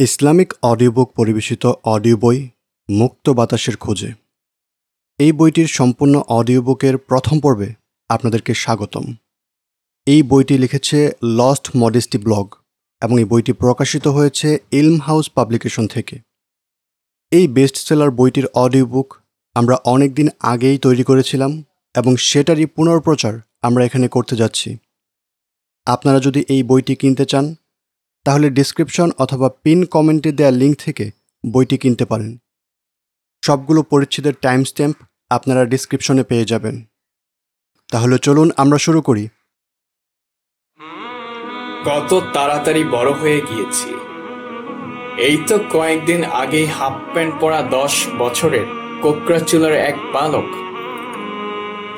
Islamic audiobook পরিবেশিত audio বই মুক্ত বাতাসের খোঁজে। এই বইটির সম্পূর্ণ অডিও বুকের প্রথম পর্বে আপনাদেরকে স্বাগতম। এই বইটি লিখেছে লস্ট মডেস্টি ব্লগ এবং এই বইটি প্রকাশিত হয়েছে ইলম হাউস পাবলিকেশন থেকে। এই বেস্ট সেলার বইটির অডিও বুক আমরা অনেক দিন আগেই তৈরি করেছিলাম এবং সেটারই পুনর্প্রচার আমরা এখানে করতে যাচ্ছি। আপনারা যদি এই বইটি কিনতে চান তাহলে ডিসক্রিপশন অথবা পিন কমেন্টে দেওয়া লিঙ্ক থেকে বইটি কিনতে পারেন। সবগুলো পরিচ্ছেদের টাইম স্ট্যাম্প আপনারা ডিসক্রিপশনে পেয়ে যাবেন। তাহলে চলুন আমরা শুরু করি। কত তাড়াতাড়ি বড় হয়ে গিয়েছি। এই তো কয়েকদিন আগেই হাফ প্যান্ট পরা দশ বছরের কোকরাচুলার এক বালক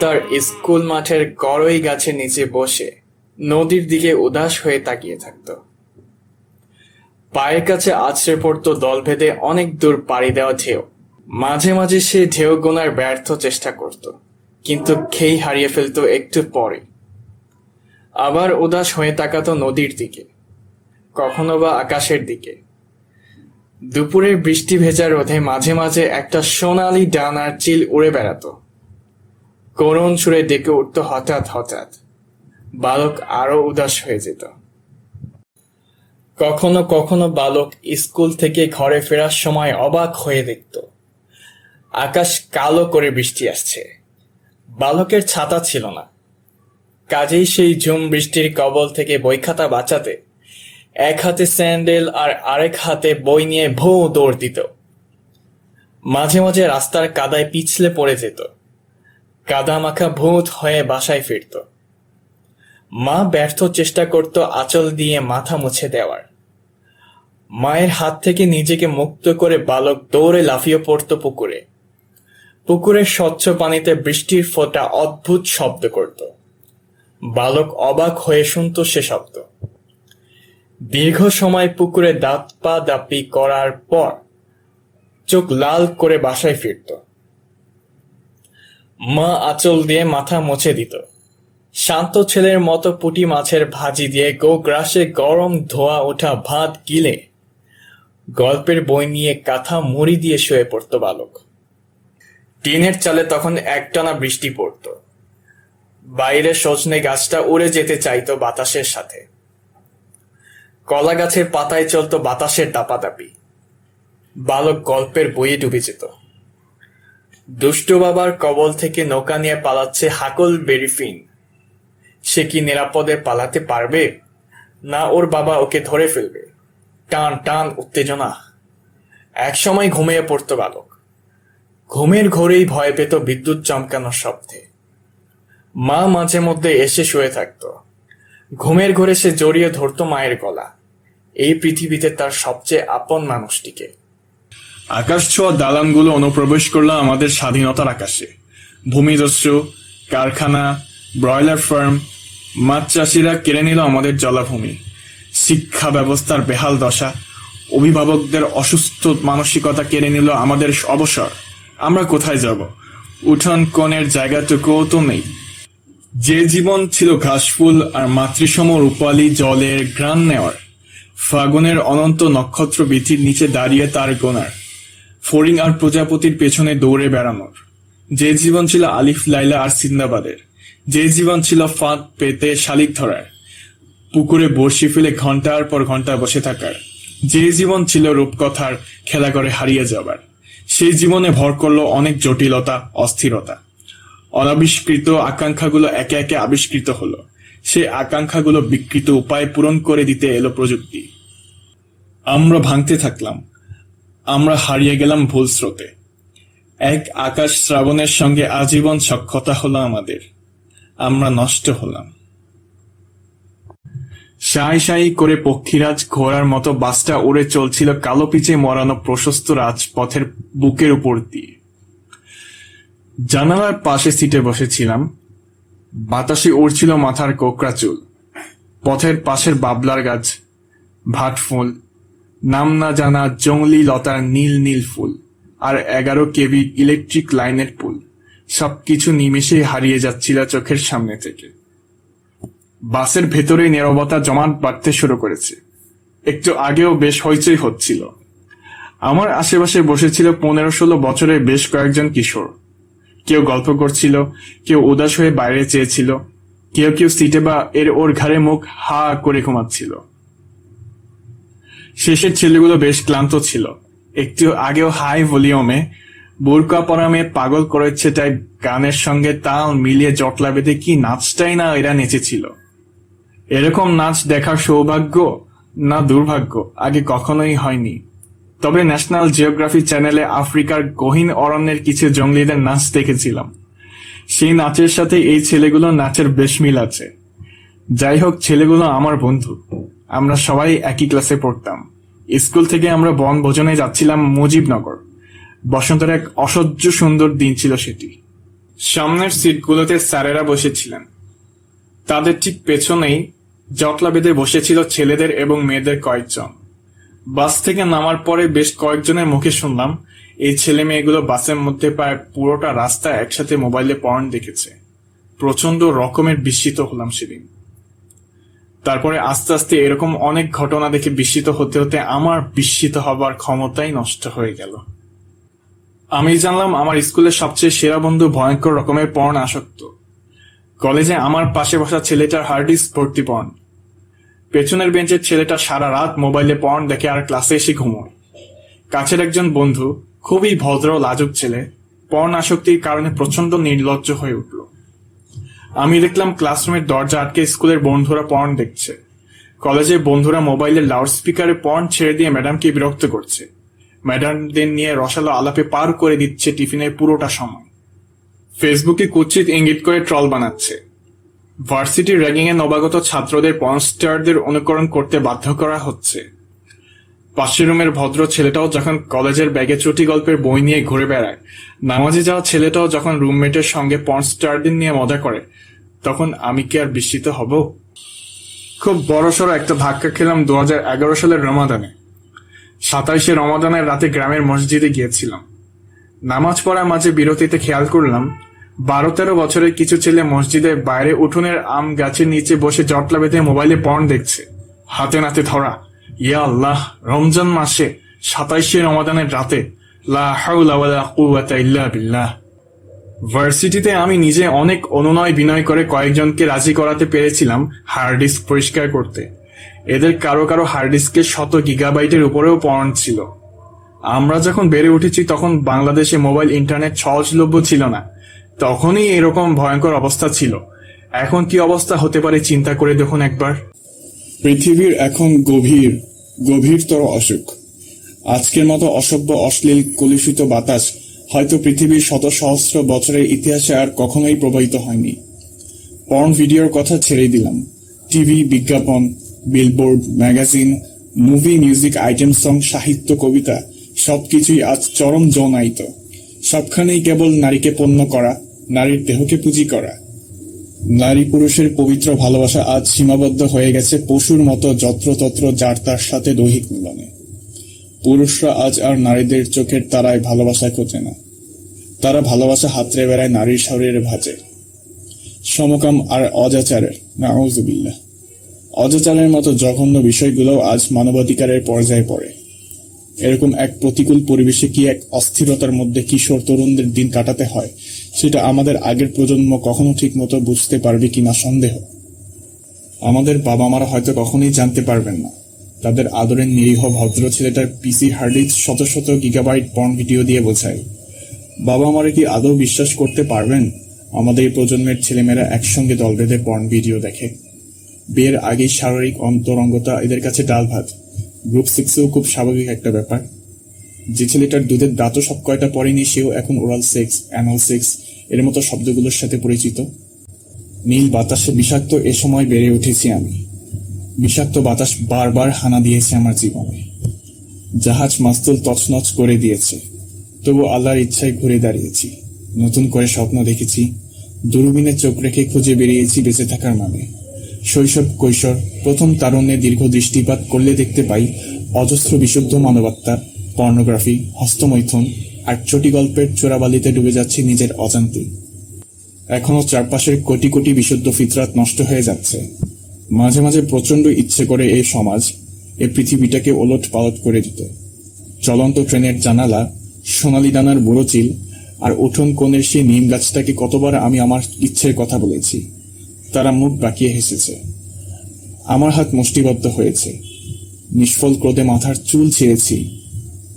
তার স্কুল মাঠের করই গাছের নিচে বসে নদীর দিকে উদাস হয়ে তাকিয়ে থাকত। পায়ের কাছে আছড়ে পড়তো দল ভেদে অনেক দূর পাড়ি দেওয়া ঢেউ। মাঝে মাঝে সে ঢেউ গোনার ব্যর্থ চেষ্টা করত, কিন্তু খেই হারিয়ে ফেলতো একটু পরে। আবার উদাস হয়ে তাকাত নদীর দিকে, কখনো বা আকাশের দিকে। দুপুরের বৃষ্টি ভেজা রোধে মাঝে মাঝে একটা সোনালি ডানার চিল উড়ে বেড়াতো। করুণ সুরে ডেকে উঠত হঠাৎ হঠাৎ। বালক আরও উদাস হয়ে যেত। কখনো কখনো বালক স্কুল থেকে ঘরে ফেরার সময় অবাক হয়ে দেখত। আকাশ কালো করে বৃষ্টি আসছে। বালকের ছাতা ছিল না। কাজেই সেই ঝুম বৃষ্টির কবল থেকে বই খাতা বাঁচাতে এক হাতে স্যান্ডেল আর আরেক হাতে বই নিয়ে ভৌ দৌড় দিত। মাঝে মাঝে রাস্তার কাদায় পিছলে পড়ে যেত। কাদা মাখা ভূত হয়ে বাসায় ফিরত। মা ব্যর্থ চেষ্টা করত আঁচল দিয়ে মাথা মুছে দেওয়ার। মায়ের হাত থেকে নিজেকে মুক্ত করে বালক দৌড়ে লাফিয়ে পড়ত পুকুরে। পুকুরের স্বচ্ছ পানিতে বৃষ্টির ফোঁটা অদ্ভুত শব্দ করত। বালক অবাক হয়ে শুনত সে শব্দ। দীর্ঘ সময় পুকুরে দাঁত পা দাপি করার পর চোখ লাল করে বাসায় ফিরত। মা আঁচল দিয়ে মাথা মুছে দিত। শান্ত ছেলের মতো পুটি মাছের ভাজি দিয়ে গো গ্রাসে গরম ধোয়া ওঠা ভাত গিলে গল্পের বই নিয়ে কাঁথা মুড়ি দিয়ে শুয়ে পড়তো বালক। টিনের চালে তখন একটানা বৃষ্টি পড়ত। বাইরে সজনে গাছটা উড়ে যেতে চাইতো বাতাসের সাথে। কলা গাছের পাতায় চলতো বাতাসের দাপাদাপি। বালক গল্পের বইয়ে ডুবে যেত। দুষ্টু বাবার কবল থেকে নৌকা নিয়ে পালাচ্ছে হাকল বেরিফিন। সে কি নিরাপদে পালাতে পারবে? না ওর বাবা ওকে ধরে ফেলবে? টান টান উত্তেজনা। একসময় ঘুমিয়ে পড়তো বালক। ঘুমের ঘোরেই ভয় পেত বিদ্যুৎ চমকানোর শব্দে। মা মাঝে মধ্যে এসে শুয়ে থাকত। ঘুমের ঘোরে সে জড়িয়ে ধরতো মায়ের গলা। এই পৃথিবীতে তার সবচেয়ে আপন মানুষটিকে। আকাশ ছোঁয়া দালানগুলো অনুপ্রবেশ করল আমাদের স্বাধীনতার আকাশে। ভূমিদস্যু, কারখানা, ব্রয়লার ফার্ম, মাছ চাষিরা কেড়ে নিল আমাদের জলাভূমি। শিক্ষা ব্যবস্থার বেহাল দশা। অভিভাবকদের অসুস্থ মানসিকতা কেড়ে নিল আমাদের অবসর। আমরা কোথায় যাব? উঠোন কোণের জায়গাটুকুও তো নেই। যে জীবন ছিল ঘাসফুল আর মাতৃসম রূপালি জলের গ্রান নেওয়ার। ফাগুনের অনন্ত নক্ষত্র বিথির নিচে দাঁড়িয়ে তার গোনার। ফড়িং আর প্রজাপতির পেছনে দৌড়ে বেড়ানোর। যে জীবন ছিল আলিফ লাইলা আর সিন্দাবাদের। যে জীবন ছিল ফাঁদ পেতে শালিক ধরার। পুকুরে বর্ষি ফেলে ঘণ্টার পর ঘণ্টা বসে থাকার। যে জীবন ছিল রূপকথার, খেলা করে হারিয়ে যাবার। সেই জীবনে ভর করল অনেক জটিলতা, অস্থিরতা। অনাবিষ্কৃত আকাঙ্ক্ষাগুলো একে একে আবিষ্কৃত হলো। সে আকাঙ্ক্ষাগুলো বিকৃত উপায় পূরণ করে দিতে এলো প্রযুক্তি। আমরা ভাঙতে থাকলাম। আমরা হারিয়ে গেলাম ভুল স্রোতে। এক আকাশ শ্রাবণের সঙ্গে আজীবন সক্ষতা হলো আমাদের। আমরা নষ্ট হলাম। সাই সাই করে পক্ষীরাজ ঘোড়ার মতো বাসটা উড়ে চলছিল কালো পিচে মরানো প্রশস্ত রাজপথের বুকের উপর দিয়ে। জানালার পাশে সিটে বসেছিলাম। বাতাসে উড়ছিল মাথার কোকড়া চুল। পথের পাশের বাবলার গাছ, ভাট ফুল, নাম না জানা জঙ্গলি লতার নীল নীল ফুল, আর এগারো কেবি ইলেকট্রিক লাইনের পুল। সবকিছু নিমেষেই হারিয়ে যাচ্ছিল চোখের সামনে থেকে। বাসের ভেতরে নীরবতা জমাট বাড়তে শুরু করেছে। একটু আগেও বেশ হইচই হচ্ছিল। আমার আশেপাশে বসেছিল পনেরো ষোলো বছরের বেশ কয়েকজন কিশোর। কেউ গল্প করছিল, কেউ উদাস হয়ে বাইরে চেয়েছিল, কেউ কেউ সিটে বা এর ওর ঘাড়ে মুখ হা করে ঘুমাচ্ছিল। শেষের ছেলেগুলো বেশ ক্লান্ত ছিল। একটু আগেও হাই ভলিউমে বোরকা পরা মেয়ে পাগল করেছে তাই গানের সঙ্গে তাল মিলিয়ে জটলা বেঁধে কি নাচটাই না এরা নেচেছিল। এরকম নাচ দেখার সৌভাগ্য না দুর্ভাগ্য আগে কখনোই হয়নি। তবে ন্যাশনাল জিওগ্রাফি চ্যানেলে আফ্রিকার গহীন অরণ্যের কিছু জঙ্গলিদের নাচ দেখেছিলাম। সেই নাচের সাথে এই ছেলেগুলো নাচের বেশ মিল আছে। যাই হোক, ছেলেগুলো আমার বন্ধু। আমরা সবাই একই ক্লাসে পড়তাম। স্কুল থেকে আমরা বনভোজনে যাচ্ছিলাম মুজিবনগর। বসন্তের এক অসহ্য সুন্দর দিন ছিল সেটি। সামনের সিটগুলোতে স্যারেরা বসেছিলেন। তাদের ঠিক পেছনেই জটলা বেঁধে বসেছিল ছেলেদের এবং মেয়েদের কয়েকজন। বাস থেকে নামার পরে বেশ কয়েকজনের মুখে শুনলাম, এই ছেলে মেয়েগুলো বাসের মধ্যে প্রায় পুরোটা রাস্তা একসাথে মোবাইলে পর্ন দেখেছে। প্রচণ্ড রকমের বিস্মিত হলাম সেদিন। তারপরে আস্তে আস্তে এরকম অনেক ঘটনা দেখে বিস্মিত হতে হতে আমার বিস্মিত হবার ক্ষমতাই নষ্ট হয়ে গেল। আমি জানলাম আমার স্কুলের সবচেয়ে সেরা বন্ধু ভয়ঙ্কর রকমের পর্ন আসক্ত। কলেজে আমার পাশে বসা ছেলেটার হার্ডিস ভর্তি পর্ন। পেছনের বেঞ্চের ছেলেটা সারা রাত মোবাইলে পর্ন দেখে আর ক্লাসে এসে ঘুমোয়। কাছের একজন বন্ধু, খুবই ভদ্র লাজুক ছেলে, পর্ন আসক্তির কারণে প্রচণ্ড নির্লজ্জ হয়ে উঠল। আমি দেখলাম ক্লাসরুমের দরজা আটকে স্কুলের বন্ধুরা পর্ন দেখছে। কলেজের বন্ধুরা মোবাইলের লাউড লাউডস্পিকারে পর্ন ছেড়ে দিয়ে ম্যাডামকে বিরক্ত করছে। ম্যাডামদের নিয়ে রসালো আলাপে পার করে দিচ্ছে টিফিনের পুরোটা সময়। ফেসবুকে কুচ্ছিত ইঙ্গিত করে ট্রল বানাচ্ছে। ভার্সিটির র্যাগিং এ নবাগত ছাত্রদের পর্নস্টারদের অনুকরণ করতে বাধ্য করা হচ্ছে। পাশের রুমের ভদ্র ছেলেটাও যখন কলেজের ব্যাগে চুটি গল্পের বই নিয়ে ঘুরে বেড়ায়, নামাজে যাওয়া ছেলেটাও যখন রুমমেটের সঙ্গে পর্নস্টারদের নিয়ে মজা করে, তখন আমি কি আর বিস্মিত হব? খুব বড়সড় একটা ধাক্কা খেলাম দু হাজার এগারো সালের রমাদানে। সাতাইশে রমাদানের রাতে গ্রামের মসজিদে গিয়েছিলাম। নামাজ পড়ার মাঝে বিরতিতে খেয়াল করলাম বারো তেরো বছরের কিছু ছেলে মসজিদের বাইরে উঠোনের আম গাছের নিচে বসে জটলা বেঁধে মোবাইলে পর্ন দেখছে। হাতে নাতে ধরা। ইয়া আল্লাহ, রমজান মাসে, সাতাইশে রমাদানের রাতে। ভার্সিটিতে আমি নিজে অনেক অনুনয় বিনয় করে কয়েকজনকে রাজি করাতে পেরেছিলাম হার্ড ডিস্ক পরিষ্কার করতে। এদের কারও কারও হার্ড ডিস্কের শত গিগাবাইটের উপরেও পর্ন ছিল। আমরা যখন বেড়ে উঠেছি তখন বাংলাদেশে মোবাইল ইন্টারনেট সহজলভ্য ছিল না। তখনই এরকম ভয়ঙ্কর অবস্থা ছিল। এখন কি অবস্থা হতে পারে চিন্তা করে দেখুন একবার। পৃথিবীর এখন গভীর, গভীরতর অসুখ। আজকের মতো অসভ্য, অশ্লীল, কলুষিত বাতাস হয়তো পৃথিবীর শত সহস্র বছরের ইতিহাসে আর কখনোই প্রবাহিত হয়নি। পর্ন ভিডিওর কথা ছেড়েই দিলাম। টিভি, বিজ্ঞাপন, billboard, magazine, movie, music, item, song, সাহিত্য, কবিতা, সবকিছুই আজ চরম যৌনায়িত। সবখানেই কেবল নারীকে পণ্য করা নারীর দেহকে পুঁজি করা। নারী পুরুষের পবিত্র ভালোবাসা আজ সীমাবদ্ধ হয়ে গেছে পশুর মতো যত্রতত্র, যার তার সাথে দৈহিক মিলনে। পুরুষরা আজ আর নারীদের চোখের তারায় ভালোবাসা খোঁজে না। তারা ভালোবাসা হাতড়ে বেড়ায় নারীর শরীরে ভাজে। সমকাম আর অজাচারের, নাউজুবিল্লাহ। অজাচারের মতো জঘন্য বিষয়গুলো আজ মানবাধিকারের পর্যায়ে পড়ে। এরকম এক প্রতিকূল পরিবেশে কি এক অস্থিরতার মধ্যে কিশোর তরুণদের দিন কাটাতে হয়, সেটা আমাদের আগের প্রজন্ম কখনো ঠিক মতো বুঝতে পারবে কিনা সন্দেহ। আমাদের বাবা মারা হয়তো কখনোই জানতে পারবেন না। তাদের আদরের নিরীহ ভদ্র ছেলেটার পিসি হার্ডিজ শত শত গিগাবাইট পর্ন ভিডিও দিয়ে বোঝায়। বাবা মারা কি আদৌ বিশ্বাস করতে পারবেন? আমাদের এই প্রজন্মের ছেলেমেয়েরা একসঙ্গে দল বেঁধে পর্ন ভিডিও দেখে। বিয়ের আগেই শারীরিক অন্তরঙ্গতা এদের কাছে ডাল ভাত গ্রুপ সিক্সেও খুব স্বাভাবিক একটা ব্যাপার। যে ছেলেটার দুধের দাঁতও সব কয়টা পড়েনি, সেও এখন ওরাল সেক্স অ্যানাল সেক্স এর মতো শব্দগুলোর সাথে পরিচিত। নীল বাতাসে বিষাক্ত এ সময় বেড়ে উঠেছি আমি। বিষাক্ত বাতাস বারবার হানা দিয়েছে আমার জীবনে। জাহাজ মাস্তুল তছনছ করে দিয়েছে। তবু আল্লাহর ইচ্ছায় ঘুরে দাঁড়িয়েছি। নতুন করে স্বপ্ন দেখেছি। দূরবীনে চোখ রেখে খুঁজে বেরিয়েছি বেঁচে থাকার মানে শৈশব কৈশোর, প্রথম তারুণ্যে দীর্ঘ দৃষ্টিপাত করলে দেখতে পাই অজস্র বিশুদ্ধ মানবাত্মা পর্নোগ্রাফি, হস্তমৈথুন আর চটি গল্পের চোরাবালিতে ডুবে যাচ্ছে নিজের অজান্তে এখনও চারপাশের কোটি কোটি বিশুদ্ধ ফিতরাত নষ্ট হয়ে যাচ্ছে। মাঝে মাঝে প্রচণ্ড ইচ্ছে করে এই সমাজ, এ পৃথিবীটাকে ওলট পালট করে দিত। চলন্ত ট্রেনের জানালা, সোনালি দানার বুড়ো চিল আর উঠোন কোণের সেই নিম গাছটাকে কতবার আমি আমার ইচ্ছের কথা বলেছি। তারা মুখ বাঁকিয়ে হেসেছে। আমার হাত মুষ্টিবদ্ধ হয়েছে। নিষ্ফল ক্রোধে মাথার চুল ছিঁড়েছি।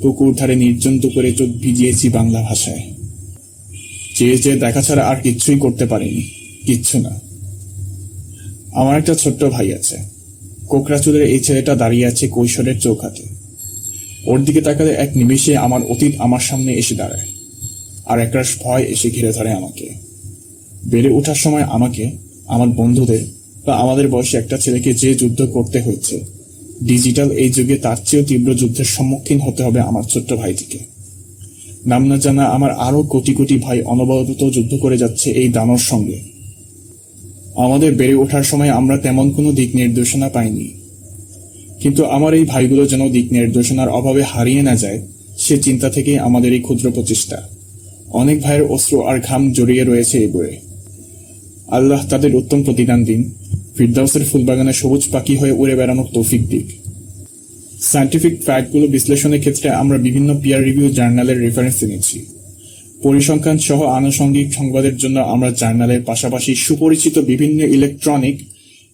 পুকুর ধারে নির্জন করে চোখ ভিজিয়েছি বাংলা ভাষায়। চেয়ে চেয়ে দেখা ছাড়া আর কিচ্ছুই করতে পারিনি। কিচ্ছু না। আমার একটা ছোট্ট ভাই আছে। কোকড়াচুলের এই ছেলেটা দাঁড়িয়ে আছে কৈশোরের চৌকাতে। ওর দিকে তাকালে এক নিমিষে আমার অতীত আমার সামনে এসে দাঁড়ায়। আর একরাশ ভয় এসে ঘিরে ধরে আমাকে। বেড়ে ওঠার সময় আমাকে আমার বন্ধুদের বা আমাদের বয়সে একটা ছেলেকে যে যুদ্ধ করতে হয়েছে, ডিজিটাল এই যুগে তার চেয়েও তীব্র যুদ্ধের সম্মুখীন হতে হবে আমার ছোট্ট ভাইটিকে। নাম না জানা আমার আরও কোটি কোটি ভাই অনবরত যুদ্ধ করে যাচ্ছে এই দানর সঙ্গে। আমাদের বেড়ে ওঠার সময় আমরা তেমন কোনো দিক নির্দেশনা পাইনি। কিন্তু আমার এই ভাইগুলো যেন দিক নির্দেশনার অভাবে হারিয়ে না যায়, সে চিন্তা থেকেই আমাদের এই ক্ষুদ্র প্রচেষ্টা। অনেক ভাইয়ের অস্ত্র আর ঘাম জড়িয়ে রয়েছে এই বইয়ে আল্লাহ তাদের উত্তম প্রতিদান দিন। ফিরদাউসের ফুলবাগানে সবুজ পাখি হয়ে উড়ে বেড়ানোর তৌফিক দিক। সায়েন্টিফিক ফ্যাক্টগুলো বিশ্লেষণের ক্ষেত্রে আমরা বিভিন্ন পিয়ার রিভিউ জার্নালের রেফারেন্স এনেছি। পরিসংখ্যান সহ আনুষঙ্গিক সংবাদের জন্য আমরা জার্নালের পাশাপাশি সুপরিচিত বিভিন্ন ইলেকট্রনিক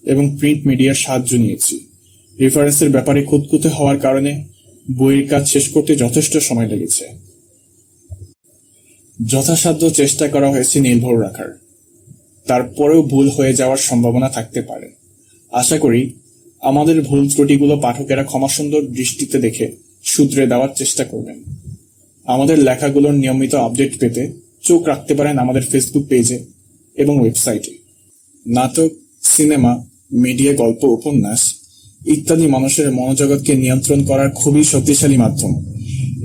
এবং প্রিন্ট মিডিয়ার সাহায্য নিয়েছি। রেফারেন্সের ব্যাপারে খুঁতকুতে হওয়ার কারণে বইয়ের কাজ শেষ করতে যথেষ্ট সময় লেগেছে। যথাসাধ্য চেষ্টা করা হয়েছে নির্ভর রাখার। তারপরেও ভুল হয়ে যাওয়ার সম্ভাবনা থাকতে পারে। আশা করি আমাদের ভুল ত্রুটিগুলো পাঠকেরা ক্ষমাসুন্দর দৃষ্টিতে দেখে শুধরে দেওয়ার চেষ্টা করবেন। আমাদের লেখাগুলোর নিয়মিত আপডেট পেতে চোখ রাখতে পারেন আমাদের ফেসবুক পেজে এবং ওয়েবসাইটে। নাটক, সিনেমা, মিডিয়া, গল্প, উপন্যাস ইত্যাদি মানুষের মনোজগৎকে নিয়ন্ত্রণ করার খুবই শক্তিশালী মাধ্যম।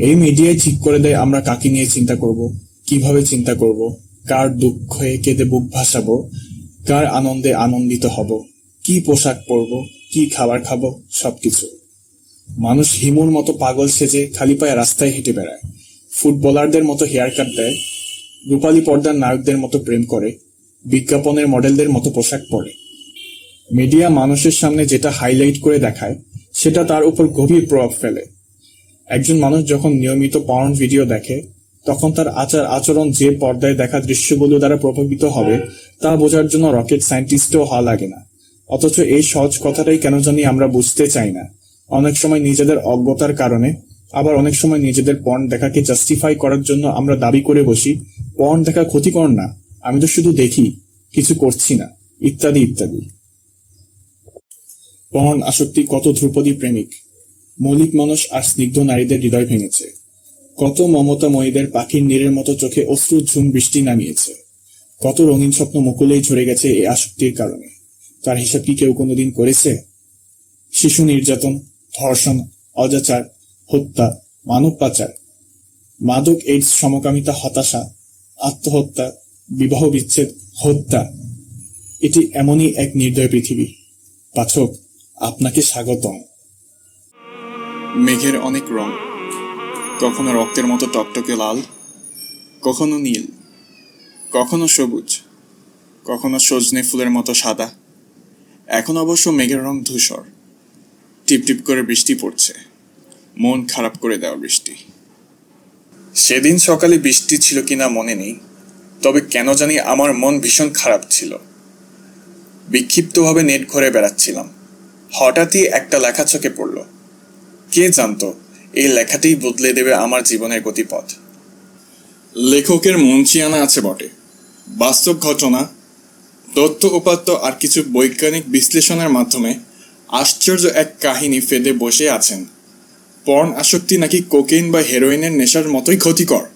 এই মিডিয়ায় ঠিক করে দেয় আমরা কাকে নিয়ে চিন্তা করব, কীভাবে চিন্তা করব কার দুঃখে কেঁদে বুক ভাসাবো? কার আনন্দে আনন্দিত হব? কি পোশাক পরব? কি খাবার খাব? সবকিছু। মানুষ হিমুর মতো পাগল সেজে খালি পায়ে রাস্তায় হেঁটে বেড়ায়। ফুটবলারদের মতো হেয়ার কাট দেয়। রূপালী পর্দার নায়কদের মতো প্রেম করে। বিজ্ঞাপনের মডেলদের মতো পোশাক পরে। মিডিয়া মানুষের সামনে যেটা হাইলাইট করে দেখায়, সেটা তার উপর গভীর প্রভাব ফেলে। একজন মানুষ যখন নিয়মিত পর্ন ভিডিও দেখে তখন তার আচার আচরণ যে পর্দায় দেখা দৃশ্যগুলো দ্বারা প্রভাবিত হবে, তা বোঝার জন্য রকেট সায়েন্টিস্টও হওয়া লাগে না। অথচ এই সহজ কথাটাই কেন জানি আমরা বুঝতে চাই না। অনেক সময় নিজেদের অজ্ঞতার কারণে, আবার অনেক সময় নিজেদের পর্ন দেখাকে জাস্টিফাই করার জন্য আমরা দাবি করে বসি পর্ন দেখা ক্ষতিকর না, আমি তো শুধু দেখি, কিছু করছি না, ইত্যাদি ইত্যাদি। পর্ন আসক্তি কত ধ্রুপদী প্রেমিক। মৌলিক মানুষ আর স্নিগ্ধ নারীদের হৃদয় ভেঙেছে। কত মমতা মমতাময়ীদের পাখির নীরের মতো চোখে অশ্রু ঝুম বৃষ্টি নামিয়েছে। কত রঙিন স্বপ্ন মুকুলেই ঝরে গেছে এই আসক্তির কারণে। তার হিসাব কি কেউ কোনোদিন করেছে? শিশু নির্যাতন, ধর্ষণ, অজাচার, হত্যা, মানব পাচার, মাদক এইডস সমকামিতা, হতাশা, আত্মহত্যা, বিবাহ বিচ্ছেদ, হত্যা। এটি এমনই এক নির্দয় পৃথিবী। পাঠক, আপনাকে স্বাগতম। মেঘের অনেক রং। কখনো রক্তের মতো টকটকে লাল, কখনো নীল, কখনো সবুজ, কখনো সজনে ফুলের মতো সাদা। এখন অবশ্য মেঘের রং ধূসর। টিপটিপ করে বৃষ্টি পড়ছে। মন খারাপ করে দেওয়া বৃষ্টি। সেদিন সকালে বৃষ্টি ছিল কিনা মনে নেই, তবে কেন জানি আমার মন ভীষণ খারাপ ছিল। বিক্ষিপ্তভাবে নেট ঘরে বেড়াচ্ছিলাম। হঠাৎই একটা লেখা চোখে পড়ল। কে জানতো? এই লেখাতেই বদলে দেবে আমার জীবনের গতিপথ। লেখকের মঞ্চিয়ানা আছে বটে। বাস্তব ঘটনা, তথ্য উপাত্ত আর কিছু বৈজ্ঞানিক বিশ্লেষণের মাধ্যমে আশ্চর্য এক কাহিনী ফেদে বসে আছেন। পর্ন আসক্তি নাকি কোকেইন বা হেরোইনের নেশার মতোই ক্ষতিকর?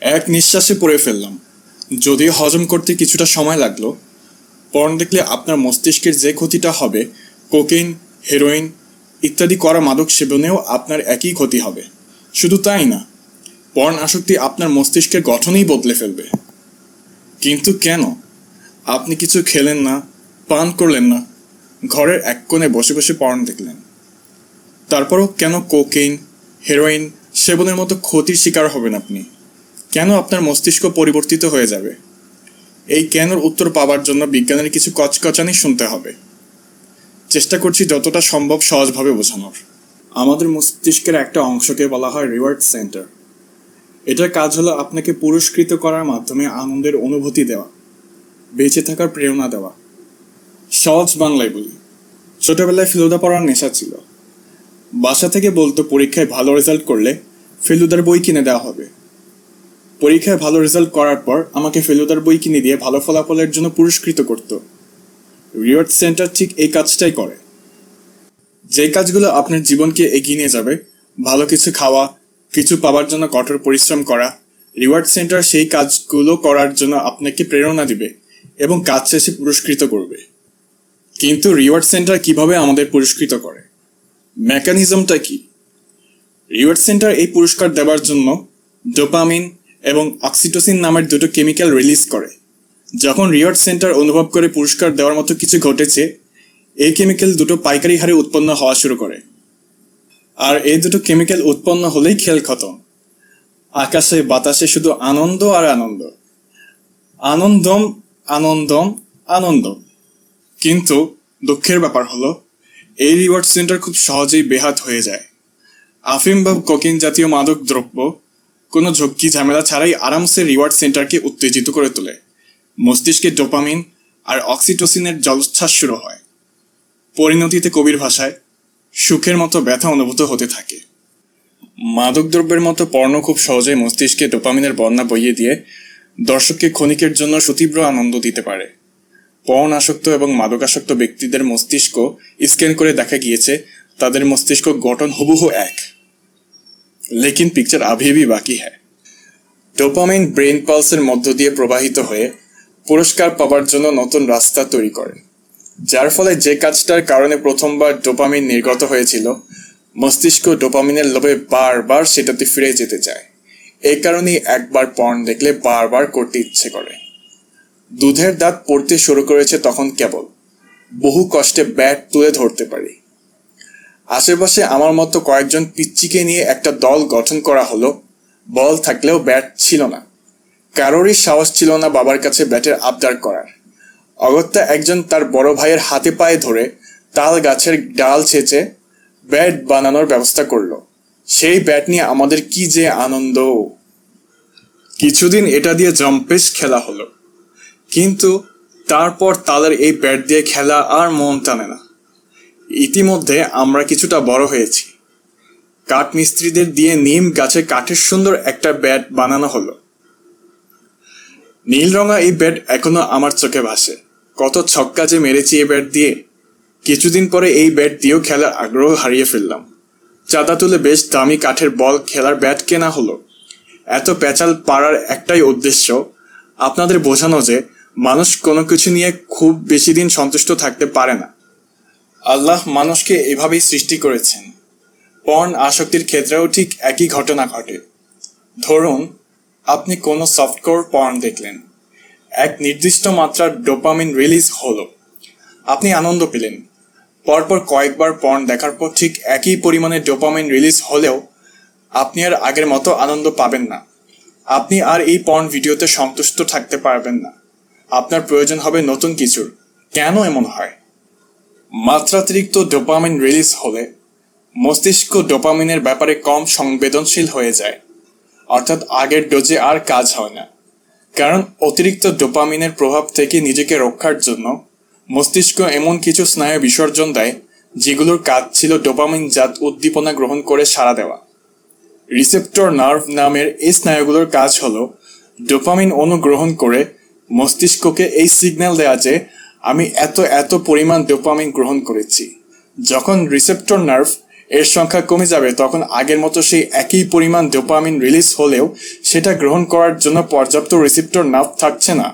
এক নিঃশ্বাসে পড়ে ফেললাম। যদিও হজম করতে কিছুটা সময় লাগল, পর্ন দেখলে আপনার মস্তিষ্কের যে ক্ষতিটা হবে, কোকেইন, হেরোইন ইত্যাদি করা মাদক সেবনেও আপনার একই ক্ষতি হবে। শুধু তাই না পর্ন আসক্তি আপনার মস্তিষ্কের গঠনই বদলে ফেলবে। কিন্তু কেন? আপনি কিছু খেলেন না, পান করলেন না, ঘরের এক কোণে বসে বসে পর্ন দেখলেন। তারপরও কেন কোকেইন, হেরোইন সেবনের মতো ক্ষতির শিকার হবেন আপনি? কেন আপনার মস্তিষ্ক পরিবর্তিত হয়ে যাবে? এই কেনর উত্তর পাওয়ার জন্য বিজ্ঞানের কিছু কচকচানি শুনতে হবে। চেষ্টা করছি যতটা সম্ভব সহজভাবে বোঝানোর। আমাদের মস্তিষ্কের একটা অংশকে বলা হয় রিওয়ার্ড সেন্টার এটার কাজ হলো আপনাকে পুরস্কৃত করার মাধ্যমে আনন্দের অনুভূতি দেওয়া, বেঁচে থাকার প্রেরণা দেওয়া। সহজ বাংলায় বলি, ছোটবেলায় ফেলুদা পড়ার নেশা ছিল। বাসা থেকে বলতো, পরীক্ষায় ভালো রেজাল্ট করলে ফেলুদার বই কিনে দেওয়া হবে। পরীক্ষায় ভালো রেজাল্ট করার পর আমাকে ফেলুদার বই কিনে দিয়ে ভালো ফলাফলের জন্য পুরস্কৃত করত। রিওয়ার্ড সেন্টার ঠিক এই কাজটাই করে। যে কাজগুলো আপনার জীবনকে এগিয়ে নিয়ে যাবে, ভালো কিছু খাওয়া, কিছু পাওয়ার জন্য কঠোর পরিশ্রম করা, রিওয়ার্ড সেন্টার সেই কাজগুলো করার জন্য আপনাকে প্রেরণা দিবে এবং কাজ শেষে পুরস্কৃত করবে। কিন্তু রিওয়ার্ড সেন্টার কীভাবে আমাদের পুরস্কৃত করে? মেকানিজমটা কি? রিওয়ার্ড সেন্টার এই পুরস্কার দেওয়ার জন্য ডোপামিন এবং অক্সিটোসিন নামের দুটো কেমিক্যাল রিলিজ করে। যখন রিওয়ার্ড সেন্টার অনুভব করে পুরস্কার দেওয়ার মতো কিছু ঘটেছে, এই কেমিক্যাল দুটো পাইকারি হারে উৎপন্ন হওয়া শুরু করে। আর এই দুটো কেমিক্যাল উৎপন্ন হলেই খেল খতম। আকাশে, বাতাসে শুধু আনন্দ আর আনন্দ। আনন্দম আনন্দম আনন্দ কিন্তু দুঃখের ব্যাপার হলো, এই রিওয়ার্ড সেন্টার খুব সহজেই বেহাত হয়ে যায়। আফিম বা কোকিন জাতীয় মাদক দ্রব্য কোনো ঝক্কি ঝামেলা ছাড়াই আরামসে রিওয়ার্ড সেন্টারকে উত্তেজিত করে তোলে। মস্তিষ্কে ডোপামিন আর অক্সিটোসিনের জলোচ্ছ্বাস শুরু হয়। পরিণতিতে কবির ভাষায়, সুখের মতো ব্যথা অনুভূত হতে থাকে। মাদকদ্রব্যের মতো পর্ণ খুব সহজেই মস্তিষ্কে ডোপামিনের বন্যা বইয়ে দিয়ে দর্শককে ক্ষণিকের জন্য সুতীব্র আনন্দ দিতে পারে। পর্ণ আসক্ত এবং মাদকাসক্ত ব্যক্তিদের মস্তিষ্ক স্ক্যান করে দেখা গিয়েছে, তাদের মস্তিষ্ক গঠন হুবহু এক। লেকিন পিকচার আভি বাকি হ্যাঁ ডোপামিন ব্রেন পালসের মধ্য দিয়ে প্রবাহিত হয়ে পুরস্কার পাবার জন্য নতুন রাস্তা তৈরি করে যার ফলে যে কাজটার কারণে প্রথমবার ডোপামিন নির্গত হয়েছিল, মস্তিষ্ক ডোপামিনের লোভে বারবার সেটাতে ফিরে যেতে চায়। এই কারণেই একবার পর্ন দেখলে বারবার করতে ইচ্ছে করে। দুধের দাঁত পড়তে শুরু করেছে তখন কেবল, বহু কষ্টে ব্যাট তুলে ধরতে পারি। আশেপাশে আমার মতো কয়েকজন পিচ্চিকে নিয়ে একটা দল গঠন করা হলো, বল থাকলেও ব্যাট ছিল না। কারোরই সাহস ছিল না বাবার কাছে ব্যাটের আবদার করার। অগত্যা একজন তার বড় ভাইয়ের হাতে পায়ে ধরে তাল গাছের ডাল ছেঁচে ব্যাট বানানোর ব্যবস্থা করল। সেই ব্যাট নিয়ে আমাদের কি যে আনন্দ। কিছুদিন এটা দিয়ে জম্পেশ খেলা হলো। কিন্তু তারপর তাদের এই ব্যাট দিয়ে খেলা আর মন টানে না। ইতিমধ্যে আমরা কিছুটা বড় হয়েছি। কাঠ মিস্ত্রিদের দিয়ে নিম গাছে কাঠের সুন্দর একটা ব্যাট বানানো হলো। নীল রঙা এই ব্যাট এখনও আমার চোখে ভাসে। কত ছক্কা যে মেরেছি এই ব্যাট দিয়ে। কিছুদিন পরে এই ব্যাট দিয়েও খেলার আগ্রহ হারিয়ে ফেললাম। চাঁদা তুলে বেশ দামি কাঠের বল খেলার ব্যাট কেনা হলো। এত প্যাচাল পাড়ার একটাই উদ্দেশ্য, আপনাদের বোঝানো যে মানুষ কোনো কিছু নিয়ে খুব বেশি দিন সন্তুষ্ট থাকতে পারে না। আল্লাহ মানুষকে এভাবেই সৃষ্টি করেছেন। পর্ন আসক্তির ক্ষেত্রেও ঠিক একই ঘটনা ঘটে। ধরুন আপনি কোনো সফটওয়্যার পর্ন দেখলেন। এক নির্দিষ্ট মাত্রার ডোপামিন রিলিজ হলো। আপনি আনন্দ পেলেন। পরপর কয়েকবার পর্ন দেখার পর ঠিক একই পরিমাণে ডোপামিন রিলিজ হলেও আপনি আর আগের মতো আনন্দ পাবেন না। আপনি আর এই পর্ন ভিডিওতে সন্তুষ্ট থাকতে পারবেন না। আপনার প্রয়োজন হবে নতুন কিছুর। কেন এমন হয়? মাত্রাতিরিক্ত ডোপামিন রিলিজ হলে মস্তিষ্ক ডোপামিনের ব্যাপারে কম সংবেদনশীল হয়ে যায়। অর্থাৎ আগের ডোজে আর কাজ হয় না। কারণ অতিরিক্ত ডোপামিনের প্রভাব থেকে নিজেকে রক্ষার জন্য মস্তিষ্ক এমন কিছু স্নায়ু বিসর্জন দেয়, যেগুলোর কাজ ছিল ডোপামিন জাত উদ্দীপনা গ্রহণ করে সাড়া দেওয়া। রিসেপ্টর নার্ভ নামের এই স্নায়ুগুলোর কাজ হল ডোপামিন অনুগ্রহণ করে মস্তিষ্ককে এই সিগন্যাল দেয়া যে আমি এত এত পরিমাণ ডোপামিন গ্রহণ করেছি। যখন রিসেপ্টর নার্ভ এর সংখ্যা কমে যাবে, তখন আগের মতো সেই একই পরিমাণ ডোপামিন রিলিজ হলেও সেটা গ্রহণ করার জন্য পর্যাপ্ত রিসিপ্টর নার্ভ থাকছে না।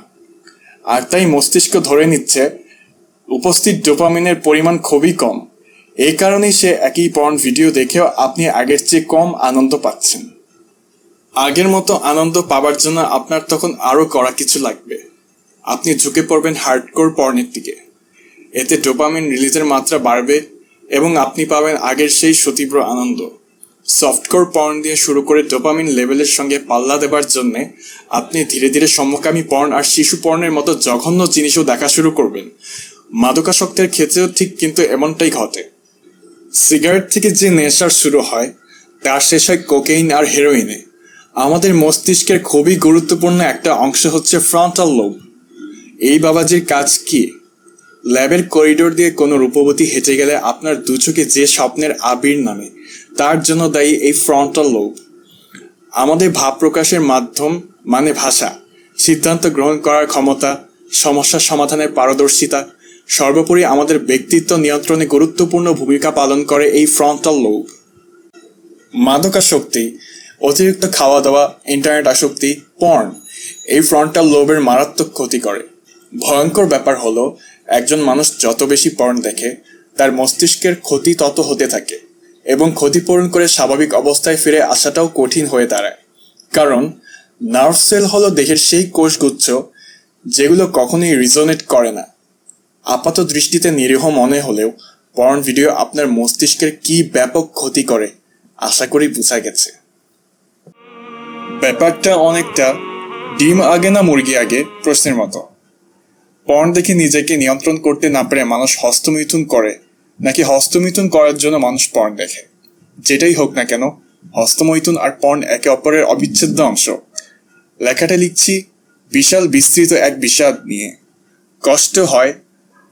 আর তাই মস্তিষ্ক ধরে নিচ্ছে, উপস্থিত ডোপামিনের পরিমাণ খুবই কম। এই কারণেই সে একই পর্ন ভিডিও দেখেও আপনি আগের চেয়ে কম আনন্দ পাচ্ছেন। আগের মতো আনন্দ পাবার জন্য আপনার তখন আরও করা কিছু লাগবে। আপনি ঝুঁকে পড়বেন হার্ডকোর পর্নের দিকে। এতে ডোপামিন রিলিজের মাত্রা বাড়বে এবং আপনি পাবেন আগের সেই সতীব্র আনন্দ। সফটকোর পর্ন দিয়ে শুরু করে ডোপামিন লেভেলের সঙ্গে পাল্লা দেবার জন্য আপনি ধীরে ধীরে সমকামী পর্ন আর শিশু পর্নের মতো জঘন্য জিনিসও দেখা শুরু করবেন। মাদকাসক্তের ক্ষেত্রেও ঠিক কিন্তু এমনটাই ঘটে। সিগারেট থেকে যে নেশার শুরু হয় তার শেষ হয় কোকেইন আর হেরোইনে। আমাদের মস্তিষ্কের খুবই গুরুত্বপূর্ণ একটা অংশ হচ্ছে ফ্রন্টাল লোব এই বাবাজির কাজ কি? ল্যাবের করিডোর দিয়ে কোনো রূপবতী হেঁটে গেলে আপনার দু চোখে যে স্বপ্নের আবির নামে, তার জন্য দায়ী এই ফ্রন্টাল লোব আমাদের ভাব প্রকাশের মাধ্যম মানে ভাষা। সিদ্ধান্ত গ্রহণ করার ক্ষমতা সমস্যা সমাধানের পারদর্শিতা, সর্বোপরি আমাদের ব্যক্তিত্ব নিয়ন্ত্রণে গুরুত্বপূর্ণ ভূমিকা পালন করে এই ফ্রন্টাল লোব মাদকাসক্তি, অতিরিক্ত খাওয়া দাওয়া ইন্টারনেট আসক্তি পর্ন এই ফ্রন্টাল লোবের মারাত্মক ক্ষতি করে। ভয়ঙ্কর ব্যাপার হলো একজন মানুষ যত বেশি পর্ন দেখে, তার মস্তিষ্কের ক্ষতি তত হতে থাকে এবং ক্ষতিপূরণ করে স্বাভাবিক অবস্থায় ফিরে আসাটাও কঠিন হয়ে দাঁড়ায়। কারণ নার্ভ সেল হলো দেহের সেই কোষগুচ্ছ যেগুলো কখনোই রিজোনেট করে না। আপাত দৃষ্টিতে নিরীহ মনে হলেও পর্ন ভিডিও আপনার মস্তিষ্কের কি ব্যাপক ক্ষতি করে, আশা করি বোঝা গেছে। ব্যাপারটা অনেকটা ডিম আগে না মুরগি আগে, প্রশ্নের মতো। পর্ন দেখে নিজেকে নিয়ন্ত্রণ করতে না পেরে মানুষ হস্তমিথুন করে, নাকি হস্তমিথুন করার জন্য মানুষ পর্ন দেখে? যেটাই হোক না কেন, হস্তমৈথুন আর পর্ন একে অপরের অবিচ্ছেদ্য অংশ। লেখাটা লিখছি বিশাল বিস্তৃত এক বিষাদ নিয়ে। কষ্ট হয়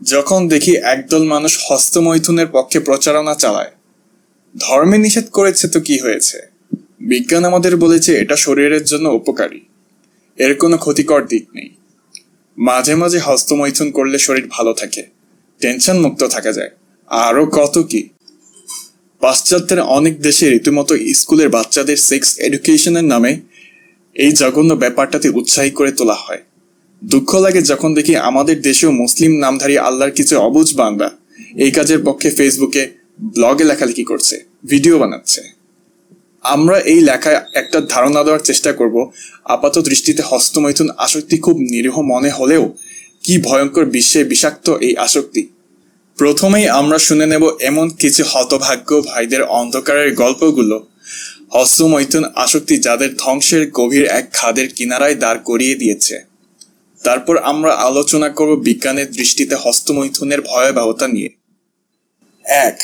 যখন দেখি একদল মানুষ হস্তমৈথুনের পক্ষে প্রচারণা চালায়। ধর্মে নিষেধ করেছে তো কি হয়েছে? বিজ্ঞান আমাদের বলেছে এটা শরীরের জন্য উপকারী। এর কোনো ক্ষতিকর দিক নেই। মাঝে মাঝে হস্তমৈথুন করলে শরীর ভালো থাকে। টেনশন মুক্ত থাকা যায়। আরও কত কি? পাশ্চাত্যের অনেক দেশে রীতিমতো স্কুলের বাচ্চাদের সেক্স এডুকেশনের নামে এই জঘন্য ব্যাপারটাতে উৎসাহী করে তোলা হয়। দুঃখ লাগে যখন দেখি আমাদের দেশেও মুসলিম নামধারী আল্লাহর কিছু অবুজ বান্দা এই কাজের পক্ষে ফেসবুকে ব্লগে লেখালেখি করছে ভিডিও বানাচ্ছে। আমরা এই লেখায় একটা ধারণা দেওয়ার চেষ্টা করব। আপাত দৃষ্টিতে হস্তমৈথুন আসক্তি খুব নিরীহ মনে হলেও কি ভয়ঙ্কর বিশ্বে বিষাক্ত এই আসক্তি। প্রথমেই আমরা শুনে নেব এমন কিছু হতভাগ্য ভাইদের অন্ধকারের গল্পগুলো। হস্তমৈথুন আসক্তি যাদের ধ্বংসের গভীর এক খাদের কিনারায় দাঁড় করিয়ে দিয়েছে। তারপর আমরা আলোচনা করব বিজ্ঞানের দৃষ্টিতে হস্তমৈথুনের ভয়াবহতা নিয়ে। এক,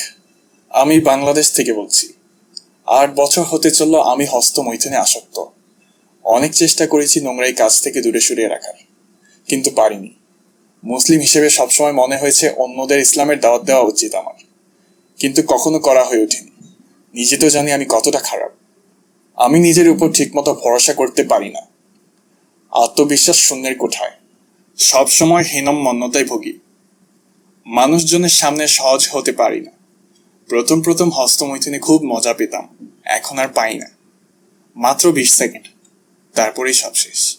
আমি বাংলাদেশ থেকে বলছি। আট বছর হতে চলল আমি হস্তমৈথুনে আসক্ত। অনেক চেষ্টা করেছি নোংরা এই কাজ থেকে দূরে সরিয়ে রাখার, কিন্তু পারিনি। মুসলিম হিসেবে সবসময় মনে হয়েছে অন্যদের ইসলামের দাওয়াত দেওয়া উচিত আমার, কিন্তু কখনো করা হয়ে ওঠেনি। নিজে তো জানি আমি কতটা খারাপ। আমি নিজের উপর ঠিকমতো ভরসা করতে পারি না। আত্মবিশ্বাস শূন্যের কোঠায়। সবসময় হীনম মন্যতায় ভুগি। মানুষজনের সামনে সহজ হতে পারি না। প্রথম প্রথম হস্তমৈথুনে খুব মজা পেতাম। এখন আর পাই না। মাত্র বিশ সেকেন্ড। তারপরেই সব শেষ।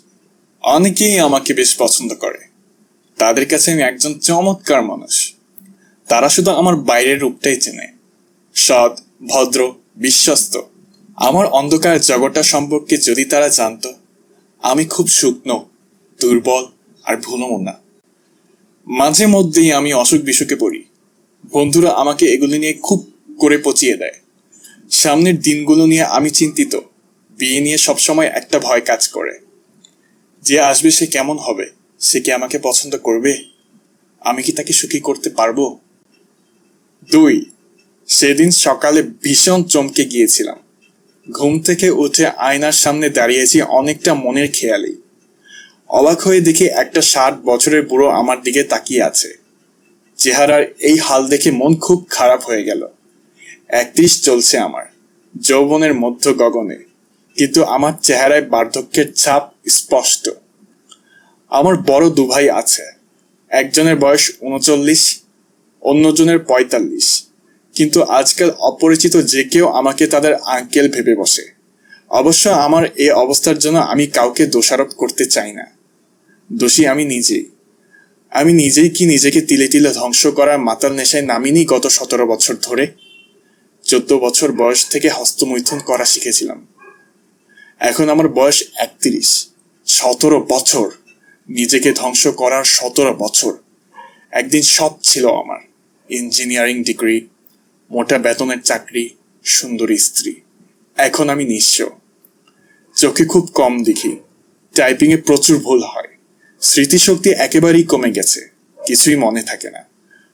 অনেকেই আমাকে বেশ পছন্দ করে। তাদের কাছে আমি একজন চমৎকার মানুষ। তারা শুধু আমার বাইরের রূপটাই চেনে। সৎ, ভদ্র, বিশ্বস্ত। আমার অন্ধকার জগৎটা সম্পর্কে যদি তারা জানতো, আমি খুব শুকনো, দুর্বল আর ভুলমো না। মাঝে মধ্যেই আমি অসুখ বিসুখে পড়ি। বন্ধুরা আমাকে এগুলো নিয়ে খুব করে পচিয়ে দেয়। সামনের দিনগুলো নিয়ে আমি চিন্তিত। বিয়ে নিয়ে সবসময় একটা ভয় কাজ করে। যে আসবে সে কেমন হবে? সে কি আমাকে পছন্দ করবে? আমি কি তাকে সুখী করতে পারব? দুই, সেদিন সকালে ভীষণ চমকে গিয়েছিলাম। ঘুম থেকে উঠে আয়নার সামনে দাঁড়িয়েছি অনেকটা মনের খেয়ালেই। অবাক হয়ে দেখি একটা ষাট বছরের বুড়ো আমার দিকে তাকিয়ে আছে। চেহারার এই হাল দেখে মন খুব খারাপ হয়ে গেল। একত্রিশ চলছে আমার, যৌবনের মধ্য গগনে, কিন্তু আমার চেহারায় বার্ধক্যের ছাপ স্পষ্ট। আমার বড় দুভাই আছে, একজনের বয়স উনচল্লিশ অন্যজনের পঁয়তাল্লিশ, কিন্তু আজকাল অপরিচিত যে কেউ আমাকে তাদের আঙ্কেল ভেবে বসে। অবশ্য আমার এ অবস্থার জন্য আমি কাউকে দোষারোপ করতে চাই না। দোষী আমি নিজেই। আমি নিজেই কি নিজেকে তিলে তিলে ধ্বংস করার মাতাল নেশায় নামিনি গত সতেরো বছর ধরে? চোদ্দ বছর বয়স থেকে হস্তমৈথুন করা শিখেছিলাম। এখন আমার বয়স একত্রিশ। সতেরো বছর। নিজেকে ধ্বংস করার সতেরো বছর। একদিন সব ছিল আমার। ইঞ্জিনিয়ারিং ডিগ্রি, মোটা বেতনের চাকরি, সুন্দরী স্ত্রী। এখন আমি নিঃস্ব। চোখে খুব কম দেখি। টাইপিংয়ে প্রচুর ভুল হয়। স্মৃতিশক্তি একেবারেই কমে গেছে, কিছুই মনে থাকে না।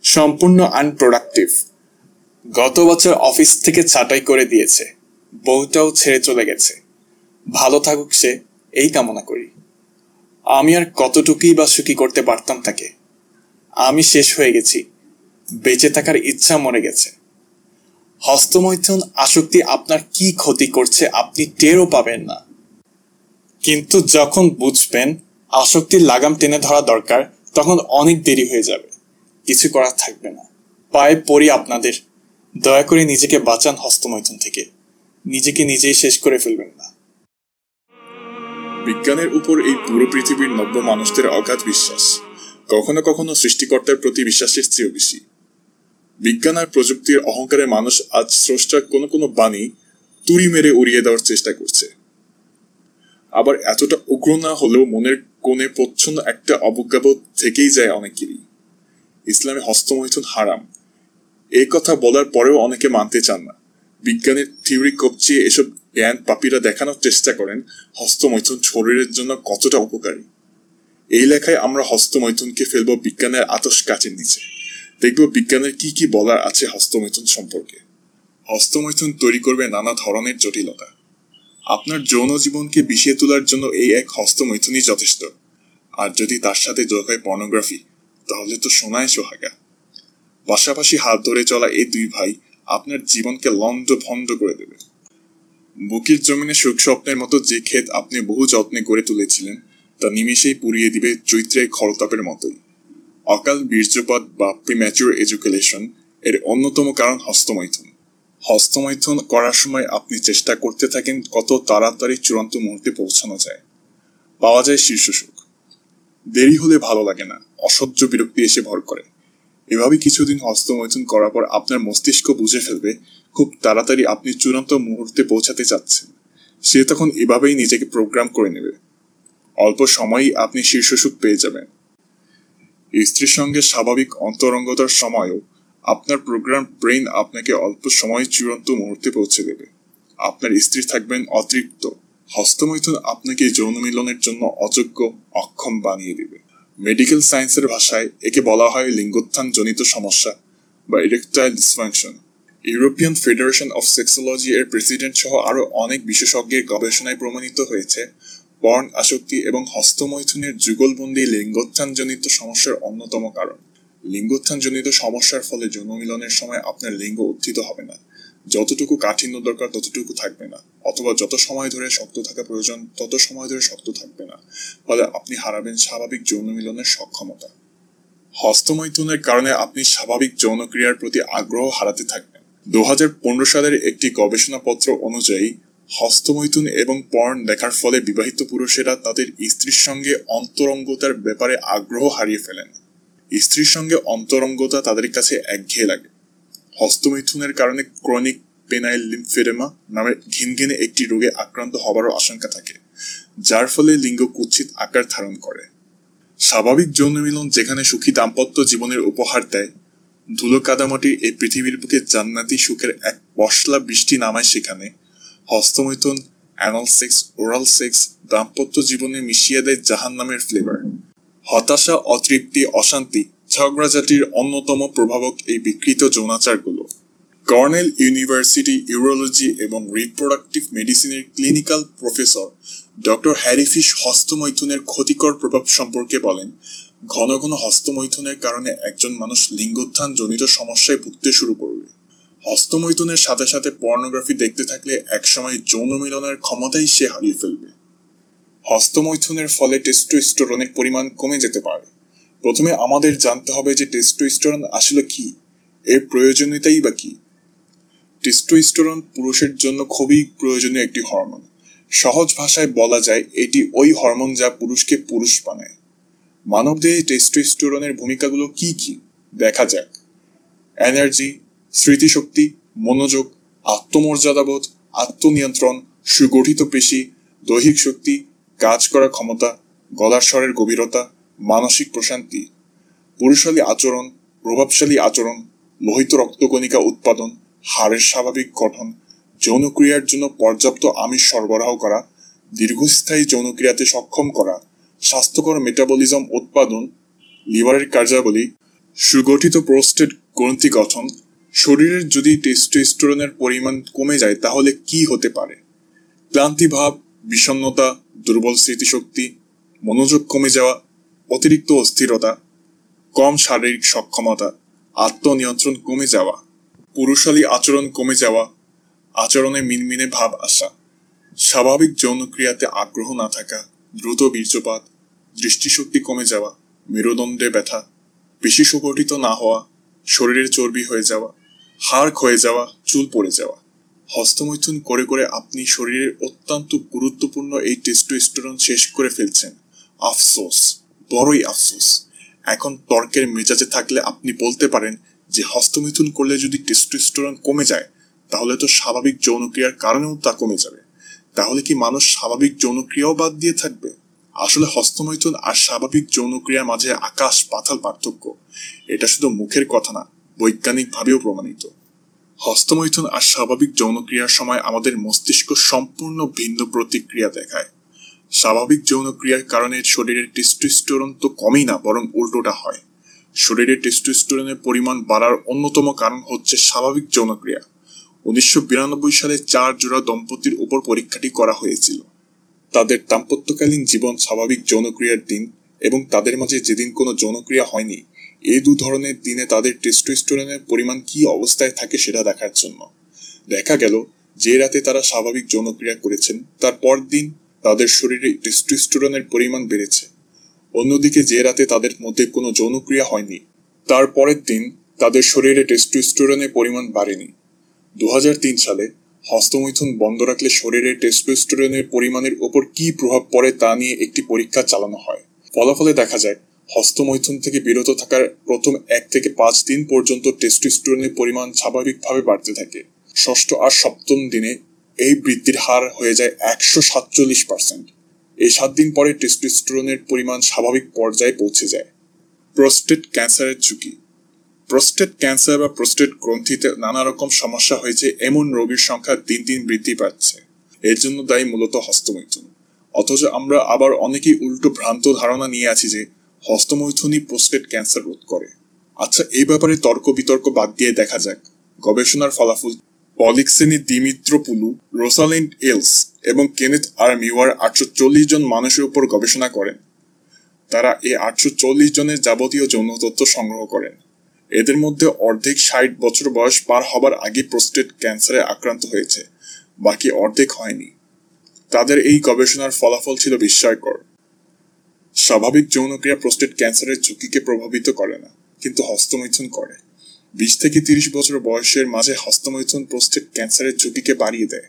সম্পূর্ণ আনপ্রোডাক্টিভ গত বছর অফিস থেকে ছাঁটাই করে দিয়েছে, বউটাও ছেড়ে চলে গেছে। ভালো থাকুক সে, এই কামনা করি। আমি আর কতটুকুই বা সুখী করতে পারতাম তাকে। আমি শেষ হয়ে গেছি, বেঁচে থাকার ইচ্ছা মরে গেছে। হস্তমৈথুন আসক্তি আপনার কি ক্ষতি করছে আপনি টেরও পাবেন না। কিন্তু যখন বুঝবেন আসক্তির লাগাম টেনে ধরা দরকার, তখন অনেক দেরি হয়ে যাবে। কিছু করার থাকবে না। পায়ে পড়ি আপনাদের। দয়া করে নিজেকে বাঁচান হস্তমৈথুন থেকে। নিজেকে নিজেই শেষ করে ফেলবেন না। বিজ্ঞানের উপর এই পুরো পৃথিবীর নব্য মানুষদের অগাধ বিশ্বাস। কখনো কখনো সৃষ্টিকর্তার প্রতি বিশ্বাসের চেয়েও বেশি। বিজ্ঞান আর প্রযুক্তির অহংকারে মানুষ আজ স্রষ্টার কোনো কোনো বাণী তুড়ি মেরে উড়িয়ে দেওয়ার চেষ্টা করছে। আবার এতটা উগ্র না হলেও মনের কোণে প্রচ্ছন্ন একটা অবজ্ঞাবোধ থেকেই যায় অনেকেরই। ইসলামে হস্তমৈথুন হারাম। এই কথা বলার পরেও অনেকে মানতে চান না। বিজ্ঞানের থিওরি কবচিয়ে এসব জ্ঞান পাপীরা দেখানোর চেষ্টা করেন হস্তমৈথুন শরীরের জন্য কতটা উপকারী। এই লেখায় আমরা হস্তমৈথুনকে ফেলব বিজ্ঞানের আতস কাচের নিচে। দেখব বিজ্ঞানের কি কি বলার আছে হস্তমৈথুন সম্পর্কে। হস্তমৈথুন তৈরি করবে নানা ধরনের জটিলতা। আপনার যৌন জীবনকে বিষিয়ে তোলার জন্য এই এক হস্তমৈথুনই যথেষ্ট। আর যদি তার সাথে যোগ হয় পর্নোগ্রাফি তাহলে তো সোনায় সোহাগা। পাশাপাশি হাত ধরে চলা এই দুই ভাই আপনার জীবনকে লন্ড ভন্ড করে দেবে। বুকের জমিনে সুখ স্বপ্নের মতো যে ক্ষেত আপনি বহু যত্নে গড়ে তুলেছিলেন, তা নিমেষেই পুড়িয়ে দিবে চৈত্রের খরতাপের মতোই। অকাল বীর্যপাত বা প্রিম্যাচুর এডুকেশন এর অন্যতম কারণ হস্তমৈথুন। হস্তমৈথুন করার সময় আপনি চেষ্টা করতে থাকেন কত তাড়াতাড়ি চূড়ান্ত মুহূর্তে পৌঁছানো যায়। পাওয়া যায় শীর্ষ সুখ। দেরি হলে ভালো লাগে না। অসহ্য বিরক্তি এসে ভর করে। এভাবে কিছুদিন হস্তমৈথুন করার পর আপনার মস্তিষ্ক বুঝে ফেলবে খুব তাড়াতাড়ি আপনি চূড়ান্ত মুহূর্তে পৌঁছাতে চাচ্ছেন। সে তখন এভাবেই নিজেকে প্রোগ্রাম করে নেবে। অল্প সময়ই আপনি শীর্ষ সুখ পেয়ে যাবেন। স্ত্রীর সঙ্গে স্বাভাবিক অন্তরঙ্গতার সময়ও আপনার প্রোগ্রাম ব্রেইন আপনাকে অল্প সময় চূড়ান্ত মুহূর্তে পৌঁছে দেবে। আপনার স্ত্রী থাকবেন অতৃপ্ত। হস্তমৈথুন আপনাকে যৌন মিলনের জন্য অযোগ্য অক্ষম বানিয়ে দেবে। মেডিকেল সায়েন্সের ভাষায় একে বলা হয় লিঙ্গোত্থান জনিত সমস্যা বা erectile dysfunction. European federation of sexology এর প্রেসিডেন্ট সহ আরও অনেক বিশেষজ্ঞের গবেষণায় প্রমাণিত হয়েছে, বর্ণ আসক্তি এবং হস্তমৈথুনের যুগলবন্দি লিঙ্গোত্থানজনিত সমস্যার অন্যতম কারণ। লিঙ্গোত্থানজনিত সমস্যার ফলে যৌনমিলনের সময় আপনার লিঙ্গ উত্থিত হবে না। যতটুকু কাঠিন্য দরকার, ততটুকু থাকবে না। অথবা যত সময় ধরে শক্ত থাকা প্রয়োজন, তত সময় ধরে শক্ত থাকবে না। ফলে আপনি হারাবেন স্বাভাবিক যৌন মিলনের সক্ষমতা। হস্তমৈথুনের কারণে আপনি স্বাভাবিক যৌনক্রিয়ার প্রতি আগ্রহ হারাতে থাকবেন। দু হাজার পনেরো সালের একটি গবেষণাপত্র অনুযায়ী, হস্তমৈথুন এবং পর্ন দেখার ফলে বিবাহিত পুরুষেরা তাদের স্ত্রীর সঙ্গে অন্তরঙ্গতার ব্যাপারে আগ্রহ হারিয়ে ফেলেন। স্ত্রীর সঙ্গে অন্তরঙ্গতা তাদের কাছে একঘেয়ে লাগে। হস্তমৈথুনের কারণে ক্রনিক পেনাইল লিমফেডেমা নামের ঘিনঘিনে একটি রোগে আক্রান্ত হবারও আশঙ্কা থাকে, যার ফলে লিঙ্গ কুৎসিত আকার ধারণ করে। স্বাভাবিক যৌন মিলন যেখানে সুখী দাম্পত্য জীবনের উপহার দেয়, ধুলো কাদামাটির এই পৃথিবীর বুকে জান্নাতি সুখের এক পশলা বৃষ্টি নামায় সেখানে, হস্তমৈথুন, অ্যানাল সেক্স, ওরাল সেক্স, দাম্পত্য জীবনে মিশিয়ে দেয় জাহান নামের ফ্লেভার। হতাশা, অতৃপ্তি, অশান্তি ঝগড়াঝাটির অন্যতম প্রভাবক এই বিকৃত যৌনাচারগুলো। কর্নেল ইউনিভার্সিটি ইউরোলজি এবং রিপ্রোডাক্টিভ মেডিসিনের clinical professor doctor Harry Fisch হস্তমৈথুনের ক্ষতিকর প্রভাব সম্পর্কে বলেন, ঘন ঘন হস্তমৈথুনের কারণে একজন মানুষ লিঙ্গোত্থান জনিত সমস্যায় ভুগতে শুরু করবে। হস্তমৈথুনের সাথে সাথে পর্নোগ্রাফি দেখতে থাকলে একসময় যৌন মিলনের ক্ষমতাই সে হারিয়ে ফেলবে। হস্তমৈথুনের ফলে টেস্টোস্টেরনের পরিমাণ কমে যেতে পারে। প্রথমে আমাদের জানতে হবে যে টেস্টোস্টেরন আসলে কি, এর প্রয়োজনীয়তাই বা কি। টেস্টোস্টেরন পুরুষের জন্য খুবই প্রয়োজনীয় একটি হরমোন। সহজ ভাষায় বলা যায়, এটি ওই হরমোন যা পুরুষকে পুরুষ বানায়। মানবদেহে টেস্টোস্টেরনের ভূমিকাগুলো কি কি? দেখা যাক। এনার্জি, স্মৃতিশক্তি, মনোযোগ, আত্মমর্যাদাবোধ, আত্মনিয়ন্ত্রণ, সুগঠিত পেশি, দৈহিক শক্তি কাজ করার ক্ষমতা, গলার স্বরের গভীরতা, মানসিক প্রশান্তি, পুরুষালী আচরণ, প্রভাবশালী আচরণ লোহিত রক্তকণিকা উৎপাদন, হাড়ের স্বাভাবিক গঠন, যৌনক্রিয়ার জন্য পর্যাপ্ত আমিষ সরবরাহ করা, দীর্ঘস্থায়ী যৌনক্রিয়াতে সক্ষম করা, স্বাস্থ্যকর মেটাবলিজম উৎপাদন, লিভারের কার্যাবলী, সুগঠিত প্রোস্টেট গ্রন্থি গঠন, শরীরের যদি টেস্টোস্টেরনের পরিমাণ কমে যায় তাহলে কি হতে পারে? ক্লান্তিভাব, বিষণ্ণতা দুর্বল স্মৃতিশক্তি, মনোযোগ কমে যাওয়া, অতিরিক্ত অস্থিরতা, কম শারীরিক সক্ষমতা, আত্মনিয়ন্ত্রণ কমে যাওয়া, পুরুষালী আচরণ কমে যাওয়া, আচরণে মিনমিনে ভাব আসা, স্বাভাবিক যৌনক্রিয়াতে আগ্রহ না থাকা, দ্রুত বীর্যপাত, দৃষ্টিশক্তি কমে যাওয়া, মেরুদণ্ডে ব্যথা পেশি সুগঠিত না হওয়া শরীরের চর্বি হয়ে যাওয়া, হাড় ক্ষয়ে যাওয়া, চুল পড়ে যাওয়া। হস্তমৈথুন করে করে আপনি শরীরের অত্যন্ত গুরুত্বপূর্ণ এই টেস্টোস্টেরন শেষ করে ফেলছেন। আফসোস, বড়ই আফসোস। এখন তর্কের মেজাজে থাকলে আপনি বলতে পারেন যে হস্তমৈথুন করলে যদি টেস্টোস্টেরন কমে যায়, তাহলে তো স্বাভাবিক যৌনক্রিয়ার কারণেও তা কমে যাবে। তাহলে কি মানুষ স্বাভাবিক যৌনক্রিয়াও বাদ দিয়ে থাকবে? আসলে হস্তমৈথুন আর স্বাভাবিক যৌনক্রিয়ার মাঝে আকাশ পাতাল পার্থক্য। এটা শুধু মুখের কথা না বৈজ্ঞানিকভাবেও প্রমাণিত। হস্তমৈথুন আর স্বাভাবিক যৌনক্রিয়ার সময় আমাদের মস্তিষ্ক সম্পূর্ণ ভিন্ন প্রতিক্রিয়া দেখায়। স্বাভাবিক যৌনক্রিয়ার কারণে শরীরের টেস্টোস্টেরন তো কমই না, বরং উল্টোটা হয়। শরীরে টেস্টোস্টেরনের পরিমাণ বাড়ার অন্যতম কারণ হচ্ছে স্বাভাবিক যৌনক্রিয়া। উনিশশো বিরানব্বই সালে চার জোড়া দম্পতির উপর পরীক্ষাটি করা হয়েছিল। তাদের দাম্পত্যকালীন জীবন স্বাভাবিক যৌনক্রিয়ার দিন এবং তাদের মাঝে যেদিন কোনো যৌনক্রিয়া হয়নি এই দু ধরনের দিনে তাদের টেস্টোস্টেরনের পরিমাণ কি অবস্থায় থাকে সেটা দেখার জন্য। দেখা গেল যে রাতে তারা স্বাভাবিক যৌনক্রিয়া করেছেন, তার পর দিন তাদের শরীরে টেস্টোস্টেরনের পরিমাণ বেড়েছে। অন্যদিকে যে রাতে তাদের মধ্যে কোনো যৌনক্রিয়া হয়নি, তার পরের দিন তাদের শরীরে টেস্টোস্টেরনের পরিমাণ বাড়েনি। দু হাজার তিন সালে হস্তমৈথুন বন্ধ রাখলে শরীরে টেস্টোস্টেরনের পরিমাণের ওপর কি প্রভাব পড়ে তা নিয়ে একটি পরীক্ষা চালানো হয়। ফলাফলে দেখা যায় হস্তমৈথুন থেকে বিরত থাকার প্রথম এক থেকে পাঁচ দিন পর্যন্ত টেস্টোস্টেরনের পরিমাণ স্বাভাবিকভাবে বাড়তে থাকে। ষষ্ঠ আর সপ্তম দিনে এই বৃদ্ধির হার হয়ে যায় একশো সাতচল্লিশ পার্সেন্ট। এই সাত দিন পরে টেস্টোস্টেরনের পরিমাণ স্বাভাবিক পর্যায়ে পৌঁছে যায়। প্রোস্টেট ক্যান্সারের ঝুঁকি। প্রোস্টেট ক্যান্সার বা প্রোস্টেট গ্রন্থিতে নানা রকম সমস্যা হয়েছে, এমন রোগীর সংখ্যা দিন দিন বৃদ্ধি পাচ্ছে। এর জন্য দায়ী মূলত হস্তমৈথুন। অথচ আমরা আবার অনেকেই উল্টো ভ্রান্ত ধারণা নিয়ে আছি যে হস্তমৈথুনই প্রোস্টেট ক্যান্সার রোধ করে। আচ্ছা এই ব্যাপারে তর্ক বিতর্ক বাদ দিয়ে দেখা যাক। গবেষণার ফলাফল পলিক্সেনি দিমিত্রপুলু, রোসালিন্ড এলস এবং কেনেথ আর মিওয়ার আটশো চল্লিশ জন মানুষের উপর গবেষণা করেন। তারা এই আটশো চল্লিশ জনের যাবতীয় যৌন তথ্য সংগ্রহ করেন। এদের মধ্যে অর্ধেক ষাট বছর বয়স পার হবার আগে প্রোস্টেট ক্যান্সারে আক্রান্ত হয়েছে, বাকি অর্ধেক হয়নি। তাদের এই গবেষণার ফলাফল ছিল বিস্ময়কর। স্বাভাবিক যৌনক্রিয়া প্রোস্টেট ক্যান্সারের ঝুঁকিকে প্রভাবিত করে না, কিন্তু হস্তমৈথুন করে। বিশ থেকে তিরিশ বছর বয়সের মাঝে হস্তমৈথুন প্রোস্টেট ক্যান্সারের ঝুঁকিকে বাড়িয়ে দেয়।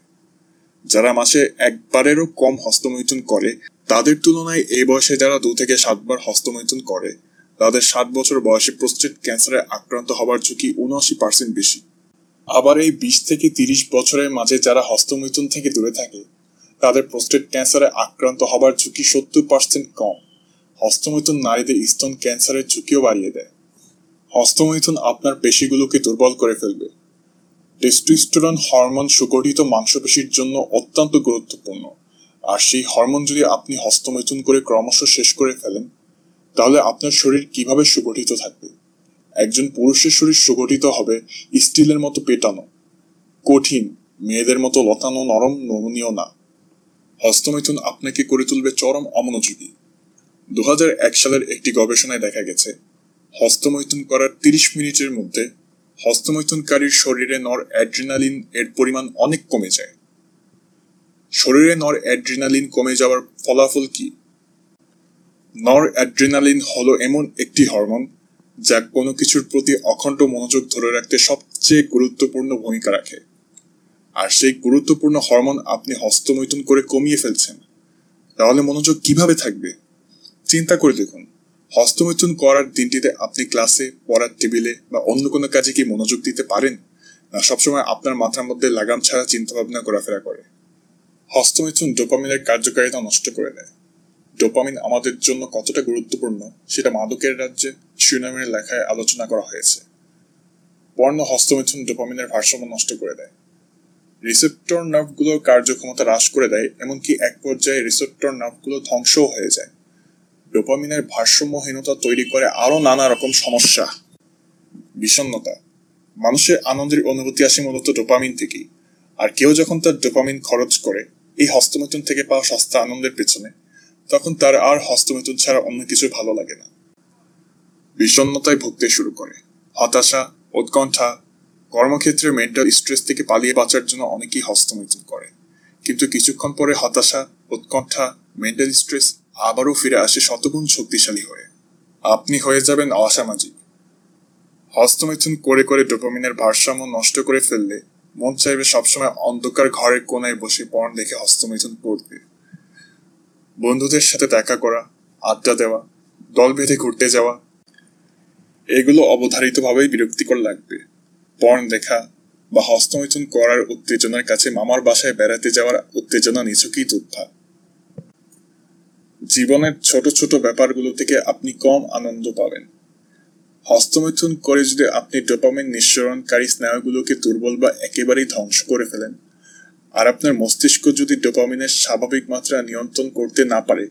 যারা মাসে একবারেরও কম হস্তমৈথুন করে, তাদের তুলনায় এই বয়সে যারা দু থেকে সাতবার হস্তমৈথুন করে, তাদের ষাট বছর বয়সে প্রোস্টেট ক্যান্সারে আক্রান্ত হবার ঝুঁকি উনআশি পার্সেন্ট বেশি। আবার এই বিশ থেকে তিরিশ বছরের মাঝে যারা হস্তমৈথুন থেকে দূরে থাকে, তাদের প্রোস্টেট ক্যান্সারে আক্রান্ত হবার ঝুঁকি সত্তর পার্সেন্ট কম। হস্তমৈথুন নারীদের স্তন ক্যান্সারের ঝুঁকিও বাড়িয়ে দেয়। হস্তমৈথুন আপনার পেশিগুলোকে দুর্বল করে ফেলবে। টেস্টোস্টেরন হরমোন সুগঠিত মাংসপেশির জন্য অত্যন্ত গুরুত্বপূর্ণ। আর সেই হরমোন যদি আপনি হস্তমৈথুন করে ক্রমশ শেষ করে ফেলেন, তাহলে আপনার শরীর কীভাবে সুগঠিত থাকবে? একজন পুরুষের শরীর সুগঠিত হবে স্টিলের মতো পেটানো, কঠিন, মেয়েদের মতো লতানো নরম, নমনীয় না। হস্তমৈথুন আপনাকে করে তুলবে চরম অমনোযোগী। দু সালের একটি গবেষণায় দেখা গেছে, হস্তমৈথুন করার তিরিশ মিনিটের মধ্যে হস্তমৈথুনকারীর শরীরে নর অ্যাড্রিনালিন এর পরিমাণ অনেক কমে যায়। শরীরে নর অ্যাড্রিনালিন কমে যাওয়ার ফলাফল কি? নর অ্যাড্রিনালিন হলো এমন একটি হরমোন যা কোনো কিছুর প্রতি অখণ্ড মনোযোগ ধরে রাখতে সবচেয়ে গুরুত্বপূর্ণ ভূমিকা রাখে। আর সেই গুরুত্বপূর্ণ হরমোন আপনি হস্তমৈথুন করে কমিয়ে ফেলছেন, তাহলে মনোযোগ কীভাবে থাকবে? চিন্তা করে দেখুন, হস্তমৈথুন করার দিনটিতে আপনি ক্লাসে, পড়ার টেবিলে বা অন্য কোনো কাজে কি মনোযোগ দিতে পারেন? না, সবসময় আপনার মাথার মধ্যে লাগাম ছাড়া চিন্তা ভাবনা ঘোরাফেরা করে। হস্তমৈথুন ডোপামিনের কার্যকারিতা নষ্ট করে দেয়। ডোপামিন আমাদের জন্য কতটা গুরুত্বপূর্ণ, সেটা মাদকের রাজ্যে শিরোনামের লেখায় আলোচনা করা হয়েছে। পর্ণ হস্তমৈথুন ডোপামিনের ভারসাম্য নষ্ট করে দেয়। রিসেপ্টর নার্ভগুলোর কার্যক্ষমতা হ্রাস করে দেয়, এমনকি এক পর্যায়ে রিসেপ্টর নার্ভগুলো ধ্বংসও হয়ে যায়। ডোপামিনের ভারসাম্যহীনতা তৈরি করে আরও নানা রকম সমস্যা। বিষণ্ণতা। মানুষের আনন্দের অনুভূতি আসে মূলত ডোপামিন থেকেই। আর কেউ যখন তার ডোপামিন খরচ করে, এই হস্তমিথুন থেকে পাওয়া সস্তা আনন্দের পেছনে, তখন তার আর হস্তমিথুন ছাড়া অন্য কিছু ভালো লাগে না। বিষণ্ণতায় ভুগতে শুরু করে। হতাশা, উৎকণ্ঠা, কর্মক্ষেত্রে মেন্টাল স্ট্রেস থেকে পালিয়ে বাঁচার জন্য অনেকেই হস্তমিথুন করে। কিন্তু কিছুক্ষণ পরে হতাশা, উৎকণ্ঠা, মেন্টাল স্ট্রেস আবারও ফিরে আসে শতগুণ শক্তিশালী হয়ে। আপনি হয়ে যাবেন অসামাজিক হস্তমিথুন করে করে ডোপামিনের ভারসাম্য নষ্ট করে ফেললে মন চাইবে সবসময় অন্ধকার ঘরের কোনায় বসে পর্ন দেখে হস্তমিথুন করতে বন্ধুদের সাথে দেখা করা, আড্ডা দেওয়া, দল বেঁধে ঘুরতে যাওয়া, এগুলো অবধারিতভাবেই বিরক্তিকর লাগবে। পর্ন দেখা বা হস্তমিথুন করার উত্তেজনার কাছে মামার বাসায় বেড়াতে যাওয়ার উত্তেজনা নিছকই তুদ্ধা জীবনের ছোট ছোট ব্যাপারগুলো থেকে আপনি কম আনন্দ পাবেন। হস্তমিথুন করে যদি আপনি ডোপামিন নিঃসরণকারী স্নায়ুগুলোকে দুর্বল বা একেবারেই ধ্বংস করে ফেলেন, আর আপনার মস্তিষ্ক যদি ডোপামিনের স্বাভাবিক মাত্রা নিয়ন্ত্রণ করতে না পারে,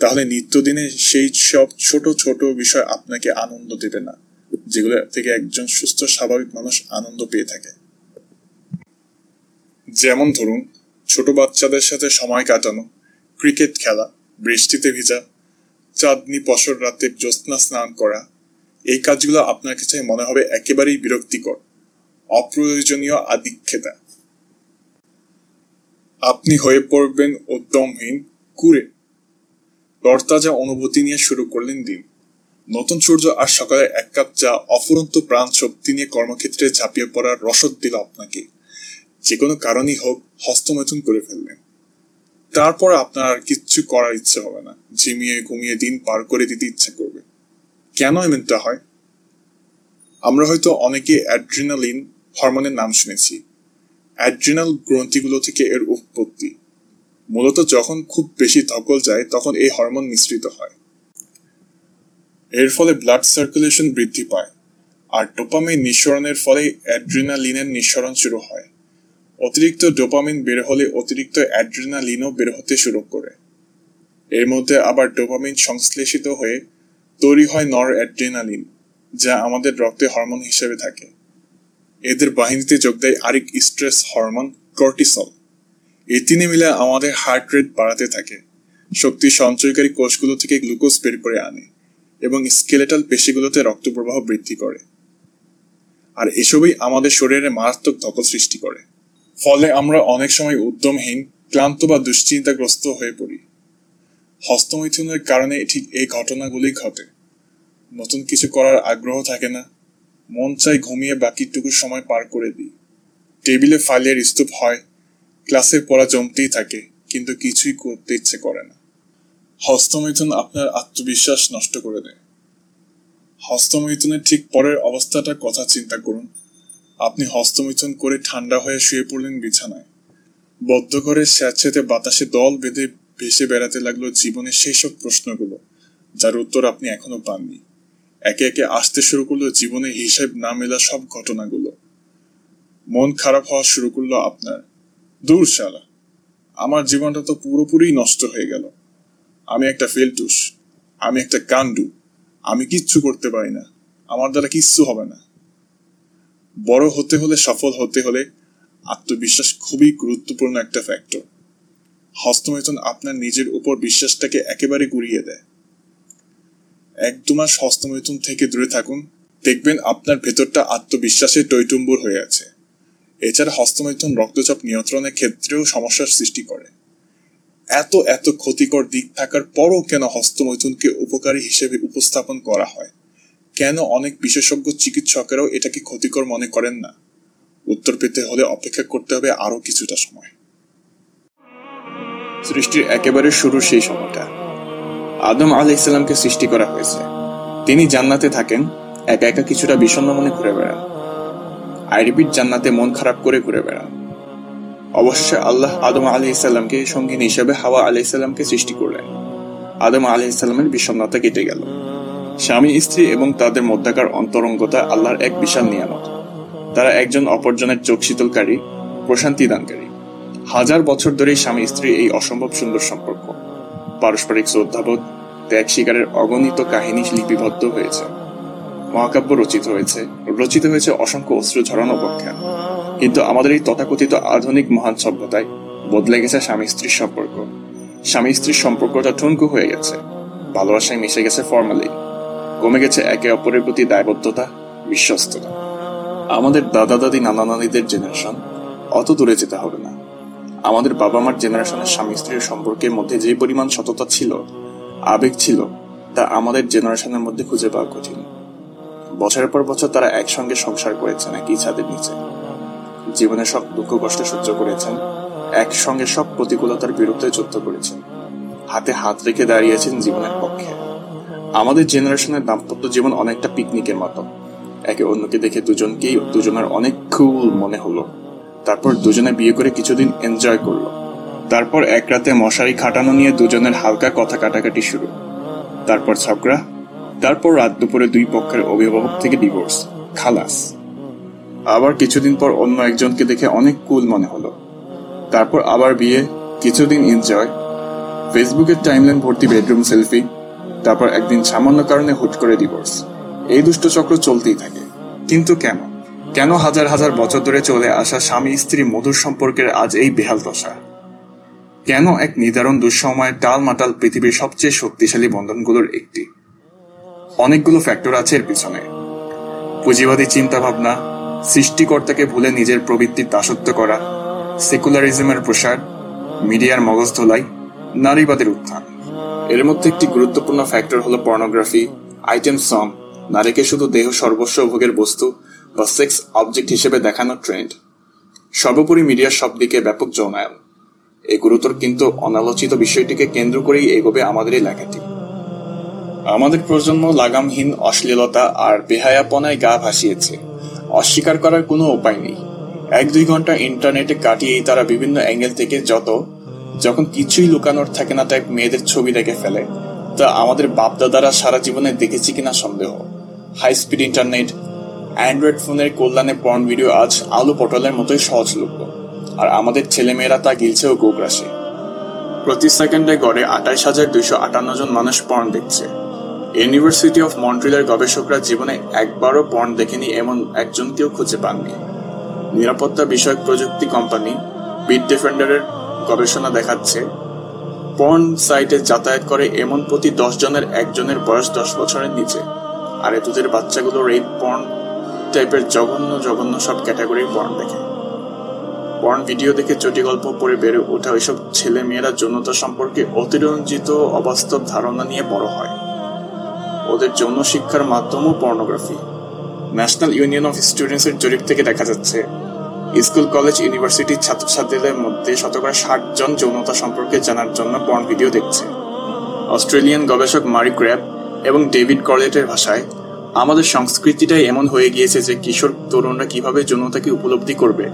তাহলে নিত্যদিনে সেই সব ছোট ছোট বিষয় আপনাকে আনন্দ দেবে না, যেগুলো থেকে একজন সুস্থ স্বাভাবিক মানুষ আনন্দ পেয়ে থাকে। যেমন ধরুন, ছোট বাচ্চাদের সাথে সময় কাটানো, ক্রিকেট খেলা বৃষ্টিতে ভিজা, চাঁদনি পশর রাতে জ্যোৎস্না স্নান করা, এই কাজগুলো আপনার কাছে মনে হবে একেবারেই বিরক্তিকর, অপ্রয়োজনীয় আদিক্ষেতা। আপনি হয়ে পড়বেন উদ্যমহীন কুড়ে তরতাজা অনুভূতি নিয়ে শুরু করলেন দিন। নতুন সূর্য আর সকালে এক কাপ চা, অফুরন্ত প্রাণ শক্তি নিয়ে কর্মক্ষেত্রে ঝাঁপিয়ে পড়ার রসদ দিল আপনাকে। যে কোনো কারণই হোক, হস্তমৈথুন করে ফেললেন। তারপর আপনার আর কিচ্ছু করার ইচ্ছে হবে না। ঝিমিয়ে ঘুমিয়ে দিন পার করে দিতে ইচ্ছে করবে। কেন এমনটা হয়? আমরা হয়তো অনেকে অ্যাড্রিনালিন হরমোনের নাম শুনেছি। অ্যাড্রিনাল গ্রন্থিগুলো থেকে এর উৎপত্তি। মূলত যখন খুব বেশি ধকল যায়, তখন এই হরমোন মিশ্রিত হয়। এর ফলে ব্লাড সার্কুলেশন বৃদ্ধি পায়। আর ডোপামিন নিঃসরণের ফলে অ্যাড্রিনালিনের নিঃসরণ শুরু হয়। অতিরিক্ত ডোপামিন বের হলে অতিরিক্ত অ্যাড্রিনালিনও বের হতে শুরু করে। এর মধ্যে আবার ডোপামিন সংশ্লেষিত হয়ে তৈরি হয় নর অ্যাড্রিনালিন যা আমাদের রক্তে হরমোন হিসেবে থাকে। এদের বাহিনীতে যোগ দেয় আরেক স্ট্রেস হরমোন, কর্টিসল। এই তিনে মিলে আমাদের হার্ট রেট বাড়াতে থাকে, শক্তি সঞ্চয়কারী কোষগুলো থেকে গ্লুকোজ বের করে আনে এবং স্কেলেটাল পেশিগুলোতে রক্ত প্রবাহ বৃদ্ধি করে। আর এসবই আমাদের শরীরে মারাত্মক ধকল সৃষ্টি করে। ফলে আমরা অনেক সময় উদ্যমহীন, ক্লান্ত বা দুশ্চিন্তাগ্রস্ত হয়ে পড়ি। হস্তমৈথুনের কারণে ঠিক এই ঘটনাগুলি ঘটে। নতুন কিছু করার আগ্রহ থাকে না। মন চাই ঘুমিয়ে বাকিটুকু সময় পার করে দিই। টেবিলে ফাইলের স্তূপ হয় ক্লাসে পড়া জমতেই থাকে, কিন্তু কিছুই করতে ইচ্ছে করে না। হস্তমৈথুন আপনার আত্মবিশ্বাস নষ্ট করে দেয়। হস্তমৈথুনের ঠিক পরের অবস্থাটার কথা চিন্তা করুন। আপনি হস্তমৈথুন করে ঠান্ডা হয়ে শুয়ে পড়লেন বিছানায়। বদ্ধ করে স্যাঁতস্যাঁতে বাতাসে দল বেঁধে ভেসে বেড়াতে লাগল জীবনের সেই সব প্রশ্নগুলো, যার উত্তর আপনি এখনও পাননি। একে একে আসতে শুরু করল জীবনে হিসেব না মেলা সব ঘটনাগুলো। মন খারাপ হওয়া শুরু করল আপনার। দূর, শালা। আমার জীবনটা তো পুরোপুরি নষ্ট হয়ে গেল। আমি একটা ফেলটুস। আমি একটা কান্ডু আমি কিচ্ছু করতে পারি না। আমার দ্বারা কিচ্ছু হবে না। বড় হতে হলে, সফল হতে হলে আত্মবিশ্বাস খুবই গুরুত্বপূর্ণ একটা ফ্যাক্টর হস্তমৈথুন আপনার নিজের উপর বিশ্বাসটাকে একেবারে গুড়িয়ে দেয়। এক দু মাস হস্তমৈথুন থেকে দূরে থাকুন, দেখবেন আপনার ভেতরটা আত্মবিশ্বাসে টৈটুম্বুর হয়ে আছে। এছাড়া হস্তমৈথুন রক্তচাপ নিয়ন্ত্রণের ক্ষেত্রেও সমস্যার সৃষ্টি করে। এত এত ক্ষতিকর দিক থাকার পরও কেন হস্তমৈথুনকে উপকারী হিসেবে উপস্থাপন করা হয়? কেন অনেক বিশেষজ্ঞ চিকিৎসকেরাও এটাকে ক্ষতিকর মনে করেন না? উত্তর পেতে হলে অপেক্ষা করতে হবে আরও কিছুটা সময়। সৃষ্টির একেবারে শুরুর সেই সময়টা। আদম আলাহ ইসলামকে সৃষ্টি করা হয়েছে। তিনি জান্নাতে থাকেন, একা একা কিছুটা বিষণ্ণ মনে ঘুরে বেড়ান। আই রিপিট জান্নাতে মন খারাপ করে ঘুরে বেড়ান। অবশেষে আল্লাহ আদম আলি ইসাল্লামকে সঙ্গিনী হিসেবে হাওয়া আলি ইসাল্লামকে সৃষ্টি করলেন। আদম আলি ইসাল্লামের বিষণ্ণতা কেটে গেল। স্বামী, স্ত্রী এবং তাদের মধ্যাকার অন্তরঙ্গতা আল্লাহর এক বিশাল নিয়ামত। তারা একজন অপরজনের চোখ শীতলকারী প্রশান্তি দানকারী হাজার বছর ধরেই স্বামী, স্ত্রী এই অসম্ভব সুন্দর সম্পর্ক। পারস্পরিক শ্রদ্ধাবোধ, ত্যাগ শিকারের অগণিত কাহিনী লিপিবদ্ধ হয়েছে। মহাকাব্য রচিত হয়েছে। রচিত হয়েছে অসংখ্য অশ্রু ঝরানো উপাখ্যান কিন্তু আমাদের এই তথাকথিত আধুনিক মহান সভ্যতায় বদলে গেছে স্বামী, স্ত্রীর সম্পর্ক। স্বামী, স্ত্রীর সম্পর্কটা ঠুনকু হয়ে গেছে। ভালোবাসায় মিশে গেছে ফর্মালি কমে গেছে একে অপরের প্রতি দায়বদ্ধতা, বিশ্বস্ততা। আমাদের দাদা দাদি নানা নানিদের জেনারেশন অত দূরে যেতে হবে না। আমাদের বাবা মার জেনারেশনের স্বামী স্ত্রীর সম্পর্কের মধ্যে যে পরিমাণ সততা ছিল, আবেগ ছিল, তা আমাদের জেনারেশনের মধ্যে খুঁজে পাওয়া কঠিন। বছরের পর বছর তারা একসঙ্গে সংসার করেছেন একই ছাদের নিচে। জীবনে সব দুঃখ, কষ্ট সহ্য করেছেন, একসঙ্গে সব প্রতিকূলতার বিরুদ্ধে যুদ্ধ করেছেন। হাতে হাত রেখে দাঁড়িয়েছেন জীবনের পক্ষে। আমাদের জেনারেশনের দাম্পত্য জীবন অনেকটা পিকনিকের মতো। একে অন্যকে দেখে দুজনকেই দুজনের অনেক কুল মনে হলো। তারপর দুজনে বিয়ে করে কিছুদিন এনজয় করল। তারপর এক রাতে মশারি খাটানো নিয়ে দুজনের হালকা কথা কাটাকাটি শুরু। তারপর ছকরা তারপর রাত দুপুরে দুই পক্ষের অভিভাবক থেকে ডিভোর্স খালাস। আবার কিছুদিন পর অন্য একজনকে দেখে অনেক কুল মনে হলো। তারপর আবার বিয়ে, কিছুদিন এনজয় ফেসবুকের টাইমলাইন ভর্তি বেডরুম সেলফি তারপর একদিন সামান্য কারণে হুট করে ডিভোর্স এই দুষ্ট চক্র চলতেই থাকে। কিন্তু কেন? কেন হাজার হাজার বছর ধরে চলে আসা স্বামী স্ত্রী মধুর সম্পর্কের আজ এই বেহাল দশা? কেন এক নিদারুণ দুঃসময় টাল মাটাল পৃথিবীর সবচেয়ে শক্তিশালী বন্ধনগুলোর একটি? অনেকগুলো ফ্যাক্টর আছে এর পিছনে। পুঁজিবাদী চিন্তা ভাবনা সৃষ্টিকর্তাকে ভুলে নিজের প্রবৃত্তির দাসত্ব করা সেকুলারিজমের প্রসার, মিডিয়ার মগজ ধোলাই, নারীবাদের উত্থান। এর মধ্যে একটি গুরুত্বপূর্ণ ফ্যাক্টর হলো পর্নোগ্রাফি আইটেম সং নারীকে শুধু দেহ সর্বস্ব ভোগের বস্তু বা সেক্স অবজেক্ট হিসেবে দেখানো ট্রেন্ড সর্বোপরি মিডিয়ার সব দিকে ব্যাপক যৌনায়ন এই গুরুতর কিন্তু অনালোচিত বিষয়টিকে কেন্দ্র করেই এগোবে আমাদের এই লেখাটি। আমাদের প্রজন্ম লাগামহীন অশ্লীলতা আর বেহায়াপনায় গা ভাসিয়েছে। অস্বীকার করার কোনো উপায় নেই। এক দুই ঘণ্টা ইন্টারনেটে কাটিয়েই তারা বিভিন্ন অ্যাঙ্গেল থেকে যত যখন কিছুই লুকানোর থাকে না, তাই মেয়েদের ছবি দেখে ফেলে। তা আমাদের বাপদাদারা সারা জীবনে দেখেছি কিনা সন্দেহ। হাই স্পিড ইন্টারনেট, অ্যান্ড্রয়েড ফোনের কল্যাণে পর্ন ভিডিও আজ আলু পটলের মতোই সহজলভ্য। আর আমাদের ছেলেমেয়েরা তা গিলছে গিলছেও গোগ্রাসে। প্রতি সেকেন্ডে গড়ে আঠাইশ হাজার দুইশো আটান্ন জন মানুষ পর্ন দেখছে। ইউনিভার্সিটি অফ মন্ট্রিলের গবেষকরা জীবনে একবারও পর্ন দেখেনি এমন একজনকেও খুঁজে পাননি। নিরাপত্তা বিষয়ক প্রযুক্তি কোম্পানি বিট ডিফেন্ডারের গবেষণা দেখাচ্ছে, পর্ন সাইটে যাতায়াত করে এমন প্রতি দশ জনের একজনের বয়স দশ বছরের নিচে। আর এতুদের বাচ্চাগুলো রেপ পর্ন টাইপের জঘন্য জঘন্য সব ক্যাটাগরির পর্ন দেখে। পর্ন ভিডিও দেখে চটি গল্প পড়ে বেড়ে ওঠা ওইসব ছেলে মেয়েরা যৌনতা সম্পর্কে অতিরঞ্জিত, অবাস্তব ধারণা নিয়ে বড় হয়। ওদের যৌন শিক্ষার মাধ্যমও পর্নোগ্রাফি। ন্যাশনাল ইউনিয়ন অফ স্টুডেন্টসের জরিপ থেকে দেখা যাচ্ছে স্কুল, কলেজ ইউনিভার্সিটির ছাত্রছাত্রীদের মধ্যে শতকরা ষাট জন যৌনতা সম্পর্কে জানার জন্য পর্ন ভিডিও দেখছে। অস্ট্রেলিয়ান গবেষক মারি ক্র্যাব এবং ডেভিড কর্লেটের ভাষায়, আমাদের সংস্কৃতিটাই এমন হয়ে গিয়েছে যে কিশোর তরুণরা কীভাবে যৌনতাকে উপলব্ধি করবে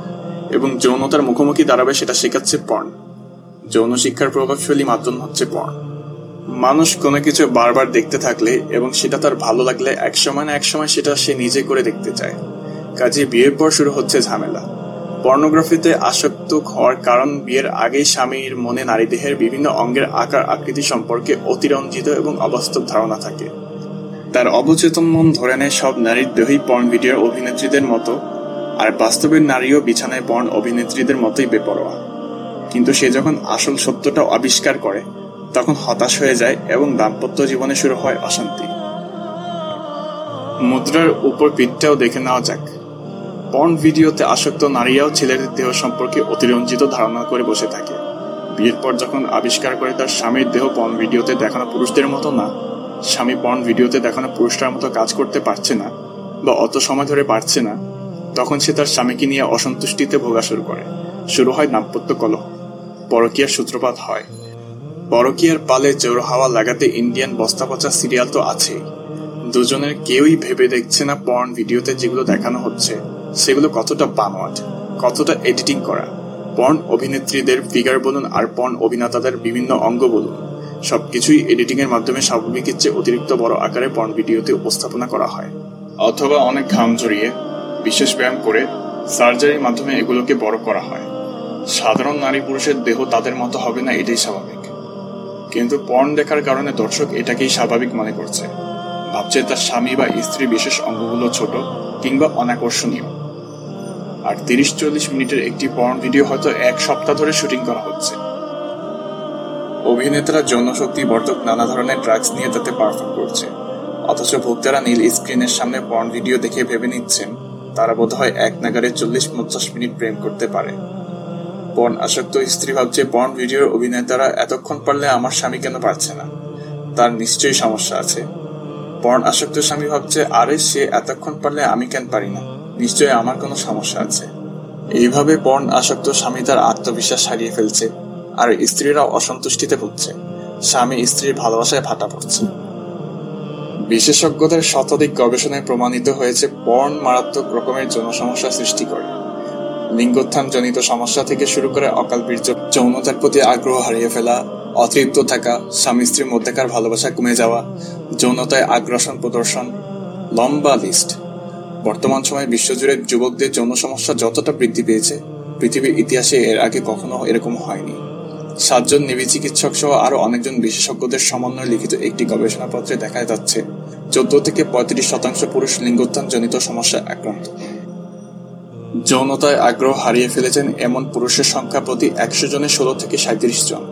এবং যৌনতার মুখোমুখি দাঁড়াবে সেটা শেখাচ্ছে পর্ন যৌন শিক্ষার প্রভাবশালী মাধ্যম হচ্ছে পর্ন মানুষ কোনো কিছু বারবার দেখতে থাকলে এবং সেটা তার ভালো লাগলে এক সময় না এক সময় সেটা সে নিজে করে দেখতে চায়। কাজে বিয়ের পর শুরু হচ্ছে ঝামেলা। পর্নোগ্রাফিতে আসক্ত হওয়ার কারণ বিয়ের আগেই স্বামীর মনে নারীদেহের বিভিন্ন অঙ্গের আকার আকৃতি সম্পর্কে অতিরঞ্জিত এবং অবাস্তব ধারণা থাকে। তার অবচেতন মন ধরে নেয় সব নারীর দেহই পর্ন ভিডিওর অভিনেত্রীদের মতো, আর বাস্তবের নারীও বিছানায় পর্ন অভিনেত্রীদের মতোই বেপরোয়া। কিন্তু সে যখন আসল সত্যটা আবিষ্কার করে, তখন হতাশ হয়ে যায় এবং দাম্পত্য জীবনে শুরু হয় অশান্তি। মুদ্রার উপর পিঠটাও দেখে নেওয়া যাক। পর্ন ভিডিওতে আসক্ত নারীরাও ছেলের দেহ সম্পর্কে অতিরঞ্জিত ধারণা করে বসে থাকে। বিয়ের পর যখন আবিষ্কার করে তার স্বামীর দেহ পর্ন ভিডিওতে দেখানো পুরুষদের মতো না, স্বামী পর্ন ভিডিওতে দেখানো পুরুষটার মতো কাজ করতে পারছে না বা অত সময় ধরে পারছে না, তখন সে তার স্বামীকে নিয়ে অসন্তুষ্টিতে ভোগা শুরু করে। শুরু হয় দাম্পত্য কলহ, পরকীয়ার সূত্রপাত হয়। পরকীয়ার পালে জোর হাওয়া লাগাতে ইন্ডিয়ান বস্তা পচা সিরিয়াল তো আছেই। দুজনের কেউই ভেবে দেখছে না পর্ন ভিডিওতে যেগুলো দেখানো হচ্ছে। সেগুলো কতটা বানোয়াট, কতটা এডিটিং করা। পর্ন অভিনেত্রীদের ফিগার বলুন আর পর্ন অভিনেতাদের বিভিন্ন অঙ্গ বলুন, সবকিছুই এডিটিং এর মাধ্যমে স্বাভাবিকের চেয়ে অতিরিক্ত বড় আকারে পর্ন ভিডিওতে উপস্থাপনা করা হয়। অথবা অনেক ঘাম জড়িয়ে, বিশেষ ব্যায়াম করে সার্জারির মাধ্যমে এগুলোকে বড় করা হয়। সাধারণ নারী পুরুষের দেহ তাদের মতো হবে না, এটাই স্বাভাবিক। কিন্তু পর্ন দেখার কারণে দর্শক এটাকেই স্বাভাবিক মনে করছে। ভাবছে তার স্বামী বা স্ত্রী বিশেষ অঙ্গগুলো ছোট কিংবা অনাকর্ষণীয়। আর তিরিশ চল্লিশ মিনিটের একটি পর্ন ভিডিও হয়তো এক সপ্তাহ ধরে শুটিং করা হচ্ছে। অভিনেতারা যৌনশক্তি বর্ধক নানা ধরনের ড্রাগস নিয়ে তাতে পারফর্ম করছে। অথচ ভোক্তারা নীল স্ক্রিনের সামনে পর্ন ভিডিও দেখে ভেবে নিচ্ছেন, তারা বোধহয় এক নাগারে চল্লিশ পঞ্চাশ মিনিট প্রেম করতে পারে। পর্ন আসক্ত স্ত্রী ভাবছে, পর্ন ভিডিওর অভিনেতারা এতক্ষণ পারলে আমার স্বামী কেন পারছে না? তার নিশ্চয়ই সমস্যা আছে। পর্ন আসক্ত স্বামী ভাবছে, আরে, সে এতক্ষণ পারলে আমি কেন পারি না? নিশ্চয়ই আমার কোনো সমস্যা আছে। এইভাবে পর্ন আসক্ত স্বামী তার আত্মবিশ্বাস হারিয়ে ফেলছে আর স্ত্রীরা অসন্তুষ্টিতে ভুগছে। স্বামী স্ত্রীর ভালোবাসায় ভাটা পড়ছে। বিশেষজ্ঞদের শতাধিক গবেষণায় প্রমাণিত হয়েছে পর্ন মারাত্মক রকমের যৌন সমস্যা সৃষ্টি করে। লিঙ্গোত্থান জনিত সমস্যা থেকে শুরু করে অকাল বীর্য, যৌনতার প্রতি আগ্রহ হারিয়ে ফেলা, অতৃপ্ত থাকা, স্বামী স্ত্রীর মধ্যেকার ভালোবাসা কমে যাওয়া, যৌনতায় আগ্রাসন প্রদর্শন, লম্বা লিস্ট বর্তমান সময়ে বিশ্বজুড়ে যুবকদের যৌন সমস্যা যতটা বৃদ্ধি পেয়েছে, পৃথিবীর ইতিহাসে এর আগে কখনো এরকম হয়নি। সাতজন নিবি চিকিৎসক সহ আরও অনেকজন বিশেষজ্ঞদের সমন্বয়ে লিখিত একটি গবেষণাপত্রে দেখা যাচ্ছে, চোদ্দ থেকে পঁয়ত্রিশ শতাংশ পুরুষ লিঙ্গোত্থান জনিত সমস্যায় আক্রান্ত। যৌনতায় আগ্রহ হারিয়ে ফেলেছেন এমন পুরুষের সংখ্যা প্রতি একশো জনে ষোলো থেকে সাঁত্রিশ জন।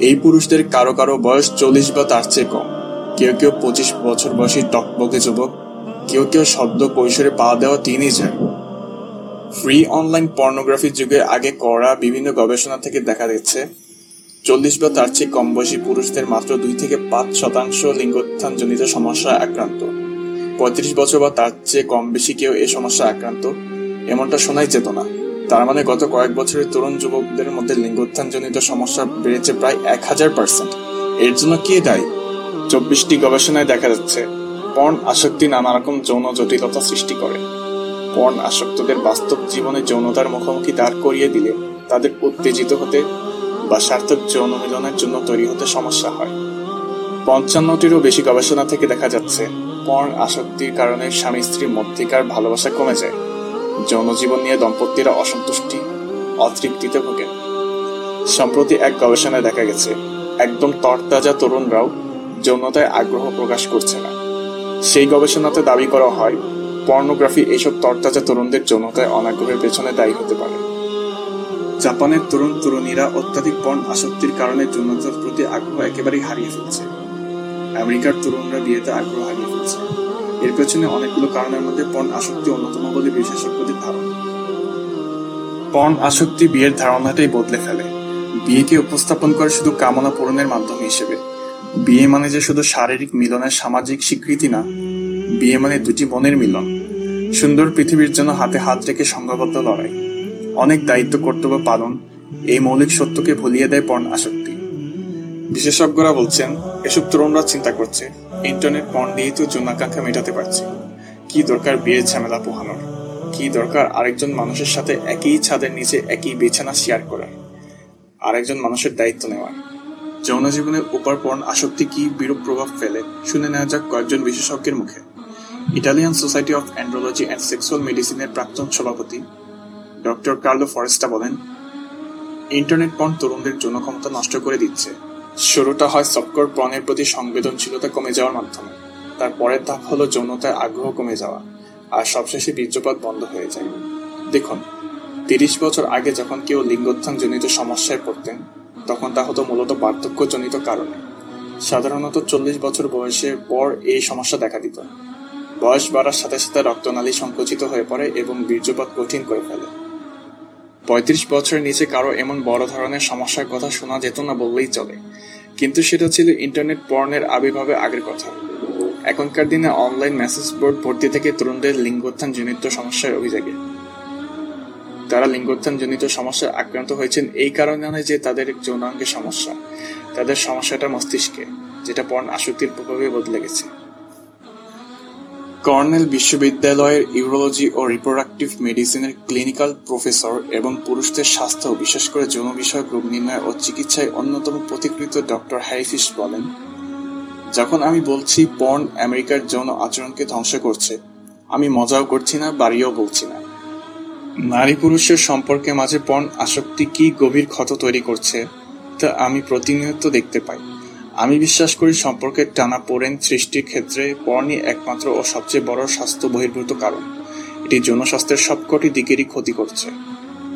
এই পুরুষদের কারও কারও বয়স চল্লিশ বা তার চেয়ে কম। কেউ কেউ পঁচিশ বছর বয়সী টকবকে যুবক কেউ কেউ শব্দ কৈশোরে পা দেওয়া টিনেজার ফ্রি অনলাইন পর্নোগ্রাফির যুগে আগে করা বিভিন্ন গবেষণা থেকে দেখা যাচ্ছে চল্লিশ বা তার চেয়ে কম বয়সী পুরুষদের মাত্র দুই থেকে পাঁচ শতাংশ লিঙ্গোত্থানজনিত সমস্যায় আক্রান্ত। পঁয়ত্রিশ বছর বা তার চেয়ে কম বেশি কেউ এ সমস্যায় আক্রান্ত, এমনটা শোনাই যেত না। তার মানে গত কয়েক বছরের তরুণ যুবকদের মধ্যে লিঙ্গোত্থানজনিত সমস্যা বেড়েছে প্রায় এক হাজার পার্সেন্ট এর জন্য কে দায়ী? চব্বিশটি গবেষণায় দেখা যাচ্ছে পর্ন আসক্তি নানা রকম যৌন জটিলতা সৃষ্টি করে। পর্ন আসক্তদের বাস্তব জীবনে যৌনতার মুখোমুখি দাঁড় করিয়ে দিলে তাদের উত্তেজিত হতে বা সার্থক যৌন মিলনের জন্য তৈরি হতে সমস্যা হয়। পঞ্চান্নটিরও বেশি গবেষণা থেকে দেখা যাচ্ছে পর্ন আসক্তির কারণে স্বামী স্ত্রীর মধ্যেকার ভালোবাসা কমে যায়। যৌন জীবন নিয়ে দম্পতিরা অসন্তুষ্টি, অতৃপ্তিতে ভোগে। সম্প্রতি এক গবেষণায় দেখা গেছে, একদম তরতাজা তরুণরাও যৌনতায় আগ্রহ প্রকাশ করছে না। সেই গবেষণাতে দাবি করা হয়, পর্নোগ্রাফি এইসব তরতাজা তরুণদের যৌনতায় অনাগ্রহের পেছনে দায়ী হতে পারে। জাপানের তরুণ তরুণীরা অত্যাধিক পর্ন আসক্তির কারণে যৌনতার প্রতি আগ্রহ একেবারেই হারিয়ে ফেলছে। আমেরিকার তরুণরা বিয়েতে আগ্রহ হারিয়ে ফেলছে। এর পেছনে অনেকগুলো কারণের মধ্যে পর্ন আসক্তি অন্যতম বলে বিশেষজ্ঞদের ধারণা। পর্ন আসক্তি বিয়ের ধারণাটাই বদলে ফেলে। বিয়েকে উপস্থাপন করে শুধু কামনা পূরণের মাধ্যম হিসেবে। বিয়ে মানে যে শুধু শারীরিক মিলনের সামাজিক স্বীকৃতি না, বিয়ে মানে দুটি মনের মিলন। সুন্দর পৃথিবীর জন্য হাতে হাত রেখে সংঘবদ্ধ লড়াই। অনেক দায়িত্ব, কর্তব্য পালন এই মৌলিক সত্যকে ভুলিয়ে দেয় পর্ন আসক্তি। বিশেষজ্ঞরা বলছেন, এসব তরুণরা চিন্তা করছে, ইন্টারনেট পর্ন দিয়েই তো যৌনাকাঙ্ক্ষা মেটাতে পারছে। কি দরকার বিয়ের ঝামেলা পোহানোর? কি দরকার আরেকজন মানুষের সাথে একই ছাদের নিচে একই বিছানা শেয়ার করার? আরেকজন মানুষের দায়িত্ব নেওয়ার। যৌন জীবনের উপর পর্ন আসক্তি কি বিরূপ প্রভাব ফেলে, শুনে নেওয়া যাক কয়েকজন বিশেষজ্ঞের মুখে। Italian society of andrology and sexual মেডিসিনের প্রাক্তন সভাপতি ডক্টর কার্লো ফরেস্টা বলেন, ইন্টারনেট পর্ন তরুণদের যৌন ক্ষমতা নষ্ট করে দিচ্ছে। শুরুটা হয় সফটকোর পর্নের প্রতি সংবেদনশীলতা কমে যাওয়ার মাধ্যমে। তার পরের ধাপ হলো যৌনতায় আগ্রহ কমে যাওয়া, আর সবশেষে বীর্যপাত বন্ধ হয়ে যায়। দেখুন, তিরিশ বছর আগে যখন কেউ লিঙ্গোত্থানজনিত সমস্যায় পড়তেন তখন তা হতো মূলত বার্ধক্যজনিত কারণে। সাধারণত চল্লিশ বছর বয়সের পর এই সমস্যা দেখা দিত। বয়স বাড়ার সাথে সাথে রক্তনালী সংকুচিত হয়ে পড়ে এবং বীর্যপাত কঠিন করে ফেলে। পঁয়ত্রিশ বছরের নিচে কারও এমন বড় ধরনের সমস্যার কথা শোনা যেত না বললেই চলে। কিন্তু সেটা ছিল ইন্টারনেট পর্নের আবির্ভাবে আগের কথা। এখনকার দিনে অনলাইন মেসেজ বোর্ড ভর্তি থেকে তরুণদের লিঙ্গোত্থান জনিত সমস্যার অভিযোগে। তারা লিঙ্গোত্থান জনিত সমস্যায় আক্রান্ত হয়েছেন, এই কারণে নয় যে তাদের যৌনাঙ্গের সমস্যা। তাদের সমস্যাটা মস্তিষ্কে, যেটা পর্ন আসক্তির প্রভাবে বদলে গেছে। কর্নেল বিশ্ববিদ্যালয়ের ইউরোলজি ও রিপ্রোডাক্টিভ মেডিসিনের ক্লিনিক্যাল প্রফেসর এবং পুরুষদের স্বাস্থ্য, বিশেষ করে যৌন বিষয়ক রোগ নির্ণয় ও চিকিৎসায় অন্যতম প্রতিকৃত ডক্টর হ্যারিফিস বলেন, যখন আমি বলছি পর্ন আমেরিকার যৌন আচরণকে ধ্বংস করছে, আমি মজাও করছি না, বাড়িও বলছি না। নারী পুরুষের সম্পর্কে মাঝে পণ আসক্তি কি গভীর ক্ষত তৈরি করছে, তা আমি প্রতিনিয়ত দেখতে পাই। আমি বিশ্বাস করি সম্পর্কের টানা পোড়েন সৃষ্টির ক্ষেত্রে পর্নই একমাত্র ও সবচেয়ে বড় স্বাস্থ্য বহির্ভূত কারণ। এটি জনস্বাস্থ্যের সবকটি দিকেরই ক্ষতি করছে।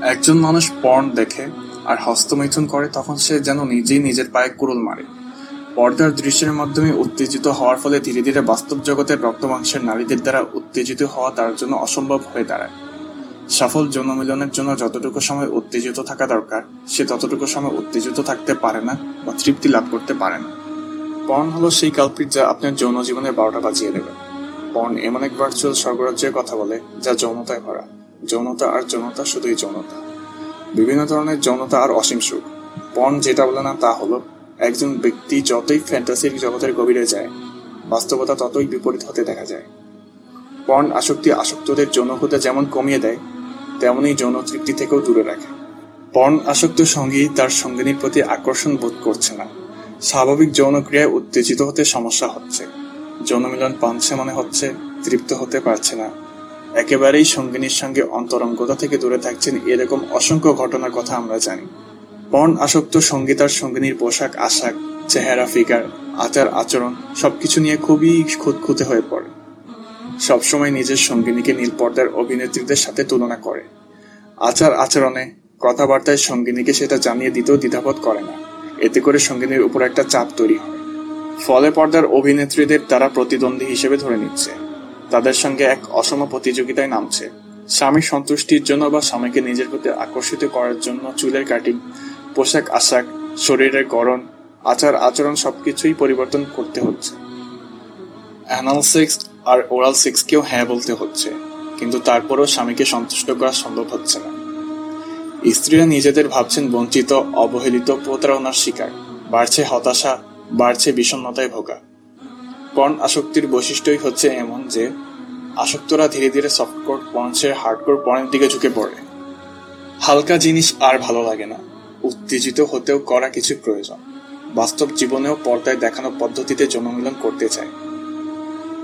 একজন মানুষ পর্ন দেখে আর হস্তমৈথুন করে তখন সে যেন নিজেই নিজের পায়ে কুড়ুল মারে। পর্দার দৃশ্যের মাধ্যমে উত্তেজিত হওয়ার ফলে ধীরে ধীরে বাস্তব জগতের রক্তমাংসের নারীদের দ্বারা উত্তেজিত হওয়া তার জন্য অসম্ভব হয়ে দাঁড়ায়। সফল যৌনমিলনের জন্য যতটুকু সময় উত্তেজিত থাকা দরকার, সে ততটুকু সময় উত্তেজিত থাকতে পারে না বা তৃপ্তি লাভ করতে পারে না। পর্ন হলো সেই কালপিট যা আপনার যৌন জীবনের বারোটা বাজিয়ে দেবে। পর্ন এমন এক ভার্চুয়াল স্বর্গরাজ্যের কথা বলে, যা যৌনতায় ভরা। যৌনতা আর যৌনতা শুধুই যৌনতা। বিভিন্ন ধরনের যৌনতা আর অসীম সুখ। পর্ন যেটা বলে না তা হলো, একজন ব্যক্তি যতই ফ্যান্টাসির জগতের গভীরে যায়, বাস্তবতা ততই বিপরীত হতে দেখা যায়। পর্ন আসক্তি আসক্তদের যৌনকতা যেমন কমিয়ে দেয় তেমনই যৌন তৃপ্তি থেকেও দূরে রাখে। পর্ন আসক্ত সঙ্গী তার সঙ্গিনীর প্রতি আকর্ষণ বোধ করছে না। স্বাভাবিক যৌনক্রিয়ায় উত্তেজিত হতে সমস্যা হচ্ছে। যৌনমিলন পাঞ্ছে মনে হচ্ছে তৃপ্ত হতে পারছে না। একেবারেই সঙ্গিনীর সঙ্গে অন্তরঙ্গতা থেকে দূরে থাকছেন এরকম অসংখ্য ঘটনার কথা আমরা জানি। পর্ন আসক্ত সঙ্গী তার সঙ্গিনীর পোশাক, আশাক, চেহারা, ফিগার, আচার, আচরণ সবকিছু নিয়ে খুবই খুঁতখুঁতে হয়ে পড়ে। সবসময় নিজের সঙ্গিনীকে নীল পর্দার অভিনেত্রীদের সাথে তুলনা করে। আচার আচরণে, কথাবার্তায় সঙ্গিনীকে সেটা জানিয়ে দিতেও দ্বিধাবোধ করে না। এতে করে সঙ্গিনীর উপর একটা চাপ তৈরি হয়। ফলে পর্দার অভিনেত্রীদের তারা প্রতিদ্বন্দ্বী হিসেবে ধরে নিচ্ছে। তাদের সঙ্গে এক অসম প্রতিযোগিতায় নামছে। স্বামীর সন্তুষ্টির জন্য বা স্বামীকে নিজের প্রতি আকর্ষিত করার জন্য চুলের কাটিং, পোশাক আশাক, শরীরের গড়ন, আচার আচরণ সবকিছুই পরিবর্তন করতে হচ্ছে। অ্যানাল সেক্স আর ওরাল সেক্সকেও হ্যাঁ বলতে হচ্ছে, কিন্তু তারপরেও স্বামীকে সন্তুষ্ট করা সম্ভব হচ্ছে না। স্ত্রীরা নিজেদের ভাবছেন বঞ্চিত, অবহেলিত, প্রতারণার শিকার, বাড়ছে হতাশা, বাড়ছে বিষণ্ণতায় ভোগা। পর্ন আসক্তির বৈশিষ্ট্যই হচ্ছে এমন যে, আসক্তরা ধীরে ধীরে সফটকোর পঞ্চের হার্ডকোর পর্নের দিকে ঝুঁকে পড়ে। হালকা জিনিস আর ভালো লাগে না, উত্তেজিত হতেও করা কিছু প্রয়োজন। বাস্তব জীবনেও পর্দায় দেখানো পদ্ধতিতে জনমিলন করতে চায়।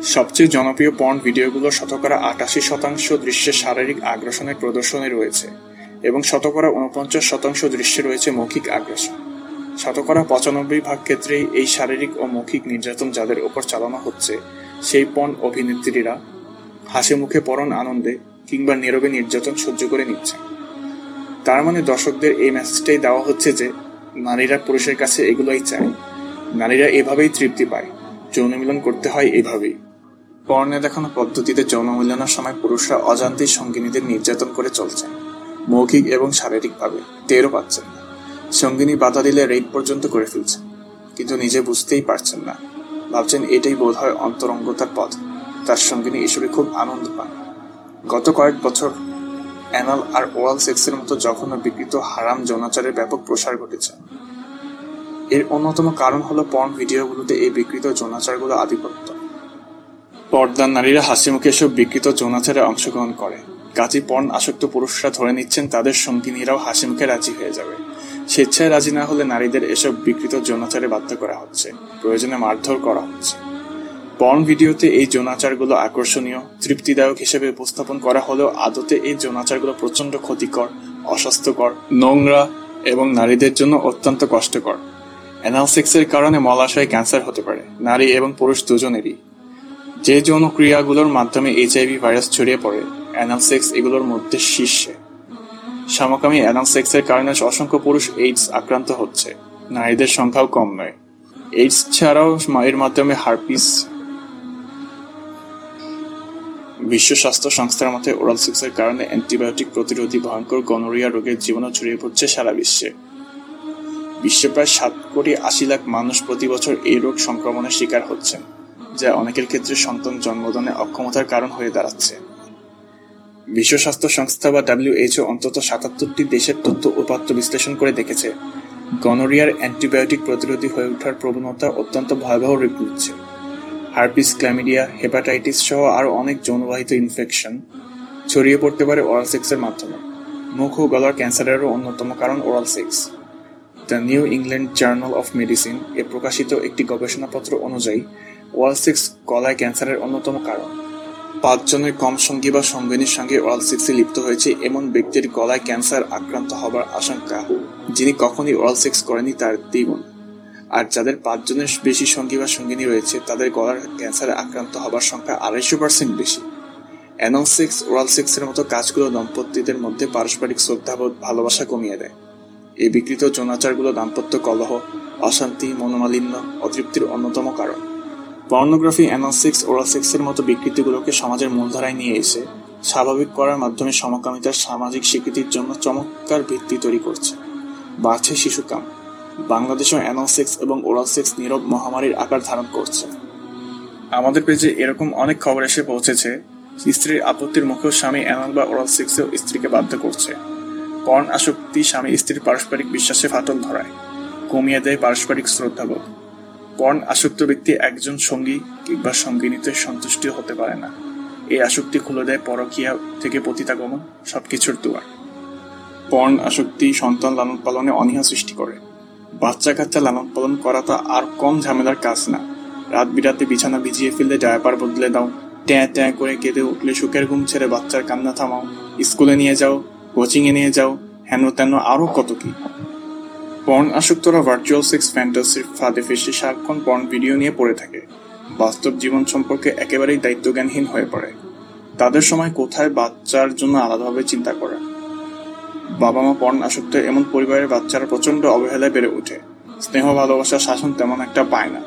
সবচেয়ে জনপ্রিয় পর্ন ভিডিওগুলো শতকরা আটাশি শতাংশ দৃশ্যে শারীরিক আগ্রাসনের প্রদর্শনী রয়েছে এবং শতকরা উনপঞ্চাশ শতাংশ দৃশ্যে রয়েছে মৌখিক আগ্রাসন। শতকরা পঁচানব্বই ভাগ ক্ষেত্রেই এই শারীরিক ও মৌখিক নির্যাতন যাদের ওপর চালানো হচ্ছে, সেই পণ অভিনেত্রীরা হাসি মুখে পরন আনন্দে কিংবা নীরবে নির্যাতন সহ্য করে নিচ্ছে। তার মানে দর্শকদের এই মেসেজটাই দেওয়া হচ্ছে যে, নারীরা পুরুষের কাছে এগুলোই চায়। নারীরা এভাবেই তৃপ্তি পায়। যৌন মিলন করতে হয় এভাবেই। পর্নে দেখানো পদ্ধতিতে যৌন মিলনের সময় পুরুষরা অজান্তেই সঙ্গিনীদের নির্যাতন করে চলছেন, মৌখিক এবং শারীরিকভাবে, টেরও পাচ্ছেন না। সঙ্গিনী বাধা দিলে রেপ পর্যন্ত করে ফেলছেন, কিন্তু নিজে বুঝতেই পারছেন না। ভাবছেন এটাই বোধ হয় অন্তরঙ্গতার পথ। তার সঙ্গিনী এসবে খুব আনন্দ পান। গত কয়েক বছর অ্যানাল আর ওরাল সেক্সের মতো জঘন্য বিকৃত হারাম যৌনাচারের ব্যাপক প্রসার ঘটেছে। এর অন্যতম কারণ হলো পর্ন ভিডিওগুলোতে এই বিকৃত যৌনাচারগুলো আধিপত্য। পর্দার নারীরা হাসি মুখে এসব বিকৃত যৌনাচারে অংশগ্রহণ করে। কাজী পর্ন আসক্ত পুরুষরা ধরে নিচ্ছেন তাদের সঙ্গিনীরাও হাসি মুখে রাজি হয়ে যাবে। স্বেচ্ছায় রাজি না হলে নারীদের এসব বিকৃত যৌনাচারে বাধ্য করা হচ্ছে। প্রয়োজনে মারধর করা হচ্ছে। পর্ন ভিডিওতে এই যৌনাচারগুলো আকর্ষণীয়, তৃপ্তিদায়ক হিসেবে উপস্থাপন করা হলেও আদতে এই যৌনাচারগুলো প্রচণ্ড ক্ষতিকর, অস্বাস্থ্যকর, নোংরা এবং নারীদের জন্য অত্যন্ত কষ্টকর। অ্যানাল সেক্সের কারণে মলাশয়ে ক্যান্সার হতে পারে। নারী এবং পুরুষ দুজনেরই। যে যৌন ক্রিয়াগুলোর মাধ্যমে এইচআইভি ভাইরাস ছড়িয়ে পড়ে, অ্যানাল সেক্স এগুলোর মধ্যে শীর্ষে। সমকামী অ্যানাল সেক্সের কারণে অসংখ্য পুরুষ এইডস আক্রান্ত হচ্ছে। নারীদের সংখ্যাও কম নয়। এইডস ছাড়াও এর মাধ্যমে হারপিস। বিশ্ব স্বাস্থ্য সংস্থার মতে ওরাল সেক্সের কারণে অ্যান্টিবায়োটিক প্রতিরোধী ভয়ঙ্কর গনোরিয়া রোগের জীবনও ছড়িয়ে পড়ছে সারা বিশ্বে। বিশ্বে প্রায় সাত কোটি আশি লাখ মানুষ প্রতি বছর এই রোগ সংক্রমণের শিকার হচ্ছেন। যা অনেকের ক্ষেত্রে সন্তান জন্মদানে অক্ষমতার কারণ হয়ে দাঁড়াচ্ছে। বিশ্ব স্বাস্থ্য সংস্থা বা ডাব্লিউএইচও অন্তত সাতাত্তরটি দেশের তথ্য উপাত্ত বিশ্লেষণ করে দেখেছে, গনোরিয়ার অ্যান্টিবায়োটিক প্রতিরোধী হয়ে ওঠার প্রবণতা অত্যন্ত ভয়াবহ রূপ নিচ্ছে। হার্পিস, ক্ল্যামিডিয়া, হেপাটাইটিস সহ আরও অনেক যৌনবাহিত ইনফেকশন ছড়িয়ে পড়তে পারে ওরাল সেক্সের মাধ্যমে। মুখ ও গলার ক্যান্সারেরও অন্যতম কারণ oral sex the new England journal of medicine এ প্রকাশিত একটি গবেষণাপত্র অনুযায়ী ওরাল সিক্স গলায় ক্যান্সারের অন্যতম কারণ। পাঁচজনের কম সঙ্গী বা সঙ্গিনীর সঙ্গে ওরাল সিক্সে লিপ্ত হয়েছে এমন ব্যক্তির গলায় ক্যান্সার আক্রান্ত হবার আশঙ্কা, যিনি কখনই ওরাল সিক্স করেনি তার দ্বিগুণ। আর যাদের পাঁচজনের বেশি সঙ্গী বা সঙ্গিনী রয়েছে, তাদের গলার ক্যান্সারে আক্রান্ত হবার সংখ্যা আড়াইশো পার্সেন্ট বেশি। অ্যানাল সেক্স ওরাল সেক্সের মতো কাজগুলো দম্পতিদের মধ্যে পারস্পরিক শ্রদ্ধাবোধ ভালোবাসা কমিয়ে দেয়। এই বিকৃত যৌনাচারগুলো দাম্পত্য কলহ, অশান্তি, মনোমালিন্য, অতৃপ্তির অন্যতম কারণ। পর্নোগ্রাফি অ্যানাল সেক্স ওরাল সেক্সের মতো বিকৃতিগুলোকে সমাজের মূলধারায় নিয়ে এসে স্বাভাবিক করার মাধ্যমে সমকামিতার সামাজিক স্বীকৃতির জন্য চমৎকার ভিত্তি তৈরি করছে। বাড়ছে শিশুকাম। বাংলাদেশেও অ্যানাল সেক্স এবং ওরাল সেক্স নীরব মহামারীর আকার ধারণ করছে। আমাদের পেজে এরকম অনেক খবর এসে পৌঁছেছে, স্ত্রীর আপত্তির মুখেও স্বামী অ্যানাল বা ওরাল সেক্সেও স্ত্রীকে বাধ্য করছে। পর্ন আসক্তি স্বামী স্ত্রীর পারস্পরিক বিশ্বাসে ফাটল ধরায়। কমিয়ে দেয় পারস্পরিক শ্রদ্ধাবোধ। পর্ন আসক্ত ব্যক্তি একজন সঙ্গী কিংবা সঙ্গিনীতে সন্তুষ্ট হতে পারে না। এই আসক্তি খুলে দেয় পরকীয়া থেকে পতিতাগমন, সবকিছুর দুয়ার। পর্ন আসক্তি সন্তান লালন পালনে অনীহা সৃষ্টি করে। বাচ্চা কাচ্চা লালন পালন করা তো আর কম ঝামেলার কাজ না। রাত বিরাতে বিছানা ভিজিয়ে ফেললে ডায়াপার বদলে দাও। ট্যাঁ ট্যাঁ করে কেঁদে উঠলে সুখের ঘুম ছেড়ে বাচ্চার কান্না থামাও। স্কুলে নিয়ে যাও, কোচিংয়ে নিয়ে যাও হেন তেন আরও কত কি। পর্ন আসক্তরা ভার্চুয়াল সেক্স ফ্যান্টাসির ফাঁদে ফেসে সারাক্ষণ পর্ন ভিডিও নিয়ে পড়ে থাকে। বাস্তব জীবন সম্পর্কে একেবারেই দায়িত্বজ্ঞানহীন হয়ে পড়ে। তাদের সময় কোথায় বাচ্চার জন্য আলাদাভাবে চিন্তা করা? বাবা মা পর্ন আসক্ত এমন পরিবারের বাচ্চারা প্রচণ্ড অবহেলায় বেড়ে ওঠে। স্নেহ, ভালোবাসা, শাসন তেমন একটা পায় না।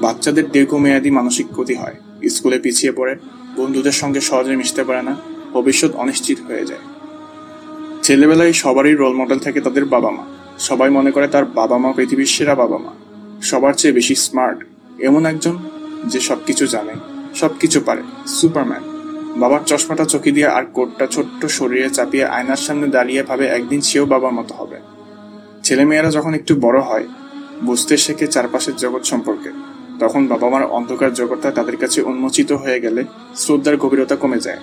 বাচ্চাদের দীর্ঘমেয়াদী মানসিক ক্ষতি হয়। স্কুলে পিছিয়ে পড়ে, বন্ধুদের সঙ্গে সহজে মিশতে পারে না, ভবিষ্যৎ অনিশ্চিত হয়ে যায়। ছেলেবেলায় সবারই রোল মডেল থাকে তাদের বাবা মা সবাই মনে করে তার বাবা মা পৃথিবীর সেরা বাবা মা সবার চেয়ে বেশি স্মার্ট এমন একজন যে সবকিছু জানে, সবকিছু পারে সুপারম্যান বাবার চশমাটা চোখে দিয়ে আর কোটটা ছোট্ট শরীরে চাপিয়ে আয়নার সামনে দাঁড়িয়ে ভাবে একদিন সেও বাবার মতো হবে। ছেলেমেয়েরা যখন একটু বড় হয়, বুঝতে শেখে চারপাশের জগৎ সম্পর্কে। তখন বাবা মার অন্ধকার জগৎটা তাদের কাছে উন্মোচিত হয়ে গেলে শ্রদ্ধার গভীরতা কমে যায়।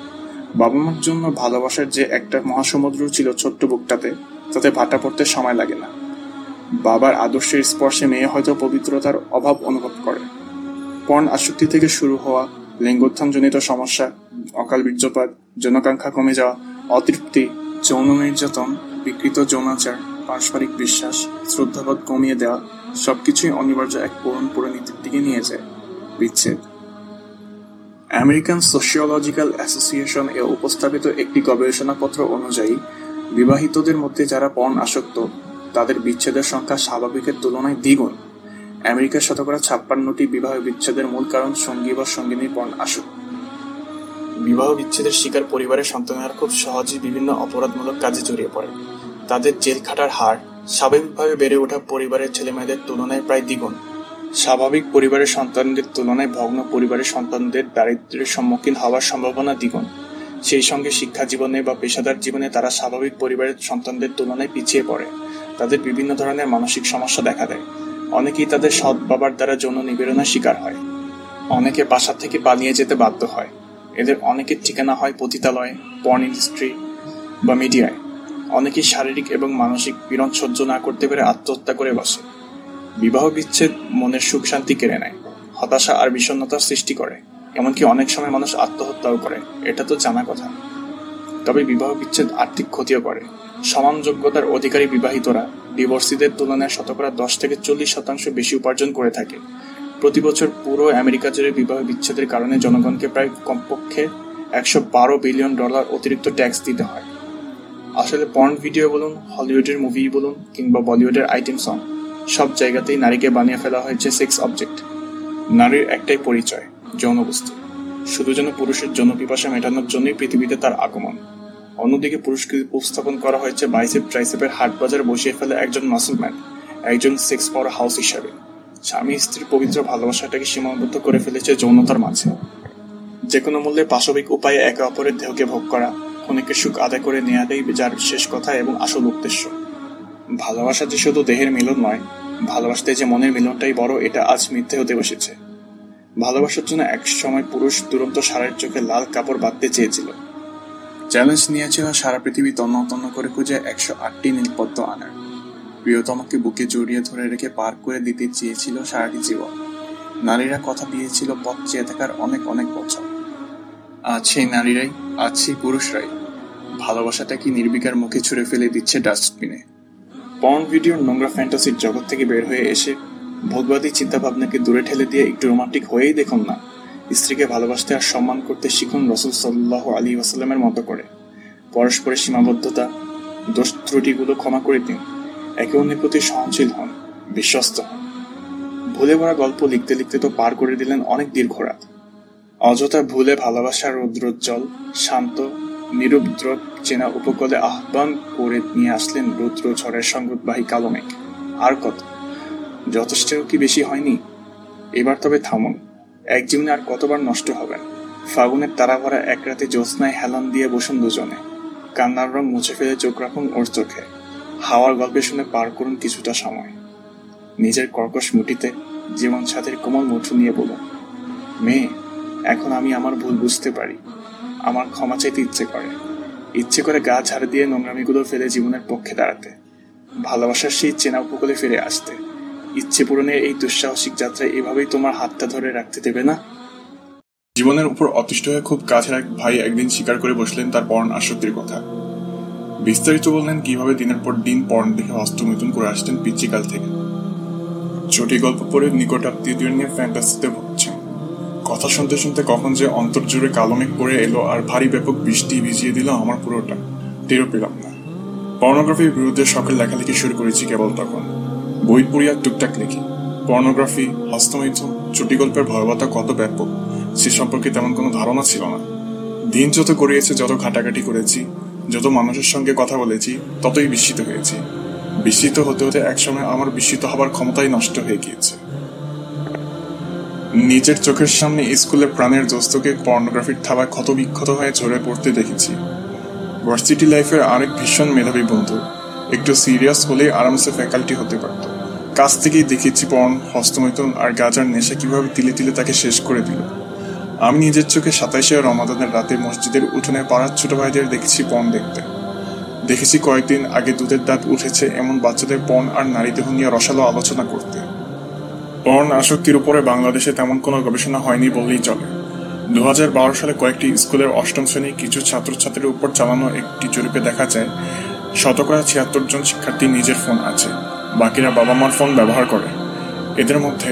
বাবা মার জন্য ভালোবাসার যে একটা মহাসমুদ্র ছিল ছোট্ট বুকটাতে তাতে ভাটা পড়তে সময় লাগে না। বাবার আদর্শের স্পর্শে মেয়ে হয়তো পবিত্রতার অভাব অনুভব করে। পর্ন আসক্তি থেকে শুরু হওয়া, লিঙ্গোত্থানজনিত সমস্যা, অকাল বীর্যপাত, জনকাঙ্ক্ষা কমে যাওয়া, অতৃপ্তি, যৌন নির্যাতন, বিকৃত যৌনাচার, পারস্পরিক বিশ্বাস, শ্রদ্ধাবোধ কমিয়ে দেওয়া, সবকিছুই অনিবার্য এক করুণ পরিণতির দিকে নিয়ে যায়। বিচ্ছেদ। আমেরিকান সোশিওলজিক্যাল অ্যাসোসিয়েশন এ উপস্থাপিত একটি গবেষণাপত্র অনুযায়ী বিবাহিতদের মধ্যে যারা পর্ন আসক্ত, তাদের বিচ্ছেদের সংখ্যা স্বাভাবিকের তুলনায় দ্বিগুণ। আমেরিকার শতকরা ছাপ্পান্নটি বিবাহ বিচ্ছেদের মূল কারণ সঙ্গী বা সঙ্গিনীর পর্ন আসক্ত। বিবাহ বিচ্ছেদের শিকার পরিবারের সন্তানেরা খুব সহজেই বিভিন্ন অপরাধমূলক কাজে জড়িয়ে পড়ে। তাদের জেল খাটার হার স্বাভাবিকভাবে বেড়ে ওঠা পরিবারের ছেলেমেয়েদের তুলনায় প্রায় দ্বিগুণ। স্বাভাবিক পরিবারের সন্তানদের তুলনায় ভগ্ন পরিবারের সন্তানদের দারিদ্র্যের সম্মুখীন হওয়ার সম্ভাবনা দ্বিগুণ। সেই সঙ্গে শিক্ষা জীবনে বা পেশাদার জীবনে তারা স্বাভাবিক পরিবারের সন্তানদের তুলনায় পিছিয়ে পড়ে। তাদের বিভিন্ন ধরনের মানসিক সমস্যা দেখা দেয়। অনেকেই তাদের সৎ বাবার দ্বারা যৌন নিবেদনের শিকার হয়। অনেকে বাসা থেকে পালিয়ে যেতে বাধ্য হয়। এদের অনেকের ঠিকানা হয় পতিতালয়ে পর্ন ইন্ডাস্ট্রি বা মিডিয়ায়। অনেকেই শারীরিক এবং মানসিক পীড়ন সহ্য না করতে পেরে আত্মহত্যা করে বসে। বিবাহ বিচ্ছেদ মনের সুখ শান্তি কেড়ে নেয়। হতাশা আর বিষণ্ণতার সৃষ্টি করে। এমনকি অনেক সময় মানুষ আত্মহত্যাও করে, এটা তো জানা কথা। তবে বিবাহ বিচ্ছেদ আর্থিক ক্ষতিও করে। সমান যোগ্যতার অধিকারী বিবাহিতরা ডিভোর্সিদের তুলনায় শতকরা দশ থেকে চল্লিশ শতাংশ বেশি উপার্জন করে থাকে। প্রতি বছর পুরো আমেরিকা জুড়ে বিবাহ বিচ্ছেদের কারণে জনগণকে প্রায় কমপক্ষে একশো বারো বিলিয়ন ডলার অতিরিক্ত ট্যাক্স দিতে হয়। আসলে পর্ন ভিডিও বলুন, হলিউডের মুভি বলুন, কিংবা বলিউডের আইটেম সং, সব জায়গাতেই নারীকে বানিয়ে ফেলা হয়েছে সেক্স অবজেক্ট। নারীর একটাই পরিচয়। যৌন বস্তু শুধু যেন পুরুষের যৌন পিপাসা মেটানোর জন্যই পৃথিবীতে তার আগমন। অন্যদিকে পুরুষকে উপস্থাপন করা হয়েছে বাইসেপ, ট্রাইসেপের হাট বাজার বসিয়ে ফেলে একজন মাসলম্যান একজন সেক্স পাওয়ার হাউস হিসাবে। স্বামী স্ত্রীর পবিত্র ভালোবাসাটাকে সীমাবদ্ধ করে ফেলেছে যৌনতার মাঝে। যে কোনো মূল্যে পাশবিক উপায়ে একে অপরের দেহকে ভোগ করা ক্ষণিকের সুখ আদায় করে নেওয়াটাই যার শেষ কথা এবং আসল উদ্দেশ্য। ভালোবাসা যে শুধু দেহের মিলন নয়, ভালোবাসতে যে মনের মিলনটাই বড়, এটা আজ মিথ্যে হতে বসেছে। ভালোবাসার জন্য এক সময় পুরুষ দুরন্ত সারের চোখে লাল কাপড় বাঁধতে চেয়েছিল। চ্যালেঞ্জ নিয়েছিল সারা পৃথিবী তন্ন তন্ন করে খুঁজে একশো আটটি নীলপদ্ম আনার। প্রিয়তমাকে বুকে জড়িয়ে ধরে রেখে পার করে দিতে চেয়েছিল সারাটি জীবন। নারীরা কথা দিয়েছিল পথ চেয়ে থাকার অনেক অনেক বছর। আজ সেই নারীরাই, আজ সেই পুরুষরাই। ভালোবাসাটা কি নির্বিকার মুখে ছুঁড়ে ফেলে দিচ্ছে ডাস্টবিনে? পর্ন ভিডিওর নোংরা ফ্যান্টাসির জগৎ থেকে বের হয়ে এসে ভোগবাদী চিন্তাভাবনাকে দূরে ঠেলে দিয়ে একটু রোমান্টিক হয়েই দেখুন না। স্ত্রীকে ভালোবাসতে আর সম্মান করতে শিখুন রসুল সাল্লাহ আলী ওয়াসাল্লামের মতো করে। পরস্পরের সীমাবদ্ধতা, দোষ ত্রুটিগুলো ক্ষমা করে দিন। একে অন্যের প্রতি সহনশীল হন, বিশ্বস্ত হন। ভুলে ভরা গল্প লিখতে লিখতে তো পার করে দিলেন অনেক দীর্ঘ রাত। অযথা ভুলে ভালোবাসার রৌদ্রোজ্জ্বল, শান্ত নিরুদ্র চেনা উপকূলে আহ্বান করে নিয়ে আসলেন রুদ্র ঝড়ের সংগতবাহী কালো মেঘ। আর কত? যথেষ্ট কি বেশি হয়নি? এবার তবে থামুন। এক জীবনে আর কতবার নষ্ট হবেন ফাগুনের তারা ভরা এক রাতে জ্যোৎস্নায় হেলান দিয়ে বসুন দুজনে। কান্নার রং মুছে ফেলে চোখ রাখুন ওর চোখে। হাওয়ার গল্পে শুনে পার করুন কিছুটা সময়। নিজের কর্কশ মুটিতে জীবন সাথীর কোমল মুঠু নিয়ে বলুন, মেয়ে, এখন আমি আমার ভুল বুঝতে পারি। আমার ক্ষমা চাইতে ইচ্ছে করে। ইচ্ছে করে গা ঝাড় দিয়ে নোংরামিগুলো ফেলে জীবনের পক্ষে দাঁড়াতে। ভালোবাসার সেই চেনা উপকূলে ফিরে আসতে। ইচ্ছে পূরণের এই দুঃসাহসিক যাত্রায় এভাবেই তোমার হাতটা ধরে রাখতে দেবে না? জীবনের উপর অতিষ্ঠ হয়ে খুব কাছের এক ভাই একদিন স্বীকার করে বসলেন তার পর্ন আসক্তির কথা। বিস্তারিত বললেন কীভাবে দিনের পর দিন পর্ন দেখে হস্তমিথুন করে আসতেন পিচ্চিকাল থেকে। ছোটি গল্প পড়ে নিকট আত্মীয়দের নিয়ে ফ্যান্টাসিতে ভুগছেন কথা শুনতে শুনতে কখন যে অন্তর জুড়ে কালো মেঘ পড়ে এলো আর ভারী ব্যাপক বৃষ্টি ভিজিয়ে দিল আমার পুরোটা। টেরও পেলাম না। পর্নোগ্রাফির বিরুদ্ধে শখের লেখালেখি শুরু করেছি কেবল তখন। বই পড়িয়া টুকটাক লিখি। পর্নোগ্রাফি, হস্তমৈথুন চুটি গল্পের ভয়াবহতা কত ব্যাপক, সে সম্পর্কে তেমন কোনো ধারণা ছিল না। দিন যত গড়িয়েছে, যত ঘাটাঘাটি করেছি, যত মানুষের সঙ্গে কথা বলেছি, ততই বিস্মিত হয়েছি। বিস্মিত হতে হতে একসময় আমার বিস্মিত হবার ক্ষমতাই নষ্ট হয়ে গিয়েছে। নিজের চোখের সামনে স্কুলের প্রাণের দোস্তকে পর্নোগ্রাফির থাবায় ক্ষত বিক্ষত হয়ে ঝরে পড়তে দেখেছি। ভার্সিটি লাইফের আরেক ভীষণ মেধাবী বন্ধু, একটু সিরিয়াস হলেই আরামসে ফ্যাকাল্টি হতে পারত। কাছ থেকেই দেখেছি পর্ন হস্তমৈথুন আর গাজার নেশা কীভাবে তিলে তিলে তাকে শেষ করে দিল। আমি নিজের চোখে সাতাইশে রমাদানের রাতে মসজিদের উঠোনে পাড়ার ছোট ভাইদের দেখেছি পণ দেখতে। দেখেছি কয়েকদিন আগে দুধের দাঁত উঠেছে এমন বাচ্চাদের পণ আর নারী দেহ নিয়ে রসালো আলোচনা করতে। পর্ন আসক্তির উপরে বাংলাদেশে তেমন কোনো গবেষণা হয়নি বললেই চলে। দু হাজার বারো সালে কয়েকটি স্কুলের অষ্টম শ্রেণির কিছু ছাত্রছাত্রীর উপর চালানো একটি জরিপে দেখা যায়, শতকরা ছিয়াত্তর জন শিক্ষার্থী নিজের ফোন আছে। বাকিরা বাবা মার ফোন ব্যবহার করে। এদের মধ্যে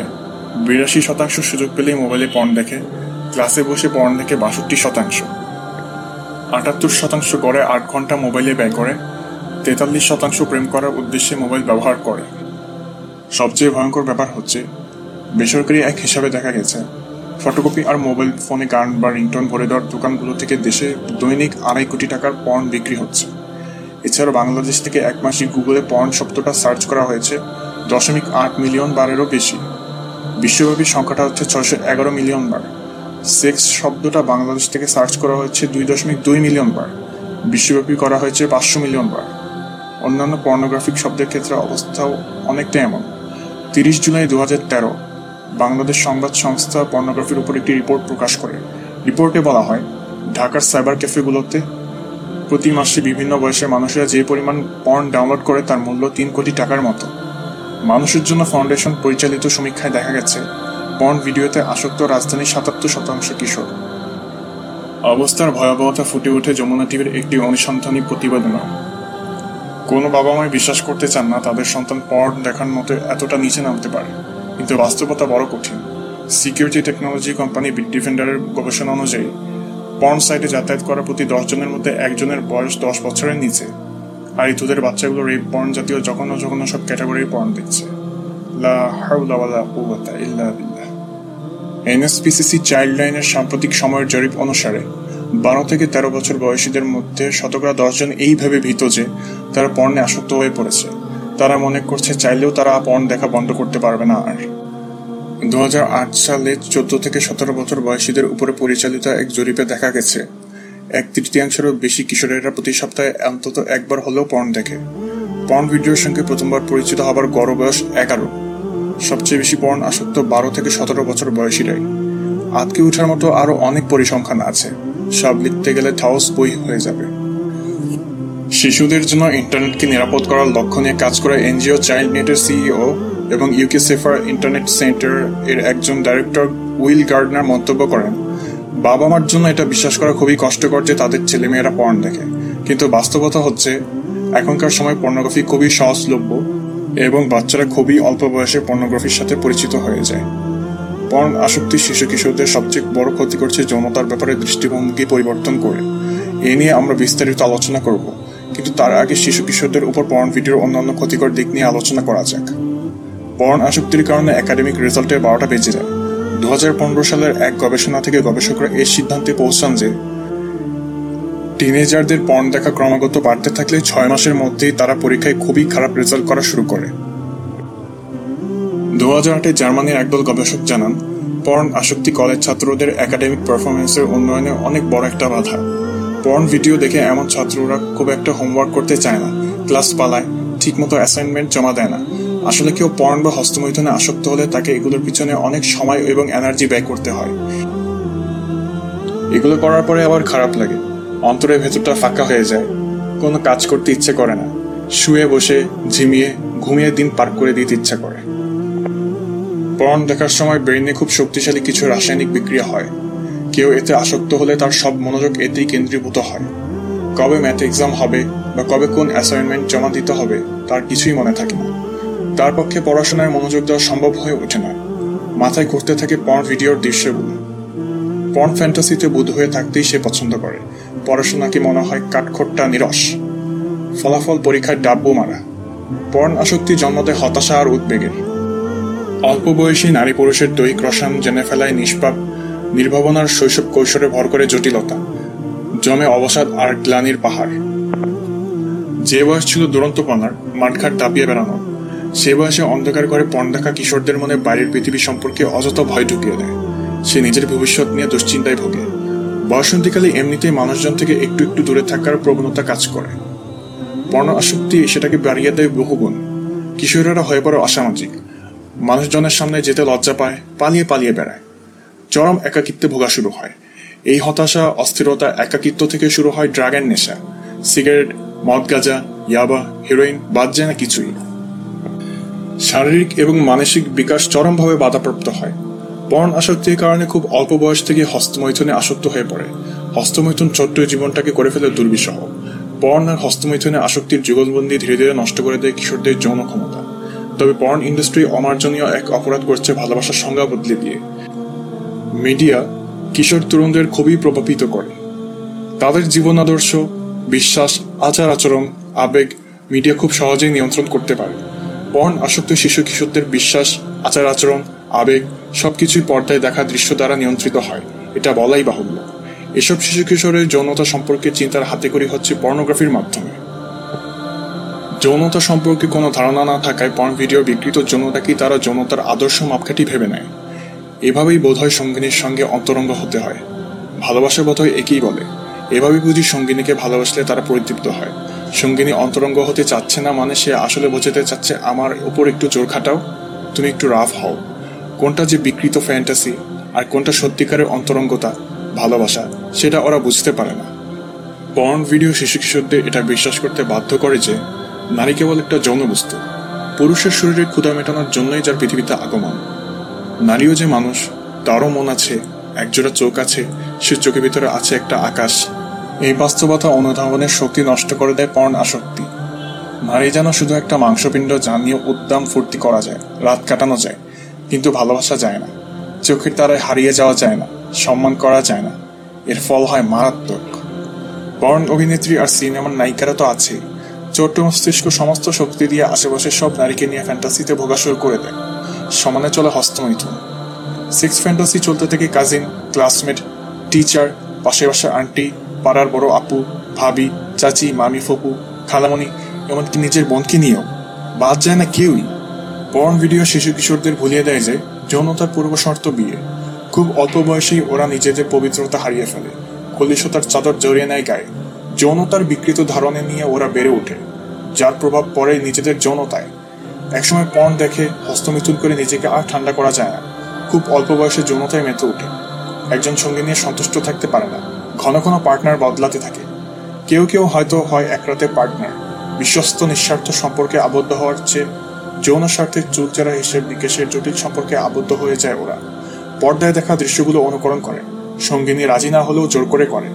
বিরাশি শতাংশ সুযোগ পেলেই মোবাইলে পর্ন দেখে, ক্লাসে বসে পর্ন দেখে বাষট্টি শতাংশ। আটাত্তর শতাংশ গড়ে আট ঘণ্টা মোবাইলে ব্যয় করে, তেতাল্লিশ শতাংশ প্রেম করার উদ্দেশ্যে মোবাইল ব্যবহার করে। সবচেয়ে ভয়ঙ্কর ব্যাপার হচ্ছে, বেসরকারি এক হিসাবে দেখা গেছে, ফটোকপি আর মোবাইল ফোনে গান বা রিংটন ভরে দেওয়ার দোকানগুলো থেকে দেশে দৈনিক আড়াই কোটি টাকার পর্ন বিক্রি হচ্ছে। এছাড়া বাংলাদেশ থেকে এক মাসে গুগলে পর্ন শব্দটা সার্চ করা হয়েছে, দশমিক আট মিলিয়ন বারেরও বেশি। বিশ্বব্যাপী সংখ্যাটা হচ্ছে ছয়শো এগারো মিলিয়ন বার। সেক্স শব্দটা বাংলাদেশ থেকে সার্চ করা হয়েছে দুই দশমিক দুই মিলিয়ন বার। বিশ্বব্যাপী করা হয়েছে পাঁচশো মিলিয়ন বার। অন্যান্য পর্নোগ্রাফিক শব্দের ক্ষেত্রে অবস্থাও অনেকটা এমন। তিরিশ জুলাই দু হাজার তেরো, বাংলাদেশ সংবাদ সংস্থা পর্নোগ্রাফির উপর একটি রিপোর্ট প্রকাশ করে। রিপোর্টে বলা হয়, ঢাকার সাইবার ক্যাফেগুলোতে প্রতি মাসে বিভিন্ন বয়সের মানুষেরা যে পরিমাণ পর্ন ডাউনলোড করে তার মূল্য তিন কোটি টাকার মতো। মানুষের জন্য ফাউন্ডেশন পরিচালিত সমীক্ষায় দেখা গেছে পর্ন ভিডিওতে আসক্ত রাজধানীর সাতাত্তর শতাংশ কিশোর। অবস্থার ভয়াবহতা ফুটে ওঠে যমুনা টিভির একটি অনুসন্ধানী প্রতিবেদনও কোনো বাবা মায় বিশ্বাস করতে চান না তাদের সন্তান পর্ন দেখার মতো এতটা নিচে নামতে পারে, কিন্তু বাস্তবতা বড় কঠিন। সিকিউরিটি টেকনোলজি কোম্পানি বিট ডিফেন্ডারের গবেষণা অনুযায়ী পর্ন সাইটে যাতায়াত করা প্রতি দশ জনের মধ্যে একজনের বয়স দশ বছরের নিচে। আর এই দুধের বাচ্চাগুলোর এই পর্ন জাতীয় জঘন্য জঘন্য সব ক্যাটাগরির পর্ন দেখছে। লা হাওলা ওয়ালা কুওয়াতা ইল্লা এনএসপিসিসি চাইল্ড লাইনের সাম্প্রতিক সময়ের জরিপ অনুসারে বারো থেকে তেরো বছর বয়সীদের মধ্যে শতকরা দশজন এইভাবে ভীত যে তারা পর্নে আসক্ত হয়ে পড়েছে। তারা মনে করছে চাইলেও তারা পর্ন দেখা বন্ধ করতে পারবে না আর। দু হাজার আট সালে চোদ্দ থেকে সতেরো বছর বয়সীদের উপরে পরিচালিত এক জরিপে দেখা গেছে, এক তৃতীয়াংশেরও বেশি কিশোরেরা প্রতি সপ্তাহে অন্তত একবার হলেও পর্ন দেখে। পর্ন ভিডিওর সঙ্গে প্রথমবার পরিচিত হবার গড় বয়স এগারো। সবচেয়ে বেশি পর্ন আসক্ত বারো থেকে সতেরো বছর বয়সীরাই। আতকে ওঠার মতো আরও অনেক পরিসংখ্যান আছে। সব লিখতে গেলে থাউস বই হয়ে যাবে। শিশুদের জন্য ইন্টারনেটকে নিরাপদ করার লক্ষ্য নিয়ে কাজ করে এনজিও চাইল্ড নেটের সিইও এবং ইউকে সেফার ইন্টারনেট সেন্টার এর একজন ডাইরেক্টর উইল গার্ডনার মন্তব্য করেন বাবা মার জন্য এটা বিশ্বাস করা খুবই কষ্টকর যে তাদের ছেলেমেয়েরা পর্ন দেখে। কিন্তু বাস্তবতা হচ্ছে, এখনকার সময় পর্নোগ্রাফি খুবই সহজলভ্য এবং বাচ্চারা খুবই অল্প বয়সে পর্নোগ্রাফির সাথে পরিচিত হয়ে যায়। পর্ন আসক্তি শিশু কিশোরদের সবচেয়ে বড় ক্ষতি করছে যৌনতার ব্যাপারে দৃষ্টিভঙ্গি পরিবর্তন করে। এ নিয়ে আমরা বিস্তারিত আলোচনা করব, কিন্তু তার আগে শিশু কিশোরদের উপর পর্ন ভিডিওর অন্যান্য ক্ষতিকর দিক নিয়ে আলোচনা করা যাক। পর্ন আসক্তির কারণে একাডেমিক রেজাল্টের বারোটা বেজে যায়। দুহাজার পনেরো সালের এক গবেষণা থেকে গবেষকরা এই সিদ্ধান্তে পৌঁছান যে টিনেজারদের পর্ন দেখা ক্রমাগত বাড়তে থাকলে ছয় মাসের মধ্যেই তারা পরীক্ষায় খুবই খারাপ রেজাল্ট করা শুরু করে। দু হাজার আটে জার্মানির একদল গবেষক জানান পর্ন আসক্তি কলেজ ছাত্রদের একাডেমিক পারফরমেন্সের উন্নয়নে অনেক বড় একটা বাধা। পর্ন ভিডিও দেখে এমন ছাত্ররা খুব একটা হোমওয়ার্ক করতে চায় না, ক্লাস পালায়, ঠিকমতো অ্যাসাইনমেন্ট জমা দেয় না। আসলে কেউ পর্ন বা হস্তমৈথুনে আসক্ত হলে তাকে এগুলোর পিছনে অনেক সময় এবং এনার্জি ব্যয় করতে হয়। এগুলো করার পরে আবার খারাপ লাগে। অন্তরের ভেতরটা ফাঁকা হয়ে যায়। কোনো কাজ করতে ইচ্ছে করে না। শুয়ে বসে, ঝিমিয়ে, ঘুমিয়ে দিন পার করে দিতে ইচ্ছা করে। পর্ন দেখার সময় ব্রেনে খুব শক্তিশালী কিছু রাসায়নিক বিক্রিয়া হয়। কেউ এতে আসক্ত হলে তার সব মনোযোগ এতেই কেন্দ্রীভূত হয়। কবে ম্যাথ এক্সাম হবে বা কবে কোন অ্যাসাইনমেন্ট জমা দিতে হবে, তার কিছুই মনে থাকে না। তার পক্ষে পড়াশোনায় মনোযোগ দেওয়া সম্ভব হয়ে ওঠে না। মাথায় ঘুরতে থাকে পর্ন ভিডিওর দৃশ্যগুলো। পর্ন ফ্যান্টাসিতে বুধ হয়ে থাকতেই সে পছন্দ করে। পড়াশোনাকে মনে হয় কাঠখোট্টা নিরস। ফলাফল পরীক্ষায় ডাব্বু মারা। পর্ন আসক্তি জন্ম দেয় হতাশা আর উদ্বেগের অল্প বয়সী নারী পুরুষের দৈহিক রসায়ন জেনে ফেলায় নিষ্পাপ, নির্ভাবনার শৈশব কৈশোরে ভর করে জটিলতা। জমে অবসাদ আর গ্লানির পাহাড়। যে বয়স ছিল দুরন্ত দুরন্তপনার, মাঠঘাট দাপিয়ে বেড়ানোর। সে বয়সে অন্ধকার করে পণ দেখা কিশোরদের মনে বাইরের পৃথিবী সম্পর্কে অযথা ভয় ঢুকিয়ে দেয়। সে নিজের ভবিষ্যৎ নিয়ে দুশ্চিন্তায় ভোগে। বয়সন্তীকালে এমনিতেই মানুষজন থেকে একটু একটু দূরে থাকার প্রবণতা কাজ করে। পর্ণ আসক্তি সেটাকে বাড়িয়ে দেয় বহুগুণ। কিশোরেরা হয়ে পড়ে অসামাজিক। মানুষজনের সামনে যেতে লজ্জা পায়, পালিয়ে পালিয়ে বেড়ায়। চরম একাকিত্বে ভোগা শুরু হয়। এই হতাশা, অস্থিরতা, একাকিত্ব থেকে শুরু হয় ড্রাগের নেশা। সিগারেট, মদ গাঁজা, ইয়াবা, হিরোইন, বাদ যায় না কিছুই। শারীরিক এবং মানসিক বিকাশ চরমভাবে বাধাপ্রাপ্ত হয়। পর্ন আসক্তির কারণে খুব অল্প বয়স থেকে হস্তমৈথুনে আসক্ত হয়ে পড়ে। হস্তমৈথুন ছোট্ট জীবনটাকে করে ফেলে দুর্বিষহ। পর্ন আর হস্তমৈথুনে আসক্তির যুগলবন্দি ধীরে ধীরে নষ্ট করে দেয় কিশোরদের যৌন ক্ষমতা। তবে পর্ন ইন্ডাস্ট্রি অমার্জনীয় এক অপরাধ করছে ভালোবাসার সংজ্ঞা বদলে দিয়ে। মিডিয়া কিশোর তরুণদের খুবই প্রভাবিত করে। তাদের জীবন আদর্শ, বিশ্বাস আচার আচরণ আবেগ মিডিয়া খুব সহজেই নিয়ন্ত্রণ করতে পারে। পর্ন আসক্ত শিশু, কিশোরদের বিশ্বাস, আচার আচরণ, আবেগ সবকিছুই পর্দায় দেখা দৃশ্য দ্বারা নিয়ন্ত্রিত হয়। এটা বলাই বাহুল্য। এসব শিশু, কিশোরের যৌনতা সম্পর্কে চিন্তার হাতে করি হচ্ছে পর্নোগ্রাফির মাধ্যমে। যৌনতা সম্পর্কে কোনো ধারণা না থাকায় পর্ন ভিডিও বিকৃত যৌনতাকেই তারা যৌনতার আদর্শ মাপকাঠি ভেবে নেয়। এভাবেই বোধহয় সঙ্গিনীর সঙ্গে অন্তরঙ্গ হতে হয়। ভালোবাসা বোধহয় একই বলে। এভাবেই বুঝি সঙ্গিনীকে ভালোবাসলে তারা পরিতৃপ্ত হয়। সঙ্গিনী অন্তরঙ্গ হতে চাচ্ছে না মানে সে আসলে বোঝাতে চাচ্ছে, আমার উপর একটু জোর খাটাও, তুমি একটু রাফ হও। কোনটা যে বিকৃত ফ্যান্টাসি আর কোনটা সত্যিকারের অন্তরঙ্গতা, ভালোবাসা, সেটা ওরা বুঝতে পারে না। পর্ন ভিডিও শিশু কিশোরদের এটা বিশ্বাস করতে বাধ্য করে যে, নারী কেবল একটা যৌন বস্তু। পুরুষের শরীরে ক্ষুধা মেটানোর জন্যই যার পৃথিবীতে আগমন। নারীও যে মানুষ, তারও মন আছে, একজোড়া চোখ আছে, সে চোখের ভিতরে আছে একটা আকাশ। এই বাস্তবতা অনুধাবনের শক্তি নষ্ট করে দেয় পর্ন আসক্তি। নারী যেন শুধু একটা মাংসপিণ্ড যা নিয়ে উদ্দাম ফুর্তি করা যায়, রাত কাটানো যায়, কিন্তু ভালোবাসা যায় না। চোখের তারায় হারিয়ে যাওয়া যায় না, সম্মান করা যায় না। এর ফল হয় মারাত্মক। পর্ন অভিনেত্রী আর সিনেমার নায়িকারা তো আছেই। চোট্ট মস্তিষ্ক সমস্ত শক্তি দিয়ে আশেপাশে সব নারীকে নিয়ে ফ্যান্টাসিতে ভোগা শুরু করে দেয়। সমানে চলে হস্তমৈথুন। সিক্স ফ্যান্টাসি চলতে থেকে কাজিন ক্লাসমেট টিচার পাশে বাসার আন্টি পাড়ার বড় আপু, ভাবি, চাচি, মামি, ফপু, খালামণি, এমনকি নিজের বোনকে নিয়েও। বাদ যায় না কেউই। পর্ন ভিডিও শিশু কিশোরদের ভুলিয়ে দেয় যে, যৌনতার পূর্ব শর্ত বিয়ে। খুব অল্প বয়সেই ওরা নিজেদের পবিত্রতা হারিয়ে ফেলে। কলিশতার চাদর জড়িয়ে নেয় গায়ে। যৌনতার বিকৃত ধারণে নিয়ে ওরা বেড়ে ওঠে। যার প্রভাব পড়ে নিজেদের যৌনতায়। একসময় পর্ন দেখে হস্তমিথুন করে নিজেকে আর ঠান্ডা করা যায় না। খুব অল্প বয়সে যৌনতায় মেতে ওঠে। একজন সঙ্গী নিয়ে সন্তুষ্ট থাকতে পারে না। ঘন ঘন পার্টনার বদলাতে থাকে। কেউ কেউ হয়তো হয় এক রাতে পার্টনার বিশ্বস্ত নিঃস্বার্থ সম্পর্কে আবদ্ধ হওয়ার চেয়ে যৌন স্বার্থের চুলচেরা হিসেব বিকেশের জটিল সম্পর্কে আবদ্ধ হয়ে যায় ওরা। পর্দায় দেখা দৃশ্যগুলো অনুকরণ করে। সঙ্গিনী রাজি না হলেও জোর করে করে।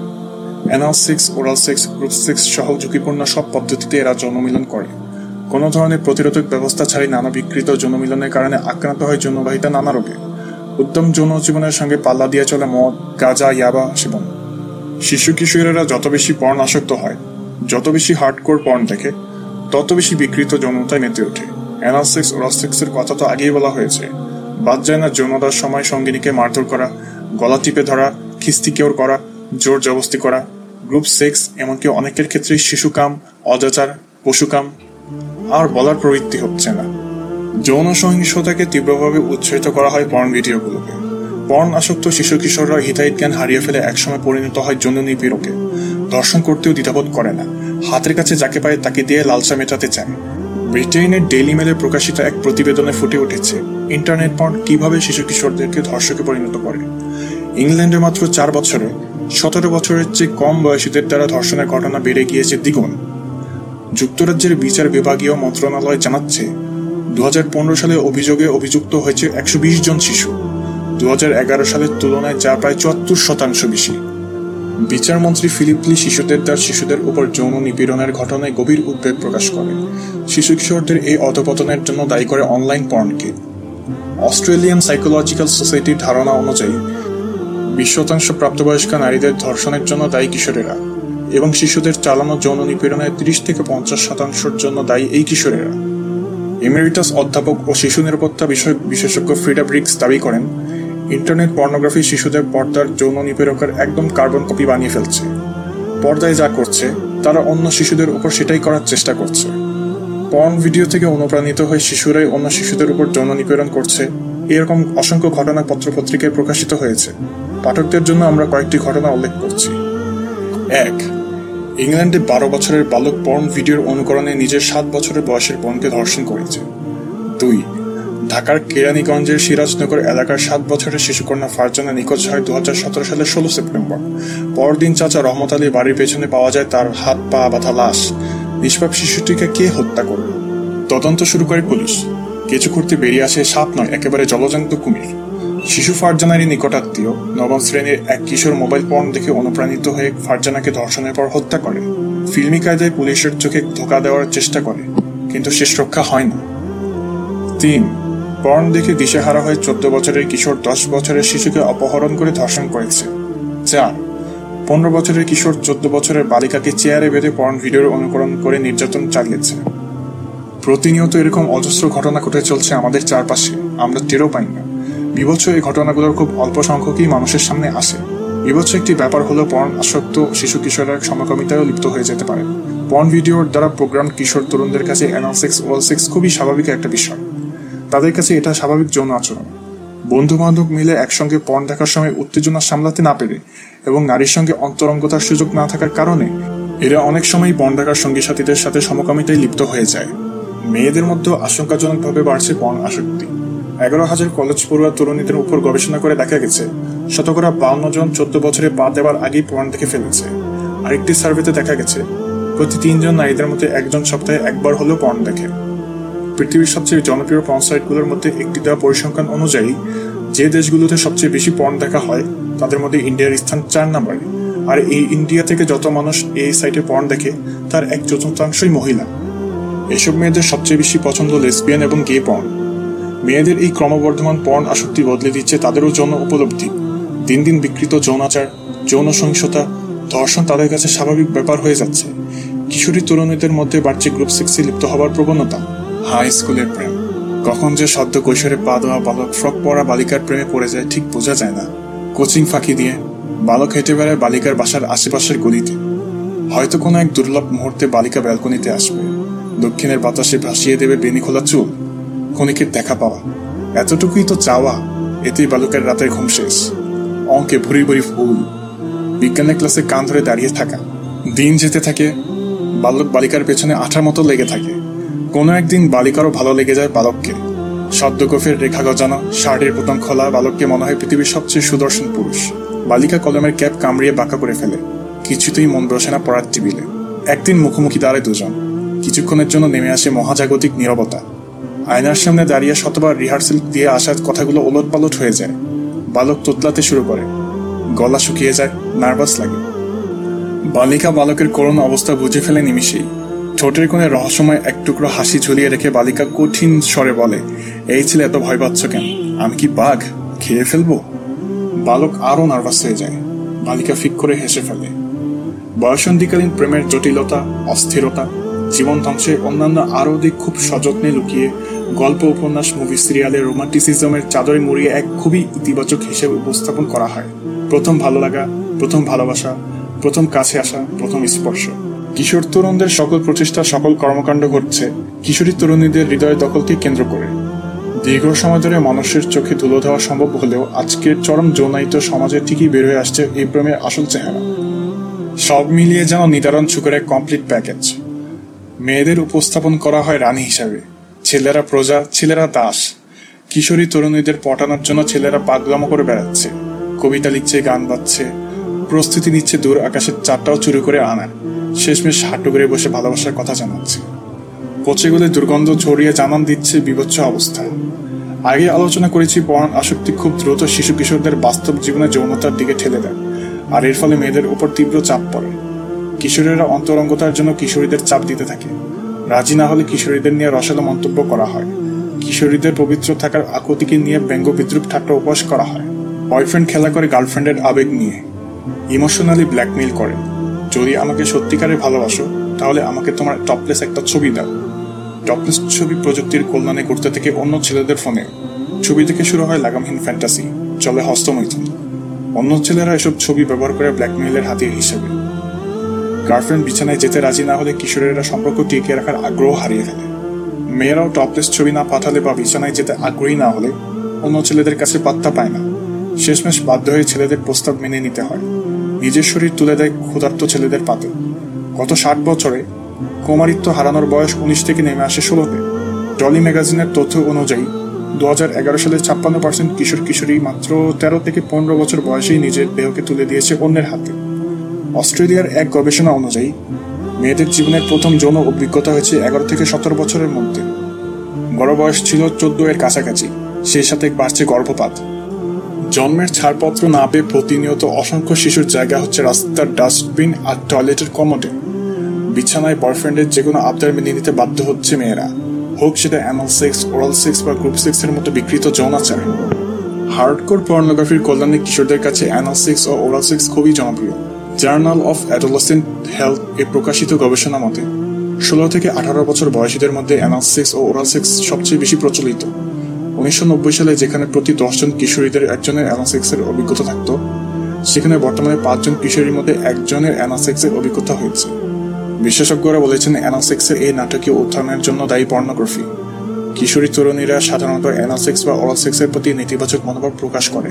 Anal sex oral sex group sex সহ ঝুঁকিপূর্ণ সব পদ্ধতিতে এরা যৌন মিলন করে। কোনো ধরনের প্রতিরোধক ব্যবস্থা ছাড়াই নানা বিকৃত যৌনমিলনের কারণে আক্রান্ত হয় যৌনবাহিতা নানা রোগে। উত্তম যৌন জীবনের সঙ্গে পাল্লা দিয়ে চলে মদ, গাঁজা, ইয়াবা, সেবন। শিশু কিশোরেরা যত বেশি পর্ন আসক্ত হয়, যত বেশি হার্ডকোর পর্ন দেখে, তত বেশি বিকৃত যৌনতায় মেতে ওঠে। অ্যানালসেক্স ওরাসেক্সের কথা তো আগেই বলা হয়েছে। বাদ যায় না যৌনতার সময় সঙ্গিনীকে মারধর করা, গলা টিপে ধরা, খিস্তি কেউর করা, জোর জবস্তি করা। গ্রুপ সেক্স এমনকি অনেকের ক্ষেত্রেই শিশুকাম অজাচার পশুকাম আর বলার প্রবৃত্তি হচ্ছে না। যৌন সহিংসতাকে তীব্রভাবে উৎসাহিত করা হয় পর্ন ভিডিওগুলোকে পর্ন আসক্ত শিশু কিশোররা হিতাহিত জ্ঞান হারিয়ে ফেলে একসময় পরিণত হয় যৌন নিপীড়কে ধর্ষণ করতেও দ্বিধাবোধ করে না। হাতের কাছে যাকে পায় তাকে দিয়ে লালসা মেটাতে চান ব্রিটেনের ডেইলি মেলে প্রকাশিত এক প্রতিবেদনে ফুটে উঠেছে, ইন্টারনেট পর্ন কীভাবে শিশু কিশোরদেরকে ধর্ষকে পরিণত করে? ইংল্যান্ডে মাত্র চার বছরে, সতেরো বছরের চেয়ে কম বয়সীদের দ্বারা ধর্ষণের ঘটনা বেড়ে গিয়েছে দ্বিগুণ। যুক্তরাজ্যের বিচার বিভাগীয় মন্ত্রণালয় জানাচ্ছে দু হাজার পনেরো সালে অভিযোগে অভিযুক্ত হয়েছে একশো বিশ জন শিশু। দু হাজার এগারো সালের তুলনায় যা প্রায় চুয়াত্তর শতাংশ বেশি। বিচারমন্ত্রী ফিলিপ লি শিশুদের তার শিশুদের উপর যৌন নিপীড়নের ঘটনায় গভীর উদ্বেগ প্রকাশ করেন শিশু কিশোরদের এই অধপতনের জন্য দায়ী করে অনলাইন পর্নকে। অস্ট্রেলিয়ান সাইকোলজিক্যাল সোসাইটির ধারণা অনুযায়ী, বিশ শতাংশ প্রাপ্তবয়স্ক নারীদের ধর্ষণের জন্য দায়ী কিশোরেরা এবং শিশুদের চালানো যৌন নিপীড়নের তিরিশ থেকে পঞ্চাশ শতাংশের জন্য দায়ী এই কিশোরেরা। এমেরিটাস অধ্যাপক ও শিশু নিরাপত্তা বিষয়ক বিশেষজ্ঞ ফ্রিডা ব্রিক্স দাবি করেন ইন্টারনেট পর্নোগ্রাফি শিশুদের পর্দার যৌন নিপীড়কের একদম কার্বন কপি বানিয়ে ফেলছে। পর্দায় যা করছে, তারা অন্য শিশুদের উপর সেটাই করার চেষ্টা করছে। পর্ন ভিডিও থেকে অনুপ্রাণিত হয়ে শিশুরাই অন্য শিশুদের উপর যৌন নিপীড়ন করছে, এরকম অসংখ্য ঘটনা পত্রপত্রিকায় প্রকাশিত হয়েছে। পাঠকদের জন্য আমরা কয়েকটি ঘটনা উল্লেখ করছি। এক, ইংল্যান্ডে বারো বছরের বালক পর্ন ভিডিওর অনুকরণে নিজের সাত বছরের বয়সের বোনকে ধর্ষণ করেছে। দুই ঢাকার কেরানীগঞ্জের সিরাজনগর এলাকার সাত বছরের শিশুকন্যা ফারজানা নিখোঁজ হয় দু সালের ষোলো সেপ্টেম্বর। পরদিন চাচা রহমত আলী বাড়ির পেছনে পাওয়া যায় তার হাত, পা, বাঁধা লাশ। নিষ্পাপ শিশুটিকে কে হত্যা করল? তদন্ত শুরু করে পুলিশ। কিছু করতে বেরিয়ে আসে সাপ নয়, একেবারে জলজন্ত কুমির। শিশু ফারজানারই নিকটাত্মীয়। নবম শ্রেণির এক কিশোর মোবাইল পর্ন দেখে অনুপ্রাণিত হয়ে ফারজানাকে ধর্ষণের পর হত্যা করে। ফিল্মি কায়দায় পুলিশের চোখে ধোকা দেওয়ার চেষ্টা করে, কিন্তু শেষ রক্ষা হয় না। তিন পর্ন দেখে দিশেহারা হয়ে চোদ্দ বছরের কিশোর দশ বছরের শিশুকে অপহরণ করে ধর্ষণ করেছে। চার, পনেরো বছরের কিশোর চোদ্দ বছরের বালিকাকে চেয়ারে বেঁধে পর্ন ভিডিওর অনুকরণ করে নির্যাতন চালিয়েছে। প্রতিনিয়ত এরকম অজস্র ঘটনা ঘটে চলছে আমাদের চারপাশে। আমরা টেরও পাই না। বিভৎস এই ঘটনাগুলোর খুব অল্প সংখ্যকই মানুষের সামনে আসে। বিভৎস একটি ব্যাপার হলো পর্ন আসক্ত শিশু কিশোররা সমকামিতায়ও লিপ্ত হয়ে যেতে পারে। পর্ন ভিডিওর দ্বারা প্রোগ্রাম কিশোর তরুণদের কাছে অ্যানালসেক্স ওয়াল সেক্স খুবই স্বাভাবিক একটা বিষয়। তাদের কাছে এটা স্বাভাবিক যৌন আচরণ। বন্ধু বান্ধব মিলে একসঙ্গে পর্ন দেখার সময় উত্তেজনা সামলাতে না পেরে এবং নারীর সঙ্গে অন্তরঙ্গতার সুযোগ না থাকার কারণে এরা অনেক সময় পণ দেখার সঙ্গী সাথীদের সাথে সমকামিতায় লিপ্ত হয়ে যায়। মেয়েদের মধ্যে আশঙ্কাজনকভাবে বাড়ছে পর্ন আসক্তি। এগারো হাজার কলেজ পড়ুয়া তরুণীদের উপর গবেষণা করে দেখা গেছে, শতকরা বাউন্ন জন চোদ্দ বছরে পা দেওয়ার আগেই পর্ন দেখে ফেলেছে। আরেকটি সার্ভেতে দেখা গেছে, প্রতি তিনজন নারীদের মধ্যে একজন সপ্তাহে একবার হলেও পর্ন দেখে। পৃথিবীর সবচেয়ে জনপ্রিয় পর্ন সাইটগুলোর মধ্যে একটি দেওয়া পরিসংখ্যান অনুযায়ী, যে দেশগুলোতে সবচেয়ে বেশি পর্ন দেখা হয়, তাদের মধ্যে ইন্ডিয়ার স্থান চার নম্বরে। আর এই ইন্ডিয়া থেকে যত মানুষ এই সাইটে পর্ন দেখে, তার এক চতুর্থাংশই মহিলা। এসব মেয়েদের সবচেয়ে বেশি পছন্দ লেসবিয়ান এবং গে পর্ন মেয়েদের এই ক্রমবর্ধমান পর্ন আসক্তি বদলে দিচ্ছে তাদেরও যৌন উপলব্ধি। দিন দিন বিকৃত যৌনাচার যৌন সহিংসতা, ধর্ষণ তাদের কাছে স্বাভাবিক ব্যাপার হয়ে যাচ্ছে। কিশোরী তরুণীদের মধ্যে বাড়ছে গ্রুপ সেক্সে লিপ্ত হওয়ার প্রবণতা। হাই স্কুলের প্রেম। কখন যে সদ্য কৈশোরে পা দেওয়া বালক ফ্রক পরা বালিকার প্রেমে পড়ে যায় ঠিক বোঝা যায় না। কোচিং ফাঁকি দিয়ে বালক হেঁটে বেড়ায় বালিকার বাসার আশেপাশের গলিতে। হয়তো কোনো এক দুর্লভ মুহূর্তে বালিকা ব্যালকনিতে আসবে। দক্ষিণের বাতাসে ভাসিয়ে দেবে বেনি খোলা চুল ক্ষণিকের দেখা পাওয়া। এতটুকুই তো চাওয়া, এতেই বালকের রাতের ঘুম শেষ। অঙ্কে ভুরি ভুরি ফুল। বিজ্ঞানের ক্লাসে কান ধরে দাঁড়িয়ে থাকা। দিন যেতে থাকে, বালক বালিকার পেছনে আঠার মতো লেগে থাকে। কোনো একদিন বালিকারও ভালো লেগে যায় বালককে। সদ্যকফের রেখা গজানো শার্টের বোতাম খোলা বালককে মনে হয় পৃথিবীর সবচেয়ে সুদর্শন পুরুষ। বালিকা কলমের ক্যাপ কামড়িয়ে বাঁকা করে ফেলে। কিছুতেই মন বসে না পড়ার টেবিলে। একদিন মুখোমুখি দাঁড়ায় দুজন। কিছুক্ষণের জন্য নেমে আসে মহাজাগতিক নীরবতা। আয়নার সামনে দাঁড়িয়ে শতবার রিহার্সেল দিয়ে আসার কথাগুলো ওলট পালট হয়ে যায়। বালক তোতলাতে শুরু করে। গলা শুকিয়ে যায়, নার্ভাস লাগে। বালিকা বালকের করুণ অবস্থা বুঝে ফেলে নিমিষেই। ঠোঁটের কোণে রহস্যময় এক টুকরো হাসি ঝুলিয়ে রেখে বালিকা কঠিন স্বরে বলে, এই ছেলে এত ভয় পাচ্ছ কেন? আমি কি বাঘ? খেয়ে ফেলব? বালক আরও নার্ভাস হয়ে যায়। বালিকা ফিক করে হেসে ফেলে। বয়সন্ধিকালীন প্রেমের জটিলতা, অস্থিরতা, জীবন ধ্বংসে অন্যান্য আরও দিক খুব সযত্নে লুকিয়ে গল্প, উপন্যাস, মুভি, সিরিয়ালে রোমান্টিসিজমের চাদরে মুড়িয়ে এক খুবই ইতিবাচক হিসেবে উপস্থাপন করা হয়। প্রথম ভালো লাগা, প্রথম ভালোবাসা, প্রথম কাছে আসা, প্রথম স্পর্শ। কিশোর তরুণদের সকল প্রচেষ্টা, সকল কর্মকাণ্ড ঘটছে। কিশোরী তরুণীদের হৃদয় দখলকে কেন্দ্র করে। দীর্ঘ সময় ধরে মানুষের চোখে ধুলো দেওয়া সম্ভব হলেও আজকের চরম যৌনায়িত সমাজের ঠিকই বের হয়ে আসছে এই প্রেমের আসল চেহারা। সব মিলিয়ে যেন নিদারণ সুখের এক কমপ্লিট প্যাকেজ মেয়েদের উপস্থাপন করা হয় রানী হিসাবে। ছেলেরা প্রজা, ছেলেরা দাস। কিশোরী তরুণীদের পটানোর জন্য ছেলেরা পাগলামো করে বেড়াচ্ছে। কবিতা লিখছে, গান বাজছে। প্রস্তুতি নিচ্ছে দূর আকাশের চারটাও চুরি করে আনার শেষমেশ হাঁটু করে বসে ভালোবাসার কথা জানাচ্ছে। পচে গলে দুর্গন্ধ ছড়িয়ে জানান দিচ্ছে বিভৎস অবস্থা। আগে আলোচনা করেছি পরাণ আসক্তি খুব দ্রুত শিশু কিশোরদের বাস্তব জীবনে যৌনতার দিকে ঠেলে দেয়, আর এর ফলে মেয়েদের উপর তীব্র চাপ পড়ে। কিশোরীরা অন্তরঙ্গতার জন্য কিশোরীদের চাপ দিতে থাকে। রাজি না হলে কিশোরীদের নিয়ে রসালো মন্তব্য করা হয়। কিশোরীদের পবিত্র থাকার আকুতিকে নিয়ে ব্যঙ্গ বিদ্রুপ ঠাট্টা উপহাস করা হয়। বয়ফ্রেন্ড খেলা করে গার্লফ্রেন্ডের আবেগ নিয়ে। ইমোশনালি ব্ল্যাকমেইল করে। যদি আমাকে সত্যিকারে ভালোবাসো, তাহলে আমাকে তোমার টপলেস একটা ছবি দাও। টপলেস ছবি প্রযুক্তির কল্যাণে করতে থেকে অন্য ছেলেদের ফোনে ছবি থেকে শুরু হয় লাগামহীন ফ্যান্টাসি চলে হস্তমৈথুন। অন্য ছেলেরা এসব ছবি ব্যবহার করে ব্ল্যাকমেইলের হাতিয়ার হিসেবে। গার্লফ্রেন্ড বিছানায় যেতে রাজি না হলে কিশোরেরা সম্পর্ক টিকিয়ে রাখার আগ্রহ হারিয়ে ফেলে। মেয়েরাও টপলেস ছবি না পাঠালে বা বিছানায় যেতে আগ্রহী না হলে অন্য ছেলেদের কাছে পাত্তা পায় না। শেষমেশ বাধ্য হয়ে ছেলেদের প্রস্তাব মেনে নিতে হয়। নিজের শরীর তুলে দেয় ক্ষুধার্ত ছেলেদের পাতে। গত ষাট বছরে কুমারিত্ব হারানোর বয়স উনিশ থেকে নেমে আসে ষোলোতে ডলি ম্যাগাজিনের তথ্য অনুযায়ী দু হাজার এগারো সালে ছাপ্পান্ন পার্সেন্ট কিশোর কিশোরী মাত্র তেরো থেকে পনেরো বছর বয়সেই নিজের দেহকে তুলে দিয়েছে অন্যের হাতে। অস্ট্রেলিয়ার এক গবেষণা অনুযায়ী, মেয়েদের জীবনের প্রথম যৌন অভিজ্ঞতা হয়েছে এগারো থেকে সতেরো বছরের মধ্যে। বড় বয়স ছিল চোদ্দ এর কাছাকাছি। সেই সাথে বাড়ছে গর্ভপাত। জন্মের ছাড়পত্র না পেয়ে প্রতিনিয়ত অসংখ্য শিশুর জায়গা হচ্ছে রাস্তার ডাস্টবিন আর টয়লেটের কমোডে। বিছানায় বয়ফ্রেন্ডের যে কোনো আবদার মেনে নিতে বাধ্য হচ্ছে মেয়েরা। হোক সেটা অ্যানাল সেক্স, ওরাল সেক্স বা গ্রুপ সেক্সের মতো বিকৃত যৌনাচার হার্ডকোর পর্নোগ্রাফির কল্যাণে কিশোরদের কাছে অ্যানাল সেক্স ও ওরাল সেক্স খুবই জনপ্রিয়। জার্নাল অফ অ্যাডোলসেন্ট হেলথ এ প্রকাশিত গবেষণা মতে ষোলো থেকে আঠারো বছর বয়সীদের মধ্যে অ্যানাল সেক্স ও ওরাল সেক্স সবচেয়ে বেশি প্রচলিত। উনিশশো নব্বই সালে যেখানে প্রতি দশজন কিশোরীদের একজনের অ্যানাসেক্সের অভিজ্ঞতা থাকত, সেখানে বর্তমানে পাঁচজন কিশোরীর মধ্যে একজনের অ্যানাসেক্সের অভিজ্ঞতা হয়েছে। বিশেষজ্ঞরা বলেছেন অ্যানাসেক্সের এই নাটকীয় উত্থানের জন্য দায়ী পর্নোগ্রাফি। কিশোরী তরুণীরা সাধারণত অ্যানাসেক্স বা অরাল সেক্সের প্রতি নেতিবাচক মনোভাব প্রকাশ করে।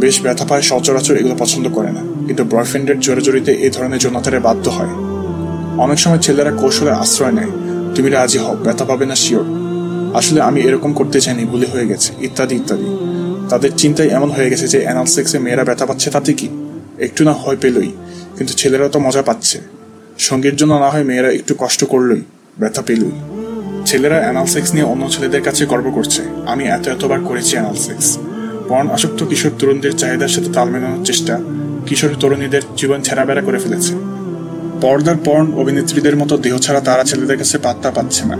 বেশ ব্যথা পায়, সচরাচর এগুলো পছন্দ করে না। কিন্তু বয়ফ্রেন্ডের জোরে এই ধরনের যৌনাচারে বাধ্য হয়। অনেক সময় ছেলেরা কৌশলে আশ্রয় নেয়। তুমি রাজি হও, ব্যথা পাবে না শিওর আসলে আমি এরকম করতে চাইনি, ভুলে হয়ে গেছে, ইত্যাদি ইত্যাদি। তাদের চিন্তায় এমন হয়ে গেছে যে অ্যানাল সেক্সে মেয়েরা ব্যথা পাচ্ছে তাতে কি? একটু না হয় পেলই, কিন্তু ছেলেরা তো মজা পাচ্ছে। সঙ্গীর জন্য না হয় মেয়েরা একটু কষ্ট করলই, ব্যথা পেলই। ছেলেরা অ্যানাল সেক্স নিয়ে অন্য ছেলেদের কাছে গর্ব করছে। আমি এত এতবার করেছি অ্যানাল সেক্স পর্ন আসক্ত কিশোর তরুণদের চাহিদার সাথে তাল মেলানোর চেষ্টা কিশোর তরুণীদের জীবন ছেঁড়াবেড়া করে ফেলেছে। পর্দার পর্ন অভিনেত্রীদের মতো দেহ ছাড়া তারা ছেলেদের কাছে পাত্তা পাচ্ছে না।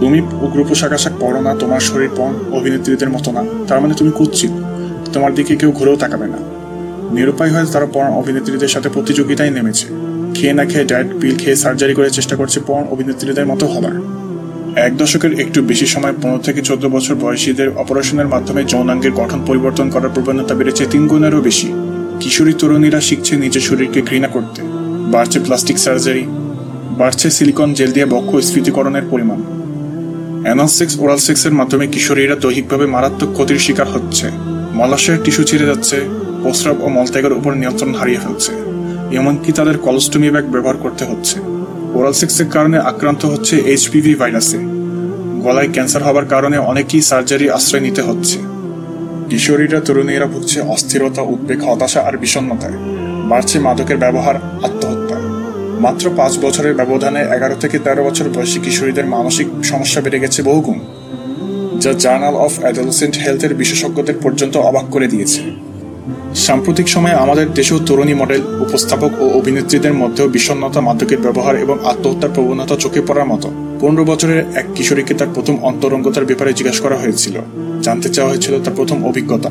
তুমি উগ্র পোশাক আশাক পরো না, তোমার শরীর পণ অভিনেত্রীদের মতো না। তার মানে তুমি কুচ্ছিত তোমার দিকে কেউ ঘুরেও তাকাবে না। নিরুপায় হয়ে তারা পর্ন অভিনেত্রীদের সাথে প্রতিযোগিতায় নেমেছে। খেয়ে না খেয়ে ডায়েট, পিল খেয়ে সার্জারি করে চেষ্টা করছে পর্ন অভিনেত্রীদের মতো হবার। এক দশকের একটু বেশি সময়, পনেরো থেকে চোদ্দ বছর বয়সীদের অপারেশনের মাধ্যমে যৌনাঙ্গের গঠন পরিবর্তন করার প্রবণতা বেড়েছে তিন গুণেরও বেশি। কিশোরী তরুণীরা শিখছে নিজের শরীরকে ঘৃণা করতে। বাড়ছে প্লাস্টিক সার্জারি, বাড়ছে সিলিকন জেল দিয়ে বক্ষ স্ফীতিকরণের পরিমাণ। অ্যানাল সেক্স ওরাল সেক্সের মাধ্যমে কিশোরীরা দৈহিকভাবে মারাত্মক ক্ষতির শিকার হচ্ছে। মলাশয়ের টিস্যু ছিঁড়ে যাচ্ছে, প্রস্রাব ও মলত্যাগের উপর নিয়ন্ত্রণ হারিয়ে ফেলছে। এমনকি তাদের কলস্টমি ব্যাগ ব্যবহার করতে হচ্ছে। ওরাল সেক্সের কারণে আক্রান্ত হচ্ছে এইচপিভি ভাইরাসে। গলায় ক্যান্সার হবার কারণে অনেকেই সার্জারি আশ্রয় নিতে হচ্ছে। কিশোরীরা তরুণীরা ভুগছে অস্থিরতা, উদ্বেগ, হতাশা আর বিষণ্ণতায়। বাড়ছে মাদকের ব্যবহার, আত্মহত্যা। মাত্র পাঁচ বছরের ব্যবধানে এগারো থেকে তেরো বছর বয়সী কিশোরীদের মানসিক সমস্যা বেড়ে গেছে বহুগুণ, যা জার্নাল অফ অ্যাডোলসেন্ট হেলথের বিশেষজ্ঞদের পর্যন্ত অবাক করে দিয়েছে। সাম্প্রতিক সময়ে আমাদের দেশেও তরুণী মডেল, উপস্থাপক ও অভিনেত্রীদের মধ্যেও বিষণ্ণতা, মাদকের ব্যবহার এবং আত্মহত্যার প্রবণতা চোখে পড়ার মতো। পনেরো বছরের এক কিশোরীকে তার প্রথম অন্তরঙ্গতার ব্যাপারে জিজ্ঞাসা করা হয়েছিল। জানতে চাওয়া হয়েছিল তার প্রথম অভিজ্ঞতা।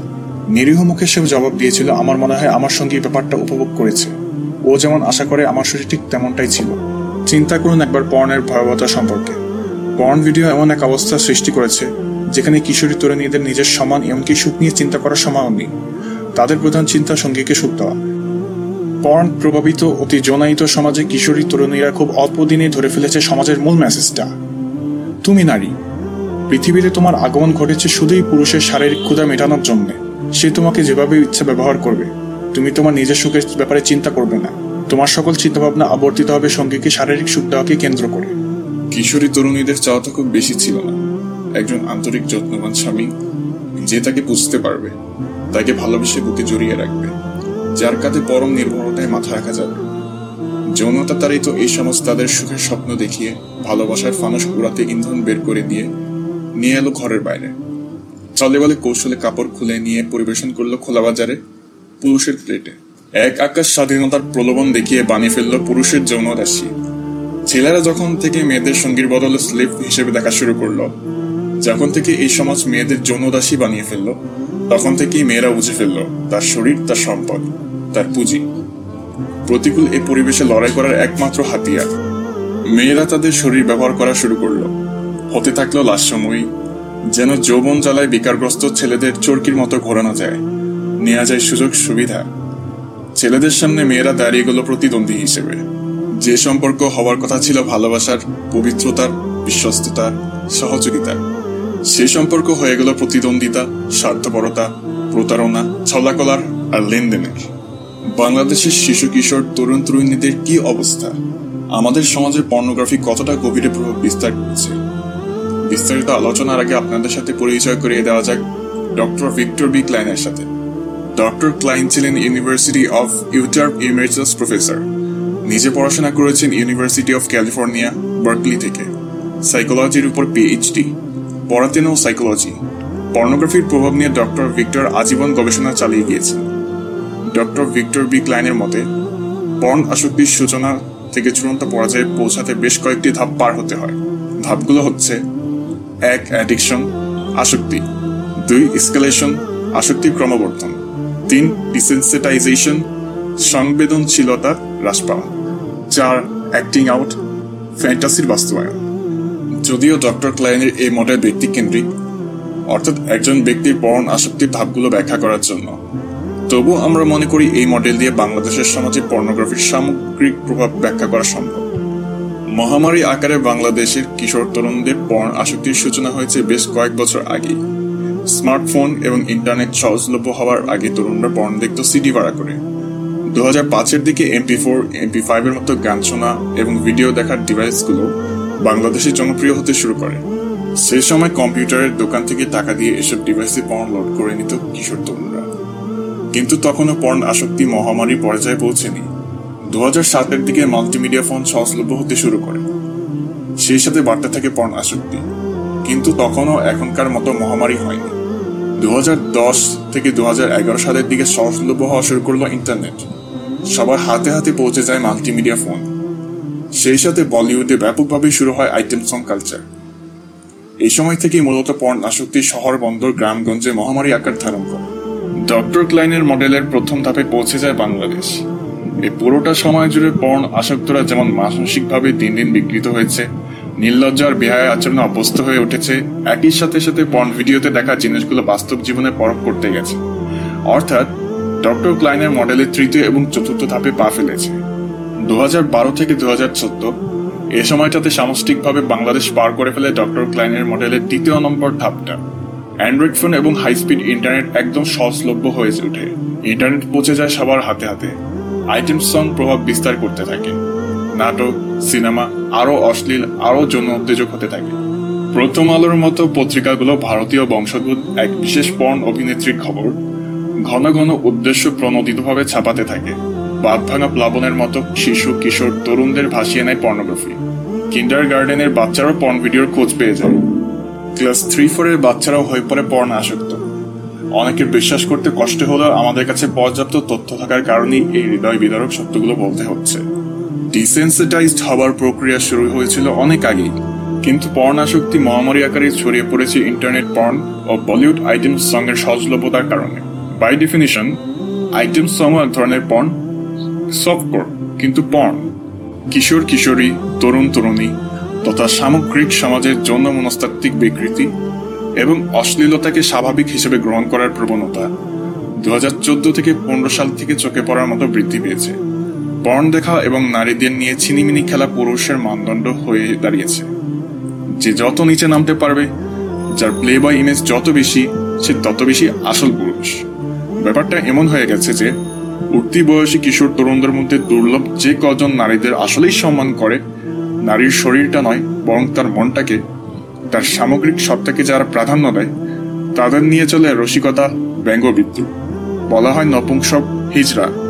নিরীহ মুখে সেও জবাব দিয়েছিল, আমার মনে হয় আমার সঙ্গে ব্যাপারটা উপভোগ করেছে। ও যেমন আশা করে, আমার শরীর ঠিক তেমনটাই ছিল। চিন্তা করুন একবার পর্নের ভয়াবহতা সম্পর্কে। পর্ন ভিডিও এমন এক অবস্থা সৃষ্টি করেছে, যেখানে কিশোরী তরুণীদের নিজের সমান এমনকি সুখ নিয়ে চিন্তা করার সময়ও নেই। তাদের প্রধান চিন্তা সঙ্গীকে সুখ দেওয়া। পর্ন প্রভাবিত অতি জনায়িত সমাজে কিশোরী তরুণীরা খুব অল্প দিনে ধরে ফেলেছে সমাজের মূল মেসেজটা। তুমি নারী। পৃথিবীতে তোমার আগমন ঘটেছে শুধুই পুরুষের শারীরিক ক্ষুধা মেটানোর জন্য। সে তোমাকে যেভাবে ইচ্ছা ব্যবহার করবে। তুমি তোমার নিজের সুখের ব্যাপারে চিন্তা করবে না। তোমার সকল চিন্তাভাবনা আবর্তিত হবে সঙ্গীকে শারীরিক সুখ দেওয়াকে কেন্দ্র করে। কিশোরী তরুণীদের চাওয়া খুব বেশি ছিল না। একজন আন্তরিক যত্নবান স্বামী, যে তাকে বুঝতে পারবে, তাকে ভালোবেসে বুকে জড়িয়ে রাখবে, যার কাছে পরম নির্ভরতায় মাথা রাখা যাবে। যৌনতা তারই তো এই সমস্ত তাদের সুখের স্বপ্ন দেখিয়ে, ভালোবাসার ফানুস উড়াতে ইন্ধন বের করে দিয়ে নিয়ে এলো ঘরের বাইরে। চলে বলে কৌশলে কাপড় খুলে নিয়ে পরিবেশন করল খোলা বাজারে। পুরুষের প্লেটে। এক আকাশ স্বাধীনতার প্রলোভন দেখিয়ে বানিয়ে ফেলল পুরুষের যৌন দাসী ছেলেরা যখন থেকে মেয়েদের সঙ্গীর বদলে স্লিপ হিসেবে দেখা শুরু করল, যখন থেকে এই সমাজ মেয়েদের যৌন যৌনদাসী বানিয়ে ফেলল, তখন থেকেই মেয়েরা বুঝে ফেলল তার শরীর, তার সম্পদ, তার পুঁজি। প্রতিকূল এই পরিবেশে লড়াই করার একমাত্র হাতিয়ার। মেয়েরা তাদের শরীর ব্যবহার করা শুরু করল। হতে থাকল লাস্যময়ী যেন যৌবন জ্বালায় বিকারগ্রস্ত ছেলেদের চরকির মতো ঘোরানো যায়। নেওয়া যায় সুযোগ সুবিধা। ছেলেদের সামনে মেয়েরা দাঁড়িয়ে গেল প্রতিদ্বন্দ্বী হিসেবে। যে সম্পর্ক হওয়ার কথা ছিল ভালোবাসার, পবিত্রতার, বিশ্বস্ততা সহযোগিতা সে সম্পর্ক হয়ে গেল প্রতিদ্বন্দ্বিতা, স্বার্থপরতা, প্রতারণা, ছলাকলার আর লেনদেনের। বাংলাদেশের শিশু, কিশোর, তরুণ, তরুণীদের কি অবস্থা? আমাদের সমাজে পর্নোগ্রাফি কতটা গভীরে প্রভাব বিস্তার করছে? বিস্তারিত আলোচনার আগে আপনাদের সাথে পরিচয় করিয়ে দেওয়া যাক ডক্টর ভিক্টর বি ক্লাইনের সাথে। ডক্টর ক্লাইন ছিলেন university of Utah emeritus professor. নিজে পড়াশোনা করেছেন ইউনিভার্সিটি অফ ক্যালিফোর্নিয়া, বার্কলি থেকে। সাইকোলজির উপর পিএইচডি পড়াতেনও সাইকোলজি। পর্নোগ্রাফির প্রভাব নিয়ে ডক্টর ভিক্টর আজীবন গবেষণা চালিয়ে গিয়েছেন। ডক্টর ভিক্টর বি ক্লাইনের মতে, পর্ন আসক্তির সূচনা থেকে চূড়ান্ত পর্যায়ে পৌঁছাতে বেশ কয়েকটি ধাপ পার হতে হয়। ধাপগুলো হচ্ছে, এক অ্যাডিকশন আসক্তি। দুই স্কেলেশন আসক্তির ক্রমবর্ধন। তিন ডিসেন্সিটাইজেশন সংবেদনশীলতা হ্রাস পাওয়া চার অ্যাক্টিং আউট ফ্যান্টাসির বাস্তবায়ন। যদিও ডক্টর ক্লাইনের এই মডেল ব্যক্তিকেন্দ্রিক, অর্থাৎ একজন ব্যক্তির পরন আসক্তির ধাপগুলো ব্যাখ্যা করার জন্য। তবু আমরা মনে করি এই মডেল দিয়ে বাংলাদেশের সমাজে পর্নোগ্রাফির সামগ্রিক প্রভাব ব্যাখ্যা করা সম্ভব। মহামারী আকারে বাংলাদেশের কিশোর তরুণদের পর্ন আসক্তির সূচনা হয়েছে বেশ কয়েক বছর আগে স্মার্টফোন এবং ইন্টারনেট সহজলভ্য হওয়ার আগে তরুণরা পর্ন দেখত সিডি ভাড়া করে। দু হাজার পাঁচের দিকে এমপি ফোর এমপি ফাইভের মতো গান শোনা এবং ভিডিও দেখার ডিভাইসগুলো বাংলাদেশে জনপ্রিয় হতে শুরু করে। সেই সময় কম্পিউটারের দোকান থেকে টাকা দিয়ে এসব ডিভাইসে পর্ন লোড করে নিত কিশোর তরুণরা। কিন্তু তখনও পর্ন আসক্তি মহামারী পর্যায়ে পৌঁছেনি। দু হাজার সাতের দিকে মাল্টিমিডিয়া ফোন সহজলভ্য হতে শুরু করে। সেই সাথে বাড়তে থাকে পর্ন আসক্তি। কিন্তু তখনও এখনকার মতো মহামারী হয়নি। দু হাজার দশ থেকে দু হাজার এগারো সালের দিকে সহজলভ্য হওয়া শুরু করল ইন্টারনেট। সবার হাতে হাতে পৌঁছে যায় মাল্টিমিডিয়া ফোন। সেই সাথে বলিউডে ব্যাপকভাবে শুরু হয় আইটেম সং কালচার। এই সময় থেকেই মূলত পর্ণ আসক্তি শহর বন্দর গ্রামগঞ্জে মহামারী আকার ধারণ করে। ডক্টর ক্লাইনের মডেলের প্রথম ধাপে পৌঁছে যায় বাংলাদেশ। এই পুরোটা সময় জুড়ে পর্ণ আসক্তরা যেমন মানসিকভাবে দিন দিন বিকৃত হয়েছে নির্লজ্জার বেহায় আচরণে অভ্যস্ত হয়ে উঠেছে, একই সাথে সাথে পর্ন ভিডিওতে দেখা জিনিসগুলো বাস্তব জীবনে পরখ করতে গেছে। অর্থাৎ, ডক্টর ক্লাইনের মডেলের তৃতীয় এবং চতুর্থ ধাপে পা ফেলেছে। দু থেকে দু হাজার চোদ্দ, এ সময়টাতে সামষ্টিকভাবে বাংলাদেশ পার করে ফেলে ডক্টর ক্লাইনের মডেলের দ্বিতীয় নম্বর ধাপটা। অ্যান্ড্রয়েড ফোন এবং হাই স্পিড ইন্টারনেট একদম সহজলভ্য হয়ে ওঠে। ইন্টারনেট পৌঁছে যায় সবার হাতে হাতে। আইটেম সং প্রভাব বিস্তার করতে থাকে। নাটক, সিনেমা আরও অশ্লীল, আরও যৌন উত্তেজক হতে থাকে। প্রথম আলোর মতো পত্রিকাগুলো ভারতীয় বংশোদ্ভূত এক বিশেষ পর্ণ অভিনেত্রীর খবর। ঘন ঘন উদ্দেশ্য প্রণোদিতভাবে ছাপাতে থাকে। বাদ ভাঙা প্লাবনের মতো শিশু, কিশোর, তরুণদের ভাসিয়ে নেয় পর্নোগ্রাফি। কিন্ডার গার্ডেনের বাচ্চারাও পর্ন ভিডিওর খোঁজ পেয়ে যায়। ক্লাস থ্রি ফোরের বাচ্চারাও হয়ে পড়ে পর্ন আসক্ত। অনেকের বিশ্বাস করতে কষ্ট হলেও আমাদের কাছে পর্যাপ্ত তথ্য থাকার কারণেই এই হৃদয় বিদারক সত্যগুলো বলতে হচ্ছে। ডিসেন্সিটাইজড হবার প্রক্রিয়া শুরু হয়েছিল অনেক আগেই। কিন্তু পর্ণাশক্তি মহামারী আকারে ছড়িয়ে পড়েছে ইন্টারনেট পর্ন ও বলিউড আইটেম সঙ্গের সহজলভ্যতার কারণে। বাই ডেফিনিশন আইটেম সং এক ধরনের পর্ন সফটকোর কিন্তু পর্ন। কিশোর, কিশোরী, তরুণ, তরুণী তথা সামগ্রিক সমাজের যৌন মনস্তাত্ত্বিক বিকৃতি এবং অশ্লীলতাকে স্বাভাবিক হিসেবে গ্রহণ করার প্রবণতা দু হাজার চোদ্দ থেকে পনেরো সাল থেকে চোখে পড়ার মতো বৃদ্ধি পেয়েছে। পর্ন দেখা এবং নারীদের নিয়ে ছিনিমিনি খেলা পুরুষের মানদণ্ড হয়ে দাঁড়িয়েছে। যে যত নিচে নামতে পারবে, যার প্লে বয় ইমেজ যত বেশি, সে তত বেশি আসল পুরুষ। ব্যাপারটা এমন হয়ে গেছে যে, উঠতি বয়সী কিশোর তরুণদের মধ্যে দুর্লভ যে কজন নারীদের আসলেই সম্মান করে, নারীর শরীরটা নয়, বরং তার মনটাকে, তার সামগ্রিক সত্তাকে যারা প্রাধান্য দেয়, তাদের নিয়ে চলে রসিকতা, ব্যঙ্গ বিদ্রুপ। বলা হয় নপুংসক হিজড়া।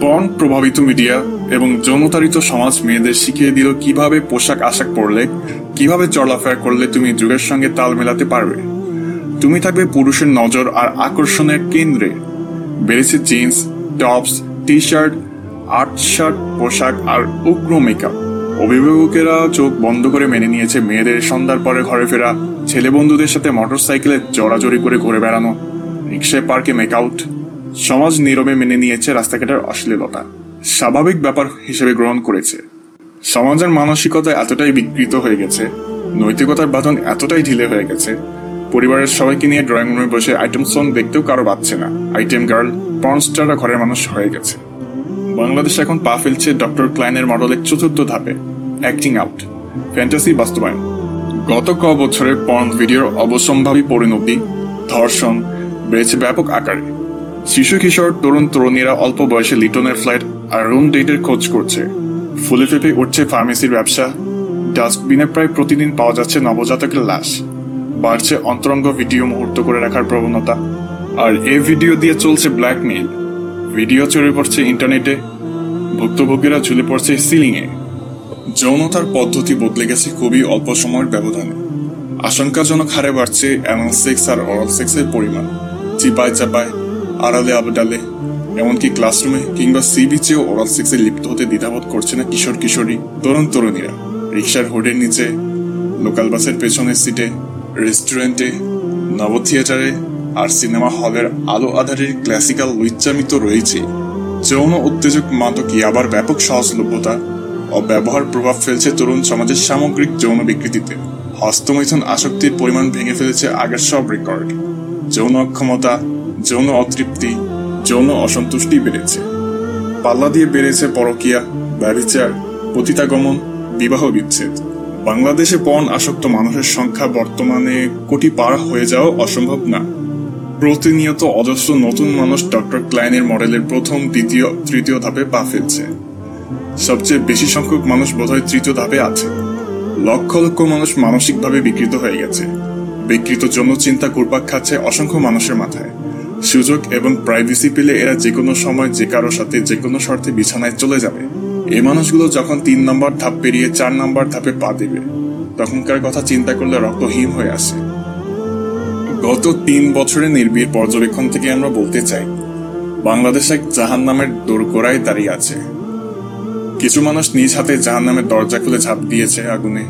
পর্ন প্রভাবিত মিডিয়া এবং যৌনতারিত সমাজ মেয়েদের শিখিয়ে দিল কীভাবে পোশাক আশাক পরলে, কীভাবে চলাফেরা করলে তুমি যুগের সঙ্গে তাল মেলাতে পারবে। তুমি থাকবে পুরুষের নজর আর আকর্ষণের কেন্দ্রে। বেড়েছে jeans, tops T shirt art shirt পোশাক আর উগ্র মেকআপ। অভিভাবকেরা চোখ বন্ধ করে মেনে নিয়েছে মেয়েদের সন্ধ্যার পরে ঘরে ফেরা, ছেলে বন্ধুদের সাথে মোটর সাইকেলে জড়াজড়ি করে ঘুরে বেড়ানো, রিক্সায় পার্কে মেকআউট সমাজ নীরবে মেনে নিয়েছে রাস্তাঘাটের অশ্লীলতা। স্বাভাবিক ব্যাপার হিসেবে গ্রহণ করেছে। সমাজের মানসিকতা এতটাই বিকৃত হয়ে গেছে, নৈতিকতার বাঁধন এতটাই ঢিলে হয়ে গেছে, পরিবারের সবাইকে নিয়ে ড্রয়িং রুমে বসে আইটেম সং দেখতেও কারও বাচ্ছে না। আইটেম গার্ল পর্নস্টাররা ঘরের মানুষ হয়ে গেছে। বাংলাদেশ এখন পা ফেলছে ডক্টর ক্লাইনের মডেলের চতুর্থ ধাপে, অ্যাক্টিং আউট, ফ্যান্টাসি বাস্তবায়ন। গত ক বছরের পর্ন ভিডিওর অবসম্ভাবী পরিণতি, ধর্ষণ, বেড়েছে ব্যাপক আকারে। শিশু কিশোর, তরুণ তরুণীরা অল্প বয়সে লিটনের ফ্লাইট আর রুম ডেটের খোঁজ করছে। ফুলে ফেপে উঠছে ফার্মেসির ব্যবসা। ডাস্টবিনে প্রায় প্রতিদিন পাওয়া যাচ্ছে নবজাতকের লাশ। বাড়ছে অন্তরঙ্গ ভিডিও মুহূর্ত করে রাখার প্রবণতা। আর এ ভিডিও দিয়ে চলছে ব্ল্যাকমেইল। ভিডিও চড়ে পড়ছে ইন্টারনেটে। ভুক্তভোগীরা ঝুলে পড়ছে সিলিংয়ে। যৌনতার পদ্ধতি বদলে গেছে খুবই অল্প সময়ের ব্যবধানে। আশঙ্কাজনক হারে বাড়ছে অ্যানাল সেক্স আর অরাল সেক্সের পরিমাণ। চিপায় চাপায় আড়ালে আবডালে। এমনকি ক্লাসরুমে কিংবা সি বিচেও ওরাল সেক্সে লিপ্ত হতে দ্বিধাবোধ করছে না কিশোর কিশোরী, তরুণ তরুণীরা। রিক্সার হোডের নিচে, লোকাল বাসের পেছনের সিটে, রেস্টুরেন্টে নব থিয়েটারে আর সিনেমা হলের আলো আধারের ক্লাসিক্যাল লুচ্চামি তো রয়েছেই। যৌন উত্তেজক মাদকী আবার ব্যাপক সহজলভ্যতা ও ব্যবহার প্রভাব ফেলছে তরুণ সমাজের সামগ্রিক যৌন বিকৃতিতে। হস্তমৈথুন আসক্তির পরিমাণ ভেঙে ফেলেছে আগের সব রেকর্ড। যৌন অক্ষমতা যৌন অতৃপ্তি, যৌন অসন্তুষ্টি বেড়েছে। পাল্লা দিয়ে বেড়েছে পরকিয়া ব্যবিচার পতিতাগমন, বিবাহ বিচ্ছেদ। বাংলাদেশে পণ আসক্ত মানুষের সংখ্যা বর্তমানে কোটি পার হয়ে যাওয়া অসম্ভব না। প্রতিনিয়ত অজস্র নতুন মানুষ ডক্টর ক্লাইনের মডেলের প্রথম, দ্বিতীয়, তৃতীয় ধাপে পা ফেলছে। সবচেয়ে বেশি সংখ্যক মানুষ বোধহয় তৃতীয় ধাপে আছে। লক্ষ লক্ষ মানুষ মানসিকভাবে বিকৃত হয়ে গেছে। বিকৃত জন্য চিন্তা ঘুরপাক খাচ্ছে অসংখ্য মানুষের মাথায়। সুযোগ এবং প্রাইভেসি পেলে এরা যে কোনো সময় যে কারোর সাথে যে কোনো শর্তে বিছানায় চলে যাবে। এই মানুষগুলো যখন তিন নম্বর ধাপ পেরিয়ে চার নম্বর ধাপে পা দেবে, তখনকার কথা চিন্তা করলে রক্তহীন হয়ে আসে। গত তিন বছরের নির্বিড় পর্যবেক্ষণ থেকে আমরা বলতে চাই, বাংলাদেশ এক জাহান নামের দোরগোড়ায় দাঁড়িয়ে আছে। কিছু মানুষ নিজ হাতে জাহান নামের দরজা খুলে ঝাঁপ দিয়েছে আগুনে।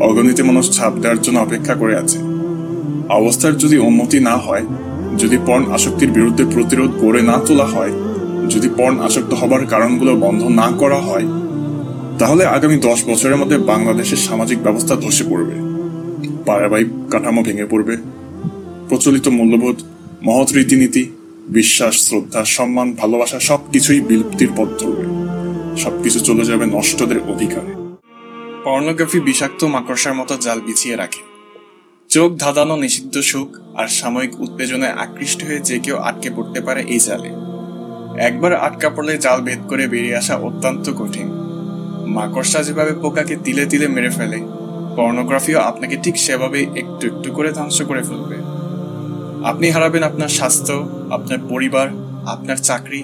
অগণিত মানুষ ঝাঁপ দেওয়ার জন্য অপেক্ষা করে আছে। অবস্থার যদি উন্নতি না হয় যদি পর্ন আসক্তির বিরুদ্ধে প্রতিরোধ গড়ে না তোলা হয়, যদি পর্ন আসক্ত হবার কারণগুলো বন্ধ না করা হয়, তাহলে আগামী দশ বছরের মধ্যে বাংলাদেশের সামাজিক ব্যবস্থা ধসে পড়বে। পারাবাহিক কাঠামো ভেঙে পড়বে। প্রচলিত মূল্যবোধ, মহৎ রীতিনীতি, বিশ্বাস, শ্রদ্ধা, সম্মান, ভালোবাসা সবকিছুই বিলুপ্তির পথ ধরবে। সবকিছু চলে যাবে নষ্টদের অধিকারে। পর্নোগ্রাফি বিষাক্ত মাকড়সার মতো জাল বিছিয়ে রাখে। চোখ ধাঁধানো নিষিদ্ধ সুখ আর সাময়িক উত্তেজনায় আকৃষ্ট হয়ে যে কেউ আটকে পড়তে পারে এই জালে। একবার আটকা পড়লে জাল ভেদ করে বেরিয়ে আসা অত্যন্ত কঠিন। মাকড়সা যেভাবে পোকাকে তিলে তিলে মেরে ফেলে, পর্নোগ্রাফিও আপনাকে ঠিক সেভাবে একটু একটু করে ধ্বংস করে ফেলবে। আপনি হারাবেন আপনার স্বাস্থ্য, আপনার পরিবার, আপনার চাকরি,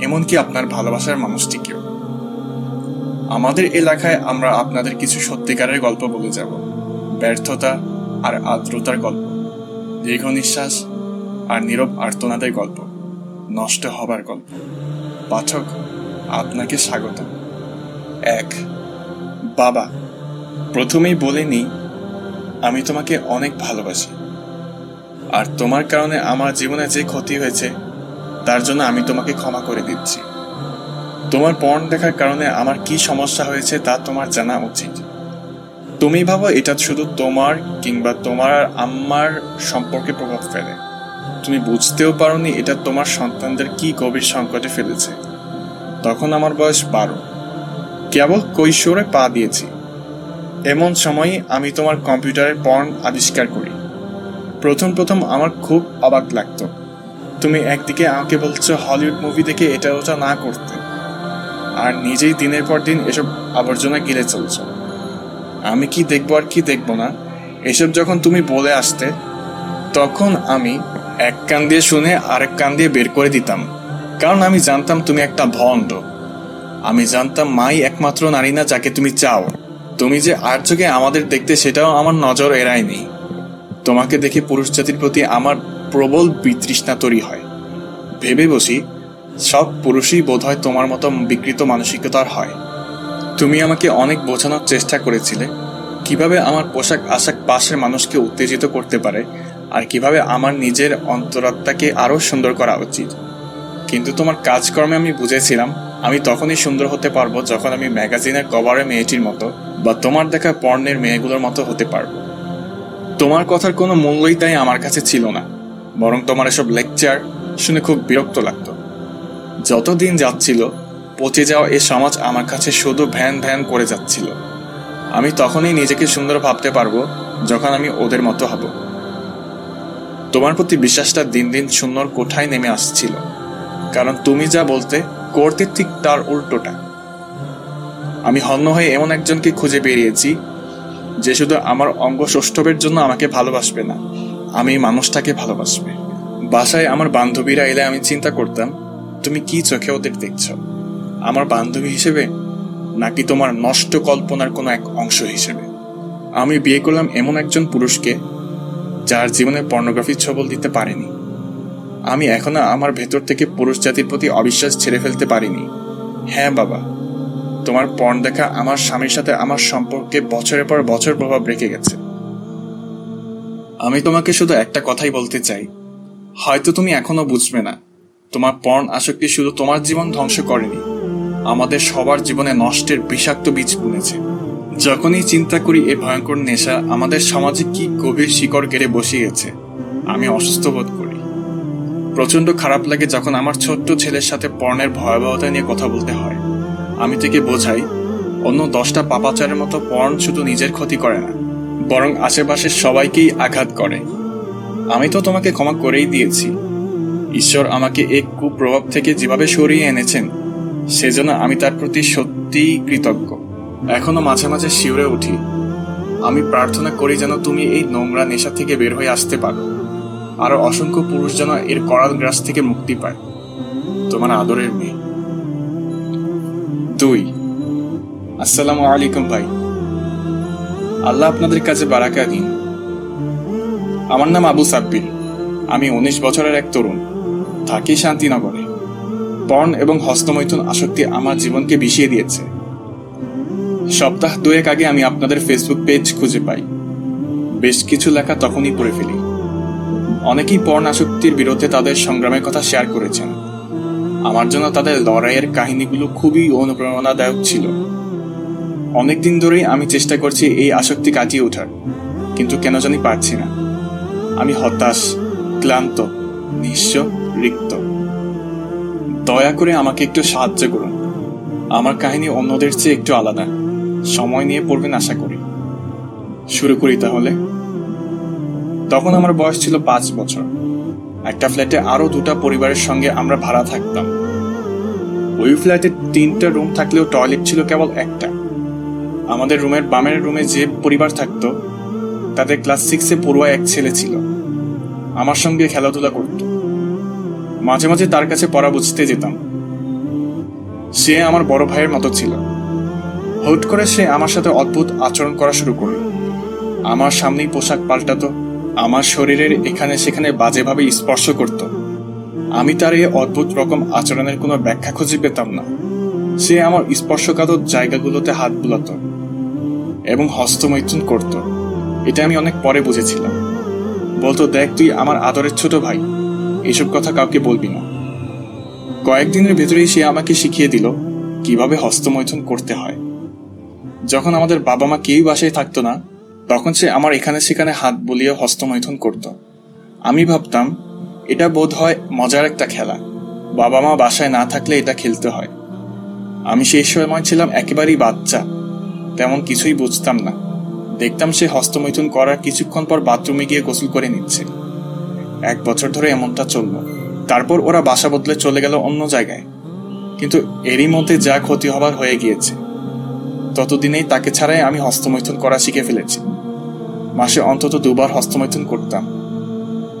এমনকি আপনার ভালোবাসার মানুষটিকেও। আমাদের এলাকায় আমরা আপনাদের কিছু সত্যিকারের গল্প বলে যাব। ব্যর্থতা আর আর্দ্রতার গল্প। দীর্ঘ নিঃশ্বাস আর নীরব আর্তনাদের গল্প। নষ্ট হবার গল্প। পাঠক, আপনাকে স্বাগত এক, বাবা, প্রথমেই বলে নিই, আমি তোমাকে অনেক ভালোবাসি। আর তোমার কারণে আমার জীবনে যে ক্ষতি হয়েছে, তার জন্য আমি তোমাকে ক্ষমা করে দিচ্ছি। তোমার পর্ন দেখার কারণে আমার কি সমস্যা হয়েছে তা তোমার জানা উচিত। তুমি ভাবো এটা শুধু তোমার কিংবা তোমার আম্মার সম্পর্কে প্রভাব ফেলে। তুমি বুঝতেও পারোনি এটা তোমার সন্তানদের কি গভীর সংকটে ফেলেছে। তখন আমার বয়স বারো। কেবল কৈশোরে পা দিয়েছি। এমন সময়ই আমি তোমার কম্পিউটারে পর্ন আবিষ্কার করি। প্রথম প্রথম আমার খুব অবাক লাগতো। তুমি একদিকে আমাকে বলছো হলিউড মুভি দেখে এটা ওটা না করতে। আর নিজেই দিনের পর দিন এসব আবর্জনা গিলে চলছো। আমি কি দেখব আর কি দেখব না? এসব যখন তুমি বলে আসতে, তখন আমি এক কান দিয়ে শুনে আরেক কান দিয়ে বের করে দিতাম। কারণ আমি জানতাম তুমি একটা ভণ্ড। আমি জানতাম মাই একমাত্র নারী না যাকে তুমি চাও। তুমি যে আর চোখে আমাদের দেখতে, সেটাও আমার নজর এড়ায়নি। তোমাকে দেখে পুরুষ জাতির প্রতি আমার প্রবল বিতৃষ্ণা তৈরি হয়। ভেবে বসি, সব পুরুষই বোধহয় তোমার মতো বিকৃত মানসিকতার হয়। তুমি আমাকে অনেক বোঝানোর চেষ্টা করেছিলে। কীভাবে আমার পোশাক আশাক পাশের মানুষকে উত্তেজিত করতে পারে, আর কীভাবে আমার নিজের অন্তরাত্মাকে আরও সুন্দর করা উচিত। কিন্তু তোমার কাজকর্মে আমি বুঝেছিলাম, আমি তখনই সুন্দর হতে পারব যখন আমি ম্যাগাজিনের কভারে মেয়েটির মতো বা তোমার দেখা পর্ণের মেয়েগুলোর মতো হতে পারব। তোমার কথার কোনো মূল্যই তাই আমার কাছে ছিল না, বরং তোমার এসব লেকচার শুনে খুব বিরক্ত লাগতো। যত দিন যাচ্ছিল পচে যাওয়া এ সমাজ আমার কাছে শুধু ভ্যান ভ্যান করে যাচ্ছিল। আমি তখনই নিজেকে সুন্দর ভাবতে পারব যখন আমি ওদের মতো হব। তোমার প্রতি বিশ্বাসটা দিন দিন শূন্যর কোঠায় নেমে আসছিল। কারণ তুমি যা বলতে, করতে ঠিক তার উল্টোটা। আমি হন্য হয়ে এমন একজনকে খুঁজে বেরিয়েছি, যে শুধু আমার অঙ্গ সৌষ্ঠবের জন্য আমাকে ভালোবাসবে না, আমি মানুষটাকে ভালোবাসবে। বাসায় আমার বান্ধবীরা এলে আমি চিন্তা করতাম, তুমি কি চোখে ওদের দেখছ? আমার বান্ধবী হিসেবে, নাকি তোমার নষ্ট কল্পনার কোনো এক অংশ হিসেবে? আমি বিয়ে করলাম এমন একজন পুরুষকে, যার জীবনে পর্নোগ্রাফি ছবল দিতে পারেনি। আমি এখনও আমার ভেতর থেকে পুরুষ জাতির প্রতি অবিশ্বাস ছেড়ে ফেলতে পারিনি। হ্যাঁ বাবা, তোমার পর্ন দেখা আমার স্বামীর সাথে আমার সম্পর্কে বছরের পর বছর প্রভাব রেখে গেছে। আমি তোমাকে শুধু একটা কথাই বলতে চাই। হয়তো তুমি এখনও বুঝবে না, তোমার পর্ন আসক্তি শুধু তোমার জীবন ধ্বংস করেনি। আমাদের সবার জীবনে নষ্টের বিষাক্ত বীজ বুনেছে। যখনই চিন্তা করি এ ভয়ঙ্কর নেশা, আমাদের সমাজে কি গভীর শিকড় গেড়ে বসিয়েছে আমি অসুস্থ বোধ করি। প্রচণ্ড খারাপ লাগে যখন আমার ছোট্ট ছেলের সাথে পর্ণের ভয়াবহতা নিয়ে কথা বলতে হয়। আমি থেকে বোঝাই, অন্য দশটা পাপাচারের মতো পর্ণ শুধু নিজের ক্ষতি করে না, বরং আশেপাশের সবাইকেই আঘাত করে। আমি তো তোমাকে ক্ষমা করেই দিয়েছি। ঈশ্বর আমাকে এক কুপ্রভাব থেকে যেভাবে সরিয়ে এনেছেন সেজন্য আমি তার প্রতি সত্যিই কৃতজ্ঞ। এখনও মাঝে মাঝে শিউরে উঠি। আমি প্রার্থনা করি যেন তুমি এই নোংরা নেশা থেকে বের হয়ে আসতে পারো। আরও অসংখ্য পুরুষ যেন এর করাল গ্রাস থেকে মুক্তি পায়। তোমার আদরের মেয়ে। দুই। আসসালামু আলাইকুম ভাই। আল্লাহ আপনাদের কাছে বারাকা দিন। আমার নাম আবু সাব্বির। আমি উনিশ বছরের এক তরুণ। থাকি শান্তিনগরে। পর্ন এবং হস্তমৈথুন আসক্তি আমার জীবনকে বিষিয়ে দিয়েছে। সপ্তাহ দুয়েক আগে আমি আপনাদের ফেসবুক পেজ খুঁজে পাই। বেশ কিছু লেখা তখনই পড়ে ফেলি। অনেকেই পর্ণ আসক্তির বিরুদ্ধে তাদের সংগ্রামের কথা শেয়ার করেছেন। আমার জন্য তাদের লড়াইয়ের কাহিনীগুলো খুবই অনুপ্রেরণাদায়ক ছিল। অনেকদিন ধরেই আমি চেষ্টা করছি এই আসক্তি কাটিয়ে ওঠার, কিন্তু কেন জানি পারছি না। আমি হতাশ, ক্লান্ত, নিঃস্ব, রিক্ত। দয়া করে আমাকে একটু সাহায্য করুন। আমার কাহিনী অন্যদের চেয়ে একটু আলাদা। সময় নিয়ে পড়বেন আশা করি। শুরু করি তাহলে। তখন আমার বয়স ছিল পাঁচ বছর। একটা ফ্ল্যাটে আরও দুটা পরিবারের সঙ্গে আমরা ভাড়া থাকতাম। ওই ফ্ল্যাটে তিনটা রুম থাকলেও টয়লেট ছিল কেবল একটা। আমাদের রুমের বামের রুমে যে পরিবার থাকতো, তাদের ক্লাস সিক্সে পড়ুয়া এক ছেলে ছিল। আমার সঙ্গে খেলাধুলা করত। মাঝে মাঝে তার কাছে পড়া বুঝতে যেতাম। সে আমার বড় ভাইয়ের মতো ছিল। হুট করে সে আমার সাথে অদ্ভুত আচরণ করা শুরু করল। আমার সামনেই পোশাক পাল্টাতো, আমার শরীরের এখানে সেখানে বাজেভাবে স্পর্শ করত। আমি তার এই অদ্ভুত রকম আচরণের কোনো ব্যাখ্যা খুঁজে পেতাম না। সে আমার স্পর্শকাতর জায়গাগুলোতে হাত বুলাত এবং হস্তমৈথুন করত। এটা আমি অনেক পরে বুঝেছিলাম। বলতো, দেখ, তুই আমার আদরের ছোট ভাই। এসব কথা কাউকে বলবি না। কয়েকদিনের ভেতরেই সে আমাকে শিখিয়ে দিল কীভাবে হস্তমৈথুন করতে হয়। যখন আমাদের বাবা মা কেউই বাসায় থাকতো না, তখন সে আমার এখানে সেখানে হাত বুলিয়ে হস্তমৈথুন করত। আমি ভাবতাম, এটা বোধ হয় মজার একটা খেলা। বাবা মা বাসায় না থাকলে এটা খেলতে হয়। আমি সেই সময় ছিলাম একেবারেই বাচ্চা, তেমন কিছুই বুঝতাম না। দেখতাম সে হস্তমৈথুন করার কিছুক্ষণ পর বাথরুমে গিয়ে গোসল করে নিচ্ছে। এক বছর ধরে এমনটা চলল। তারপর ওরা বাসা বদলে চলে গেল অন্য জায়গায়। কিন্তু এরই মধ্যে যা ক্ষতি হবার হয়ে গিয়েছে। ততদিনেই তাকে ছাড়াই আমি হস্তমৈথুন করা শিখে ফেলেছি। মাসে অন্তত দুবার হস্তমৈথুন করতাম।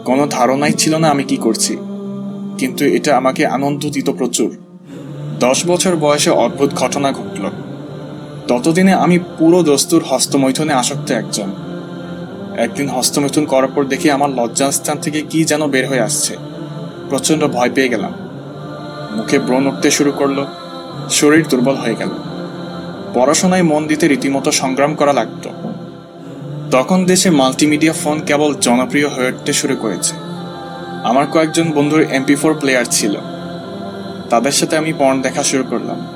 কোনো ধারণাই ছিল না আমি কি করছি। কিন্তু এটা আমাকে আনন্দ দিত প্রচুর। দশ বছর বয়সে অদ্ভুত ঘটনা ঘটল। ততদিনে আমি পুরো দস্তুর হস্তমৈথুনে আসক্ত একজন। একদিন হস্তমৈথুন করার পর দেখি আমার লজ্জাস্থান থেকে কি যেন বের হয়ে আসছে। প্রচণ্ড ভয় পেয়ে গেলাম। মুখে ব্রণ উঠতে শুরু করল। শরীর দুর্বল হয়ে গেল। পড়াশোনায় মন দিতে রীতিমতো সংগ্রাম করা লাগতো। তখন দেশে মাল্টিমিডিয়া ফোন কেবল জনপ্রিয় হয়ে উঠতে শুরু করেছে। আমার কয়েকজন বন্ধুর এমপি ফোর প্লেয়ার ছিল। তাদের সাথে আমি পর্ন দেখা শুরু করলাম।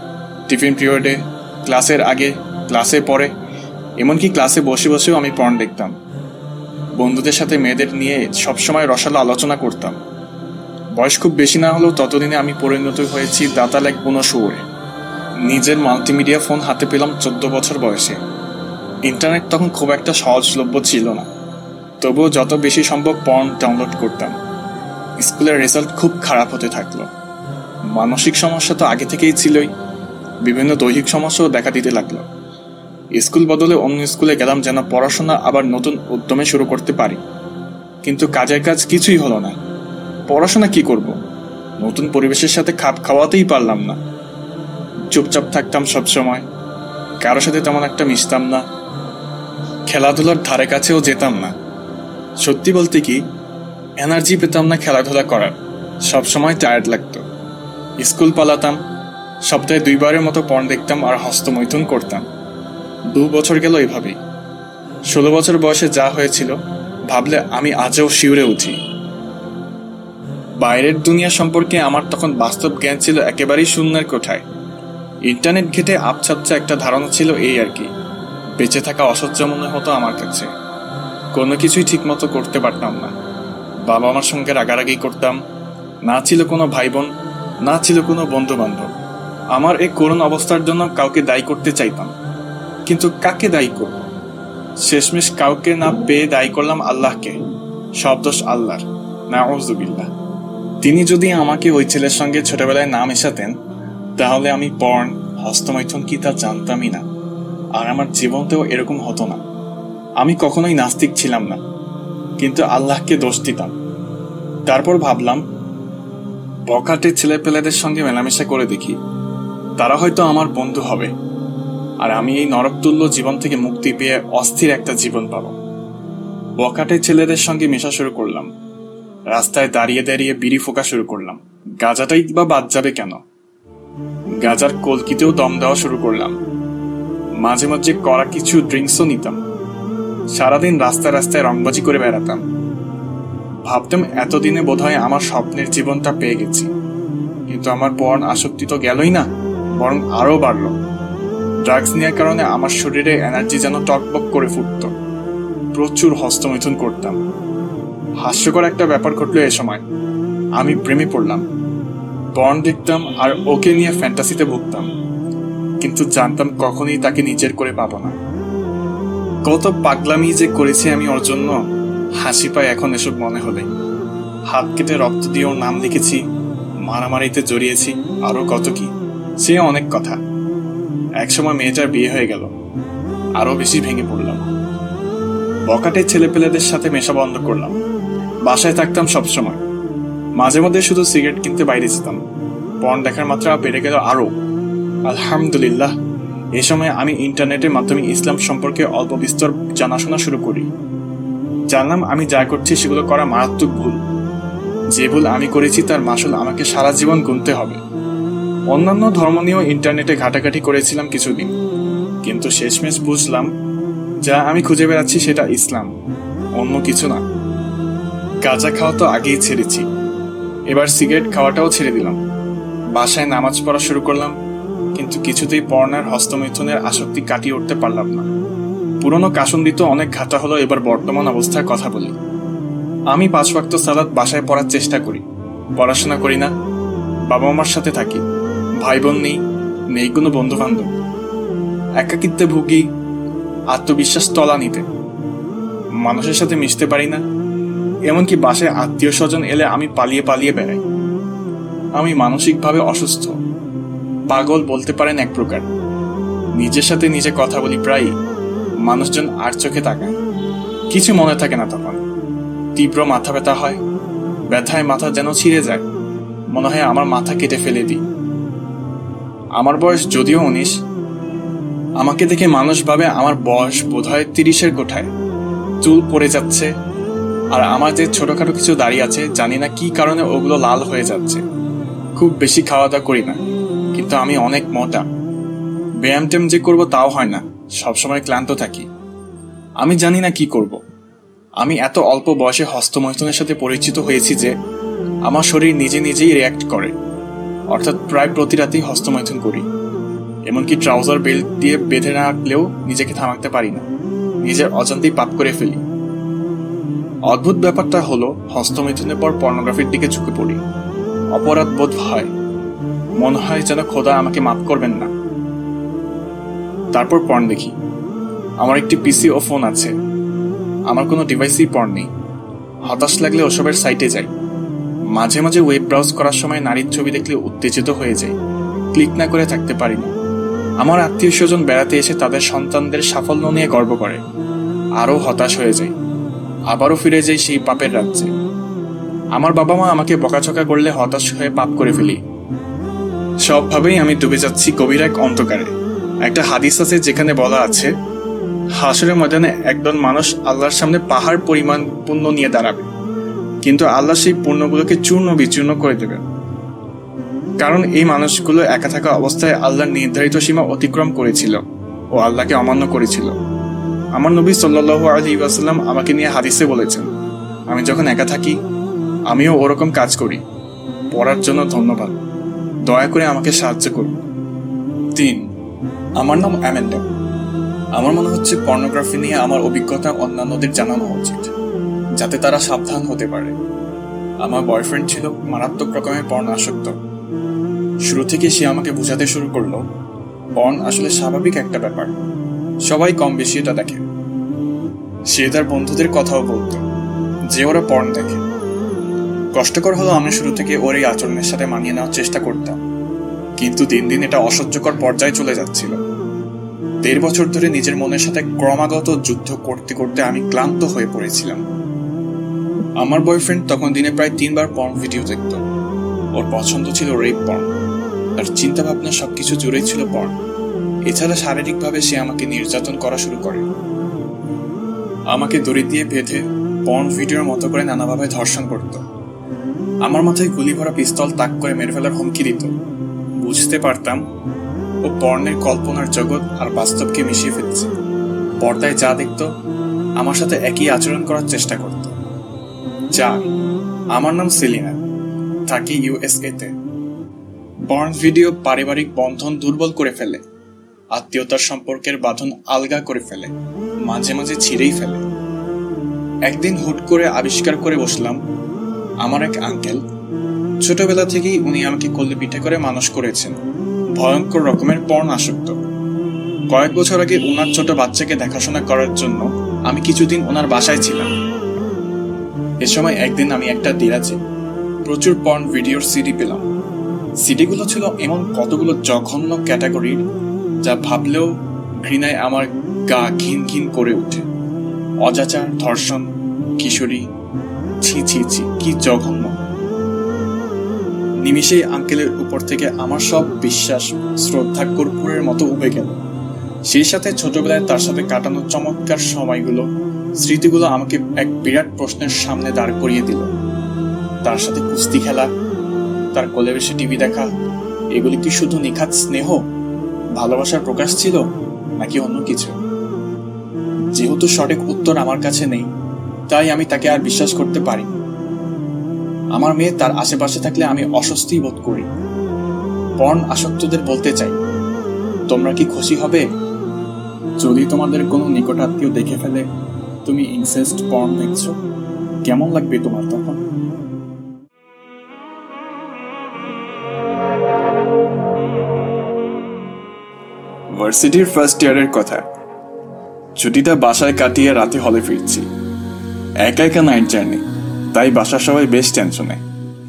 টিফিন পিরিয়ডে, ক্লাসের আগে, ক্লাসে পরে, এমনকি ক্লাসে বসে বসেও আমি পর্ন দেখতাম। বন্ধুদের সাথে মেয়েদের নিয়ে সবসময় রসালো আলোচনা করতাম। বয়স খুব বেশি না হলেও ততদিনে আমি পরিণত হয়েছি দাতাল এক বুনো শুয়োরে। নিজের মাল্টিমিডিয়া ফোন হাতে পেলাম চোদ্দ বছর বয়সে। ইন্টারনেট তখন খুব একটা সহজলভ্য ছিল না। তবুও যত বেশি সম্ভব পর্ন ডাউনলোড করতাম। স্কুলের রেজাল্ট খুব খারাপ হতে থাকল। মানসিক সমস্যা তো আগে থেকেই ছিলই। বিভিন্ন দৈহিক সমস্যাও দেখা দিতে লাগল। স্কুল বদলে অন্য স্কুলে গেলাম যেন পড়াশোনা আবার নতুন উদ্যমে শুরু করতে পারি। কিন্তু কাজের কাজ কিছুই হলো না। পড়াশোনা কি করব? নতুন পরিবেশের সাথে খাপ খাওয়াতেই পারলাম না। চুপচাপ থাকতাম সব সময় কারোর সাথে তেমন একটা মিশতাম না। খেলাধুলার ধারে কাছেও যেতাম না। সত্যি বলতে কি এনার্জি পেতাম না খেলাধুলা করার। সব সময় টায়ার্ড লাগতো। স্কুল পালাতাম, সপ্তাহে দুইবারের মতো পণ দেখতাম আর হস্তমৈথুন করতাম। দু বছর গেল এভাবেই। ষোলো বছর বয়সে যা হয়েছিল, ভাবলে আমি আজও শিউরে উঠি। বাইরের দুনিয়া সম্পর্কে আমার তখন বাস্তব জ্ঞান ছিল একেবারেই শূন্যের কোঠায়। ইন্টারনেট ঘেটে আপছাপচা একটা ধারণা ছিল এই আর কি, বেঁচে থাকা অসহ্য মনে হতো আমার কাছে। কোনো কিছুই ঠিকমতো করতে পারতাম না। বাবা মার সঙ্গে রাগারাগি করতাম, না ছিল কোনো ভাই বোন না ছিল কোনো বন্ধু বান্ধব আমার এই করুণ অবস্থার জন্য কাউকে দায়ী করতে চাইতাম। কিন্তু কাকে দায়ী করব? শেষমেশ কাউকে না পেয়ে দায়ী করলাম আল্লাহকে। সব দোষ আল্লাহর। না ওজুবিল্লাহ তিনি যদি আমাকে ওই ছেলের সঙ্গে ছোটবেলায় না মেশাতেন, তাহলে আমি পর্ন, হস্তমৈথুন কি তা জানতামই না। আর আমার জীবনতেও এরকম হতো না। আমি কখনোই নাস্তিক ছিলাম না। কিন্তু আল্লাহকে দোষ দিতাম। তারপর ভাবলাম, বখাটে ছেলেপেলেদের সঙ্গে মেলামেশা করে দেখি। তারা হয়তো আমার বন্ধু হবে। আর আমি এই নরকতুল্য জীবন থেকে মুক্তি পেয়ে অস্থির একটা জীবন পাব। বখাটে ছেলেদের সঙ্গে মেশা শুরু করলাম। রাস্তায় দাঁড়িয়ে দাঁড়িয়ে বিড়ি ফোকা শুরু করলাম। গাজাটাই বা বাদ যাবে কেন? গাজার কলকিতেও দম দেওয়া শুরু করলাম। মাঝে মাঝে করা কিছু ড্রিঙ্কসও নিতাম। সারাদিন রাস্তায় রাস্তায় রংবাজি করে বেড়াতাম। ভাবতাম এতদিনে বোধহয় আমার স্বপ্নের জীবনটা পেয়ে গেছি। কিন্তু আমার পর্ন আসক্তি তো গেলই না, বরং আরও বাড়লো। ড্রাগস নেওয়ার কারণে আমার শরীরে এনার্জি যেন টকবক করে ফুটত। প্রচুর হস্তমৈথুন করতাম। হাস্যকর একটা ব্যাপার ঘটলো এ সময়। আমি প্রেমে পড়লাম। পর্ন দেখতাম আর ওকে নিয়ে ফ্যান্টাসিতে ভুগতাম। কিন্তু জানতাম কখনই তাকে নিজের করে পাবো না। কত পাগলামি যে করেছি আমি ওর জন্য, হাসি পায় এখন এসব মনে হলে। হাত কেটে রক্ত দিয়ে ওর নাম লিখেছি, মারামারিতে জড়িয়েছি, আরও কত কি। সে অনেক কথা। একসময় মেয়েটার বিয়ে হয়ে গেল। আরও বেশি ভেঙে পড়লাম। বকাটের ছেলেপেলেদের সাথে মেশা বন্ধ করলাম। বাসায় থাকতাম সবসময়। মাঝে মধ্যে শুধু সিগারেট কিনতে বাইরে যেতাম। পর্ন দেখার মাত্রা বেড়ে গেল আরও আলহামদুলিল্লাহ, এ সময় আমি ইন্টারনেটের মাধ্যমে ইসলাম সম্পর্কে অল্প বিস্তর জানাশোনা শুরু করি। জানলাম আমি যা করছি সেগুলো করা মারাত্মক ভুল। যে ভুল আমি করেছি তার মাসুল আমাকে সারা জীবন গুনতে হবে। অন্যান্য ধর্ম নিয়েও ইন্টারনেটে ঘাটাঘাটি করেছিলাম কিছুদিন। কিন্তু শেষমেশ বুঝলাম, যা আমি খুঁজে বেড়াচ্ছি সেটা ইসলাম, অন্য কিছু না। গাঁজা খাওয়া তো আগেই ছেড়েছি। এবার সিগারেট খাওয়াটাও ছেড়ে দিলাম। বাসায় নামাজ পড়া শুরু করলাম, কিন্তু কিছুতেই পর্ণার হস্তমৈথুনের আসক্তি কাটিয়ে উঠতে পারলাম না। পুরনো কাসন্দিত অনেক ঘাটা হলো, এবার বর্তমান অবস্থার কথা বলি। আমি পাঁচ ওয়াক্ত সালাদ বাসায় পড়ার চেষ্টা করি। পড়াশোনা করি না বাবা মার সাথে থাকি। ভাই বোন নেই নেই কোনো বন্ধু বান্ধব একাকিত্বে ভুগি আত্মবিশ্বাস তলা নিতে। মানুষের সাথে মিশতে পারি না, এমনকি বাসায় আত্মীয় স্বজন এলে আমি পালিয়ে পালিয়ে বেড়াই। আমি মানসিকভাবে অসুস্থ। পাগল বলতে পারেন এক প্রকার। নিজের সাথে নিজে কথা বলি প্রায়ই, মানুষজন আর চোখে তাকায়। কিছু মনে থাকে না তখন। তীব্র মাথা ব্যথা হয়, ব্যথায় মাথা যেন ছিঁড়ে যায়। মনে হয় আমার মাথা কেটে ফেলে দিই। আমার বয়স যদিও উনিশ, আমাকে দেখে মানুষ ভাবে আমার বয়স বোধহয় তিরিশের কোঠায়। চুল পড়ে যাচ্ছে, আর আমার যে ছোটখাটো কিছু দাঁড়িয়ে আছে, জানি না কি কারণে ওগুলো লাল হয়ে যাচ্ছে। খুব বেশি খাওয়া দাওয়া করি না, কিন্তু আমি অনেক মোটা। ব্যায়াম ট্যাম যে করব তাও হয় না, সবসময় ক্লান্ত থাকি। আমি জানি না কি করব। আমি এত অল্প বয়সে হস্তমৈথুনের সাথে পরিচিত হয়েছি যে, আমার শরীর নিজে নিজেই রিয়াক্ট করে। অর্থাৎ প্রায় প্রতি রাতেই হস্তমৈথুন করি। এমনকি ট্রাউজার বেল্ট দিয়ে বেঁধে রাখলেও নিজেকে থামাতে পারি না। নিজের অজান্তেই পাপ করে ফেলি। অদ্ভুত ব্যাপারটা হলো, হস্তমৈথুনের পর পর্নোগ্রাফির দিকে ঝুঁকে পড়ি। অপরাধ বোধ হয়। মনে হয় যেন খোদা আমাকে মাফ করবেন না। তারপর পর্ন দেখি। আমার একটি পিসি ও ফোন আছে। আমার কোনো ডিভাইসই পর্ন নেই। হতাশ লাগলে ওসবের সাইটে যাই। মাঝে মাঝে ওয়েব ব্রাউজ করার সময় নারীর ছবি দেখলে উত্তেজিত হয়ে যাই। ক্লিক না করে থাকতে পারি না আমার আত্মীয় স্বজন বেড়াতে এসে তাদের সন্তানদের সাফল্য নিয়ে গর্ব করে। আরও হতাশ হয়ে যায় আবারও ফিরে যাই সেই পাপের রাজ্যে। আমার বাবা মা আমাকে বকাঝকা করলে হতাশ হয়ে পাপ করে ফেলি। সবভাবেই আমি ডুবে যাচ্ছি গভীর এক অন্ধকারে। একটা হাদিস আছে যেখানে বলা আছে, হাসরের ময়দানে একদল মানুষ আল্লাহর সামনে পাহাড় পরিমাণ পুণ্য নিয়ে দাঁড়াবে। কিন্তু আল্লাহ সেই পুণ্যগুলোকে চূর্ণ বিচূর্ণ করে দেবে কারণ এই মানুষগুলো একা থাকা অবস্থায় আল্লাহর নির্ধারিত সীমা অতিক্রম করেছিল ও আল্লাহকে অমান্য করেছিল। আমার নবী সাল্লাহ আলী ওয়াসাল্লাম আমাকে নিয়ে হাদিসে বলেছেন, আমি যখন একা থাকি, আমিও ওরকম কাজ করি। পড়ার জন্য ধন্যবাদ। দয়া করে আমাকে সাহায্য করুন। তিন, আমার নাম অ্যামেন্ডা। আমার মনে হচ্ছে পর্নোগ্রাফি নিয়ে আমার অভিজ্ঞতা অন্যান্যদের জানানো উচিত। যাতে তারা সাবধান হতে পারে। আমার বয়ফ্রেন্ড ছিল মারাত্মক রকমের পর্ন আসক্ত শুরু থেকে সে আমাকে বোঝাতে শুরু করল পর্ন আসলে স্বাভাবিক একটা ব্যাপার। সবাই কম বেশি এটা দেখে। সে তার বন্ধুদের কথাও বলতো, যে ওরা পর্ন দেখে। কষ্টকর হলো আমি শুরু থেকে ওর এই আচরণের সাথে মানিয়ে নেওয়ার চেষ্টা করতাম। কিন্তু দিন দিন এটা অসহ্যকর পর্যায়ে চলে যাচ্ছিল। দেড় বছর ধরে নিজের মনের সাথে ক্রমাগত যুদ্ধ করতে করতে আমি ক্লান্ত হয়ে পড়েছিলাম। আমার বয়ফ্রেন্ড তখন দিনে প্রায় তিনবার পর্ন ভিডিও দেখত। ওর পছন্দ ছিল রেপ পর্ন তার চিন্তা ভাবনা সবকিছু জুড়েই ছিল পর্ন এছাড়া শারীরিকভাবে সে আমাকে নির্যাতন করা শুরু করে। আমাকে দড়ি দিয়ে বেঁধে পর্ন ভিডিওর মতো করে নানাভাবে ধর্ষণ করত। আমার মাথায় গুলি ভরা পিস্তল তাক করে মেরে ফেলার হুমকি দিত। বুঝতে পারতাম, ও পর্ণের কল্পনার জগৎ আর বাস্তবকে মিশিয়ে ফেলছে। পর্দায় যা দেখত, আমার সাথে একই আচরণ করার চেষ্টা করত। চার আমার নাম সেলিনা। থাকি ইউএসএতে পর্ন ভিডিও পারিবারিক বন্ধন দুর্বল করে ফেলে। আত্মীয়তার সম্পর্কের বাঁধন আলগা করে ফেলে। মাঝে মাঝে ছিঁড়েই ফেলে। একদিন হুট করে আবিষ্কার করে বসলাম, আমার এক আঙ্কেল। ছোটবেলা থেকেই উনি আমাকে কোলে পিঠে করে মানুষ করেছেন। ভয়ঙ্কর রকমের পর্ণ আসক্ত। কয়েক বছর আগে ওনার ছোট বাচ্চাকে দেখাশোনা করার জন্য আমি কিছুদিন ওনার বাসায় ছিলাম। এ সময় একদিন আমি একটা দিরাজে প্রচুর পর্ন ভিডিওর সিডি পেলাম। সিডিগুলো ছিল এমন কতগুলো জঘন্য ক্যাটাগরির যা ভাবলেও ঘৃণায় আমার গা ঘিন ঘিন করে ওঠে। অজাচার, ধর্ষণ, কিশোরী, ছি ছি ছি, কি জঘন্য। নিমিষেই আঙ্কেলের উপর থেকে আমার সব বিশ্বাস, শ্রদ্ধা, কর্পূরের মতো উবে গেল। সেই সাথে ছোটবেলায় তার সাথে কাটানো চমৎকার সময়গুলো স্মৃতিগুলো আমাকে এক বিরাট প্রশ্নের সামনে দাঁড় করিয়ে দিল। তার সাথে কুস্তি খেলা, তার কোলে বসে টিভি দেখা, এগুলি কি শুধু নিখাত স্নেহ, ভালোবাসার প্রকাশ ছিল, নাকি অন্য কিছু? যেহেতু সঠিক উত্তর আমার কাছে নেই, তাই আমি তাকে আর বিশ্বাস করতে পারি আমার মেয়ে তার আশেপাশে থাকলে আমি অস্বস্তি বোধ করি। পর্ন আসক্তদের বলতে চাই, তোমরা কি খুশি হবে? যদি তোমাদের কোনো নিকটাত্মীয় দেখে ফেলে তুমি ইনসেস্ট পর্ন দেখছ? কেমন লাগবে তোমার তখন? ভার্সিটির ফার্স্ট ইয়ারের কথা। ছুটিটা বাসায় কাটিয়ে রাতে হলে ফিরছি। একা একা নাইট জার্নি তাই বাসার সবাই বেশ টেনশনে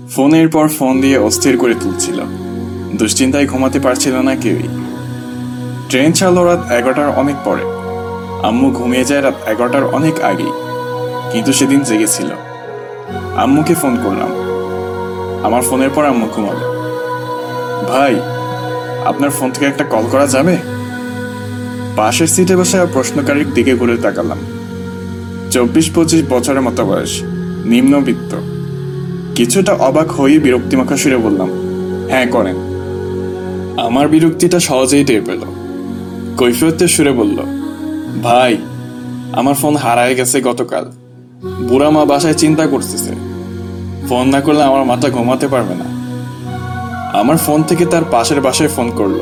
ফোনের পর ফোন দিয়ে অস্থির করে তুলছিল। দুশ্চিন্তায় ঘুমাতে পারছিল না কেউই। ট্রেন ছাড়লো রাত এগারোটার অনেক পরে। আম্মু ঘুমিয়ে যায় রাত এগারোটার অনেক আগেই, কিন্তু সেদিন জেগেছিল আম্মুকে ফোন করলাম। আমার ফোনের পর আম্মু ঘুমালো। ভাই, আপনার ফোন থেকে একটা কল করা যাবে? পাশের সিটে বসে প্রশ্নকারীর দিকে ঘুরে তাকালাম। চব্বিশ পঁচিশ বছরের মতো বয়স, নিম্নবিত্ত। কিছুটা অবাক হয়ে বিরক্তিমাখা সুরে বললাম হ্যাঁ করেন। আমার বিরক্তিটা সহজেই টের পেল। কৈফিয়তের সুরে বলল ভাই, আমার ফোন হারায় গেছে গতকাল। বুড়া মা বাসায় চিন্তা করতেছে। ফোন না করলে আমার মাথা ঘুমাতে পারবে না। আমার ফোন থেকে তার পাশের বাসায় ফোন করল।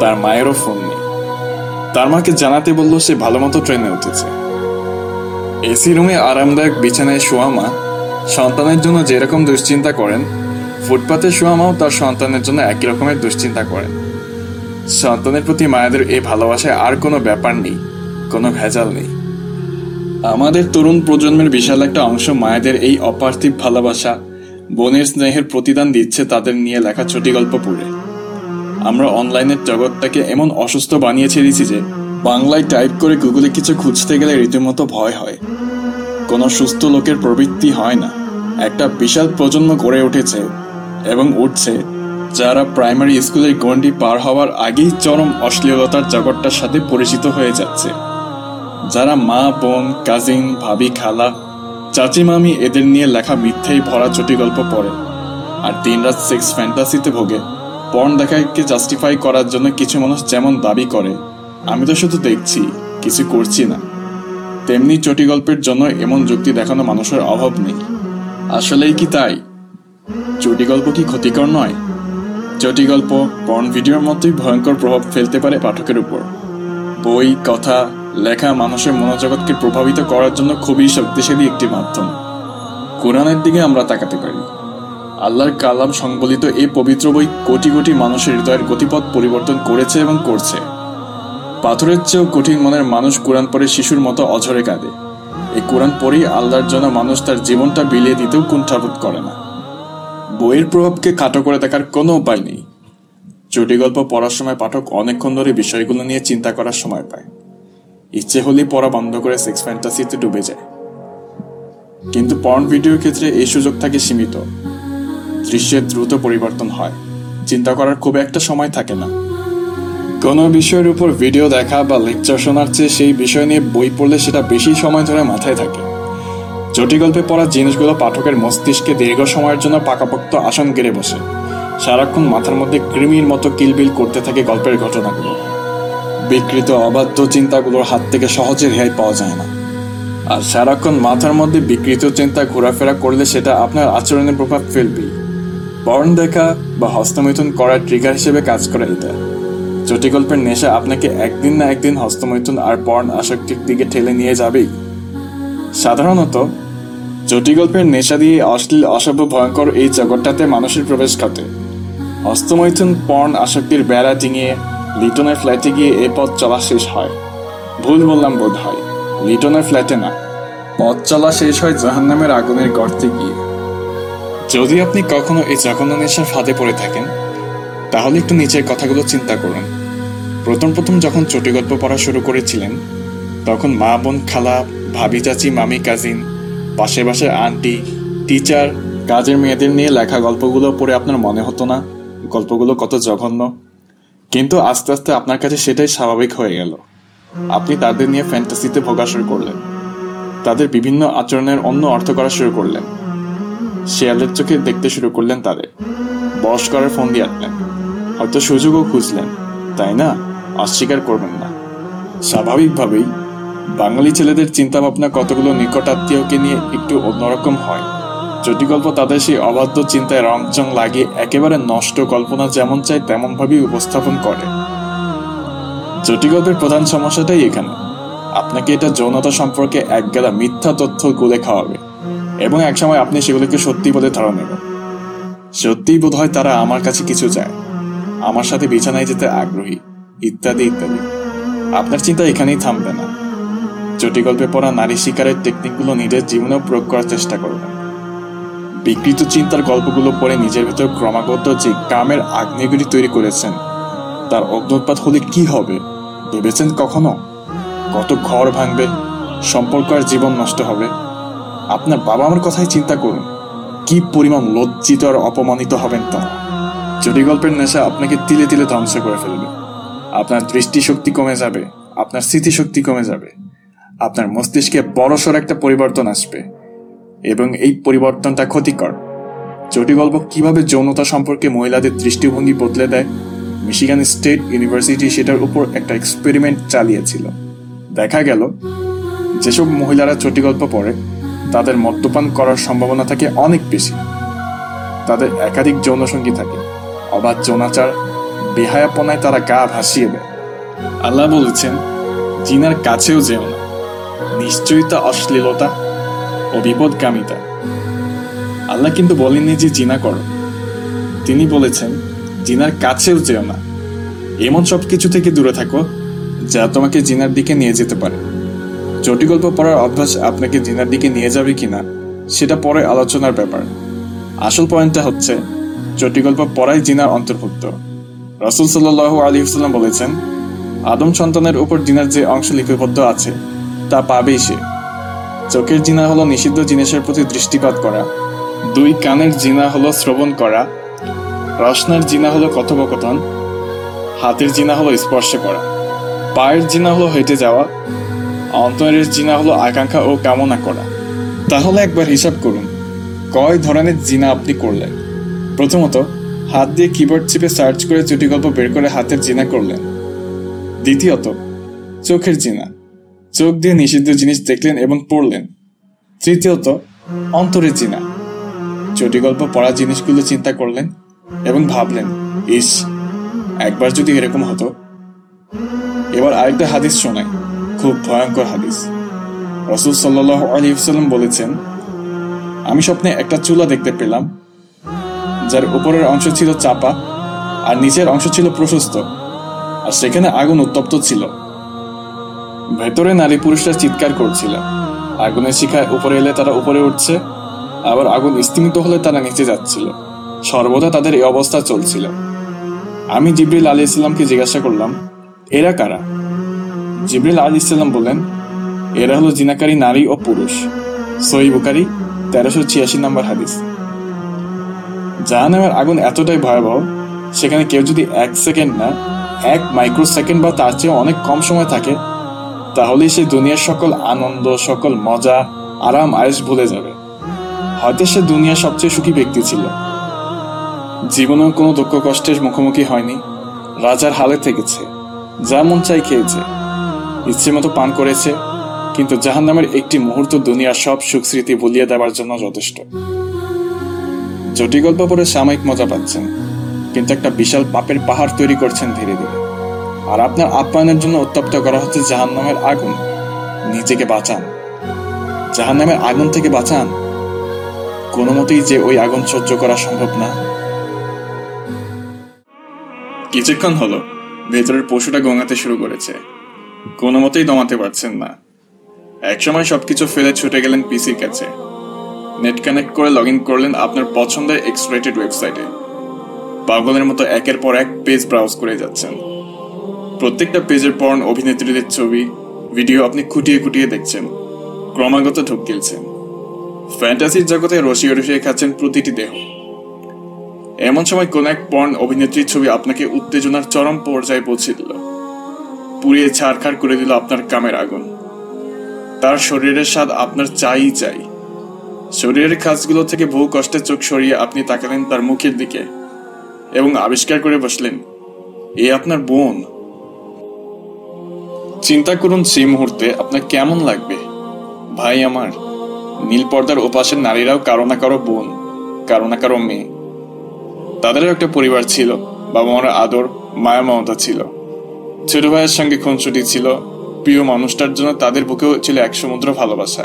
তার মায়েরও ফোন নেই। তার মাকে জানাতে বলল সে ভালো মতো ট্রেনে উঠেছে। এসি রুমে আরামদায়ক বিছানায় শোয়া মা সন্তানের জন্য যেরকম দুশ্চিন্তা করেন, ফুটপাতে শোয়া মাও তার সন্তানের জন্য একই রকমের দুশ্চিন্তা করেন। সন্তানের প্রতি মায়েদের এই ভালোবাসায় আর কোনো ব্যাপার নেই। কোনো ভেজাল নেই। আমাদের তরুণ প্রজন্মের বিশাল একটা অংশ মায়েদের এই অপার্থিব ভালোবাসা, বোনের স্নেহের প্রতিদান দিচ্ছে তাদের নিয়ে লেখা ছোটি গল্প পড়ে। আমরা অনলাইনের জগৎটাকে এমন অসুস্থ বানিয়ে ছেড়েছি যে, বাংলায় টাইপ করে গুগলে কিছু খুঁজতে গেলে রীতিমতো ভয় হয়। কোনো সুস্থ লোকের প্রবৃত্তি হয় না। একটা বিশাল প্রজন্ম গড়ে উঠেছে এবং উঠছে, যারা প্রাইমারি স্কুলের গণ্ডি পার হওয়ার আগেই চরম অশ্লীলতার জগৎটার সাথে পরিচিত হয়ে যাচ্ছে। যারা মা, বোন কাজিন ভাবি, খালা, চাচি, মামি এদের নিয়ে লেখা মিথ্যেই ভরা চটি গল্প পড়ে। আর দিনরাত সেক্স ফ্যান্টাসিতে ভোগে। পর্ন দেখাকে জাস্টিফাই করার জন্য কিছু মানুষ যেমন দাবি করে, আমি তো শুধু দেখছি, কিছু করছি না। তেমনি চটি গল্পের জন্য এমন যুক্তি দেখানো মানুষের অভাব নেই। আসলেই কি তাই? চটি গল্প কি ক্ষতিকর নয়? চটি গল্প পর্ন ভিডিওর মতোই ভয়ঙ্কর প্রভাব ফেলতে পারে পাঠকের উপর। বই, কথা লেখা মানুষের মনোজগৎকে প্রভাবিত করার জন্য খুবই শক্তিশালী একটি মাধ্যম। কোরআনের দিকে আমরা তাকাতে পারি। আল্লাহর কালাম সংবলিত এই পবিত্র বই কোটি কোটি মানুষের হৃদয়ের গতিপথ পরিবর্তন করেছে এবং করছে। পাথরের চেয়েও কঠিন মনের মানুষ কোরআন পড়ে শিশুর মতো অঝরে কাঁদে। এই কোরআন পড়েই আল্লাহর জন্য মানুষ তার জীবনটা বিলিয়ে দিতেও কুণ্ঠাবোধ করে না। বইয়ের প্রভাবকে খাটো করে দেখার কোনো উপায় নেই। চটি গল্প পড়ার সময় পাঠক অনেকক্ষণ ধরে বিষয়গুলো নিয়ে চিন্তা করার সময় পায়। ইচ্ছে হলেই পড়া বন্ধ করে সেক্স ফ্যান্টাসিতে ডুবে যায়। কিন্তু পর্ন ভিডিওর ক্ষেত্রে এই সুযোগ থাকে সীমিত। দৃশ্যের দ্রুত পরিবর্তন হয়। চিন্তা করার খুব একটা সময় থাকে না। কোনো বিষয়ের উপর ভিডিও দেখা বা লেকচার শোনার চেয়ে সেই বিষয় নিয়ে বই পড়লে সেটা বেশি সময় ধরে মাথায় থাকে। জটি গল্পে পড়া জিনিসগুলো পাঠকের মস্তিষ্কে দীর্ঘ সময়ের জন্য পাকাপোক্ত আসন গেড়ে বসে। সারাক্ষণ মাথার মধ্যে কৃমির মতো কিলবিল করতে থাকে গল্পের ঘটনাগুলো। বিকৃত অবাধ্য চিন্তাগুলোর হাত থেকে সহজে রেহাই পাওয়া যায় না। আর সারাক্ষণ মাথার মধ্যে বিকৃত চিন্তা ঘোরাফেরা করলে সেটা আপনার আচরণের প্রভাব ফেলবেই পর্ন দেখা বা হস্তমৈথুন করার ট্রিগার হিসেবে কাজ করে এটা। জটি গল্পের নেশা আপনাকে একদিন না একদিন হস্তমৈথুন আর পর্ন আসক্তির দিকে ঠেলে নিয়ে যাবেই। সাধারণত জটি গল্পের নেশা দিয়ে অশ্লীল, অসভ্য, ভয়ঙ্কর এই জগৎটাতে মানুষের প্রবেশ ঘটে। হস্তমৈথুন পর্ণ আসক্তির বেড়া ডিঙিয়ে লিটনের ফ্ল্যাটে গিয়ে এ পথ চলা শেষ হয়। ভুল বললাম বোধ হয়। লিটনের ফ্ল্যাটে না। পথ চলা শেষ হয় জাহান্নামের আগুনের গর্তে গিয়ে। যদি আপনি কখনো এই জঘন্য নেশার ফাঁদে পড়ে থাকেন তাহলে একটু নিচের কথাগুলো চিন্তা করুন। প্রথম প্রথম যখন চটি গল্প পড়া শুরু করেছিলেন তখন মা বোন খালা ভাবি চাচি মামি কাজিন পাশে পাশে আন্টি টিচার কাজের মেয়েদের নিয়ে লেখা গল্পগুলো পড়ে আপনার মনে হতো না? গল্পগুলো কত জঘন্য। কিন্তু আস্তে আস্তে আপনার কাছে সেটাই স্বাভাবিক হয়ে গেল। আপনি তাদের নিয়ে ফ্যান্টাসিতে ভোগা শুরু করলেন। তাদের বিভিন্ন আচরণের অন্য অর্থ করা শুরু করলেন। শেয়ালের চোখে দেখতে শুরু করলেন তাদের। বস করার ফোন দিয়ে আটলেন হয়তো সুযোগও খুঁজলেন, তাই না? অস্বীকার করবেন না। স্বাভাবিকভাবেই বাঙালি ছেলেদের চিন্তা ভাবনা কতগুলো নিকটাত্মীয়কে নিয়ে একটু অন্যরকম হয়। জটিগল্প তাদের সেই অবাধ্য চিন্তায় রংচং লাগিয়ে একেবারে নষ্ট কল্পনা যেমন চায় তেমন ভাবেই উপস্থাপন করে। জটিগল্পের প্রধান সমস্যাটাই এখানে। আপনাকে এটা যৌনতা সম্পর্কে একগাদা মিথ্যা তথ্য গুলে খাওয়াবে এবং একসময় আপনি সেগুলোকে সত্যি বলে ধরা নেবেন। সত্যিই বোধ হয় তারা আমার কাছে কিছু চায়। আমার সাথে বিছানায় যেতে আগ্রহী, ইত্যাদি ইত্যাদি। আপনার চিন্তা এখানেই থামবে না। জটি গল্পে পড়া নারী শিকারের টেকনিকগুলো নিজের জীবনেও প্রয়োগ করার চেষ্টা করবেন। বিকৃত চিন্তার গল্পগুলো পড়ে নিজের ভেতর ক্রমাগত যে কামের আগ্নেয়গিরি তৈরি করেছেন, তার অগ্নোৎপাত হলে কি হবে, ভেবেছেন কখনো? কত ঘর ভাঙবে, সম্পর্ক আর জীবন নষ্ট হবে। আপনার বাবা মার কথাই চিন্তা করুন, কি পরিমাণ লজ্জিত আর অপমানিত হবেন তা জটি গল্পের নেশা আপনাকে তিলে তিলে ধ্বংস করে ফেলবে, আপনার দৃষ্টিশক্তি কমে যাবে, আপনার স্মৃতিশক্তি কমে যাবে, আপনার মস্তিষ্কে বড়সড় একটা পরিবর্তন আসবে। এবং এই পরিবর্তনটা ক্ষতিকর। জটি গল্প কীভাবে যৌনতা সম্পর্কে মহিলাদের দৃষ্টিভঙ্গি বদলে দেয়? মিশিগান স্টেট ইউনিভার্সিটি সেটার উপর একটা এক্সপেরিমেন্ট চালিয়েছিল। দেখা গেল, যেসব মহিলারা চটি গল্প পড়ে, তাদের মদ্যপান করার সম্ভাবনা থাকে অনেক বেশি। তাদের একাধিক যৌনসঙ্গী থাকে। অবাধ যৌনাচার, বেহায়াপনায় তারা গা ভাসিয়ে দেয়। আল্লাহ বলেছেন, জিনার কাছেও যেও না। নিশ্চয়ই তা অশ্লীলতা ও বিপদগামিতা আল্লাহ কিন্তু বলেননি যে জিনা করো। তিনি বলেছেন, জিনার কাছেও যেও না। এমন সব কিছু থেকে দূরে থাকো, যা তোমাকে জিনার দিকে নিয়ে যেতে পারে। জটি গল্প পড়ার অভ্যাস আপনাকে জিনার দিকে নিয়ে যাবে কিনা, সেটা পরে আলোচনার ব্যাপার। আসল পয়েন্টটা হচ্ছে জটি গল্প পড়াই জিনার অন্তর্ভুক্ত। রসুল সাল্লাহ আলী সাল্লাম বলেছেন, আদম সন্তানের উপর জিনার যে অংশ লিপিবদ্ধ আছে, তা পাবেই সে। চোখের জিনা হলো নিষিদ্ধ জিনিসের প্রতি দৃষ্টিপাত করা। দুই কানের জিনা হলো শ্রবণ করা। রসনার জিনা হলো কথোপকথন। হাতের জিনা হলো স্পর্শে করা পায়ের জিনা হলো হেঁটে যাওয়া। অন্তরের জিনা হলো আকাঙ্ক্ষা ও কামনা করা। তাহলে একবার হিসাব করুন, কয় ধরনের জিনা আপনি করলেন? প্রথমত, হাত দিয়ে কিবোর্ড চিপে সার্চ করে চুটি গল্প বের করে হাতের জিনা করলেন। দ্বিতীয়ত, চোখের জিনা। চোখ দিয়ে নিষিদ্ধ জিনিস দেখলেন এবং পড়লেন। তৃতীয়ত অন্তরের জিনা। চটি গল্প পড়া জিনিসগুলো চিন্তা করলেন এবং ভাবলেন, ইস, একবার যদি এরকম হতো? এবার আরেকটা হাদিস শোনায় খুব ভয়ঙ্কর হাদিস। রসুল সাল্লাহ আলিয়াল্লাম বলেছেন, আমি স্বপ্নে একটা চুলা দেখতে পেলাম, যার উপরের অংশ ছিল চাপা আর নিচের অংশ ছিল প্রশস্ত, আর সেখানে আগুন উত্তপ্ত ছিল। ভেতরে নারী পুরুষরা চিৎকার করছিল। আগুনের শিখায় উপরে এলে তারা উপরে উঠছে, আবার আগুন স্তিমিত হলে তারা নিচে যাচ্ছিল। সর্বদা তাদের এই অবস্থা চলছিল। আমি জিবরিল আলী ইসলামকে জিজ্ঞাসা করলাম, এরা কারা? জিবরিল আলী ইসলাম বললেন, এরা হলো জিনাকারী নারী ও পুরুষ। সই বুকারি তেরোশো ছিয়াশি নম্বর হাদিস। জাহান্নামের আগুন এতটাই ভয়াবহ, সেখানে কেউ যদি এক সেকেন্ড না, এক মাইক্রো সেকেন্ড বা তার চেয়ে অনেক কম সময় থাকে তাহলে সে দুনিয়ার সকল আনন্দ, সকল মজা, আরাম আয়েস ভুলে যাবে। হয়তো সে দুনিয়ার সবচেয়ে সুখী ব্যক্তি ছিল। জীবনেও কোনো দুঃখ কষ্টের মুখোমুখি হয়নি। রাজার হালে থেকেছে। যা মন চাই খেয়েছে। ইচ্ছে মতো পান করেছে। কিন্তু জাহান নামের একটি মুহূর্ত দুনিয়ার সব সুখ স্মৃতি ভুলিয়ে দেওয়ার জন্য যথেষ্ট। জটি গল্প পড়ে সাময়িক মজা পাচ্ছেন। কিন্তু একটা বিশাল পাপের পাহাড় তৈরি করছেন ধীরে ধীরে। আর আপনার আপ্যায়নের জন্য উত্তপ্ত করা হচ্ছে জাহান নামের আগুন। নিজেকে বাঁচান। জাহান নামের আগুন থেকে বাঁচান। কোনো মতেই যে ওই আগুন সহ্য করা সম্ভব না। কিছুক্ষণ হলো। ভেতরের পশুটা গঙাতে শুরু করেছে। কোনো মতেই দমাতে পারছেন না। একসময় সবকিছু ফেলে ছুটে গেলেন পিসির কাছে। নেট কানেক্ট করে লগ ইন করলেন আপনার পছন্দের এক্স রেটেড ওয়েবসাইটে পাগলের মতো একের পর এক পেজ ব্রাউজ করে যাচ্ছেন। প্রত্যেকটা পেজের পর অভিনেত্রীদের ছবি, ভিডিও আপনি খুঁটিয়ে খুঁটিয়ে দেখছেন। ক্রমাগত ঢুক গিলছেন ফ্যান্টাসির জগতে রসিয়ে রসিয়ে খাচ্ছেন প্রতিটি দেহ। এমন সময় কোন এক পর্ন অভিনেত্রীর ছবি আপনাকে উত্তেজনার চরম পর্যায়ে পৌঁছে দিল। পুড়িয়ে ছাড়খাড় করে দিল আপনার কামের আগুন। তার শরীরের স্বাদ আপনার চাই চাই। শরীরের কাজগুলো থেকে বহু কষ্টে চোখ সরিয়ে আপনি তাকালেন তার মুখের দিকে এবং আবিষ্কার করে বসলেন, এ আপনার বোন। চিন্তা করুন সেই মুহূর্তে আপনার কেমন লাগবে? ভাই আমার, নীল পর্দার ওপাশের নারীরাও কারও না কারও বোন, কারও না কারও মেয়ে। তাদেরও একটা পরিবার ছিল বাবা মার আদর, মায়া মমতা ছিল। ছোট ভাইয়ের সঙ্গে খুনসুটি ছিল, প্রিয় মানুষটার জন্য তাদের বুকেও ছিল এক সমুদ্র ভালোবাসা।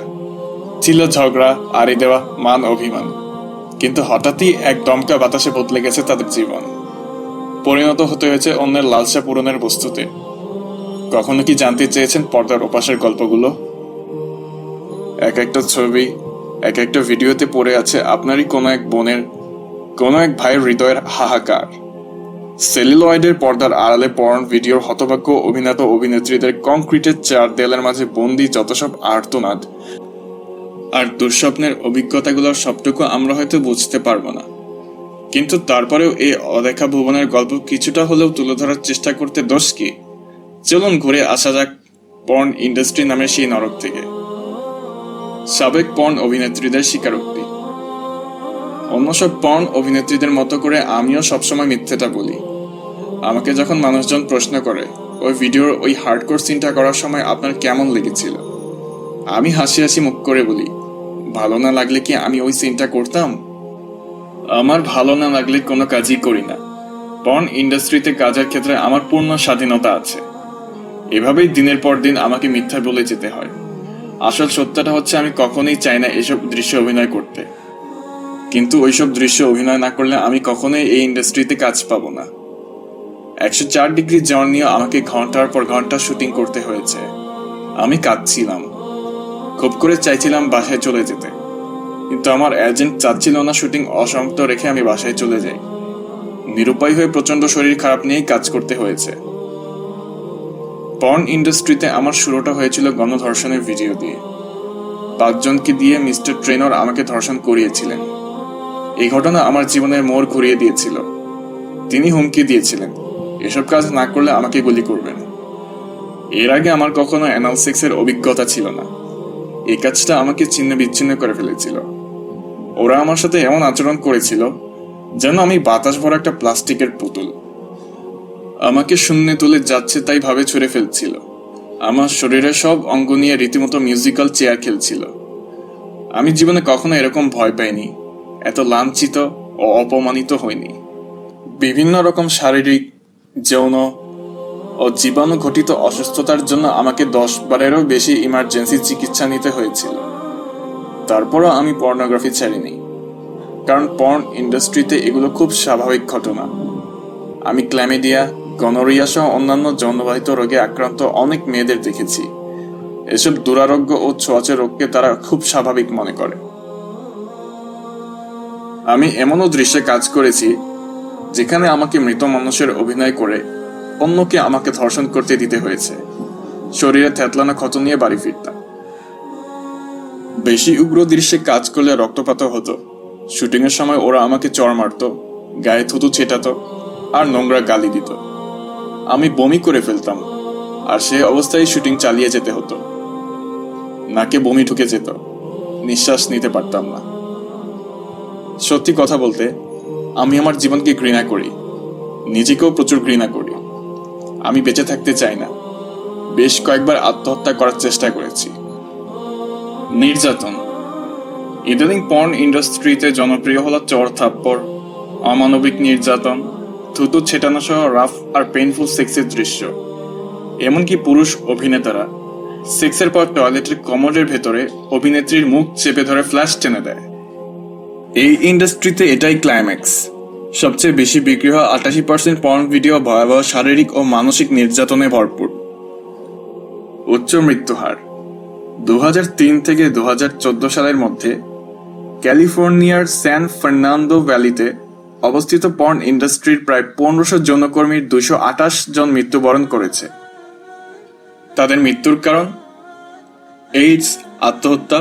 ছিল ঝগড়া, আড়ি দেওয়া, মান অভিমান। কিন্তু হঠাৎই এক দমকা বাতাসে বদলে গেছে তাদের জীবন। পরিণত হতে হয়েছে অন্যের লালসা পূরণের বস্তুতে। কখনো কি জানতে চেয়েছেন পর্দার ওপাশের গল্পগুলো? এক একটা ছবি, এক একটা ভিডিওতে পড়ে আছে আপনারই কোনো এক বোনের, কোনো এক ভাইয়ের হৃদয়ের হাহাকার। সেলিলয়েডের পর্দার আড়ালে পর্ন ভিডিওর হতভাগ্য অভিনেতা অভিনেত্রীদের কংক্রিটের চার দেয়ালের মাঝে বন্দি যত সব আর্তনাদ। আর দুঃস্বপ্নের অভিজ্ঞতাগুলোর সবটুকু আমরা হয়তো বুঝতে পারব না। কিন্তু তারপরেও এই অদেখা ভুবনের গল্প কিছুটা হলেও তুলে ধরার চেষ্টা করতে দোষ কি? চলুন ঘুরে আসা যাক পর্ন ইন্ডাস্ট্রি নামের সেই নরক থেকে। সাবেক পর্ন অভিনেত্রীদের স্বীকারোক্তি। অন্য সব পর্ন অভিনেত্রীদের মতো করে আমিও সবসময় মিথ্যেটা বলি। আমাকে যখন মানুষজন প্রশ্ন করে, ওই ভিডিওর ওই হার্ডকোর সিনটা করার সময় আপনার কেমন লেগেছিল? আমি হাসি হাসি মুখ করে বলি, ভালো না লাগলে কি আমি ওই সিনটা করতাম? আমার ভালো না লাগলে কোনো কাজই করি না। পর্ন ইন্ডাস্ট্রিতে কাজের ক্ষেত্রে আমার পূর্ণ স্বাধীনতা আছে। এভাবেই দিনের পর দিন আমাকে মিথ্যা বলে যেতে হয়। আসল সত্যটা হচ্ছে আমি কখনোই চাই না এসব দৃশ্য অভিনয় করতে। কিন্তু ওইসব দৃশ্য অভিনয় না করলে আমি কখনোই এই ইন্ডাস্ট্রিতে কাজ পাবো না। একশো চার ডিগ্রি জ্বর নিয়ে আমাকে ঘণ্টার পর ঘণ্টা শুটিং করতে হয়েছে। আমি কাঁদছিলাম। খুব করে চাইছিলাম বাসায় চলে যেতে। কিন্তু আমার এজেন্ট চাচ্ছিল না শুটিং অসমাপ্ত রেখে আমি বাসায় চলে যাই। নিরুপায় হয়ে প্রচণ্ড শরীর খারাপ নিয়েই কাজ করতে হয়েছে। পর্ন ইন্ডাস্ট্রিতে আমার শুরুটা হয়েছিল গণধর্ষণের ভিডিও দিয়ে। পাঁচজনকে দিয়ে মিস্টার ট্রেনর আমাকে ধর্ষণ করিয়েছিলেন। এই ঘটনা আমার জীবনের মোড় ঘুরিয়ে দিয়েছিল। তিনি হুমকি দিয়েছিলেন। এসব কাজ না করলে আমাকে গুলি করবেন। এর আগে আমার কখনো অ্যানাল সেক্সের অভিজ্ঞতা ছিল না। এই কাজটা আমাকে ছিন্ন বিচ্ছিন্ন করে ফেলেছিল। ওরা আমার সাথে এমন আচরণ করেছিল যেন আমি বাতাস ভরা একটা প্লাস্টিকের পুতুল। আমাকে শূন্যে তুলে যাচ্ছে তাই ভাবে ছুড়ে ফেলছিল। আমার শরীরে সব অঙ্গ নিয়ে রীতিমতো মিউজিক্যাল চেয়ার খেলছিল। আমি জীবনে কখনো এরকম ভয় পাইনি। এত লাঞ্ছিত ও অপমানিত হইনি। বিভিন্ন রকম শারীরিক, যৌন ও জীবাণু ঘটিত অসুস্থতার জন্য আমাকে দশ বারেরও বেশি ইমার্জেন্সি চিকিৎসা নিতে হয়েছিল। তারপরও আমি পর্নোগ্রাফি ছাড়িনি। কারণ পর্ন ইন্ডাস্ট্রিতে এগুলো খুব স্বাভাবিক ঘটনা। আমি ক্ল্যামিডিয়া গনোরিয়া সহ অন্যান্য যৌনবাহিত রোগে আক্রান্ত অনেক মেয়েদের দেখেছি। এসব দুরারোগ্য ও ছোঁয়াচে রোগকে তারা খুব স্বাভাবিক মনে করে। আমি এমনও দৃশ্যে কাজ করেছি, যেখানে আমাকে মৃত মানুষের অভিনয় করে অন্যকে আমাকে ধর্ষণ করতে দিতে হয়েছে। শরীরে থেতলানো ক্ষত নিয়ে বাড়ি ফিরতাম। বেশি উগ্র দৃশ্যে কাজ করলে রক্তপাত হতো। শুটিং এর সময় ওরা আমাকে চড় মারতো, গায়ে থুতু ছেটাতো আর নোংরা গালি দিত। আমি বমি করে ফেলতাম, আর সে অবস্থায় শুটিং চালিয়ে যেতে হতো। নাকে বমি ঢুকে যেত, নিঃশ্বাস নিতে পারতাম না। সত্যি কথা বলতে, আমি আমার জীবনকে ঘৃণা করি, নিজেকেও প্রচুর ঘৃণা করি। আমি বেঁচে থাকতে চাই না, বেশ কয়েকবার আত্মহত্যা করার চেষ্টা করেছি। নির্যাতন। ইদানিং পর্ন ইন্ডাস্ট্রিতে জনপ্রিয় হলো চর থাপ্পড়, অমানবিক নির্যাতন থুতু ছেটানো সহ রাফ আর পেইনফুল সেক্সের দৃশ্য। এমনকি পুরুষ অভিনেতারা সেক্সের পর টয়লেটের কমোডের ভেতরে অভিনেত্রীর মুখ চেপে ধরে ফ্ল্যাশ টেনে দেয়। এই ইন্ডাস্ট্রিতে এটাই ক্লাইম্যাক্স সবচেয়ে বেশি বিক্রি হওয়া আটাশি পার্সেন্ট পর্ন ভিডিও ভয়াবহ শারীরিক ও মানসিক নির্যাতনে ভরপুর। উচ্চ মৃত্যুহার দু হাজার তিন থেকে দু হাজার চোদ্দ সালের মধ্যে ক্যালিফোর্নিয়ার স্যান ফার্নান্দো ভ্যালিতে অবস্থিত পর্ন ইন্ডাস্ট্রির প্রায় পনেরোশো যৌনকর্মীর দুশো আঠাশ জন মৃত্যুবরণ করেছে। তাদের মৃত্যুর কারণ? এইডস আত্মহত্যা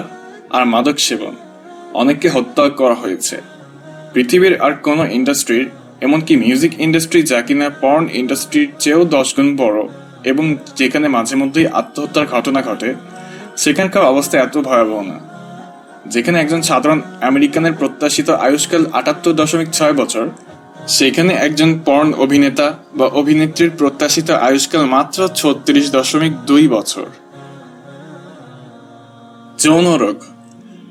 আর মাদক সেবন। অনেককে হত্যা করা হয়েছে। পৃথিবীর আর কোনো ইন্ডাস্ট্রির, এমনকি মিউজিক ইন্ডাস্ট্রি যা কিনা পর্ন ইন্ডাস্ট্রির চেয়েও দশ গুণ বড় এবং যেখানে মাঝে মধ্যেই আত্মহত্যার ঘটনা ঘটে, সেখানকার অবস্থা এত ভয়াবহ না। যেখানে একজন সাধারণ আমেরিকানের প্রত্যাশিত আয়ুষ্কাল আটাত্তর দশমিক ছয় বছর, সেখানে একজন পর্ন অভিনেতা বা অভিনেত্রীর প্রত্যাশিত আয়ুষ্কাল মাত্র ছত্রিশ দশমিক দুই বছর। যৌন রোগ,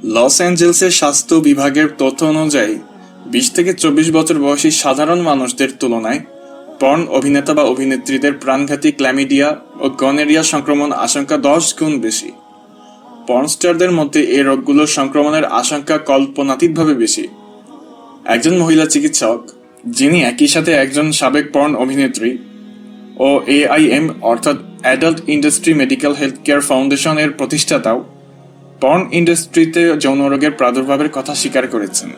লস অ্যাঞ্জেলসের স্বাস্থ্য বিভাগের তথ্য অনুযায়ী বিশ থেকে চব্বিশ বছর বয়সী সাধারণ মানুষদের তুলনায় পর্ন অভিনেতা বা অভিনেত্রীদের প্রাণঘাতী ক্ল্যামিডিয়া ও গনেরিয়া সংক্রমণ আশঙ্কা দশ গুণ বেশি। পর্নস্টারদের মধ্যে এই রোগগুলোর সংক্রমণের আশঙ্কা কল্পনাতীতভাবে বেশি। একজন মহিলা চিকিৎসক, যিনি একই সাথে একজন সাবেক পর্ন অভিনেত্রী ও এআইএম অর্থাৎ adult industry medical health care foundation এর প্রতিষ্ঠাতাও পর্ন ইন্ডাস্ট্রিতে যৌন রোগের প্রাদুর্ভাবের কথা স্বীকার করেছেন।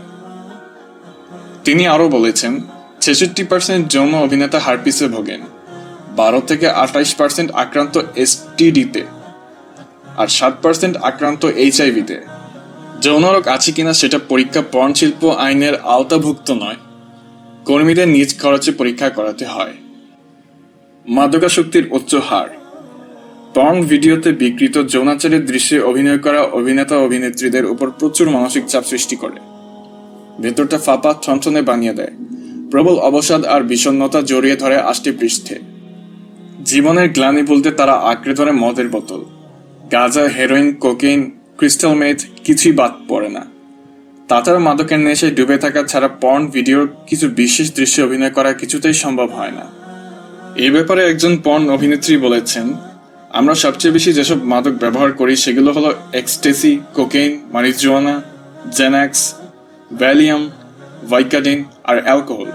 তিনি আরও বলেছেন, ছেষট্টি পার্সেন্ট যৌন অভিনেতা হারপিসে ভোগেন, বারো থেকে আঠাইশ পার্সেন্ট আক্রান্ত এসটিডিতে আর সাত পার্সেন্ট আক্রান্ত এইচআইভিতে যৌন রোগ আছে কিনা সেটা পরীক্ষা পর্ন শিল্প আইনের আওতাভুক্ত নয়। কর্মীদের নিজ খরচে পরীক্ষা করাতে হয়। মাদকাসক্তির উচ্চ হার। পর্ন ভিডিওতে বিকৃত যৌনাচারের দৃশ্যে অভিনয় করা অভিনেতা অভিনেত্রীদের উপর প্রচুর মানসিক চাপ সৃষ্টি করে। ভেতরটা ফাঁপা, ছনছনে বানিয়ে দেয়। প্রবল অবসাদ আর বিষণ্ণতা জড়িয়ে ধরে আষ্টে পৃষ্ঠে। জীবনের গ্লানি বলতে তারা আঁকড়ে ধরে মদের বোতল। গাঁজা, হেরোইন কোকেইন ক্রিস্টাল মেথ কিছুই বাদ পড়ে না। তাছাড়া মাদকের নেশে ডুবে থাকা ছাড়া পর্ন ভিডিওর কিছু বিশেষ দৃশ্যে অভিনয় করা কিছুতেই সম্ভব হয় না। এই ব্যাপারে একজন পর্ন অভিনেত্রী বলেছেন, আমরা সবচেয়ে বেশি যেসব মাদক ব্যবহার করি সেগুলো হলো ecstasy cocaine, marijuana Xanax Valium, Vicodin আর অ্যালকোহল।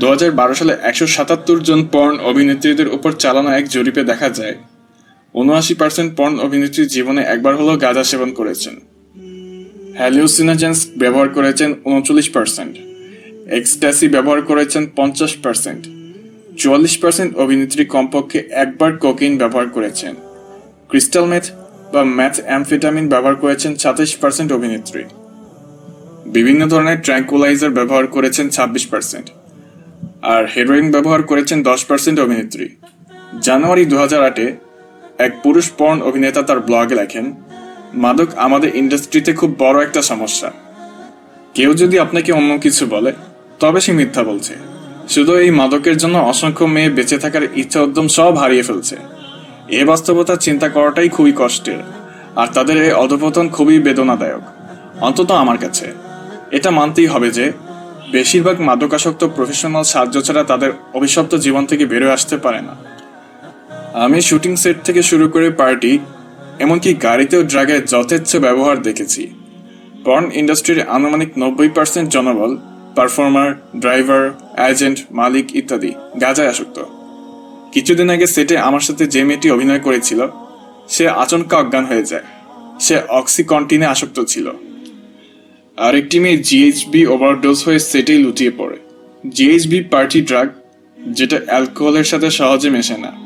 দু হাজার বারো সালে একশো সাতাত্তর জন পর্ন অভিনেত্রীদের উপর চালানো এক জরিপে দেখা যায় উনআশি পার্সেন্ট পর্ন অভিনেত্রী জীবনে একবার হলেও গাঁজা সেবন করেছেন। হ্যালিওসিনোজেন্স ব্যবহার করেছেন উনচল্লিশ পার্সেন্ট এক্সট্যাসি ব্যবহার করেছেন পঞ্চাশ পার্সেন্ট চুয়াল্লিশ পার্সেন্ট অভিনেত্রী কমপক্ষে একবার কোকেইন ব্যবহার করেছেন। ক্রিস্টাল মেথ বা ম্যাথ অ্যামফেটামিন ব্যবহার করেছেন সাতাইশ পার্সেন্ট অভিনেত্রী। বিভিন্ন ধরনের ট্র্যাঙ্কুলাইজার ব্যবহার করেছেন ছাব্বিশ পার্সেন্ট আর হেরোইন ব্যবহার করেছেন দশ পার্সেন্ট অভিনেত্রী। জানুয়ারি দু হাজার আটে এক পুরুষ পর্ন অভিনেতা তার ব্লগে লেখেন, মাদক আমাদের ইন্ডাস্ট্রিতে খুব বড় একটা সমস্যা। কেউ যদি আপনাকে অন্য কিছু বলে, তবে সে মিথ্যা বলছে। শুধু এই মাদকের জন্য অসংখ্য মেয়ে বেঁচে থাকার ইচ্ছা উদ্যম সব হারিয়ে ফেলছে। এ বাস্তবতা চিন্তা করাটাই খুবই কষ্টের, আর তাদের এই অধপতন খুবই বেদনাদায়ক। অন্তত আমার কাছে। এটা মানতেই হবে যে, বেশিরভাগ মাদকাসক্ত প্রফেশনাল সাহায্য ছাড়া তাদের অভিশপ্ত জীবন থেকে বেরোয় আসতে পারে না। আমি শুটিং সেট থেকে শুরু করে পার্টি, এমনকি গাড়িতেও ড্রাগের যথেচ্ছ ব্যবহার দেখেছি। পর্ন ইন্ডাস্ট্রির আনুমানিক নব্বই পার্সেন্ট জনবল পারফর্মার ড্রাইভার এজেন্ট মালিক ইত্যাদি গাজায় আসক্ত। কিছুদিন আগে সেটে আমার সাথে যে মেয়েটি অভিনয় করেছিল, সে আচমকা অজ্ঞান হয়ে যায়। সে অক্সিকন্টিনে আসক্ত ছিল। আরেকটি মেয়ে জিএইচবি ওভারডোজ হয়ে সেটেই লুটিয়ে পড়ে। জিএইচবি পার্টি ড্রাগ যেটা অ্যালকোহলের সাথে সহজে মেশে না।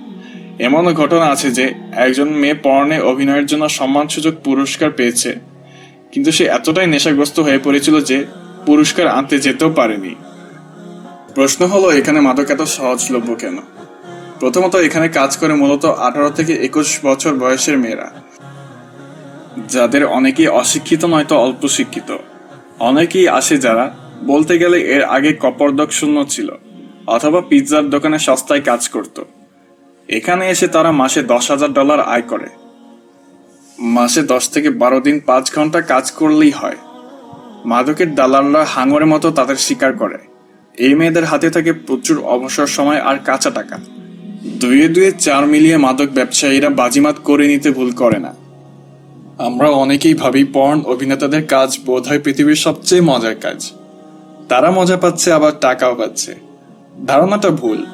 এমনও ঘটনা আছে যে একজন মেয়ে পর্নে অভিনয়ের জন্য সম্মানসূচক পুরস্কার পেয়েছে। কিন্তু সে এতটাই নেশাগ্রস্ত হয়ে পড়েছিল যে পুরস্কার আনতে যেতেও পারেনি। প্রশ্ন হলো, এখানে মাদক এত সহজলভ্য কেন? প্রথমত, এখানে কাজ করে মূলত আঠারো থেকে একুশ বছর বয়সের মেয়েরা। যাদের অনেকেই অশিক্ষিত নয়তো অল্প শিক্ষিত। অনেকেই আসে যারা, বলতে গেলে এর আগে কপরদক শূন্য ছিল, অথবা পিৎজার দোকানে সস্তায় কাজ করত। এখানে এসে তারা মাসে দশ হাজার ডলার আয় করে। মাসে দশ থেকে বারো দিন পাঁচ ঘণ্টা কাজ করলেই হয়। মাদকের দালালরা হাঙরের মতো তাদের শিকার করে। এই মেয়েদের হাতে থাকে প্রচুর অবসর সময় আর কাঁচা টাকা। দুয়ে দুয়ে চার মিলিয়ে মাদক ব্যবসায়ীরা বাজিমাত করে নিতে ভুল করে না। আমরা অনেকেই ভাবি পর্ন অভিনেতাদের কাজ বোধহয় পৃথিবীর সবচেয়ে মজার কাজ। তারা মজা পাচ্ছে, আবার টাকাও পাচ্ছে। ধারণাটা ভুল।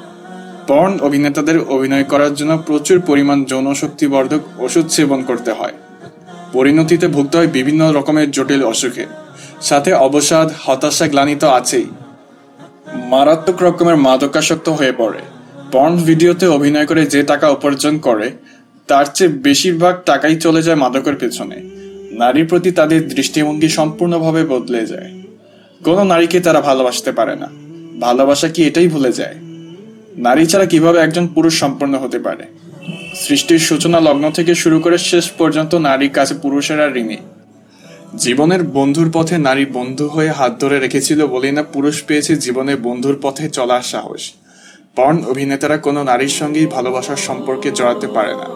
পর্ন অভিনেতাদের অভিনয় করার জন্য প্রচুর পরিমাণ যৌন শক্তিবর্ধক ওষুধ সেবন করতে হয়। পরিণতিতে ভুগতে হয় বিভিন্ন রকমের জটিল অসুখে। সাথে অবসাদ, হতাশা গ্লানি তো আছেই। মারাত্মক রকমের মাদকাসক্ত হয়ে পড়ে। পর্ন ভিডিওতে অভিনয় করে যে টাকা উপার্জন করে, তার চেয়ে বেশিরভাগ টাকাই চলে যায় মাদকের পেছনে। নারীর প্রতি তাদের দৃষ্টিভঙ্গি সম্পূর্ণভাবে বদলে যায়। কোনো নারীকে তারা ভালোবাসতে পারে না। ভালোবাসা কি এটাই ভুলে যায়? নারী ছাড়া কীভাবে একজন পুরুষ সম্পন্ন হতে পারে? সৃষ্টির সূচনা লগ্ন থেকে শুরু করে শেষ পর্যন্ত নারীর কাছে পুরুষেরা ঋণী। জীবনের বন্ধুর পথে নারী বন্ধু হয়ে হাত ধরে রেখেছিল বলেই না পুরুষ পেয়েছে জীবনে বন্ধুর পথে চলার সাহস। পর্ন অভিনেতারা কোনো নারীর সঙ্গেই ভালোবাসার সম্পর্কে জড়াতে পারে না।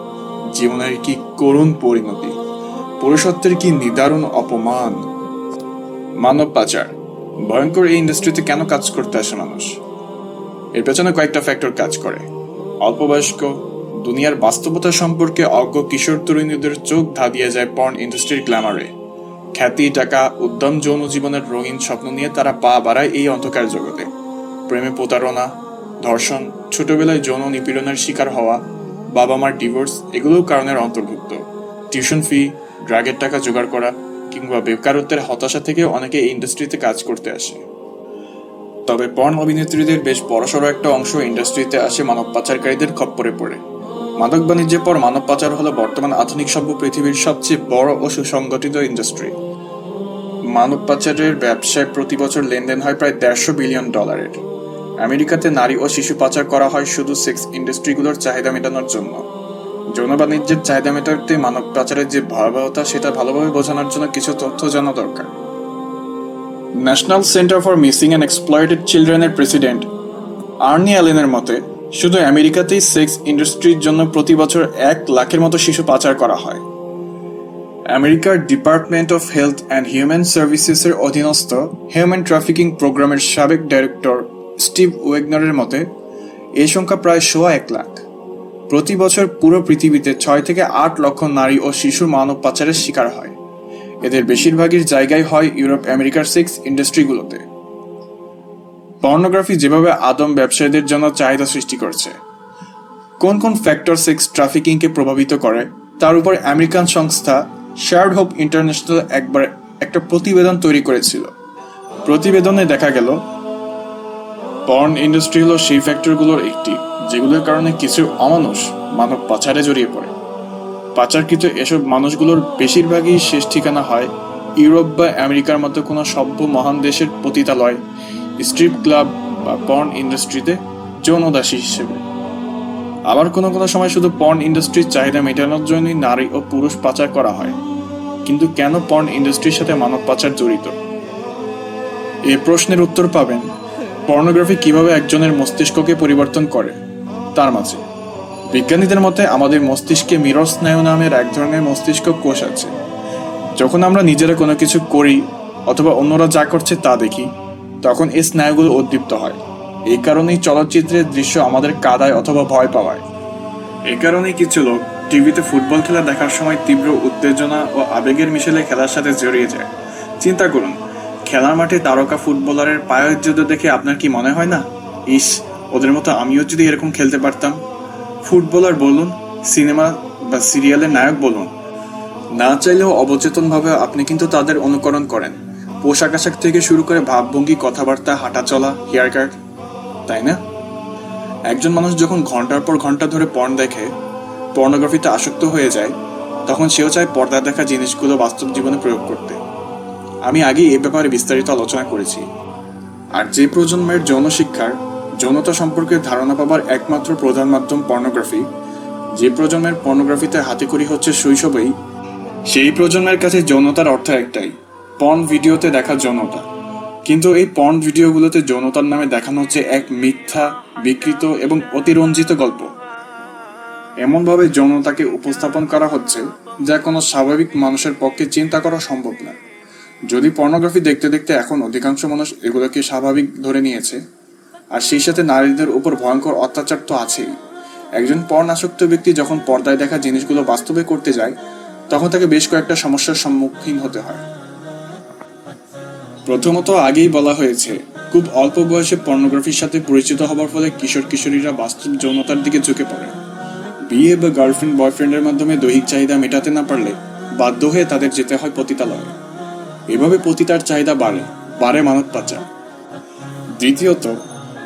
জীবনের কি করুণ পরিণতি? পুরুষত্বের কি নিদারুণ অপমান? মানব পাচার। ভয়ঙ্কর এই ইন্ডাস্ট্রিতে কেন কাজ করতে আসে মানুষ? এর পেছনে কয়েকটা ফ্যাক্টর কাজ করে। অল্পবয়স্ক, দুনিয়ার বাস্তবতা সম্পর্কে অজ্ঞ কিশোর তরুণীদের চোখ ধাঁধিয়ে যায় পর্ন ইন্ডাস্ট্রির গ্ল্যামারে খ্যাতি, টাকা, উদ্যম, যৌন জীবনের রঙিন স্বপ্ন নিয়ে তারা পা বাড়ায় এই অন্ধকার জগতে। প্রেমে প্রতারণা, ধর্ষণ, ছোটবেলায় যৌন নিপীড়নের শিকার হওয়া বাবা মার ডিভোর্স এগুলোও কারণের অন্তর্ভুক্ত। টিউশন ফি ড্রাগের টাকা জোগাড় করা কিংবা বেকারত্বের হতাশা থেকে অনেকে ইন্ডাস্ট্রিতে কাজ করতে আসে। তবে পর্ন অভিনেত্রীদের বেশ বড়সড় একটা অংশ ইন্ডাস্ট্রিতে আসে মানব পাচারকারীদের খপ্পরে পড়ে। মাদক বাণিজ্যের পর মানব পাচার হলো বর্তমান আধুনিক সভ্য পৃথিবীর সবচেয়ে বড় ও সুসংগঠিত ইন্ডাস্ট্রি। মানব পাচারের ব্যবসায় প্রতি বছর লেনদেন হয় প্রায় দেড়শো বিলিয়ন ডলারের। আমেরিকাতে নারী ও শিশু পাচার করা হয় শুধু সেক্স ইন্ডাস্ট্রিগুলোর চাহিদা মেটানোর জন্য। যৌন বাণিজ্যের চাহিদা মেটাতে মানব পাচারের যে ভয়াবহতা, সেটা ভালোভাবে বোঝানোর জন্য কিছু তথ্য জানা দরকার। National centre for missing and exploited চিলড্রেনের president Ernie অ্যালেনের মতে, শুধু আমেরিকাতেই সেক্স ইন্ডাস্ট্রির জন্য প্রতি বছর এক লাখের মতো শিশু পাচার করা হয়। আমেরিকার department of health and human সার্ভিসেসের অধীনস্থ হিউম্যান ট্রাফিকিং প্রোগ্রামের সাবেক ডাইরেক্টর স্টিভ ওয়েগনারের মতে এই সংখ্যা প্রায় সোয়া এক লাখ। প্রতি বছর পুরো পৃথিবীতে ছয় থেকে আট লক্ষ নারী ও শিশু মানব পাচারের শিকার হয়। এদের বেশিরভাগের জায়গায় হয় ইউরোপ আমেরিকার সেক্স ইন্ডাস্ট্রিগুলোতে। পর্নোগ্রাফি যেভাবে আদম ব্যবসায়ীদের জন্য চাহিদা সৃষ্টি করছে, কোন কোন ফ্যাক্টর সেক্স ট্রাফিকিংকে প্রভাবিত করে, তার উপর আমেরিকান সংস্থা শেয়ার্ড হোপ ইন্টারন্যাশনাল একবার একটা প্রতিবেদন তৈরি করেছিল। প্রতিবেদনে দেখা গেল, পর্ন ইন্ডাস্ট্রি হলো সেই ফ্যাক্টরগুলোর একটি, যেগুলোর কারণে কিছু অমানুষ মানব পাচারে জড়িয়ে পড়ে। পাচারকৃত এসব মানুষগুলোর বেশিরভাগই শেষ ঠিকানা হয় ইউরোপ বা আমেরিকার মতো কোনো সভ্য মহান দেশের পতিতালয় স্ট্রিপ ক্লাব বা পর্ন ইন্ডাস্ট্রিতে যৌনদাসী হিসেবে। আবার কোনো কোনো সময় শুধু পর্ন ইন্ডাস্ট্রির চাহিদা মেটানোর জন্যই নারী ও পুরুষ পাচার করা হয়। কিন্তু কেন পর্ন ইন্ডাস্ট্রির সাথে মানব পাচার জড়িত? এই প্রশ্নের উত্তর পাবেন পর্নোগ্রাফি কীভাবে একজনের মস্তিষ্ককে পরিবর্তন করে? তার মাঝে। বিজ্ঞানীদের মতে আমাদের মস্তিষ্কে মিরর স্নায়ু নামের এক ধরনের মস্তিষ্ক কোষ আছে। যখন আমরা নিজেরা কোনো কিছু করি অথবা অন্যরা যা করছে তা দেখি, তখন এই স্নায়ুগুলো উদ্দীপ্ত হয়। এই কারণেই চলচ্চিত্রের দৃশ্য আমাদের কাদায় অথবা ভয় পাওয়ায়। এই কারণেই কিছু লোক টিভিতে ফুটবল খেলা দেখার সময় তীব্র উত্তেজনা ও আবেগের মিশেলে খেলার সাথে জড়িয়ে যায়। চিন্তা করুন, খেলার মাঠে তারকা ফুটবলারের পায়ের যুদ্ধ দেখে আপনার কি মনে হয় না? ইস, ওদের মতো আমিও যদি এরকম খেলতে পারতাম। ফুটবলার বলুন, সিনেমা বা সিরিয়ালের নায়ক বলুন। না চাইলেও অবচেতনভাবে আপনি কিন্তু তাদের অনুকরণ করেন। পোশাক আশাক থেকে শুরু করে ভাবভঙ্গি, কথাবার্তা, হাঁটা চলা, হেয়ার কাট, তাই না? একজন মানুষ যখন ঘণ্টার পর ঘণ্টা ধরে পর্ন দেখে, পর্নোগ্রাফিতে আসক্ত হয়ে যায়, তখন সেও চায় পর্দা দেখা জিনিসগুলো বাস্তব জীবনে প্রয়োগ করতে। আমি আগে এ ব্যাপারে বিস্তারিত আলোচনা করেছি। আর যে প্রজন্মের যৌন শিক্ষার যৌনতা সম্পর্কে ধারণা পাবার একমাত্র প্রধান মাধ্যম পর্নোগ্রাফি। যে প্রজন্মের পর্নোগ্রাফিতে হাতেখড়ি হচ্ছে শৈশবেই, সেই প্রজন্মের কাছে যৌনতার অর্থ একটাই, পর্ন ভিডিওতে দেখা যৌনতা। কিন্তু এই পর্ন ভিডিওগুলোতে যৌনতার নামে দেখানো হচ্ছে এক মিথ্যা, বিকৃত এবং অতিরঞ্জিত গল্প। এমনভাবে যৌনতাকে উপস্থাপন করা হচ্ছে যা কোনো স্বাভাবিক মানুষের পক্ষে চিন্তা করা সম্ভব না। যদি পর্নোগ্রাফি দেখতে দেখতে এখন অধিকাংশ মানুষ এগুলোকে স্বাভাবিক ধরে নিয়েছে আর সেই সাথে নারীদের উপর ভয়ঙ্কর অত্যাচার তো আছেই। একজন পর্ণাসক্ত ব্যক্তি যখন পর্দায় দেখা জিনিসগুলো বাস্তবে করতে যায়, তখন তাকে বেশ কয়েকটা সমস্যার সম্মুখীন হতে হয়। প্রথমত আগেই বলা হয়েছে, খুব অল্প বয়সে পর্নোগ্রাফির সাথে পরিচিত হবার ফলে কিশোর কিশোরীরা বাস্তব যৌনতার দিকে ঝুঁকে পড়ে। বিয়ে বা গার্লফ্রেন্ড বয়ফ্রেন্ডের মাধ্যমে দৈহিক চাহিদা মেটাতে না পারলে বাধ্য হয়ে তাদের যেতে হয় পতিতালয়ে। এভাবে পতিতার চাহিদা বাড়ে বাড়ে মানব পাচার দ্বিতীয়ত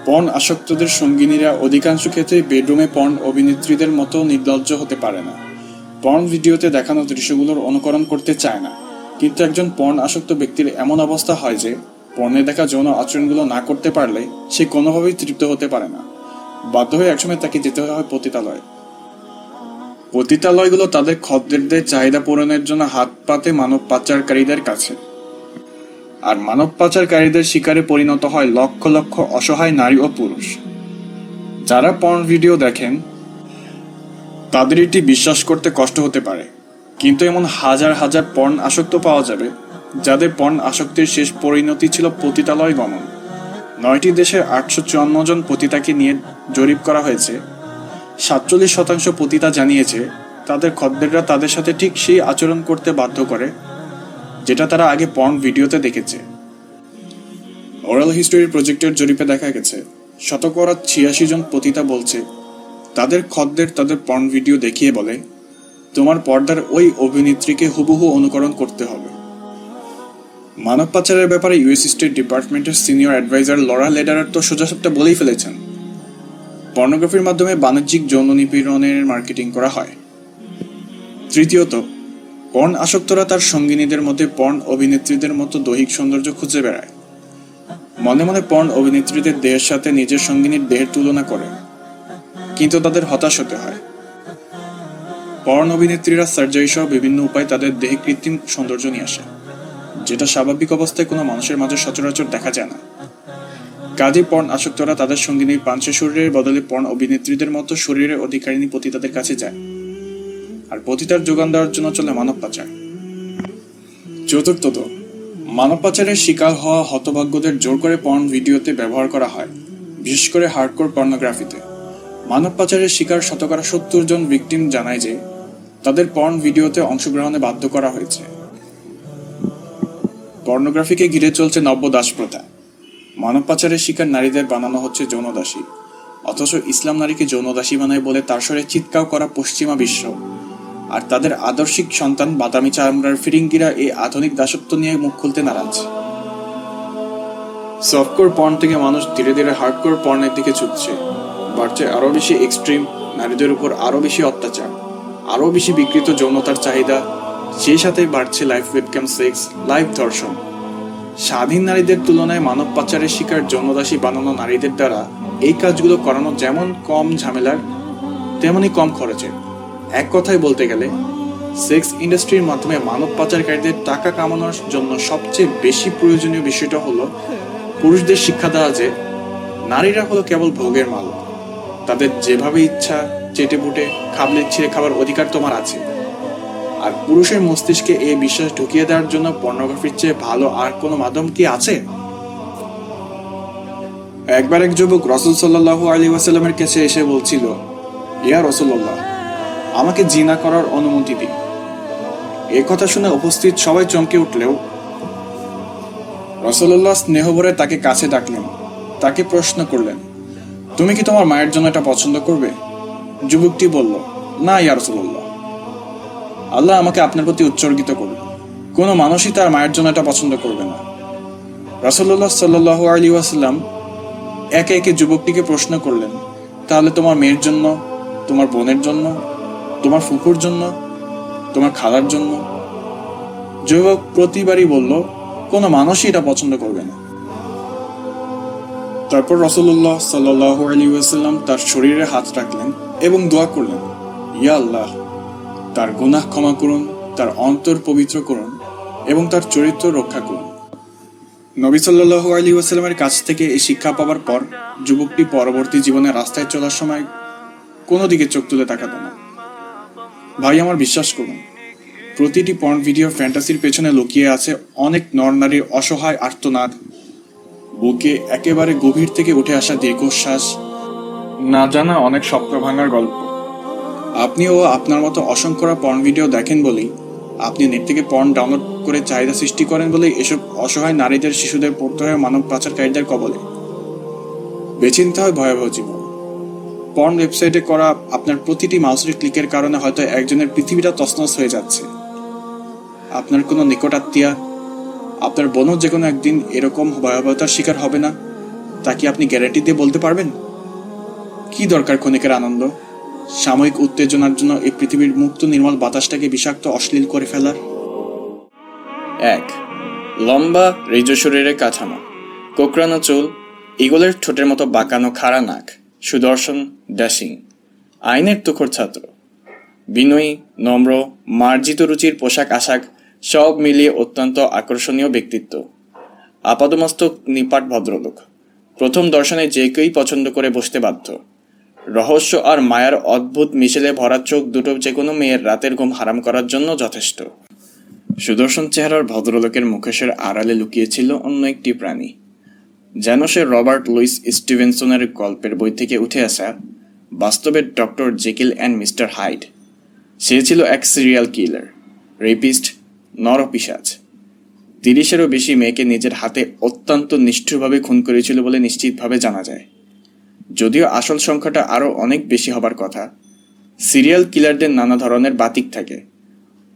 পর্ন আসক্তদের সঙ্গিনীরা অধিকাংশ ক্ষেত্রে বেডরুমে পর্ন অভিনেত্রীদের মতো নির্লজ্জ হতে পারে না। পর্ন ভিডিওতে দেখানো দৃশ্যগুলোর অনুকরণ করতে চায় না। কিন্তু একজন পর্ন আসক্ত ব্যক্তির এমন অবস্থা হয় যে পর্নে দেখা যৌন আচরণগুলো না করতে পারলে সে কোনোভাবেই তৃপ্ত হতে পারে না। বাধ্য হয়ে একসময় তাকে যেতে হয় পতিতালয়। পতিতালয়গুলো তাদের খদ্দেরদের চাহিদা পূরণের জন্য হাত পাতে মানব পাচারকারীদের কাছে। আর মানব পাচারকারীদের শিকারে পরিণত হয় লক্ষ লক্ষ অসহায় নারী ও পুরুষ। যারা পর্ন ভিডিও দেখেন, তাদের এটি বিশ্বাস করতে কষ্ট হতে পারে। কিন্তু এমন হাজার হাজার পর্ন আসক্ত পাওয়া যাবে, যাদের পর্ন আসক্তির শেষ পরিণতি ছিল পতিতালয় গমন। নয়টি দেশের আটশো চুয়ান্ন জন পতিতাকে নিয়ে জরিপ করা হয়েছে। সাতচল্লিশ শতাংশ পতিতা জানিয়েছে, তাদের খদ্দেররা তাদের সাথে ঠিক সেই আচরণ করতে বাধ্য করে। যেটা তারা আগে পর্ন ভিডিওতে দেখেছে। ওরাল হিস্টোরি প্রজেক্টের জরিপে দেখা গেছে শতকরা ছিয়াশি জন পতিতা বলছে, তাদের খদ্দের তাদের পর্ন ভিডিও দেখিয়ে বলে, তোমার পর্দার ওই অভিনেত্রীকে হুবহু অনুকরণ করতে হবে। মানব পাচারের ব্যাপারে ইউএস স্টেট ডিপার্টমেন্টের সিনিয়র অ্যাডভাইজার লরা লেডারার তো সোজাসাপটা বলেই ফেলেছেন পর্নোগ্রাফির মাধ্যমে বাণিজ্যিক যৌন নিপীড়নের মার্কেটিং করা হয়। তৃতীয়ত পর্ন আসক্তরা তার সঙ্গিনীদের মধ্যে পর্ন অভিনেত্রীদের মতো দৈহিক সৌন্দর্য খুঁজে বেড়ায়। মনে মনে পর্ন অভিনেত্রীদের দেহের সাথে নিজের সঙ্গিনীর দেহের তুলনা করে, কিন্তু তাদের হতাশ হতে হয়। পর্ন অভিনেত্রীরা সার্জারি সহ বিভিন্ন উপায়ে তাদের দেহে কৃত্রিম সৌন্দর্য নিয়ে আসে, যেটা স্বাভাবিক অবস্থায় কোনো মানুষের মাঝে সচরাচর দেখা যায় না। কাজে পর্ন আসক্তরা তাদের সঙ্গিনীর পাঞ্চে শরীরের বদলে পর্ন অভিনেত্রীদের মতো শরীরের অধিকারিণী পতিতাদের কাছে যায়। আর পতিতার যোগান দেওয়ার জন্য চলে মানব পাচার। চতুর্থত মানব পাচারের শিকার হওয়া হতভাগ্যদের জোর করে পর্ন ভিডিওতে ব্যবহার করা হয়, বিশেষ করে হার্ডকোর পর্নোগ্রাফিতে মানব পাচারের শিকার শতকরা সত্তর জন ভিকটিম জানায় যে, তাদের পর্ন ভিডিওতে অংশগ্রহণে বাধ্য করা হয়েছে। পর্নোগ্রাফিকে ঘিরে চলছে নব্য দাস প্রথা মানব পাচারের শিকার নারীদের বানানো হচ্ছে যৌনদাসী। অথচ ইসলাম নারীকে যৌনদাসী বানায় বলে তার স্বরে চিৎকার করা পশ্চিমা বিশ্ব। আর তাদের আদর্শিক সন্তান বাদামি চামড়ার ফিরিঙ্গিরা এই আধুনিক দাসত্ব নিয়ে মুখ খুলতে নারাজ। সফটকোর পর্ন থেকে মানুষ ধীরে ধীরে হার্ডকোর পর্নের দিকে ছুটছে। বাড়ছে আরও বেশি এক্সট্রিম, নারীদের উপর আরও বেশি অত্যাচার, আরও বেশি বিকৃত যৌনতার চাহিদা, সেই সাথে বাড়ছে লাইফ ওয়েবক্যাম সেক্স, লাইভ ধর্ষণ স্বাধীন নারীদের তুলনায় মানব পাচারের শিকার যৌনদাসী বানানো নারীদের দ্বারা এই কাজগুলো করানো যেমন কম ঝামেলার তেমনই কম খরচের। এক কথায় বলতে গেলে সেক্স ইন্ডাস্ট্রির মাধ্যমে মানব পাচারকারীদের টাকা কামানোর জন্য সবচেয়ে বেশি প্রয়োজনীয় বিষয়টা হলো পুরুষদের শিক্ষা দেওয়া যে, নারীরা হলো কেবল ভোগের মাল তাদের যেভাবে ইচ্ছা, চেটে পুটে খাবলে ছিঁড়ে খাবার অধিকার তোমার আছে। আর পুরুষের মস্তিষ্কে এই বিশ্বাস ঢুকিয়ে দেওয়ার জন্য পর্নোগ্রাফির চেয়ে ভালো আর কোনো মাধ্যম কি আছে? একবার এক যুবক রসুল সাল্লাহ আলী ওয়াসাল্লামের কাছে এসে বলছিল, ইয়া রসুল্লাহ আমাকে জিনা করার অনুমতি দিন। এই কথা শুনে উপস্থিত সবাই চমকে উঠলেও রসল্লাহ স্নেহভরে তাকে কাছে ডাকলেন। তাকে প্রশ্ন করলেন, তুমি কি তোমার মায়ের জন্য এটা পছন্দ করবে? যুবকটি বলল, না ইয়া রসুল্লাহ আল্লাহ আমাকে আপনার প্রতি উৎসর্গিত করুন। কোনো মানুষই তার মায়ের জন্য এটা পছন্দ করবে না। রাসল্লাহ সাল্লাহ আলী ওয়াসাল্লাম একে একে যুবকটিকে প্রশ্ন করলেন, তাহলে তোমার মেয়ের জন্য, তোমার বোনের জন্য তোমার ফুফুর জন্য, তোমার খালার জন্য। যুবক প্রতিবারই বলল, কোনো মানুষই এটা পছন্দ করবে না। তারপর রসল্লাহ সাল্লাহ আলী ওয়াসাল্লাম তার শরীরে হাত রাখলেন এবং দোয়া করলেন, ইয়া আল্লাহ, তার গুনাহ ক্ষমা করুন, তার অন্তর পবিত্র করুন এবং তার চরিত্র রক্ষা করুন। নবী সাল্লাহ আলী ওয়াসাল্লামের কাছ থেকে এই শিক্ষা পাওয়ার পর যুবকটি পরবর্তী জীবনে রাস্তায় চলার সময় কোনো দিকে চোখ তুলে তাকাতো না। ভাই, আমার বিশ্বাস করুন, প্রতিটি পর্ন ভিডিও ফ্যান্টাসির পেছনে লুকিয়ে আছে অনেক নর নারীর অসহায় আর্তনাদ। বুকে একেবারে গভীর থেকে উঠে আসা দীর্ঘশ্বাস, না জানা অনেক স্বপ্ন ভাঙার গল্প আপনিও আপনার মতো অসংখ্যরা পর্ন ভিডিও দেখেন বলেই আপনি নেট থেকে পর্ন ডাউনলোড করে চাহিদা সৃষ্টি করেন বলেই এসব অসহায় নারীদের, শিশুদের পড়তে হয় মানব পাচারকারীদের কবলে। বেছে নিতে হয় ভয়াবহ জীবন। পর্ন ওয়েবসাইটে করা আপনার প্রতিটি মাউসের ক্লিকের কারণে হয়তো একজনের পৃথিবীটা তছনছ হয়ে যাচ্ছে। আপনার কোনো নিকটাত্মীয়া, আপনার বোনও যে কোনো একদিন এরকম ভয়াবহতার শিকার হবে না, তা কি আপনি গ্যারান্টি দিয়ে বলতে পারবেন? কি দরকার ক্ষণিকের আনন্দ? সাময়িক উত্তেজনার জন্য এই পৃথিবীর মুক্ত নির্মল বাতাসটাকে বিষাক্ত, অশ্লীল করে ফেলার? এক, লম্বা, রিজ শরীরের কাঠামো। কোকড়ানো চুল ইগলের ঠোঁটের মতো বাঁকানো খাড়া নাক। সুদর্শন ড্যাশিং আইনের তুখর ছাত্র। বিনয়ী, নম্র, মার্জিত রুচির পোশাক আশাক সব মিলিয়ে অত্যন্ত আকর্ষণীয় ব্যক্তিত্ব। আপাদমস্তক নিপাট ভদ্রলোক। প্রথম দর্শনে যে কেউই পছন্দ করে বসতে বাধ্য। রহস্য আর মায়ার অদ্ভুত মিশেলে ভরা চোখ দুটো যে কোনো মেয়ের রাতের ঘুম হারাম করার জন্য যথেষ্ট। সুদর্শন চেহারার ভদ্রলোকের মুখোশের আড়ালে লুকিয়েছিল অন্য একটি প্রাণী। যেন সে রবার্ট লুইস স্টিভেনসনের গল্পের বই থেকে উঠে আসা বাস্তবের doctor Jekyll and mister Hyde. সে ছিল এক সিরিয়াল কিলার, রেপিস্ট নরপিসাজ তিরিশেরও বেশি মেয়েকে নিজের হাতে অত্যন্ত নিষ্ঠুরভাবে খুন করেছিল বলে নিশ্চিতভাবে জানা যায়। যদিও আসল সংখ্যাটা আরও অনেক বেশি হবার কথা, সিরিয়াল কিলারদের নানা ধরনের বাতিক থাকে।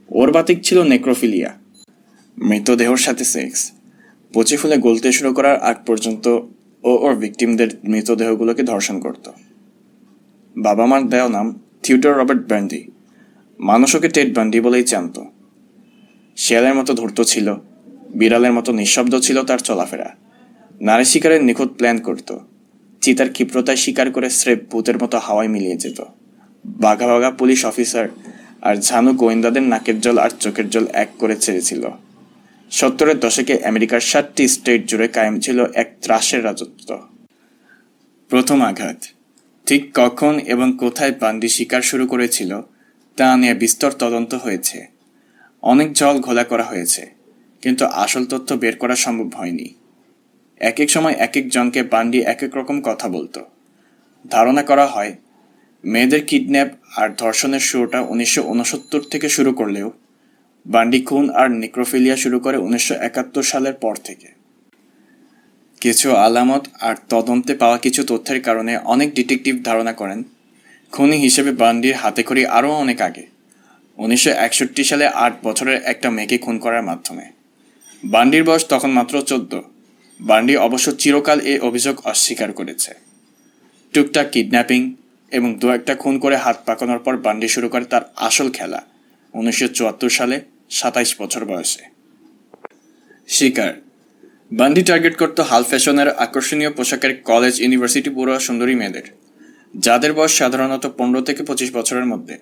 ওর বাতিক ছিল নেক্রোফিলিয়া। মৃতদেহর সাথে সেক্স। পচে ফুলে গলতে শুরু করার আগ পর্যন্ত ও ওর ভিকটিমদের মৃতদেহগুলোকে ধর্ষণ করত। বাবা মার দেওয়া নাম থিউটার রবার্ট ব্যান্ডি মানুষ ওকে টেড ব্যান্ডি বলেই জানত। শিয়ালের মতো ধূর্ত ছিল, বিড়ালের মতো নিঃশব্দ ছিল তার চলাফেরা। নারী শিকারের নিখুঁত প্ল্যান করত। চিতার ক্ষিপ্রতায় শিকার করে স্রেপ ভূতের মতো হাওয়ায় মিলিয়ে যেত। বাঘা বাঘা পুলিশ অফিসার আর ঝানু গোয়েন্দাদের নাকের জল আর চোখের জল এক করে ছেড়েছিল। সত্তরের দশকে আমেরিকার সাতটি স্টেট জুড়ে কায়েম ছিল এক ত্রাসের রাজত্ব। প্রথম আঘাত, ঠিক কখন এবং কোথায় বান্ডি শিকার শুরু করেছিল, তা নিয়ে বিস্তর তদন্ত হয়েছে। অনেক জল ঘোলা করা হয়েছে, কিন্তু আসল তথ্য বের করা সম্ভব হয়নি। এক এক সময় এক এক জনকে বান্ডি এক এক রকম কথা বলতো। ধারণা করা হয়, মেয়েদের কিডন্যাপ আর ধর্ষণের শুরুটা উনিশশো উনসত্তর থেকে শুরু করলেও বান্ডি খুন আর নিক্রোফিলিয়া শুরু করে উনিশশো একাত্তর সালের পর থেকে। কিছু আলামত আর তদন্তে পাওয়া কিছু তথ্যের কারণে অনেক ডিটেকটিভ ধারণা করেন। খুনি হিসেবে বান্ডির হাতে খড়ি আরও অনেক আগে, উনিশশো একষট্টি সালে আট বছরের একটা মেয়েকে খুন করার মাধ্যমে। বান্ডির বয়স তখন মাত্র চোদ্দ। বান্ডি অবশ্য চিরকাল এই অভিযোগ অস্বীকার করেছে। টুকটাক কিডন্যাপিং এবং দু একটা খুন করে হাত পাকানোর পর বান্ডি শুরু করে তার আসল খেলা, উনিশশো চুয়াত্তর সালে সাতাইশ বছর বয়সে। শিকার। বান্ডি টার্গেট করত হাল ফ্যাশনের আকর্ষণীয় পোশাকের কলেজ, ইউনিভার্সিটি পড়ুয়া সুন্দরী মেয়েদের। যাদের বয়স সাধারণত পনেরো থেকে পঁচিশ বছরের মধ্যে।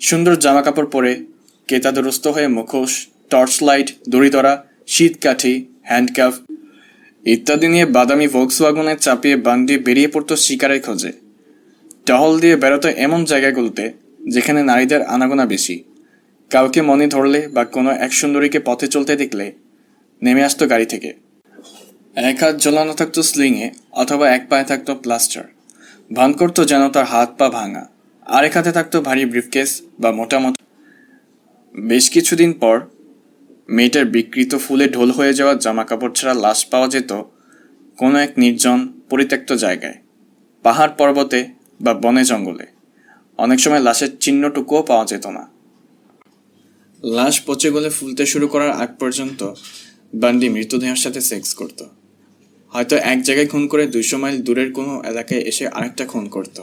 সুন্দর জামা কাপড় পরে কেতাদুরস্ত হয়ে মুখোশ, টর্চ লাইট, দড়িতরা শীতকাঠি হ্যান্ডকাফ ইত্যাদি নিয়ে বাদামি ভোক্সওয়াগনে চাপিয়ে বান্ডি বেরিয়ে পড়তো শিকারের খোঁজে। টহল দিয়ে বেরোতো এমন জায়গাগুলোতে যেখানে নারীদের আনাগোনা বেশি। কাউকে মনে ধরলে বা কোনো এক সুন্দরীকে পথে চলতে দেখলে নেমে আসতো গাড়ি থেকে। এক হাত ঝোলানো থাকতো স্লিংয়ে অথবা এক পায়ে থাকতো প্লাস্টার ভান করতো যেন তার হাত পা ভাঙা। আরেক হাতে থাকতো ভারী ব্রিফকেস বা মোটামুটি বেশ কিছুদিন পর মেয়েটার বিকৃত ফুলে ঢোল হয়ে যাওয়া জামা কাপড় ছাড়া লাশ পাওয়া যেত কোনো এক নির্জন, পরিত্যক্ত জায়গায়। পাহাড় পর্বতে বা বনে জঙ্গলে। অনেক সময় লাশের চিহ্নটুকুও পাওয়া যেত না। লাশ পচে গলে ফুলতে শুরু করার আগ পর্যন্ত বান্ডি মৃতদেহের সাথে সেক্স করত। হয়তো এক জায়গায় খুন করে দুইশো মাইল দূরের কোনো এলাকায় এসে আরেকটা খুন করত।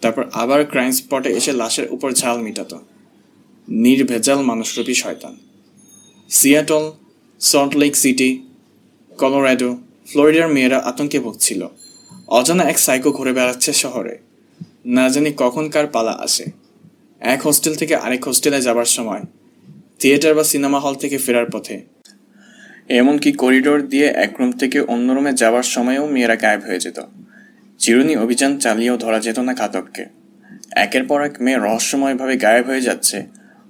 তারপর আবার ক্রাইম স্পটে এসে লাশের উপর ঝাল মিটাতো। নির্ভেজাল মানুষরূপী শয়তান। Seattle, Salt Lake City, Colorado, ফ্লোরিডার মেয়েরা আতঙ্কে ভুগছিল। অজানা এক সাইকো ঘুরে বেড়াচ্ছে শহরে। না জানি কখন কার পালা আসে। এক হোস্টেল থেকে আরেক হোস্টেলে যাবার সময়, থিয়েটার বা সিনেমা হল থেকে ফেরার পথে। এমনকি করিডোর দিয়ে এক রুম থেকে অন্য রুমে যাওয়ার সময়ও মেয়েরা গায়েব হয়ে যেত। চিরুনি অভিযান চালিয়েও ধরা যেত না ঘাতককে একের পর এক মেয়ে রহস্যময়ভাবে গায়েব হয়ে যাচ্ছে,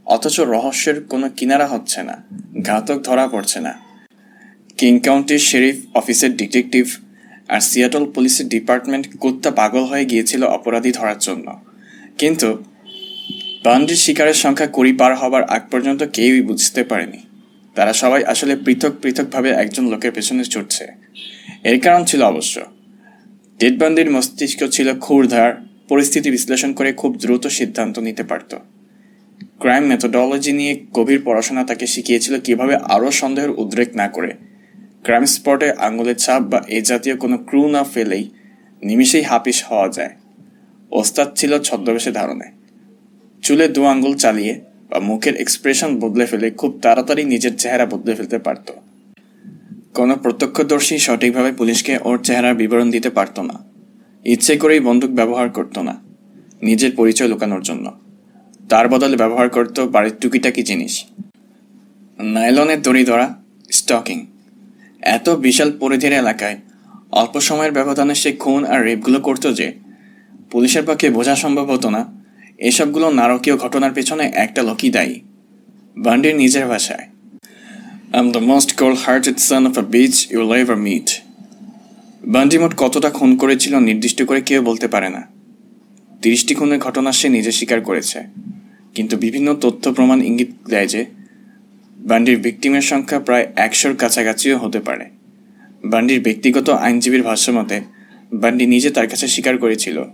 অথচ রহস্যের কোনো কিনারা হচ্ছে না, ঘাতক ধরা পড়ছে না। কিং কাউন্টির শেরিফ অফিসের ডিটেকটিভ আর সিয়াটল পুলিশের ডিপার্টমেন্ট কুত্তা পাগল হয়ে গিয়েছিল অপরাধী ধরার জন্য। কিন্তু বান্ডির শিকারের সংখ্যা কুড়ি পার হবার আগ পর্যন্ত কেউই বুঝতে পারেনি। তারা সবাই আসলে পৃথক পৃথকভাবে একজন লোকের পেছনে ছুটছে। এর কারণ ছিল অবশ্য। ডেড বান্ডির মস্তিষ্ক ছিল ক্ষুরধার, পরিস্থিতি বিশ্লেষণ করে খুব দ্রুত সিদ্ধান্ত নিতে পারত। ক্রাইম মেথোডোলজি নিয়ে গভীর পড়াশোনা তাকে শিখিয়েছিল কীভাবে আরও সন্দেহের উদ্রেক না করে। ক্রাইম স্পটে আঙুলের ছাপ বা এ জাতীয় কোনো ক্রু না ফেলেই নিমিষেই হাপিস হওয়া যায়। ওস্তাদ ছিল ছদ্মবেশে ধারণে। চুলে দু আঙ্গুল চালিয়ে বা মুখের এক্সপ্রেশন বদলে ফেলে খুব তাড়াতাড়ি নিজের চেহারা বদলে ফেলতে পারত। কোনো প্রত্যক্ষদর্শী সঠিকভাবে পুলিশকে ওর চেহারার বিবরণ দিতে পারত না। ইচ্ছে করেই বন্দুক ব্যবহার করত না, নিজের পরিচয় লুকানোর জন্য। তার বদলে ব্যবহার করত বাড়ির টুকিটাকি জিনিস। নাইলনের দড়ি ধরা স্টকিং এত বিশাল পরিধির এলাকায় অল্প সময়ের ব্যবধানে সে খুন আর রেপগুলো করতো যে, পুলিশের পক্ষে বোঝা সম্ভব হতো না এসবগুলো নারকীয় ঘটনার পেছনে একটা লোকই দায়ী। বান্ডির নিজের ভাষায় I'm the most cold hearted son of a bitch you ever meet Bundy মোট কতটা খুন করেছিল নির্দিষ্ট করে কেউ বলতে পারে না। তিরিশটি খুনের ঘটনা সে নিজে স্বীকার করেছে। কিন্তু বিভিন্ন তথ্য প্রমাণ ইঙ্গিত দেয় যে, বান্ডির ভিকটিমের সংখ্যা প্রায় একশোর কাছাকাছিও হতে পারে। বান্ডির ব্যক্তিগত আইনজীবীর ভাষ্য মতে, বান্ডি নিজে তার কাছে স্বীকার করেছিল,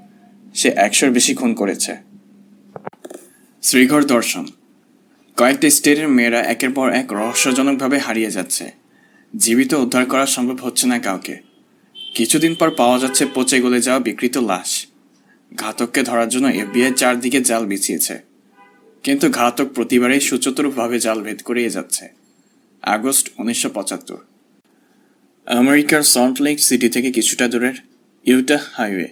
সে একশোর বেশি খুন করেছে। শ্রীঘর দর্শন। কয়েকটি স্টেটের মেয়েরা একের পর এক রহস্যজনকভাবে হারিয়ে যাচ্ছে। জীবিত উদ্ধার করা সম্ভব হচ্ছে না কাউকে। কিছুদিন পর পাওয়া যাচ্ছে পচে গলে যাওয়া বিকৃত লাশ। ঘাতককে ধরার জন্য এফবিআই চারদিকে জাল বিছিয়েছে। কিন্তু ঘাতক প্রতিবারেই সুচতুরভাবে জাল ভেদ করিয়ে যাচ্ছে। আগস্ট উনিশশো পঁচাত্তর। আমেরিকার সল্টলেক সিটি থেকে কিছুটা দূরের Utah highway.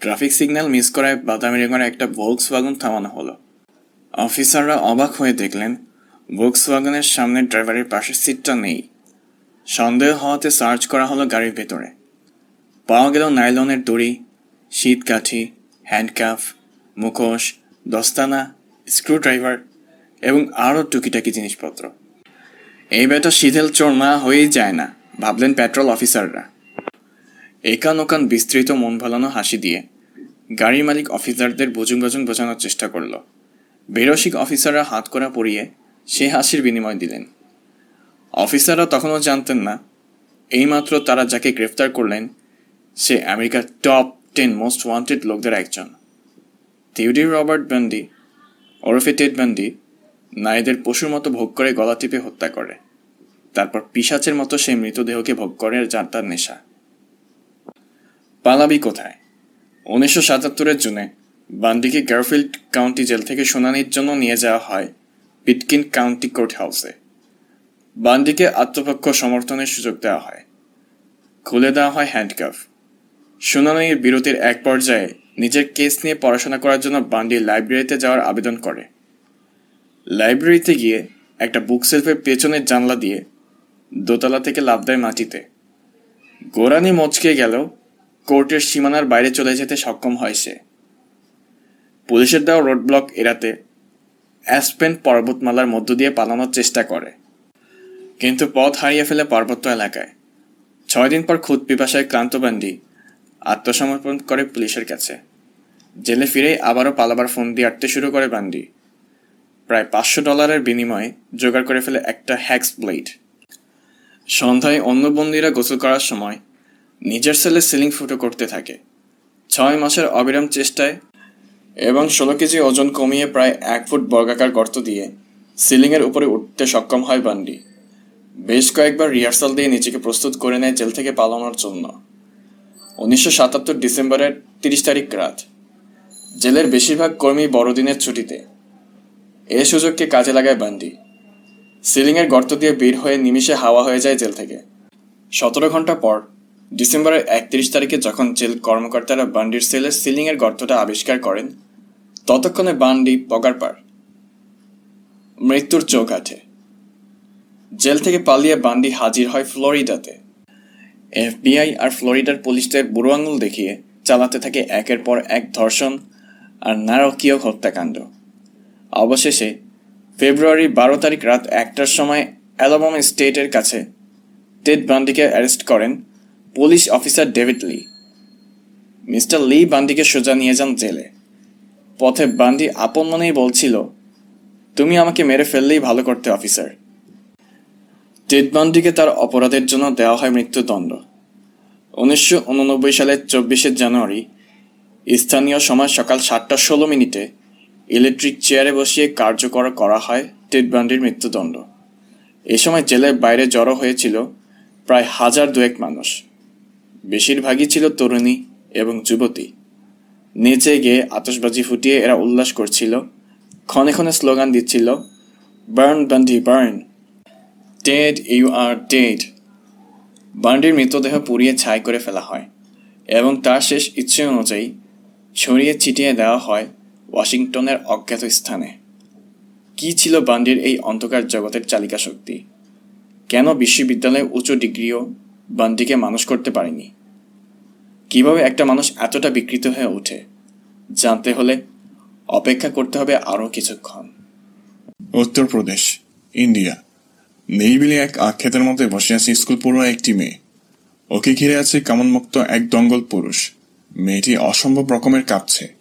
Traffic signal miss করায় বাদামি রঙের একটা ভোক্স ওয়াগন থামানো হলো। অফিসাররা অবাক হয়ে দেখলেন ভোক্স ওয়াগনের সামনের ড্রাইভারের পাশের সিটটা নেই। সন্দেহ হওয়াতে সার্চ করা হলো গাড়ির ভেতরে। পাওয়া গেল নাইলনের দড়ি, শীতকাঠি, হ্যান্ডকাফ, মুখোশ, দস্তানা, স্ক্রুড্রাইভার এবং আরও টুকিটাকি জিনিসপত্র। এই বেটা শীতল চোর না হয়েই যায় না, ভাবলেন পেট্রোল অফিসাররা একান ওকান বিস্তৃত মন ভালানো হাসি দিয়ে গাড়ির মালিক অফিসারদের বুজুং বাজুং বোঝানোর চেষ্টা করল। বেরসিক অফিসাররা হাত করা পরিয়ে সে হাসির বিনিময় দিলেন। অফিসাররা তখনও জানতেন না, এইমাত্র তারা যাকে গ্রেফতার করলেন, সে আমেরিকার টপ টেন মোস্ট ওয়ান্টেড লোকদের একজন। থিওডি, রবার্ট ব্যান্ডি ওরফে টেড ব্যান্ডি নারীদের পশুর মতো ভোগ করে গলা টিপে হত্যা করে। তারপর পিসাচের মতো সেই মৃতদেহকে ভোগ করে যার তার নেশা। পালাবি কোথায়? উনিশশো সাতাত্তরের জুনে বান্ডিকে গারফিল্ড কাউন্টি জেল থেকে শুনানির জন্য নিয়ে যাওয়া হয় পিটকিন কাউন্টি কোর্ট হাউসে বান্ডিকে আত্মপক্ষ সমর্থনের সুযোগ দেওয়া হয়। খুলে দেওয়া হয় হ্যান্ডকাফ। শুনানির বিরতির এক পর্যায়ে নিজের কেস নিয়ে পড়াশোনা করার জন্য বান্ডি লাইব্রেরিতে যাওয়ার আবেদন করে। লাইব্রেরিতে গিয়ে একটা বুক সেলফের পেছনের জানলা দিয়ে দোতলা থেকে লাভ দেয় মাটিতে। গোরানি মচকে গেলেও কোর্টের সীমানার বাইরে চলে যেতে সক্ষম হয় সে। পুলিশের দেওয়া রোড ব্লক এড়াতে অ্যাসপেন পর্বতমালার মধ্য দিয়ে পালানোর চেষ্টা করে, কিন্তু পথ হারিয়ে ফেলে পার্বত্য এলাকায়। ছয় দিন পর খুদ পিপাসায় ক্লান্ত বান্ডি আত্মসমর্পণ করে পুলিশের কাছে। জেলে ফিরেই আবারও পালাবার ফোন দিয়ে আটতে শুরু করে বান্ডি। প্রায় পাঁচশো ডলারের বিনিময়ে জোগাড় করে ফেলে একটা হ্যাক্স ব্লেড। সন্ধ্যায় অন্য বন্দিরা গোসল করার সময় নিজের সেলে সিলিং ফুটো করতে থাকে। ছয় মাসের অবিরাম চেষ্টায় এবং ষোলো কেজি ওজন কমিয়ে প্রায় এক ফুট বর্গাকার গর্ত দিয়ে সিলিংয়ের উপরে উঠতে সক্ষম হয় বান্ডি। বেশ কয়েকবার রিহার্সাল দিয়ে নিজেকে প্রস্তুত করে নেয় জেল থেকে পালানোর জন্য। উনিশশো সাতাত্তর ডিসেম্বরের তিরিশ তারিখ রাত। জেলের বেশিরভাগ কর্মী বড়দিনের ছুটিতে। এ সুযোগকে কাজে লাগায় বান্ডি। সিলিংয়ের গর্ত দিয়ে বের হয়ে নিমিষে হাওয়া হয়ে যায় জেল থেকে। সতেরো ঘণ্টা পর ডিসেম্বরের একত্রিশ তারিখে যখন জেল কর্মকর্তারা বান্ডির সেলের সিলিংয়ের গর্তটা আবিষ্কার করেন, ততক্ষণে বান্ডি পগার পার। মৃত্যুর চোখ আঠে জেল থেকে পালিয়ে বান্ডি হাজির হয় ফ্লোরিডাতে। এফবিআই আর ফ্লোরিডার পুলিশদের বুড়ো আঙুল দেখিয়ে চালাতে থাকে একের পর এক ধর্ষণ আর নারকীয় হত্যাকাণ্ড। অবশেষে ফেব্রুয়ারি বারো তারিখ রাত একটার সময় অ্যালাবামা স্টেটের কাছে টেড বান্ডিকে অ্যারেস্ট করেন police officer David Lee. Mister Lee বান্ডিকে সোজা নিয়ে যান জেলে। পথে বান্ডি আপন মনেই বলছিল, তুমি আমাকে মেরে ফেললেই ভালো করতে, অফিসার। টেড বান্ডিকে তার অপরাধের জন্য দেওয়া হয় মৃত্যুদণ্ড। উনিশশো উননব্বই সালের চব্বিশে জানুয়ারি, স্থানীয় সময় সকাল সাতটা ষোলো মিনিটে ইলেকট্রিক চেয়ারে বসিয়ে কার্যকর করা হয় টেড বান্ডির মৃত্যুদণ্ড। এ সময় জেলের বাইরে জড়ো হয়েছিল প্রায় হাজার দুয়েক মানুষ। বেশিরভাগই ছিল তরুণী এবং যুবতী। নেচে গিয়ে আতসবাজি ফুটিয়ে এরা উল্লাস করছিল, ক্ষণে ক্ষণে স্লোগান দিচ্ছিল burn Bundy burn dead you are dead বান্ডির মৃতদেহ পুড়িয়ে ছাই করে ফেলা হয় এবং তার শেষ ইচ্ছে অনুযায়ী ছড়িয়ে ছিটিয়ে দেওয়া হয় ওয়াশিংটনের অজ্ঞাত স্থানে। কি ছিল বান্ডির এই অন্ধকার জগতের চালিকা শক্তি কেন বিশ্ববিদ্যালয়ে উচ্চ ডিগ্রিও বান্ডিকে মানুষ করতে পারেনি। কীভাবে একটা মানুষ এতটা বিকৃত হয়ে ওঠে, জানতে হলে অপেক্ষা করতে হবে আরও কিছুক্ষণ। উত্তরপ্রদেশ, ইন্ডিয়া। নিরিবিলি এক আখ্যাতের মধ্যে বসে আছে স্কুল পড়ুয়া একটি মেয়ে। ওকে ঘিরে আছে কামনমুক্ত এক দঙ্গল পুরুষ। মেয়েটি অসম্ভব রকমের কাঁপছে।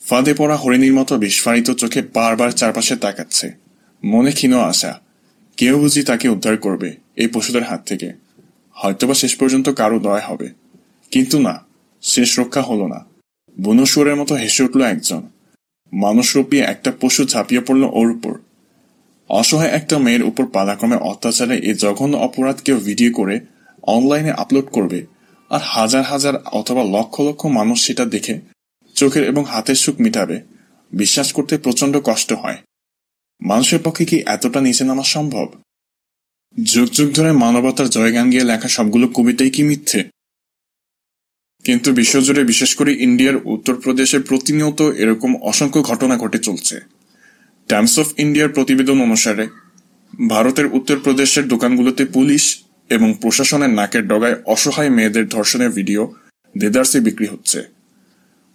ফাঁদে পড়া হরিণীর মতো বিস্ফারিত চোখে বারবার চারপাশে তাকাচ্ছে। মনে ক্ষীণ আশা। কেউ বুঝি তাকে উদ্ধার করবে এই পশুদের হাত থেকে। হয়তোবা শেষ পর্যন্ত কারও দয় হবে। কিন্তু না, শেষ রক্ষা হলো না। বুনো সুরের মতো হেসে উঠল একজন। মানুষরূপী একটা পশু ঝাঁপিয়ে পড়ল ওর উপর। অসহায় একটা মেয়ের উপর পালাক্রমে অত্যাচারে এই জঘন্য অপরাধ কেউ ভিডিও করে অনলাইনে আপলোড করবে আর হাজার হাজার অথবা লক্ষ লক্ষ মানুষ সেটা দেখে চোখের এবং হাতের সুখ মিটাবে। বিশ্বাস করতে প্রচণ্ড কষ্ট হয়। মানুষের পক্ষে কি এতটা নিচে নামা সম্ভব? যুগ যুগ ধরে মানবতার জয়গান গিয়ে লেখা সবগুলো কবিতাই কি মিথ্যে? কিন্তু বিশ্বজুড়ে বিশেষ করে ইন্ডিয়ার উত্তরপ্রদেশে প্রতিনিয়ত এরকম অসংখ্য ঘটনা ঘটে চলছে। টাইমস অফ ইন্ডিয়ার প্রতিবেদন অনুসারে, ভারতের উত্তরপ্রদেশের দোকানগুলোতে পুলিশ এবং প্রশাসনের নাকের ডগায় অসহায় মেয়েদের ধর্ষণের ভিডিও দেদার্সে বিক্রি হচ্ছে।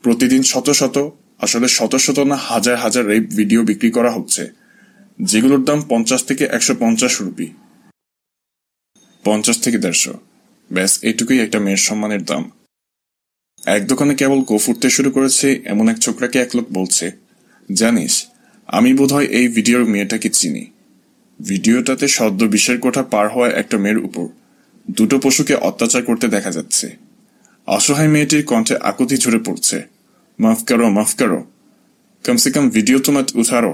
প্রতিদিন শত শত, আসলে শত শত না হাজার হাজার রেপ ভিডিও বিক্রি করা হচ্ছে, যেগুলোর দাম পঞ্চাশ থেকে একশো পঞ্চাশ রুপি। পঞ্চাশ থেকে দেড়শো। ব্যাস এটুকুই একটা মেয়ের সম্মানের দাম। এক দোকানে কেবল গো ফুটতে শুরু করেছে, এমন এক ছোকরাকে এক লোক বলছে, জানিস, আমি বোধহয় এই ভিডিওর মেয়েটাকে চিনি। ভিডিওটাতে সদ্য বিষের কোঠা পার হওয়া একটা মেয়ের উপর দুটো পশুকে অত্যাচার করতে দেখা যাচ্ছে। অসহায় মেয়েটির কণ্ঠে আকুতি ঝরে পড়ছে, মাফ করো মাফ করো। কমসে কম ভিডিও তো মত উঠারো।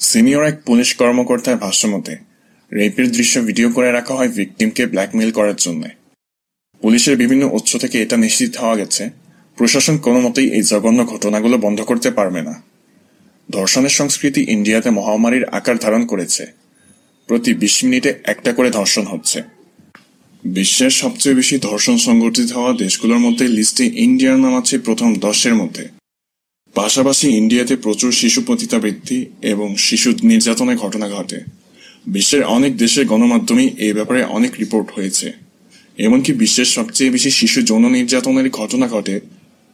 সিনিয়র এক পুলিশ কর্মকর্তার ভাষ্যমতে রেপের দৃশ্য ভিডিও করে রাখা হয় ভিকটিমকে ব্ল্যাকমেইল করার জন্য। পুলিশের বিভিন্ন উৎস থেকে এটা নিশ্চিত হওয়া গেছে, প্রশাসন কোনো মতেই এই জঘন্য ঘটনাগুলো বন্ধ করতে পারবে না। ধর্ষণের সংস্কৃতি ইন্ডিয়াতে মহামারীর আকার ধারণ করেছে। প্রতি বিশ মিনিটে একটা করে ধর্ষণ হচ্ছে। বিশ্বের সবচেয়ে বেশি ধর্ষণ সংঘটিত হওয়া দেশগুলোর মধ্যে লিস্টে ইন্ডিয়ার নাম আছে প্রথম দশের মধ্যে। পাশাপাশি ইন্ডিয়াতে প্রচুর শিশু পতিতাবৃত্তি এবং শিশু নির্যাতনের ঘটনা ঘটে। বিশ্বের অনেক দেশের গণমাধ্যমেই এই ব্যাপারে অনেক রিপোর্ট হয়েছে। এমনকি বিশ্বের সবচেয়ে বেশি শিশু যৌন নির্যাতনের ঘটনা ঘটে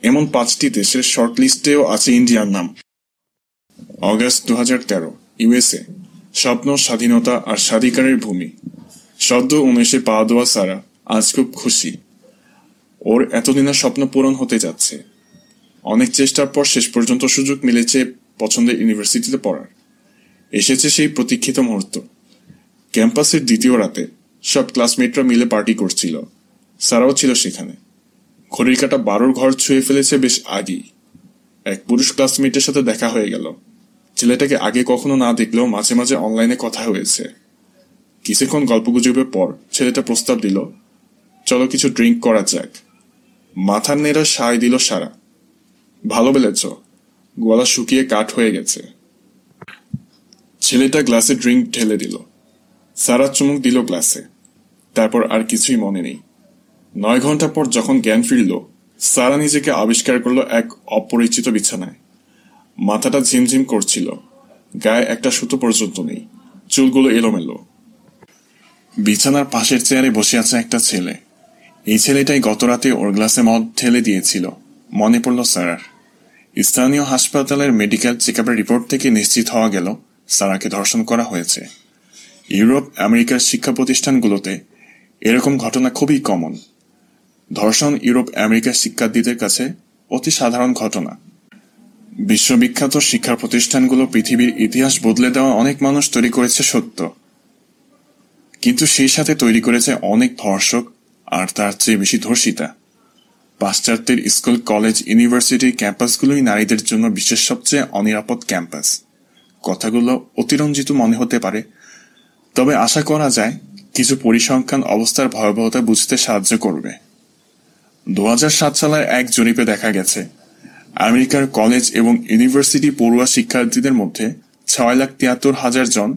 এমন পাঁচটি দেশের শর্ট লিস্টেও আছে ইন্ডিয়ার নাম। অগস্ট দু হাজার তেরো, ইউএসএ, স্বপ্ন, স্বাধীনতা আর স্বাধিকারের ভূমি। সদ্য উনিশে পা দেওয়া সারা, আজ খুব খুশি। ওর এতদিনের স্বপ্ন পূরণ হতে যাচ্ছে। অনেক চেষ্টার পর শেষ পর্যন্ত সুযোগ মিলেছে পছন্দের ইউনিভার্সিটিতে পড়ার। এসেছে সেই প্রতীক্ষিত মুহূর্ত। ক্যাম্পাসের দ্বিতীয় রাতে সব ক্লাসমেটরা মিলে পার্টি করছিল। সারাও ছিল সেখানে। ঘড়ির কাটা বারোর ঘর ছুঁয়ে ফেলেছে বেশ আগেই। এক পুরুষ ক্লাসমেটের সাথে দেখা হয়ে গেল। ছেলেটাকে আগে কখনো না দেখলেও মাঝে মাঝে অনলাইনে কথা হয়েছে। কিছুক্ষণ গল্পগুজবের পর ছেলেটা প্রস্তাব দিল, চলো কিছু ড্রিঙ্ক করা যাক। মাথার নেড়া সায় দিল সারা। ভালো বেলেছ। গলা শুকিয়ে কাঠ হয়ে গেছে। ছেলেটা গ্লাসে ড্রিঙ্ক ঢেলে দিল। সারা চুমুক দিল গ্লাসে তারপর আর কিছুই মনে নেই। নয় ঘণ্টা পর যখন জ্ঞান ফিরল, সারা নিজেকে আবিষ্কার করল এক অপরিচিত বিছানায়। মাথাটা ঝিমঝিম করছিল। গায়ে একটা সুতো পর্যন্ত নেই। চুলগুলো এলোমেলো। বিছানার পাশের চেয়ারে বসে আছে একটা ছেলে। এই ছেলেটাই গত রাতে ওর গ্লাসে মদ ঠেলে দিয়েছিল। মনে পড়ল সারার স্থানীয় হাসপাতালের মেডিকেল চেক রিপোর্ট থেকে নিশ্চিত হওয়া গেল সারাকে ধর্ষণ করা হয়েছে। ইউরোপ, আমেরিকার শিক্ষা প্রতিষ্ঠানগুলোতে এরকম ঘটনা খুবই কমন ধর্ষণ ইউরোপ, আমেরিকার শিক্ষার্থীদের কাছে অতি সাধারণ ঘটনা। বিশ্ববিখ্যাত শিক্ষা প্রতিষ্ঠানগুলো পৃথিবীর ইতিহাস বদলে দেওয়া অনেক মানুষ তৈরি করেছে সত্য। কিন্তু সেই সাথে তৈরি করেছে অনেক ধর্ষক, আর তার চেয়ে বেশি ধর্ষিতা। পাশ্চাত্যের স্কুল, কলেজ, ইউনিভার্সিটি ক্যাম্পাসগুলোই নারীদের জন্য বিশ্বের সবচেয়ে অনিরাপদ ক্যাম্পাস। কথাগুলো অতিরঞ্জিত মনে হতে পারে তবে আশা করা যায় কিছু পরিসংখ্যান অবস্থার ভয়াবহতা বুঝতে সাহায্য করবে। দু সাত সালের এক জরিপে দেখা গেছে, আমেরিকার কলেজ এবং ইউনিভার্সিটি পড়ুয়া শিক্ষার্থীদের মধ্যে ছয় লাখ তিয়াত্তর হাজার জন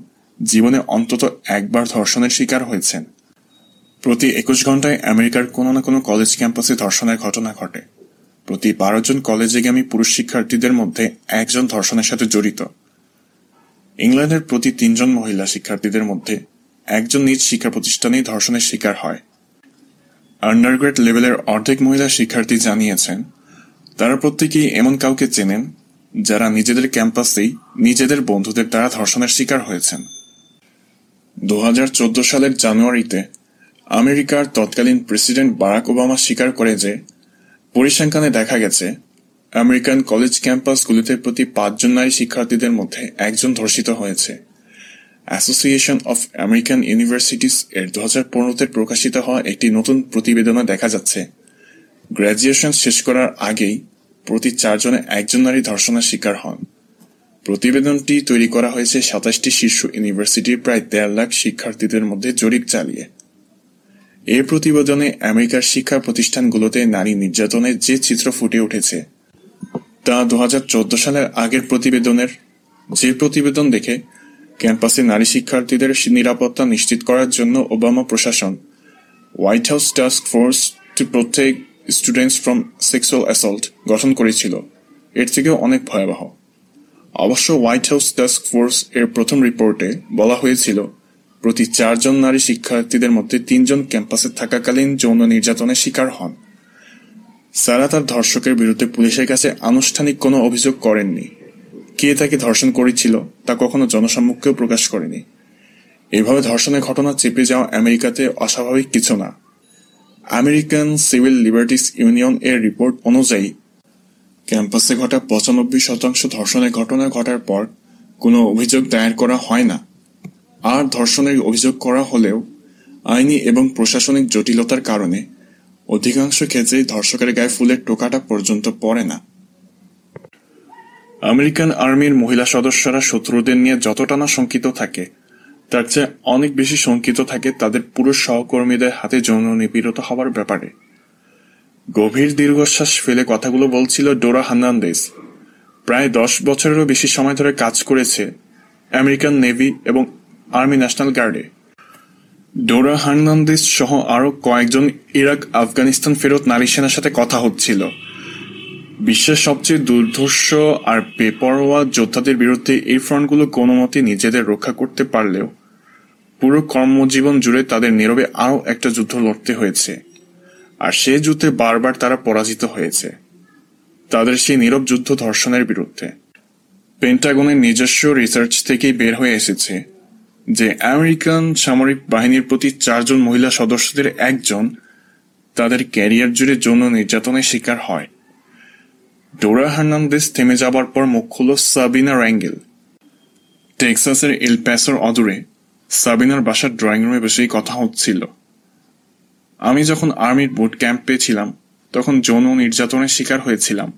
জীবনে অন্তত একবার ধর্ষণের শিকার হয়েছেন। প্রতি একুশ ঘন্টায় আমেরিকার কোনো না কোনো কলেজ ক্যাম্পাসে ধর্ষণের ঘটনা ঘটে। প্রতি বারো জন কলেজেগামী পুরুষ শিক্ষার্থীদের মধ্যে একজন ধর্ষণের সাথে জড়িত। ইংল্যান্ডের প্রতি তিনজন মহিলা শিক্ষার্থীদের মধ্যে একজন নিজ শিক্ষা প্রতিষ্ঠানেই ধর্ষণের শিকার হয়। আন্ডারগ্রেড লেভেলের অর্ধেক মহিলা শিক্ষার্থী জানিয়েছেন, তারা প্রত্যেকেই এমন কাউকে চেনেন যারা নিজেদের ক্যাম্পাসেই নিজেদের বন্ধুদের দ্বারা ধর্ষণের শিকার হয়েছেন। দু হাজার চোদ্দ সালের জানুয়ারিতে আমেরিকার তৎকালীন প্রেসিডেন্ট বারাক ওবামা স্বীকার করে যে পরিসংখ্যানে দেখা গেছে আমেরিকান কলেজ ক্যাম্পাসগুলিতে প্রতি পাঁচজন নারী শিক্ষার্থীদের মধ্যে একজন ধর্ষিত হয়েছে। অ্যাসোসিয়েশন অফ আমেরিকান ইউনিভার্সিটিস এর দু হাজার পনেরোতে প্রকাশিত হওয়া একটি নতুন প্রতিবেদনে দেখা যাচ্ছে, গ্র্যাজুয়েশন শেষ করার আগেই প্রতি চারজনে একজন নারী ধর্ষণের শিকার হন। প্রতিবেদনটি তৈরি করা হয়েছে সাতাশটি শীর্ষ ইউনিভার্সিটির প্রায় দেড় লাখ শিক্ষার্থীদের মধ্যে জরিপ চালিয়ে। এই প্রতিবেদনে আমেরিকার শিক্ষা প্রতিষ্ঠানগুলোতে নারী নির্যাতনের যে চিত্র ফুটে উঠেছে তা দু হাজার চোদ্দ সালের আগের প্রতিবেদনের, যে প্রতিবেদন দেখে ক্যাম্পাসে নারী শিক্ষার্থীদের নিরাপত্তা নিশ্চিত করার জন্য ওবামা প্রশাসন, White House task force to protect students from sexual assault গঠন করেছিল। এর থেকেও অনেক ভয়াবহ। অবশ্য হোয়াইট হাউস টাস্ক ফোর্স এর প্রথম রিপোর্টে বলা হয়েছিল, প্রতি চারজন নারী শিক্ষার্থীদের মধ্যে তিনজন ক্যাম্পাসে থাকাকালীন যৌন নির্যাতনের শিকার হন। সারা তার ধর্ষকের বিরুদ্ধে পুলিশের কাছে আনুষ্ঠানিক কোনো অভিযোগ করেননি। কে তাকে ধর্ষণ করেছিল, তা কখনো জনসম্মুখেও প্রকাশ করেনি। এভাবে ধর্ষণের ঘটনা চেপে যাওয়া আমেরিকাতে অস্বাভাবিক কিছু না। আমেরিকান সিভিল লিবার্টিস ইউনিয়ন এর রিপোর্ট অনুযায়ী, ক্যাম্পাসে ঘটা পঁচানব্বই শতাংশ ধর্ষণের ঘটনা ঘটার পর কোনো অভিযোগ দায়ের করা হয় না। আর ধর্ষণের অভিযোগ করা হলেও আইনি এবং প্রশাসনিক জটিলতার কারণে অধিকাংশ ক্ষেত্রেই ধর্ষকের গায়ে ফুলের টোকাটা পর্যন্ত পড়ে না। আমেরিকান আর্মির মহিলা সদস্যরা শত্রুদের নিয়ে যতটা না শঙ্কিত থাকে, তার চেয়ে অনেক বেশি শঙ্কিত থাকে তাদের পুরুষ সহকর্মীদের হাতে যৌন নিপীড়িত হওয়ার ব্যাপারে। গভীর দীর্ঘশ্বাস ফেলে কথাগুলো বলছিল ডোরা হার্নান্দেজ। প্রায় দশ বছরেরও বেশি সময় ধরে কাজ করেছে আমেরিকান নেভি এবং আর্মি ন্যাশনাল গার্ডে। ডোরা হার্নান্দেজ সহ আরও কয়েকজন ইরাক, আফগানিস্তান ফেরত নারী সেনার সাথে কথা হচ্ছিল। বিশ্বের সবচেয়ে দুর্ধর্ষ আর বেপরোয়া যোদ্ধাদের বিরুদ্ধে এই ফ্রন্টগুলো কোনো মতে নিজেদের রক্ষা করতে পারলেও পুরো কর্মজীবন জুড়ে তাদের নীরবে আরও একটা যুদ্ধ লড়তে হয়েছে। আর সে যুদ্ধে বারবার তারা পরাজিত হয়েছে। তাদের সেই নীরব যুদ্ধ ধর্ষণের বিরুদ্ধে। পেন্টাগনের নিজস্ব রিসার্চ থেকেই বের হয়ে এসেছে। যে আমেরিকান সামরিক বাহিনীর প্রতি চারজন মহিলা সদস্যদের একজন তাদের ক্যারিয়ার জুড়ে যৌন নির্যাতনের শিকার হয়। ডোরা হার্নান্দেস থেমে যাবার পর মুখ খুলল সাবিনা র্যাঙ্গেল। টেক্সাসের এল প্যাসোর অদূরে সাবিনার বাসার ড্রয়িং রুমে বসেই কথা হচ্ছিল। আমি যখন আর্মির বুট ক্যাম্পে ছিলাম তখন যৌন নির্যাতনের শিকার হয়েছিলাম।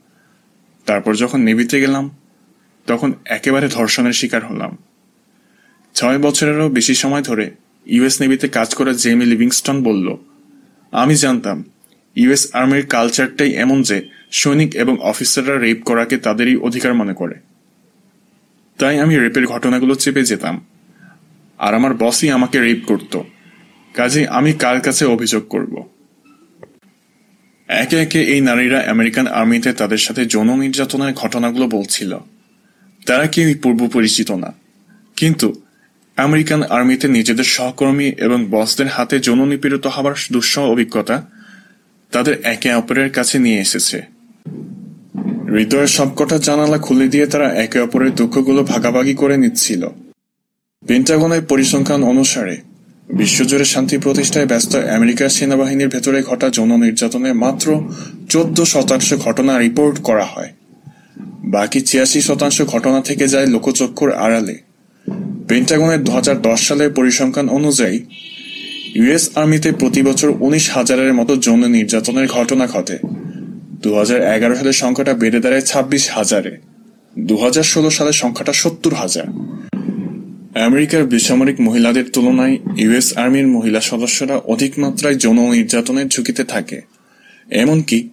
তারপর যখন নেভিতে গেলাম, তখন একেবারে ধর্ষণের শিকার হলাম। ছয় বছরেরও বেশি সময় ধরে ইউএস নেভিতে কাজ করা জেমি লিভিংস্টন বলল, আমি জানতাম, ইউএস আর্মির কালচারটাই এমন যে সৈনিক এবং অফিসাররা রেপ করাকে তাদেরই অধিকার মনে করে। তাই আমি রেপের ঘটনাগুলো চেপে যেতাম। আর আমার বসই আমাকে রেপ করত। কাজে আমি কার কাছে অভিযোগ করব? একে একে এই নারীরা আমেরিকান আর্মিতে তাদের সাথে যৌন নির্যাতনের ঘটনাগুলো বলছিল। তারা কেউই পূর্ব পরিচিত না। কিন্তু আমেরিকান আর্মিতে নিজেদের সহকর্মী এবং বসদের হাতে যৌন নিপীড়িত হবার দুঃসহ অভিজ্ঞতা তাদের একে অপরের কাছে নিয়ে এসেছে। হৃদয়ের সবকটা জানালা খুলে দিয়ে তারা একে অপরের দুঃখগুলো ভাগাভাগি করে নিচ্ছিল। পেন্টাগনের পরিসংখ্যান অনুসারে, বিশ্বজুড়ে শান্তি প্রতিষ্ঠায় ব্যস্ত আমেরিকার সেনাবাহিনীর ভেতরে ঘটা যৌন নির্যাতনের মাত্র চোদ্দ শতাংশ ঘটনা রিপোর্ট করা হয়। বাকি ছিয়াশি শতাংশ ঘটনা থেকে যায় লোকচক্ষুর আড়ালে। পেন্টাগনের দু হাজার দশ সালের পরিসংখ্যান অনুযায়ী, ইউএস আর্মিতে প্রতি বছর উনিশ হাজারের মতো যৌন নির্যাতনের ঘটনা ঘটে। দু সালে সংখ্যাটা বেড়ে দাঁড়ায় ছাব্বিশ হাজারে। দু সালে সংখ্যাটা সত্তর হাজার। আমেরিকার বেসামরিক মহিলাদের তুলনায় ইউএস আর্মির মহিলা সদস্যরা অধিক মাত্রায় যৌন নির্যাতনের ঝুঁকিতে থাকে। এমনকি,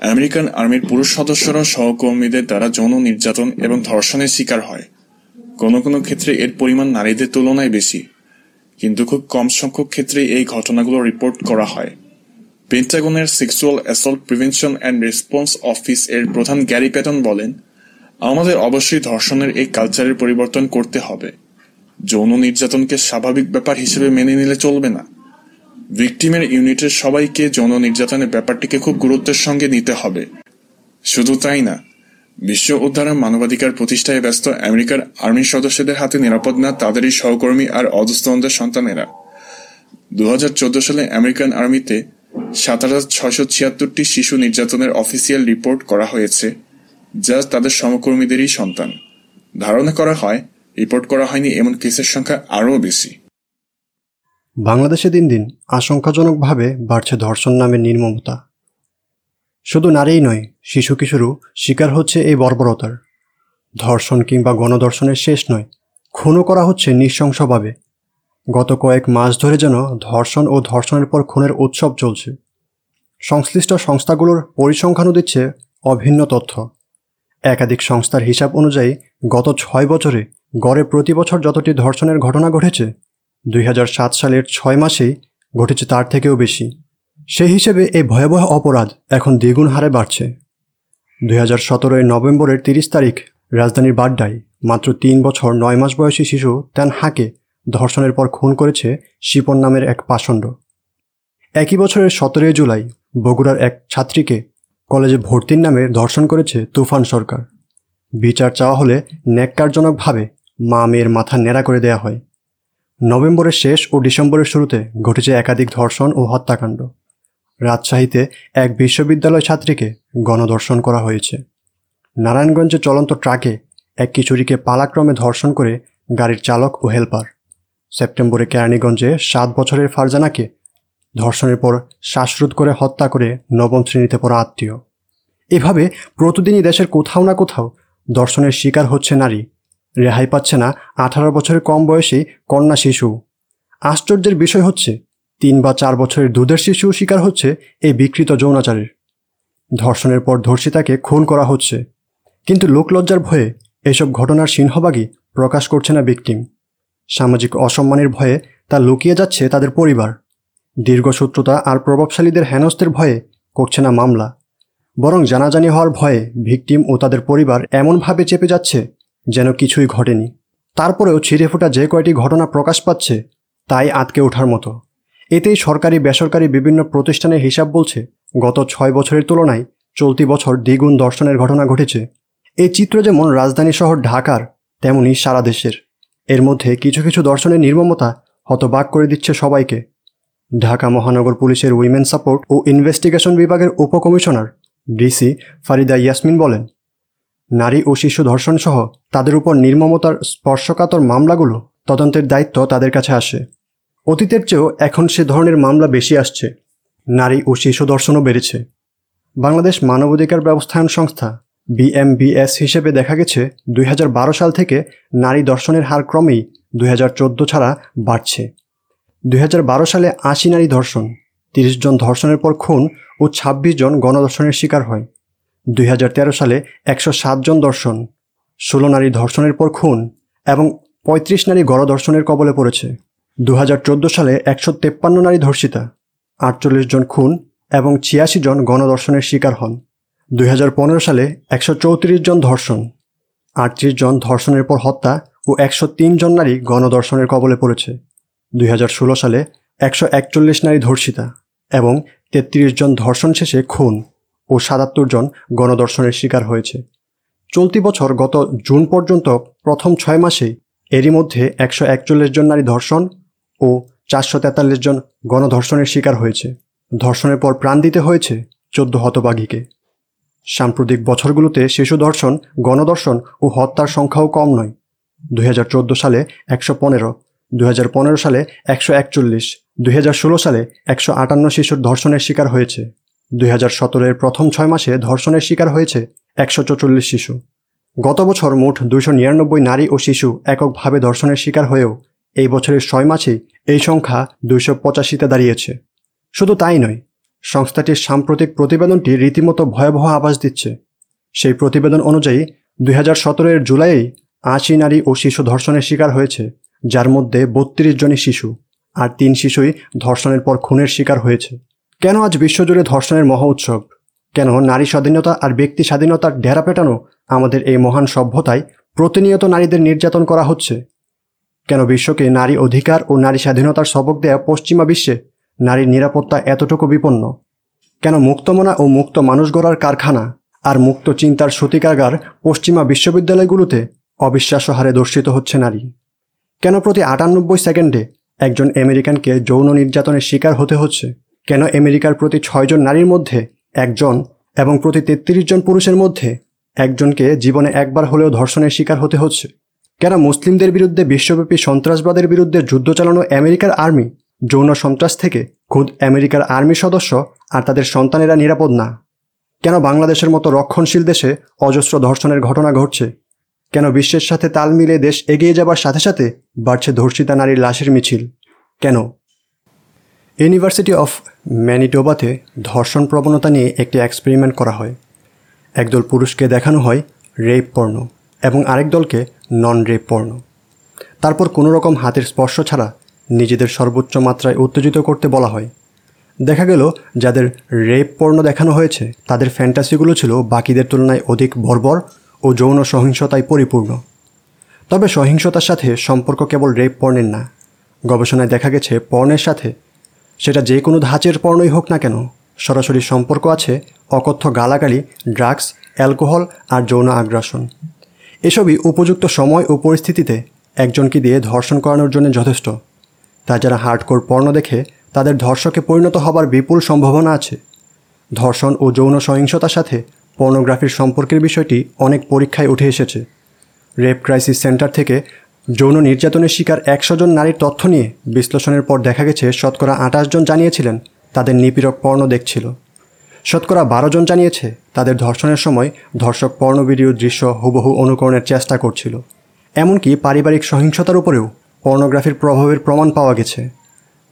আমেরিকান আর্মির পুরুষ সদস্যরা সহকর্মীদের দ্বারা যৌন নির্যাতন এবং ধর্ষণের শিকার হয়। কোনো কোনো ক্ষেত্রে এর পরিমাণ নারীদের তুলনায় বেশি, কিন্তু খুব কম সংখ্যক ক্ষেত্রে এই ঘটনাগুলো রিপোর্ট করা হয়। পেন্টাগনের sexual assault prevention and response office এর প্রধান গ্যারি প্যাটন বলেন, আমাদের অবশ্যই ধর্ষণের এই কালচারের পরিবর্তন করতে হবে। যৌন নির্যাতনকে স্বাভাবিক ব্যাপার হিসেবে মেনে নিলে চলবে না। ভিকটিমের ইউনিটের সবাইকে যৌন নির্যাতনের ব্যাপারটিকে খুব গুরুত্বের সঙ্গে নিতে হবে। শুধু তাই না বিশ্ব উদ্ধারে মানবাধিকার প্রতিষ্ঠায় ব্যস্ত আমেরিকার আর্মির সদস্যদের হাতে নিরাপদ না তাদেরই সহকর্মী আর অধস্তনদের সন্তানেরা। দু হাজার চোদ্দ সালে আমেরিকান আর্মিতে সাত হাজার ছয়শো ছিয়াত্তরটি শিশু নির্যাতনের অফিসিয়াল রিপোর্ট করা হয়েছে, যা তাদের সমকর্মীদেরই সন্তান। ধারণা করা হয়, রিপোর্ট করা হয়নি এমন কেসের সংখ্যা আরও বেশি। বাংলাদেশে দিন দিন আশঙ্কাজনকভাবে বাড়ছে ধর্ষণ নামের নির্মমতা। শুধু নারীই নয়, শিশু কিশোরও শিকার হচ্ছে এই বর্বরতার। ধর্ষণ কিংবা গণধর্ষণের শেষ নয়, খুনও করা হচ্ছে নৃশংসভাবে। গত কয়েক মাস ধরে যেন ধর্ষণ ও ধর্ষণের পর খুনের উৎসব চলছে। সংশ্লিষ্ট সংস্থাগুলোর পরিসংখ্যানও দিচ্ছে অভিন্ন তথ্য। একাধিক সংস্থার হিসাব অনুযায়ী, গত ছয় বছরে গড়ে প্রতি বছর যতটি ধর্ষণের ঘটনা ঘটেছে, দুই হাজার সাত সালের ছয় মাসেই ঘটেছে তার থেকেও বেশি। সেই হিসেবে এই ভয়াবহ অপরাধ এখন দ্বিগুণ হারে বাড়ছে। দুই হাজার সতেরোই নভেম্বরের তিরিশ তারিখ, রাজধানীর বাড্ডায় মাত্র তিন বছর নয় মাস বয়সী শিশু তেন হাকে ধর্ষণের পর খুন করেছে শিপন নামের এক পাষণ্ড। একই বছরের সতেরোই জুলাই, বগুড়ার এক ছাত্রীকে কলেজে ভর্তির নামে ধর্ষণ করেছে তুফান সরকার। বিচার চাওয়া হলে ন্যাক্কারজনকভাবে মা মেয়ের মাথা ন্যাড়া করে দেয়া হয়। নভেম্বরের শেষ ও ডিসেম্বরের শুরুতে ঘটেছে একাধিক ধর্ষণ ও হত্যাকাণ্ড। রাজশাহীতে এক বিশ্ববিদ্যালয় ছাত্রীকে গণধর্ষণ করা হয়েছে। নারায়ণগঞ্জে চলন্ত ট্রাকে এক কিশোরীকে পালাক্রমে ধর্ষণ করে গাড়ির চালক ও হেলপার। সেপ্টেম্বরে কেরানীগঞ্জে সাত বছরের ফারজানাকে ধর্ষণের পর শ্বাসরোধ করে হত্যা করে নবম শ্রেণীতে পড়া আত্মীয়। এভাবে প্রতিদিনই দেশের কোথাও না কোথাও ধর্ষণের শিকার হচ্ছে নারী। রেহাই পাচ্ছে না আঠারো বছরের কম বয়সী কন্যা শিশু। আশ্চর্যের বিষয় হচ্ছে তিন বা চার বছরের দুধের শিশু শিকার হচ্ছে এই বিকৃত যৌনাচারের। ধর্ষণের পর ধর্ষিতাকে খুন করা হচ্ছে। কিন্তু লোকলজ্জার ভয়ে এসব ঘটনার সিংহভাগই প্রকাশ করছে না বিক্টিম সামাজিক অসম্মানের ভয়ে তা লুকিয়ে যাচ্ছে তাদের পরিবার। দীর্ঘসূত্রতা আর প্রভাবশালীদের হেনস্তের ভয়ে করছে না মামলা। বরং জানাজানি হওয়ার ভয়ে ভিকটিম ও তাদের পরিবার এমনভাবে চেপে যাচ্ছে যেন কিছুই ঘটেনি। তারপরেও ছিঁড়ে ফোটা যে কয়টি ঘটনা প্রকাশ পাচ্ছে তাই আটকে ওঠার মতো। এতেই সরকারি, বেসরকারি বিভিন্ন প্রতিষ্ঠানের হিসাব বলছে, গত ছয় বছরের তুলনায় চলতি বছর দ্বিগুণ দর্শনের ঘটনা ঘটেছে। এই চিত্র যেমন রাজধানী শহর ঢাকার, তেমনি সারা দেশের। এর মধ্যে কিছু কিছু দর্শনের নির্মমতা হতবাক করে দিচ্ছে সবাইকে। ঢাকা মহানগর পুলিশের উইমেন সাপোর্ট ও ইনভেস্টিগেশন বিভাগের উপকমিশনার ডিসি ফারিদা ইয়াসমিন বলেন, নারী ও শিশু ধর্ষণ সহ তাদের উপর নির্মমতার স্পর্শকাতর মামলাগুলো তদন্তের দায়িত্ব তাদের কাছে আসে। অতীতের চেয়েও এখন সে ধরনের মামলা বেশি আসছে। নারী ও শিশু দর্শনও বেড়েছে। বাংলাদেশ মানবাধিকার ব্যবস্থায়ন সংস্থা, বিএমবিএস হিসেবে দেখা গেছে, দুই হাজার বারো সাল থেকে নারী দর্শনের হার ক্রমেই দুই হাজার চোদ্দ ছাড়া বাড়ছে। দুই হাজার বারো সালে আশি নারী ধর্ষণ, তিরিশ জন ধর্ষণের পর খুন ও ২৬ জন গণধর্ষণের শিকার হয়। দুই হাজার তেরো সালে একশো জন দর্শন ষোলো নারী ধর্ষণের পর খুন এবং পঁয়ত্রিশ নারী গণধর্ষণের কবলে পড়েছে। দু হাজার চোদ্দ সালে একশো তেপ্পান্ন নারী ধর্ষিতা, আটচল্লিশ জন খুন এবং ছিয়াশি জন গণধর্ষণের শিকার হন। দুই হাজার পনেরো সালে একশো চৌত্রিশ জন ধর্ষণ, আটত্রিশ জন ধর্ষণের পর হত্যা ও একশো তিন জন নারী গণধর্ষণের কবলে পড়েছে। দুই হাজার ষোলো সালে একশো একচল্লিশ নারী ধর্ষিতা এবং তেত্রিশ জন ধর্ষণ শেষে খুন ও সাতাত্তর জন গণধর্ষণের শিকার হয়েছে। চলতি বছর গত জুন পর্যন্ত প্রথম ছয় মাসে এরই মধ্যে একশো একচল্লিশ জন নারী ধর্ষণ ও চারশো তেতাল্লিশ জন গণধর্ষণের শিকার হয়েছে। ধর্ষণের পর প্রাণ দিতে হয়েছে চোদ্দ হতবাঘীকে সাম্প্রতিক বছরগুলোতে শিশু ধর্ষণ, গণধর্ষণ ও হত্যার সংখ্যাও কম নয়। দুই সালে একশো পনেরো, দুই সালে একশো একচল্লিশ, দুই সালে একশো আটান্ন শিশুর ধর্ষণের শিকার হয়েছে। দুই হাজার প্রথম ছয় মাসে ধর্ষণের শিকার হয়েছে একশো চৌচল্লিশ শিশু। গত বছর মোট দুশো নিরানব্বই নারী ও শিশু এককভাবে ধর্ষণের শিকার হয়েও এই বছরের ছয় মাসেই এই সংখ্যা দুইশো পঁচাশিতে দাঁড়িয়েছে। শুধু তাই নয়, সংস্থাটির সাম্প্রতিক প্রতিবেদনটি রীতিমতো ভয়াবহ আভাস দিচ্ছে। সেই প্রতিবেদন অনুযায়ী, দুই হাজার সতেরোর জুলাইয়েই আশি নারী ও শিশু ধর্ষণের শিকার হয়েছে, যার মধ্যে বত্রিশ জনই শিশু আর তিন শিশুই ধর্ষণের পর খুনের শিকার হয়েছে। কেন আজ বিশ্বজুড়ে ধর্ষণের মহা উৎসব? কেন নারী স্বাধীনতা আর ব্যক্তি স্বাধীনতার ঢেরা পেটানো আমাদের এই মহান সভ্যতায় প্রতিনিয়ত নারীদের নির্যাতন করা হচ্ছে? কেন বিশ্বকে নারী অধিকার ও নারী স্বাধীনতার সবক দেয়া পশ্চিমা বিশ্বে নারীর নিরাপত্তা এতটুকু বিপন্ন? কেন মুক্তমনা ও মুক্ত মানুষ গড়ার কারখানা আর মুক্ত চিন্তার সতিকাগার পশ্চিমা বিশ্ববিদ্যালয়গুলোতে অবিশ্বাস্য হারে দর্শিত হচ্ছে নারী? কেন প্রতি আটানব্বই সেকেন্ডে একজন আমেরিকানকে যৌন নির্যাতনের শিকার হতে হচ্ছে? কেন আমেরিকার প্রতি ছয়জন নারীর মধ্যে একজন এবং প্রতি তেত্রিশ জন পুরুষের মধ্যে একজনকে জীবনে একবার হলেও ধর্ষণের শিকার হতে হচ্ছে? কেন মুসলিমদের বিরুদ্ধে বিশ্বব্যাপী সন্ত্রাসবাদের বিরুদ্ধে যুদ্ধ চালানো আমেরিকার আর্মি? যৌন সন্ত্রাস থেকে খুদ আমেরিকার আর্মি সদস্য আর তাদের সন্তানেরা নিরাপদ না। কেন বাংলাদেশের মতো রক্ষণশীল দেশে অজস্র ধর্ষণের ঘটনা ঘটছে? কেন বিশ্বের সাথে তাল মিলে দেশ এগিয়ে যাবার সাথে সাথে বাড়ছে ধর্ষিতা নারীর লাশের মিছিল? কেন? ইউনিভার্সিটি অফ ম্যানিটোবাতে ধর্ষণ প্রবণতা নিয়ে একটি এক্সপেরিমেন্ট করা হয়। একদল পুরুষকে দেখানো হয় রেপ পর্ণ এবং আরেক দলকে নন রেপ পর্ণ তারপর কোনো রকম হাতের স্পর্শ ছাড়া নিজেদের সর্বোচ্চ মাত্রায় উত্তেজিত করতে বলা হয়। দেখা গেল, যাদের রেপ পর্ণ দেখানো হয়েছে, তাদের ফ্যান্টাসিগুলো ছিল বাকিদের তুলনায় অধিক বর্বর ও যৌন সহিংসতায় পরিপূর্ণ। তবে সহিংসতার সাথে সম্পর্ক কেবল রেপ পর্ণের না। গবেষণায় দেখা গেছে পর্ণের সাথে সেটা যে কোনো ধাঁচের পর্ণই হোক না কেন, সরাসরি সম্পর্ক আছে অকথ্য গালাগালি ড্রাগস অ্যালকোহল আর যৌন আগ্রাসন। এসবই উপযুক্ত সময় ও পরিস্থিতিতে একজনকে দিয়ে ধর্ষণ করানোর জন্য যথেষ্ট। তা যারা হার্ডকোর পর্ণ দেখে, তাদের ধর্ষকে পরিণত হবার বিপুল সম্ভাবনা আছে। ধর্ষণ ও যৌন সহিংসতার সাথে পর্নোগ্রাফির সম্পর্কের বিষয়টি অনেক পরীক্ষায় উঠে এসেছে। রেপ ক্রাইসিস সেন্টার থেকে যৌন নির্যাতনের শিকার একশো জন নারীর তথ্য নিয়ে বিশ্লেষণের পর দেখা গেছে, শতকরা আঠাশ জন জানিয়েছিলেন, তাদের নিপীড়ক পর্ণ দেখছিল। শতকরা বারো জন জানিয়েছে, তাদের ধর্ষণের সময় ধর্ষক পর্ণ ভিডিও দৃশ্য হুবহু অনুকরণের চেষ্টা করছিল। এমনকি পারিবারিক সহিংসতার উপরেও পর্নোগ্রাফির প্রভাবের প্রমাণ পাওয়া গেছে।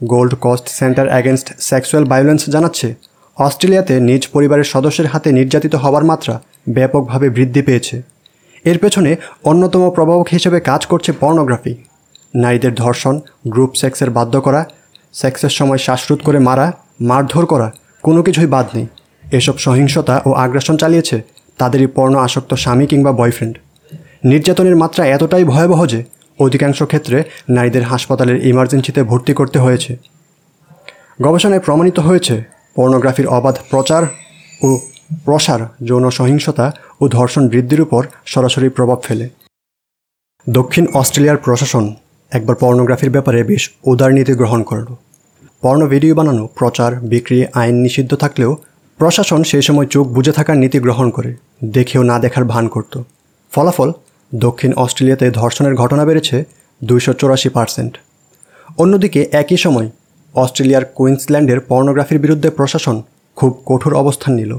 Gold Coast centre against sexual violence জানাচ্ছে, অস্ট্রেলিয়াতে নিজ পরিবারের সদস্যের হাতে নির্যাতিত হবার মাত্রা ব্যাপকভাবে বৃদ্ধি পেয়েছে। এর পেছনে অন্যতম প্রভাবক হিসেবে কাজ করছে পর্নোগ্রাফি। নারীদের ধর্ষণ, গ্রুপ সেক্সের বাধ্য করা, সেক্সের সময় শ্বাসরোধ করে মারা, মারধর করা, কোনো কিছুই বাদ নেই। এসব সহিংসতা ও আগ্রাসন চালিয়েছে তাদেরই পর্ণ আসক্ত স্বামী কিংবা বয়ফ্রেন্ড। নির্যাতনের মাত্রা এতটাই ভয়াবহ যে অধিকাংশ ক্ষেত্রে নারীদের হাসপাতালের ইমার্জেন্সিতে ভর্তি করতে হয়েছে। গবেষণায় প্রমাণিত হয়েছে, পর্নোগ্রাফির অবাধ প্রচার ও প্রসার, যৌন সহিংসতা ও ধর্ষণ বৃদ্ধির উপর সরাসরি প্রভাব ফেলে। দক্ষিণ অস্ট্রেলিয়ার প্রশাসন একবার পর্নোগ্রাফির ব্যাপারে বেশ উদার নীতি গ্রহণ করল। পর্ণ ভিডিও বানানো, প্রচার, বিক্রি, আইন নিষিদ্ধ থাকলেও প্রশাসন সেই সময় চোখ বুঝে থাকার নীতি গ্রহণ করে, দেখেও না দেখার ভান করত। ফলাফল, দক্ষিণ অস্ট্রেলিয়াতে ধর্ষণের ঘটনা বেড়েছে দুইশো চৌরাশি পার্সেন্ট। অন্যদিকে একই সময়, অস্ট্রেলিয়ার কুইন্সল্যান্ডের পর্নোগ্রাফির বিরুদ্ধে প্রশাসন খুব কঠোর অবস্থান নিল।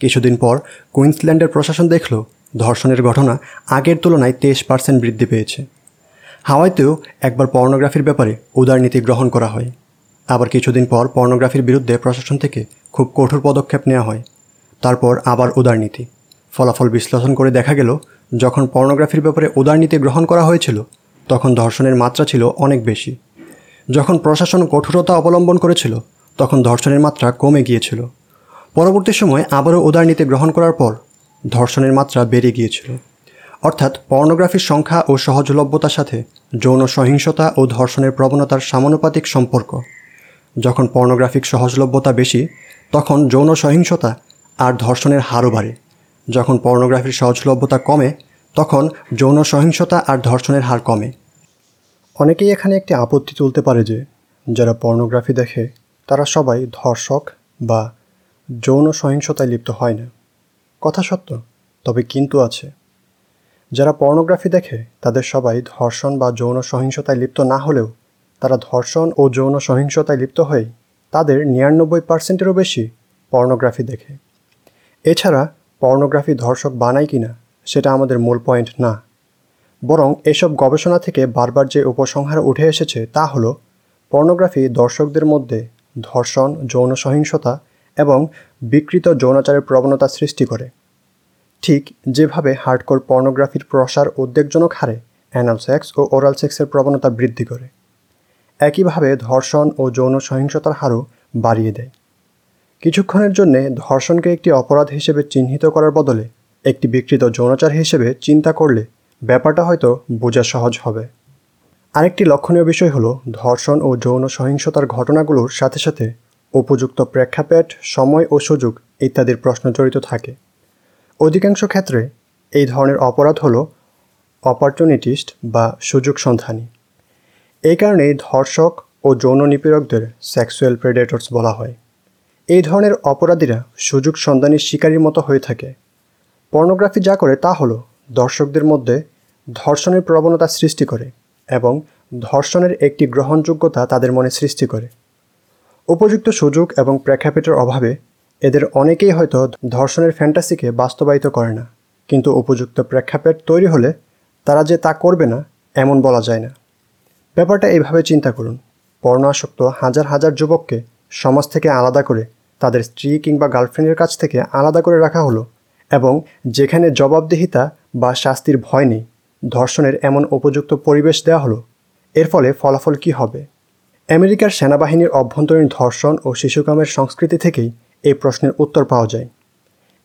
কিছুদিন পর কুইন্সল্যান্ডের প্রশাসন দেখল, ধর্ষণের ঘটনা আগের তুলনায় তেইশ পার্সেন্ট বৃদ্ধি পেয়েছে। হাওয়াইতেও একবার পর্নোগ্রাফির ব্যাপারে উদারনীতি গ্রহণ করা হয়। আবার কিছুদিন পর পর্নোগ্রাফির বিরুদ্ধে প্রশাসন থেকে খুব কঠোর পদক্ষেপ নেওয়া হয়। তারপর আবার উদারনীতি। ফলাফল বিশ্লেষণ করে দেখা গেল, যখন পর্নোগ্রাফির ব্যাপারে উদারনীতি গ্রহণ করা হয়েছিল, তখন ধর্ষণের মাত্রা ছিল অনেক বেশি। যখন প্রশাসন কঠোরতা অবলম্বন করেছিল, তখন ধর্ষণের মাত্রা কমে গিয়েছিল। পরবর্তী সময় আবারও উদারনীতি গ্রহণ করার পর, ধর্ষণের মাত্রা বেড়ে গিয়েছিল। অর্থাৎ পর্নোগ্রাফির সংখ্যা ও সহজলভ্যতার সাথে যৌন সহিংসতা ও ধর্ষণের প্রবণতার সামানুপাতিক সম্পর্ক। যখন পর্নোগ্রাফিক সহজলভ্যতা বেশি তখন যৌন সহিংসতা আর ধর্ষণের হারও বাড়ে। যখন পর্নোগ্রাফির সহজলভ্যতা কমে, তখন যৌন সহিংসতা আর ধর্ষণের হার কমে। অনেকেই এখানে একটি আপত্তি তুলতে পারে যে, যারা পর্নোগ্রাফি দেখে, তারা সবাই ধর্ষক বা যৌন সহিংসতায় লিপ্ত হয় না। কথা সত্য, তবে কিন্তু আছে। যারা পর্নোগ্রাফি দেখে, তাদের সবাই ধর্ষণ বা যৌন সহিংসতায় লিপ্ত না হলেও, তারা ধর্ষণ ও যৌন সহিংসতায় লিপ্ত হয়ে তাদের নিরানব্বই পার্সেন্টেরও বেশি পর্নোগ্রাফি দেখে। এছাড়া পর্নোগ্রাফি ধর্ষক বানায় কিনা সেটা আমাদের মূল পয়েন্ট না। বরং এসব গবেষণা থেকে বারবার যে উপসংহার উঠে এসেছে তা হলো পর্নোগ্রাফি দর্শকদের মধ্যে ধর্ষণ, যৌন সহিংসতা এবং বিকৃত যৌনাচারের প্রবণতা সৃষ্টি করে। ঠিক যেভাবে হার্ডকোর পর্নোগ্রাফির প্রসার উদ্বেগজনক হারে অ্যানাল সেক্স ও ওরাল সেক্সের প্রবণতা বৃদ্ধি করে। একইভাবে ধর্ষণ ও যৌন সহিংসতার হারও বাড়িয়ে দেয়। কিছুক্ষণের জন্যে ধর্ষণকে একটি অপরাধ হিসেবে চিহ্নিত করার বদলে একটি বিকৃত যৌনাচার হিসেবে চিন্তা করলে ব্যাপারটা হয়তো বোঝা সহজ হবে। আরেকটি লক্ষণীয় বিষয় হলো ধর্ষণ ও যৌন সহিংসতার ঘটনাগুলোর সাথে সাথে উপযুক্ত প্রেক্ষাপট, সময় ও সুযোগ ইত্যাদির প্রশ্ন জড়িত থাকে। অধিকাংশ ক্ষেত্রে এই ধরনের অপরাধ হলো অপরচুনিটিস্ট বা সুযোগ সন্ধানী। এই কারণেই ধর্ষক ও যৌন নিপীড়কদের সেক্সুয়াল প্রেডেটর্স বলা হয়। এই ধরনের অপরাধীরা সুযোগ সন্ধানী শিকারীর মতো হয়ে থাকে। পর্নোগ্রাফি যা করে তা হলো দর্শকদের মধ্যে ধর্ষণের প্রবণতা সৃষ্টি করে এবং ধর্ষণের একটি গ্রহণযোগ্যতা তাদের মনে সৃষ্টি করে। উপযুক্ত সুযোগ এবং প্রেক্ষাপটের অভাবে এদের অনেকেই হয়তো ধর্ষণের ফ্যান্টাসিকে বাস্তবায়িত করে না। কিন্তু উপযুক্ত প্রেক্ষাপট তৈরি হলে তারা যে তা করবে না, এমন বলা যায় না। ব্যাপারটা এইভাবে চিন্তা করুন। পর্ণ আসক্ত হাজার হাজার যুবককে সমাজ থেকে আলাদা করে তাদের স্ত্রী কিংবা গার্লফ্রেন্ডের কাছ থেকে আলাদা করে রাখা হলো এবং যেখানে জবাবদিহিতা বা শাস্তির ভয় নেই, ধর্ষণের এমন উপযুক্ত পরিবেশ দেওয়া হলো। এর ফলে ফলাফল কী হবে? আমেরিকার সেনাবাহিনীর অভ্যন্তরীণ ধর্ষণ ও শিশুকামের সংস্কৃতি থেকেই এই প্রশ্নের উত্তর পাওয়া যায়।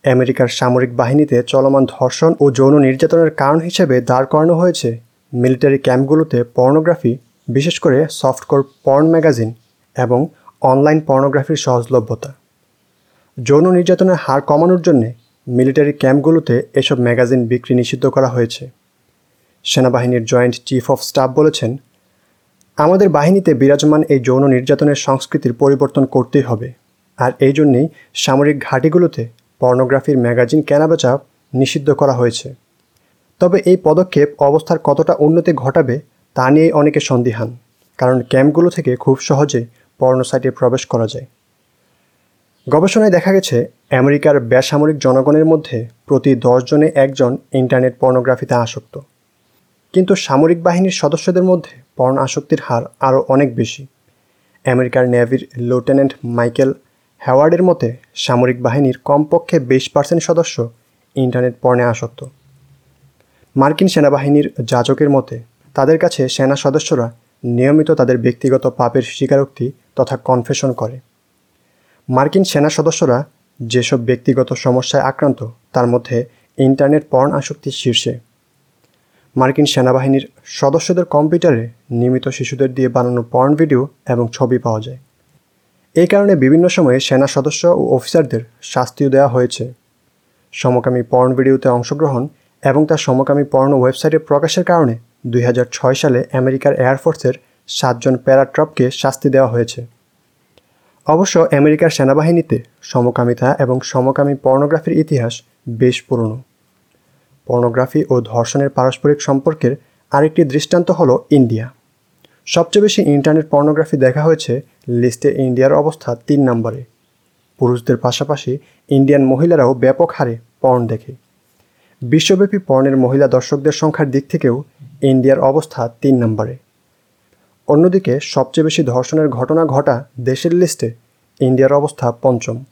আমেরিকার সামরিক বাহিনীতে চলমান ধর্ষণ ও যৌন নির্যাতনের কারণ হিসেবে দাঁড় করানো হয়েছে। মিলিটারি ক্যাম্পগুলোতে পর্নোগ্রাফি, বিশেষ করে সফটকোর পর্ন ম্যাগাজিন এবং অনলাইন পর্নোগ্রাফির সহজলভ্যতা। যৌন নির্যাতনের হার কমানোর জন্যে মিলিটারি ক্যাম্পগুলোতে এসব ম্যাগাজিন বিক্রি নিষিদ্ধ করা হয়েছে। সেনাবাহিনীর জয়েন্ট চিফ অফ স্টাফ বলেছেন, আমাদের বাহিনীতে বিরাজমান এই যৌন নির্যাতনের সংস্কৃতির পরিবর্তন করতেই হবে। আর এই জন্যেই সামরিক ঘাঁটিগুলোতে পর্নোগ্রাফির ম্যাগাজিন কেনাবেচা নিষিদ্ধ করা হয়েছে। তবে এই পদক্ষেপ অবস্থার কতটা উন্নতি ঘটাবে তা নিয়েই অনেকে সন্দিহান, কারণ ক্যাম্পগুলো থেকে খুব সহজে পর্নো সাইটে প্রবেশ করা যায়। গবেষণায় দেখা গেছে, আমেরিকার বেসামরিক জনগণের মধ্যে প্রতি জনে একজন ইন্টারনেট পর্নোগ্রাফিতে আসক্ত। কিন্তু সামরিক বাহিনীর সদস্যদের মধ্যে পর্ন আসক্তির হার আরও অনেক বেশি। আমেরিকার নেভির লেফটেন্যান্ট মাইকেল হ্যাওয়ার্ডের মতে, সামরিক বাহিনীর কমপক্ষে বিশ পার্সেন্ট সদস্য ইন্টারনেট পর্নে আসক্ত। মার্কিন সেনাবাহিনীর যাজকের মতে, তাদের কাছে সেনা সদস্যরা নিয়মিত তাদের ব্যক্তিগত পাপের স্বীকারোক্তি তথা কনফেশন করে। মার্কিন সেনা সদস্যরা যেসব ব্যক্তিগত সমস্যায় আক্রান্ত, তার মধ্যে ইন্টারনেট পর্ন আসক্তির শীর্ষে। মার্কিন সেনাবাহিনীর সদস্যদের কম্পিউটারে নিয়মিত শিশুদের দিয়ে বানানো পর্ন ভিডিও এবং ছবি পাওয়া যায়। এই কারণে বিভিন্ন সময়ে সেনা সদস্য ও অফিসারদের শাস্তিও দেওয়া হয়েছে। সমকামী পর্ন ভিডিওতে অংশগ্রহণ এবং তার সমকামী পর্ণ ওয়েবসাইটে প্রকাশের কারণে দুই হাজার ছয় সালে আমেরিকার এয়ারফোর্সের সাতজন প্যারাট্রপকে শাস্তি দেওয়া হয়েছে। অবশ্য আমেরিকার সেনাবাহিনীতে সমকামিতা এবং সমকামী পর্নোগ্রাফির ইতিহাস বেশ পুরনো। পর্নোগ্রাফি ও ধর্ষণের পারস্পরিক সম্পর্কের আরেকটি দৃষ্টান্ত হলো ইন্ডিয়া। সবচেয়ে বেশি ইন্টারনেট পর্নোগ্রাফি দেখা হয়েছে লিস্টে ইন্ডিয়ার অবস্থা তিন নম্বরে। পুরুষদের পাশাপাশি ইন্ডিয়ান মহিলারাও ব্যাপক হারে পর্ন দেখে। বিশ্বব্যাপী পর্নের মহিলা দর্শকদের সংখ্যার দিক থেকেও ইন্ডিয়ার অবস্থা তিন নম্বরে। অন্যদিকে সবচেয়ে বেশি ধর্ষণের ঘটনা ঘটা দেশের লিস্টে ইন্ডিয়ার অবস্থা পঞ্চম।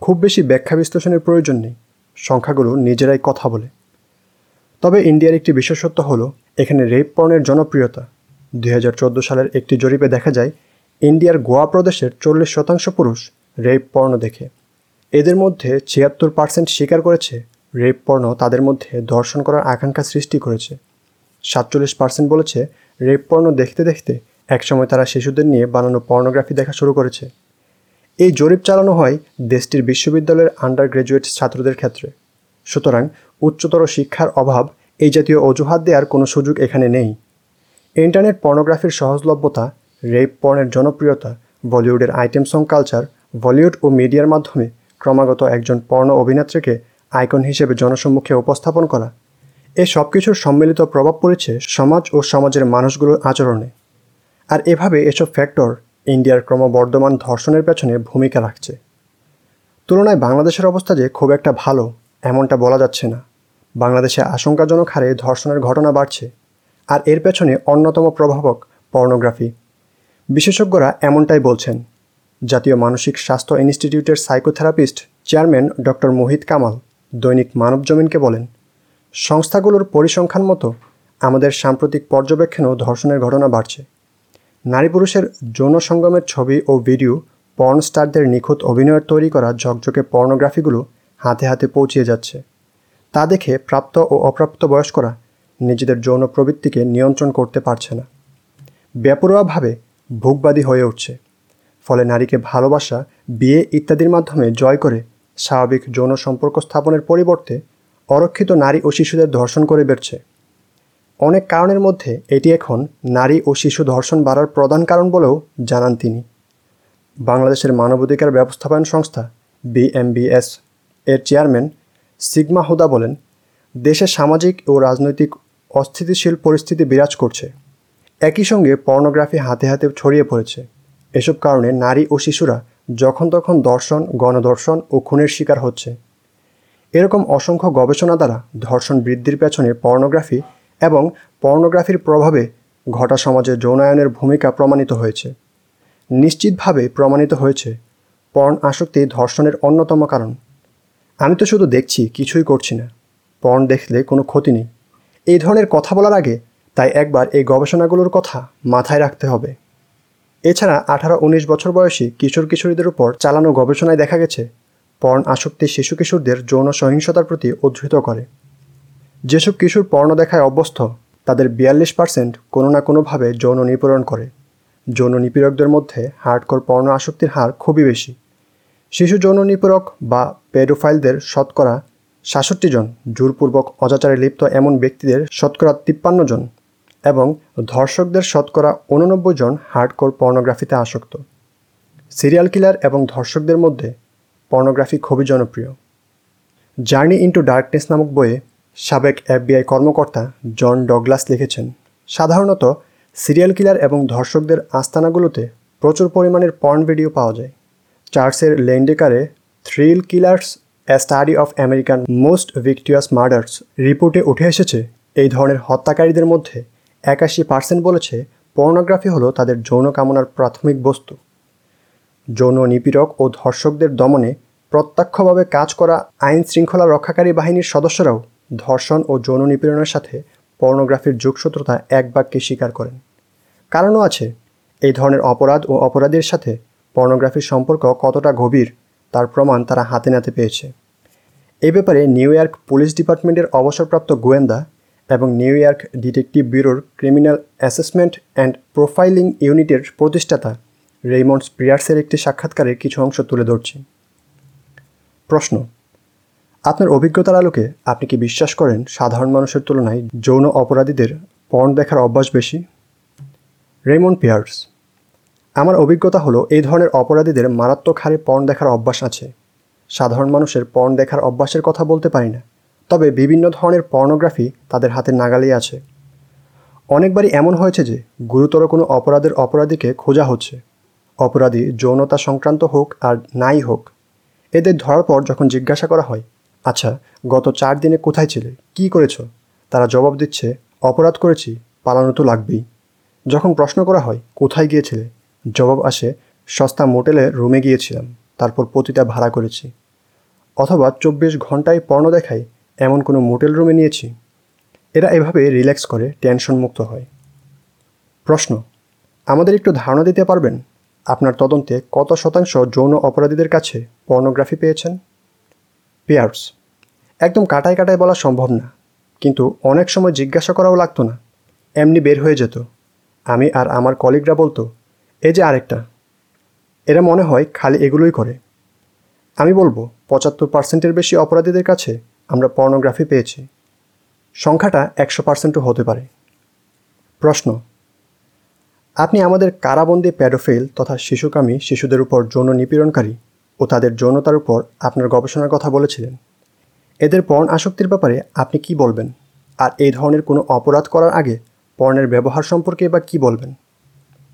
খুব বেশি ব্যাখ্যা বিশ্লেষণের প্রয়োজন নেই, সংখ্যাগুলো নিজেরাই কথা বলে। তবে ইন্ডিয়ার একটি বিশেষত্ব হলো, এখানে রেপ পর্নের জনপ্রিয়তা। দুই হাজার চোদ্দ সালের একটি জরিপে দেখা যায়, ইন্ডিয়ার গোয়া প্রদেশের চল্লিশ শতাংশ পুরুষ রেপ পর্ন দেখে। এদের মধ্যে ছিয়াত্তর পার্সেন্ট স্বীকার করেছে রেপ পর্ন তাদের মধ্যে ধর্ষণ করার আকাঙ্ক্ষা সৃষ্টি করেছে। সাতচল্লিশ পার্সেন্ট বলেছে রেপ পর্ন দেখতে দেখতে একসময় তারা শিশুদের নিয়ে বানানো পর্নোগ্রাফি দেখা শুরু করেছে। এই জরিপ চালানো হয় দেশটির বিশ্ববিদ্যালয়ের আন্ডার গ্র্যাজুয়েট ছাত্রদের ক্ষেত্রে। সুতরাং উচ্চতর শিক্ষার অভাব এই জাতীয় অজুহাত দেওয়ার কোনো সুযোগ এখানে নেই। ইন্টারনেট পর্নোগ্রাফির সহজলভ্যতা, রেপ পর্নের জনপ্রিয়তা, বলিউডের আইটেম সং কালচার বলিউড ও মিডিয়ার মাধ্যমে ক্রমাগত একজন পর্ণ অভিনেত্রীকে আইকন হিসেবে জনসম্মুখে উপস্থাপন করা। এ সব কিছুর সম্মিলিত প্রভাব পড়েছে সমাজ ও সমাজের মানুষগুলোর আচরণে। আর এভাবে এসব ফ্যাক্টর ইন্ডিয়ার ক্রমবর্ধমান ধর্ষণের পেছনে ভূমিকা রাখছে। তুলনায় বাংলাদেশের অবস্থা যে খুব একটা ভালো, এমনটা বলা যাচ্ছে না। বাংলাদেশে আশঙ্কাজনক হারে ধর্ষণের ঘটনা বাড়ছে। আর এর পেছনে অন্যতম প্রভাবক পর্নোগ্রাফি। বিশেষজ্ঞরা এমনটাই বলছেন। জাতীয় মানসিক স্বাস্থ্য ইনস্টিটিউটের psychotherapist chairman doctor Mohit Kamal দৈনিক মানবজমিনকে বলেন, সংস্থাগুলোর পরিসংখ্যান মতো আমাদের সাম্প্রতিক পর্যবেক্ষণেও ধর্ষণের ঘটনা বাড়ছে। নারী পুরুষের যৌন সঙ্গমের ছবি ও ভিডিও পর্ন স্টারদের নিখুঁত অভিনয়ের তৈরি করা ঝকঝকে পর্নোগ্রাফিগুলো হাতে হাতে পৌঁছিয়ে যাচ্ছে। তা দেখে প্রাপ্ত ও অপ্রাপ্ত বয়স্করা নিজেদের যৌন প্রবৃত্তিকে নিয়ন্ত্রণ করতে পারছে না। বেপরোয়াভাবে ভোগবাদী হয়ে উঠছে। ফলে নারীকে ভালোবাসা, বিয়ে ইত্যাদির মাধ্যমে জয় করে স্বাভাবিক যৌন সম্পর্ক স্থাপনের পরিবর্তে অরক্ষিত নারী ও শিশুদের ধর্ষণ করে বেড়ছে। অনেক কারণের মধ্যে এটি এখন নারী ও শিশু ধর্ষণ বাড়ার প্রধান কারণ বলেও জানান তিনি। বাংলাদেশের মানবাধিকার ব্যবস্থাপন সংস্থা বিএমবিএস এর চেয়ারম্যান সিগমা হুদা বলেন, দেশে সামাজিক ও রাজনৈতিক অস্থিতিশীল পরিস্থিতি বিরাজ করছে। একই সঙ্গে পর্নোগ্রাফি হাতে হাতে ছড়িয়ে পড়েছে। এসব কারণে নারী ও শিশুরা যখন তখন দর্শন গণধর্ষণ ও খুনের শিকার হচ্ছে। এরকম অসংখ্য গবেষণা দ্বারা ধর্ষণ বৃদ্ধির পেছনে পর্নোগ্রাফি এবং পর্নোগ্রাফির প্রভাবে ঘটা সমাজে যৌনায়নের ভূমিকা প্রমাণিত হয়েছে। নিশ্চিতভাবে প্রমাণিত হয়েছে পর্ন আসক্তি ধর্ষণের অন্যতম কারণ। আমি তো শুধু দেখছি, কিছুই করছি না। পর্ন দেখলে কোনো ক্ষতি নেই। এই ধরনের কথা বলার আগে তাই একবার এই গবেষণাগুলোর কথা মাথায় রাখতে হবে। এছাড়া আঠারো উনিশ বছর বয়সী কিশোর কিশোরীদের উপর চালানো গবেষণায় দেখা গেছে পর্ন আসক্তি শিশু কিশোরদের যৌন সহিংসতার প্রতি উদ্ধৃত করে। যেসব কিশোর পর্ণ দেখায় অভ্যস্ত, তাদের বিয়াল্লিশ পার্সেন্ট কোনো না কোনোভাবে যৌন নিপীড়ন করে। যৌন নিপীড়কদের মধ্যে হার্ডকোর পর্ণ আসক্তির হার খুবই বেশি। শিশু যৌন নিপীড়ক বা পেডোফাইলদের শতকরা সাতষট্টি জন, জোরপূর্বক অজাচারে লিপ্ত এমন ব্যক্তিদের শতকরা তিপ্পান্ন জন। এবং ধর্ষকদের শতকরা উননব্বই জন হার্ডকোর পর্নোগ্রাফিতে আসক্ত। সিরিয়াল কিলার এবং ধর্ষকদের মধ্যে পর্নোগ্রাফি খুবই জনপ্রিয়। জার্নি ইন্টু ডার্কনেস নামক বইয়ে সাবেক এফবিআই কর্মকর্তা জন ডগলাস লিখেছেন, সাধারণত সিরিয়াল কিলার এবং ধর্ষকদের আস্তানাগুলোতে প্রচুর পরিমাণের পর্ন ভিডিও পাওয়া যায়। চার্লসের লেন্ডেকারে thrill killers, a study of American most ভিক্টিয়াস murders রিপোর্টে উঠে এসেছে এই ধরনের হত্যাকারীদের মধ্যে একাশি পার্সেন্ট বলেছে পর্নোগ্রাফি হলো তাদের যৌন কামনার প্রাথমিক বস্তু। যৌন নিপীড়ক ও ধর্ষকদের দমনে প্রত্যক্ষভাবে কাজ করা আইন শৃঙ্খলা রক্ষাকারী বাহিনীর সদস্যরাও ধর্ষণ ও যৌন নিপীড়নের সাথে পর্নোগ্রাফির যোগসূত্রতা এক বাক্যে স্বীকার করেন। কারণও আছে, এই ধরনের অপরাধ ও অপরাধীর সাথে পর্নোগ্রাফির সম্পর্ক কতটা গভীর তার প্রমাণ তারা হাতে নাতে পেয়েছে। এ ব্যাপারে নিউ ইয়র্ক পুলিশ ডিপার্টমেন্টের অবসরপ্রাপ্ত গোয়েন্দা এবং নিউ ইয়র্ক ডিটেকটিভ ব্যুরোর ক্রিমিনাল অ্যাসেসমেন্ট অ্যান্ড প্রোফাইলিং ইউনিটের প্রতিষ্ঠাতা রেইমন্ডস প্রিয়ার্সের একটি সাক্ষাৎকারের কিছু অংশ তুলে ধরছি। প্রশ্ন, আপনার অভিজ্ঞতার আলোকে আপনি কি বিশ্বাস করেন সাধারণ মানুষের তুলনায় যৌন অপরাধীদের পর্ন দেখার অভ্যাস বেশি? রেমন্ড পিয়ার্স, আমার অভিজ্ঞতা হলো এই ধরনের অপরাধীদের মারাত্মক হারে পর্ন দেখার অভ্যাস আছে। সাধারণ মানুষের পর্ন দেখার অভ্যাসের কথা বলতে পারি না। তবে বিভিন্ন ধরনের পর্নোগ্রাফি তাদের হাতে নাগালেই আছে। অনেকবারই এমন হয়েছে যে, গুরুতর কোনো অপরাধের অপরাধীকে খোঁজা হচ্ছে। অপরাধী যৌনতা সংক্রান্ত হোক আর নাই হোক, এদের ধরার পর যখন জিজ্ঞাসা করা হয় আচ্ছা গত চার দিনে কোথায় ছিলে? কী করেছ? তারা জবাব দিচ্ছে, অপরাধ করেছি, পালানো তো লাগবেই। যখন প্রশ্ন করা হয়, কোথায় গিয়েছিলে? জবাব আসে, সস্তা মোটেলে রুমে গিয়েছিলাম, তারপর পতিতা ভাড়া করেছি। অথবা চব্বিশ ঘন্টায় পর্ণ দেখাই এমন কোনো মোটেল রুমে নিয়েছি? এরা এভাবে রিল্যাক্স করে টেনশন মুক্ত হয়। প্রশ্ন, আমাদের একটু ধারণা দিতে পারবেন? আপনার তদন্তে কত শতাংশ যৌন অপরাধীদের কাছে পর্নোগ্রাফি পেয়েছেন? পেয়ার্স, একদম কাটায় কাটায় বলা সম্ভব না, কিন্তু অনেক সময় জিজ্ঞাসা করাও লাগতো না। এমনি বের হয়ে যেত। আমি আর আমার কলিগরা বলতো, এই যে আরেকটা। এরা মনে হয় খালি এগুলোই করে। আমি বলব, পঁচাত্তর পার্সেন্টের বেশি অপরাধীদের কাছে আমরা পর্নোগ্রাফি পেয়েছি। সংখ্যাটা একশো পার্সেন্টও হতে পারে। প্রশ্ন, আপনি আমাদের কারাবন্দী প্যাডোফেল তথা শিশুকামী শিশুদের উপর যৌন নিপীড়নকারী ও তাদের যৌনতার উপর আপনার গবেষণার কথা বলেছিলেন। এদের পর্ন আসক্তির ব্যাপারে আপনি কি বলবেন? আর এই ধরনের কোনো অপরাধ করার আগে পর্নের ব্যবহার সম্পর্কে বা কি বলবেন?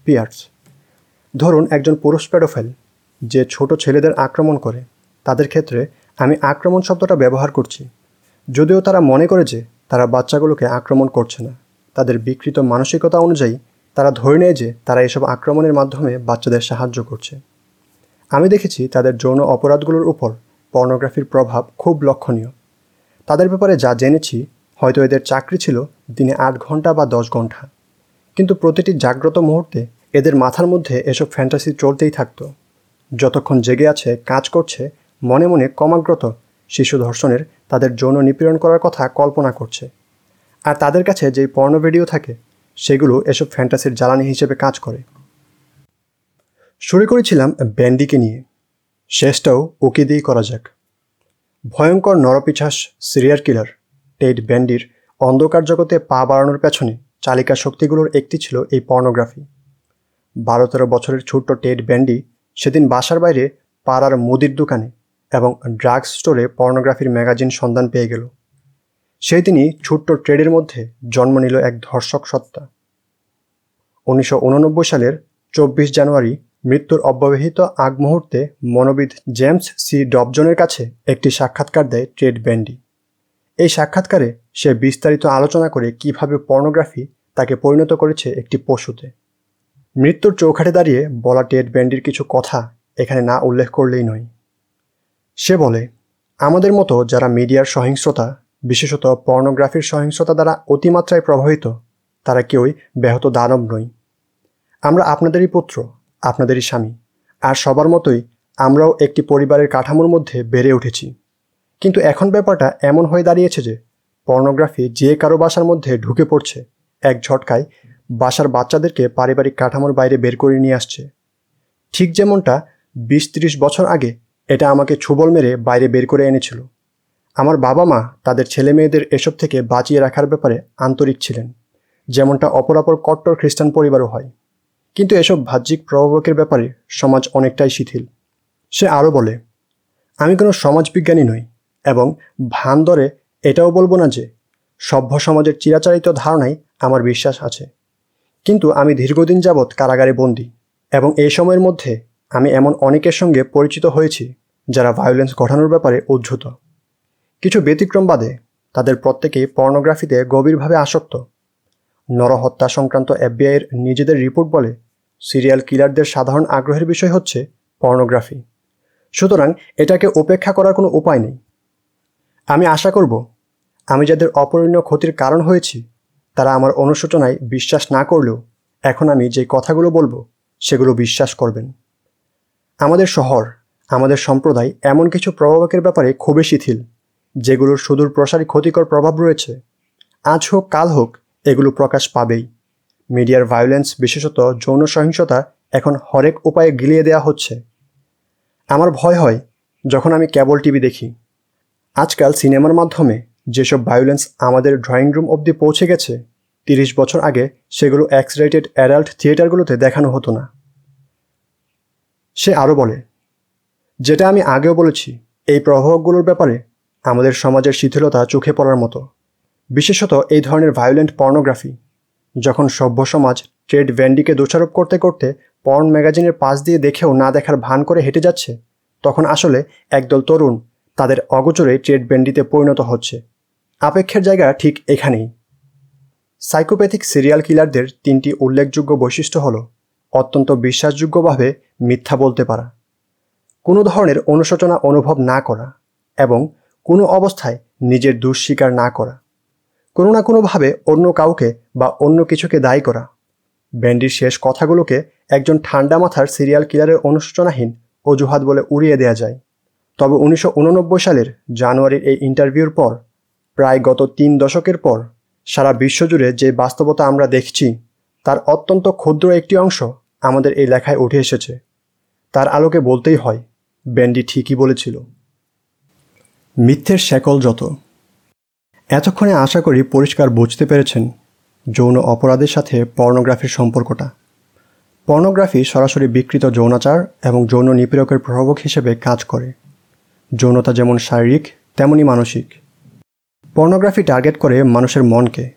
পিয়ার্স, ধরুন একজন পুরুষ প্যাডোফেল যে ছোট ছেলেদের আক্রমণ করে, তাদের ক্ষেত্রে আমি আক্রমণ শব্দটা ব্যবহার করছি। যদিও তারা মনে করে যে তারা বাচ্চাগুলোকে আক্রমণ করছে না। তাদের বিকৃত মানসিকতা অনুযায়ী তারা ধরে নেয় যে তারা এসব আক্রমণের মাধ্যমে বাচ্চাদের সাহায্য করছে। আমি দেখেছি তাদের যৌন অপরাধগুলোর উপর পর্নোগ্রাফির প্রভাব খুব লক্ষণীয়। তাদের ব্যাপারে যা জেনেছি, হয়তো এদের চাকরি ছিল দিনে আট ঘণ্টা বা দশ ঘণ্টা। কিন্তু প্রতিটি জাগ্রত মুহূর্তে এদের মাথার মধ্যে এসব ফ্যান্টাসি চলতেই থাকতো। যতক্ষণ জেগে আছে, কাজ করছে মনে মনে ক্রমাগ্রত শিশু ধর্ষণের তাদের যৌন নিপীড়ন করার কথা কল্পনা করছে। আর তাদের কাছে যেই পর্ণ ভিডিও থাকে, সেগুলো এসব ফ্যান্টাসির জ্বালানি হিসেবে কাজ করে। শুরু করেছিলাম ব্যান্ডিকে নিয়ে। শেষটাও ওকে দিয়েই করা যাক। ভয়ঙ্কর নরপিছাস সিরিয়ার কিলার টেড ব্যান্ডির অন্ধকার জগতে পা বাড়ানোর পেছনে চালিকা শক্তিগুলোর একটি ছিল এই পর্নোগ্রাফি। বারো তেরো বছরের ছোট্ট টেড ব্যান্ডি সেদিন বাসার বাইরে পাড়ার মুদির দোকানে এবং ড্রাগস স্টোরে পর্নোগ্রাফির ম্যাগাজিন সন্ধান পেয়ে গেল। সেই দিনই ছোট্ট ট্রেডের মধ্যে জন্ম নিল এক ধর্ষক সত্তা। উনিশশো উননব্বই সালের চব্বিশ জানুয়ারি মৃত্যুর অব্যবহিত আগ মুহূর্তে মনোবিদ জেমস সি ডবজনের কাছে একটি সাক্ষাৎকার দেয় ট্রেড ব্যান্ডি। এই সাক্ষাৎকারে সে বিস্তারিত আলোচনা করে কীভাবে পর্নোগ্রাফি তাকে পরিণত করেছে একটি পশুতে। মৃত্যুর চৌখাটে দাঁড়িয়ে বলা টেড ব্যান্ডির কিছু কথা এখানে না উল্লেখ করলেই নয়। সে বলে, আমাদের মতো যারা মিডিয়ার সহিংসতা, বিশেষত পর্নোগ্রাফির সহিংসতা দ্বারা অতিমাত্রায় প্রভাবিত, তারা কেউই ব্যাহত দানব নই। আমরা আপনাদেরই পুত্র, আপনাদেরই স্বামী, আর সবার মতোই আমরাও একটি পরিবারের কাঠামোর মধ্যে বেড়ে উঠেছি। কিন্তু এখন ব্যাপারটা এমন হয়ে দাঁড়িয়েছে যে পর্নোগ্রাফি যে কারও বাসার মধ্যে ঢুকে পড়ছে, এক ঝটকায় বাসার বাচ্চাদেরকে পারিবারিক কাঠামোর বাইরে বের করে নিয়ে আসছে। ঠিক যেমনটা বিশ ত্রিশ বছর আগে এটা আমাকে ছুবল মেরে বাইরে বের করে এনেছিল। আমার বাবা মা তাদের ছেলে মেয়েদের এসব থেকে বাঁচিয়ে রাখার ব্যাপারে আন্তরিক ছিলেন, যেমনটা অপরাপর কট্টর খ্রিস্টান পরিবারও হয়। কিন্তু এসব বাহ্যিক প্রভাবকের ব্যাপারে সমাজ অনেকটাই শিথিল। সে আরও বলে, আমি কোনো সমাজবিজ্ঞানী নই এবং ভান ধরে এটাও বলব না যে সভ্য সমাজের চিরাচারিত ধারণায় আমার বিশ্বাস আছে। কিন্তু আমি দীর্ঘদিন যাবৎ কারাগারে বন্দী এবং এই সময়ের মধ্যে আমি এমন অনেকের সঙ্গে পরিচিত হয়েছি যারা ভায়োলেন্স ঘটানোর ব্যাপারে উদ্ধত। কিছু ব্যতিক্রম বাদে, তাদের প্রত্যেকেই পর্নোগ্রাফিতে গভীরভাবে আসক্ত। নরহত্যা সংক্রান্ত এফবিআইয়ের নিজেদের রিপোর্ট বলে সিরিয়াল কিলারদের সাধারণ আগ্রহের বিষয় হচ্ছে পর্নোগ্রাফি সুতরাং এটাকে উপেক্ষা করার কোনো উপায় নেই। আমি আশা করব, আমি যাদের অপরিণীয় ক্ষতির কারণ হয়েছি, তারা আমার অনুশোচনায় বিশ্বাস না করলেও এখন আমি যে কথাগুলো বলব, সেগুলো বিশ্বাস করবেন। আমাদের শহর, আমাদের সম্প্রদায় এমন কিছু প্রভাবকের ব্যাপারে খুবই শিথিল যেগুলোর সুদূর প্রসারী ক্ষতিকর প্রভাব রয়েছে। আজ হোক, কাল হোক, এগুলো প্রকাশ পাবেই। মিডিয়ার ভায়োলেন্স, বিশেষত যৌন সহিংসতা, এখন হরেক উপায়ে গিলিয়ে দেওয়া হচ্ছে। আমার ভয় হয় যখন আমি কেবল টিভি দেখি। আজকাল সিনেমার মাধ্যমে যেসব ভায়োলেন্স আমাদের ড্রয়িং রুম অবধি পৌঁছে গেছে, তিরিশ বছর আগে সেগুলো এক্স অ্যাডাল্ট থিয়েটারগুলোতে দেখানো হতো না। সে আরও বলে, যেটা আমি আগেও বলেছি, এই প্রভাবগুলোর ব্যাপারে আমাদের সমাজের শিথিলতা চোখে পড়ার মতো। বিশেষত এই ধরনের ভায়োলেন্ট পর্নোগ্রাফি যখন সভ্য সমাজ ট্রেড ভ্যান্ডিকে দোষারোপ করতে করতে পর্ন ম্যাগাজিনের পাশ দিয়ে দেখেও না দেখার ভান করে হেঁটে যাচ্ছে, তখন আসলে একদল তরুণ তাদের অগোচরে ট্রেড ব্যান্ডিতে পরিণত হচ্ছে। আপেক্ষের জায়গা ঠিক এখানেই। সাইকোপ্যাথিক সিরিয়াল কিলারদের তিনটি উল্লেখযোগ্য বৈশিষ্ট্য হল অত্যন্ত বিশ্বাসযোগ্যভাবে মিথ্যা বলতে পারা। কোনো ধরনের অনুশোচনা অনুভব না করা এবং কোনো অবস্থায় নিজের দুঃস্বীকার না করা। কোনো না কোনোভাবে অন্য কাউকে বা অন্য কিছুকে দায়ী করা। ব্যান্ডির শেষ কথাগুলোকে একজন ঠান্ডা মাথার সিরিয়াল কিলারের অনুশোচনাহীন অজুহাত বলে উড়িয়ে দেওয়া যায়। তবে উনিশশো উননব্বই সালের জানুয়ারির এই ইন্টারভিউর পর, প্রায় গত তিন দশকের পর, সারা বিশ্বজুড়ে যে বাস্তবতা আমরা দেখছি, তার অত্যন্ত ক্ষুদ্র একটি অংশ আমাদের এই লেখায় উঠে এসেছে। তার আলোকে বলতেই হয়, ব্যান্ডি ঠিকই বলেছিল। মিথ্যের শেকল যত। এতক্ষণে আশা করি পরিষ্কার বুঝতে পেরেছেন যৌন অপরাধের সাথে পর্নোগ্রাফির সম্পর্কটা। পর্নোগ্রাফি সরাসরি বিকৃত যৌনাচার এবং যৌন নিপীড়কের প্রভাবক হিসেবে কাজ করে। যৌনতা যেমন শারীরিক তেমনই মানসিক। পর্নোগ্রাফি টার্গেট করে মানুষের মনকে।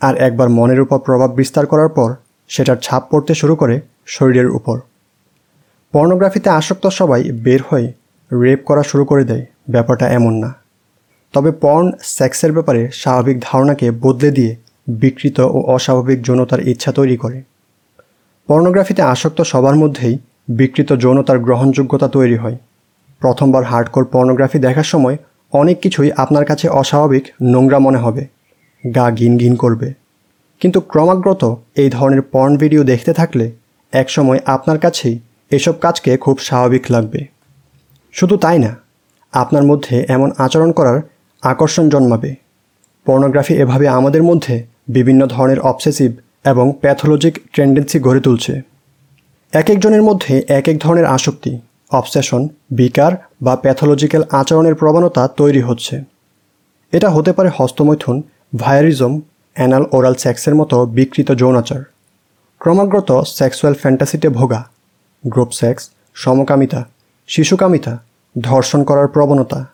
আর একবার মনের উপর প্রভাব বিস্তার করার পর সেটার ছাপ পড়তে শুরু করে শরীরের উপর। পর্নোগ্রাফিতে আসক্ত সবাই বের হয়ে রেপ করা শুরু করে দেয়। ব্যাপারটা এমন না। তবে পর্ন সেক্সের ব্যাপারে স্বাভাবিক ধারণাকে বদলে দিয়ে বিকৃত ও অস্বাভাবিক যৌনতার ইচ্ছা তৈরি করে। পর্নোগ্রাফিতে আসক্ত সবার মধ্যেই বিকৃত যৌনতার গ্রহণযোগ্যতা তৈরি হয়। প্রথমবার হার্ডকোর পর্নোগ্রাফি দেখার সময় অনেক কিছুই আপনার কাছে অস্বাভাবিক নোংরা মনে হবে। গা ঘিন ঘিন করবে। কিন্তু ক্রমাগত এই ধরনের পর্ন ভিডিও দেখতে থাকলে একসময় আপনার কাছেই এসব কাজকে খুব স্বাভাবিক লাগবে। শুধু তাই না, আপনার মধ্যে এমন আচরণ করার আকর্ষণ জন্মাবে। পর্নোগ্রাফি এভাবে আমাদের মধ্যে বিভিন্ন ধরনের অবসেসিভ এবং প্যাথোলজিক টেন্ডেন্সি গড়ে তুলছে। এক একজনের মধ্যে এক এক ধরনের আসক্তি অবসেশন বিকার বা প্যাথোলজিক্যাল আচরণের প্রবণতা তৈরি হচ্ছে। এটা হতে পারে হস্তমৈথুন ভায়ারিজম অ্যানাল ওরাল সেক্সের মতো বিকৃত যৌনাচার। ক্রমাগত সেক্সুয়াল ফ্যান্টাসিতে ভোগা, গ্রুপ সেক্স, সমকামিতা, শিশুকামিতা, ধর্ষণ করার প্রবণতা,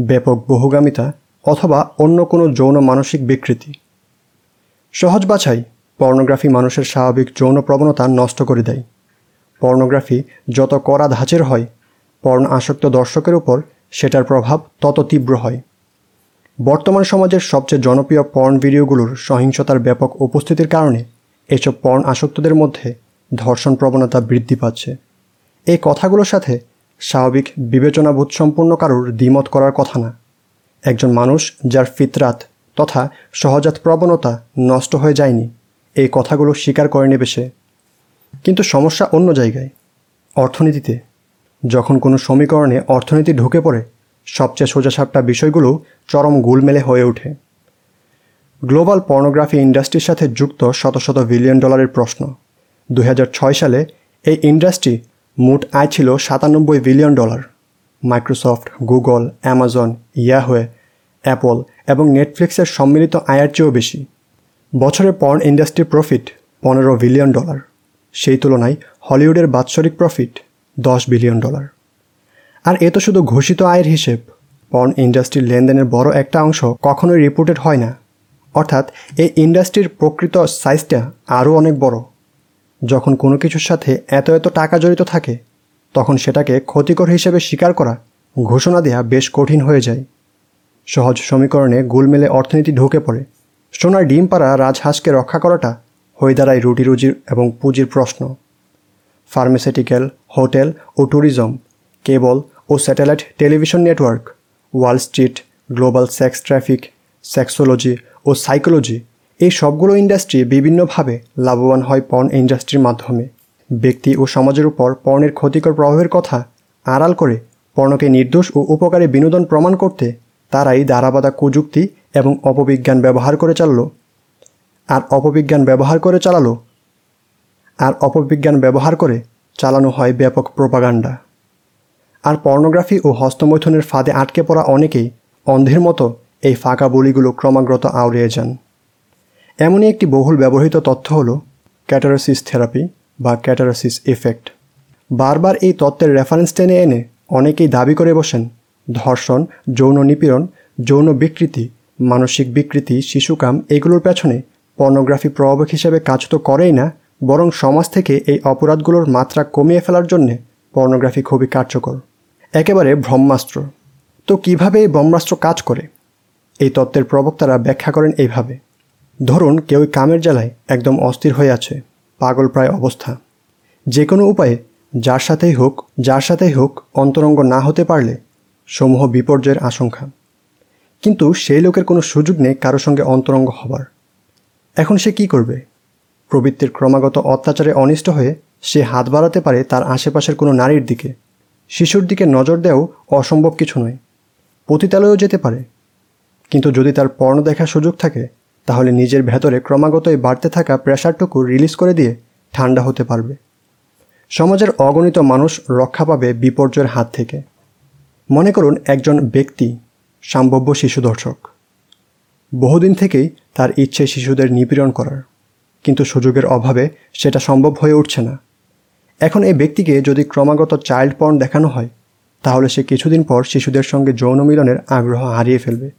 ব্যাপক বহুগামিতা অথবা অন্য কোনো যৌন মানসিক বিকৃতি। সহজ বাছাই পর্নোগ্রাফি মানুষের স্বাভাবিক যৌন প্রবণতা নষ্ট করে দেয়। পর্নোগ্রাফি যত কড়া ধাঁচের হয়, পর্ন আসক্ত দর্শকের উপর সেটার প্রভাব তত তীব্র হয়। বর্তমান সমাজের সবচেয়ে জনপ্রিয় পর্ন ভিডিওগুলোর সহিংসতার ব্যাপক উপস্থিতির কারণে এসব পর্ন আসক্তদের মধ্যে ধর্ষণ প্রবণতা বৃদ্ধি পাচ্ছে। এই কথাগুলোর সাথে স্বাভাবিক বিবেচনাবোধ সম্পন্ন কারোর দ্বিমত করার কথা না। একজন মানুষ যার ফিতরাত তথা সহজাত প্রবণতা নষ্ট হয়ে যায়নি, এই কথাগুলো স্বীকার করে নেবে সে। কিন্তু সমস্যা অন্য জায়গায়। অর্থনীতিতে। যখন কোনো সমীকরণে অর্থনীতি ঢুকে পড়ে সবচেয়ে সোজাসাপটা বিষয়গুলো চরম গোলমেলে হয়ে ওঠে। গ্লোবাল পর্নোগ্রাফি ইন্ডাস্ট্রির সাথে যুক্ত শত শত বিলিয়ন ডলারের প্রশ্ন। দু হাজার ছয় সালে এই ইন্ডাস্ট্রি মোট আয় ছিল সাতানব্বই billion dollar. Microsoft, Google, Amazon, Yahoo, Apple এবং নেটফ্লিক্সের সম্মিলিত আয়ের চেয়েও বেশি। বছরে পর্ন ইন্ডাস্ট্রির প্রফিট পনেরো বিলিয়ন ডলার। সেই তুলনায় হলিউডের বাৎসরিক প্রফিট দশ বিলিয়ন ডলার। আর এ তো শুধু ঘোষিত আয়ের হিসেব। পর্ন ইন্ডাস্ট্রির লেনদেনের বড় একটা অংশ কখনোই রিপোর্টেড হয় না। অর্থাৎ এই ইন্ডাস্ট্রির প্রকৃত সাইজটা আরও অনেক বড়। যখন কোনো কিছুর সাথে এত এত টাকা জড়িত থাকে, তখন সেটাকে ক্ষতিকর হিসেবে স্বীকার করা ঘোষণা দেওয়া বেশ কঠিন হয়ে যায়। সহজ সমীকরণে গোলমেলে অর্থনীতি ঢুকে পড়ে। সোনার ডিম পাড়া রাজহাঁসকে রক্ষা করাটা হয়ে দাঁড়ায় রুটি রুজির এবং পুঁজির প্রশ্ন। ফার্মাসিউটিক্যাল, হোটেল ও ট্যুরিজম কেবল ও satellite television network, wall street, global sex traffic, sexology ও সাইকোলজি, এই সবগুলো ইন্ডাস্ট্রি বিভিন্নভাবে লাভবান হয় পর্ন ইন্ডাস্ট্রির মাধ্যমে। ব্যক্তি ও সমাজের উপর পর্নের ক্ষতিকর প্রভাবের কথা আড়াল করে পর্ণকে নির্দোষ ও উপকারী বিনোদন প্রমাণ করতে তারাই দাঁড়াবাদা কুযুক্তি এবং অপবিজ্ঞান ব্যবহার করে চালালো। আর অপবিজ্ঞান ব্যবহার করে চালালো। আর অপবিজ্ঞান ব্যবহার করে চালানো হয় ব্যাপক প্রোপাগান্ডা। আর পর্নোগ্রাফি ও হস্তমৈথুনের ফাঁদে আটকে পড়া অনেকেই অন্ধের মতো এই ফাঁকা বলিগুলো ক্রমাগত আউড়িয়ে যান। এমনই একটি বহুল ব্যবহৃত তথ্য হল ক্যাটারাসিস থেরাপি বা ক্যাটারাসিস এফেক্ট বারবার এই তত্ত্বের রেফারেন্স টেনে এনে অনেকেই দাবি করে বসেন, ধর্ষণ, যৌন নিপীড়ন, যৌন বিকৃতি, মানসিক বিকৃতি, শিশুকাম এগুলোর পেছনে পর্নোগ্রাফি প্রভাবক হিসেবে কাজ তো করেই না, বরং সমাজ থেকে এই অপরাধগুলোর মাত্রা কমিয়ে ফেলার জন্যে পর্নোগ্রাফি খুবই কার্যকর। একেবারে ব্রহ্মাস্ত্র। তো কীভাবে এই ব্রহ্মাস্ত্র কাজ করে? এই তত্ত্বের প্রবক্তারা ব্যাখ্যা করেন এইভাবে। ধরুন, কেউ কামের জ্বালায় একদম অস্থির হয়ে আছে, পাগল প্রায় অবস্থা। যে কোনো উপায়ে, যার সাথেই হোক, যার সাথেই হোক অন্তরঙ্গ না হতে পারলে সমূহ বিপর্যয়ের আশঙ্কা। কিন্তু সেই লোকের কোনো সুযোগ নেই কারও সঙ্গে অন্তরঙ্গ হবার। এখন সে কি করবে? প্রবৃত্তির ক্রমাগত অত্যাচারে অনিষ্ট হয়ে সে হাত বাড়াতে পারে তার আশেপাশের কোনো নারীর দিকে। শিশুর দিকে নজর দেওয়াও অসম্ভব কিছু নয়। পতিতালয়েও যেতে পারে। কিন্তু যদি তার পর্ণ দেখার সুযোগ থাকে, তাহলে নিজের ভেতরে ক্রমাগতই বাড়তে থাকা প্রেশারটুকু রিলিজ করে দিয়ে ঠান্ডা হতে পারবে। সমাজের অগণিত মানুষ রক্ষা পাবে বিপর্যয়ের হাত থেকে। মনে করুন একজন ব্যক্তি সম্ভাব্য শিশু দর্শক। বহুদিন থেকেই তার ইচ্ছে শিশুদের নিপীড়ন করার। কিন্তু সুযোগের অভাবে সেটা সম্ভব হয়ে উঠছে না। এখন এই ব্যক্তিকে যদি ক্রমাগত চাইল্ড পর্ন দেখানো হয়, তাহলে সে কিছুদিন পর শিশুদের সঙ্গে যৌন মিলনের আগ্রহ হারিয়ে ফেলবে।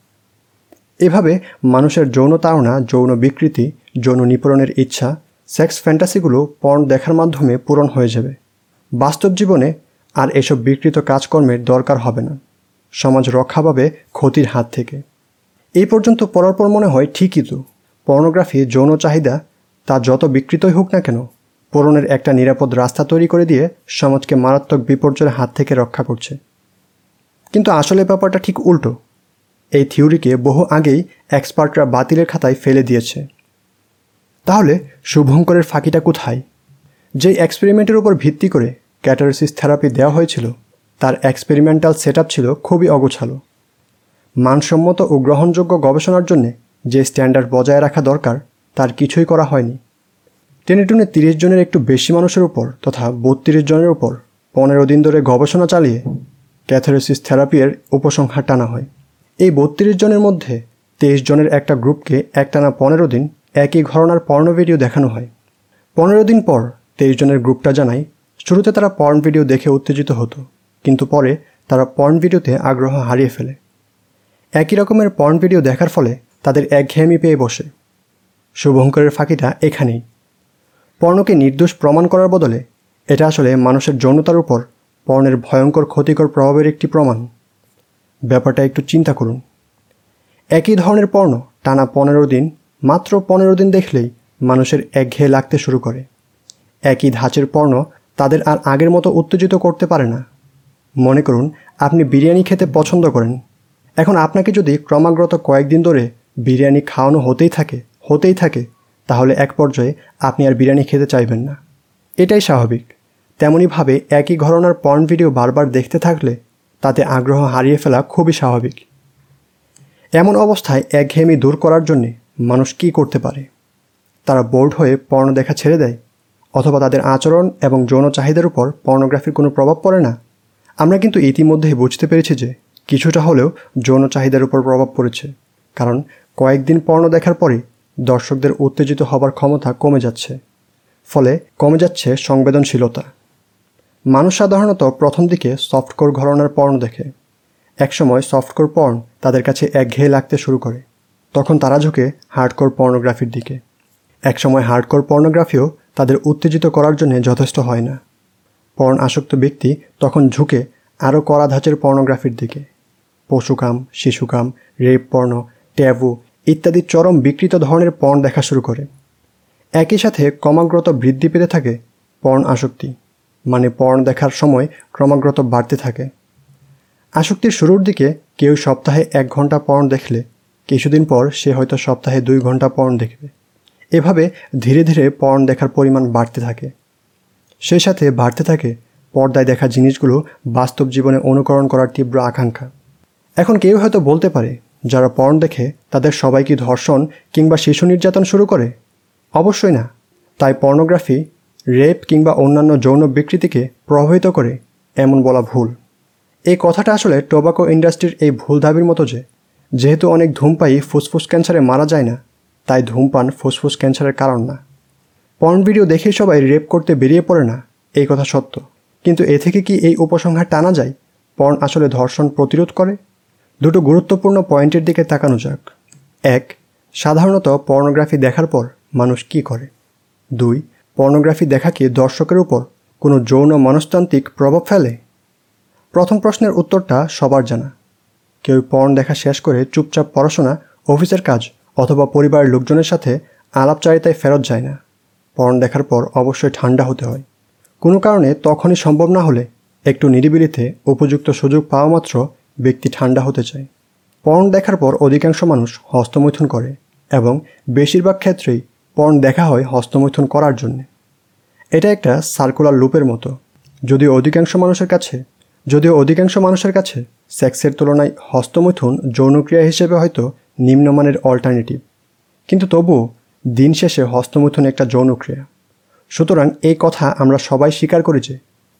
এভাবে মানুষের যৌন তাড়না, যৌন বিকৃতি, যৌন নিপূরণের ইচ্ছা, সেক্স ফ্যান্টাসিগুলো পর্ন দেখার মাধ্যমে পূরণ হয়ে যাবে। বাস্তব জীবনে আর এসব বিকৃত কাজকর্মের দরকার হবে না। সমাজ রক্ষা পাবে ক্ষতির হাত থেকে। এই পর্যন্ত পড়ার পর মনে হয় ঠিকই তো। পর্নোগ্রাফি যৌন চাহিদা, তা যত বিকৃতই হোক না কেন পূরণের একটা নিরাপদ রাস্তা তৈরি করে দিয়ে সমাজকে মারাত্মক বিপর্যয়ের হাত থেকে রক্ষা করছে। কিন্তু আসলে ব্যাপারটা ঠিক উল্টো। এই থিওরিকে বহু আগেই এক্সপার্টরা বাতিলের খাতায় ফেলে দিয়েছে। তাহলে শুভঙ্করের ফাঁকিটা কোথায়? যে এক্সপেরিমেন্টের উপর ভিত্তি করে ক্যাটারসিস থেরাপি দেওয়া হয়েছিল, তার এক্সপেরিমেন্টাল সেট ছিল খুবই অগোছালো। মানসম্মত ও গ্রহণযোগ্য গবেষণার জন্যে যে স্ট্যান্ডার্ড বজায় রাখা দরকার, তার কিছুই করা হয়নি। টেনে টুনে তিরিশ জনের একটু বেশি মানুষের উপর তথা বত্রিশ জনের উপর পনেরো দিন ধরে গবেষণা চালিয়ে ক্যাথারেসিস থেরাপির উপসংহার টানা হয়। এই বত্রিশ জনের মধ্যে তেইশ জনের একটা গ্রুপকে একটানা পনেরো দিন একই ঘরনার পর্ণ ভিডিও দেখানো হয়। পনেরো দিন পর তেইশ জনের গ্রুপটা জানায়, শুরুতে তারা পর্ন ভিডিও দেখে উত্তেজিত হতো, কিন্তু পরে তারা পর্ন ভিডিওতে আগ্রহ হারিয়ে ফেলে। একই রকমের পর্ন ভিডিও দেখার ফলে তাদের একঘেয়েমি পেয়ে বসে। শুভঙ্করের ফাঁকিটা এখানেই। পর্ণকে নির্দোষ প্রমাণ করার বদলে এটা আসলে মানুষের যৌনতার উপর পর্ণের ভয়ঙ্কর, ক্ষতিকর প্রভাবের একটি প্রমাণ। ব্যাপারটা একটু চিন্তা করুন। একই ধরনের পর্ণ টানা পনেরো দিন, মাত্র পনেরো দিন দেখলেই মানুষের একঘেয়ে লাগতে শুরু করে। একই ধাঁচের পর্ণ তাদের আর আগের মতো উত্তেজিত করতে পারে না। মনে করুন, আপনি বিরিয়ানি খেতে পছন্দ করেন। এখন আপনাকে যদি ক্রমাগত কয়েকদিন ধরে বিরিয়ানি খাওয়ানো হতেই থাকে হতেই থাকে তাহলে এক পর্যায়ে আপনি আর বিরিয়ানি খেতে চাইবেন না। এটাই স্বাভাবিক। তেমনইভাবে একই ঘরনার পর্ন ভিডিও বারবার দেখতে থাকলে তাতে আগ্রহ হারিয়ে ফেলা খুবই স্বাভাবিক। এমন অবস্থায় একঘেয়েমি দূর করার জন্যে মানুষ কী করতে পারে? তারা বোর্ড হয়ে পর্ণ দেখা ছেড়ে দেয়? অথবা তাদের আচরণ এবং যৌন চাহিদার উপর পর্নোগ্রাফির কোনো প্রভাব পড়ে না? আমরা কিন্তু ইতিমধ্যেই বুঝতে পেরেছি যে কিছুটা হলেও যৌন চাহিদার উপর প্রভাব পড়েছে। কারণ কয়েকদিন পর্ণ দেখার পরে দর্শকদের উত্তেজিত হবার ক্ষমতা কমে যাচ্ছে, ফলে কমে যাচ্ছে সংবেদনশীলতা। মানুষ সাধারণত প্রথম দিকে সফটকোর ঘরনার পর্ণ দেখে। একসময় সফটকোর পর্ন তাদের কাছে একঘেয়ে লাগতে শুরু করে। তখন তারা ঝুঁকে হার্ডকোর পর্নোগ্রাফির দিকে। একসময় হার্ডকোর পর্নোগ্রাফিও তাদের উত্তেজিত করার জন্য যথেষ্ট হয় না। পর্ন আসক্ত ব্যক্তি তখন ঝুঁকে আরও কড়া ধাঁচের পর্নোগ্রাফির দিকে। পশুকাম, শিশুকাম, রেপ পর্ণ ট্যাবু ইত্যাদি চরম বিকৃত ধরনের পর্ন দেখা শুরু করে। একই সাথে ক্রমাগত বৃদ্ধি পেতে থাকে পর্ন আসক্তি মানে পর্ন দেখার সময় ক্রমাগত বাড়তে থাকে। আসক্তির শুরুর দিকে কেউ সপ্তাহে এক ঘণ্টা পর্ন দেখলে, কিছুদিন পর সে হয়তো সপ্তাহে দুই ঘণ্টা পর্ন দেখবে। এভাবে ধীরে ধীরে পর্ন দেখার পরিমাণ বাড়তে থাকে। সেই সাথে বাড়তে থাকে পর্দায় দেখা জিনিসগুলো বাস্তব জীবনে অনুকরণ করার তীব্র আকাঙ্ক্ষা। এখন কেউ হয়তো বলতে পারে যারা পর্ন দেখে তাদের সবাই কি ধর্ষণ কিংবা শিশু নির্যাতন শুরু করে? অবশ্যই না। তাই পর্নোগ্রাফি, রেপ কিংবা অন্যান্য যৌন বিকৃতিকে প্রভাবিত করে এমন বলা ভুল। এই কথাটা আসলে টোবাকো ইন্ডাস্ট্রির এই ভুল দাবির মতো যে, যেহেতু অনেক ধূমপায়ী ফুসফুস ক্যান্সারে মারা যায় না, তাই ধূমপান ফুসফুস ক্যান্সারের কারণ না। পর্ন ভিডিও দেখেই সবাই রেপ করতে বেরিয়ে পড়ে না, এই কথা সত্য। কিন্তু এ থেকে কি এই উপসংহার টানা যায়? পর্ন আসলে ধর্ষণ প্রতিরোধ করে? দুটো গুরুত্বপূর্ণ পয়েন্টের দিকে তাকানো যাক। এক, সাধারণত পর্নোগ্রাফি দেখার পর মানুষ কি করে? দুই, পর্নোগ্রাফি দেখা কি দর্শকের উপর কোনো যৌন মনস্তান্ত্রিক প্রভাব ফেলে? প্রথম প্রশ্নের উত্তরটা সবার জানা। কেউ পর্ন দেখা শেষ করে চুপচাপ পড়াশোনা, অফিসের কাজ অথবা পরিবারের লোকজনের সাথে আলাপচারিতায় ফেরত যায় না। পর্ন দেখার পর অবশ্যই ঠান্ডা হতে হয়। কোনো কারণে তখনই সম্ভব না হলে একটু নিরিবিলিতে উপযুক্ত সুযোগ পাওয়া মাত্র ব্যক্তি ঠান্ডা হতে চায়। পর্ন দেখার পর অধিকাংশ মানুষ হস্তমৈথুন করে এবং বেশিরভাগ ক্ষেত্রেই পর্ন দেখা হয় হস্তমৈথুন করার জন্যে। এটা একটা সার্কুলার লুপের মতো। যদিও অধিকাংশ মানুষের কাছে, যদিও অধিকাংশ মানুষের কাছে সেক্সের তুলনায় হস্তমৈথুন যৌনক্রিয়া হিসেবে হয়তো নিম্নমানের অল্টারনেটিভ কিন্তু তবুও দিন শেষে হস্তমৈথুন একটা যৌনক্রিয়া। সুতরাং এই কথা আমরা সবাই স্বীকার করি যে,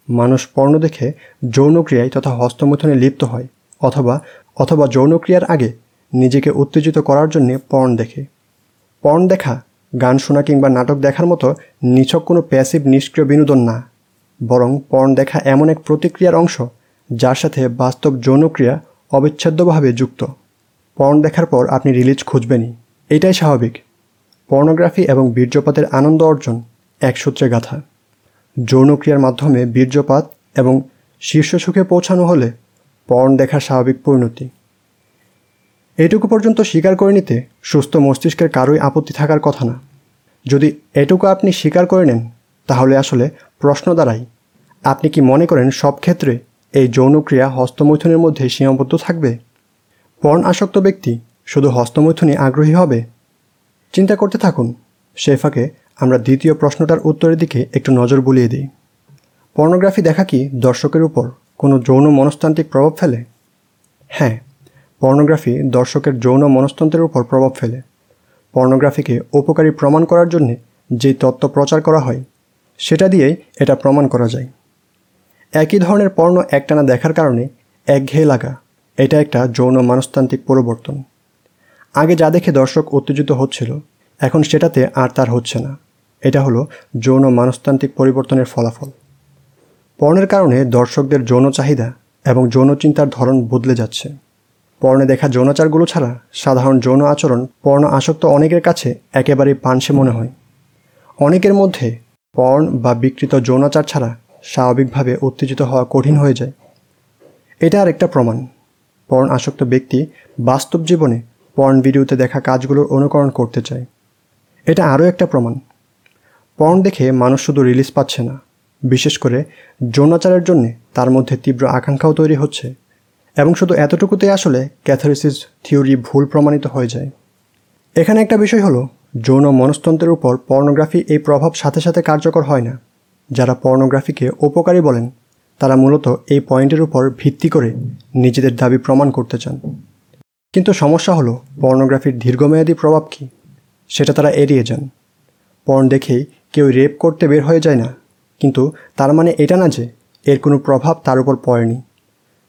মানুষ পর্ণ দেখে যৌনক্রিয়ায় তথা হস্তমৈথুনে লিপ্ত হয়। অথবা অথবা যৌনক্রিয়ার আগে নিজেকে উত্তেজিত করার জন্য পর্ন দেখে। পর্ন দেখা, গান শোনা কিংবা নাটক দেখার মতো নিছক কোনো প্যাসিভ নিষ্ক্রিয় বিনোদন না। বরং পর্ন দেখা এমন এক প্রতিক্রিয়ার অংশ যার সাথে বাস্তব যৌনক্রিয়া অবিচ্ছেদ্যভাবে যুক্ত। পর্ন দেখার পর আপনি রিলিজ খুঁজবেনই। এটাই স্বাভাবিক। পর্নোগ্রাফি এবং বীর্যপাতের আনন্দ অর্জন এক সূত্রে গাথা। যৌনক্রিয়ার মাধ্যমে বীর্যপাত এবং শীর্ষ সুখে পৌঁছানো হলে পর্ন দেখার স্বাভাবিক পরিণতি। এটুকু পর্যন্ত স্বীকার করে নিতে সুস্থ মস্তিষ্কের কারোই আপত্তি থাকার কথা না। যদি এটুকু আপনি স্বীকার করে নেন, তাহলে আসলে প্রশ্ন দাঁড়ায় আপনি কি মনে করেন সব ক্ষেত্রে এই যৌনক্রিয়া হস্তমৈথুনের মধ্যে সীমাবদ্ধ থাকবে? পর্ণ আসক্ত ব্যক্তি শুধু হস্তমৈথুনে আগ্রহী হবে? চিন্তা করতে থাকুন। সে ফাঁকে আমরা দ্বিতীয় প্রশ্নটার উত্তরের দিকে একটু নজর বুলিয়ে দিই। পর্নোগ্রাফি দেখা কি দর্শকের উপর? কোনো যৌন মনস্তান্ত্রিক প্রভাব ফেলে? হ্যাঁ পর্নোগ্রাফি দর্শকের যৌন মনস্তন্ত্রের উপর প্রভাব ফেলে। পর্নোগ্রাফিকে উপকারী প্রমাণ করার জন্য যে তত্ত্ব প্রচার করা হয়, সেটা দিয়েই এটা প্রমাণ করা যায়। একই ধরনের পর্ণ একটানা দেখার কারণে একঘেয়ে লাগা, এটা একটা যৌন মনস্তান্ত্রিক পরিবর্তন। আগে যা দেখে দর্শক উত্তেজিত হচ্ছিল, এখন সেটাতে আর তার হচ্ছে না। এটা হলো যৌন মনস্তান্ত্রিক পরিবর্তনের ফলাফল। পর্ণের কারণে দর্শকদের যৌন চাহিদা এবং যৌন চিন্তার ধরন বদলে যাচ্ছে। পর্ণে দেখা যৌনাচারগুলো ছাড়া সাধারণ যৌন আচরণ পর্ণ আসক্ত অনেকের কাছে একেবারেই পানসে মনে হয়। অনেকের মধ্যে পর্ণ বা বিকৃত যৌনাচার ছাড়া স্বাভাবিকভাবে উত্তেজিত হওয়া কঠিন হয়ে যায়। এটা আর একটা প্রমাণ। পর্ণ আসক্ত ব্যক্তি বাস্তব জীবনে পর্ন ভিডিওতে দেখা কাজগুলোর অনুকরণ করতে চায়। এটা আরও একটা প্রমাণ। পর্ন দেখে মানুষ শুধু রিলিজ পাচ্ছে না বিশেষ করে যৌনাচারের জন্যে তার মধ্যে তীব্র আকাঙ্ক্ষাও তৈরি হচ্ছে। এবং শুধু এতটুকুতেই আসলে ক্যাথোরিসিস থিওরি ভুল প্রমাণিত হয়ে যায়। এখানে একটা বিষয় হলো, যৌন মনস্তন্ত্রের উপর পর্নোগ্রাফি এই প্রভাব সাথে সাথে কার্যকর হয় না। যারা পর্নোগ্রাফিকে উপকারী বলেন, তারা মূলত এই পয়েন্টের উপর ভিত্তি করে নিজেদের দাবি প্রমাণ করতে চান। কিন্তু সমস্যা হলো, পর্নোগ্রাফির দীর্ঘমেয়াদী প্রভাব কী? সেটা তারা এড়িয়ে যান। পর্ন দেখেই কেউ রেপ করতে বের হয়ে যায় না। কিন্তু তার মানে এটা না যে এর কোনো প্রভাব তার উপর পড়েনি।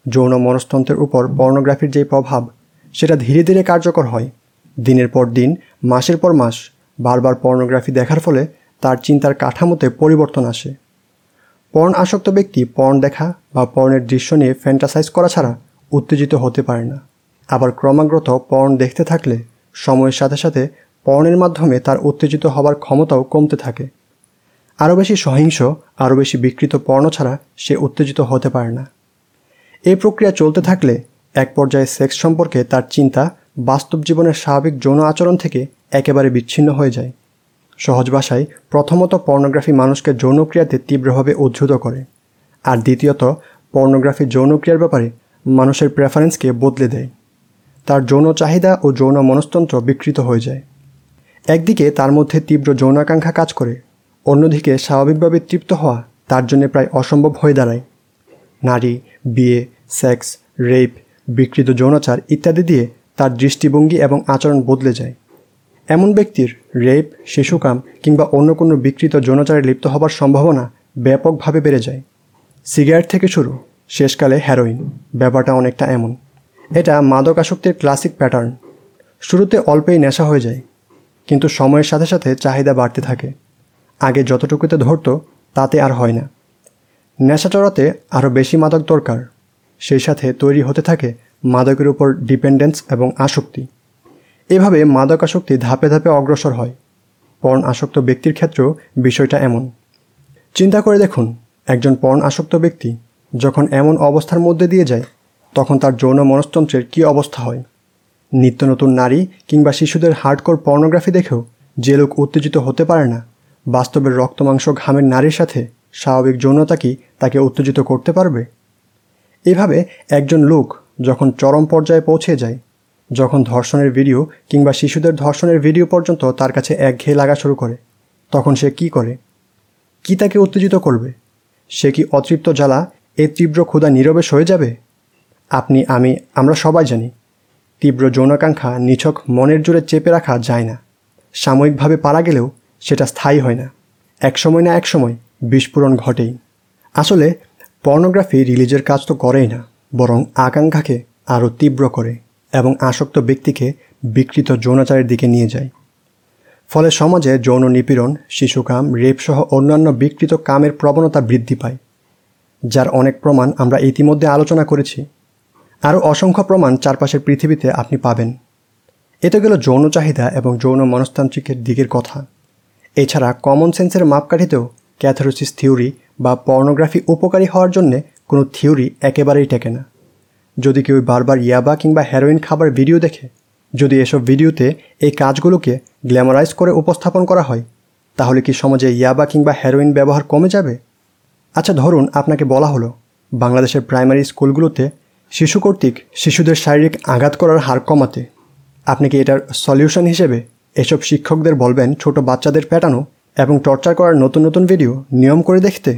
যৌন মনস্তন্ত্রের উপর পর্নোগ্রাফির যে প্রভাব, সেটা ধীরে ধীরে কার্যকর হয়। দিনের পর দিন, মাসের পর মাস, বারবার পর্নোগ্রাফি দেখার ফলে তার চিন্তার কাঠামোতে পরিবর্তন আসে। পর্ন আসক্ত ব্যক্তি পর্ন দেখা বা পর্নের দৃশ্য নিয়ে ফ্যান্টাসাইজ করা ছাড়া উত্তেজিত হতে পারে না। আবার ক্রমাগত পর্ন দেখতে থাকলে সময়ের সাথে সাথে পর্নের মাধ্যমে তার উত্তেজিত হবার ক্ষমতাও কমতে থাকে। আরও বেশি সহিংস আরও বেশি বিকৃত পর্ণ ছাড়া সে উত্তেজিত হতে পারে না। এই প্রক্রিয়া চলতে থাকলে এক পর্যায়ে সেক্স সম্পর্কে তার চিন্তা বাস্তব জীবনের স্বাভাবিক যৌন আচরণ থেকে একেবারে বিচ্ছিন্ন হয়ে যায়। সহজ ভাষায়, প্রথমত পর্নোগ্রাফি মানুষকে যৌনক্রিয়াতে তীব্রভাবে উদ্ধৃত করে, আর দ্বিতীয়ত পর্নোগ্রাফি যৌনক্রিয়ার ব্যাপারে মানুষের প্রেফারেন্সকে বদলে দেয়। তার যৌন চাহিদা ও যৌন মনস্তন্ত্র বিকৃত হয়ে যায়। একদিকে তার মধ্যে তীব্র যৌনাকাঙ্ক্ষা কাজ করে অন্যদিকে স্বাভাবিকভাবে তৃপ্ত হওয়া তার জন্য প্রায় অসম্ভব হয়ে দাঁড়ায়। নারী, বিয়ে, সেক্স, রেপ, বিকৃত যৌনাচার ইত্যাদি দিয়ে তার দৃষ্টিভঙ্গি এবং আচরণ বদলে যায়। এমন ব্যক্তির রেপ, শিশুকাম কিংবা অন্য কোনো বিকৃত যৌনাচারে লিপ্ত হবার সম্ভাবনা ব্যাপকভাবে বেড়ে যায়। সিগারেট থেকে শুরু, শেষকালে হেরোইন ব্যাপারটা অনেকটা এমন। এটা মাদক আসক্তির ক্লাসিক প্যাটার্ন। শুরুতে অল্পেই নেশা হয়ে যায়, কিন্তু সময়ের সাথে সাথে চাহিদা বাড়তে থাকে। আগে যতটুকুতে ধরত, তাতে আর হয় না। নেশা চড়াতে আরও বেশি মাদক দরকার। সেই সাথে তৈরি হতে থাকে মাদকের উপর ডিপেন্ডেন্স এবং আসক্তি। এভাবে মাদক আসক্তি ধাপে ধাপে অগ্রসর হয়। পর্ণ আসক্ত ব্যক্তির ক্ষেত্রেও বিষয়টা এমন। চিন্তা করে দেখুন, একজন পর্ণ আসক্ত ব্যক্তি যখন এমন অবস্থার মধ্যে দিয়ে যায়, তখন তার যৌন মনস্তন্ত্রের কী অবস্থা হয়? নিত্য নতুন নারী কিংবা শিশুদের হার্ডকোর পর্নোগ্রাফি দেখেও যে লোক উত্তেজিত হতে পারে না বাস্তবের রক্তমাংস ঘামের নারীর সাথে স্বাভাবিক যৌনতা কি তাকে উত্তেজিত করতে পারবে? এভাবে একজন লোক যখন চরম পর্যায়ে পৌঁছে যায়, যখন ধর্ষণের ভিডিও কিংবা শিশুদের ধর্ষণের ভিডিও পর্যন্ত তার কাছে একঘেয়ে লাগা শুরু করে, তখন সে কি করে? কি তাকে উত্তেজিত করবে? সে কি অতৃপ্ত জ্বালা, এ তীব্র ক্ষুধা নীরবে সয়ে যাবে? আপনি, আমি, আমরা সবাই জানি, তীব্র যৌনাকাঙ্ক্ষা নিছক মনের জোরে চেপে রাখা যায় না। সাময়িকভাবে পারা গেলেও সেটা স্থায়ী হয় না। এক সময় না এক সময় বিস্ফোরণ ঘটেই। আসলে পর্নোগ্রাফি রিলিজের কাজ তো করেই না, বরং আকাঙ্ক্ষাকে আরও তীব্র করে এবং আসক্ত ব্যক্তিকে বিকৃত যৌনাচারের দিকে নিয়ে যায়। ফলে সমাজে যৌন নিপীড়ন, শিশুকাম, রেপসহ অন্যান্য বিকৃত কামের প্রবণতা বৃদ্ধি পায়, যার অনেক প্রমাণ আমরা ইতিমধ্যে আলোচনা করেছি। আরও অসংখ্য প্রমাণ চারপাশের পৃথিবীতে আপনি পাবেন। এতে গেল যৌন চাহিদা এবং যৌন মনস্তান্ত্রিকের দিকের কথা। এছাড়া কমন সেন্সের মাপকাঠিতেও ক্যাথারোসিস থিওরি বা পর্নোগ্রাফি উপকারী হওয়ার জন্যে কোনো থিওরি একেবারেই টেকে না। যদি কেউ বারবার ইয়াবা কিংবা হেরোইন খাবার ভিডিও দেখে, যদি এসব ভিডিওতে এই কাজগুলোকে গ্ল্যামারাইজ করে উপস্থাপন করা হয়, তাহলে কি সমাজে ইয়াবা কিংবা হেরোইন ব্যবহার কমে যাবে? আচ্ছা ধরুন আপনাকে বলা হলো, বাংলাদেশের প্রাইমারি স্কুলগুলোতে শিশু কর্তৃক শিশুদের শারীরিক আঘাত করার হার কমাতে। আপনি কি এটার সলিউশন হিসেবে এসব শিক্ষকদের বলবেন, ছোট বাচ্চাদের পেটানো এবং টর্চার করার নতুন নতুন ভিডিও নিয়ম করে দেখতে।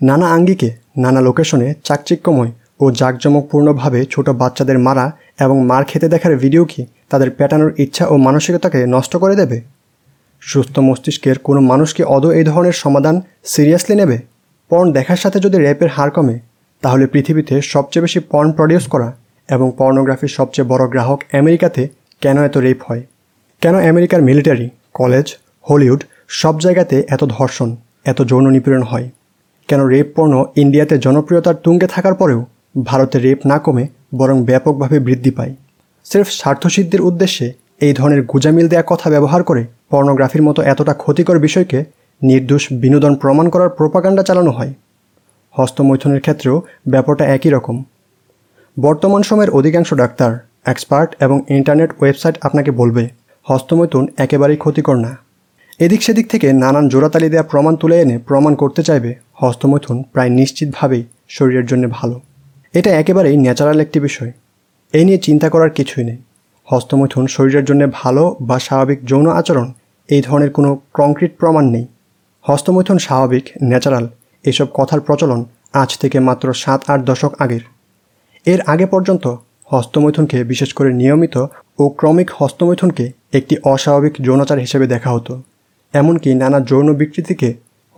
নানা আঙ্গিকে, নানা লোকেশনে চাকচিক্যময় ও জাঁকজমকপূর্ণভাবে ছোট বাচ্চাদের মারা এবং মার খেতে দেখার ভিডিও কি তাদের পেটানোর ইচ্ছা ও মানসিকতাকে নষ্ট করে দেবে? সুস্থ মস্তিষ্কের কোনো মানুষ কি অদ এই ধরনের সমাধান সিরিয়াসলি নেবে? পর্ন দেখার সাথে যদি র্যাপের হার কমে, তাহলে পৃথিবীতে সবচেয়ে বেশি পর্ন প্রডিউস করা এবং পর্নোগ্রাফির সবচেয়ে বড় গ্রাহক আমেরিকাতে কেন এত রেপ হয়? কেন আমেরিকার মিলিটারি, কলেজ, হলিউড সব জায়গাতে এত ধর্ষণ, এত যৌন নিপীড়ন হয়? কেন রেপ পর্ণ ইন্ডিয়াতে জনপ্রিয়তার তুঙ্গে থাকার পরেও ভারতে রেপ না কমে বরং ব্যাপকভাবে বৃদ্ধি পায়? সির্ফ স্বার্থসিদ্ধির উদ্দেশ্যে এই ধরনের গুজামিল দেয়া কথা ব্যবহার করে পর্নোগ্রাফির মতো এতটা ক্ষতিকর বিষয়কে নির্দোষ বিনোদন প্রমাণ করার প্রোপাগান্ডা চালানো হয়। হস্তমৈথুনের ক্ষেত্রেও ব্যাপারটা একই রকম। বর্তমান সময়ের অধিকাংশ ডাক্তার, এক্সপার্ট এবং ইন্টারনেট ওয়েবসাইট আপনাকে বলবে হস্তমৈথুন একেবারেই ক্ষতিকর না। এদিক সেদিক থেকে নানান জোড়াতালি দেওয়া প্রমাণ তুলে এনে প্রমাণ করতে চাইবে, হস্তমৈথুন প্রায় নিশ্চিতভাবেই শরীরের জন্য ভালো। এটা একেবারেই ন্যাচারাল একটি বিষয়। এই নিয়ে চিন্তা করার কিছুই নেই। হস্তমৈথুন শরীরের জন্য ভালো বা স্বাভাবিক যৌন আচরণ, এই ধরনের কোনো কংক্রিট প্রমাণ নেই। হস্তমৈথুন স্বাভাবিক, ন্যাচারাল, এসব কথার প্রচলন আজ থেকে মাত্র সাত আট দশক আগের। এর আগে পর্যন্ত হস্তমৈথুনকে বিশেষ করে নিয়মিত ও ক্রমিক হস্তমৈথুনকে একটি অস্বাভাবিক যৌনাচার হিসেবে দেখা হতো। এমনকি নানা যৌন বিকৃতিকে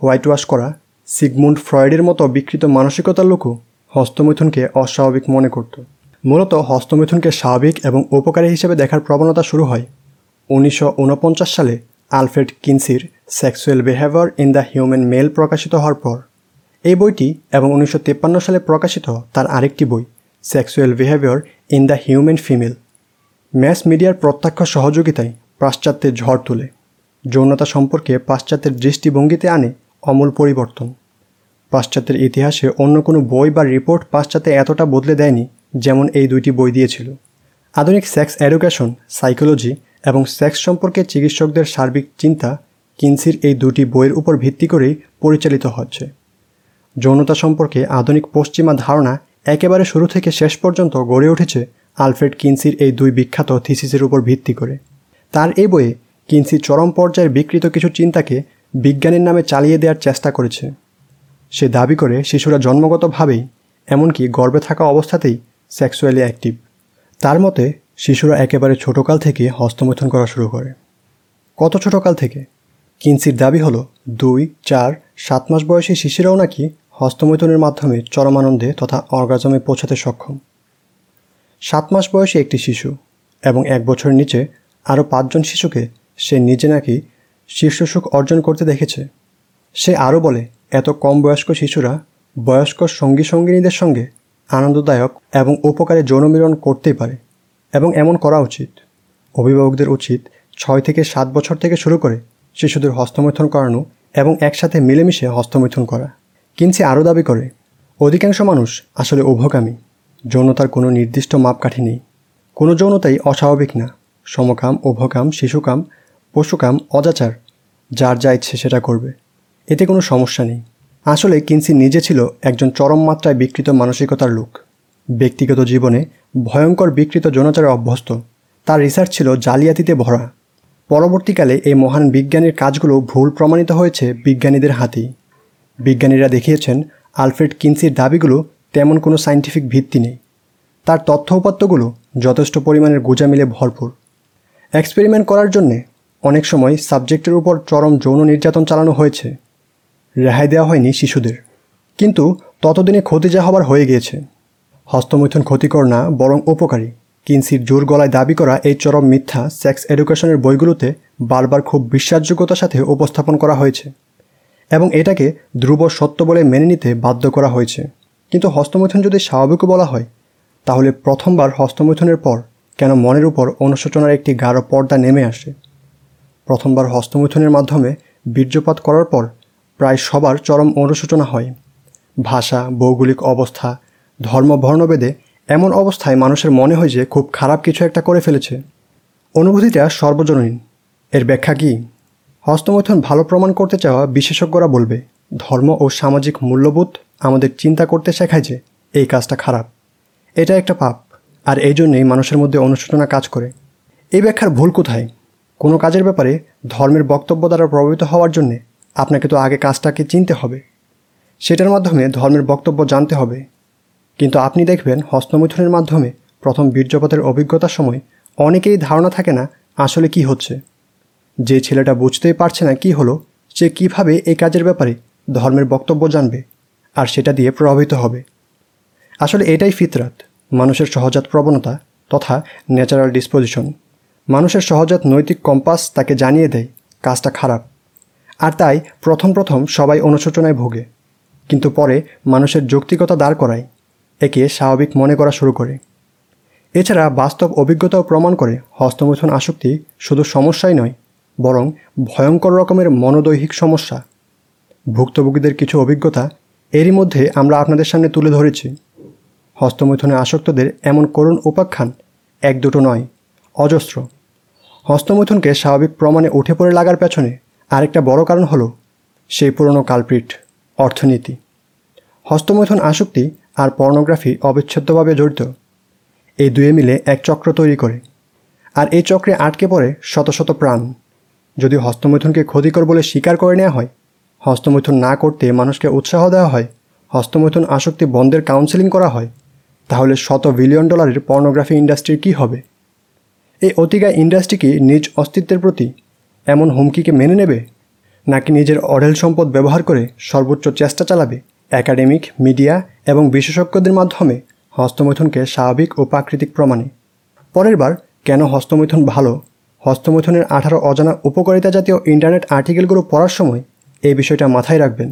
হোয়াইট ওয়াশ করা সিগমুন্ড ফ্রয়েডের মতো বিকৃত মানসিকতার লোকও হস্তমৈথুনকে অস্বাভাবিক মনে করত। মূলত হস্তমৈথুনকে স্বাভাবিক এবং উপকারী হিসেবে দেখার প্রবণতা শুরু হয় উনিশশো উনপঞ্চাশ সালে Alfred কিনসির sexual behaviour in the human male প্রকাশিত হওয়ার পর। এই বইটি এবং উনিশশো সালে প্রকাশিত তার আরেকটি বই, sexual behaviour in the human female. Mass মিডিয়ার প্রত্যক্ষ সহযোগিতায় পাশ্চাত্যের ঝড় তোলে। যৌনতা সম্পর্কে পাশ্চাত্যের দৃষ্টিভঙ্গিতে আনে অমূল পরিবর্তন। পাশ্চাত্যের ইতিহাসে অন্য কোনো বই বা রিপোর্ট পাশ্চাত্যে এতটা বদলে দেয়নি যেমন এই দুইটি বই দিয়েছিল। আধুনিক সেক্স এডুকেশন, সাইকোলজি এবং সেক্স সম্পর্কে চিকিৎসকদের সার্বিক চিন্তা কিনসির এই দুটি বইয়ের উপর ভিত্তি করেই পরিচালিত হচ্ছে। যৌনতা সম্পর্কে আধুনিক পশ্চিমা ধারণা একেবারে শুরু থেকে শেষ পর্যন্ত গড়ে উঠেছে আলফ্রেড কিনসির এই দুই বিখ্যাত থিসিসের উপর ভিত্তি করে। তার এই বইয়ে কিনসি চরম পর্যায়ের বিকৃত কিছু চিন্তাকে বিজ্ঞানের নামে চালিয়ে দেওয়ার চেষ্টা করেছে। সে দাবি করে, শিশুরা জন্মগতভাবেই, এমনকি গর্বে থাকা অবস্থাতেই সেক্সুয়ালি অ্যাক্টিভ। তার মতে, শিশুরা একেবারে ছোটকাল থেকে হস্তমৈথুন করা শুরু করে। কত ছোটকাল থেকে? কিনসির দাবি হলো, দুই, চার, সাত মাস বয়সী শিশুরাও নাকি হস্তমৈথুনের মাধ্যমে চরমানন্দে তথা অর্গাজমে পৌঁছাতে সক্ষম। সাত মাস বয়সী একটি শিশু এবং এক বছরের নিচে আরও পাঁচজন শিশুকে সে নিজে নাকি শীর্ষসুখ অর্জন করতে দেখেছে। সে আরও বলে, এত কম বয়স্ক শিশুরা বয়স্ক সঙ্গী সঙ্গিনীদের সঙ্গে আনন্দদায়ক এবং উপকারে যৌনমিলন করতেই পারে এবং এমন করা উচিত। অভিভাবকদের উচিত ছয় থেকে সাত বছর থেকে শুরু করে শিশুদের হস্তমৈথন করানো এবং একসাথে মিলেমিশে হস্তমৈথন করা। কিনসি আরও দাবি করে, অধিকাংশ মানুষ আসলে উভকামী। যৌনতার কোনো নির্দিষ্ট মাপকাঠি নেই। কোনো যৌনতাই অস্বাভাবিক না। সমকাম, উভকাম, শিশুকাম, পশুকাম, অজাচার, যার যা ইচ্ছে সেটা করবে। এতে কোনো সমস্যা নেই। আসলে কিনসি নিজে ছিল একজন চরম মাত্রায় বিকৃত মানসিকতার লোক। ব্যক্তিগত জীবনে ভয়ঙ্কর বিকৃত যৌনাচারে অভ্যস্ত। তার রিসার্চ ছিল জালিয়াতিতে ভরা। পরবর্তীকালে এই মহান বিজ্ঞানীর কাজগুলো ভুল প্রমাণিত হয়েছে বিজ্ঞানীদের হাতেই। বিজ্ঞানীরা দেখিয়েছেন, আলফ্রেড কিনসির দাবিগুলো তেমন কোনো সাইন্টিফিক ভিত্তি নেই। তার তথ্য উপাত্তগুলো যথেষ্ট পরিমাণের গোজামিলে ভরপুর। এক্সপেরিমেন্ট করার জন্যে অনেক সময় সাবজেক্টের উপর চরম যৌন নির্যাতন চালানো হয়েছে। রেহাই দেওয়া হয়নি শিশুদের। কিন্তু ততদিনে ক্ষতি যা হবার হয়ে গিয়েছে। হস্তমৈথুন ক্ষতিকর না, বরং উপকারী। কিনসির জোর গলায় দাবি করা এই চরম মিথ্যা সেক্স এডুকেশনের বইগুলোতে বারবার খুব বিশ্বাসযোগ্যতার সাথে উপস্থাপন করা হয়েছে। এবং এটাকে ধ্রুব সত্য বলে মেনে নিতে বাধ্য করা হয়েছে। কিন্তু হস্তমৈথুন যদি স্বাভাবিকও বলা হয়, তাহলে প্রথমবার হস্তমৈথুনের পর কেন মনের উপর অনুশোচনার একটি গাঢ় পর্দা নেমে আসে? প্রথমবার হস্তমৈথুনের মাধ্যমে বীর্যপাত করার পর প্রায় সবার চরম অনুশোচনা হয়। ভাষা, ভৌগোলিক অবস্থা, ধর্ম বর্ণভেদে এমন অবস্থায় মানুষের মনে হয় যে খুব খারাপ কিছু একটা করে ফেলেছে। অনুভূতিটা সর্বজনীন এর ব্যাখ্যা কী? হস্তমৈথুন ভালো প্রমাণ করতে চাওয়া বিশেষজ্ঞরা বলবে, ধর্ম ও সামাজিক মূল্যবোধ আমাদের চিন্তা করতে শেখায় যে এই কাজটা খারাপ। এটা একটা পাপ, আর এই জন্যেই মানুষের মধ্যে অনুশোচনা কাজ করে। এই ব্যাখ্যার ভুল কোথায়? কোনো কাজের ব্যাপারে ধর্মের বক্তব্য দ্বারা প্রভাবিত হওয়ার জন্যে আপনাকে তো আগে কাজটাকে চিনতে হবে। সেটার মাধ্যমে ধর্মের বক্তব্য জানতে হবে। কিন্তু আপনি দেখবেন হস্তমৈথুনের মাধ্যমে প্রথম বীর্যপাতের অভিজ্ঞতার সময় অনেকেই ধারণা থাকে না আসলে কি হচ্ছে। যে ছেলেটা বুঝতেই পারছে না কি হলো, সে কীভাবে এই কাজের ব্যাপারে ধর্মের বক্তব্য জানবে। আর সেটা দিয়ে প্রভাবিত হবে। আসলে এটাই ফিতরাত, মানুষের সহজাত প্রবণতা তথা ন্যাচারাল ডিসপোজিশন। মানুষের সহজাত নৈতিক কম্পাস তাকে জানিয়ে দেয়, কাজটা খারাপ। আর তাই প্রথম প্রথম সবাই অনুশোচনায় ভোগে। কিন্তু পরে মানুষের যৌক্তিকতা দাঁড় করায়, একে স্বাভাবিক মনে করা শুরু করে। এছাড়া বাস্তব অভিজ্ঞতাও প্রমাণ করে হস্তমৈথুন আসক্তি শুধু সমস্যাই নয়, বরং ভয়ঙ্কর রকমের মনোদৈহিক সমস্যা। ভুক্তভোগীদের কিছু অভিজ্ঞতা এরই মধ্যে আমরা আপনাদের সামনে তুলে ধরেছি, হস্তমৈথুনে আসক্তদের এমন করুণ উপাখ্যান এক দুটো নয়, অজস্র। হস্তমৈথুনকে স্বাভাবিক প্রমাণে উঠে পড়ে লাগার পেছনে আরেকটা বড় কারণ হলো সেই পুরনো কালপ্রিট, অর্থনীতি। হস্তমৈথুন আসক্তি আর পর্নোগ্রাফি অবিচ্ছেদ্যভাবে জড়িত। এই দুয়ে মিলে এক চক্র তৈরি করে, আর এই চক্রে আটকে পড়ে শত শত প্রাণ। যদি হস্তমৈথুনকে ক্ষতিকর বলে স্বীকার করে নেওয়া হয় হস্তমৈথুন না করতে মানুষকে উৎসাহ দেওয়া হয়, হস্তমৈথুন আসক্তি বন্ধের কাউন্সেলিং করা হয়, তাহলে শত বিলিয়ন ডলারের পর্নোগ্রাফি ইন্ডাস্ট্রির কী হবে? এই অতিগা ইন্ডাস্ট্রি কি নিজ অস্তিত্বের প্রতি এমন হুমকিকে মেনে নেবে, নাকি নিজের অঢেল সম্পদ ব্যবহার করে সর্বোচ্চ চেষ্টা চালাবে? একাডেমিক মিডিয়া এবং বিশেষজ্ঞদের মাধ্যমে হস্তমৈথুনকে স্বাভাবিক ও প্রাকৃতিক প্রমাণে। পরের বার, কেন হস্তমৈথুন ভালো? হস্তমৈথুনের আঠারো অজানা উপকারিতা জাতীয় ইন্টারনেট আর্টিকেলগুলো পড়ার সময় এই বিষয়টা মাথায় রাখবেন।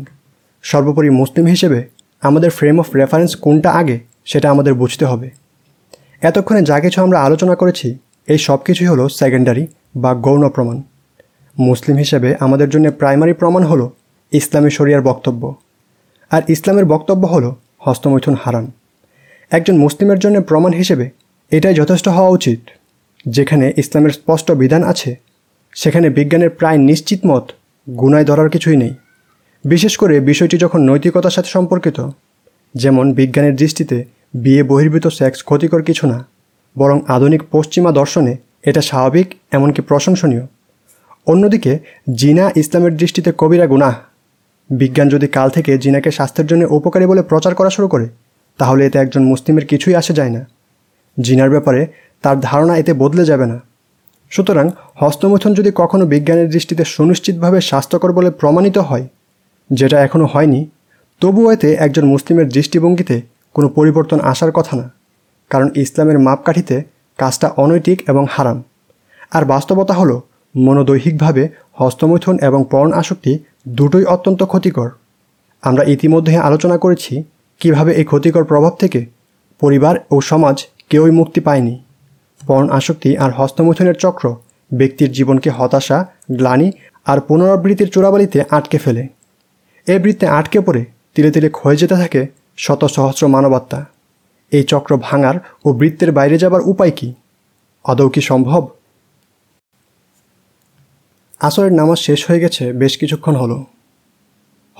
সর্বোপরি মুসলিম হিসেবে আমাদের ফ্রেম অফ রেফারেন্স কোনটা আগে, সেটা আমাদের বুঝতে হবে। এতক্ষণে যা কিছু আমরা আলোচনা করেছি, এই সব কিছুই হলো সেকেন্ডারি বা গৌণ প্রমাণ। মুসলিম হিসেবে আমাদের জন্য প্রাইমারি প্রমাণ হলো ইসলামী শরিয়ার বক্তব্য। আর ইসলামের বক্তব্য হলো হস্তমৈথুন হারাম একজন মুসলিমের জন্য প্রমাণ হিসেবে এটাই যথেষ্ট হওয়া উচিত, যেখানে ইসলামের স্পষ্ট বিধান আছে, সেখানে বিজ্ঞানের প্রায় নিশ্চিত মত গুনায় ধরার কিছুই নেই। বিশেষ করে বিষয়টি যখন নৈতিকতার সাথে সম্পর্কিত, যেমন বিজ্ঞানের দৃষ্টিতে বিয়ে বহির্ভূত সেক্স ক্ষতিকর কিছু না, বরং আধুনিক পশ্চিমা দর্শনে এটা স্বাভাবিক, এমনকি প্রশংসনীয়। অন্যদিকে, জিনা ইসলামের দৃষ্টিতে কবিরা গুনাহ। বিজ্ঞান যদি কাল থেকে জিনাকে স্বাস্থ্যের জন্য উপকারী বলে প্রচার করা শুরু করে, তাহলে এতে একজন মুসলিমের কিছুই আসে যায় না। জিনার ব্যাপারে তার ধারণা এতে বদলে যাবে না। সুতরাং হস্তমৈথুন যদি কখনো বিজ্ঞানের দৃষ্টিতে সুনিশ্চিতভাবে স্বাস্থ্যকর বলে প্রমাণিত হয়, যেটা এখনও হয়নি, তবুও এতে একজন মুসলিমের দৃষ্টিভঙ্গিতে কোনো পরিবর্তন আসার কথা না, কারণ ইসলামের মাপকাঠিতে কাজটা অনৈতিক এবং হারাম। আর বাস্তবতা হলো, মনোদৈহিকভাবে হস্তমৈথুন এবং পর্ণ আসক্তি দুটোই অত্যন্ত ক্ষতিকর। আমরা ইতিমধ্যে আলোচনা করেছি কীভাবে এই ক্ষতিকর প্রভাব থেকে পরিবার ও সমাজ কেউই মুক্তি পায়নি। পর্ণ আসক্তি আর হস্তমৈথুনের চক্র ব্যক্তির জীবনকে হতাশা, গ্লানি আর পুনরাবৃত্তির চোরাবালিতে আটকে ফেলে। এ বৃত্তে আটকে পড়ে তিলে তিলে ক্ষয়ে যেতে থাকে শত সহস্র মানবাত্মা এই চক্র ভাঙার ও বৃত্তের বাইরে যাবার উপায় কি? আদৌ কি সম্ভব? আসরের নামাজ শেষ হয়ে গেছে, বেশ কিছুক্ষণ হলো।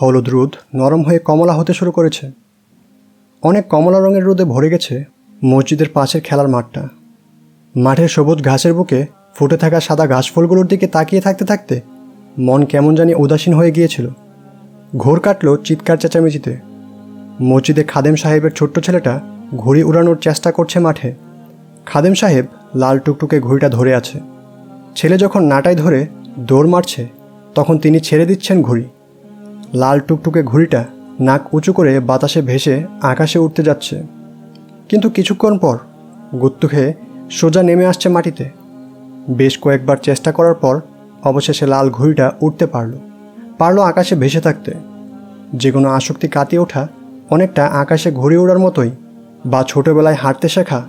হলুদ রোদ নরম হয়ে কমলা হতে শুরু করেছে। অনেক কমলা রঙের রোদে ভরে গেছে মসজিদের পাশের খেলার মাঠটা। মাঠের সবুজ ঘাসের বুকে ফুটে থাকা সাদা ঘাসফুলগুলোর দিকে তাকিয়ে থাকতে থাকতে মন কেমন জানি উদাসীন হয়ে গিয়েছিল। ঘোর কাটল চিৎকার চেঁচামেচিতে। মসজিদে খাদেম সাহেবের ছোট্ট ছেলেটা ঘুড়ি উড়ানোর চেষ্টা করছে মাঠে। খাদেম সাহেব লাল টুকটুকে ঘুড়িটা ধরে আছে। ছেলে যখন নাটাই ধরে দৌড় মারছে, তখন তিনি ছেড়ে দিচ্ছেন ঘুড়ি। লাল টুকটুকে ঘুড়িটা নাক উঁচু করে বাতাসে ভেসে আকাশে উঠতে যাচ্ছে। কিন্তু কিছুক্ষণ পর গুত্তু খেয়ে সোজা নেমে আসছে মাটিতে। বেশ কয়েকবার চেষ্টা করার পর অবশেষে লাল ঘুড়িটা উঠতে পারল। পারল আকাশে ভেসে থাকতে। যে কোনো আসক্তি কাটিয়ে ওঠা, অনেকটা আকাশে ঘুরে ওড়ার মতোই, বা ছোটোবেলায় হাঁটতে শেখা,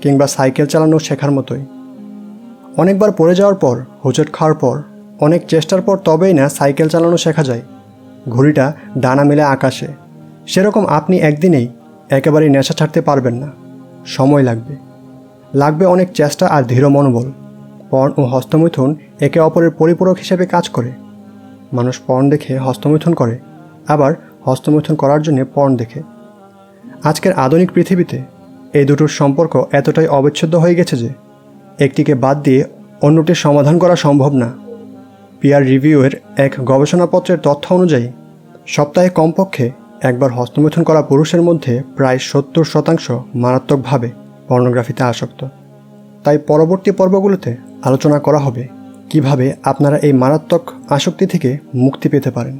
কিংবা সাইকেল চালানো শেখার মতোই। অনেকবার পড়ে যাওয়ার পর, হোঁচট খাওয়ার পর, অনেক চেষ্টার পর তবেই না সাইকেল চালানো শেখা যায়। ঘড়িটা ডানা মেলে আকাশে। সেরকম আপনি একদিনেই একেবারেই নেশা ছাড়তে পারবেন না। সময় লাগবে। লাগবে অনেক চেষ্টা আর দৃঢ় মনোবল। পর্ণ ও হস্তমৈথুন একে অপরের পরিপূরক হিসেবে কাজ করে। মানুষ পর্ণ দেখে হস্তমৈথুন করে, আবার হস্তমৈথুন করার জন্য পর্ণ দেখে। আজকের আধুনিক পৃথিবীতে এই দুটোর সম্পর্ক এতটাই অবিচ্ছেদ্য হয়ে গেছে যে, একটিকে বাদ দিয়ে অন্যটির সমাধান করা সম্ভব না। পিয়ার রিভিউয়ের এক গবেষণাপত্রের তথ্য অনুযায়ী, সপ্তাহে কমপক্ষে একবার হস্তমৈথুন করা পুরুষের মধ্যে প্রায় সত্তর শতাংশ মারাত্মকভাবে। পর্নোগ্রাফিতে আসক্ত। তাই পরবর্তী পর্বগুলোতে আলোচনা করা হবে কীভাবে আপনারা এই মারাত্মক আসক্তি থেকে মুক্তি পেতে পারেন।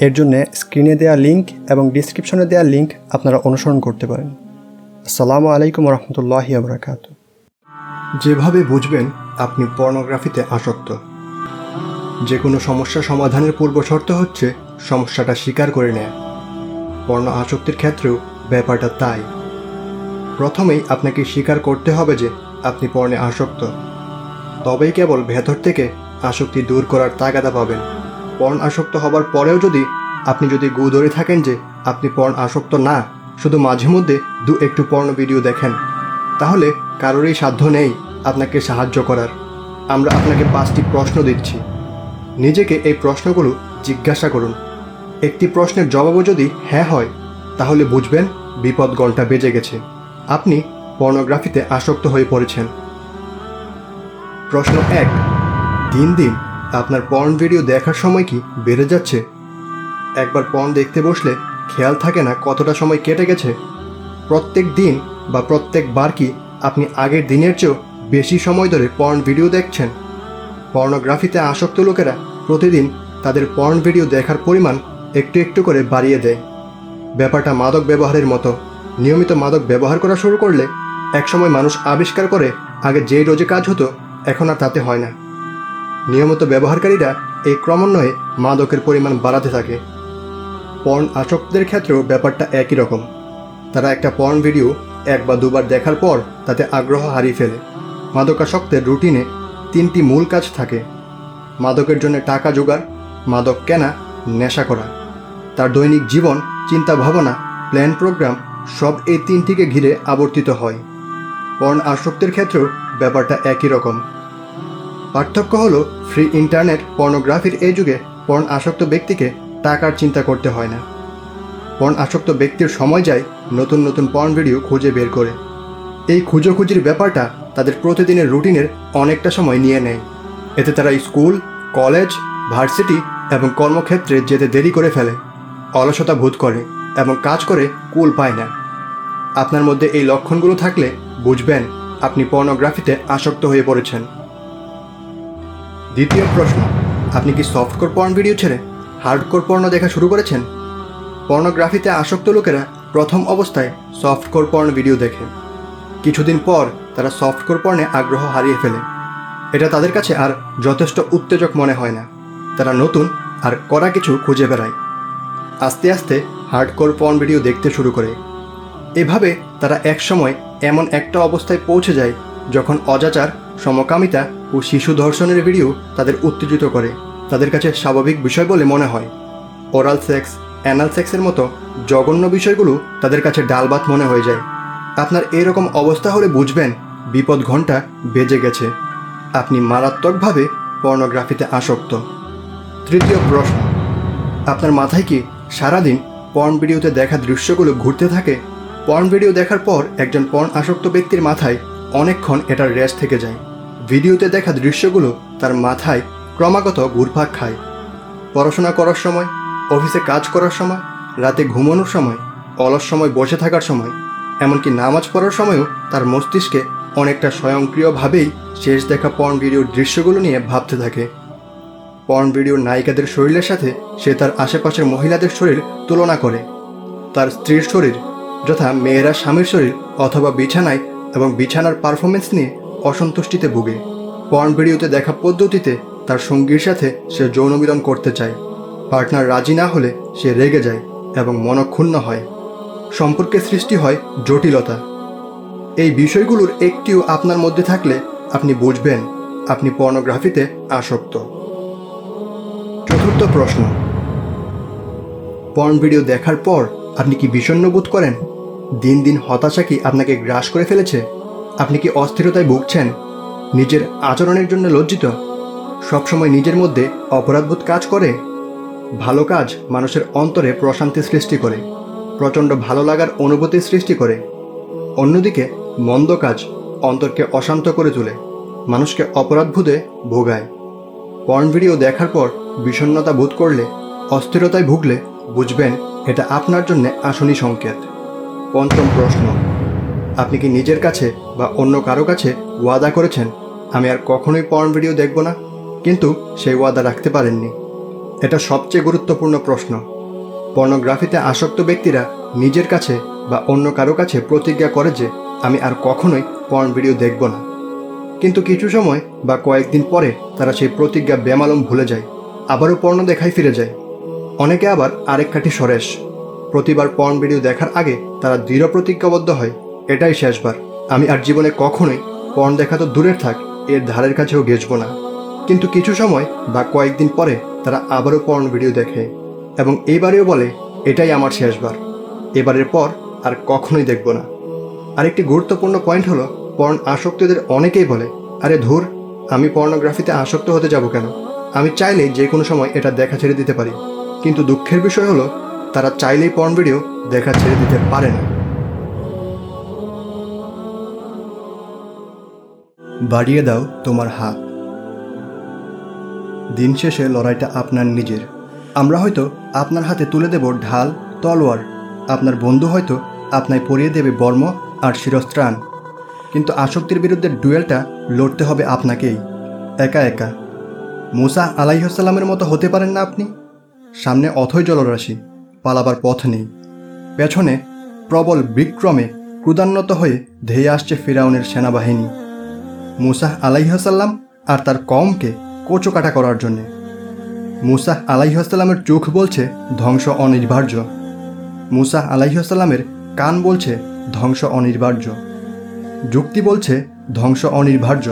এর জন্য স্ক্রিনে দেওয়া লিঙ্ক এবং ডিসক্রিপশনে দেওয়া লিঙ্ক আপনারা অনুসরণ করতে পারেন। আসসালামু আলাইকুম রহমতুল্লাহি আবরাকাত যেভাবে বুঝবেন আপনি পর্নোগ্রাফিতে আসক্ত। যে কোনো সমস্যা সমাধানের পূর্ব শর্ত হচ্ছে সমস্যাটা স্বীকার করে নেয়। পর্ণ আসক্তির ক্ষেত্রেও ব্যাপারটা তাই। প্রথমেই আপনাকে স্বীকার করতে হবে যে আপনি পর্ণে আসক্ত। তবেই কেবল ভেতর থেকে আসক্তি দূর করার তাগাদা পাবেন। পর্ণ আসক্ত হবার পরেও যদি আপনি যদি গু ধরে থাকেন যে আপনি পর্ণ আসক্ত না, শুধু মাঝে মধ্যে দু একটু পর্ণ ভিডিও দেখেন, তাহলে কারোরই সাধ্য নেই আপনাকে সাহায্য করার। আমরা আপনাকে পাঁচটি প্রশ্ন দিচ্ছি। নিজেকে এই প্রশ্নগুলো জিজ্ঞাসা করুন। একটি প্রশ্নের জবাবও যদি হ্যাঁ হয়, তাহলে বুঝবেন বিপদ গলটা বেজে গেছে। আপনি পর্নোগ্রাফিতে আসক্ত হয়ে পড়েছেন। প্রশ্ন এক, দিন দিন আপনার পর্ন ভিডিও দেখার সময় কি বেড়ে যাচ্ছে? একবার পর্ন দেখতে বসলে খেয়াল থাকে না কতটা সময় কেটে গেছে। প্রত্যেক দিন বা প্রত্যেকবার কি আপনি আগের দিনের চেয়েও বেশি সময় ধরে পর্ন ভিডিও দেখছেন? পর্নোগ্রাফিতে আসক্ত লোকেরা প্রতিদিন তাদের পর্ন ভিডিও দেখার পরিমাণ একটু একটু করে বাড়িয়ে দেয়। ব্যাপারটা মাদক ব্যবহারের মতো। নিয়মিত মাদক ব্যবহার করা শুরু করলে একসময় মানুষ আবিষ্কার করে আগে যেই রোজে কাজ হতো, এখন আর তাতে হয় না। নিয়মিত ব্যবহারকারীরা এই ক্রমান্বয়ে মাদকের পরিমাণ বাড়াতে থাকে। পর্ন আসক্তদের ক্ষেত্রেও ব্যাপারটা একই রকম। তারা একটা পর্ন ভিডিও এক বা দুবার দেখার পর তাতে আগ্রহ হারিয়ে ফেলে। মাদকাসক্তের রুটিনে তিনটি মূল কাজ থাকে। মাদকের জন্য টাকা জোগাড়, মাদক কেনা, নেশা করা। তার দৈনিক জীবন, চিন্তা ভাবনা, প্ল্যান প্রোগ্রাম সব এই তিনটিকে ঘিরে আবর্তিত হয়। পর্ন আসক্তের ক্ষেত্রেও ব্যাপারটা একই রকম। পার্থক্য হলো, ফ্রি ইন্টারনেট পর্নোগ্রাফির এই যুগে পর্ন আসক্ত ব্যক্তিকে টাকার চিন্তা করতে হয় না। পর্ন আসক্ত ব্যক্তির সময় যায় নতুন নতুন পর্ন ভিডিও খুঁজে বের করে। এই খুঁজোখুঁজির ব্যাপারটা তাদের প্রতিদিনের রুটিনের অনেকটা সময় নিয়ে নেয়। এতে তারা স্কুল, কলেজ, ভার্সিটি এবং কর্মক্ষেত্রে যেতে দেরি করে ফেলে, অলসতা বোধ করে। এবং কাজ করে কুল পায় না। আপনার মধ্যে এই লক্ষণগুলো থাকলে বুঝবেন আপনি পর্নোগ্রাফিতে আসক্ত হয়ে পড়েছেন। দ্বিতীয় প্রশ্ন, আপনি কি সফটকোর পর্ন ভিডিও ছেড়ে হার্ডকোর পর্ন দেখা শুরু করেছেন? পর্নোগ্রাফিতে আসক্ত লোকেরা প্রথম অবস্থায় সফটকোর পর্ন ভিডিও দেখে। কিছুদিন পর তারা সফটকোর পর্নে আগ্রহ হারিয়ে ফেলে। এটা তাদের কাছে আর যথেষ্ট উত্তেজক মনে হয় না। তারা নতুন আর কড়া কিছু খুঁজে বেড়ায়। আস্তে আস্তে হার্ডকোর পর্ন ভিডিও দেখতে শুরু করে। এভাবে তারা একসময় এমন একটা অবস্থায় পৌঁছে যায় যখন অজাচার, সমকামিতা ও শিশু ধর্ষণের ভিডিও তাদের উত্তেজিত করে। তাদের কাছে স্বাভাবিক বিষয় বলে মনে হয়। ওরাল সেক্স অ্যানাল সেক্সের মতো জঘন্য বিষয়গুলো তাদের কাছে ডালবাত মনে হয়ে যায়। আপনার এরকম অবস্থা হলে বুঝবেন বিপদ ঘণ্টা বেজে গেছে। আপনি মারাত্মকভাবে পর্নোগ্রাফিতে আসক্ত। তৃতীয় প্রশ্ন, আপনার মাথায় কি সারাদিন পর্ন ভিডিওতে দেখা দৃশ্যগুলো ঘুরতে থাকে। পর্ন ভিডিও দেখার পর একজন পর্ন আসক্ত ব্যক্তির মাথায় অনেকক্ষণ এটার রেস থেকে যায়। ভিডিওতে দেখা দৃশ্যগুলো তার মাথায় ক্রমাগত ঘুরপাক খায়। পড়াশোনা করার সময়, অফিসে কাজ করার সময়, রাতে ঘুমানোর সময়, অলস সময় বসে থাকার সময়, এমনকি নামাজ পড়ার সময়ও তার মস্তিষ্কে অনেকটা স্বয়ংক্রিয়ভাবেই শেষ দেখা পর্ন ভিডিওর দৃশ্যগুলো নিয়ে ভাবতে থাকে। পর্ন ভিডিওর নায়িকাদের শরীরের সাথে সে তার আশেপাশের মহিলাদের শরীর তুলনা করে। তার স্ত্রীর শরীর যথা মেয়েরা স্বামীর শরীর অথবা বিছানায় এবং বিছানার পারফরমেন্স নিয়ে অসন্তুষ্টিতে ভুগে। পর্ন ভিডিওতে দেখা পদ্ধতিতে তার সঙ্গীর সাথে সে যৌনমিলন করতে চায়। পার্টনার রাজি না হলে সে রেগে যায় এবং মনক্ষুণ্ণ হয়। সম্পর্কে সৃষ্টি হয় জটিলতা। এই বিষয়গুলোর একটিও আপনার মধ্যে থাকলে আপনি বুঝবেন, আপনি পর্নোগ্রাফিতে আসক্ত। চতুর্থ প্রশ্ন। পর্ন ভিডিও দেখার পর আপনি কি বিষণ্ণ বোধ করেন? দিন দিন হতাশা কি আপনাকে গ্রাস করে ফেলেছে? আপনি কি অস্থিরতায় ভুগছেন? নিজের আচরণের জন্য লজ্জিত? সবসময় নিজের মধ্যে অপরাধবোধ কাজ করে? ভালো কাজ মানুষের অন্তরে প্রশান্তি সৃষ্টি করে, প্রচণ্ড ভালো লাগার অনুভূতি সৃষ্টি করে। অন্যদিকে মন্দ কাজ অন্তরকে অশান্ত করে তোলে, মানুষকে অপরাধবোধে ভোগায়। পর্ন ভিডিও দেখার পর বিষণ্ণতা বোধ করলে, অস্থিরতায় ভুগলে বুঝবেন এটা আপনার জন্য আসনি সংকেত। পঞ্চম প্রশ্ন, আপনি কি নিজের কাছে বা অন্য কারও কাছে ওয়াদা করেছেন? আমি আর কখনোই পর্ন ভিডিও দেখব না, কিন্তু সেই ওয়াদা রাখতে পারেননি। এটা সবচেয়ে গুরুত্বপূর্ণ প্রশ্ন। পর্নোগ্রাফিতে আসক্ত ব্যক্তিরা নিজের কাছে বা অন্য কারও কাছে প্রতিজ্ঞা করে যে, আমি আর কখনোই পর্ন ভিডিও দেখব না। কিন্তু কিছু সময় বা কয়েকদিন পরে তারা সেই প্রতিজ্ঞা বেমালম ভুলে যায়। আবারও পর্ণ দেখায় ফিরে যায়। অনেকে আবার আরেক কাঠি সরেশ। প্রতিবার পর্ন ভিডিও দেখার আগে তারা দৃঢ় প্রতিজ্ঞাবদ্ধ হয়, এটাই শেষবার। আমি আর জীবনে কখনোই পর্ন দেখা তো দূরের থাক, এর ধারের কাছেও গেছবো না। কিন্তু কিছু সময় বা কয়েকদিন পরে তারা আবারও পর্ন ভিডিও দেখে এবং এইবারেও বলে, এটাই আমার শেষবার। এবারের পর আর কখনোই দেখব না। আরেকটি গুরুত্বপূর্ণ পয়েন্ট হলো পর্ন আসক্তদের অনেকেই বলে, আরে ধুর, আমি পর্নোগ্রাফিতে আসক্ত হতে যাব কেন? আমি চাইলে যে কোনো সময় এটা দেখা ছেড়ে দিতে পারি। কিন্তু দুঃখের বিষয় হলো, তারা চাইলেই পর্ন ভিডিও দেখা ছেড়ে দিতে পারে না। বাড়িয়ে দাও তোমার হাত। দিন শেষে লড়াইটা আপনার নিজের। আমরা হয়তো আপনার হাতে তুলে দেব ঢাল, তলোয়ার। আপনার বন্ধু হয়তো আপনায় পরিয়ে দেবে বর্ম আর শিরস্ত্রাণ। কিন্তু আসক্তির বিরুদ্ধে ডুয়েলটা লড়তে হবে আপনাকেই। একা একা। মুসা আলাইহসাল্লামের মতো হতে পারেন না আপনি? সামনে অথই জলরাশি, পালাবার পথ নেই। পেছনে প্রবল বিক্রমে ক্রুদান্নত হয়ে ধেয়ে আসছে ফিরাউনের সেনাবাহিনী। মুসাহ আলাইহসাল্লাম আর তার কমকে কোচোকাটা করার জন্যে। মুসাহ আলাইহসাল্লামের চোখ বলছে, ধ্বংস অনিবার্য। মুসাহ আলাইহসাল্লামের কান বলছে, ধ্বংস অনিবার্য। যুক্তি বলছে, ধ্বংস অনির্বার্য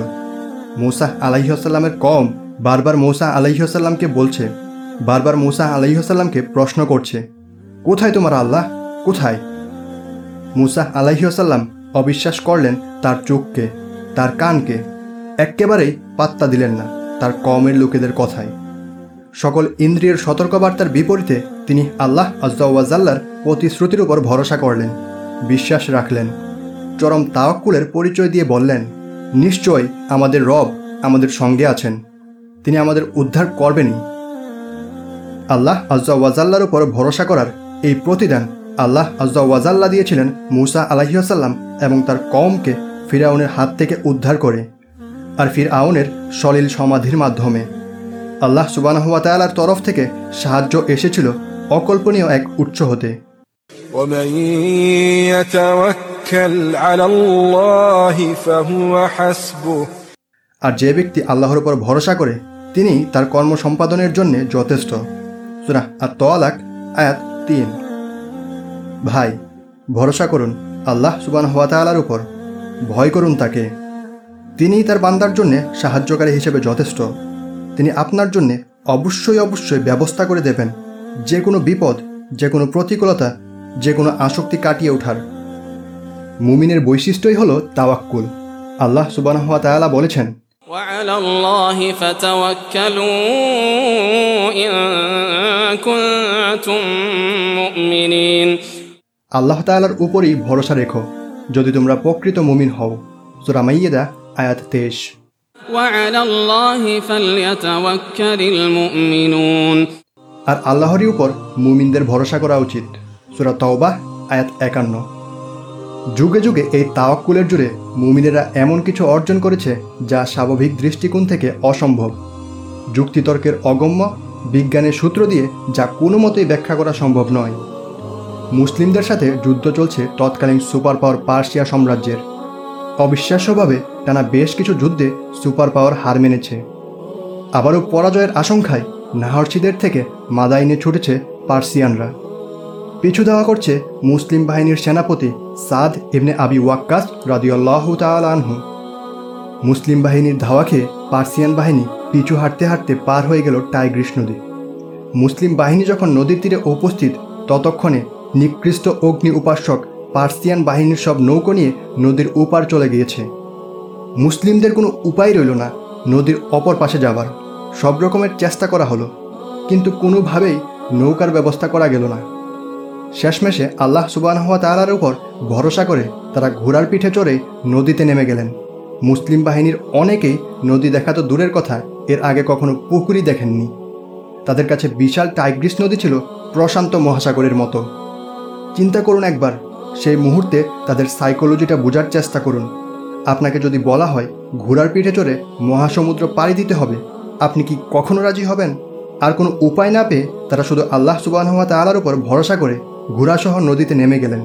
মৌসা আলাইহসাল্লামের কম বারবার মৌসা আলাইহসাল্লামকে বলছে, বারবার মৌসা আলাইহসাল্লামকে প্রশ্ন করছে, কোথায় তোমার আল্লাহ? কোথায়? মুসা আলাইহসাল্লাম অবিশ্বাস করলেন তার চোখকে, তার কানকে একেবারেই পাত্তা দিলেন না তার কমের লোকেদের কথায়। সকল ইন্দ্রিয়ের সতর্কবার্তার বিপরীতে তিনি আল্লাহ আজ্জাওয়াজাল্লার প্রতিশ্রুতির উপর ভরসা করলেন, বিশ্বাস রাখলেন, চরম তাওয়াক্কুলের পরিচয় দিয়ে বললেন, নিশ্চয় আমাদের রব আমাদের সঙ্গে আছেন। তিনি আমাদের উদ্ধার করবেনই। আল্লাহ আজ্জা ওয়াজাল্লার উপর ভরসা করার এই প্রতিদান আল্লাহ আজ্জা ওয়াজাল্লা দিয়েছিলেন মুসা আলাহিয়াসাল্লাম এবং তার কমকে ফিরাউনের হাত থেকে উদ্ধার করে আর ফির আউনের সলিল সমাধির মাধ্যমে। আল্লাহ সুবানহাতালার তরফ থেকে সাহায্য এসেছিল অকল্পনীয় এক উৎস হতে। আর যে ব্যক্তি আল্লাহর উপর ভরসা করে তিনি তার কর্ম সম্পাদনের জন্য যথেষ্ট। সুরাহ আর তোয়ালাক আয়াত তিন। ভাই, ভরসা করুন, আল্লাহ সুবান হওয়া তালার উপর। ভয় করুন তাকে। তিনিই তার বান্দার জন্যে সাহায্যকারী হিসেবে যথেষ্ট। তিনি আপনার জন্যে অবশ্যই অবশ্যই ব্যবস্থা করে দেবেন। যে কোনো বিপদ, যে কোনো প্রতিকূলতা, যে কোনো আসক্তি কাটিয়ে ওঠার। মুমিনের বৈশিষ্ট্যই হলো তাওয়াক্কুল। আল্লাহ সুবান তালা বলেছেন وعلى الله فتوكلوا إن كنتم مؤمنين আল্লাহ তাআলার উপরই ভরসা রেখো যদি তোমরা প্রকৃত মুমিন হও সুরা মাইয়েদা আয়াত তেইশ وعلى الله فليتوكل المؤمنون আর আল্লাহরই উপর মুমিনদের ভরসা করা উচিত সুরা তওবাহ আয়াত একান্ন যুগে যুগে এই তাওয়াক্কুলের জুড়ে মুমিনেরা এমন কিছু অর্জন করেছে যা স্বাভাবিক দৃষ্টিকোণ থেকে অসম্ভব। যুক্তিতর্কের অগম্য বিজ্ঞানের সূত্র দিয়ে যা কোনো মতেই ব্যাখ্যা করা সম্ভব নয়। মুসলিমদের সাথে যুদ্ধ চলছে তৎকালীন সুপার পাওয়ার পার্সিয়া সাম্রাজ্যের। অবিশ্বাস্যভাবে টানা বেশ কিছু যুদ্ধে সুপার পাওয়ার হার মেনেছে। আবারও পরাজয়ের আশঙ্কায় নাহরছিদের থেকে মাদাইনে ছুটেছে পার্সিয়ানরা। পিছু দেওয়া করছে মুসলিম বাহিনীর সেনাপতি সাদ ইবনে আবি ওয়াক্কাস রাদিউল্লাহ আনহু। মুসলিম বাহিনীর ধাওয়া খেয়ে পার্সিয়ান বাহিনী পিছু হাঁটতে হাঁটতে পার হয়ে গেল টাইগ্রিস নদী। মুসলিম বাহিনী যখন নদীর তীরে উপস্থিত, ততক্ষণে নিকৃষ্ট অগ্নি উপাসক পার্সিয়ান বাহিনীর সব নৌকো নিয়ে নদীর উপার চলে গিয়েছে। মুসলিমদের কোনো উপায় রইল না, নদীর অপর পাশে যাবার। সব রকমের চেষ্টা করা হলো, কিন্তু কোনোভাবেই নৌকার ব্যবস্থা করা গেল না। শেষমেশে আল্লাহ সুবান হওয়া তালার উপর ভরসা করে তারা ঘোড়ার পিঠে চড়ে নদীতে নেমে গেলেন। মুসলিম বাহিনীর অনেকেই নদী দেখা তো দূরের কথা, এর আগে কখনো পুকুরই দেখেননি। তাদের কাছে বিশাল টাইগ্রিস নদী ছিল প্রশান্ত মহাসাগরের মতো। চিন্তা করুন একবার, সেই মুহূর্তে তাদের সাইকোলজিটা বোঝার চেষ্টা করুন। আপনাকে যদি বলা হয় ঘোড়ার পিঠে চড়ে মহাসমুদ্র পাড়ি দিতে হবে, আপনি কি কখনো রাজি হবেন? আর কোনো উপায় না পেয়ে তারা শুধু আল্লাহ সুবানহাত তালার উপর ভরসা করে ঘোড়াসহ নদীতে নেমে গেলেন।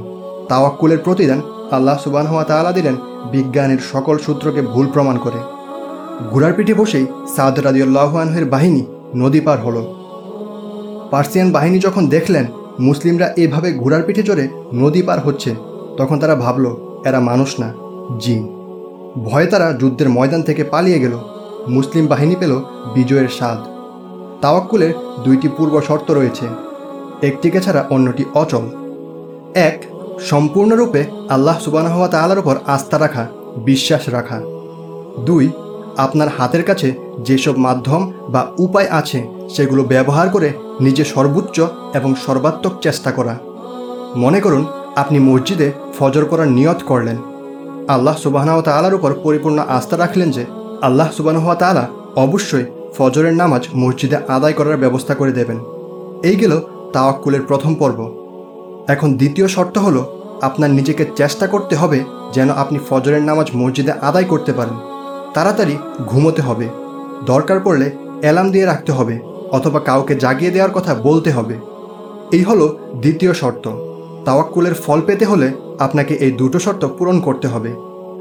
তাওয়াক্কুলের প্রতিদান আল্লাহ সুবানহাত আলা দিলেন বিজ্ঞানের সকল সূত্রকে ভুল প্রমাণ করে। ঘোড়ার পিঠে বসেই সাদ রাদিউল্লাহানহের বাহিনী নদী পার হলো। পার্সিয়ান বাহিনী যখন দেখলেন মুসলিমরা এভাবে ঘোড়ার পিঠে চড়ে নদী পার হচ্ছে, তখন তারা ভাবল, এরা মানুষ না, জিন। ভয়ে তারা যুদ্ধের ময়দান থেকে পালিয়ে গেল। মুসলিম বাহিনী পেল বিজয়ের স্বাদ। তাওয়াক্কুলের দুইটি পূর্ব শর্ত রয়েছে। একটিকে ছাড়া অন্যটি অচল। এক, সম্পূর্ণরূপে আল্লাহ সুবানাহওয়া তালার উপর আস্থা রাখা, বিশ্বাস রাখা। দুই, আপনার হাতের কাছে যেসব মাধ্যম বা উপায় আছে, সেগুলো ব্যবহার করে নিজে সর্বোচ্চ এবং সর্বাত্মক চেষ্টা করা। মনে করুন, আপনি মসজিদে ফজর করার নিয়ত করলেন। আল্লাহ সুবাহনাহ তালার উপর পরিপূর্ণ আস্থা রাখলেন যে, আল্লাহ সুবাহ তালা অবশ্যই ফজরের নামাজ মসজিদে আদায় করার ব্যবস্থা করে দেবেন। এই গেল তাওয়াক্কুলের প্রথম পর্ব। এখন দ্বিতীয় শর্ত হলো, আপনার নিজেকে চেষ্টা করতে হবে যেন আপনি ফজরের নামাজ মসজিদে আদায় করতে পারেন। তাড়াতাড়ি ঘুমোতে হবে। দরকার পড়লে অ্যালার্ম দিয়ে রাখতে হবে অথবা কাউকে জাগিয়ে দেওয়ার কথা বলতে হবে। এই হলো দ্বিতীয় শর্ত। তাওয়াক্কুলের ফল পেতে হলে আপনাকে এই দুটো শর্ত পূরণ করতে হবে।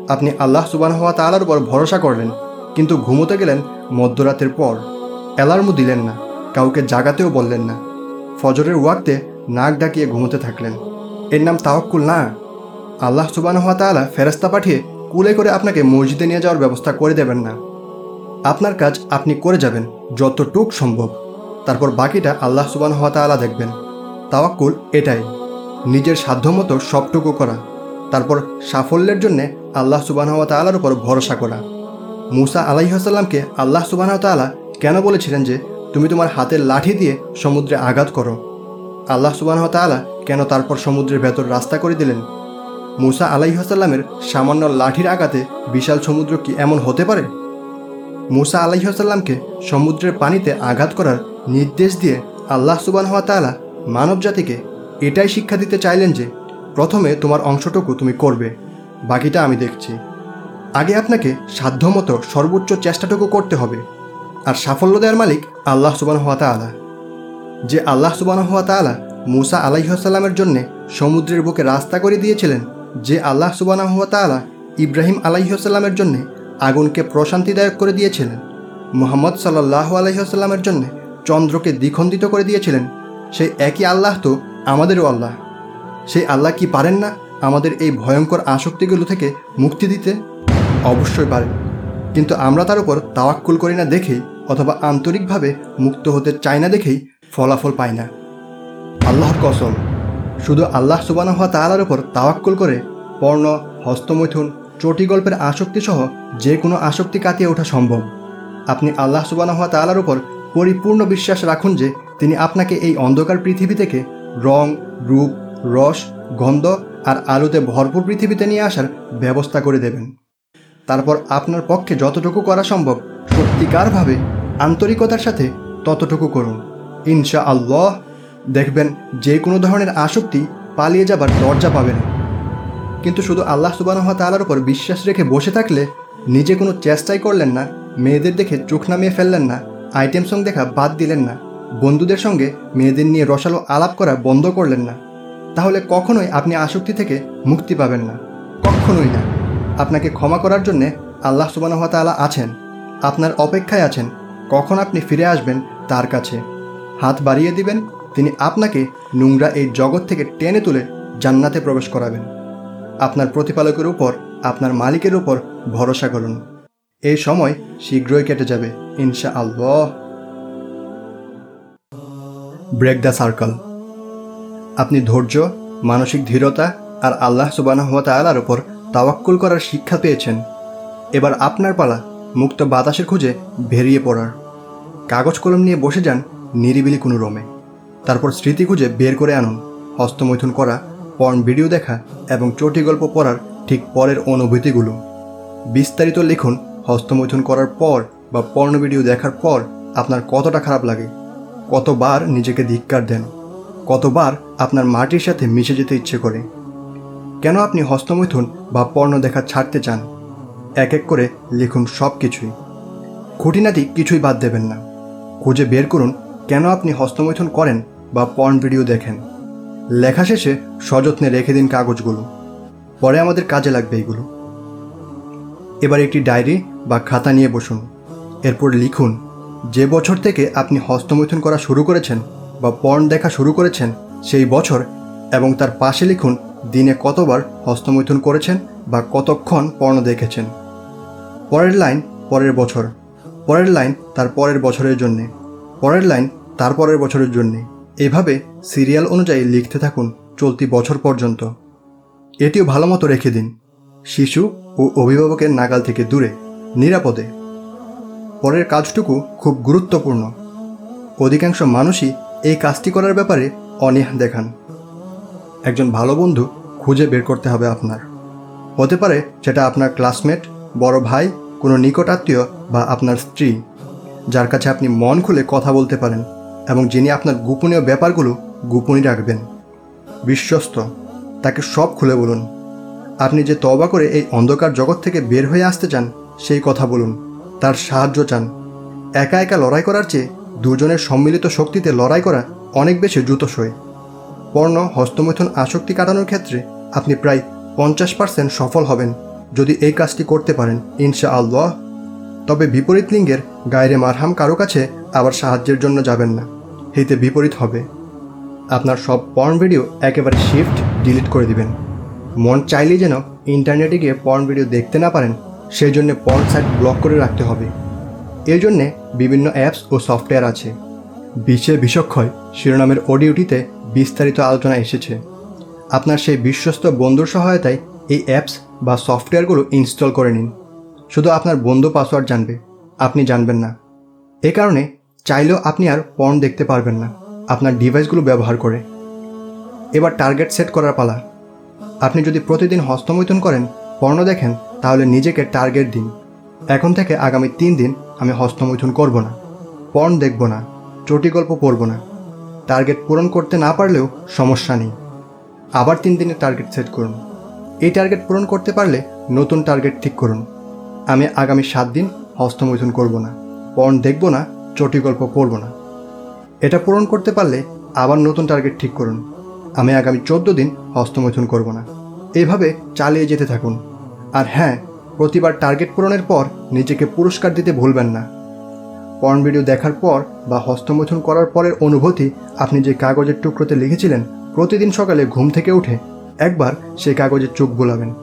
আপনি আল্লাহ সুবান হওয়া তালার উপর ভরসা করলেন, কিন্তু ঘুমোতে গেলেন মধ্যরাতের পর। অ্যালার্মও দিলেন না, কাউকে জাগাতেও বললেন না। ফজরের ওয়াক্তে নাক ডাকিয়ে ঘুমোতে থাকলেন। এর নাম তাওয়াক্কুল না। আল্লাহ সুবান হওয়া তালা ফেরস্তা পাঠিয়ে কুলে করে আপনাকে মসজিদে নিয়ে যাওয়ার ব্যবস্থা করে দেবেন না। আপনার কাজ আপনি করে যাবেন, যতটুক সম্ভব। তারপর বাকিটা আল্লাহ সুবান হওয়া তালা দেখবেন। তাওয়াক্কুল এটাই, নিজের সাধ্যমতো সবটুকু করা। তারপর সাফল্যের জন্যে আল্লাহ সুবাহ তালার উপর ভরসা করা। মুসা আলাইহাসাল্লামকে আল্লাহ সুবাহ তালা কেন বলেছিলেন যে তুমি তোমার হাতের লাঠি দিয়ে সমুদ্রে আঘাত করো। আল্লাহ সুবাহ তালা কেন তারপর সমুদ্রের ভেতর রাস্তা করে দিলেন? মুসা আলাইহাসাল্লামের সামান্য লাঠির আঘাতে বিশাল সমুদ্র কি এমন হতে পারে? মুসা আলাইহাসাল্লামকে সমুদ্রের পানিতে আঘাত করার নির্দেশ দিয়ে আল্লাহ সুবান হওয়া তালা মানব জাতিকে এটাই শিক্ষা দিতে চাইলেন যে, প্রথমে তোমার অংশটুকু তুমি করবে, বাকিটা আমি দেখছি। আগে আপনাকে সাধ্যমতো সর্বোচ্চ চেষ্টাটুকু করতে হবে। আর সাফল্য দেওয়ার মালিক আল্লাহ সুবান হওয়া তালা যে আল্লাহ সুবান হওয়া তালা মুসা আলাইসাল্লামের জন্যে সমুদ্রের বুকে রাস্তা করে দিয়েছিলেন, যে আল্লাহ সুবান হওয়া তালা ইব্রাহিম আলাইসাল্লামের জন্যে আগুনকে প্রশান্তিদায়ক করে দিয়েছিলেন, মোহাম্মদ সাল্লাহ আলহিহাস্লামের জন্য চন্দ্রকে দ্বিখণ্ডিত করে দিয়েছিলেন, সেই একই আল্লাহ তো আমাদেরও আল্লাহ। সেই আল্লাহ কি পারেন না আমাদের এই ভয়ঙ্কর আসক্তিগুলো থেকে মুক্তি দিতে? অবশ্যই পারেন, কিন্তু আমরা তার উপর তাওয়াক্কুল করি না দেখেই অথবা আন্তরিকভাবে মুক্ত হতে চায় না দেখেই ফলাফল পায় না। আল্লাহর কসম, শুধু আল্লাহ সুবানা হওয়া তালার ওপর তাওয়াক্কুল করে পর্ণ, হস্তমৈথুন, চটি গল্পের আসক্তি সহ যে কোনো আসক্তি কাটিয়ে ওঠা সম্ভব। আপনি আল্লাহ সুবানা হওয়া তালার ওপর পরিপূর্ণ বিশ্বাস রাখুন যে তিনি আপনাকে এই অন্ধকার পৃথিবী থেকে রং, রূপ, রস, গন্ধ আর আলোতে ভরপুর পৃথিবীতে নিয়ে আসার ব্যবস্থা করে দেবেন। তারপর আপনার পক্ষে যতটুকু করা সম্ভব সত্যিকারভাবে আন্তরিকতার সাথে ততটুকু করুন। ইনশা আল্লাহ দেখবেন যে কোনো ধরনের আসক্তি পালিয়ে যাবার দরজা পাবে না কিন্তু শুধু আল্লাহ সুবাহ তালার উপর বিশ্বাস রেখে বসে থাকলে নিজে কোনো চেষ্টাই করলেন না, মেয়েদের দেখে চোখ নামিয়ে ফেললেন না, আইটেম সং দেখা বাদ দিলেন না, বন্ধুদের সঙ্গে মেয়েদের নিয়ে রসালো আলাপ করা বন্ধ করলেন না, তাহলে কখনোই আপনি আসক্তি থেকে মুক্তি পাবেন না। কখনোই না। আপনাকে ক্ষমা করার জন্যে আল্লাহ সুবাহ তালা আছেন। আপনার অপেক্ষায় আছেন, কখন আপনি ফিরে আসবেন তার কাছে। হাত বাড়িয়ে দিবেন, তিনি আপনাকে নোংরা এই জগৎ থেকে টেনে তুলে জান্নাতে প্রবেশ করাবেন। আপনার প্রতিপালকের উপর, আপনার মালিকের উপর ভরসা করুন। এই সময় শীঘ্রই কেটে যাবে ইনশা আল্লাহ ব্রেক দ্য সার্কল আপনি ধৈর্য, মানসিক ধীরতা আর আল্লাহ সুবানাহত আলার উপর তাওয়াক্কুল করার শিক্ষা পেয়েছেন। এবার আপনার পালা মুক্ত বাতাসের খুঁজে বেরিয়ে পড়ার। কাগজ কলম নিয়ে বসে যান নিরিবিলি কোনো রোমে। তারপর স্মৃতি খুঁজে বের করে আনুন হস্তমৈথুন করা, পর্ন ভিডিও দেখা এবং চটি গল্প পড়ার ঠিক পরের অনুভূতিগুলো। বিস্তারিত লিখুন হস্তমৈথুন করার পর বা পর্ণ ভিডিও দেখার পর আপনার কতটা খারাপ লাগে। কতবার নিজেকে ধিক্কার দেন। কতবার আপনার মাটির সাথে মিশে যেতে ইচ্ছে করে। কেন আপনি হস্তমৈথুন বা পর্ণ দেখা ছাড়তে চান? এক এক করে লিখুন সব কিছুই খুঁটিনাটি কিছুই বাদ দেবেন না। খুঁজে বের করুন কেন আপনি হস্তমৈথুন করেন বা পর্ন ভিডিও দেখেন। লেখা শেষে সযত্নে রেখে দিন কাগজগুলো। পরে আমাদের কাজে লাগবে এগুলো। এবার একটি ডায়েরি বা খাতা নিয়ে বসুন। এরপর লিখুন, যে বছর থেকে আপনি হস্তমৈথুন করা শুরু করেছেন বা পর্ন দেখা শুরু করেছেন সেই বছর এবং তার পাশে লিখুন, দিনে কতবার হস্তমৈথুন করেছেন বা কতক্ষণ পর্ণ দেখেছেন। পরের লাইন পরের বছর। পরের লাইন তার পরের বছরের জন্যে। পরের লাইন তার পরের বছরের জন্যে। এভাবে সিরিয়াল অনুযায়ী লিখতে থাকুন চলতি বছর পর্যন্ত। এটিও ভালো মতো রেখে দিন। শিশু ও অভিভাবকের নাগাল থেকে দূরে, নিরাপদে। পরের কাজটুকু খুব গুরুত্বপূর্ণ। অধিকাংশ মানুষই এই কাজটি করার ব্যাপারে অনীহা দেখান। একজন ভালো বন্ধু খুঁজে বের করতে হবে আপনার। হতে পারে সেটা আপনার ক্লাসমেট বড় ভাই, কোনো নিকট আত্মীয় বা আপনার স্ত্রী, যার কাছে আপনি মন খুলে কথা বলতে পারেন এবং যিনি আপনার গোপনীয় ব্যাপারগুলো গোপনই রাখবেন। বিশ্বস্ত, তাকে সব খুলে বলুন। আপনি যে তবা করে এই অন্ধকার জগৎ থেকে বের হয়ে আসতে চান, সেই কথা বলুন। তার সাহায্য চান। একা একা লড়াই করার চেয়ে দুজনের সম্মিলিত শক্তিতে লড়াই করা অনেক বেশি দ্রুতসই। পর্ণ, হস্তমৈথুন আসক্তি কাটানোর ক্ষেত্রে আপনি প্রায় পঞ্চাশ পার্সেন্ট সফল হবেন যদি এই কাজটি করতে পারেন ইনশা আল্লাহ তবে বিপরীত লিঙ্গের গায়রে মারহাম কারও কাছে আবার সাহায্যের জন্য যাবেন না। হিতে বিপরীত হবে। আপনার সব পর্ন ভিডিও একেবারে শিফট ডিলিট করে দিবেন। মন চাইলেই যেন ইন্টারনেটে গিয়ে পর্ন ভিডিও দেখতে না পারেন, সেই জন্য পর্ন সাইট ব্লক করে রাখতে হবে। এর জন্যে বিভিন্ন অ্যাপস ও সফটওয়্যার আছে। বিশ্বের বিষক্ষয় শিরোনামের অডিওটিতে বিস্তারিত আলোচনা এসেছে। আপনার সেই বিশ্বস্ত বন্ধুর সহায়তায় এই অ্যাপস বা সফটওয়্যারগুলো ইনস্টল করে নিন। শুধু আপনার বন্ধু পাসওয়ার্ড জানবে, আপনি জানবেন না। এ কারণে চাইলেও আপনি আর পর্ন দেখতে পারবেন না, আপনার ডিভাইসগুলো ব্যবহার করে। এবার টার্গেট সেট করার পালা। আপনি যদি প্রতিদিন হস্তমৈথুন করেন পর্ণ দেখেন, তাহলে নিজেকে টার্গেট দিন। এখন থেকে আগামী তিন দিন আমি হস্তমৈথুন করব না পর্ন দেখব না, চটি গল্প পড়ব না। টার্গেট পূরণ করতে না পারলেও সমস্যা নেই। আবার তিন দিনের টার্গেট সেট করুন। এই টার্গেট পূরণ করতে পারলে নতুন টার্গেট ঠিক করুন। আমি আগামী সাত দিন হস্তমৈথুন করব না পর্ন দেখব না চটি গল্প পড়ব না। এটা পূরণ করতে পারলে আবার নতুন টার্গেট ঠিক করুন। আমি আগামী চোদ্দ দিন হস্তমৈথুন করব না। এইভাবে চালিয়ে যেতে থাকুন। আর হ্যাঁ প্রতিবার টার্গেট পূরণের পর নিজেকে পুরস্কার দিতে ভুলবেন না। পর্ন ভিডিও দেখার পর বা হস্তমৈথুন করার পরের অনুভূতি আপনি যে কাগজের টুকরোতে লিখেছিলেন, প্রতিদিন সকালে ঘুম থেকে উঠে একবার সেই কাগজের চোখ বোলাবেন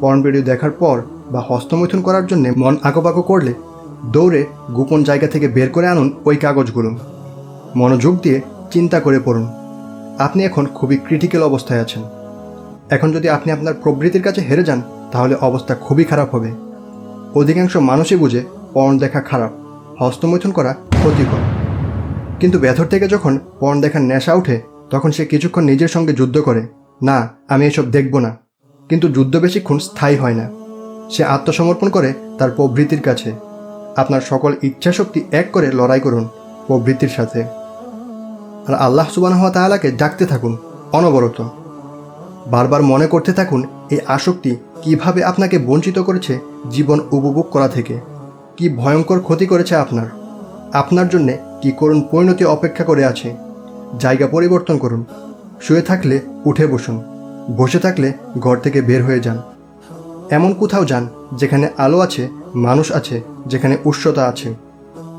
পর্ন ভিডিও দেখার পর বা হস্তমৈথুন করার জন্য মন আঁকোপাকো করলে দৌড়ে গোপন জায়গা থেকে বের করে আনুন ওই কাগজগুলো। মনোযোগ দিয়ে চিন্তা করে পড়ুন। আপনি এখন খুবই ক্রিটিক্যাল অবস্থায় আছেন। এখন যদি আপনি আপনার প্রবৃত্তির কাছে হেরে যান, তাহলে অবস্থা খুবই খারাপ হবে। অধিকাংশ মানুষই বুঝে পর্ন দেখা খারাপ। হস্তমৈথুন করা ক্ষতিকর। কিন্তু ব্যথর থেকে যখন পর্ন দেখার নেশা ওঠে তখন সে কিছুক্ষণ নিজের সঙ্গে যুদ্ধ করে। না, আমি এসব দেখব না। কিন্তু যুদ্ধ বেশিক্ষণ স্থায়ী হয় না সে আত্মসমর্পণ করে তার প্রবৃত্তির কাছে। আপনার সকল ইচ্ছাশক্তি এক করে লড়াই করুন প্রবৃত্তির সাথে। আর আল্লাহ সুবাহ তাআলাকে ডাকতে থাকুন অনবরত। বারবার মনে করতে থাকুন, এই আসক্তি কীভাবে আপনাকে বঞ্চিত করেছে জীবন উপভোগ করা থেকে। কি ভয়ঙ্কর ক্ষতি করেছে আপনার? আপনার জন্যে কি করুণ পরিণতি অপেক্ষা করে আছে? জায়গা পরিবর্তন করুন। শুয়ে থাকলে উঠে বসুন। বসে থাকলে ঘর থেকে বের হয়ে যান। এমন কোথাও যান যেখানে আলো আছে, মানুষ আছে, যেখানে উষ্ণতা আছে।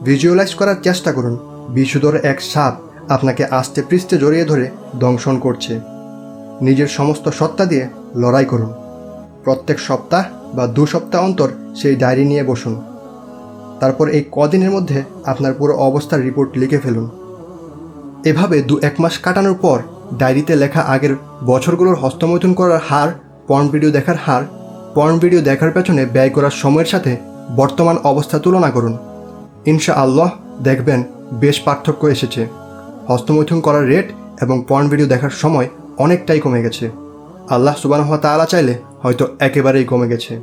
ভিজুয়ালাইজ করার চেষ্টা করুন। বিষুদর এক সাপ আপনাকে আস্তে পৃষ্ঠে জড়িয়ে ধরে দংশন করছে। নিজের সমস্ত সত্তা দিয়ে লড়াই করুন। প্রত্যেক সপ্তাহ বা দু সপ্তাহ অন্তর সেই ডায়েরি নিয়ে বসুন। তারপর এই কদিনের মধ্যে আপনার পুরো অবস্থার রিপোর্ট লিখে ফেলুন। এভাবে দু এক মাস কাটানোর পর ডায়েরিতে লেখা আগের বছরগুলোর হস্তমৈথুন করার হার পর্ন ভিডিও দেখার হার পর্ন ভিডিও দেখার পেছনে ব্যয় করার সময়ের সাথে বর্তমান অবস্থা তুলনা করুন। ইনশা আল্লাহ দেখবেন বেশ পার্থক্য এসেছে। হস্তমৈথুন করার রেট এবং পর্ন ভিডিও দেখার সময় অনেকটাই কমে গেছে। আল্লাহ সুবান হওয়া তালা চাইলে হয়তো একেবারেই কমে গেছে।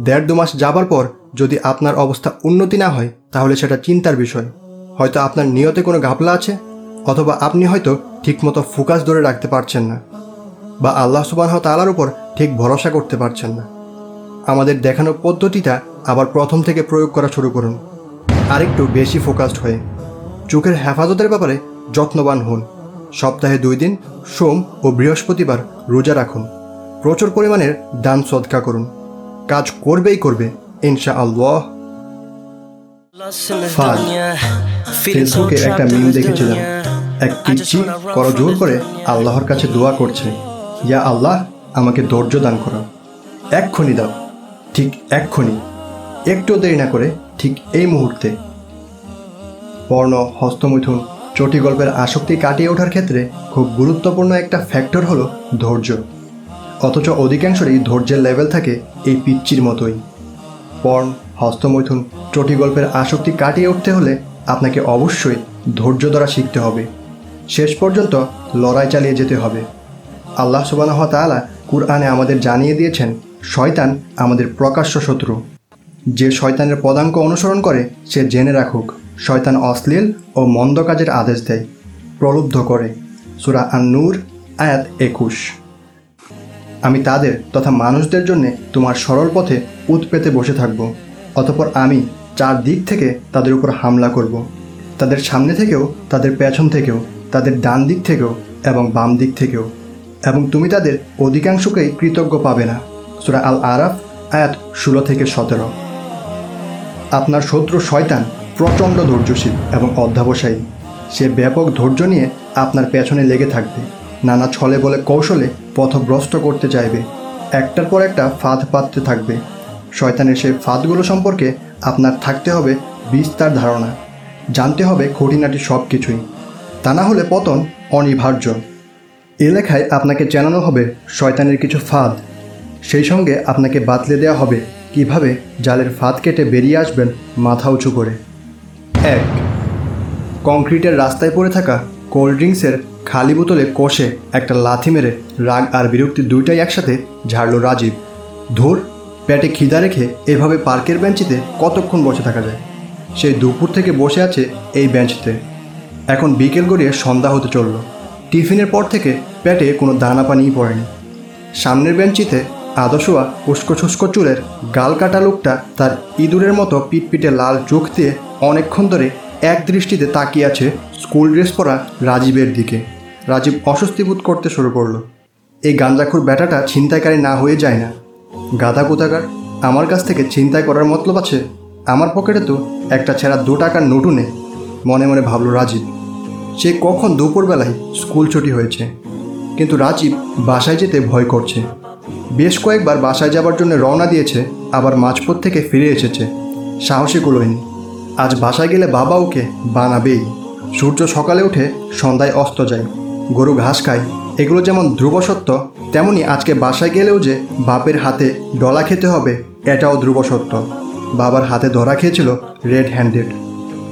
দেড় দু মাস যাবার পর যদি আপনার অবস্থা উন্নতি না হয়, তাহলে সেটা চিন্তার বিষয়। হয়তো আপনার নিয়তে কোনো ঘাপলা আছে, অথবা আপনি হয়তো ঠিকমতো ফোকাস ধরে রাখতে পারছেন না, বা আল্লাহ সুবাহ তালার উপর ঠিক ভরসা করতে পারছেন না। আমাদের দেখানো পদ্ধতিটা আবার প্রথম থেকে প্রয়োগ করা শুরু করুন। আরেকটু বেশি ফোকাসড হয়ে। চোখের হেফাজতের ব্যাপারে যত্নবান হন। সপ্তাহে দুই দিন সোম ও বৃহস্পতিবার রোজা রাখুন। প্রচুর পরিমাণের দান সদকা করুন। কাজ করবেই করবে ইনশা আল্লাহ ফেসবুকে একটা মিম দেখেছিলাম। এক পিচ্ছি করজোর করে আল্লাহর কাছে দোয়া করছে ইয়া আল্লাহ আমাকে ধৈর্য দান করো। এক্ষুনি দাও ঠিক এক্ষুনি। একটু দেরি না করে ঠিক এই মুহূর্তে। বর্ণ হস্তমৈথুন চটি গল্পের আসক্তি কাটিয়ে ওঠার ক্ষেত্রে খুব গুরুত্বপূর্ণ একটা ফ্যাক্টর হলো ধৈর্য। অথচ অধিকাংশরই ধৈর্যের লেভেল থাকে এই পিচ্চির মতোই। পর্ন, হস্তমৈথুন, চটি গল্পের আসক্তি কাটিয়ে উঠতে হলে আপনাকে অবশ্যই ধৈর্য ধরা শিখতে হবে। শেষ পর্যন্ত লড়াই চালিয়ে যেতে হবে। আল্লাহ সুবাহ তাআলা কুরআনে আমাদের জানিয়ে দিয়েছেন, শয়তান আমাদের প্রকাশ্য শত্রু। যে শয়তানের পদাঙ্ক অনুসরণ করে, সে জেনে রাখুক, শয়তান অশ্লীল ও মন্দ কাজের আদেশ দেয়, প্রলুব্ধ করে। সুরা আন্নুর, আয়াত একুশ। আমি তাদের তথা মানুষদের জন্য তোমার সরল পথে উত পেতে বসে থাকব। অতপর আমি চার দিক থেকে তাদের উপর হামলা করব। তাদের সামনে থেকেও, তাদের পেছন থেকেও, তাদের ডান দিক থেকেও এবং বাম দিক থেকেও। এবং তুমি তাদের অধিকাংশকেই কৃতজ্ঞ পাবে না। সুরা আল আরাফ আয়াত ষোলো থেকে সতেরো। আপনার শত্রু শয়তান প্রচণ্ড ধৈর্যশীল এবং অধ্যাবসায়ী। সে ব্যাপক ধৈর্য নিয়ে আপনার পেছনে লেগে থাকবে। নানা ছলে বলে কৌশলে পথভ্রষ্ট করতে চাইবে। একটার পর একটা ফাঁদ পাততে থাকবে। শয়তানের সেই ফাঁদগুলো সম্পর্কে আপনার থাকতে হবে বিস্তার ধারণা। জানতে হবে খুঁটিনাটি সব কিছুই তা না হলে পতন অনিবার্য। এ লেখায় আপনাকে জানানো হবে শয়তানের কিছু ফাঁদ। সেই সঙ্গে আপনাকে বাতলে দেওয়া হবে কীভাবে জালের ফাঁদ কেটে বেরিয়ে আসবেন মাথা উঁচু করে। এক, কংক্রিটের রাস্তায় পড়ে থাকা কোল্ড ড্রিঙ্কসের খালি বোতলে কষে একটা লাথি মেরে রাগ আর বিরক্তি দুইটাই একসাথে ঝাড়ল রাজীব। ধুর প্যাটে খিদা রেখে এভাবে পার্কের বেঞ্চিতে কতক্ষণ বসে থাকা যায়? সেই দুপুর থেকে বসে আছে এই বেঞ্চতে। এখন বিকেল গড়িয়ে সন্ধ্যা হতে চলল। টিফিনের পর থেকে প্যাটে কোনো দানা পানিই পড়েনি। সামনের বেঞ্চিতে আদশোয়া উস্কো ছুস্কো চুলের গাল কাটা লোকটা তার ইঁদুরের মতো পিটপিটে লাল চোখ দিয়ে অনেকক্ষণ ধরে এক দৃষ্টিতে তাকিয়ে আছে স্কুল ড্রেস পরা রাজীবের দিকে। রাজীব অস্বস্তি বোধ করতে শুরু করল। এই গাঞ্জাখুর ব্যাটাটা ছিনতাইকারী না হয়ে যায় না। গাধা কোথাকার? আমার কাছ থেকে ছিনতাই করার মতলব আছে? আমার পকেটে তো একটা ছেঁড়া দু টাকার নোটু নেই। মনে মনে ভাবলো রাজীব, সে কখন দুপুরবেলায় স্কুল ছুটি হয়েছে? কিন্তু রাজীব বাসায় যেতে ভয় করছে। বেশ কয়েকবার বাসায় যাবার জন্য রওনা দিয়েছে, আবার মাঝপথ থেকে ফিরে এসেছে। সাহসী কুলোয়নি, আজ বাসায় গেলে বাবা ওকে বানাবেই। সূর্য সকালে উঠে সন্ধ্যায় অস্ত যায়। গরু ঘাস খায়। এগুলো যেমন ধ্রুব সত্য, তেমনি আজকে বাসায় গেলেও যে বাপের হাতে ডলা খেতে হবে, এটাও ধ্রুব সত্য। বাবার হাতে ধরা খেয়েছিল রেড হ্যান্ডেড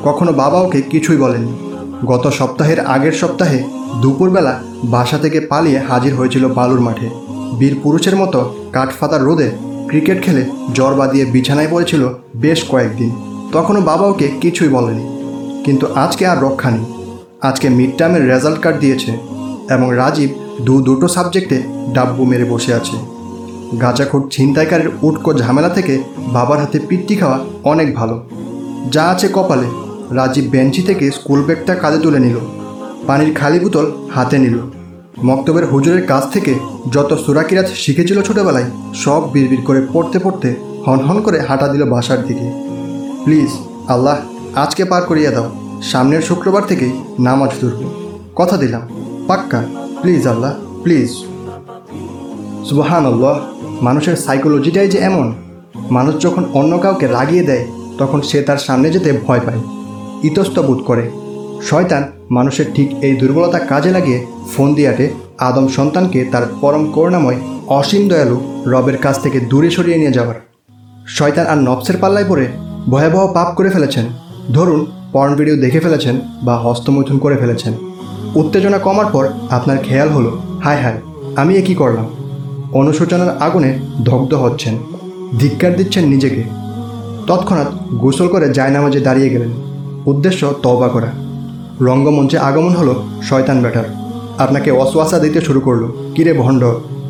কখনো বাবা ওকে কিছুই বলেনি। গত সপ্তাহের আগের সপ্তাহে দুপুরবেলা বাসা থেকে পালিয়ে হাজির হয়েছিল বালুর মাঠে। বীর পুরুষের মতো কাঠফাতার রোদে ক্রিকেট খেলে জ্বর বাঁধিয়ে বিছানায় পড়েছিল বেশ কয়েকদিন। তখনও বাবা ওকে কিছুই বলেনি। কিন্তু আজকে আর রক্ষা নেই। আজকে মিড টার্মের রেজাল্ট কার্ড দিয়েছে এবং রাজীব দু দুটো সাবজেক্টে ডাব্বু মেরে বসে আছে। গাঁজাখোর ছিনতাইকারের উটকো ঝামেলা থেকে বাবার হাতে পিট্টি খাওয়া অনেক ভালো। যা আছে কপালে, রাজীব বেঞ্চি থেকে স্কুল ব্যাগটা কাঁধে তুলে নিল, পানির খালি বোতল হাতে নিল। মক্তবের হুজুরের কাছ থেকে যত সুরাকিরাজ শিখেছিল ছোটবেলায়, সব বিড়বিড় করে পড়তে পড়তে হনহন করে হাঁটা দিল বাসার দিকে। প্লিজ, আল্লাহ আজকে পার করিয়ে দাও। সামনের শুক্রবার থেকেই নামাজ ধরব। কথা দিলাম, পাক্কা প্লিজ আল্লাহ প্লিজ সুবাহান আল্লাহ মানুষের সাইকোলজিটাই যে এমন। মানুষ যখন অন্য কাউকে রাগিয়ে দেয়, তখন সে তার সামনে যেতে ভয় পায় ইতস্তবোধ করে। শয়তান মানুষের ঠিক এই দুর্বলতা কাজে লাগিয়ে ফোন দিয়াটে আদম সন্তানকে তার পরম করুণাময়, অসীম দয়ালু রবের কাছ থেকে দূরে সরিয়ে নিয়ে যাওয়ার। শয়তান আর নবসের পাল্লায় পড়ে ভয়াবহ পাপ করে ফেলেছেন। ধরুন পর্ন ভিডিও দেখে ফেলেছেন বা হস্তমৈথুন করে ফেলেছেন। উত্তেজনা কমার পর আপনার খেয়াল হলো, হায় হায়, আমি এ কী করলাম? অনুশোচনার আগুনে দগ্ধ হচ্ছেন, ধিক্কার দিচ্ছেন নিজেকে। তৎক্ষণাৎ গোসল করে জায়নামাজে দাঁড়িয়ে গেলেন। উদ্দেশ্য তওবা করা। রঙ্গমঞ্চে আগমন হলো শয়তান ব্যাটার। আপনাকে অসওয়াসা দিতে শুরু করল। কিরে ভণ্ড,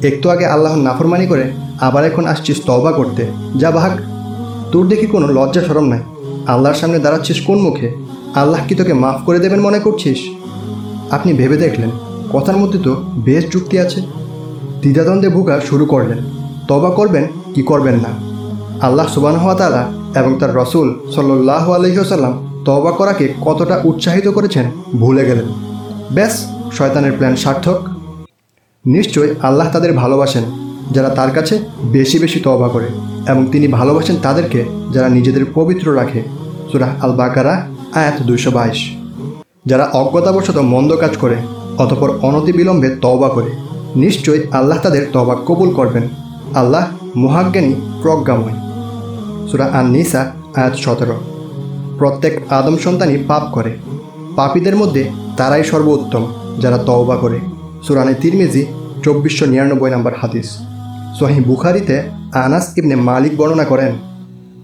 একটু আগে আল্লাহর নাফরমানি করে আবার এখন আসছিস তবা করতে? যা ভাগ তোর দেখি কোনো লজ্জা সরম নাই। আল্লাহর সামনে দাঁড়াচ্ছিস কোন মুখে? আল্লাহ কি তোকে মাফ করে দেবেন মনে করছিস? আপনি ভেবে দেখলেন, কথার মধ্যে তো বেশ যুক্তি আছে। দ্বিধাদ্বন্দ্বে ভুগা শুরু করলেন তবা করবেন কি করবেন না। আল্লাহ সুবান হওয়া তালা এবং তার রসুল সাল্লাহ আলহিহসাল্লাম তবা করাকে কতটা উৎসাহিত করেছেন ভুলে গেলেন। ব্যাস, শয়তানের প্ল্যান সার্থক। নিশ্চয় আল্লাহ তাদের ভালোবাসেন, যারা তার কাছে বেশি বেশি তওবা করে এবং তিনি ভালোবাসেন তাদেরকে যারা নিজেদের পবিত্র রাখে। সুরাহ আল বাকারা আয়াত দুইশো বাইশ। যারা অজ্ঞতাবশত মন্দ কাজ করে, অতপর অনতিবিলম্বে তওবা করে, নিশ্চয়ই আল্লাহ তাদের তওবা কবুল করবেন। আল্লাহ মহাজ্ঞানী, প্রজ্ঞাময়। সুরা আন নিসা আয়াত সতেরো। প্রত্যেক আদম সন্তানই পাপ করে। পাপীদের মধ্যে তারাই সর্বোত্তম, যারা তওবা করে। সুরানে তিরমিজি, চব্বিশশো নিরানব্বই নম্বর হাদিস। সোহি বুখারিতে আনাস ইবনে মালিক বর্ণনা করেন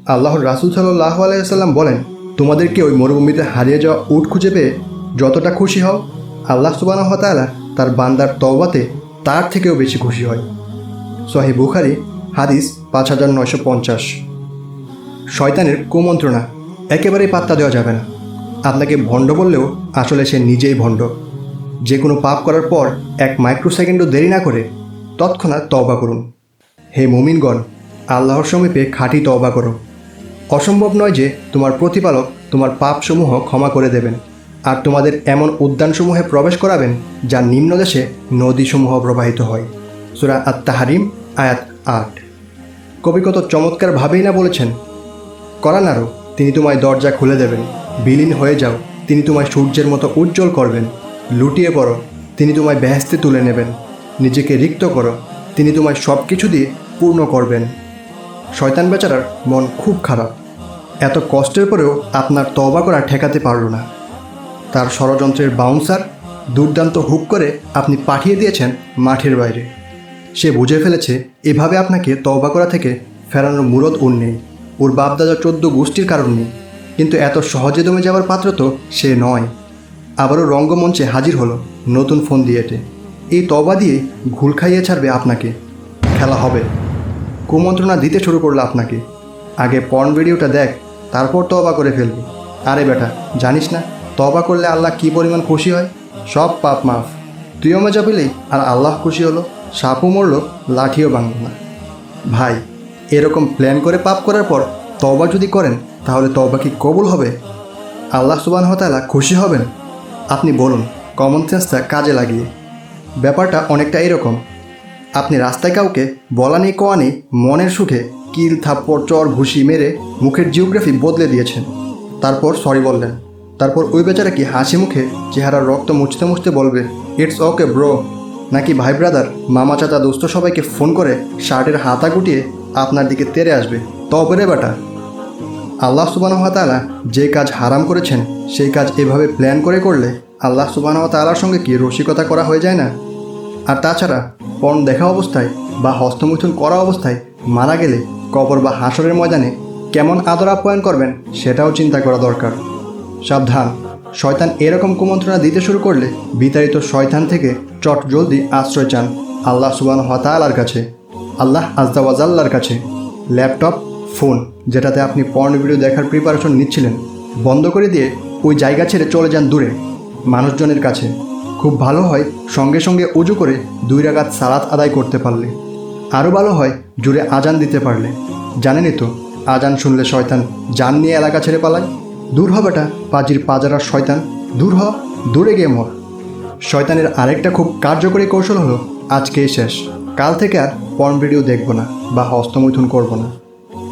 আল্লাহর রাসুল সাল্লাহ আলাইসাল্লাম বলেন তোমাদেরকে ওই মরুভূমিতে হারিয়ে যাওয়া উট খুঁজে পেয়ে যতটা খুশি হও, আল্লাহ সুবাহ তাআলা তার বান্দার তওবাতে তার থেকেও বেশি খুশি হয়। সোহি বুখারি, হাদিস পাঁচ হাজার নয়শো পঞ্চাশ। শয়তানের কুমন্ত্রণা একেবারেই পাত্তা দেওয়া যাবে না। আপনাকে ভণ্ড বললেও আসলে সে নিজেই ভণ্ড। যে কোনো পাপ করার পর এক মাইক্রোসেকেন্ডও দেরি না করে তৎক্ষণাৎ তওবা করুন। হে মুমিনগণ, আল্লাহর সমীপে খাঁটি তওবা করো। অসম্ভব নয় যে তোমার প্রতিপালক তোমার পাপসমূহ ক্ষমা করে দেবেন, আর তোমাদের এমন উদ্যানসমূহে প্রবেশ করাবেন যা নিম্নদেশে নদীসমূহ প্রবাহিত হয়। সুরা আত তাহারিম আয়াত আট। কবি কত চমৎকারভাবেই না বলেছেন করানারও তিনি তোমায় দরজা খুলে দেবেন, বিলীন হয়ে যাও, তিনি তোমায় সূর্যের মতো উজ্জ্বল করবেন, লুটিয়ে পড়ো, তিনি তোমায় বেহেস্তে তুলে নেবেন, নিজেকে রিক্ত করো, তিনি তোমায় সব কিছু দিয়ে পূর্ণ করবেন। শয়তান বেচারার মন খুব খারাপ। এত কষ্টের পরেও আপনার তবা করা ঠেকাতে পারল না। তার ষড়যন্ত্রের বাউন্সার দুর্দান্ত হুক করে আপনি পাঠিয়ে দিয়েছেন মাঠের বাইরে। সে বুঝে ফেলেছে এভাবে আপনাকে তওবা করা থেকে ফেরানোর মূরত ওর নেই। ওর বাপদাদা চোদ্দ গোষ্ঠীর কারণ নেই। কিন্তু এত সহজে দমে যাওয়ার পাত্র তো সে নয়। আবারও রঙ্গমঞ্চে হাজির হলো নতুন ফোন দিয়েটে এই তবা দিয়ে ঘুল খাইয়ে ছাড়বে আপনাকে। খেলা হবে। কুমন্ত্রণা দিতে শুরু করল আপনাকে। আগে পর্ন ভিডিওটা দেখ, তারপর তবা করে ফেলবি। আরে বেটা, জানিস না তবা করলে আল্লাহ কী পরিমাণ খুশি হয়? সব পাপ মাফ। তুইও মজা পেলেই আর আল্লাহ খুশি হলো, সাপও মরলো, লাঠিও ভাঙল না। ভাই, এরকম প্ল্যান করে পাপ করার পর তবা যদি করেন, তাহলে তবা কি কবুল হবে? আল্লাহ সুবান হতালা খুশি হবেন? আপনি বলুন কমন সেন্সটা কাজে লাগিয়ে। ব্যাপারটা অনেকটা এরকম। আপনি রাস্তায় কাউকে বলা নেই নেই, মনের সুখে কিল, থাপ্পড়, চর, ঘুষি মেরে মুখের জিওগ্রাফি বদলে দিয়েছেন। তারপর সরি বললেন। তারপর ওই বেচারা কি হাসি মুখে চেহারার রক্ত মুছতে মুছতে বলবে ইটস ওকে ব্রো নাকি ভাই ব্রাদার মামা, চাচা, দোস্ত সবাইকে ফোন করে শার্টের হাতা গুটিয়ে আপনার দিকে তেরে আসবে? তবে রে বেটা। আল্লাহ সুবাহ তালা যে কাজ হারাম করেছেন, সেই কাজ এভাবে প্ল্যান করে করলে আল্লাহ সুবাহ তালার সঙ্গে কি রসিকতা করা হয়ে যায় না? আর তাছাড়া পণ দেখা অবস্থায় বা হস্তমৈথুন করা অবস্থায় মারা গেলে কবর বা হাসরের ময়দানে কেমন আদর আপ্যায়ন করবেন সেটাও চিন্তা করা দরকার। সাবধান। শয়তান এরকম কুমন্ত্রণা দিতে শুরু করলে বিতাড়িত শয়তান থেকে চট জলদি আশ্রয় চান আল্লাহ সুবান হতালার কাছে। আল্লাহ আজদাওয়াজাল্লার কাছে। ল্যাপটপ, ফোন, যেটাতে আপনি পর্ন ভিডিও দেখার প্রিপারেশন নিচ্ছিলেন, বন্ধ করে দিয়ে ওই জায়গা ছেড়ে চলে যান দূরে, মানুষজনের কাছে। খুব ভালো হয় সঙ্গে সঙ্গে উজু করে দুই রাগাত সালাত আদায় করতে পারলে। আরও ভালো হয় জুড়ে আজান দিতে পারলে। জানেনই তো, আজান শুনলে শয়তান জান নিয়ে এলাকা ছেড়ে পালায়। দূর হ বেটা, পাজির পাজারার শয়তান, দূর হ, দূরে গিয়ে মর। শয়তানের আরেকটা খুব কার্যকরী কৌশল হলো, আজকেই শেষ। কাল থেকে আর পর্ন ভিডিও দেখব না বা হস্তমৈথুন করব না।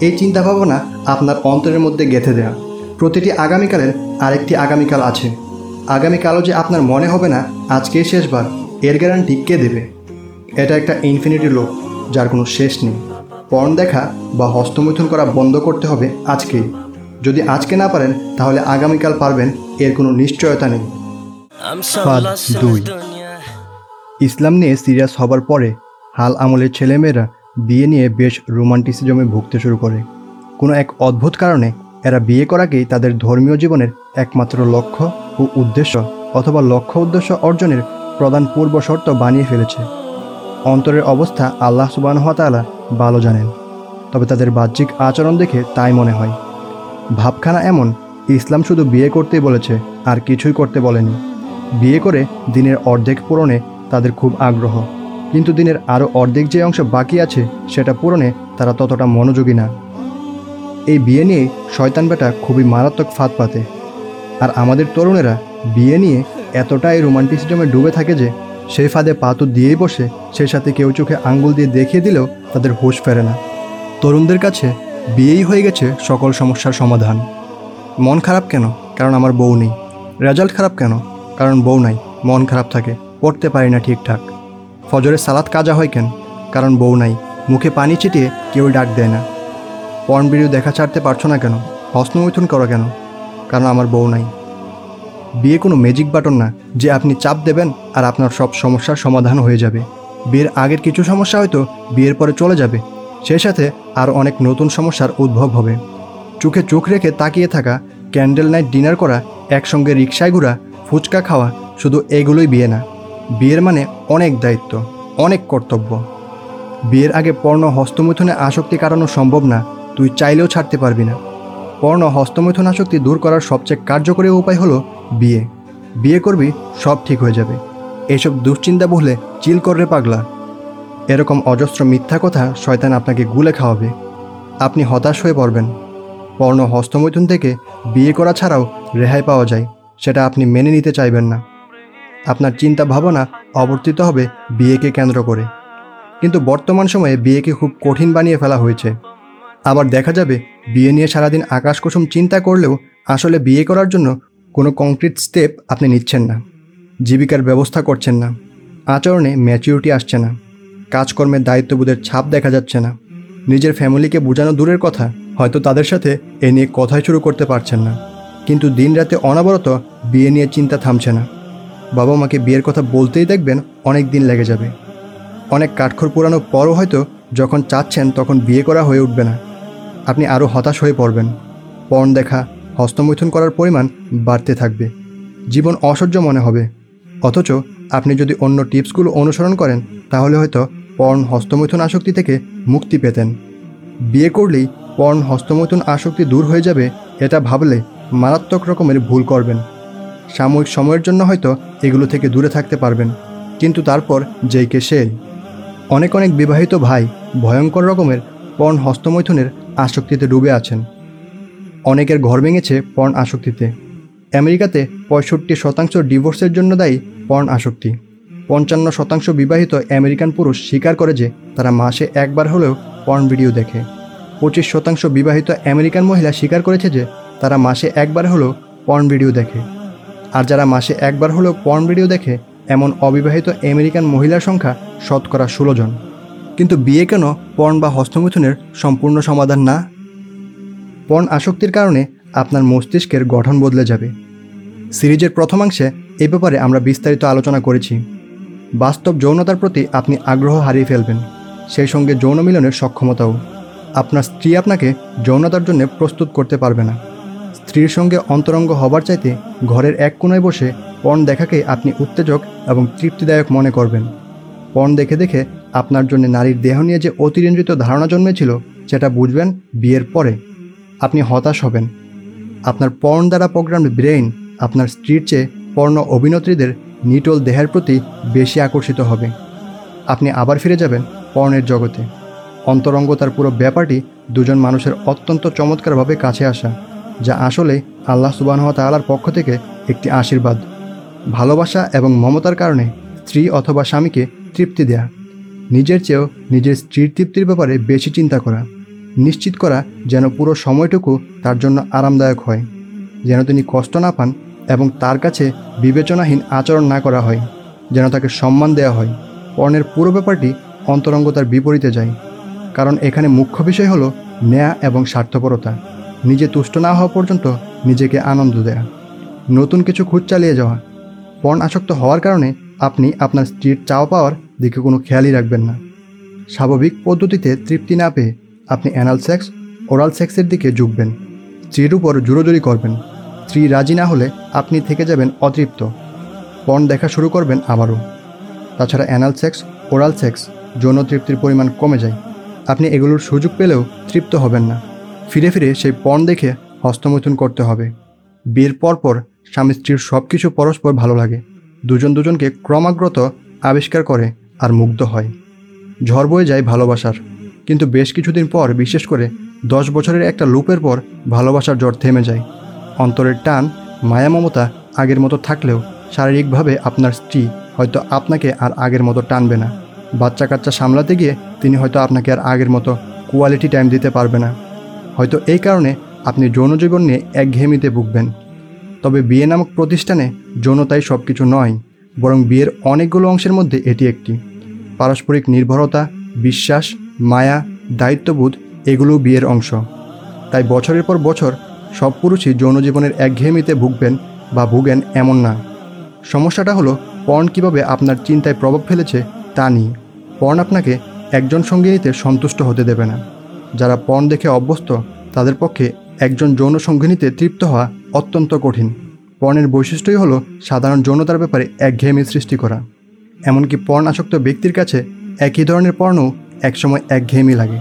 এই চিন্তা ভাবনা আপনার অন্তরের মধ্যে গেঁথে দেয়া। প্রতিটি আগামীকালের আরেকটি আগামীকাল আছে। আগামীকালও যে আপনার মনে হবে না আজকেই শেষবার এর গ্যারান্টি কে দেবে? এটা একটা ইনফিনিটি লোক যার কোনো শেষ নেই। পর্ন দেখা বা হস্তমৈথুন করা বন্ধ করতে হবে আজকেই। যদি আজকে না পারেন তাহলে আগামীকাল পারবেন এর কোনো নিশ্চয়তা নেই। দুই। ইসলাম নিয়ে সিরিয়াস হবার পরে হাল আমলের ছেলেমেয়েরা বিয়ে নিয়ে বেশ রোমান্টিসিজমে ভুগতে শুরু করে। কোনো এক অদ্ভুত কারণে এরা বিয়ে করাকেই তাদের ধর্মীয় জীবনের একমাত্র লক্ষ্য। ও উদ্দেশ্য অথবা লক্ষ্য উদ্দেশ্য অর্জনের প্রধান পূর্ব শর্ত বানিয়ে ফেলেছে। অন্তরের অবস্থা আল্লাহ সুবানহতালা ভালো জানেন, তবে তাদের বাহ্যিক আচরণ দেখে তাই মনে হয়। ভাবখানা এমন, ইসলাম শুধু বিয়ে করতেই বলেছে, আর কিছুই করতে বলেনি। বিয়ে করে দিনের অর্ধেক পূরণে তাদের খুব আগ্রহ, কিন্তু দিনের আরও অর্ধেক যে অংশ বাকি আছে সেটা পূরণে তারা ততটা মনোযোগী না। এই বিয়ে নিয়ে শয়তান বেটা খুবই মারাত্মক ফাঁদ পাতে। আর আমাদের তরুণেরা বিয়ে নিয়ে এতটাই রোমান্টিসিজমে ডুবে থাকে যে সেই ফাঁদে পা তো দিয়েই বসে, সেই সাথে কেউ চোখে আঙ্গুল দিয়ে দেখিয়ে দিলেও তাদের হুঁশ ফেরে না। তরুণদের কাছে বিয়েই হয়ে গেছে সকল সমস্যার সমাধান। মন খারাপ কেন? কারণ আমার বউ নেই। রেজাল্ট খারাপ কেন? কারণ বউ নাই। মন খারাপ থাকে। পড়তে পারি না ঠিকঠাক। ফজরে সালাদ কাজা হয় কেন? কারণ বউ নাই। মুখে পানি ছিটিয়ে কেউ ডাক দেয় না। পর্ন ভিডিও দেখা ছাড়তে পারছ না কেন? হস্তমৈথুন করো কেন? কারণ আমার বউ নাই। বিয়ে কোনো ম্যাজিক বাটন না, যে আপনি চাপ দেবেন আর আপনার সব সমস্যার সমাধান হয়ে যাবে। বিয়ের আগের কিছু সমস্যা হয়তো বিয়ের পরে চলে যাবে। সেই সাথে আর অনেক নতুন সমস্যার উদ্ভব হবে। চোখে চোখ রেখে তাকিয়ে থাকা ক্যান্ডেল নাইট ডিনার করা, একসঙ্গে রিক্সায় ঘোরা, ফুচকা খাওয়া, শুধু এগুলোই বিয়ে না। বিয়ের মানে অনেক দায়িত্ব, অনেক কর্তব্য। বিয়ের আগে পর্ণ হস্তমৈথুনে আসক্তি কাটানো সম্ভব না, তুই চাইলেও ছাড়তে পারবি না। পর্ণ হস্তমৈথুন আসক্তি দূর করার সবচেয়ে কার্যকরী উপায় হলো বিয়ে। বিয়ে করবি, সব ঠিক হয়ে যাবে। এসব দুশ্চিন্তা বললে চিল কররে পাগলা। এরকম অজস্র মিথ্যা কথা শয়তান আপনাকে গুলে খাওয়াবে। আপনি হতাশ হয়ে পড়বেন। পর্ণ হস্তমৈথুন থেকে বিয়ে করা ছাড়াও রেহাই পাওয়া যায়, সেটা আপনি মেনে নিতে চাইবেন না। আপনার চিন্তা ভাবনা অবর্তিত হবে বিয়েকে কেন্দ্র করে। কিন্তু বর্তমান সময়ে বিয়েকে খুব কঠিন বানিয়ে ফেলা হয়েছে। আবার দেখা যাবে বিয়ে নিয়ে সারাদিন আকাশ কুসুম চিন্তা করলেও আসলে বিয়ে করার জন্য কোনো কংক্রিট স্টেপ আপনি নিচ্ছেন না। জীবিকার ব্যবস্থা করছেন না। আচরণে ম্যাচিউরিটি আসছে না। কাজকর্মের দায়িত্ববোধের ছাপ দেখা যাচ্ছে না। নিজের ফ্যামিলিকে বোঝানো দূরের কথা, হয়তো তাদের সাথে এ নিয়ে কথাই শুরু করতে পারছেন না। কিন্তু দিন রাতে অনবরত বিয়ে নিয়ে চিন্তা থামছে না। বাবা মাকে বিয়ের কথা বলতেই দেখবেন অনেক দিন লেগে যাবে। অনেক কাঠখড় পোড়ানোর পরও হয়তো যখন চাচ্ছেন তখন বিয়ে করা হয়ে উঠবে না। আপনি আরও হতাশ হয়ে পড়বেন। পর্ন দেখা, হস্তমৈথুন করার পরিমাণ বাড়তে থাকবে। জীবন অসহ্য মনে হবে। অথচ আপনি যদি অন্য টিপসগুলো অনুসরণ করেন, তাহলে হয়তো পর্ন হস্তমৈথুন আসক্তি থেকে মুক্তি পেতেন। বিয়ে করলেই পর্ন হস্তমৈথুন আসক্তি দূর হয়ে যাবে, এটা ভাবলে মারাত্মক রকমের ভুল করবেন। সাময়িক সময়ের জন্য হয়তো এগুলো থেকে দূরে থাকতে পারবেন, কিন্তু তারপর যেই কে সেই। অনেক অনেক বিবাহিত ভাই ভয়ঙ্কর রকমের পর্ন হস্তমৈথুনের আসক্তিতে ডুবে আছেন। অনেকের ঘর ভেঙেছে পর্ন আসক্তিতে। আমেরিকাতে পঁয়ষট্টি শতাংশ ডিভোর্সের জন্য দায়ী পর্ন আসক্তি। পঞ্চান্ন শতাংশ বিবাহিত আমেরিকান পুরুষ স্বীকার করে যে তারা মাসে একবার হলেও পর্ন ভিডিও দেখে। পঁচিশ শতাংশ বিবাহিত আমেরিকান মহিলা স্বীকার করেছে যে তারা মাসে একবার হলেও পর্ন ভিডিও দেখে। আর যারা মাসে একবার হলেও পর্ন ভিডিও দেখে, এমন অবিবাহিত আমেরিকান মহিলার সংখ্যা শতকরা ষোলো জন। কিন্তু বিয়ে কেন পর্ন বা হস্তমিথুনের সম্পূর্ণ সমাধান না? পর্ন আসক্তির কারণে আপনার মস্তিষ্কের গঠন বদলে যাবে। সিরিজের প্রথমাংশে এ ব্যাপারে আমরা বিস্তারিত আলোচনা করেছি। বাস্তব যৌনতার প্রতি আপনি আগ্রহ হারিয়ে ফেলবেন। সেই সঙ্গে যৌন মিলনের সক্ষমতাও। আপনার স্ত্রী আপনাকে যৌনতার জন্য প্রস্তুত করতে পারবে না। স্ত্রীর সঙ্গে অন্তরঙ্গ হবার চাইতে ঘরের এক কোণায় বসে পণ দেখাকে আপনি উত্তেজক এবং তৃপ্তিদায়ক মনে করবেন। পণ দেখে দেখে আপনার জন্য নারীর দেহ নিয়ে যে অতিরঞ্জিত ধারণা জন্মেছিল, সেটা বুঝবেন বিয়ের পরে। আপনি হতাশ হবেন। আপনার পর্ন দ্বারা প্রোগ্রাম ব্রেইন, আপনার স্ত্রীর চেয়ে পর্ণ অভিনেত্রীদের নিটল দেহের প্রতি বেশি আকর্ষিত হবে। আপনি আবার ফিরে যাবেন পর্ণের জগতে। অন্তরঙ্গতার পুরো ব্যাপারটি দুজন মানুষের অত্যন্ত চমৎকারভাবে কাছে আসা, যা আসলে আল্লাহ সুবাহ তালার পক্ষ থেকে একটি আশীর্বাদ। ভালোবাসা এবং মমতার কারণে স্ত্রী অথবা স্বামীকে তৃপ্তি দেয়া। নিজের চেয়েও নিজের স্ত্রীর তৃপ্তির ব্যাপারে বেশি চিন্তা করা, নিশ্চিত করা যেন পুরো সময়টুকু তার জন্য আরামদায়ক হয়, যেন তিনি কষ্ট না পান এবং তার কাছে বিবেচনাহীন আচরণ না করা হয়, যেন তাকে সম্মান দেওয়া হয়। পর্ণের পুরো ব্যাপারটি অন্তরঙ্গতার বিপরীতে যায়, কারণ এখানে মুখ্য বিষয় হলো ন্যায় এবং স্বার্থপরতা। নিজে তুষ্ট না হওয়া পর্যন্ত নিজেকে আনন্দ দেয়া। নতুন কিছু খুঁজ চালিয়ে যাওয়া। পর্ন আসক্ত হওয়ার কারণে আপনি আপনার স্ত্রীর চাওয়া পাওয়ার দিকে কোনো খেয়ালই রাখবেন না। স্বাভাবিক পদ্ধতিতে তৃপ্তি না পেয়ে আপনি অ্যানাল সেক্স, ওরাল সেক্সের দিকে ঝুঁকবেন। স্ত্রীর উপর জোরোজোরি করবেন। স্ত্রী রাজি না হলে আপনি থেকে যাবেন অতৃপ্ত। পণ দেখা শুরু করবেন আবারও। তাছাড়া অ্যানাল সেক্স, ওরাল সেক্স, যৌন তৃপ্তির পরিমাণ কমে যায়। আপনি এগুলোর সুযোগ পেলেও তৃপ্ত হবেন না। ফিরে ফিরে সেই পণ দেখে হস্তমৈথুন করতে হবে। বিয়ের পরপর স্বামী স্ত্রীর সব কিছু পরস্পর ভালো লাগে। দুজন দুজনকে ক্রমাগত আবিষ্কার করে আর মুগ্ধ হয়। ঝড় বয়ে যায় ভালোবাসার। কিন্তু বেশ কিছুদিন পর, বিশেষ করে দশ বছরের একটা লুপের পর, ভালোবাসার জ্বর থেমে যায়। অন্তরের টান, মায়া মমতা আগের মতো থাকলেও শারীরিকভাবে আপনার স্ত্রী হয়তো আপনাকে আর আগের মতো টানবে না। বাচ্চা কাচ্চা সামলাতে গিয়ে তিনি হয়তো আপনাকে আর আগের মতো কোয়ালিটি টাইম দিতে পারবে না। হয়তো এই কারণে আপনি যৌন জীবন নিয়ে একঘেয়েমিতে ভুগবেন। তবে বিয়ে নামক প্রতিষ্ঠানে যৌনতাই সব কিছু নয়, বরং বিয়ের অনেকগুলো অংশের মধ্যে এটি একটি। পারস্পরিক নির্ভরতা, বিশ্বাস, মায়া, দায়িত্ববোধ এগুলো বিয়ের অংশ। তাই বছরের পর বছর সব পুরুষই যৌন জীবনের একঘেয়েমিতে ভুগবেন বা ভুগেন এমন না। সমস্যাটা হলো পর্ন কীভাবে আপনার চিন্তায় প্রভাব ফেলেছে তা নিয়ে। পর্ন আপনাকে একজন সঙ্গিনীতে সন্তুষ্ট হতে দেবে না। যারা পর্ন দেখে অভ্যস্ত, তাদের পক্ষে একজন যৌন সঙ্গিনীতে তৃপ্ত হওয়া অত্যন্ত কঠিন। পর্নের বৈশিষ্ট্যই হলো সাধারণ যৌনতার ব্যাপারে একঘেয়েমি সৃষ্টি করা। এমনকি পর্ণ আসক্ত ব্যক্তির কাছে একই ধরনের পর্নও একসময় একঘেয়েমি লাগে।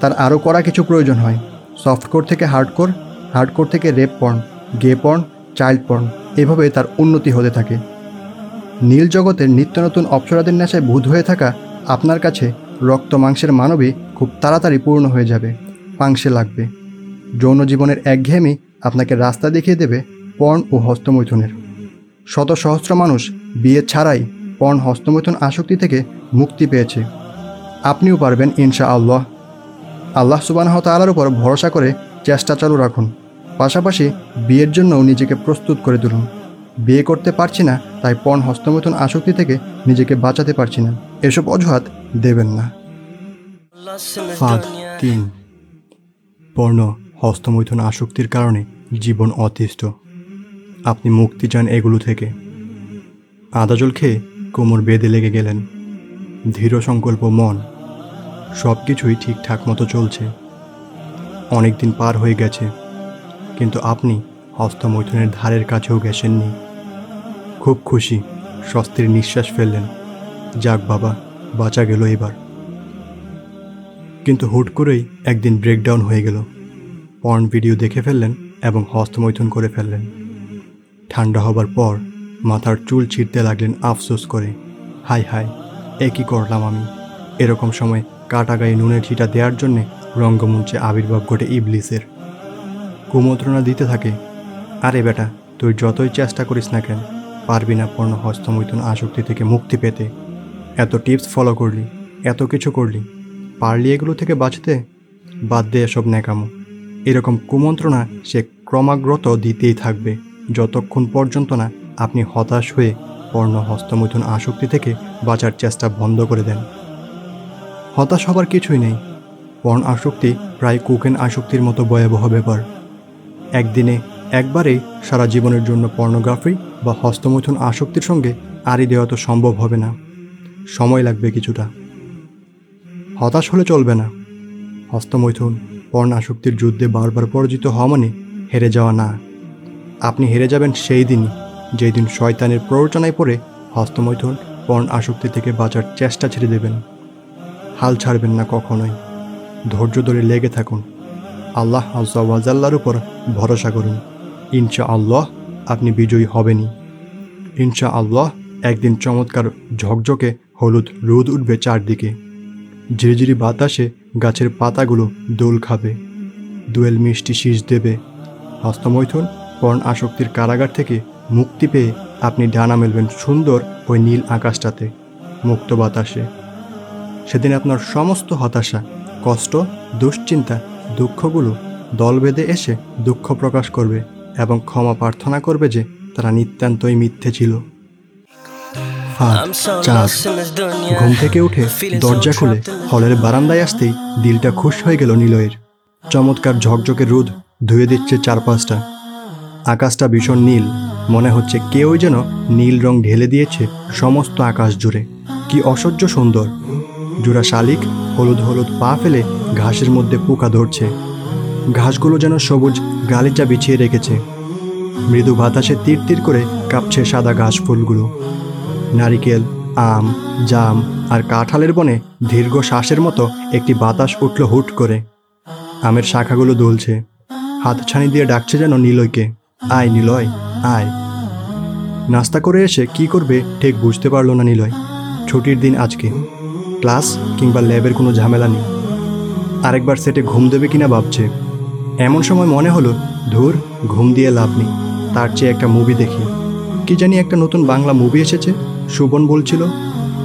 তার আরও করা কিছু প্রয়োজন হয়। সফটকোর থেকে হার্ডকোর হার্ডকোর থেকে rape porn gay porn child porn এভাবে তার উন্নতি হতে থাকে। নীল জগতের নিত্য নতুন অপসরাদের নেশায় বুধ হয়ে থাকা আপনার কাছে রক্ত মাংসের মানবী খুব তাড়াতাড়ি পূর্ণ হয়ে যাবে, পাংশে লাগবে। যৌন জীবনের একঘেয়েমি আপনাকে রাস্তা দেখিয়ে দেবে পর্ণ ও হস্তমৈথুনের। শত সহস্র মানুষ বিয়ে ছাড়াই পর্ণ হস্তমৈথুন আসক্তি থেকে মুক্তি পেয়েছে। আপনিও পারবেন ইনশা আল্লাহ আল্লাহ সুবানাহ তালার উপর ভরসা করে চেষ্টা চালু রাখুন। পাশাপাশি বিয়ের জন্যও নিজেকে প্রস্তুত করে তুলুন। বিয়ে করতে পারছি না তাই পর্ন হস্তমৈথুন আসক্তি থেকে নিজেকে বাঁচাতে পারছি না। এসব অজুহাত দেবেন না। তিন। পর্ণ হস্তমৈথুন আসক্তির কারণে জীবন অতিষ্ঠ। আপনি মুক্তি চান এগুলো থেকে। আদাজল খেয়ে কোমর বেঁধে লেগে গেলেন। ধীর সংকল্প মন। সব কিছুই ঠিকঠাক মতো চলছে। অনেক দিন পার হয়ে গেছে। কিন্তু আপনি হস্তমৈথুনের ধারের কাছেও গেছেননি। খুব খুশি, স্বস্তির নিঃশ্বাস ফেললেন। যাক বাবা, বাঁচা গেল এবার। কিন্তু হুট করেই একদিন ব্রেকডাউন হয়ে গেল। পর্ন ভিডিও দেখে ফেললেন এবং হস্তমৈথুন করে ফেললেন। ঠান্ডা হবার পর মাথার চুল ছিঁড়তে লাগলেন আফসোস করে। হাই হাই, এ কী করলাম আমি? এরকম সময় কাটা গায়ে নুনের ছিটা দেওয়ার জন্যে রঙ্গমঞ্চে আবির্ভাব ঘটে ইবলিসের। কুমন্ত্রণা দিতে থাকে, আরে বেটা, তুই যতই চেষ্টা করিস না কেন, পারবি না পর্ণ হস্তমৈথুন আসক্তি থেকে মুক্তি পেতে। এত টিপস ফলো করলি, এত কিছু করলি, পারলি এগুলো থেকে বাঁচতে? বাদ দে এসব ন্যাকামো। এরকম কুমন্ত্রণা সে ক্রমাগত দিতেই থাকবে, যতক্ষণ পর্যন্ত না আপনি হতাশ হয়ে পর্ণ হস্তমৈথুন আসক্তি থেকে বাঁচার চেষ্টা বন্ধ করে দেন। হতাশ হবার কিছুই নেই। পর্ণ আসক্তি প্রায় কুকেন আসক্তির মতো ভয়াবহ ব্যাপার। একদিনে, একবারেই সারা জীবনের জন্য পর্নোগ্রাফি বা হস্তমৈথুন আসক্তির সঙ্গে আড়ি দেওয়া তো সম্ভব হবে না। সময় লাগবে কিছুটা। হতাশ হলে চলবে না। হস্তমৈথুন পর্ণ আসক্তির যুদ্ধে বারবার পরাজিত হওয়া মানে হেরে যাওয়া না। আপনি হেরে যাবেন সেই দিনই যেই দিন শয়তানের প্ররোচনায় পড়ে হস্তমৈথুন পর্ণ আসক্তি থেকে বাঁচার চেষ্টা ছেড়ে দেবেন। হাল ছাড়বেন না কখনোই। ধৈর্য ধরে লেগে থাকুন। আল্লাহ আজাল্লার উপর ভরসা করুন। ইনশা আল্লাহ আপনি বিজয়ী হবেনই। ইনশা আল্লাহ একদিন চমৎকার ঝকঝকে হলুদ রোদ উঠবে চারদিকে। ঝিরিঝিরি বাতাসে গাছের পাতাগুলো দোল খাবে। দুয়েল মিষ্টি শীষ দেবে। হস্তমৈথুন পর্ণ আসক্তির কারাগার থেকে মুক্তি পেয়ে আপনি ডানা মেলবেন সুন্দর ওই নীল আকাশটাতে, মুক্ত বাতাসে। সেদিন আপনার সমস্ত হতাশা, কষ্ট, দুশ্চিন্তা, দুঃখগুলো দল বেঁধে এসে দুঃখ প্রকাশ করবে এবং ক্ষমা প্রার্থনা করবে যে তারা নিতান্তই মিথ্যে ছিল। ফাঁদ চাঁদ। ঘুম থেকে উঠে দরজা খুলে হলের বারান্দায় আসতেই দিলটা খুশ হয়ে গেল নিলয়ের। চমৎকার ঝকঝকে রোদ ধুয়ে দিচ্ছে চারপাশটা। আকাশটা ভীষণ নীল মনে হচ্ছে কেউই যেন নীল রং ঢেলে দিয়েছে সমস্ত আকাশ জুড়ে। কি অসহ্য সুন্দর। জোড়া শালিক হলুদ হলুদ পা ফেলে ঘাসের মধ্যে পোকা ধরছে। ঘাসগুলো যেন সবুজ গালিচা বিছিয়ে রেখেছে। মৃদু বাতাসে তীর তীর করে কাঁপছে সাদা ঘাস ফুলগুলো। নারিকেল, আম, জাম আর কাঁঠালের বনে দীর্ঘ শ্বাসের মতো একটি বাতাস উঠল হুট করে। আমের শাখাগুলো দুলছে। হাতছানি দিয়ে ডাকছে যেন নিলয়কে। আয় নিলয়, আয়। নাস্তা করে এসে কি করবে ঠিক বুঝতে পারল না নিলয়। ছুটির দিন আজকে। ক্লাস কিংবা ল্যাবের কোনো ঝামেলা নেই। আরেকবার সেটে ঘুম দেবে কিনা ভাবছে। এমন সময় মনে হলো, ধুর, ঘুম দিয়ে লাভ নেই। তার চেয়ে একটা মুভি দেখি। কি জানি একটা নতুন বাংলা মুভি এসেছে। সুবন বলছিল,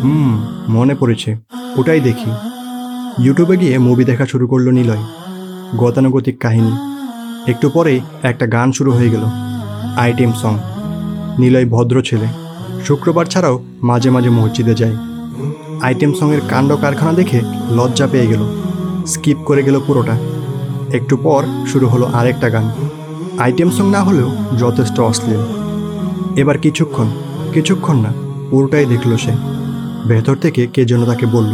হুম, মনে পড়েছে। ওটাই দেখি। ইউটিউবে গিয়ে মুভি দেখা শুরু করল নিলয়। গতানুগতিক কাহিনী। একটু পরেই একটা গান শুরু হয়ে গেল। Item song. নিলয় ভদ্র ছেলে। শুক্রবার ছাড়াও মাঝে মাঝে মসজিদে যায়। আইটেম সঙের কাণ্ড কারখানা দেখে লজ্জা পেয়ে গেল। স্কিপ করে গেল পুরোটা। একটু পর শুরু হলো আরেকটা গান। আইটেম সং না হলেও যথেষ্ট অশ্লীল। এবার কিছুক্ষণ কিছুক্ষণ না পুরোটাই দেখল সে। ভেতর থেকে কে যেন তাকে বলল,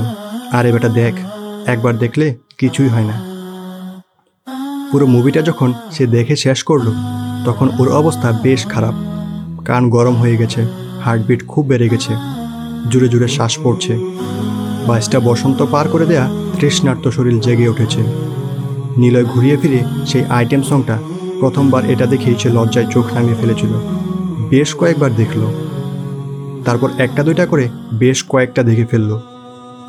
আরে বেটা, দেখ, একবার দেখলে কিছুই হয় না। পুরো মুভিটা যখন সে দেখে শেষ করল, তখন ওর অবস্থা বেশ খারাপ। কান গরম হয়ে গেছে, হার্টবিট খুব বেড়ে গেছে, জুড়ে জুড়ে শ্বাস পড়ছে। বাইশটা বসন্ত পার করে দেয়া তৃষ্ণার্ত শরীর জেগে উঠেছে। নিলয় ঘুরিয়ে ফিরে সেই আইটেম সংটা প্রথমবার এটা দেখেই সে লজ্জায় চোখ নামিয়ে ফেলেছিল। বেশ কয়েকবার দেখল। তারপর একটা দুইটা করে বেশ কয়েকটা দেখে ফেলল।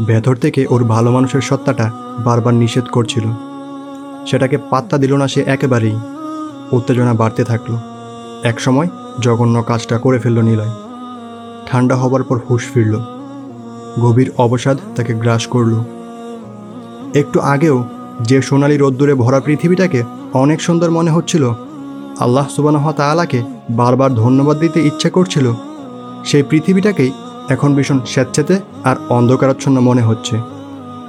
ভেতর থেকে ওর ভালো মানুষের সত্তাটা বারবার নিষেধ করছিল। সেটাকে পাত্তা দিল না সে একেবারেই। উত্তেজনা বাড়তে থাকল। একসময় জঘন্য কাজটা করে ফেলল নিলয়। ঠান্ডা হবার পর হুঁশ ফিরল। গভীর অবসাদ তাকে গ্রাস করল। একটু আগেও যে সোনালি রোদ্দুরে ভরা পৃথিবীটাকে অনেক সুন্দর মনে হচ্ছিল, আল্লাহ সুবানহ তালাকে বারবার ধন্যবাদ দিতে ইচ্ছে করছিল সেই পৃথিবীটাকেই এখন ভীষণ স্বেচ্ছাতে আর অন্ধকারাচ্ছন্ন মনে হচ্ছে।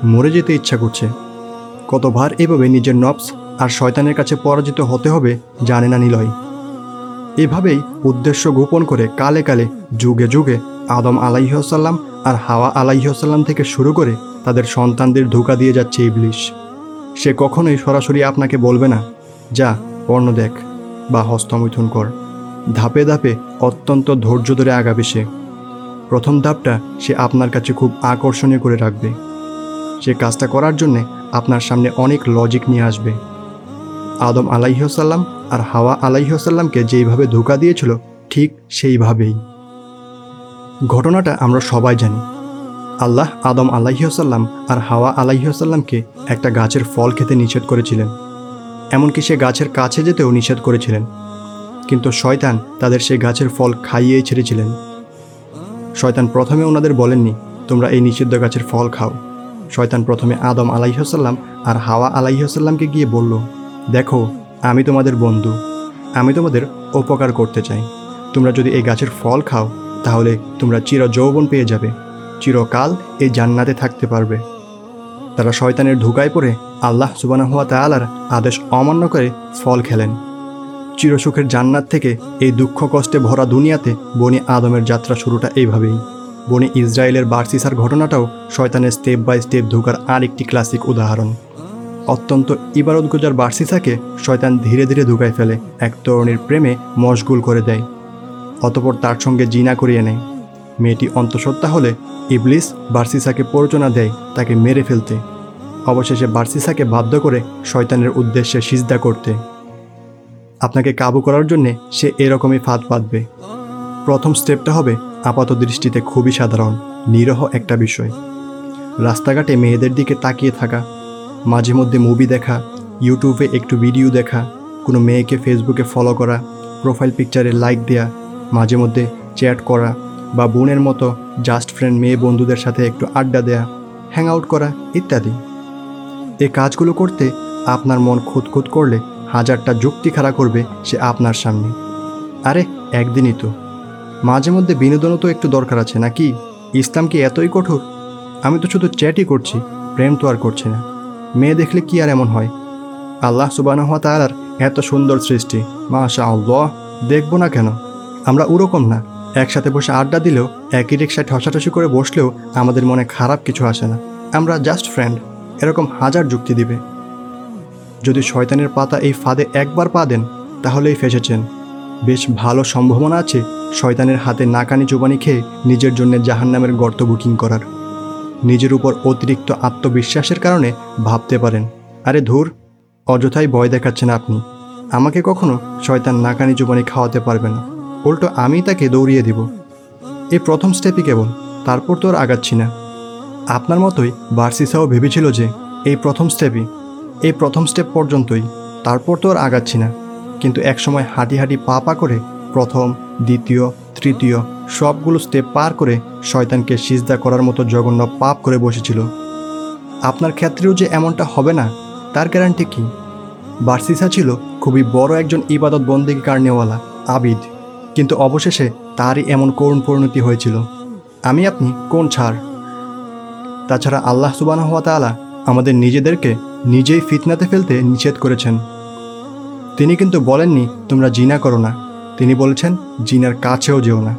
মরে যেতে ইচ্ছা করছে। কতবার এভাবে নিজের নবস আর শয়তানের কাছে পরাজিত হতে হবে জানে না নিলয়। এভাবেই উদ্দেশ্য গোপন করে কালে কালে, যুগে যুগে আদম আলাইহসাল্লাম আর হাওয়া আলাইহসাল্লাম থেকে শুরু করে তাদের সন্তানদের ধোকা দিয়ে যাচ্ছে ইবলিশ। সে কখনোই সরাসরি আপনাকে বলবে না, যা, পর্ণ দেখ বা হস্তমৈথুন কর। ধাপে ধাপে অত্যন্ত ধৈর্য ধরে আগাবে সে। প্রথম ধাপটা সে আপনার কাছে খুব আকর্ষণীয় করে রাখবে। সে কাজটা করার জন্যে আপনার সামনে অনেক লজিক নিয়ে আসবে। আদম আলাইহসাল্লাম আর হাওয়া আলাইহসাল্লামকে যেইভাবে ধোকা দিয়েছিল, ঠিক সেইভাবেই। ঘটনাটা আমরা সবাই জানি। আল্লাহ আদম আলাইহসাল্লাম আর হাওয়া আলাইহসাল্লামকে একটা গাছের ফল খেতে নিষেধ করেছিলেন। এমনকি সে গাছের কাছে যেতেও নিষেধ করেছিলেন। কিন্তু শয়তান তাদের সেই গাছের ফল খাইয়েই ছেড়েছিলেন। শয়তান প্রথমে ওনাদের বলেননি, তোমরা এই নিষিদ্ধ গাছের ফল খাও। শয়তান প্রথমে আদম আলাইহসাল্লাম আর হাওয়া আলাইহসাল্লামকে গিয়ে বলল, দেখো, আমি তোমাদের বন্ধু। আমি তোমাদের উপকার করতে চাই। তোমরা যদি এই গাছের ফল খাও, তাহলে তোমরা চির যৌবন পেয়ে যাবে। চিরকাল এই জান্নাতে থাকতে পারবে। তারা শয়তানের ধোকায় পড়ে আল্লাহ সুবানাহুয়া তালার আদেশ অমান্য করে ফল খেলেন। চিরসুখের জান্নাত থেকে এই দুঃখ কষ্টে ভরা দুনিয়াতে বনি আদমের যাত্রা শুরুটা এইভাবেই। বনি ইসরায়েলের বার্সিসার ঘটনাটাও শয়তানের স্টেপ বাই স্টেপ ধোকার আরেকটি ক্লাসিক উদাহরণ। অত্যন্ত ইবারত গুজার বার্সিসাকে শয়তান ধীরে ধীরে ধুকায় ফেলে, এক তরুণীর প্রেমে মশগুল করে দেয়। অতপর তার সঙ্গে জিনা করিয়ে নেয়। মেয়েটি অন্তঃসত্ত্বা হলে ইবলিস বার্সিসাকে প্ররোচনা দেয় তাকে মেরে ফেলতে। অবশেষে বার্সিসাকে বাধ্য করে শয়তানের উদ্দেশ্যে সিজদা করতে। আপনাকে কাবু করার জন্যে সে এরকমই ফাঁদ পাতবে। প্রথম স্টেপটা হবে আপাত দৃষ্টিতে খুবই সাধারণ, নিরহ একটা বিষয়। রাস্তাঘাটে মেয়েদের দিকে তাকিয়ে থাকা, মাঝে মধ্যে মুভি দেখা, ইউটিউবে একটু ভিডিও দেখা, কোনো মেয়েকে ফেসবুকে ফলো করা প্রোফাইল পিকচারে লাইক দেয়া, মাঝে মধ্যে চ্যাট করা বা বোনের মতো জাস্ট ফ্রেন্ড মেয়ে বন্ধুদের সাথে একটু আড্ডা দেয়া হ্যাং আউট করা ইত্যাদি। এ কাজগুলো করতে আপনার মন খুঁতখুত করলে হাজারটা যুক্তি খাড়া করবে সে আপনার সামনে। আরে, একদিনই তো। মাঝে মধ্যে বিনোদনও তো একটু দরকার আছে, নাকি? ইসলাম কি এতই কঠোর? আমি তো শুধু চ্যাটই করছি, প্রেম তো আর করছি না। মেয়ে দেখলে কি আর এমন হয়? আল্লাহ সুবাহ তালার এত সুন্দর সৃষ্টি মাশা আল্লাহ দেখব না কেন? আমরা ওরকম না। একসাথে বসে আড্ডা দিলেও, একই রিক্সায় ঠসাঠসি করে বসলেও আমাদের মনে খারাপ কিছু আসে না। আমরা জাস্ট ফ্রেন্ড এরকম হাজার যুক্তি দিবে। যদি শয়তানের পাতা এই ফাঁদে একবার পা দেন, তাহলেই ফেসেছেন। বেশ ভালো সম্ভাবনা আছে শয়তানের হাতে নাকানি চুবানি খেয়ে নিজের জন্য জাহান্নামের গর্ত বুকিং করার। নিজের উপর অতিরিক্ত আত্মবিশ্বাসের কারণে ভাবতে পারেন, আরে ধুর, অযথাই ভয় দেখাচ্ছেন আপনি। আমাকে কখনো শয়তান নাকানি চুবানি খাওয়াতে পারবে না। উল্টো আমি তাকে দৌড়িয়ে দিব। এই প্রথম স্টেপই কেবল, তারপর তো আর আগাচ্ছি না। আপনার মতোই বার্সিসাও ভেবেছিল যে এই প্রথম স্টেপই এই প্রথম স্টেপ পর্যন্তই। তারপর তো আর আগাচ্ছি না। কিন্তু একসময় হাঁটি হাঁটি পা পা করে প্রথম, দ্বিতীয়, তৃতীয় সবগুলো স্টেপ পার করে শয়তানকে সিজদা করার মতো জঘন্য পাপ করে বসেছিল। আপনার ক্ষেত্রেও যে এমনটা হবে না, তার গ্যারান্টি কি? বার্সিসা ছিল খুবই বড় একজন ইবাদত বন্দেগী কারণেওয়ালা, আবিদ। কিন্তু অবশেষে তারই এমন করুণ পরিণতি হয়েছিল। আমি, আপনি কোন ছাড়? তাছাড়া আল্লাহ সুবানা হওয়া তালা আমাদের নিজেদেরকে নিজেই ফিতনাতে ফেলতে নিষেধ করেছেন। তিনি কিন্তু বলেননি, তোমরা জিনা করো না। তিনি বলেছেন, জিনার কাছেও যেও না।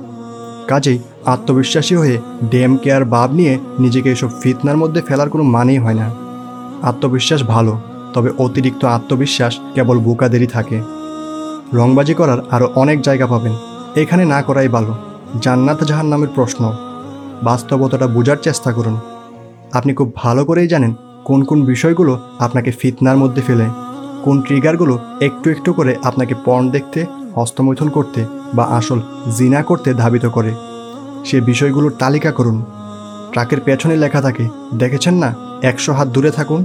কাজেই আত্মবিশ্বাসী হয়ে ডেম কেয়ার ভাব নিয়ে নিজেকে এসব ফিতনার মধ্যে ফেলার কোনো মানেই হয় না। আত্মবিশ্বাস ভালো, তবে অতিরিক্ত আত্মবিশ্বাস কেবল বোকাদেরই থাকে। রংবাজি করার আরও অনেক জায়গা পাবেন। এখানে না করাই ভালো। জান্নাত জাহান নামের প্রশ্ন। বাস্তবতাটা বোঝার চেষ্টা করুন। আপনি খুব ভালো করেই জানেন কোন কোন বিষয়গুলো আপনাকে ফিতনার মধ্যে ফেলে, কোন ট্রিগারগুলো একটু একটু করে আপনাকে পণ দেখতে, হস্তমৈথুন করতে বা আসল জিনা করতে ধাবিত করে, সে বিষয়গুলোর তালিকা করুন। ট্রাকের পেছনে লেখা থাকে, দেখেছেন না? একশো হাত দূরে থাকুন।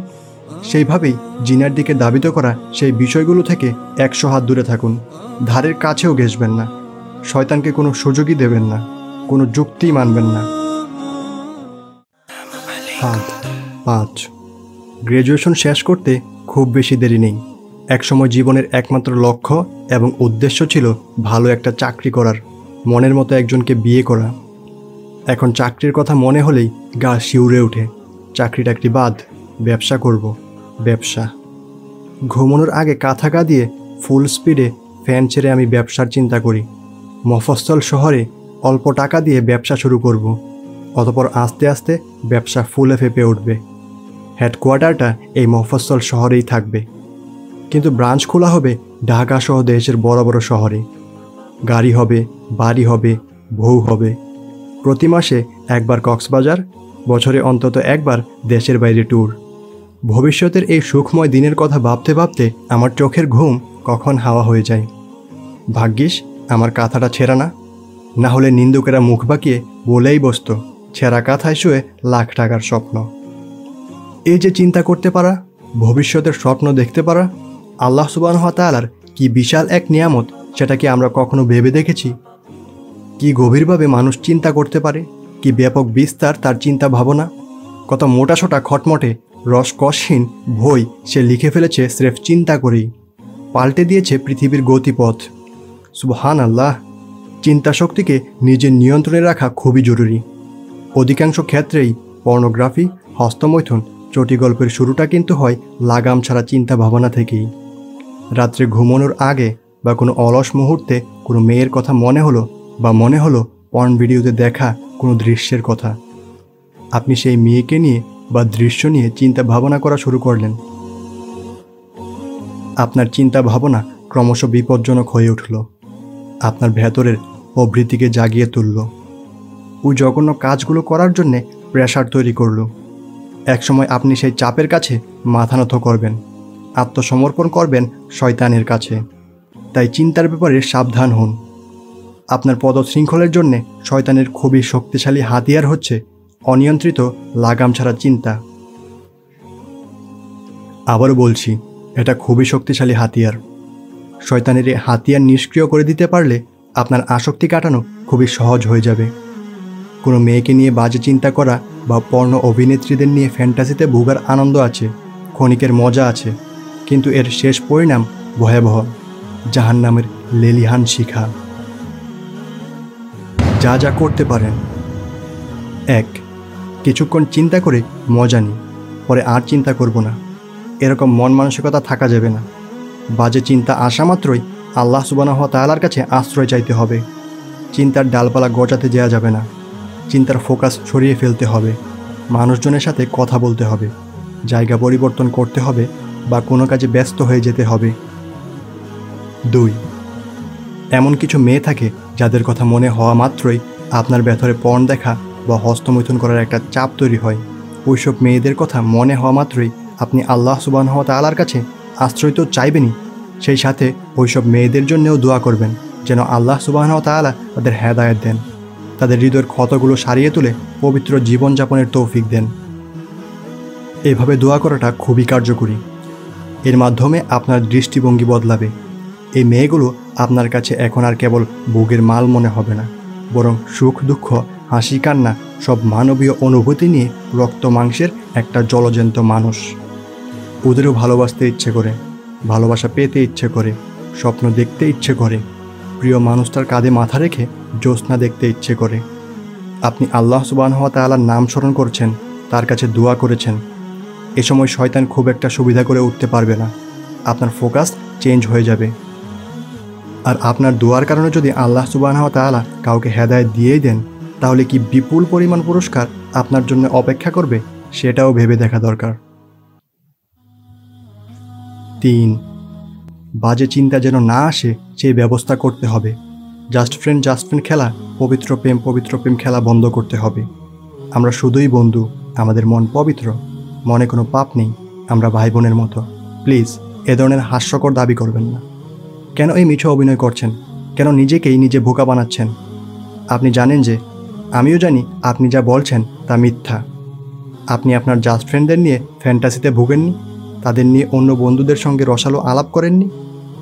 সেইভাবেই জিনার দিকে দাবিত করা সেই বিষয়গুলো থেকে একশো হাত দূরে থাকুন। ধারের কাছেও ঘেসবেন না। শয়তানকে কোনো সুযোগই দেবেন না। কোনো যুক্তিই মানবেন না। হাত পাঁচ। গ্র্যাজুয়েশন শেষ করতে খুব বেশি দেরি নেই। একসময় জীবনের একমাত্র লক্ষ্য এবং উদ্দেশ্য ছিল ভালো একটা চাকরি করার, মনের মতো একজনকে বিয়ে করা। এখন চাকরির কথা মনে হলেই গা শিউরে ওঠে। চাকরি টাকরি বাদ, ব্যবসা করব, ব্যবসা। ঘুমানোর আগে কাঁথা গা দিয়ে ফুল স্পিডে ফ্যান ছেড়ে আমি ব্যবসার চিন্তা করি। মফস্বল শহরে অল্প টাকা দিয়ে ব্যবসা শুরু করব। অতপর আস্তে আস্তে ব্যবসা ফুলে ফেপে উঠবে। হেডকোয়ার্টারটা এই মফস্বল শহরেই থাকবে। কিন্তু ব্রাঞ্চ খোলা হবে ঢাকা সহ দেশের বড় বড় শহরে। গাড়ি হবে, বাড়ি হবে, বউ হবে। প্রতি মাসে একবার কক্সবাজার, বছরে অন্তত একবার দেশের বাইরে ট্যুর। ভবিষ্যতের এই সুখময় দিনের কথা ভাবতে ভাবতে আমার চোখের ঘুম কখন হাওয়া হয়ে যায়। ভাগ্যিস, আমার কাঁথাটা ছেঁড়া না। না হলে নিন্দুকেরা মুখ বাঁকিয়ে বলেই বসত, ছেঁড়া কাঁথায় শুয়ে লাখ টাকার স্বপ্ন। এই যে চিন্তা করতে পারা, ভবিষ্যতের স্বপ্ন দেখতে পারা, আল্লাহ সুবাহ তালার কি বিশাল এক নিয়ামত সেটা কি আমরা কখনো ভেবে দেখেছি? কি গভীরভাবে মানুষ চিন্তা করতে পারে? কি ব্যাপক বিস্তার তার চিন্তা ভাবনা? কত মোটাসোটা খটমটে রসকসহীন বই সে লিখে ফেলেছে স্রেফ চিন্তা করেই। পাল্টে দিয়েছে পৃথিবীর গতিপথ। সুবহান আল্লাহ চিন্তা শক্তিকে নিজের নিয়ন্ত্রণে রাখা খুবই জরুরি। অধিকাংশ ক্ষেত্রেই পর্নোগ্রাফি, হস্তমৈথুন চটি গল্পের শুরুটা কিন্তু হয় লাগাম ছাড়া চিন্তা ভাবনা থেকেই। রাত্রে ঘুমানোর আগে বা কোনো অলস মুহূর্তে কোনো মেয়ের কথা মনে হলো বা মনে হলো পর্ন ভিডিওতে দেখা কোনো দৃশ্যের কথা। আপনি সেই মেয়েকে নিয়ে বা দৃশ্য নিয়ে চিন্তা ভাবনা করা শুরু করলেন। আপনার চিন্তা ভাবনা ক্রমশ বিপজ্জনক হয়ে উঠল। আপনার ভেতরের প্রবৃত্তিকে জাগিয়ে তুলল। ওই জঘন্য কাজগুলো করার জন্যে প্রেশার তৈরি করল। একসময় আপনি সেই চাপের কাছে মাথা নত করবেন, আত্মসমর্পণ করবেন শয়তানের কাছে। তাই চিন্তার ব্যাপারে সাবধান হন। আপনার পদশৃঙ্খলের জন্যে শয়তানের খুবই শক্তিশালী হাতিয়ার হচ্ছে অনিয়ন্ত্রিত লাগাম ছাড়া চিন্তা। আবারও বলছি, এটা খুবই শক্তিশালী হাতিয়ার। শয়তানের হাতিয়ার নিষ্ক্রিয় করে দিতে পারলে আপনার আসক্তি কাটানো খুবই সহজ হয়ে যাবে। কোনো মেয়েকে নিয়ে বাজে চিন্তা করা বা পর্ণ অভিনেত্রীদের নিয়ে ফ্যান্টাসিতে ভোগার আনন্দ আছে, ক্ষণিকের মজা আছে, কিন্তু এর শেষ পরিণাম ভয়াবহ জাহান নামের লেলিহান শিখা। যা যা করতে পারেন। এক, কিছুক্ষণ চিন্তা করে মজা নিই পরে আর চিন্তা করব না। এরকম মন মানসিকতা থাকা যাবে না। বাজে চিন্তা আসা মাত্রই আল্লাহ সুবানাহ তালার কাছে আশ্রয় চাইতে হবে। চিন্তার ডালপালা গজাতে দেওয়া যাবে না। চিন্তার ফোকাস সরিয়ে ফেলতে হবে। মানুষজনের সাথে কথা বলতে হবে। জায়গা পরিবর্তন করতে হবে বা কোনো কাজে ব্যস্ত হয়ে যেতে হবে। দুই, এমন কিছু মেয়ে থাকে যাদের কথা মনে হওয়া মাত্রই আপনার ভেতরে পণ দেখা বা হস্তমৈথুন করার একটা চাপ তৈরি হয়। ওইসব মেয়েদের কথা মনে হওয়া মাত্রই আপনি আল্লাহ সুবাহ তালার কাছে আশ্রয় তো চাইবেনই। সেই সাথে ওইসব মেয়েদের জন্যও দোয়া করবেন যেন আল্লাহ সুবাহ তালা তাদের হেদায়ত দেন। তাদের হৃদয়ের ক্ষতগুলো সারিয়ে তুলে পবিত্র জীবনযাপনের তৌফিক দেন। এভাবে দোয়া করাটা খুবই কার্যকরী। এর মাধ্যমে আপনার দৃষ্টিভঙ্গি বদলাবে। এই মেয়েগুলো আপনার কাছে এখন আর কেবল ভোগের মাল মনে হবে না, বরং সুখ, দুঃখ, হাসি, কান্না সব মানবীয় অনুভূতি নিয়ে রক্ত মাংসের একটা জলজন্ত মানুষ। ওদেরও ভালোবাসতে ইচ্ছে করে, ভালোবাসা পেতে ইচ্ছে করে, স্বপ্ন দেখতে ইচ্ছে করে। প্রিয় মানুষটার কাঁধে মাথা রেখে জ্যোৎস্না দেখতে ইচ্ছে করে। আপনি আল্লাহ সুবাহ তালার নাম স্মরণ করছেন, তার কাছে দোয়া করেছেন। এ সময় শয়তান খুব একটা সুবিধা করে উঠতে পারবে না। আপনার ফোকাস চেঞ্জ হয়ে যাবে। আর আপনার দোয়ার কারণে যদি আল্লাহ সুবাহ তালা কাউকে হেদায়ত দিয়েই দেন, তাহলে কি বিপুল পরিমাণ পুরস্কার আপনার জন্য অপেক্ষা করবে, সেটাও ভেবে দেখা দরকার। তিন, বাজে চিন্তা যেন না আসে সেই ব্যবস্থা করতে হবে। জাস্ট ফ্রেন্ড জাস্ট ফ্রেন্ড খেলা, পবিত্র প্রেম পবিত্র প্রেম খেলা বন্ধ করতে হবে। আমরা শুধুই বন্ধু, আমাদের মন পবিত্র, মনে কোনো পাপ নেই, আমরা ভাই বোনের মতো। প্লিজ এ ধরনের হাস্যকর দাবি করবেন না। কেন এই মিঠো অভিনয় করছেন? কেন নিজেকেই নিজে বোকা বানাচ্ছেন? আপনি জানেন যে, আমিও জানি আপনি যা বলছেন তা মিথ্যা। আপনি আপনার জাস্ট ফ্রেন্ডদের নিয়ে ফ্যান্টাসিতে ভুগেননি? তাদের নিয়ে অন্য বন্ধুদের সঙ্গে রসালো আলাপ করেননি?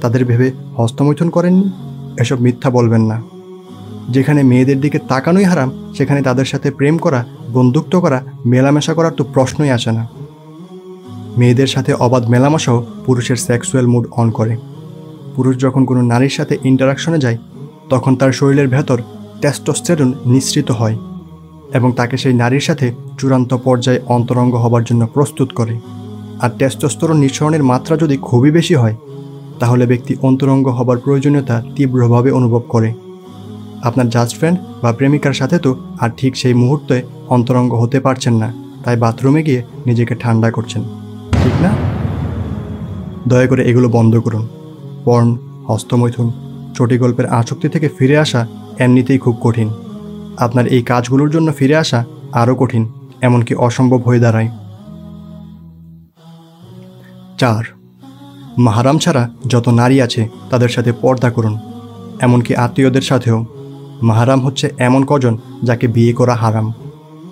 তাদের ভেবে হস্তমৈথুন করেননি? এসব মিথ্যা বলবেন না। যেখানে মেয়েদের দিকে তাকানোই হারাম, সেখানে তাদের সাথে প্রেম করা, বন্ধুত্ব করা, মেলামেশা করার তো প্রশ্নই আসে না। মেয়েদের সাথে অবাধ মেলামেশাও পুরুষের সেক্সুয়াল মুড অন করে। পুরুষ যখন কোনো নারীর সাথে ইন্টারাকশনে যায়, তখন তার শরীরের ভেতর টেস্টোস্টেরন নিঃসৃত হয় এবং তাকে সেই নারীর সাথে চূড়ান্ত পর্যায়ে অন্তরঙ্গ হবার জন্য প্রস্তুত করে। আর টেস্টোস্টেরন নিঃসরণের মাত্রা যদি খুবই বেশি হয় তাহলে ব্যক্তি অন্তরঙ্গ হবার প্রয়োজনীয়তা তীব্রভাবে অনুভব করে। আপনার জাস্ট ফ্রেন্ড বা প্রেমিকার সাথে তো আর ঠিক সেই মুহূর্তে অন্তরঙ্গ হতে পারছেন না, তাই বাথরুমে গিয়ে নিজেকে ঠান্ডা করছেন। ঠিক না? দয়া করে এগুলো বন্ধ করুন। পর্ন, হস্তমৈথুন, চটি গল্পের আসক্তি থেকে ফিরে আসা এমনিতেই খুব কঠিন। আপনার এই কাজগুলোর জন্য ফিরে আসা আরও কঠিন, এমনকি অসম্ভব হয়ে দাঁড়ায়। চার মাহারাম ছাড়া যত নারী আছে তাদের সাথে পর্দা করুন। এমনকি আত্মীয়দের সাথেও। মাহারাম হচ্ছে এমন কজন যাকে বিয়ে করা হারাম।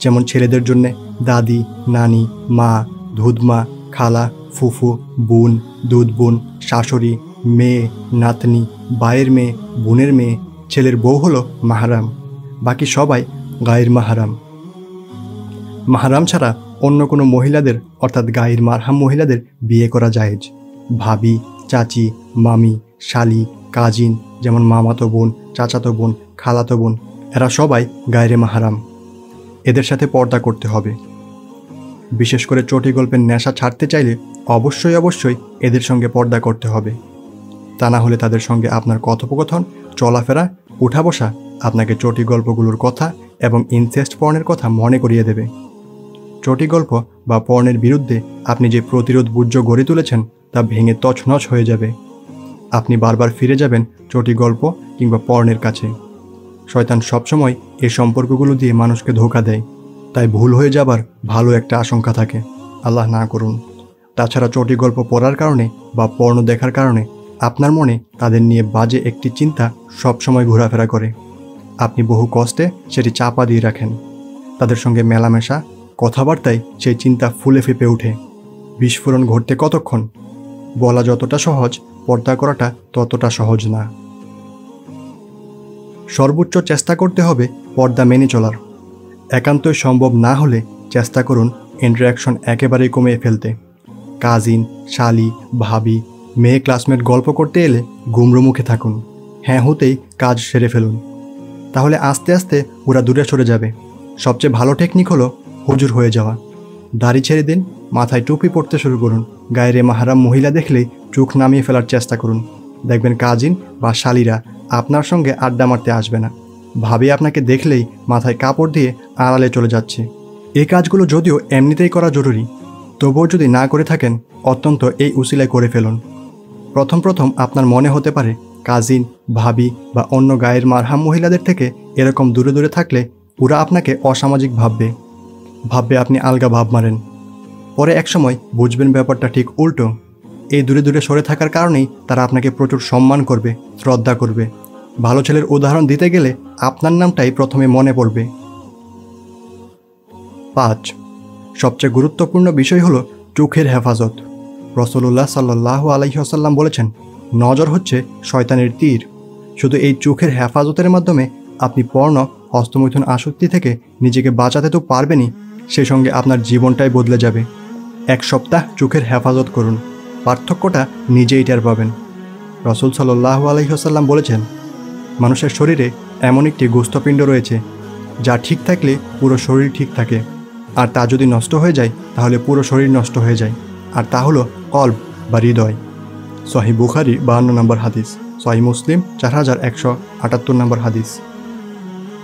যেমন ছেলেদের জন্যে দাদি, নানি, মা ধুদমা খালা, ফুফু, বোন, দুধ বোন, শাশুড়ি, মেয়ে, নাতনি বায়ের মেয়ে, বোনের মেয়ে, ছেলের বউ হলো মাহারাম। বাকি সবাই গায়ের মাহারাম। মাহারাম ছাড়া অন্য কোনো মহিলাদের, অর্থাৎ গায়ের মারহাম মহিলাদের বিয়ে করা জায়েজ। ভাবি, চাচি, মামি, শালি, কাজিন, যেমন মামাতো বোন, চাচাতো বোন, খালাতো বোন, এরা সবাই গায়রে মাহারাম। এদের সাথে পর্দা করতে হবে। বিশেষ করে চটি গল্পের নেশা ছাড়তে চাইলে অবশ্যই অবশ্যই এদের সঙ্গে পর্দা করতে হবে। তা না হলে তাদের সঙ্গে আপনার কথোপকথন, চলাফেরা, উঠা বসা আপনাকে চটি গল্পগুলোর কথা এবং ইনসেস্ট পর্ণের কথা মনে করিয়ে দেবে। চটি গল্প বা পর্ণের বিরুদ্ধে আপনি যে প্রতিরোধ বুর্জ গড়ে তুলেছেন তা ভেঙে তছনছ হয়ে যাবে। আপনি বারবার ফিরে যাবেন চটি গল্প কিংবা পর্ণের কাছে। শয়তান সবসময় এই সম্পর্কগুলো দিয়ে মানুষকে ধোকা দেয়। তাই ভুল হয়ে যাবার ভালো একটা আশঙ্কা থাকে। আল্লাহ না করুন। তাছাড়া চটি গল্প পড়ার কারণে বা পর্ণ দেখার কারণে আপনার মনে তাদের নিয়ে বাজে একটি চিন্তা সবসময় ঘোরাফেরা করে। আপনি বহু কষ্টে সেটি চাপা দিয়ে রাখেন। তাদের সঙ্গে মেলামেশা কথাবার্তায় সেই চিন্তা ফুলে ফেঁপে ওঠে। বিস্ফোরণ ঘটতে কতক্ষণ? বলা যতটা সহজ, পর্দা করাটা ততটা সহজ না। সর্বোচ্চ চেষ্টা করতে হবে পর্দা মেনে চলার। একান্তই সম্ভব না হলে চেষ্টা করুন ইন্টারাকশন একেবারেই কমিয়ে ফেলতে। কাজিন, শালি, ভাবি, মেয়ে ক্লাসমেট গল্প করতে এলে গুমরো মুখে থাকুন। হ্যাঁ হতেই কাজ সেরে ফেলুন। তাহলে আস্তে আস্তে ওরা দূরে সরে যাবে। সবচেয়ে ভালো টেকনিক হলো হুজুর হয়ে যাওয়া। দাড়ি ছেড়ে দিন, মাথায় টুপি পরতে শুরু করুন। গায়ের মাহারাম মহিলা দেখলেই চোখ নামিয়ে ফেলার চেষ্টা করুন। দেখবেন কাজিন বা শালিরা আপনার সঙ্গে আড্ডা মারতে আসবে না। ভাবে আপনাকে দেখলেই মাথায় কাপড় দিয়ে আড়ালে চলে যাচ্ছে। এই কাজগুলো যদিও এমনিতেই করা জরুরি, তবুও যদি না করে থাকেন, অত্যন্ত এই উসিলায় করে ফেলুন। প্রথম প্রথম আপনার মনে হতে পারে কাজিন, ভাবি বা অন্য গায়ের মারহাম মহিলাদের থেকে এরকম দূরে দূরে থাকলে ওরা আপনাকে অসামাজিক ভাববে। ভাববে আপনি আলগা ভাব মারেন। পরে একসময় বুঝবেন ব্যাপারটা ঠিক উল্টো। এই দূরে দূরে সরে থাকার কারণেই তারা আপনাকে প্রচুর সম্মান করবে, শ্রদ্ধা করবে। ভালো ছেলের উদাহরণ দিতে গেলে আপনার নামটাই প্রথমে মনে পড়বে। পাঁচ। সবচেয়ে গুরুত্বপূর্ণ বিষয় হলো চোখের হেফাজত। রসলুল্লাহ সাল্লাহ আলহিহাসাল্লাম বলেছেন, নজর হচ্ছে শয়তানের তীর। শুধু এই চোখের হেফাজতের মাধ্যমে আপনি পর্ণ, হস্তমৈথুন আসক্তি থেকে নিজেকে বাঁচাতে তো পারবেনই সেই সঙ্গে আপনার জীবনটাই বদলে যাবে। এক সপ্তাহ চোখের হেফাজত করুন। পার্থক্যটা নিজেই টের পাবেন। রসুল সাল্লাহ আলহিহাসাল্লাম বলেছেন, মানুষের শরীরে এমন একটি গোস্তপিণ্ড রয়েছে, যা ঠিক থাকলে পুরো শরীর ঠিক থাকে। আর তা যদি নষ্ট হয়ে যায়, তাহলে পুরো শরীর নষ্ট হয়ে যায়। আর তা হলো কল্ব বা হৃদয়। সহি বুখারি বাহান্ন নম্বর হাদিস সহি মুসলিম চার হাজার একশো আটাত্তর নম্বর হাদিস।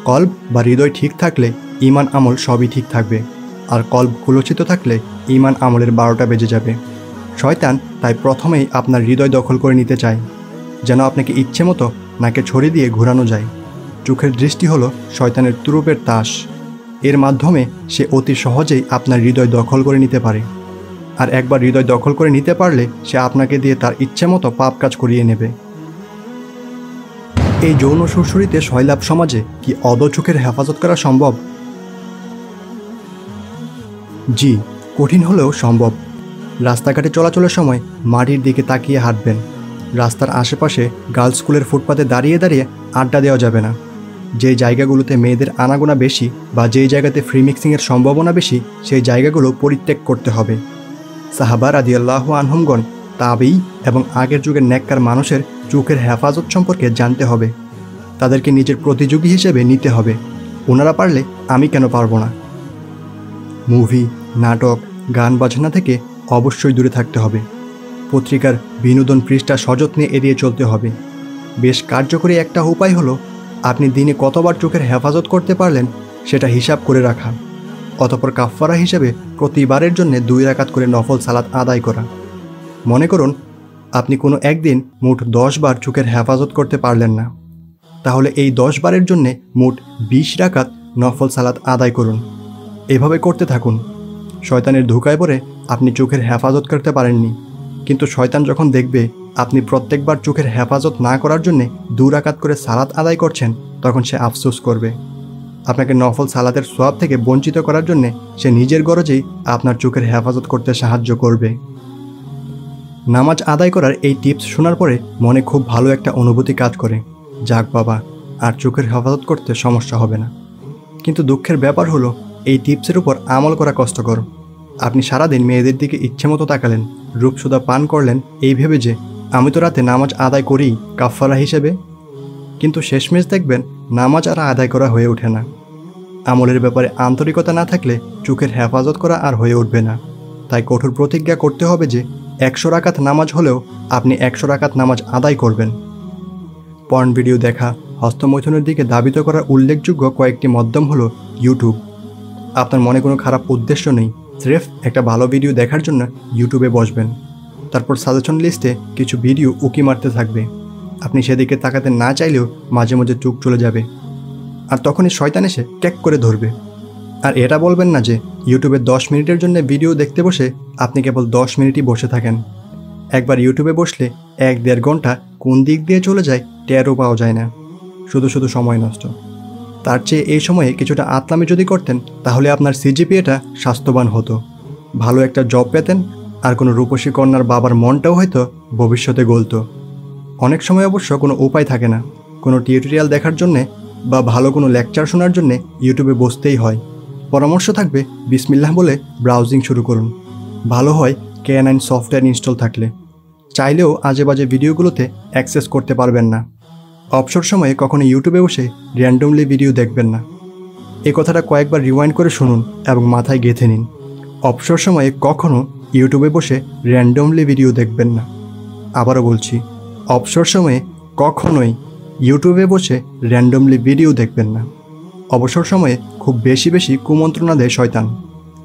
কল্ব বা হৃদয় ঠিক থাকলে ইমান আমল সবই ঠিক থাকবে। আর কল্ব কুলচিত থাকলে ইমান আমলের বারোটা বেজে যাবে। শয়তান তাই প্রথমেই আপনার হৃদয় দখল করে নিতে চায়। যেন আপনাকে ইচ্ছে মতো নাকে ছড়ি দিয়ে ঘোরানো যায়। চোখের দৃষ্টি হলো শয়তানের তুরুপের তাস। এর মাধ্যমে সে অতি সহজেই আপনার হৃদয় দখল করে নিতে পারে। আর একবার হৃদয় দখল করে নিতে পারলে সে আপনাকে দিয়ে তার ইচ্ছে মতো পাপ কাজ করিয়ে নেবে। এই যৌন সুরসুরিতে শৈলাভ সমাজে কি অদচোখের হেফাজত করা সম্ভব? জি, কঠিন হলেও সম্ভব। রাস্তাঘাটে চলাচলের সময় মাটির দিকে তাকিয়ে হাঁটবেন। রাস্তার আশেপাশে গার্লস স্কুলের ফুটপাতে দাঁড়িয়ে দাঁড়িয়ে আড্ডা দেওয়া যাবে না। যে জায়গাগুলোতে মেয়েদের আনাগোনা বেশি বা যেই জায়গাতে ফ্রি মিক্সিংয়ের সম্ভাবনা বেশি, সেই জায়গাগুলো পরিত্যাগ করতে হবে। সাহাবার আদি আল্লাহ আনহমগণ তাবেই এবং আগের যুগের ন্যাক্কার মানুষের চোখের হেফাজত সম্পর্কে জানতে হবে। তাদেরকে নিজের প্রতিযোগী হিসেবে নিতে হবে। ওনারা পারলে আমি কেন পারব না? মুভি, নাটক, গান বাজনা থেকে অবশ্যই দূরে থাকতে হবে। পত্রিকার বিনোদন পৃষ্ঠা সযত্নে এড়িয়ে চলতে হবে। বেশ কার্যকরী একটা উপায় হলো, আপনি দিনে কতবার চোখের হেফাজত করতে পারলেন সেটা হিসাব করে রাখা। অতপর কাফফারা হিসেবে প্রতিবারের জন্য দুই রাকাত করে নফল সালাত আদায় করা। মনে করুন, আপনি কোনো একদিন মোট দশ বার চোখের হেফাজত করতে পারলেন না। তাহলে এই দশ বারের জন্যে মোট বিশ রাকাত নফল সালাত আদায় করুন। এভাবে করতে থাকুন। শয়তানের ধোকায় পড়ে আপনি চোখের হেফাজত করতে পারেননি। কিন্তু শয়তান যখন দেখবে আপনি প্রত্যেকবার চোখের হেফাজত না করার জন্যে দুরাকাত করে সালাত আদায় করছেন, তখন সে আফসোস করবে। আপনাকে নফল সালাতের সোয়াব থেকে বঞ্চিত করার জন্যে সে নিজের গরজেই আপনার চোখের হেফাজত করতে সাহায্য করবে। নামাজ আদায় করার এই টিপস শোনার পরে মনে খুব ভালো একটা অনুভূতি কাজ করে। যাক বাবা, আর চোখের হেফাজত করতে সমস্যা হবে না। কিন্তু দুঃখের ব্যাপার হলো, এই টিপসের উপর আমল করা কষ্টকর। আপনি সারাদিন মেয়েদের দিকে ইচ্ছে মতো তাকালেন, রূপসুদা পান করলেন এই ভেবে যে, আমি তো রাতে নামাজ আদায় করি কাফফারা হিসেবে? কিন্তু শেষমেশ দেখবেন, নামাজ আর আদায় করা হয়ে ওঠে না। আমলের ব্যাপারে আন্তরিকতা না থাকলে চোখের হেফাজত করা আর হয়ে উঠবে না। তাই কঠোর প্রতিজ্ঞা করতে হবে যে একশো রাকাত নামাজ হলেও আপনি একশো রাকাত নামাজ আদায় করবেন। পর্ন ভিডিও দেখা, হস্তমৈথুনের দিকে দাবিত করার উল্লেখযোগ্য কয়েকটি মাধ্যম হলো ইউটিউব আপনার মনে কোনো খারাপ উদ্দেশ্য নেই, স্রেফ একটা ভালো ভিডিও দেখার জন্য ইউটিউবে বসবেন। তারপর সাজেশন লিস্টে কিছু ভিডিও উকি মারতে থাকবে। আপনি সেদিকে তাকাতে না চাইলেও মাঝে মাঝে চোখ চলে যাবে। আর তখনই শয়তান এসে ক্যাক করে ধরবে। আর এটা বলবেন না যে ইউটিউবে দশ মিনিটের জন্য ভিডিও দেখতে বসে আপনি কেবল দশ মিনিটই বসে থাকেন। একবার ইউটিউবে বসলে এক দেড় ঘণ্টা কোন দিক দিয়ে চলে যায় টেরও পাওয়া যায় না। শুধু শুধু সময় নষ্ট। তার চেয়ে এই সময়ে কিছুটা আতলামি যদি করতেন, তাহলে আপনার সিজিপিএটা স্বাস্থ্যবান হতো। ভালো একটা জব পেতেন আর কোনো রূপসী কন্যার বাবার মনটাও হয়তো ভবিষ্যতে গলতো। অনেক সময় অবশ্য কোনো উপায় থাকে না। কোনো টিউটোরিয়াল দেখার জন্যে বা ভালো কোনো লেকচার শোনার জন্যে ইউটিউবে বসতেই হয়। পরামর্শ থাকবে বিসমিল্লাহ বলে ব্রাউজিং শুরু করুন। ভালো হয় কে নাইন সফটওয়্যার ইনস্টল থাকলে। চাইলেও আজে বাজে ভিডিওগুলোতে অ্যাক্সেস করতে পারবেন না। অবসর সময়ে কখনো ইউটিউবে বসে র্যান্ডমলি ভিডিও দেখবেন না। এ কথাটা কয়েকবার রিওয়াইন্ড করে শুনুন এবং মাথায় গেঁথে নিন। অবসর সময়ে কখনো ইউটিউবে বসে র্যান্ডমলি ভিডিও দেখবেন না। আবারও বলছি, অবসর সময়ে কখনোই ইউটিউবে বসে র্যান্ডমলি ভিডিও দেখবেন না। অবসর সময়ে খুব বেশি বেশি কুমন্ত্রণা দেয় শয়তান।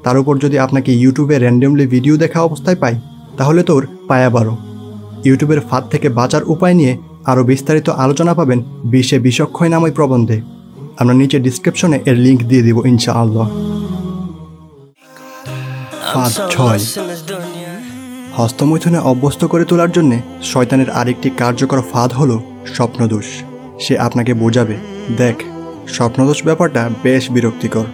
তার উপর যদি আপনাকে ইউটিউবে র্যান্ডমলি ভিডিও দেখা অবস্থায় পাই, তাহলে তোর পায়া বারো। ইউটিউবের ফাঁদ থেকে বাঁচার উপায় নিয়ে আরও বিস্তারিত আলোচনা পাবেন বিশে বিষক্ষয় নামই প্রবন্ধে। আমরা নিচে ডিসক্রিপশনে এর লিঙ্ক দিয়ে দিব, ইনশাআল্লাহ। ফাঁদ ছয়। হস্তমৈথুনে অভ্যস্ত করে তোলার জন্য শয়তানের আরেকটি কার্যকর ফাঁদ হলো স্বপ্নদোষ। সে আপনাকে বোঝাবে, দেখ স্বপ্নদোষ ব্যাপারটা বেশ বিরক্তিকর।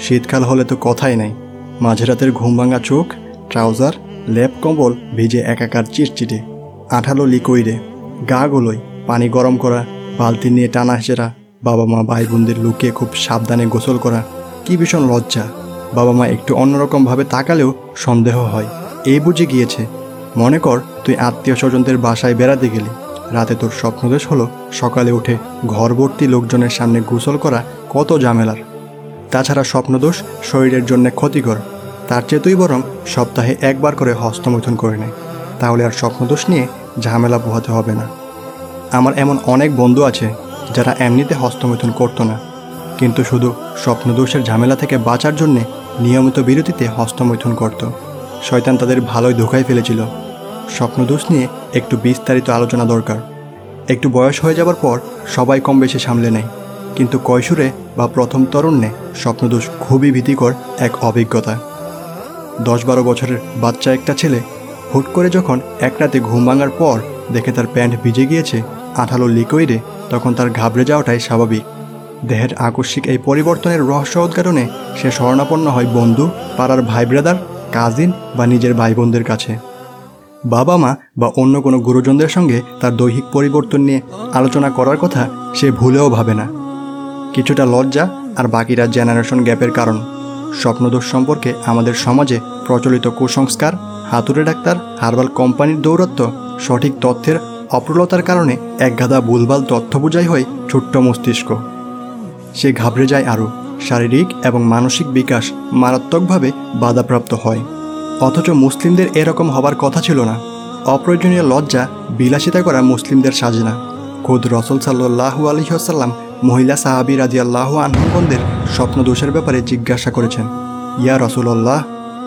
শীতকাল হলে তো কথাই নাই। মাঝরাতের ঘুম ভাঙা চোখ, ট্রাউজার, লেপ কম্বল ভিজে একাকার চিটচিটে। আঠালো লিকুইডে গা গলোয়, পানি গরম করা, বালতি নিয়ে টানা হেঁচেরা বাবা মা ভাই বোনদের লুকিয়ে খুব সাবধানে গোসল করা। কি ভীষণ লজ্জা। বাবা মা একটু অন্যরকমভাবে তাকালেও সন্দেহ হয়। এই বুঝে গিয়েছে, মনে কর, তুই আত্মীয় স্বজনদের বাসায় বেড়াতে গেলি। রাতে তোর স্বপ্ন স্বপ্নদেশ হলো সকালে উঠে ঘরভর্তি লোকজনের সামনে গোসল করা কত ঝামেলার। তাছাড়া স্বপ্নদোষ শরীরের জন্য ক্ষতিকর। তার চেয়ে তুই বরং সপ্তাহে একবার করে হস্তমৈথুন করে নেয় তাহলে আর স্বপ্নদোষ নিয়ে ঝামেলা পোহাতে হবে না। আমার এমন অনেক বন্ধু আছে যারা এমনিতে হস্তমৈথুন করতো না। কিন্তু শুধু স্বপ্নদোষের ঝামেলা থেকে বাঁচার জন্যে নিয়মিত বিরতিতে হস্তমৈথুন করত। শয়তান তাদের ভালোই ধোকায় ফেলেছিল। স্বপ্নদোষ নিয়ে একটু বিস্তারিত আলোচনা দরকার। একটু বয়স হয়ে যাবার পর সবাই কম বেশি সামলে নেয়। কিন্তু কৈশোরে বা প্রথম তরুণে স্বপ্নদোষ খুবই ভীতিকর এক অভিজ্ঞতা। দশ বারো বছরের বাচ্চা একটা ছেলে হুট করে যখন এক রাতে ঘুম ভাঙার পর দেখে তার প্যান্ট ভিজে গিয়েছে, আঠালো লিকুইডে, তখন তার ঘাবড়ে যাওয়াটাই স্বাভাবিক। দেহের আকস্মিক এই পরিবর্তনের রহস্য উদ্ঘাটনে সে স্বর্ণাপন্ন হয় বন্ধু, পাড়ার ভাই ব্রাদার কাজিন বা নিজের ভাই বোনদের কাছে। বাবা মা বা অন্য কোনো গুরুজনদের সঙ্গে তার দৈহিক পরিবর্তন নিয়ে আলোচনা করার কথা সে ভুলেও ভাবে না। কিছুটা লজ্জা আর বাকিরা জেনারেশন গ্যাপের কারণ। স্বপ্নদোষ সম্পর্কে আমাদের সমাজে প্রচলিত কুসংস্কার, হাতুড়ে ডাক্তার, হার্বাল কোম্পানির দৌরত্ব, সঠিক তথ্যের অপ্রলতার কারণে একগাদা ভুলভাল তথ্য বোঝাই হয় ছোট্ট মস্তিষ্ক। সে ঘাবড়ে যায় আরও। শারীরিক এবং মানসিক বিকাশ মারাত্মকভাবে বাধাপ্রাপ্ত হয়। অথচ মুসলিমদের এরকম হবার কথা ছিল না। অপ্রয়োজনীয় লজ্জা, বিলাসিতা করা মুসলিমদের সাজে না খোদ রসুল সাল্লাহু আলহিহাসাল্লাম মহিলা সাহাবি রাজি আল্লাহ স্বপ্ন দোষের ব্যাপারে জিজ্ঞাসা করেছেন, ইয়া রসুল্লাহ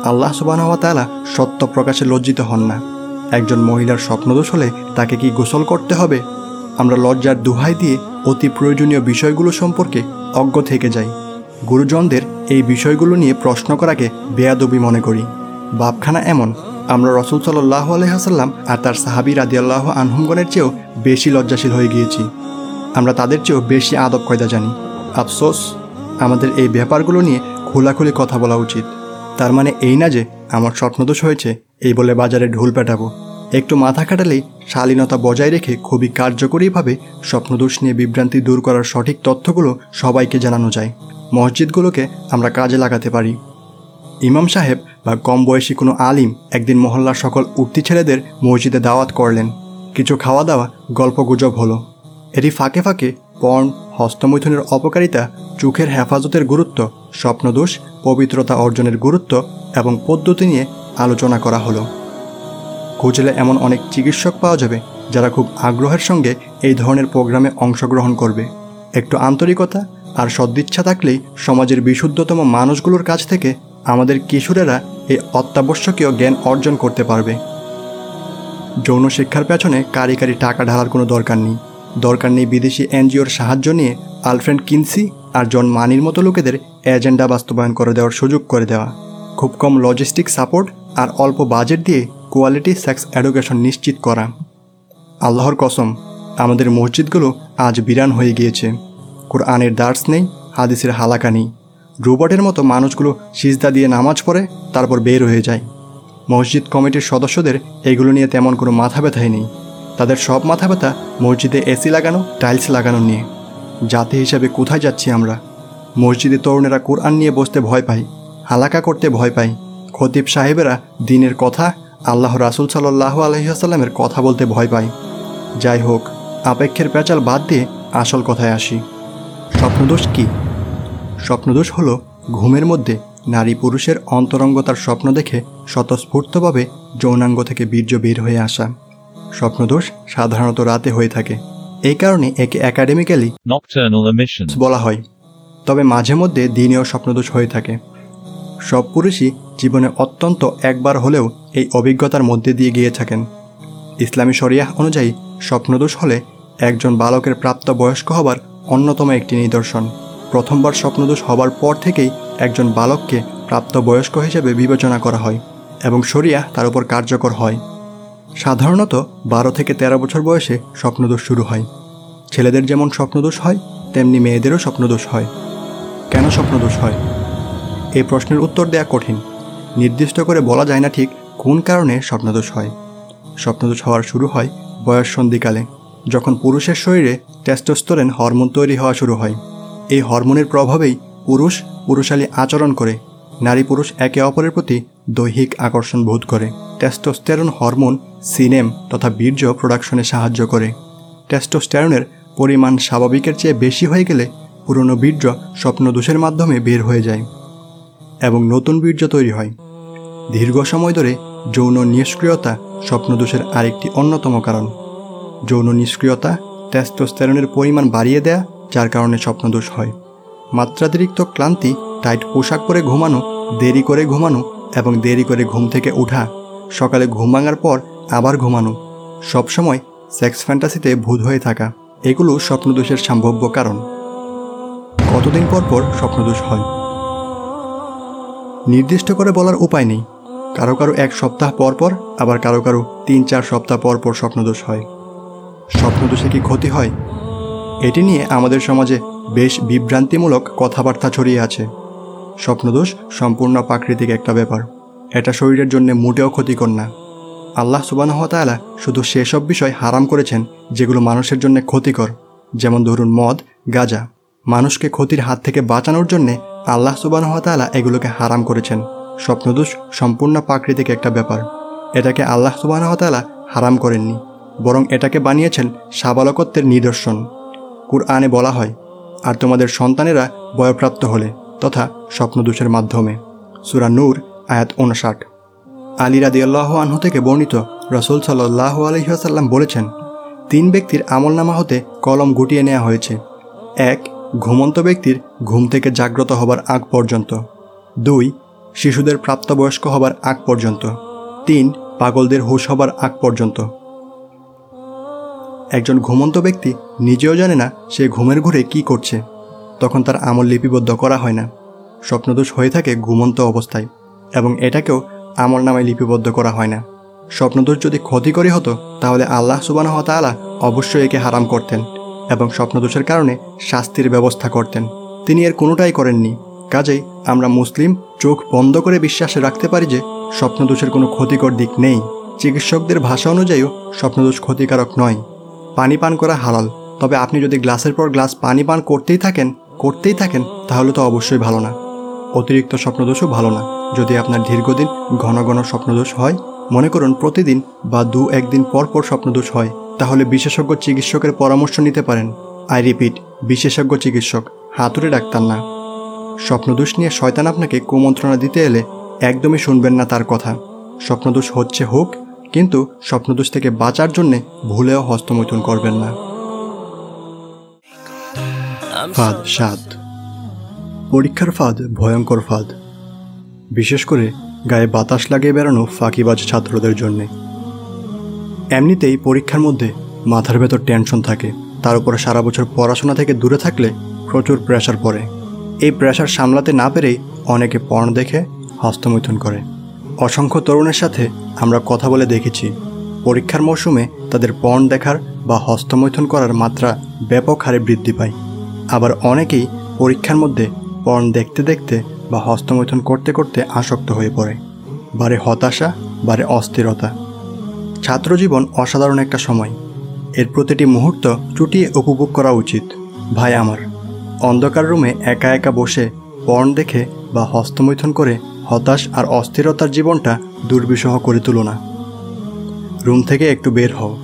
আল্লাহ সুবাহ তালা সত্য প্রকাশে লজ্জিত হন না। একজন মহিলার স্বপ্নদোষ হলে তাকে কি গোসল করতে হবে? আমরা লজ্জার দুহাই দিয়ে অতি প্রয়োজনীয় বিষয়গুলো সম্পর্কে অজ্ঞ থেকে যাই। গুরুজনদের এই বিষয়গুলো নিয়ে প্রশ্ন করাকে বেয়াদবি মনে করি। বাপখানা এমন। আমরা রসুল সাল্লাহ আলহাসাল্লাম আর তার সাহাবি রাদিয়াল্লাহ আনহুমগণের চেয়েও বেশি লজ্জাশীল হয়ে গিয়েছি। আমরা তাদের চেয়েও বেশি আদব কয়দা জানি। আফসোস, আমাদের এই ব্যাপারগুলো নিয়ে খোলাখুলি কথা বলা উচিত। তার মানে এই না যে আমার স্বপ্নদোষ হয়েছে, এই বলে বাজারে ঢোল পেটাবো। একটু মাথা খাটালেই শালীনতা বজায় রেখে খুবই কার্যকরীভাবে স্বপ্নদোষ নিয়ে বিভ্রান্তি দূর করার সঠিক তথ্যগুলো সবাইকে জানানো যায়। মসজিদগুলোকে আমরা কাজে লাগাতে পারি। ইমাম সাহেব বা কম বয়সী কোনো আলিম একদিন মহল্লার সকল উঠতি ছেলেদের মসজিদে দাওয়াত করলেন। কিছু খাওয়া দাওয়া গল্পগুজব হলো। এটি ফাঁকে ফাঁকে পর্ণ, হস্তমৈথুনের অপকারিতা, চোখের হেফাজতের গুরুত্ব, স্বপ্নদোষ, পবিত্রতা অর্জনের গুরুত্ব এবং পদ্ধতি নিয়ে আলোচনা করা হলো। খুঁজলে এমন অনেক চিকিৎসক পাওয়া যাবে যারা খুব আগ্রহের সঙ্গে এই ধরনের প্রোগ্রামে অংশগ্রহণ করবে। একটু আন্তরিকতা আর সদিচ্ছা থাকলেই সমাজের বিশুদ্ধতম মানুষগুলোর কাছ থেকে আমাদের কিশোরেরা এই অত্যাবশ্যকীয় জ্ঞান অর্জন করতে পারবে। যৌন শিক্ষার পেছনে কারি কারি টাকা ঢালার কোনো দরকার নেই। দরকার নেই বিদেশি এনজিওর সাহায্য নিয়ে আলফ্রেন্ড কিনসি আর জন মানির মতো লোকেদের এজেন্ডা বাস্তবায়ন করে দেওয়ার সুযোগ করে দেওয়া। খুব কম লজিস্টিক সাপোর্ট আর অল্প বাজেট দিয়ে কোয়ালিটি সেক্স এডুকেশন নিশ্চিত করা। আল্লাহর কসম, আমাদের মসজিদগুলো আজ বিরান হয়ে গিয়েছে। কোরআনের দার্স নেই, হাদিসের হালাকা নেই। রোবটের মতো মানুষগুলো সিজদা দিয়ে নামাজ পড়ে, তারপর বের হয়ে যায়। মসজিদ কমিটির সদস্যদের এগুলো নিয়ে তেমন কোনো মাথা ব্যথাই নেই। তাদের সব মাথা ব্যথা মসজিদে এসি লাগানো, টাইলস লাগানো নিয়ে। জাতি হিসাবে কোথায় যাচ্ছি আমরা? মসজিদে তরুণেরা কোরআন নিয়ে বসতে ভয় পায়, হালাকা করতে ভয় পায়। খতিব সাহেবেরা দিনের কথা, আল্লাহ রাসুল সাল্লাহ আলহিহাসাল্লামের কথা বলতে ভয় পায়। যাই হোক আপেক্ষের পেঁচাল বাদ দিয়ে আসল কথায় আসি। স্বপ্নদোষ কী? স্বপ্নদোষ হল ঘুমের মধ্যে নারী পুরুষের অন্তরঙ্গতার স্বপ্ন দেখে স্বতঃস্ফূর্তভাবে যৌনাঙ্গ থেকে বীর্য বের হয়ে আসা। স্বপ্নদোষ সাধারণত রাতে হয়ে থাকে। এই কারণে একে একাডেমিক্যালি বলা হয়। তবে মাঝে মধ্যে দিনেও স্বপ্নদোষ হয়ে থাকে। সব পুরুষই জীবনে অত্যন্ত একবার হলেও এই অভিজ্ঞতার মধ্যে দিয়ে গিয়ে থাকেন। ইসলামী শরিয়াহ অনুযায়ী স্বপ্নদোষ হলে একজন বালকের প্রাপ্ত বয়স্ক হবার অন্যতম একটি নিদর্শন। প্রথমবার স্বপ্নদোষ হবার পর থেকেই একজন বালককে প্রাপ্তবয়স্ক হিসেবে বিবেচনা করা হয় এবং শরিয়া তার উপর কার্যকর হয়। সাধারণত বারো থেকে ১৩ বছর বয়সে স্বপ্নদোষ শুরু হয়। ছেলেদের যেমন স্বপ্নদোষ হয়, তেমনি মেয়েদেরও স্বপ্নদোষ হয়। কেন স্বপ্নদোষ হয়? এই প্রশ্নের উত্তর দেয়া কঠিন। নির্দিষ্ট করে বলা যায় না ঠিক কোন কারণে স্বপ্নদোষ হয়। স্বপ্নদোষ হওয়ার শুরু হয় বয়স সন্ধিকালে, যখন পুরুষের শরীরে টেস্টোস্টোরেন হরমোন তৈরি হওয়া শুরু হয়। এই হরমোনের প্রভাবেই পুরুষ পুরুষালী আচরণ করে। নারী পুরুষ একে অপরের প্রতি দৈহিক আকর্ষণ বোধ করে। টেস্টোস্টেরন হরমোন সিনেম তথা বীর্য প্রোডাকশনে সাহায্য করে। টেস্টোস্টেরনের পরিমাণ স্বাভাবিকের চেয়ে বেশি হয়ে গেলে পুরনো বীর্য স্বপ্নদোষের মাধ্যমে বের হয়ে যায় এবং নতুন বীর্য তৈরি হয়। দীর্ঘ সময় ধরে যৌন নিষ্ক্রিয়তা স্বপ্নদোষের আরেকটি অন্যতম কারণ। যৌন নিষ্ক্রিয়তা টেস্টোস্টেরনের পরিমাণ বাড়িয়ে দেয়া যার কারণে স্বপ্নদোষ হয়। মাত্রাতিরিক্ত ক্লান্তি, টাইট পোশাক পরে ঘুমানো, দেরি করে ঘুমানো এবং দেরি করে ঘুম থেকে ওঠা, সকালে ঘুম ভাঙার পর আবার ঘুমানো, সবসময় সেক্স ফ্যান্টাসিতে ভূত হয়ে থাকা, এগুলো স্বপ্নদোষের সম্ভাব্য কারণ। কতদিন পর পর স্বপ্নদোষ হয়? নির্দিষ্ট করে বলার উপায় নেই। কারও কারও এক সপ্তাহ পর পর, আবার কারও কারও তিন চার সপ্তাহ পর পর স্বপ্নদোষ হয়। স্বপ্নদোষে কি ক্ষতি হয়? এটি নিয়ে আমাদের সমাজে বেশ বিভ্রান্তিমূলক কথাবার্তা ছড়িয়ে আছে। স্বপ্নদোষ সম্পূর্ণ প্রাকৃতিক একটা ব্যাপার। এটা শরীরের জন্য মোটেও ক্ষতিকর না। আল্লাহ সুবানহতালা শুধু সেসব বিষয় হারাম করেছেন যেগুলো মানুষের জন্য ক্ষতিকর। যেমন ধরুন মদ, গাজা। মানুষকে ক্ষতির হাত থেকে বাঁচানোর জন্যে আল্লাহ সুবানহতালা এগুলোকে হারাম করেছেন। স্বপ্নদোষ সম্পূর্ণ প্রাকৃতিক একটা ব্যাপার। এটাকে আল্লাহ সুবানহতালা হারাম করেননি। বরং এটাকে বানিয়েছেন সাবালকত্বের নিদর্শন। কুরআনে বলা হয়, আর তোমাদের সন্তানেরা বয়প্রাপ্ত হলে তথা স্বপ্নদোষের মাধ্যমে। সুরা নূর, আয়াত উনষাট আলী রাদি আল্লাহ আনহু থেকে বর্ণিত রসুল সাল্লাহ আলহিহাসাল্লাম বলেছেন, তিন ব্যক্তির আমলনামা হতে কলম গুটিয়ে নেওয়া হয়েছে। এক, ঘুমন্ত ব্যক্তির ঘুম থেকে জাগ্রত হবার আগ পর্যন্ত। দুই, শিশুদের প্রাপ্তবয়স্ক হবার আগ পর্যন্ত। তিন, পাগলদের হুশ হবার আগ পর্যন্ত। একজন ঘুমন্ত ব্যক্তি নিজেও জানে না সে ঘুমের ঘুরে কি করছে। তখন তার আমল লিপিবদ্ধ করা হয় না। স্বপ্নদোষ হয়ে থাকে ঘুমন্ত অবস্থায় এবং এটাকেও আমল নামায় লিপিবদ্ধ করা হয় না। স্বপ্নদোষ যদি ক্ষতিকরী হতো, তাহলে আল্লাহ সুবানহ তালা অবশ্যই একে হারাম করতেন এবং স্বপ্নদোষের কারণে শাস্তির ব্যবস্থা করতেন। তিনি এর কোনোটাই করেননি। কাজেই আমরা মুসলিম চোখ বন্ধ করে বিশ্বাসে রাখতে পারি যে স্বপ্নদোষের কোনো ক্ষতিকর দিক নেই। চিকিৎসকদের ভাষা অনুযায়ীও স্বপ্নদোষ ক্ষতিকারক নয়। পানি পান করা হালাল। তবে আপনি যদি গ্লাসের পর গ্লাস পানি পান করতেই থাকেন করতেই থাকেন, তাহলে তো অবশ্যই ভালো না। অতিরিক্ত স্বপ্নদোষও ভালো না। যদি আপনার দীর্ঘদিন ঘন ঘন স্বপ্নদোষ হয়, মনে করুন প্রতিদিন বা দু একদিন পর পর স্বপ্নদোষ হয়, তাহলে বিশেষজ্ঞ চিকিৎসকের পরামর্শ নিতে পারেন। আই রিপিট, বিশেষজ্ঞ চিকিৎসক, হাতুড়ে ডাক্তার না। স্বপ্নদোষ নিয়ে শয়তান আপনাকে কুমন্ত্রণা দিতে এলে একদমই শুনবেন না তার কথা। স্বপ্নদোষ হচ্ছে হোক কিন্তু স্বপ্নদোষ থেকে বাঁচার জন্যে ভুলেও হস্তমৈথুন করবেন না। ফাঁদ সাদ পরীক্ষার ফাঁদ, ভয়ঙ্কর ফাঁদ। বিশেষ করে গায়ে বাতাস লাগিয়ে বেড়ানো ফাঁকিবাজ ছাত্রদের জন্যে। এমনিতেই পরীক্ষার মধ্যে মাথার ভেতর টেনশন থাকে। তার উপরে সারা বছর পড়াশোনা থেকে দূরে থাকলে প্রচুর প্রেশার পড়ে। এই প্রেশার সামলাতে না পেরেই অনেকে পর্ন দেখে হস্তমৈথুন করে। অসংখ্য তরুণের সাথে আমরা কথা বলে দেখেছি। পরীক্ষার মৌসুমে তাদের পণ দেখার বা হস্তমৈথুন করার মাত্রা ব্যাপক হারে বৃদ্ধি পায়। আবার অনেকেই পরীক্ষার মধ্যে পর্ন দেখতে দেখতে বা হস্তমৈথুন করতে করতে আসক্ত হয়ে পড়ে। বারে হতাশা, বারে অস্থিরতা। ছাত্রজীবন অসাধারণ একটা সময়। এর প্রতিটি মুহূর্ত চুটিয়ে উপভোগ করা উচিত। ভাই আমার, অন্ধকার রুমে একা একা বসে পর্ন দেখে বা হস্তমৈথুন করে হতাশ আর অস্থিরতার জীবনটা দুর্বিষহ করে তুলো না। রুম থেকে একটু বের হও।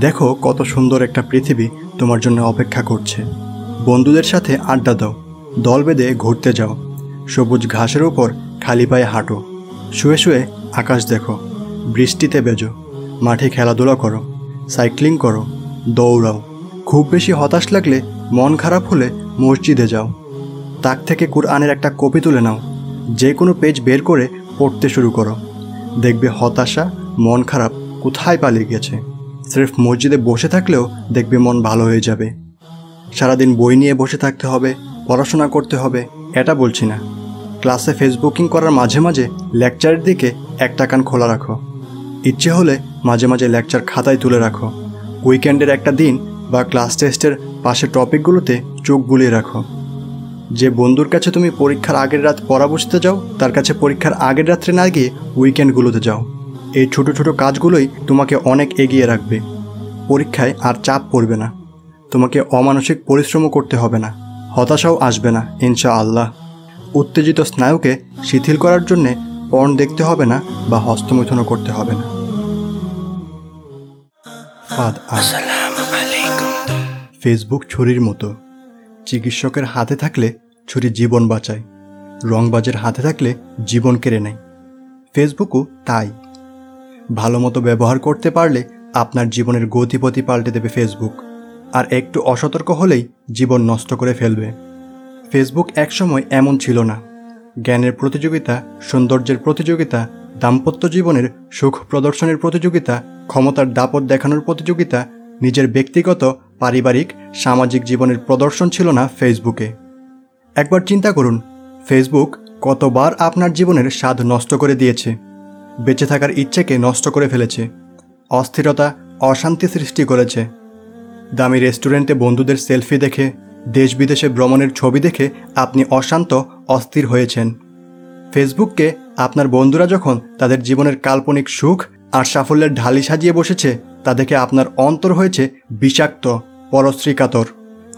দেখো কত সুন্দর একটা পৃথিবী তোমার জন্য অপেক্ষা করছে। বন্ধুদের সাথে আড্ডা দাও। দল বেঁধে ঘুরতে যাও। সবুজ ঘাসের ওপর খালি পায়ে হাঁটো। শুয়ে শুয়ে আকাশ দেখো। বৃষ্টিতে বেজো। মাঠে খেলাধুলা করো। সাইক্লিং করো। দৌড়াও। খুব বেশি হতাশ লাগলে মন খারাপ হলে মসজিদে যাও। তাক থেকে কুরআনের একটা কপি তুলে নাও। যে কোনো পেজ বের করে পড়তে শুরু করো। দেখবে হতাশা, মন খারাপ কোথায় পালিয়ে গেছে। স্রেফ মসজিদে বসে থাকলেও দেখবে মন ভালো হয়ে যাবে। সারাদিন বই নিয়ে বসে থাকতে হবে, পড়াশোনা করতে হবে, এটা বলছি না। ক্লাসে ফেসবুকিং করার মাঝে মাঝে লেকচারের দিকে একটা কান খোলা রাখো। ইচ্ছে হলে মাঝে মাঝে লেকচার খাতায় তুলে রাখো। উইকেন্ডের একটা দিন বা ক্লাস টেস্টের পাশে টপিকগুলোতে চোখ বুলিয়ে রাখো। যে বন্ধুর কাছে তুমি পরীক্ষার আগের রাত পড়া বসতে যাও তার কাছে পরীক্ষার আগের রাত্রে না গিয়ে উইকেন্ডগুলোতে যাও। এই ছোট ছোট কাজগুলোই তোমাকে অনেক এগিয়ে রাখবে। পরীক্ষায় আর চাপ পড়বে না। তোমাকে অমানসিক পরিশ্রমও করতে হবে না। হতাশাও আসবে না ইনশা আল্লাহ উত্তেজিত স্নায়ুকে শিথিল করার জন্যে পণ দেখতে হবে না বা হস্তমৈথনও করতে হবে না। ফেসবুক ছুরির মতো। চিকিৎসকের হাতে থাকলে ছুরি জীবন বাঁচায় রংবাজের হাতে থাকলে জীবন কেড়ে নেয়। ফেসবুকও তাই। ভালো মতো ব্যবহার করতে পারলে আপনার জীবনের গতিপতি পাল্টে দেবে ফেসবুক, আর একটু অসতর্ক হলেই জীবন নষ্ট করে ফেলবে। ফেসবুক একসময় এমন ছিল না। জ্ঞানের প্রতিযোগিতা, সৌন্দর্যের প্রতিযোগিতা, দাম্পত্য জীবনের সুখ প্রদর্শনের প্রতিযোগিতা, ক্ষমতার দাপট দেখানোর প্রতিযোগিতা নিজের ব্যক্তিগত, পারিবারিক, সামাজিক জীবনের প্রদর্শন ছিল না ফেসবুকে একবার চিন্তা করুন ফেসবুক কতবার আপনার জীবনের স্বাদ নষ্ট করে দিয়েছে, বেঁচে থাকার ইচ্ছেকে নষ্ট করে ফেলেছে, অস্থিরতা, অশান্তি সৃষ্টি করেছে। দামি রেস্টুরেন্টে বন্ধুদের সেলফি দেখে দেশ বিদেশে ভ্রমণের ছবি দেখে আপনি অশান্ত, অস্থির হয়েছেন। ফেসবুককে আপনার বন্ধুরা যখন তাদের জীবনের কাল্পনিক সুখ আর সাফল্যের ঢালি সাজিয়ে বসেছে তা দেখে আপনার অন্তর হয়েছে বিষাক্ত, পরশ্রীকাতর।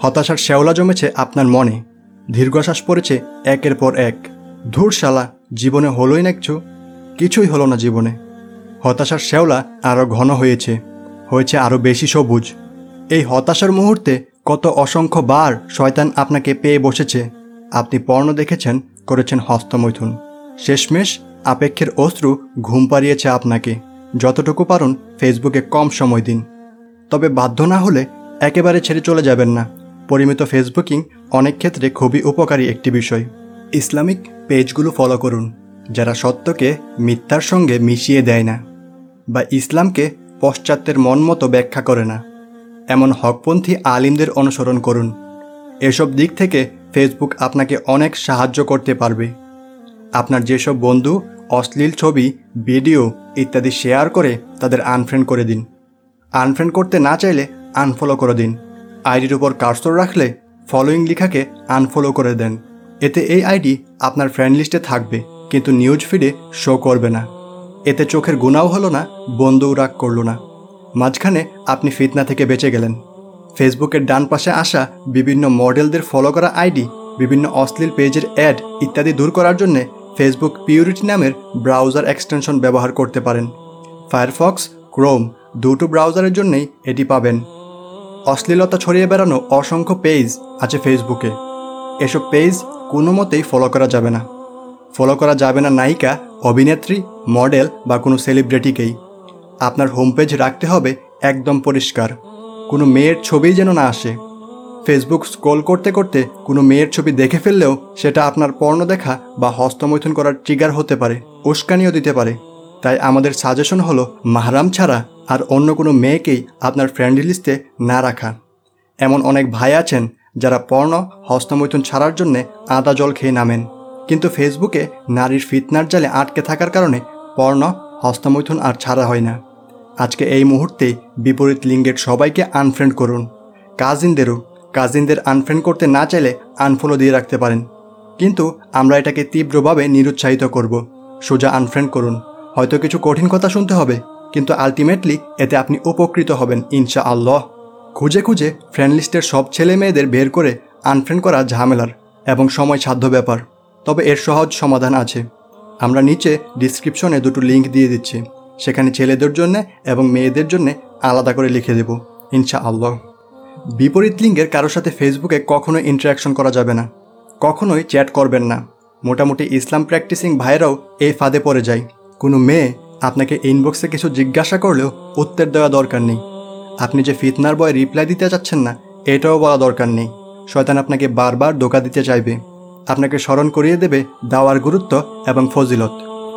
হতাশার শ্যাওলা জমেছে আপনার মনে। দীর্ঘশ্বাস পড়েছে একের পর এক। ধূরশালা জীবনে হলোই না কিছু? কিছুই হলো না জীবনে। হতাশার শ্যাওলা আরও ঘন হয়েছে। হয়েছে আরও বেশি সবুজ। এই হতাশার মুহূর্তে কত অসংখ্য বার শয়তান আপনাকে পেয়ে বসেছে। আপনি পর্ণ দেখেছেন, করেছেন হস্তমৈথুন। শেষমেশ, আপেক্ষের অশ্রু ঘুম পাড়িয়েছে আপনাকে। যতটুকু পারুন ফেসবুকে কম সময় দিন। তবে বাধ্য না হলে একেবারে ছেড়ে চলে যাবেন না। পরিমিত ফেসবুকিং অনেক ক্ষেত্রে খুবই উপকারী একটি বিষয়। ইসলামিক পেজগুলো ফলো করুন, যারা সত্যকে মিথ্যার সঙ্গে মিশিয়ে দেয় না বা ইসলামকে পশ্চাত্যের মন মতো ব্যাখ্যা করে না। এমন হকপন্থী আলিমদের অনুসরণ করুন। এসব দিক থেকে ফেসবুক আপনাকে অনেক সাহায্য করতে পারবে। আপনার যেসব বন্ধু অশ্লীল ছবি, ভিডিও ইত্যাদি শেয়ার করে তাদের আনফ্রেন্ড করে দিন। আনফ্রেন্ড করতে না চাইলে আনফলো করে দিন। আইডির উপর কার্সর রাখলে ফলোয়িং লেখাকে আনফলো করে দেন। এতে এই আইডি আপনার ফ্রেন্ড লিস্টে থাকবে, কিন্তু নিউজ ফিডে শো করবে না। এতে চোখের গুণাও হলো না, বন্ধুও রাগ করল না। মাঝখানে আপনি ফিতনা থেকে বেঁচে গেলেন। ফেসবুকের ডান পাশে আসা বিভিন্ন মডেলদের ফলো করা আইডি, বিভিন্ন অশ্লীল পেজের অ্যাড ইত্যাদি দূর করার জন্য ফেসবুক পিউরিটি নামের ব্রাউজার এক্সটেনশন ব্যবহার করতে পারেন। ফায়ারফক্স ক্রোম দুটো ব্রাউজারের জন্যই এটি পাবেন। অশ্লীলতা ছড়িয়ে বেড়ানো অসংখ্য পেজ আছে ফেসবুকে এসব পেজ কোনো মতেই ফলো করা যাবে না। ফলো করা যাবে না নায়িকা, অভিনেত্রী মডেল বা কোনো সেলিব্রিটিকেই আপনার হোম পেজ রাখতে হবে একদম পরিষ্কার। কোনো মেয়ের ছবিই যেন না আসে। ফেসবুক স্ক্রোল করতে করতে কোনো মেয়ের ছবি দেখে ফেললেও সেটা আপনার পর্ণ দেখা বা হস্তমৈথুন করার ট্রিগার হতে পারে, উস্কানিও দিতে পারে। তাই আমাদের সাজেশন হলো মাহরাম ছাড়া আর অন্য কোনো মেয়েকেই আপনার ফ্রেন্ড লিস্টে না রাখা। এমন অনেক ভাই আছেন যারা পর্ণ, হস্তমৈথুন ছাড়ার জন্যে আদা জল খেয়ে নামেন। কিন্তু ফেসবুকে নারীর ফিতনার জালে আটকে থাকার কারণে পর্ণ, হস্তমৈথুন আর ছাড়া হয় না। আজকে এই মুহূর্তে বিপরীত লিঙ্গের সবাইকে আনফ্রেন্ড করুন। কাজিনদেরও কাজিনদের আনফ্রেন্ড করতে না চাইলে আনফলো দিয়ে রাখতে পারেন। কিন্তু আমরা এটাকে তীব্রভাবে নিরুৎসাহিত করব। সোজা আনফ্রেন্ড করুন। হয়তো কিছু কঠিন কথা শুনতে হবে, কিন্তু আলটিমেটলি এতে আপনি উপকৃত হবেন ইনশা আল্লাহ খুঁজে খুঁজে ফ্রেন্ড লিস্টের সব ছেলে মেয়েদের বের করে আনফ্রেন্ড করা ঝামেলার এবং সময় সাধ্য ব্যাপার। তবে এর সহজ সমাধান আছে। আমরা নিচে ডিসক্রিপশনে দুটো লিঙ্ক দিয়ে দিচ্ছি। সেখানে ছেলেদের জন্য এবং মেয়েদের জন্য আলাদা করে লিখে দেব ইনশা আল্লাহ বিপরীত লিঙ্গের কারোর সাথে ফেসবুকে কখনোই ইন্টারাকশন করা যাবে না। কখনোই চ্যাট করবেন না। মোটামুটি ইসলাম প্র্যাকটিসিং ভাইরাও এই ফাঁদে পড়ে যায়। কোনো মেয়ে আপনাকে ইনবক্সে কিছু জিজ্ঞাসা করলেও উত্তর দেওয়া দরকার নেই। আপনি যে ফিতনার বয় রিপ্লাই দিতে চাচ্ছেন না, এটাও বলা দরকার নেই। শয়তান আপনাকে বারবার ধোকা দিতে চাইবে। আপনাকে স্মরণ করিয়ে দেবে দাওয়ার গুরুত্ব এবং ফজিলত।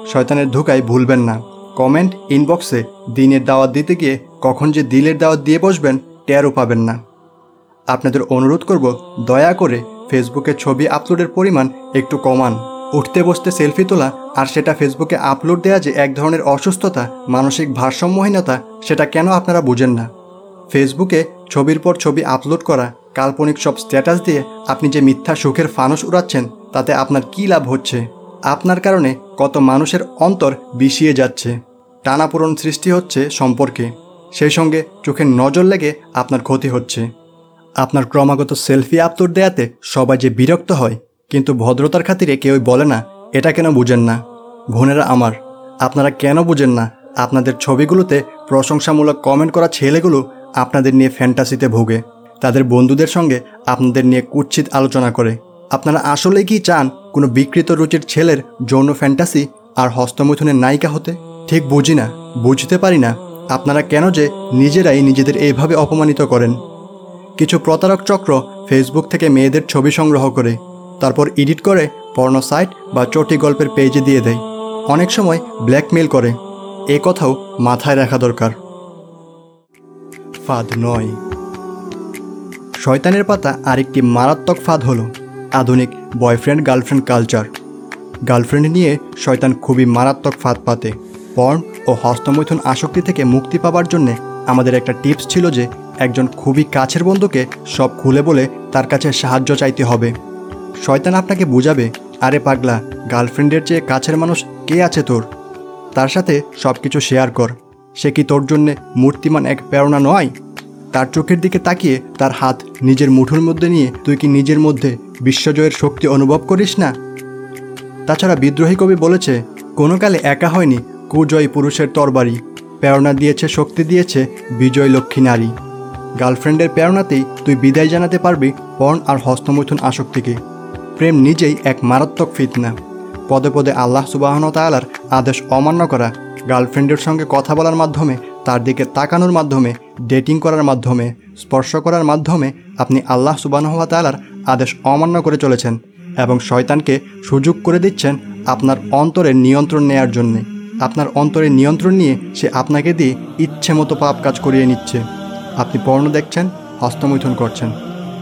শয়তানের ধোকায় ভুলবেন না। কমেন্ট ইনবক্সে দিনের দাওয়াত দিতে গিয়ে কখন যে দিলের দাওয়াত দিয়ে বসবেন, টেরও পাবেন না। আপনাদের অনুরোধ করব, দয়া করে ফেসবুকে ছবি আপলোডের পরিমাণ একটু কমান। উঠতে বসতে সেলফি তোলা আর সেটা ফেসবুকে আপলোড দেওয়া যে এক ধরনের অসুস্থতা, মানসিক ভারসাম্যহীনতা, সেটা কেন আপনারা বুঝেন না? ফেসবুকে ছবির পর ছবি আপলোড করা, কাল্পনিক সব স্ট্যাটাস দিয়ে আপনি যে মিথ্যা সুখের ফানুস উড়াচ্ছেন, তাতে আপনার কী লাভ হচ্ছে? আপনার কারণে কত মানুষের অন্তর বিষিয়ে যাচ্ছে। টানাপূরণ সৃষ্টি হচ্ছে সম্পর্কে। সেই সঙ্গে চোখের নজর লেগে আপনার ক্ষতি হচ্ছে। আপনার ক্রমাগত সেলফি আপলোড দেয়াতে সবাই যে বিরক্ত হয়, কিন্তু ভদ্রতার খাতিরে কেউই বলে না, এটা কেন বুঝেন না? বোনেরা আমার, আপনারা কেন বুঝেন না? আপনাদের ছবিগুলোতে প্রশংসামূলক কমেন্ট করা ছেলেগুলো আপনাদের নিয়ে ফ্যান্টাসিতে ভোগে। তাদের বন্ধুদের সঙ্গে আপনাদের নিয়ে কুৎসিত আলোচনা করে। আপনারা আসলে কি চান কোনো বিকৃত রুচির ছেলের যৌন ফ্যান্টাসি আর হস্তমৈথুনের নায়িকা হতে? ঠিক বুঝি না, বুঝতে পারি না আপনারা কেন যে নিজেরাই নিজেদের এইভাবে অপমানিত করেন? কিছু প্রতারক চক্র ফেসবুক থেকে মেয়েদের ছবি সংগ্রহ করে, তারপর এডিট করে পর্ণ সাইট বা চটি গল্পের পেজে দিয়ে দেয়। অনেক সময় ব্ল্যাকমেল করে। এ কথাও মাথায় রাখা দরকার। ফাঁদ নয়। শয়তানের পাতা আরেকটি মারাত্মক ফাঁদ হলো আধুনিক বয়ফ্রেন্ড গার্লফ্রেন্ড কালচার। গার্লফ্রেন্ড নিয়ে শয়তান খুবই মারাত্মক ফাঁদ পাতে। পর্ন ও হস্তমৈথুন আসক্তি থেকে মুক্তি পাবার জন্যে আমাদের একটা টিপস ছিল যে একজন খুবই কাছের বন্ধুকে সব খুলে বলে তার কাছে সাহায্য চাইতে হবে। শয়তান আপনাকে বুঝাবে, আরে পাগলা, গার্লফ্রেন্ডের চেয়ে কাছের মানুষ কে আছে তোর? তার সাথে সব কিছু শেয়ার কর। সে কি তোর জন্যে মূর্তিমান এক প্রেরণা নয়? তার চোখের দিকে তাকিয়ে তার হাত নিজের মুঠোর মধ্যে নিয়ে, তুই কি নিজের মধ্যে বিশ্বজয়ের শক্তি অনুভব করিস না? তাছাড়া বিদ্রোহী কবি বলেছে, কোনো কালে একা হয়নি, কুজয় পুরুষের তরবারি। প্রেরণা দিয়েছে, শক্তি দিয়েছে, বিজয় লক্ষ্মী নারী। গার্লফ্রেন্ডের প্রেরণাতেই তুই বিদায় জানাতে পারবি পর্ণ আর হস্তমৈথুন আসক্তিকে। প্রেম নিজেই এক মারাত্মক ফিতনা। পদে পদে আল্লাহ সুবাহন তালার আদেশ অমান্য করা, গার্লফ্রেন্ডের সঙ্গে কথা বলার মাধ্যমে, তার দিকে তাকানোর মাধ্যমে, ডেটিং করার মাধ্যমে, স্পর্শ করার মাধ্যমে আপনি আল্লাহ সুবাহ তালার আদেশ অমান্য করে চলেছেন এবং শয়তানকে সুযোগ করে দিচ্ছেন আপনার অন্তরের নিয়ন্ত্রণ নেয়ার জন্যে। আপনার অন্তরের নিয়ন্ত্রণ নিয়ে সে আপনাকে দিয়ে ইচ্ছে মতো পাপ কাজ করিয়ে নিচ্ছে। আপনি পর্ণ দেখছেন, হস্তমৈথুন করছেন।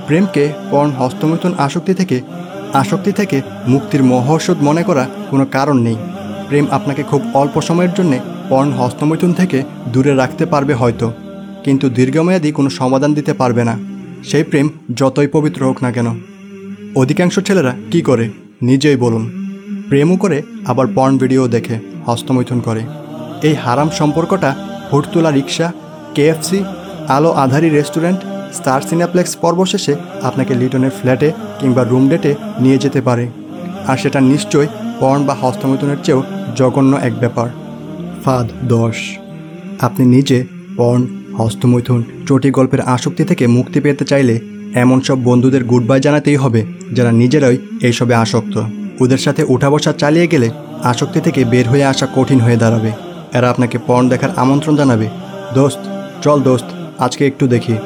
প্রেমকে পর্ণ হস্তমৈথুন আসক্তি থেকে আসক্তি থেকে মুক্তির মহৌষধ মনে করা কোনো কারণ নেই। প্রেম আপনাকে খুব অল্প সময়ের জন্যে পর্ণ হস্তমৈথুন থেকে দূরে রাখতে পারবে হয়তো, কিন্তু দীর্ঘমেয়াদী কোনো সমাধান দিতে পারবে না। সেই প্রেম যতই পবিত্র হোক না কেন। অধিকাংশ ছেলেরা কি করে? নিজেই বলুন। প্রেমও করে, আবার পর্ন ভিডিও দেখে হস্তমৈথুন করে। এই হারাম সম্পর্কটা হুটতোলা রিক্সা, কেএফসি আলো আধারি রেস্টুরেন্ট, স্টার সিনেপ্লেক্স পর্ব শেষে আপনাকে লিটনের ফ্ল্যাটে কিংবা রুম ডেটে নিয়ে যেতে পারে। আর সেটা নিশ্চয়ই পর্ণ বা হস্তমৈথুনের চেয়েও জঘন্য এক ব্যাপার। ফাদ দশ। আপনি নিজে পর্ণ হস্তমৈথুন, চটি গল্পের আসক্তি থেকে মুক্তি পেতে চাইলে এমন সব বন্ধুদের গুড বাই জানাতেই হবে, যারা নিজেরাই এইসবে আসক্ত। ওদের সাথে উঠা বসা চালিয়ে গেলে আসক্তি থেকে বের হয়ে আসা কঠিন হয়ে দাঁড়াবে। এরা আপনাকে পর্ণ দেখার আমন্ত্রণ জানাবে। দোস্ত, চল দোস্ত আজকে একটু দেখি।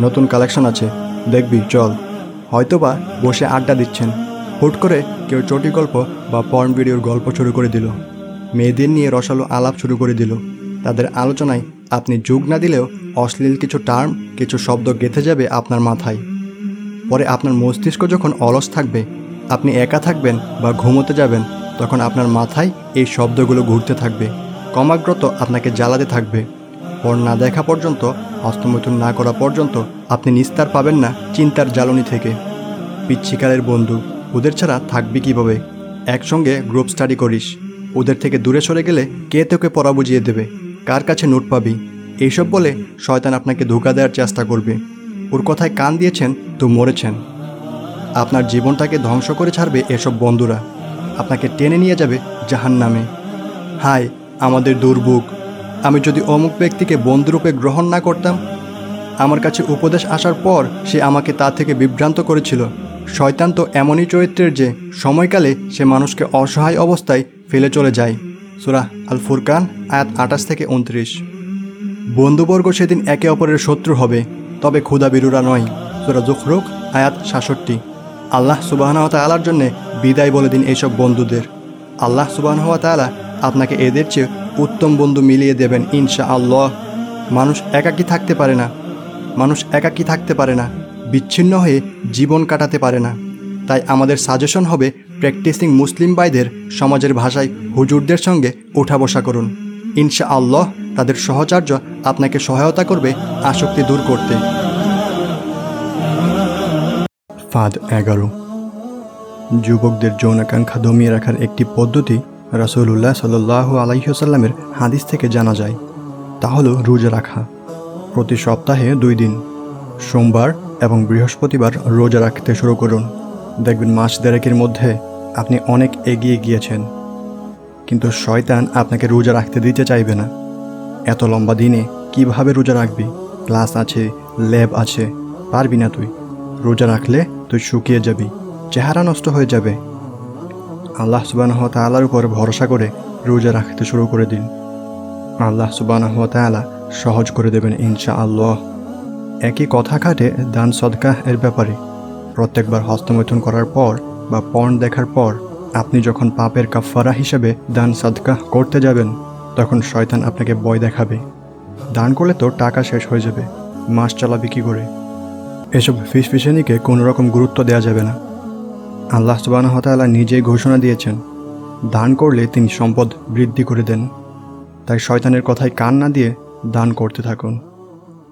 নতুন কালেকশন আছে। দেখবি, চল। হয়তোবা বসে আড্ডা দিচ্ছেন। হুট করে কেউ চটি গল্প বা পর্ন ভিডিওর গল্প শুরু করে দিল। মেয়েদের নিয়ে রসালো আলাপ শুরু করে দিল। তাদের আলোচনায় আপনি যোগ না দিলেও অশ্লীল কিছু টার্ম, কিছু শব্দ গেঁথে যাবে আপনার মাথায়। পরে আপনার মস্তিষ্ক যখন অলস থাকবে, আপনি একা থাকবেন বা ঘুমোতে যাবেন, তখন আপনার মাথায় এই শব্দগুলো ঘুরতে থাকবে। ক্রমাগ্রত আপনাকে জ্বালাতে থাকবে। পর না দেখা পর্যন্ত, হস্তমৈথুন না করা পর্যন্ত আপনি নিস্তার পাবেন না চিন্তার জ্বালনি থেকে। পিচ্ছিকালের বন্ধু, ওদের ছাড়া থাকবি কীভাবে? একসঙ্গে গ্রুপ স্টাডি করিস। ওদের থেকে দূরে সরে গেলে কে তোকে পড়া বুঝিয়ে দেবে? কার কাছে নোট পাবি? এইসব বলে শয়তান আপনাকে ধোকা দেওয়ার চেষ্টা করবে। ওর কথায় কান দিয়েছেন তো মরেছেন। আপনার জীবনটাকে ধ্বংস করে ছাড়বে এসব বন্ধুরা। আপনাকে টেনে নিয়ে যাবে জাহান নামে হায়, আমাদের দুর্ভোগ। আমি যদি অমুক ব্যক্তিকে বন্ধুরূপে গ্রহণ না করতাম, আমার কাছে উপদেশ আসার পর সে আমাকে তা থেকে বিভ্রান্ত করেছিল। শয়তান তো এমনই চরিত্রের যে, সময়কালে সে মানুষকে অসহায় অবস্থায় ফেলে চলে যায়। সুরা আল ফুরকান আয়াত আঠাশ থেকে উনত্রিশ। বন্ধুবর্গ সেদিন একে অপরের শত্রু হবে, তবে ক্ষুদাবিরুরা নয়। সুরা জুখরুক আয়াত সাতষট্টি। আল্লাহ সুবাহনহা তালার জন্যে বিদায় বলে দিন এইসব বন্ধুদের। আল্লাহ সুবাহনহা তালা আপনাকে এদের চেয়ে উত্তম বন্ধু মিলিয়ে দেবেন ইনশা আল্লাহ মানুষ একাকী থাকতে পারে না। মানুষ একাকী থাকতে পারে না। বিচ্ছিন্ন হয়ে জীবন কাটাতে পারে না। তাই আমাদের সাজেশন হবে প্র্যাকটিসিং মুসলিম ভাইদের সমাজের ভাষায় হুজুরদের সঙ্গে ওঠা বসা করুন। ইনশা আল্লাহ তাদের সহচার্য আপনাকে সহায়তা করবে আসক্তি দূর করতে। ফাঁদ এগারো। যুবকদের যৌনাকাঙ্ক্ষা দমিয়ে রাখার একটি পদ্ধতি রাসূলুল্লাহ সাল্লাহ আলাইসাল্লামের হাদিস থেকে জানা যায়, তা হলো রোজা রাখা। প্রতি সপ্তাহে দুই দিন, সোমবার এবং বৃহস্পতিবার রোজা রাখতে শুরু করুন। দেখবেন মাস দেড়েকের মধ্যে আপনি অনেক এগিয়ে গিয়েছেন। কিন্তু শয়তান আপনাকে রোজা রাখতে দিতে চাইবে না। এত লম্বা দিনে কীভাবে রোজা রাখবি? ক্লাস আছে, ল্যাব আছে, পারবি না তুই। রোজা রাখলে তুই শুকিয়ে যাবি, চেহারা নষ্ট হয়ে যাবে। আল্লাহ সুবানহ তালার উপর ভরসা করে রোজা রাখতে শুরু করে দিন। আল্লাহ সুবানহ তালা সহজ করে দেবেন ইনশা আল্লাহ একই কথা খাটে দান সদকাহ এর ব্যাপারে। প্রত্যেকবার হস্তমৈথুন করার পর বা পর্ন দেখার পর আপনি যখন পাপের কাফারা হিসেবে দান সদকাহ করতে যাবেন, তখন শয়তান আপনাকে বয় দেখাবে। দান করলে তো টাকা শেষ হয়ে যাবে। মাস চালাবি কী করে? এসব ফিস ফিসেনিকে কোনো রকম গুরুত্ব দেওয়া যাবে না। আল্লাহ সুবাহতালা নিজেই ঘোষণা দিয়েছেন, দান করলে তিনি সম্পদ বৃদ্ধি করে দেন। তাই শয়তানের কথায় কান না দিয়ে দান করতে থাকুন।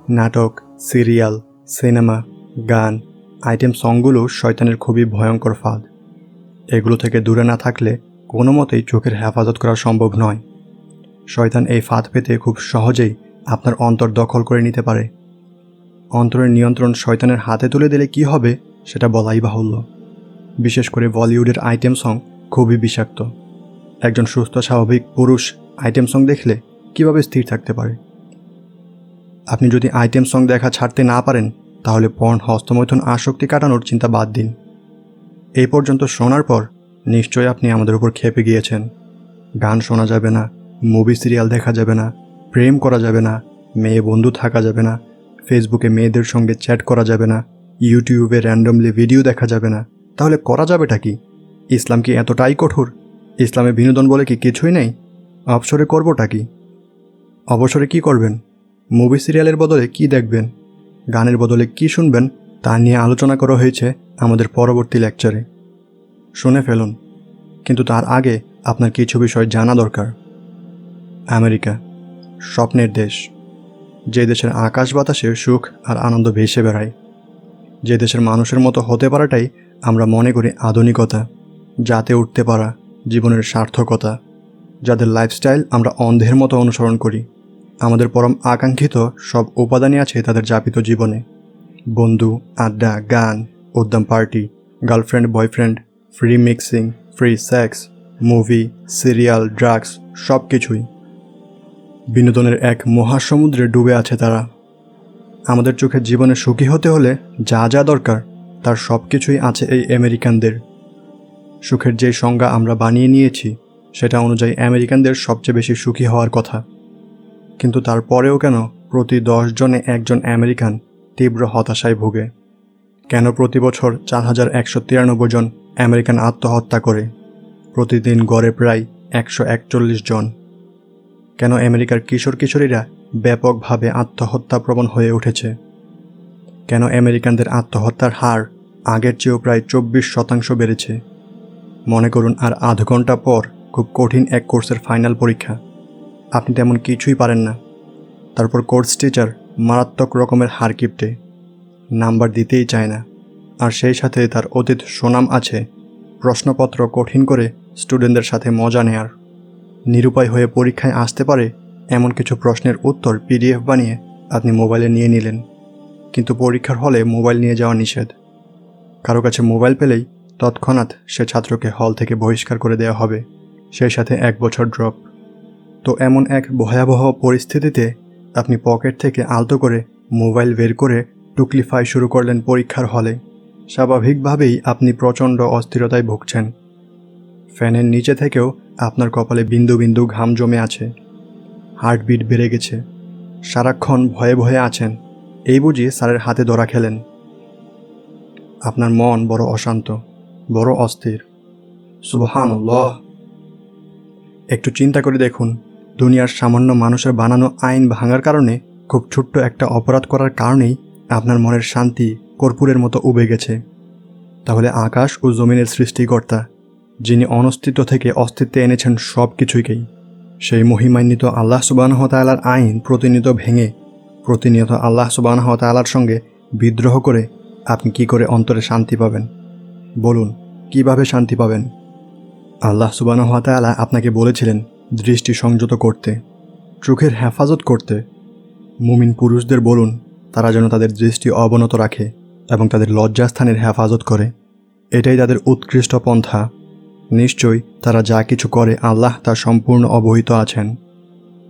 নাটক, সিরিয়াল, সিনেমা, গান, আইটেম সংগুলো শয়তানের খুবই ভয়ঙ্কর ফাঁদ। এগুলো থেকে দূরে না থাকলে কোনো মতেই চোখের হেফাজত করা সম্ভব নয়। শয়তান এই ফাঁদ পেতে খুব সহজেই আপনার অন্তর দখল করে নিতে পারে। অন্তরের নিয়ন্ত্রণ শয়তানের হাতে তুলে দিলে কি হবে সেটা বলাই বাহুল্য। বিশেষ করে বলিউডের আইটেম সং খুবই বিষাক্ত। একজন সুস্থ, স্বাভাবিক পুরুষ আইটেম সং দেখলে কীভাবে স্থির থাকতে পারে? আপনি যদি আইটেম সং দেখা ছাড়তে না পারেন, তাহলে পর্ন হস্তমৈথুন আসক্তি কাটানোর চিন্তা বাদ দিন। এই পর্যন্ত শোনার পর নিশ্চয়ই আপনি আমাদের উপর খেপে গিয়েছেন। গান শোনা যাবে না, মুভি সিরিয়াল দেখা যাবে না, প্রেম করা যাবে না, মেয়ে বন্ধু থাকা যাবে না, ফেসবুকে মেয়েদের সঙ্গে চ্যাট করা যাবে না, ইউটিউবে র্যান্ডমলি ভিডিও দেখা যাবে না। তাহলে করা যাবেটা কি? ইসলাম কি এতটাই কঠোর? ইসলামে বিনোদন বলে কি কিছুই নেই? অবসরে করবোটা কি? অবসরে কি করবেন? মুভি সিরিয়ালের বদলে কি দেখবেন? গানের বদলে কি শুনবেন? তা নিয়ে আলোচনা করা হয়েছে আমাদের পরবর্তী লেকচারে। শুনে ফেলুন। কিন্তু তার আগে আপনার কিছু বিষয় জানা দরকার। আমেরিকা, স্বপ্নের দেশ। যে দেশের আকাশ বাতাসে সুখ আর আনন্দ ভেসে বেড়ায়। যে দেশের মানুষের মতো হতে পারাটাই আমরা মনে করি আধুনিকতা, যাতে উঠতে পারা জীবনের সার্থকতা, যাদের লাইফস্টাইল আমরা অন্ধের মতো অনুসরণ করি। আমাদের পরম আকাঙ্ক্ষিত সব উপাদানই আছে তাদের যাপিত জীবনে। বন্ধু, আড্ডা, গান, উদ্যম party girlfriend boyfriend free mixing free sex movie serial drugs সব কিছুই বিনোদনের এক মহাসমুদ্রে ডুবে আছে তারা। আমাদের চোখে জীবনে সুখী হতে হলে যা যা দরকার তার সব কিছুই আছে এই আমেরিকানদের। সুখের যে সংজ্ঞা আমরা বানিয়ে নিয়েছি, সেটা অনুযায়ী আমেরিকানদের সবচেয়ে বেশি সুখী হওয়ার কথা। কিন্তু তারপরেও কেন প্রতি দশ জনে একজন আমেরিকান তীব্র হতাশায় ভোগে? কেন প্রতি বছর চার হাজার একশো তিরানব্বই জন আমেরিকান আত্মহত্যা করে? প্রতিদিন গড়ে প্রায় একশো একচল্লিশ জন। কেন আমেরিকার কিশোর কিশোরীরা ব্যাপকভাবে আত্মহত্যা প্রবণ হয়ে উঠেছে? কেন আমেরিকানদের আত্মহত্যার হার আগের চেয়েও প্রায় চব্বিশ শতাংশ বেড়েছে? মনে করুন, আর আধ ঘণ্টা পর খুব কঠিন এক কোর্সের ফাইনাল পরীক্ষা। আপনি তেমন কিছুই পারেন না। তারপর কোর্স টিচার মারাত্মক রকমের হার কিপটে। নাম্বার দিতেই চায় না। আর সেই সাথে তার অতীত সুনাম আছে, প্রশ্নপত্র কঠিন করে স্টুডেন্টদের সাথে মজা নেয়ার। নিরুপায় হয়ে পরীক্ষায় আসতে পারে এমন কিছু প্রশ্নের উত্তর পিডিএফ বানিয়ে আপনি মোবাইলে নিয়ে নিলেন। কিন্তু পরীক্ষার হলে মোবাইল নিয়ে যাওয়া নিষেধ। কারও কাছে মোবাইল পেলেই তৎক্ষণাৎ সে ছাত্রকে হল থেকে বহিষ্কার করে দেওয়া হবে, সেই সাথে এক বছর ড্রপ। তো এমন এক ভয়াবহ পরিস্থিতিতে আপনি পকেট থেকে আলতো করে মোবাইল বের করে টুকলিফাই শুরু করলেন পরীক্ষার হলে। স্বাভাবিকভাবেই আপনি প্রচণ্ড অস্থিরতায় ভুগছেন। ফ্যানের নিচে থেকেও আপনার কপালে বিন্দু বিন্দু ঘাম জমে আছে। হার্টবিট বেড়ে গেছে। সারাক্ষণ ভয়ে ভয়ে আছেন। এই বুঝি স্যারের হাতে ধরা খেলেন। আপনার মন বড় অশান্ত, বড় অস্থির। সুবহানাল্লাহ। একটু চিন্তা করে দেখুন, দুনিয়ার সামান্য মানুষের বানানো আইন ভাঙার কারণে খুব ছোট্ট একটা অপরাধ করার কারণেই আপনার মনের শান্তি কর্পূরের মতো উবে গেছে। তাহলে আকাশ ও জমিনের সৃষ্টিকর্তা, যিনি অনস্তিত্ব থেকে অস্তিত্বে এনেছেন সব কিছুকেই সেই মহিমান্বিত আল্লাহ সুবাহতালার আইন প্রতিনিয়ত ভেঙে প্রতিনিয়ত আল্লাহ সুবাহ তালার সঙ্গে বিদ্রোহ করে আপনি কি করে অন্তরে শান্তি পাবেন? বলুন, কীভাবে শান্তি পাবেন? আল্লাহ সুবাহ তালা আপনাকে বলেছিলেন দৃষ্টি সংযত করতে, চোখের হেফাজত করতে। মুমিন পুরুষদের বলুন, তারা যেন তাদের দৃষ্টি অবনত রাখে এবং তাদের লজ্জাস্থানের হেফাজত করে। এটাই তাদের উৎকৃষ্ট পন্থা। নিশ্চয়ই তারা যা কিছু করে আল্লাহ তা সম্পূর্ণ অবহিত আছেন।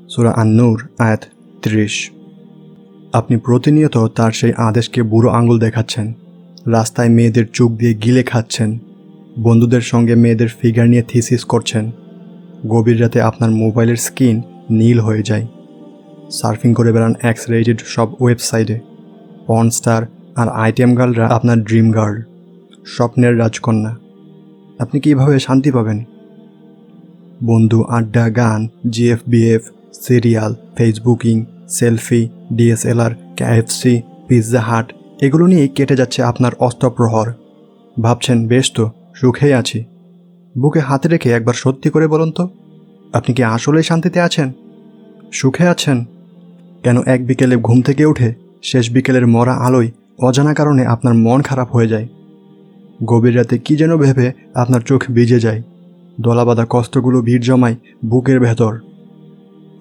সুরা আন্নুর, আয়াত ত্রিশ। আপনি প্রতিনিয়ত তার সেই আদেশকে বুড়ো আঙুল দেখাচ্ছেন। রাস্তায় মেয়েদের চোখ দিয়ে গিলে খাচ্ছেন। বন্ধুদের সঙ্গে মেয়েদের ফিগার নিয়ে থিসিস করছেন। গভীর রাতে আপনার মোবাইলের স্ক্রিন নীল হয়ে যায়। সার্ফিং করে বেড়ান এক্স রেটেড সব ওয়েবসাইটে। পর্ন স্টার আর আইটেম গার্লরা আপনার ড্রিম গার্ল স্বপ্নের রাজকন্যা। আপনি কীভাবে শান্তি পাবেন? বন্ধু, আড্ডা, গান GF BF serial Facebooking selfie DSLR KFC pizza hut, এগুলো নিয়েই কেটে যাচ্ছে আপনার অস্তপ্রহর ভাবছেন, বেশ তো, সুখেই আছি। বুকে হাতে রেখে একবার সত্যি করে বলুন তো, আপনি কি আসলেই শান্তিতে আছেন? সুখে আছেন? কেন এক বিকেলে ঘুম থেকে উঠে শেষ বিকেলের মরা আলোয় অজানা কারণে আপনার মন খারাপ হয়ে যায়? গভীর রাতে কী যেন ভেবে আপনার চোখ ভিজে যায়, দলাবাদা কষ্টগুলো ভিড় জমায় বুকের ভেতর।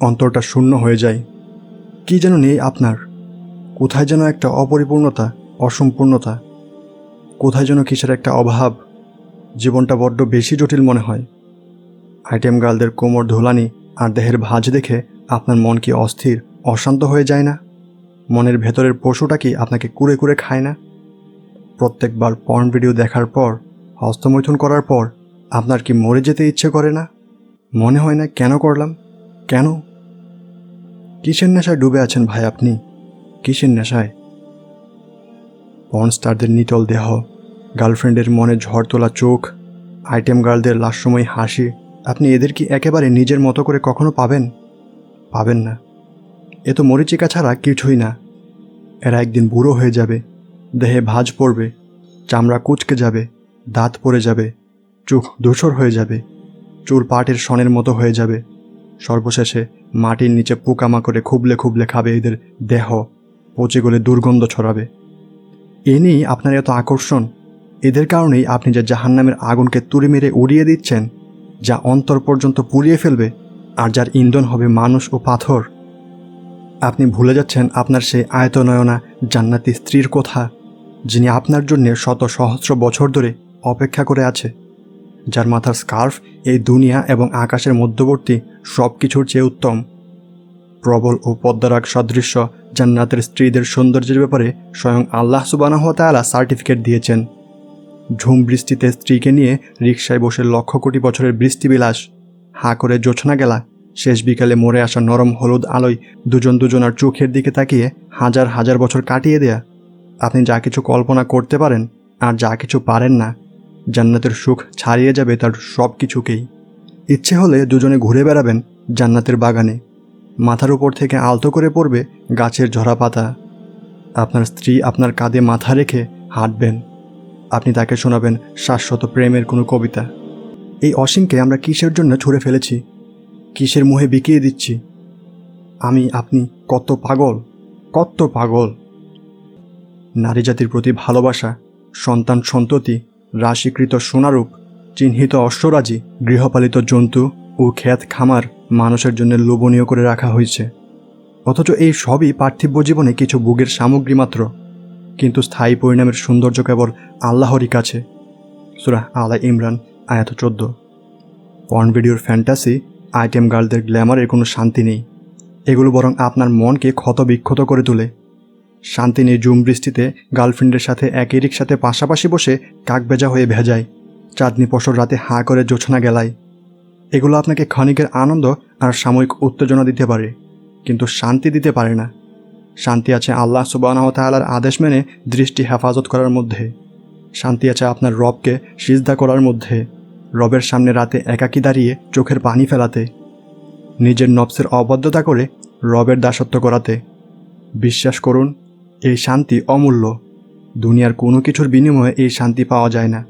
অন্তরটা শূন্য হয়ে যায়। কি যেন নেই আপনার? কোথায় যেন একটা অপরিপূর্ণতা, অসম্পূর্ণতা? কোথায় যেন কিসের একটা অভাব? জীবনটা বড্ড বেশি জটিল মনে হয়। আইটেম গার্লদের কোমর ধোলানি আর দেহের ভাঁজ দেখে আপনার মন কি অস্থির, অশান্ত হয়ে যায় না? মনের ভেতরের পশুটা কি আপনাকে কুড়ে কুড়ে খায় না? প্রত্যেকবার পর্ন ভিডিও দেখার পর, হস্তমৈথুন করার পর, আপনার কি মরে যেতে ইচ্ছে করে না? মনে হয় না কেন করলাম? কেন? কিসের নেশায় ডুবে আছেন ভাই আপনি? কিসের নেশায়? পর্ন স্টারদের নিটল দেহ, গার্লফ্রেন্ডের মনে ঝড় তোলা চোখ, আইটেম গার্লদের লাশময় হাসি, আপনি এদের কি একেবারে নিজের মতো করে কখনো পাবেন? পাবেন না। এ তো মরিচিকা ছাড়া কিছুই না। এরা একদিন বুড়ো হয়ে যাবে, দেহে ভাঁজ পড়বে, চামড়া কুচকে যাবে, দাঁত পড়ে যাবে, চোখ ধূসর হয়ে যাবে চুল পাটের সনের মতো হয়ে যাবে, সর্বশেষে মাটির নিচে পোকামাকড়ে খুবলে খুবলে খাবে এদের দেহ, পচে গলে দুর্গন্ধ ছড়াবে। এ নিয়েই আপনার এত আকর্ষণ। এদের কারণেই আপনি যে জাহান্নামের আগুনকে তুড়ি মেরে উড়িয়ে দিচ্ছেন, যা অন্তর পর্যন্ত পুড়িয়ে ফেলবে আর যার ইন্ধন হবে মানুষ ও পাথর। আপনি ভুলে যাচ্ছেন আপনার সেই আয়তনয়না জান্নাতি স্ত্রীর কথা, যিনি আপনার জন্য শত সহস্র বছর ধরে অপেক্ষা করে আছে। যার মাথার স্কার্ফ এই দুনিয়া এবং আকাশের মধ্যবর্তী সব কিছুর চেয়ে উত্তম। প্রবল ও পদ্মারাগ সদৃশ্য জান্নাতের স্ত্রীদের সৌন্দর্যের ব্যাপারে স্বয়ং আল্লাহ সুবানাহ তালা সার্টিফিকেট দিয়েছেন। ঝুম বৃষ্টিতে স্ত্রীকে নিয়ে রিকশায় বসে লক্ষ কোটি বছরের বৃষ্টিবিলাস, হাঁ করে জোছনা গেলা, শেষ বিকালে মরে আসা নরম হলুদ আলোয় দুজন দুজনার চোখের দিকে তাকিয়ে হাজার হাজার বছর কাটিয়ে দেয়া। আপনি যা কিছু কল্পনা করতে পারেন আর যা কিছু পারেন না জান্নাতের সুখ ছাড়িয়ে যাবে তার সব কিছুকেই ইচ্ছে হলে দুজনে ঘুরে বেড়াবেন জান্নাতের বাগানে। মাথার উপর থেকে আলতো করে পড়বে গাছের ঝরা পাতা। আপনার স্ত্রী আপনার কাঁধে মাথা রেখে হাঁটবেন। আপনি তাকে শোনাবেন শাশ্বত প্রেমের কোনো কবিতা। এই অসীমকে আমরা কিসের জন্য ছুঁড়ে ফেলেছি? কিসের মুহে বিকিয়ে দিচ্ছি? আমি, আপনি কত পাগল কত পাগল। নারী জাতির প্রতি ভালোবাসা, সন্তান সন্ততি রাশিকৃত সোনারূপ, চিহ্নিত অশ্বরাজি, গৃহপালিত জন্তু ও ক্ষেত খামার মানুষের জন্য লোভনীয় করে রাখা হয়েছে। অথচ এই সবই পার্থিব জীবনে কিছু ভোগের সামগ্রী মাত্র। কিন্তু স্থায়ী পরিণামের সৌন্দর্য কেবল আল্লাহরই কাছে। সুরাহ আলা ইমরান, আয়াত চোদ্দ। পর্ন ভিডিওর ফ্যান্টাসি, আইটেম গার্লদের গ্ল্যামারের কোনো শান্তি নেই। এগুলো বরং আপনার মনকে ক্ষত বিক্ষত করে তোলে। শান্তি নেই জুম বৃষ্টিতে গার্লফ্রেন্ডের সাথে একই রিক্সাতে পাশাপাশি বসে কাক ভেজা হয়ে ভেজায় চাঁদনি পশর রাতে হাঁ করে জোছনা গেলায়। এগুলো আপনাকে ক্ষণিকের আনন্দ আর সাময়িক উত্তেজনা দিতে পারে, কিন্তু শান্তি দিতে পারে না। শান্তি আছে আল্লাহ সুবাহ তালার আদেশ মেনে দৃষ্টি হেফাজত করার মধ্যে। শান্তি আছে আপনার রবকে সিজদা করার মধ্যে। রবের সামনে রাতে একাকি দাঁড়িয়ে চোখের পানি ফেলাতে। নিজের নবসের অবদ্ধতা করে রবের দাসত্ব করাতে। বিশ্বাস করুন এই শান্তি অমূল্য। দুনিয়ার কোনো কিছুর বিনিময়ে এই শান্তি পাওয়া যায় না।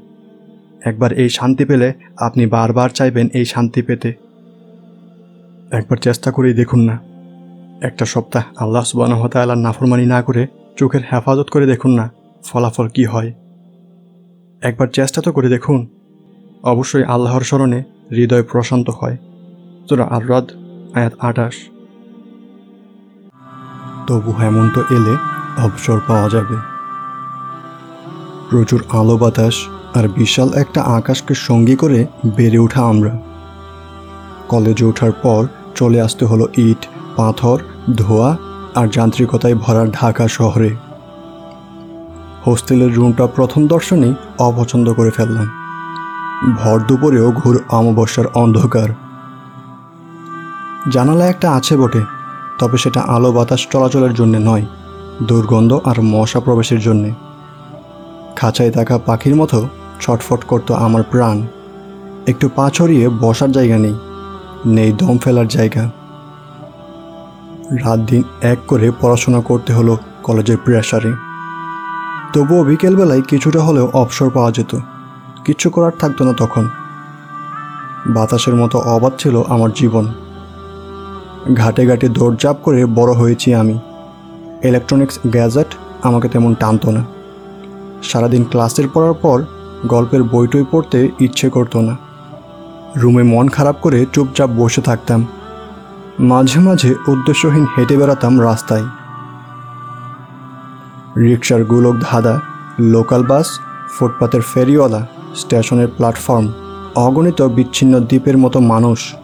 একবার এই শান্তি পেলে আপনি বারবার চাইবেন এই শান্তি পেতে। একবার চেষ্টা করেই দেখুন না। একটা সপ্তাহ আল্লাহ সুবানহতালার নাফরমানি না করে চোখের হেফাজত করে দেখুন না ফলাফল কি হয়। একবার চেষ্টা তো করে দেখুন। অবশ্যই আল্লাহর স্মরণে হৃদয় প্রশান্ত হয়। তোরা আররাদ আয়াত আটাশ তবু হেমন্ত এলে অবসর পাওয়া যাবে। প্রচুর আলো বাতাস আর বিশাল একটা আকাশকে সঙ্গী করে বেড়ে ওঠা আমরা। কলেজে ওঠার পর চলে আসতে হলো ইট, পাথর, ধোয়া আর যান্ত্রিকতায় ভরা ঢাকা শহরে। হোস্টেলের রুমটা প্রথম দর্শনেই অপছন্দ করে ফেললাম। ভর দুপুরেও ঘুর অমাবস্যার অন্ধকার। জানালা একটা আছে বটে, তবে সেটা আলো বাতাস চলাচলের জন্য নয়। দুর্গন্ধ আর মশা প্রবেশের জন্যে। খাঁচায় থাকা পাখির মতো ছটফট করত আমার প্রাণ। একটু পা ছড়িয়ে বসার জায়গা নেই নেই দম ফেলার জায়গা। রাত দিন এক করে পড়াশোনা করতে হলো কলেজের প্রেশারে তবুও বিকেলবেলায় কিছুটা হলেও অবসর পাওয়া যেত কিচ্ছু করার থাকতো না তখন। বাতাসের মতো অবাধ ছিল আমার জীবন। ঘাটে ঘাটে দৌড়ঝাঁপ করে বড় হয়েছি আমি। ইলেকট্রনিক্স গ্যাজেট আমাকে তেমন টানতো না। সারাদিন ক্লাসের পড়ার পর গল্পের বইটই পড়তে ইচ্ছে করতো না। রুমে মন খারাপ করে চুপচাপ বসে থাকতাম। মাঝে মাঝে উদ্দেশ্যহীন হেঁটে বেড়াতাম রাস্তায়। রিক্সার গুলক ধাঁধা, লোকাল বাস, ফুটপাতের ফেরিওয়ালা, স্টেশনের প্ল্যাটফর্ম, অগণিত বিচ্ছিন্ন দ্বীপের মতো মানুষ,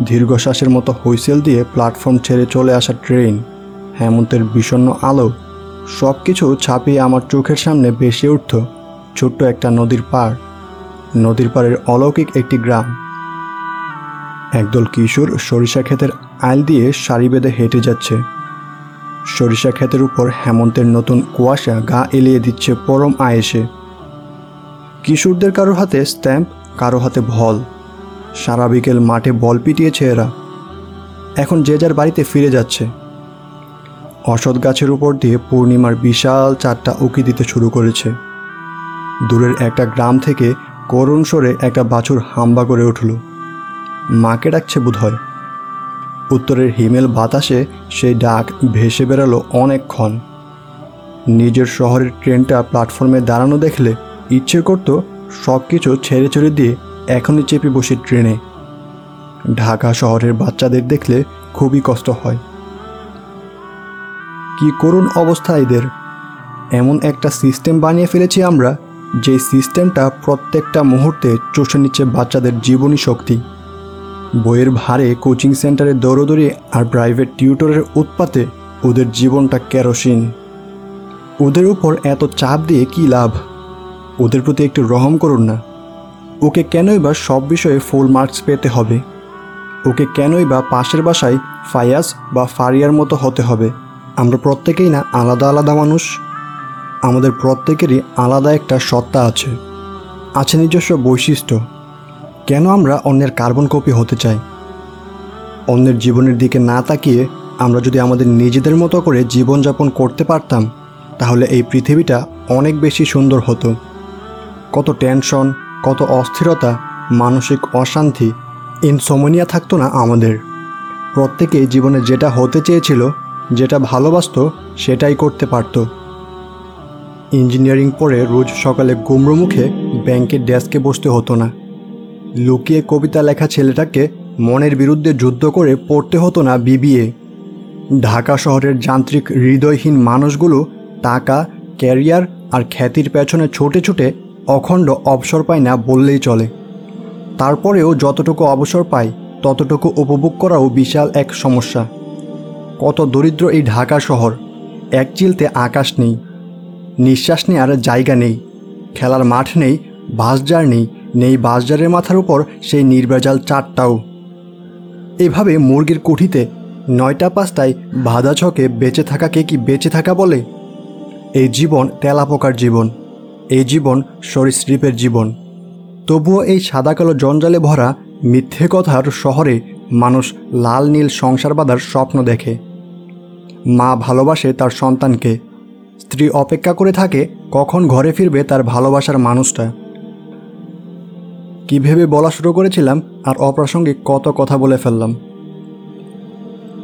দীর্ঘশ্বাসের মতো হুইসেল দিয়ে প্ল্যাটফর্ম ছেড়ে চলে আসা ট্রেন। হেমন্তের বিষণ্ণ আলো সব কিছু ছাপিয়ে আমার চোখের সামনে ভেসে উঠত ছোট্ট একটা নদীর পাড়। নদীর পাড়ের অলৌকিক একটি গ্রাম। একদল কিশোর সরিষা ক্ষেতের আইল দিয়ে সারি বেঁধে হেঁটে যাচ্ছে। সরিষা ক্ষেতের উপর হেমন্তের নতুন কুয়াশা গা এলিয়ে দিচ্ছে পরম আয়েসে। কিশোরদের কারও হাতে স্ট্যাম্প, কারও হাতে ভল। সারা বিকেল মাঠে বল পিটিয়েছে এরা। এখন যে যার বাড়িতে ফিরে যাচ্ছে। অসৎ গাছের উপর দিয়ে পূর্ণিমার বিশাল চারটা উকি দিতে শুরু করেছে। দূরের একটা গ্রাম থেকে করুণ সরে একটা বাছুর হাম্বা করে উঠল। মাকে ডাকছে বোধহয়। উত্তরের হিমেল বাতাসে সেই ডাক ভেসে বেরালো অনেকক্ষণ। নিজের শহরের ট্রেনটা প্ল্যাটফর্মে দাঁড়ানো দেখলে ইচ্ছে করতো সব কিছু ছেড়ে ছেড়ে দিয়ে এখনই চেপে বসে ট্রেনে। ঢাকা শহরের বাচ্চাদের দেখলে খুবই কষ্ট হয়। কি করুণ অবস্থা এদের। এমন একটা সিস্টেম বানিয়ে ফেলেছি আমরা যে সিস্টেমটা প্রত্যেকটা মুহূর্তে চষে নিচ্ছে বাচ্চাদের জীবনী শক্তি। বইয়ের ভারে কোচিং সেন্টারে দৌড়দৌড়ি আর প্রাইভেট টিউটরের উৎপাতে ওদের জীবনটা কেরোসিন। ওদের উপর এত চাপ দিয়ে কি লাভ? ওদের প্রতি একটু রহম করুন না। ওকে কেনই বা সব বিষয়ে ফুল মার্কস পেতে হবে? ওকে কেনই বা পাশের বাসায় ফায়াজ বা ফারিয়ার মতো হতে হবে? আমরা প্রত্যেকেই না আলাদা আলাদা মানুষ। আমাদের প্রত্যেকেরই আলাদা একটা সত্তা আছে আছে নিজস্ব বৈশিষ্ট্য। কেন আমরা অন্যের কার্বন কপি হতে চাই? অন্যের জীবনের দিকে না তাকিয়ে আমরা যদি আমাদের নিজেদের মতো করে জীবনযাপন করতে পারতাম, তাহলে এই পৃথিবীটা অনেক বেশি সুন্দর হতো। কত টেনশন, কত অস্থিরতা, মানসিক অশান্তি ইনসমনিয়া থাকতো না আমাদের। প্রত্যেকেই জীবনে যেটা হতে চেয়েছিল যেটা ভালোবাসতো, সেটাই করতে পারতো। ইঞ্জিনিয়ারিং পড়ে রোজ সকালে গুমড়ো মুখে ব্যাংকের ডেস্কে বসতে হতো না। লুকিয়ে কবিতা লেখা ছেলেটাকে মনের বিরুদ্ধে যুদ্ধ করে পড়তে হতো না বিবিএ। ঢাকা শহরের যান্ত্রিক হৃদয়হীন মানুষগুলো টাকা, ক্যারিয়ার আর খ্যাতির পেছনে ছোটে ছুটে অখণ্ড অবসর পায় না বললেই চলে। তারপরেও যতটুকু অবসর পায়, ততটুকু উপভোগ করাও বিশাল এক সমস্যা। কত দরিদ্র এই ঢাকা শহর। এক চিলতে আকাশ নেই, নিঃশ্বাস নেওয়ার জায়গা নেই, খেলার মাঠ নেই বাসজার নেই নেই বাসজারের মাথার উপর সেই নির্ভেজাল চারটাও এভাবে মুরগির কুঠিতে নয়টা পাঁচটায় বাধা ছকে বেঁচে থাকাকে কি বেঁচে থাকা বলে? এই জীবন তেলাপোকার জীবন, এই জীবন সরীসৃপের জীবন। তবুও এই সাদা কালো জঞ্জালে ভরা মিথ্যে কথার শহরে মানুষ লাল নীল সংসার বাঁধার স্বপ্ন দেখে। মা ভালোবাসে তার সন্তানকে। স্ত্রী অপেক্ষা করে থাকে কখন ঘরে ফিরবে তার ভালোবাসার মানুষটা। কী ভেবে বলা শুরু করেছিলাম আর অপ্রাসঙ্গিক কত কথা বলে ফেললাম।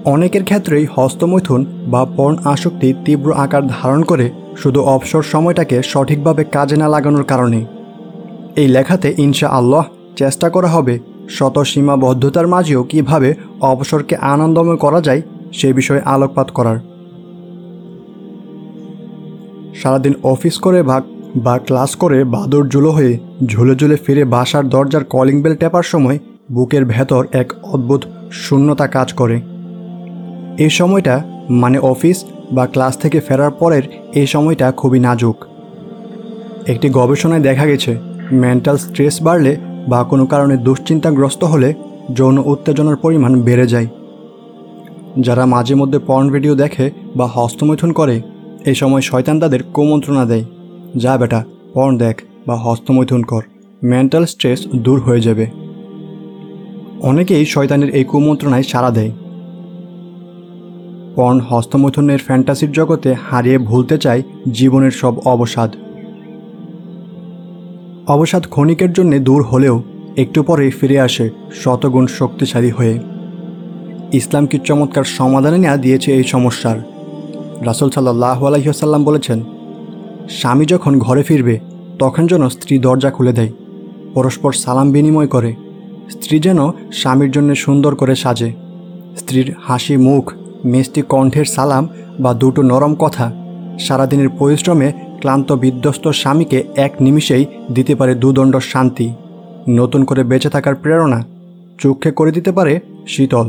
অনেকের ক্ষেত্রেই হস্তমৈথুন বা পর্ণ আসক্তি তীব্র আকার ধারণ করে শুধু অবসর সময়টাকে সঠিকভাবে কাজে না লাগানোর কারণে। এই লেখাতে ইনশা আল্লাহ চেষ্টা করা হবে শত সীমাবদ্ধতার মাঝেও কীভাবে অবসরকে আনন্দময় করা যায় সে বিষয়ে আলোকপাত করার। সারাদিন অফিস করে বা বা ক্লাস করে বাদর জুলো হয়ে ঝুলে ঝুলে ফিরে বাসার দরজার কলিং বেল টেপার সময় বুকের ভেতর এক অদ্ভুত শূন্যতা কাজ করে। এই সময়টা মানে অফিস বা ক্লাস থেকে ফেরার পরের এই সময়টা খুবই নাজুক। একটি গবেষণায় দেখা গেছে মেন্টাল স্ট্রেস বাড়লে বা কোনো কারণে দুশ্চিন্তাগ্রস্ত হলে যৌন উত্তেজনার পরিমাণ বেড়ে যায়। যারা মাঝে মধ্যে পর্ন ভিডিও দেখে বা হস্তমৈথুন করে, এই সময় শয়তান তাদের কুমন্ত্রণা দেয়। যা বেটা পর্ন দেখ বা হস্তমৈথুন কর মেন্টাল স্ট্রেস দূর হয়ে যাবে। অনেকেই শয়তানের এই কুমন্ত্রণায় সাড়া দেয়। পর্ন হস্তমৈথুনের ফ্যান্টাসির জগতে হারিয়ে ভুলতে চায় জীবনের সব অবসাদ। অবসাদ ক্ষণিকের জন্য দূর হলেও একটু পরেই ফিরে আসে শতগুণ শক্তিশালী হয়ে। ইসলাম কি চমৎকার সমাধানে নেওয়া দিয়েছে এই সমস্যার। রাসুল সাল্লাহ আলহিহাসাল্লাম বলেছেন, স্বামী যখন ঘরে ফিরবে, তখন যেন স্ত্রী দরজা খুলে দেয়, পরস্পর সালাম বিনিময় করে। স্ত্রী যেন স্বামীর জন্য সুন্দর করে সাজে। স্ত্রীর হাসি, মুখ, মিষ্টি কণ্ঠের সালাম বা দুটো নরম কথা সারাদিনের পরিশ্রমে ক্লান্ত, বিধ্বস্ত স্বামীকে এক নিমিষেই দিতে পারে দুদণ্ড শান্তি। নতুন করে বেঁচে থাকার প্রেরণা চোখে করে দিতে পারে শীতল।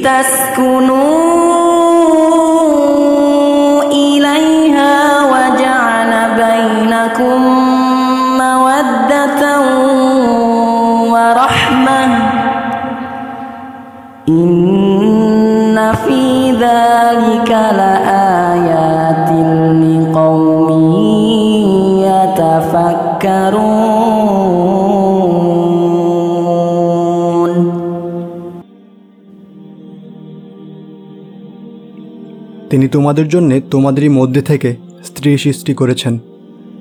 لتسكنوا إليها وجعل بينكم مودة ورحمة إن في ذلك لآيات তোমাদের জন্যে তোমাদেরই মধ্যে থেকে স্ত্রী সৃষ্টি করেছেন,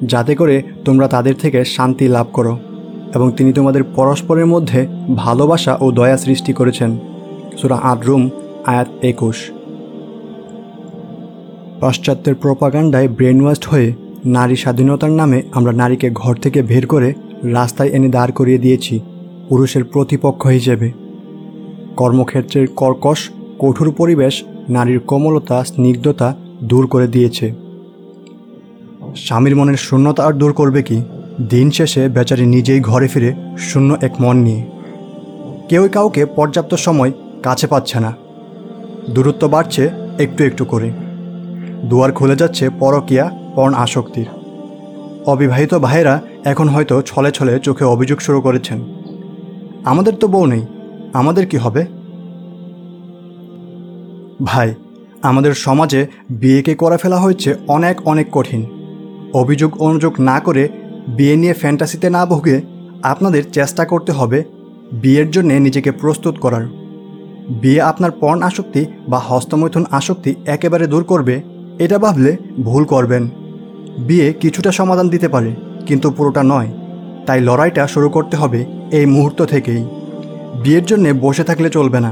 যাতে করে তোমরা তাদের থেকে শান্তি লাভ করো এবং তিনি তোমাদের পরস্পরের মধ্যে ভালোবাসা ও দয়া সৃষ্টি করেছেন। সুরা আদরুম, আয়াত একুশ। পাশ্চাত্যের প্রপাগান্ডায় ব্রেনওয়াস্ট হয়ে নারী স্বাধীনতার নামে আমরা নারীকে ঘর থেকে বের করে রাস্তায় এনে দাঁড় করিয়ে দিয়েছি, পুরুষের প্রতিপক্ষ হিসেবে। কর্মক্ষেত্রের কর্কশ, কঠোর পরিবেশ নারীর কোমলতা, স্নিগ্ধতা দূর করে দিয়েছে। স্বামীর মনের শূন্যতা আর দূর করবে কি? দিন শেষে বেচারি নিজেই ঘরে ফিরে শূন্য এক মন নিয়ে। কেউই কাউকে পর্যাপ্ত সময় কাছে পাচ্ছে না। দূরত্ব বাড়ছে একটু একটু করে। দুয়ার খুলে যাচ্ছে পরকিয়া পর্ণ আসক্তির। অবিবাহিত ভাইয়েরা এখন হয়তো ছলে ছলে চোখে অভিযোগ শুরু করেছেন। আমাদের তো বউ নেই, আমাদের কি হবে? ভাই, আমাদের সমাজে বিয়েকে করে ফেলা হয়েছে অনেক অনেক কঠিন। অভিযোগ অনুযোগ না করে বিয়ে নিয়ে ফ্যান্টাসিতে না ভুগে আপনাদের চেষ্টা করতে হবে বিয়ের জন্যে নিজেকে প্রস্তুত করার। বিয়ে আপনার পর্ণ আসক্তি বা হস্তমৈথুন আসক্তি একেবারে দূর করবে, এটা ভাবলে ভুল করবেন। বিয়ে কিছুটা সমাধান দিতে পারে, কিন্তু পুরোটা নয়। তাই লড়াইটা শুরু করতে হবে এই মুহূর্ত থেকেই। বিয়ের জন্যে বসে থাকলে চলবে না।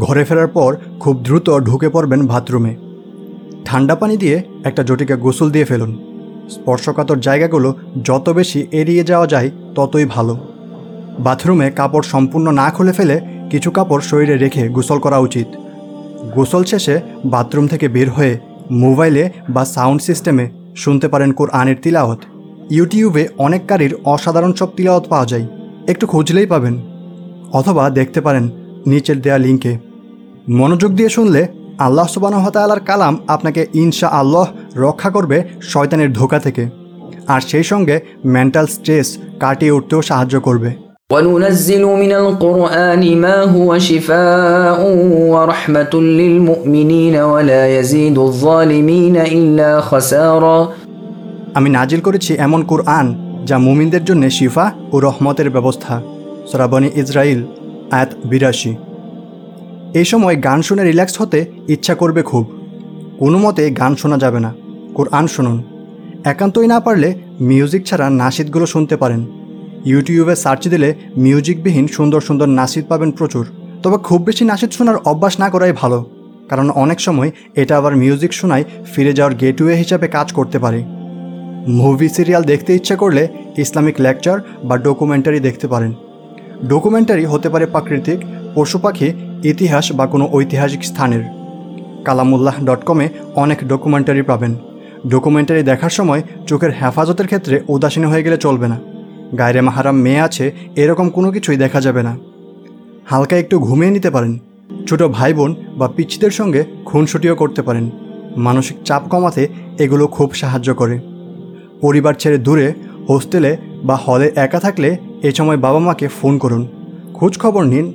ঘরে ফেরার পর খুব দ্রুত ঢুকে পড়বেন বাথরুমে। ঠান্ডা পানি দিয়ে একটা জটিকা গোসল দিয়ে ফেলুন। স্পর্শকাতর জায়গাগুলো যত বেশি এড়িয়ে যাওয়া যায়, ততই ভালো। বাথরুমে কাপড় সম্পূর্ণ না খুলে ফেলে কিছু কাপড় শরীরে রেখে গোসল করা উচিত। গোসল শেষে বাথরুম থেকে বের হয়ে মোবাইলে বা সাউন্ড সিস্টেমে শুনতে পারেন কোরআনের তিলাওয়াত। ইউটিউবে অনেক কারীর অসাধারণ সব তিলাওয়াত পাওয়া যায়। একটু খুঁজলেই পাবেন। অথবা দেখতে পারেন নিচের দেয়া লিঙ্কে মনোযোগ দিয়ে শুনলে আল্লাহ সুবানহতালার কালাম আপনাকে ইনশা আল্লাহ রক্ষা করবে শয়তানের ধোকা থেকে আর সেই সঙ্গে মেন্টাল স্ট্রেস কাটিয়ে উঠতেও সাহায্য করবে وننزل من القرآن ما هو شفاء ورحمة للمؤمنين ولا يزيد الظالمين إلا خسارا আমি নাজিল করেছি এমন কোরআন যা মুমিনদের জন্য শিফা ও রহমতের ব্যবস্থা সরাবনী ইসরাইল আয়াত বিরাশি। এই সময় গান শুনে রিল্যাক্স হতে ইচ্ছা করবে খুব। কোনো মতে গান শোনা যাবে না। কোরআন শুনুন। একান্তই না পারলে মিউজিক ছাড়া নাসিদগুলো শুনতে পারেন। ইউটিউবে সার্চ দিলে মিউজিকবিহীন সুন্দর সুন্দর নাসিদ পাবেন প্রচুর। তবে খুব বেশি নাসিদ শোনার অভ্যাস না করাই ভালো। কারণ অনেক সময় এটা আবার মিউজিক শোনায় ফিরে যাওয়ার গেটওয়ে হিসাবে কাজ করতে পারে। মুভি সিরিয়াল দেখতে ইচ্ছা করলে ইসলামিক লেকচার বা ডকুমেন্টারি দেখতে পারেন। ডকুমেন্টারি হতে পারে প্রাকৃতিক, পশু পাখি, ইতিহাস বা কোনো ঐতিহাসিক স্থানের। কালামুল্লাহ ডট কমে অনেক ডকুমেন্টারি পাবেন। ডকুমেন্টারি দেখার সময় চোখের হেফাজতের ক্ষেত্রে উদাসীন হয়ে গেলে চলবে না। গায়রে মাহারাম মেয়ে আছে, এরকম কোনো কিছুই দেখা যাবে না। হালকা একটু ঘুমিয়ে নিতে পারেন। ছোট ভাই বোন বা পিচ্ছিদের সঙ্গে খুনসুটিও করতে পারেন। মানসিক চাপ কমাতে এগুলো খুব সাহায্য করে। পরিবার ছেড়ে দূরে, হোস্টেলে বা হলে একা থাকলে এ সময় বাবা মাকে ফোন করুন। খোঁজ খবর নিন,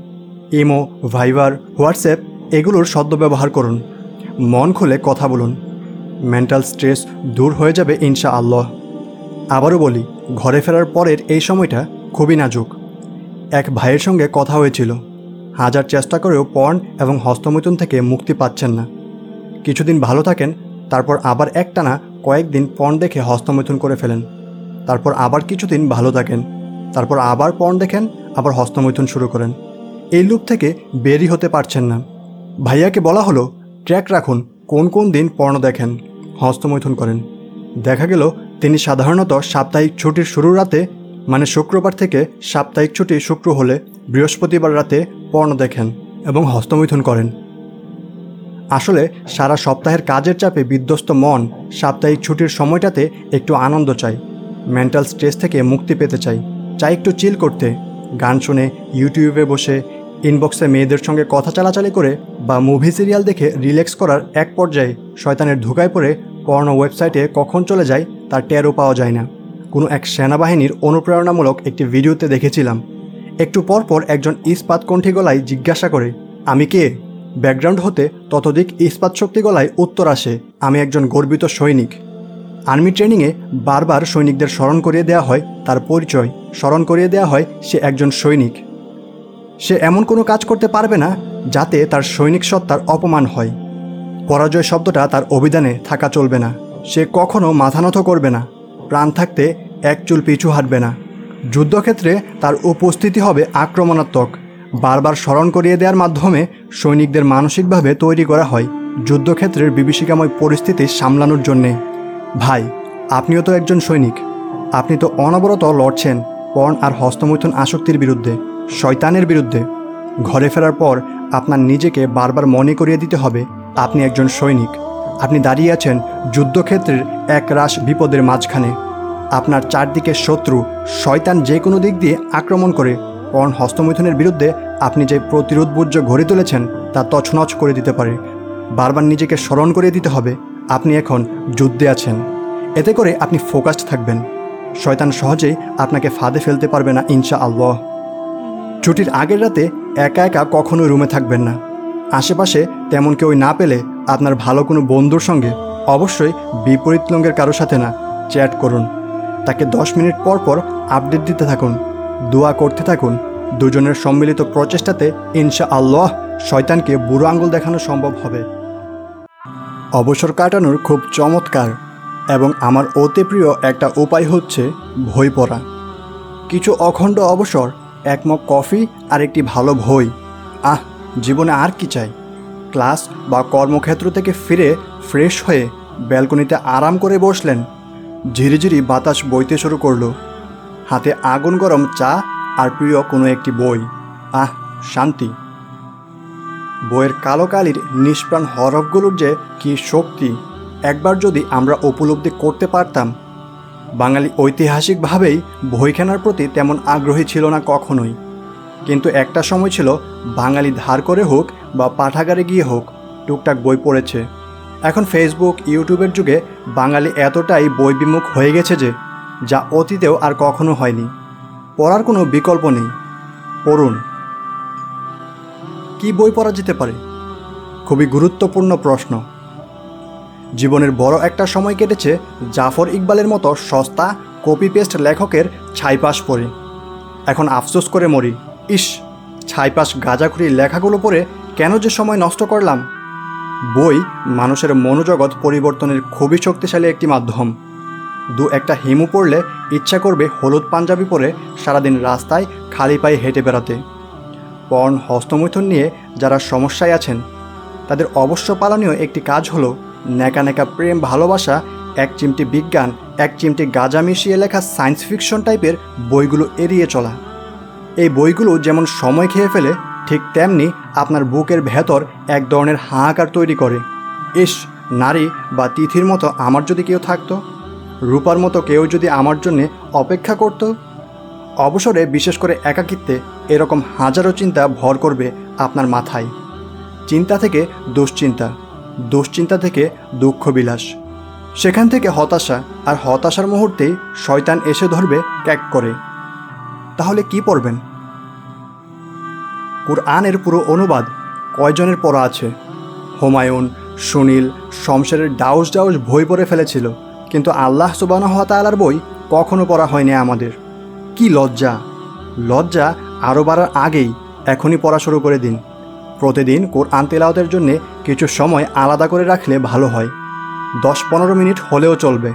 ইমো, ভাইবার, হোয়াটসঅ্যাপ এগুলোর সদ্ব্যবহার করুন। মন খুলে কথা বলুন। মেন্টাল স্ট্রেস দূর হয়ে যাবে ইনশা আল্লাহ আবারও বলি, ঘরে ফেরার পরের এই সময়টা খুবই নাজুক। এক ভাইয়ের সঙ্গে কথা হয়েছিল। হাজার চেষ্টা করেও পর্ন এবং হস্তমৈথুন থেকে মুক্তি পাচ্ছেন না। কিছুদিন ভালো থাকেন, তারপর আবার একটানা কয়েকদিন পর্ন দেখে হস্তমৈথুন করে ফেলেন। তারপর আবার কিছুদিন ভালো থাকেন। তারপর আবার পর্ন দেখেন, আবার হস্তমৈথুন শুরু করেন। এই লুপ থেকে বেরই হতে পারছেন না। ভাইয়াকে বলা হলো, ট্র্যাক রাখুন, কোন কোন দিন পর্ণ দেখেন। হস্তমৈথুন করেন। দেখা গেল, তিনি সাধারণত সাপ্তাহিক ছুটির শুরুর রাতে মানে শুক্রবার থেকে সাপ্তাহিক ছুটি শুক্র হলে বৃহস্পতিবার রাতে পর্ণ দেখেন এবং হস্তমৈথুন করেন। আসলে সারা সপ্তাহের কাজের চাপে বিধ্বস্ত মন সাপ্তাহিক ছুটির সময়টাতে একটু আনন্দ চাই মেন্টাল স্ট্রেস থেকে মুক্তি পেতে চাই চাই একটু চিল করতে। গান শুনে ইউটিউবে বসে ইনবক্সে মেয়েদের সঙ্গে কথা চালাচালি করে বা মুভি সিরিয়াল দেখে রিল্যাক্স করার এক পর্যায়ে শয়তানের ধোকায় পড়ে পর্ণ ওয়েবসাইটে কখন চলে যায় তার টেরও পাওয়া যায় না। কোনো এক সেনাবাহিনীর অনুপ্রেরণামূলক একটি ভিডিওতে দেখেছিলাম। একটু পরপর একজন ইস্পাত কণ্ঠী গলায় জিজ্ঞাসা করে, আমি কে? ব্যাকগ্রাউন্ড হতে ততোধিক ইস্পাত শক্তি গলায় উত্তর আসে, আমি একজন গর্বিত সৈনিক। আর্মি ট্রেনিংয়ে বারবার সৈনিকদের স্মরণ করিয়ে দেওয়া হয় তার পরিচয়। স্মরণ করিয়ে দেওয়া হয় সে একজন সৈনিক। সে এমন কোনো কাজ করতে পারবে না যাতে তার সৈনিক সত্তার অপমান হয়। পরাজয় শব্দটা তার অভিধানে থাকা চলবে না। সে কখনো মাথা নত করবে না। প্রাণ থাকতে এক চুল পিছু হাঁটবে না। যুদ্ধক্ষেত্রে তার উপস্থিতি হবে আক্রমণাত্মক। বারবার স্মরণ করিয়ে দেওয়ার মাধ্যমে সৈনিকদের মানসিকভাবে তৈরি করা হয় যুদ্ধক্ষেত্রের বিভীষিকাময় পরিস্থিতি সামলানোর জন্যে। ভাই, আপনিও তো একজন সৈনিক। আপনি তো অনবরত লড়ছেন পর্ন আর হস্তমৈথুন আসক্তির বিরুদ্ধে, শয়তানের বিরুদ্ধে। ঘরে ফেরার পর আপনার নিজেকে বারবার মনে করিয়ে দিতে হবে, আপনি একজন সৈনিক। আপনি দাঁড়িয়ে আছেন যুদ্ধক্ষেত্রের এক রাশ বিপদের মাঝখানে। আপনার চারদিকে শত্রু, শয়তান যে কোনো দিক দিয়ে আক্রমণ করে পর্ন হস্তমৈথুনের বিরুদ্ধে আপনি যে প্রতিরোধ গড়ে তুলেছেন তা তছনছ করে দিতে পারে। বারবার নিজেকে স্মরণ করিয়ে দিতে হবে। আপনি এখন যুদ্ধে আছেন। এতে করে আপনি ফোকাসড থাকবেন। শয়তান সহজেই আপনাকে ফাঁদে ফেলতে পারবে না ইনশা আল্লাহ ছুটির আগের রাতে একা একা কখনো রুমে থাকবেন না। আশেপাশে তেমন কেউ না পেলে আপনার ভালো কোনো বন্ধুর সঙ্গে অবশ্যই বিপরীত লঙ্গের কারোর সাথে না, চ্যাট করুন। তাকে দশ মিনিট পর পর আপডেট দিতে থাকুন। দোয়া করতে থাকুন। দুজনের সম্মিলিত প্রচেষ্টাতে ইনশা আল্লাহ শয়তানকে বুড়ো আঙ্গুল দেখানো সম্ভব হবে। অবসর কাটানোর খুব চমৎকার এবং আমার অতি প্রিয় একটা উপায় হচ্ছে বই পড়া। কিছু অখণ্ড অবসর, এক কফি আর একটি ভালো বই। আহ, জীবনে আর কি চাই? ক্লাস বা কর্মক্ষেত্র থেকে ফিরে ফ্রেশ হয়ে ব্যালকনিতে আরাম করে বসলেন। ঝিরিঝিরি বাতাস বইতে শুরু করল। হাতে আগুন গরম চা আর প্রিয় কোনো একটি বই। আহ, শান্তি। বইয়ের কালো কালির নিষ্প্রাণ হরফগুলোর যে কি শক্তি, একবার যদি আমরা উপলব্ধি করতে পারতাম। বাঙালি ঐতিহাসিকভাবেই বইখানার প্রতি তেমন আগ্রহী ছিল না কখনোই। কিন্তু একটা সময় ছিল, বাঙালি ধার করে হোক বা পাঠাগারে গিয়ে হোক, টুকটাক বই পড়েছে। এখন ফেসবুক ইউটিউবের যুগে বাঙালি এতটাই বই বিমুখ হয়ে গেছে যে, যা অতীতেও আর কখনো হয়নি। পড়ার কোনো বিকল্প নেই। পড়ুন। কি বই পড়া যেতে পারে? খুবই গুরুত্বপূর্ণ প্রশ্ন। জীবনের বড় একটা সময় কেটেছে জাফর ইকবালের মতো সস্তা কপি পেস্ট লেখকের ছাইপাস পড়ে। এখন আফসোস করে মরি, ইস ছাইপাস গাঁজাখুরি লেখাগুলো পড়ে কেন যে সময় নষ্ট করলাম? বই মানুষের মনোজগৎ পরিবর্তনের খুবই শক্তিশালী একটি মাধ্যম। দু একটা হিমু পড়লে ইচ্ছা করবে হলুদ পাঞ্জাবি পরে সারাদিন রাস্তায় খালি পায়ে হেঁটে বেড়াতে। পর্ণ হস্তমৈথুন নিয়ে যারা সমস্যায় আছেন, তাদের অবশ্য পালনীয় একটি কাজ হলো নেকা নেকা প্রেম ভালোবাসা, এক চিমটি বিজ্ঞান, এক চিমটি গাঁজা মিশিয়ে লেখা সায়েন্স ফিকশন টাইপের বইগুলো এড়িয়ে চলা। এই বইগুলো যেমন সময় খেয়ে ফেলে, ঠিক তেমনি আপনার বুকের ভেতর এক ধরনের হাহাকার তৈরি করে। ইস, নারী বা তিথির মতো আমার যদি কেউ থাকতো? রূপার মতো কেউ যদি আমার জন্যে অপেক্ষা করতো? অবসরে বিশেষ করে একাকিত্বে এরকম হাজারো চিন্তা ভর করবে আপনার মাথায়। চিন্তা থেকে দুশ্চিন্তা দুশ্চিন্তা থেকে দুঃখ বিলাস সেখান থেকে হতাশা আর হতাশার মুহূর্তেই শয়তান এসে ধরবে ক্যাক করে। তাহলে কি পড়বেন? কুরআনের পুরো অনুবাদ কয়জনের পড়া আছে? হুমায়ুন, সুনীল, শমশেরের ডাউস ডাউস বই পড়ে ফেলেছিল, কিন্তু আল্লাহ সুবাহ তালার বই কখনো পড়া হয়নি আমাদের। কি লজ্জা? লজ্জা আরও বাড়ার আগেই এখনই পড়া শুরু করে দিন। প্রতিদিন কোরআন তেলাওয়াতের জন্যে কিছু সময় আলাদা করে রাখলে ভালো হয়। দশ পনেরো মিনিট হলেও চলবে।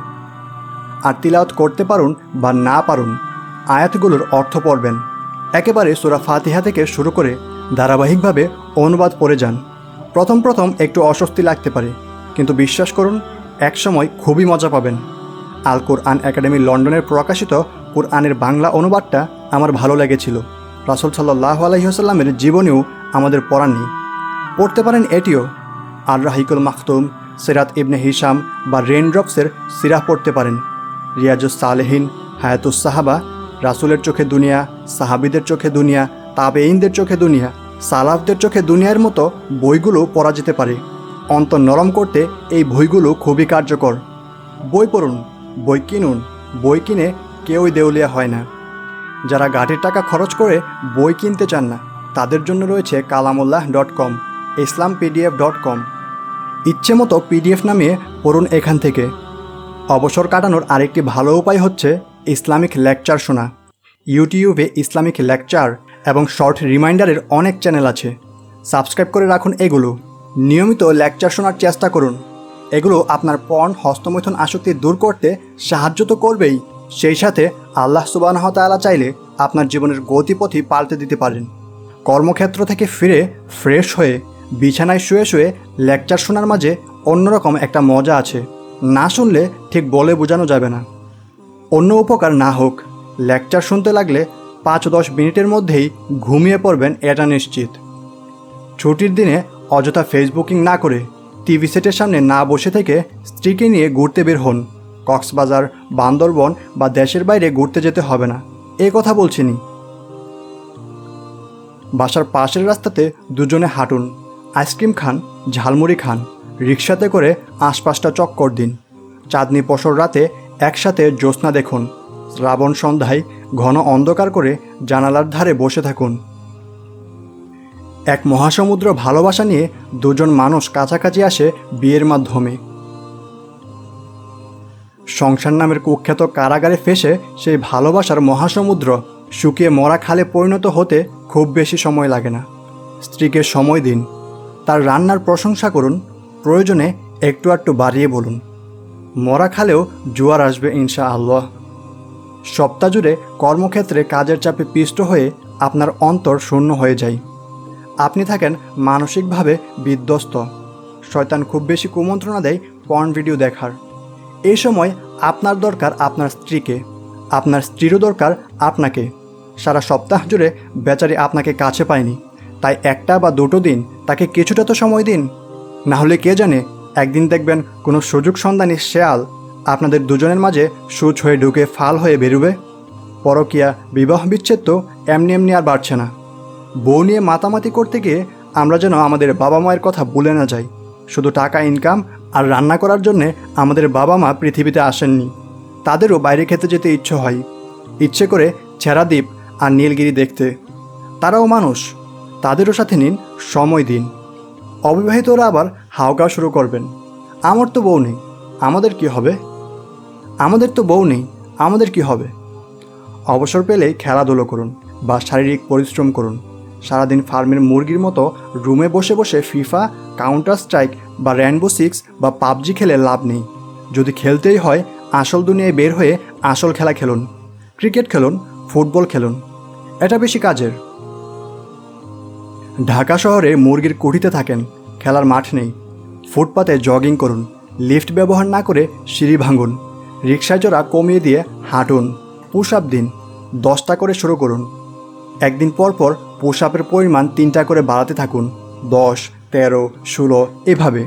আর তিলাওয়াত করতে পারুন বা না পারুন, আয়াতগুলোর অর্থ পড়বেন। একেবারে সোরা ফাতিহা থেকে শুরু করে ধারাবাহিকভাবে অনুবাদ পড়ে যান। প্রথম প্রথম একটু অস্বস্তি লাগতে পারে, কিন্তু বিশ্বাস করুন, একসময় খুবই মজা পাবেন। আল কোরআন একাডেমি লন্ডনের প্রকাশিত কোরআনের বাংলা অনুবাদটা আমার ভালো লেগেছিল। রাসুল সাল্লাহ আলহিহাস্লামের জীবনেও আমাদের পড়া নেই। পড়তে পারেন এটিও। আর রাহিকুল মাখতুম, সিরাত ইবনে হিসাম বা রেনড্রপসের সিরাহ পড়তে পারেন। রিয়াজুস সালেহিন, হায়াতুস সাহাবা, রাসুলের চোখে দুনিয়া, সাহাবিদের চোখে দুনিয়া তাবেইনদের চোখে দুনিয়া, সালাফদের চোখে দুনিয়ার মতো বইগুলো পড়া যেতে পারে। অন্তর নরম করতে এই বইগুলো খুবই কার্যকর। বই পড়ুন, বই কিনুন, বই কিনে কেউই দেউলিয়া হয় না। যারা গাড়ির টাকা খরচ করে বই কিনতে চান না, তাদের জন্য রয়েছে কালামুল্লাহ ডট কম, ইসলাম পিডিএফ ডট কম। ইচ্ছে মতো পিডিএফ নামিয়ে পড়ুন এখান থেকে। অবসর কাটানোর আরেকটি ভালো উপায় হচ্ছে ইসলামিক লেকচার শোনা। ইউটিউবে ইসলামিক লেকচার এবং শর্ট রিমাইন্ডারের অনেক চ্যানেল আছে। সাবস্ক্রাইব করে রাখুন এগুলো। নিয়মিত লেকচার শোনার চেষ্টা করুন। এগুলো আপনার পণ, হস্তমৈথুন আসক্তি দূর করতে সাহায্য তো করবেই। সেই সাথে আল্লাহ সুবাহ তালা চাইলে আপনার জীবনের গতিপথই পাল্টে দিতে পারেন। কর্মক্ষেত্র থেকে ফিরে ফ্রেশ হয়ে বিছানায় শুয়ে শুয়ে লেকচার শোনার মাঝে অন্যরকম একটা মজা আছে। না শুনলে ঠিক বলে বোঝানো যাবে না। অন্য উপকার না হোক, লেকচার শুনতে লাগলে পাঁচ দশ মিনিটের মধ্যেই ঘুমিয়ে পড়বেন এটা নিশ্চিত। ছুটির দিনে অযথা ফেসবুকিং না করে টিভি সেটের সামনে না বসে থেকে স্ত্রীকে নিয়ে ঘুরতে বের হন। কক্সবাজার, বান্দরবন বা দেশের বাইরে ঘুরতে যেতে হবে না। এ কথা বলছিনি বাসার পাশের রাস্তাতে দুজনে হাঁটুন। আইসক্রিম খান, ঝালমুড়ি খান, রিক্সাতে করে আশপাশটা চক্কর দিন। চাঁদনি পশর রাতে একসাথে জ্যোৎস্না দেখুন। শ্রাবণ সন্ধ্যায় ঘন অন্ধকার করে জানালার ধারে বসে থাকুন। এক মহাসমুদ্র ভালোবাসা নিয়ে দুজন মানুষ কাছাকাছি আসে বিয়ের মাধ্যমে। সংসার নামের কুখ্যাত কারাগারে ফেসে সেই ভালোবাসার মহাসমুদ্র শুকিয়ে মরা খালে পরিণত হতে খুব বেশি সময় লাগে না। স্ত্রীকে সময় দিন। তার রান্নার প্রশংসা করুন। প্রয়োজনে একটু একটু বাড়িয়ে বলুন। মরা খালেও জোয়ার আসবে ইনশা আল্লাহ সপ্তাহ জুড়ে কর্মক্ষেত্রে কাজের চাপে পিষ্ট হয়ে আপনার অন্তর শূন্য হয়ে যায়। আপনি থাকেন মানসিকভাবে বিধ্বস্ত। শয়তান খুব বেশি কুমন্ত্রণা দেয় পর্ন ভিডিও দেখার। এই সময় আপনার দরকার আপনার স্ত্রীকে, আপনার স্ত্রীরও দরকার আপনাকে। সারা সপ্তাহ জুড়ে বেচারি আপনাকে কাছে পায়নি। তাই একটা বা দুটো দিন তাকে কিছুটা তো সময় দিন। না হলে কে জানে, একদিন দেখবেন কোনো সুযোগ সন্ধানী শেয়াল আপনাদের দুজনের মাঝে সুচ হয়ে ঢুকে ফাল হয়ে বেরুবে। পরকিয়া বিবাহ বিচ্ছেদ তো এমনি এমনি আর বাড়ছে না। বউ নিয়ে মাতামাতি করতে গিয়ে আমরা যেন আমাদের বাবা মায়ের কথা ভুলে না যাই। শুধু টাকা ইনকাম আর রান্না করার জন্যে আমাদের বাবা মা পৃথিবীতে আসেননি। তাদেরও বাইরে খেতে যেতে ইচ্ছে হয়। ইচ্ছে করে ছেঁড়াদ্বীপ আর নীলগিরি দেখতে। তারাও মানুষ। তাদেরও সাথে নিন সময় দিন। অবিবাহিতরা আবার হাওকা শুরু করবেন। আমার তো বউ নেই। আমাদের কি হবে? আমাদের তো বউ নেই। আমাদের কি হবে? অবসর পেলেই খেলাধুলো করুন বা শারীরিক পরিশ্রম করুন। সারাদিন ফার্মের মুরগির মতো রুমে বসে বসে ফিফা, কাউন্টার স্ট্রাইক বা র্যানবো সিক্স বা পাবজি খেলে লাভ নেই। যদি খেলতেই হয়, আসল দুনিয়ায় বের হয়ে আসল খেলা খেলুন। ক্রিকেট খেলুন, ফুটবল খেলুন। এটা বেশি কাজের। ঢাকা শহরে মুরগির কুঠিতে থাকেন, খেলার মাঠ নেই। ফুটপাতে জগিং করুন লিফট ব্যবহার না করে সিঁড়ি ভাঙুন। রিক্সায় চড়া কমিয়ে দিয়ে হাঁটুন। পুশ আপ দিন, দশটা করে শুরু করুন। একদিন পর পর পুশ পরিমাণ তিনটা করে বাড়াতে থাকুন, দশ, তেরো, ষোলো, এভাবে।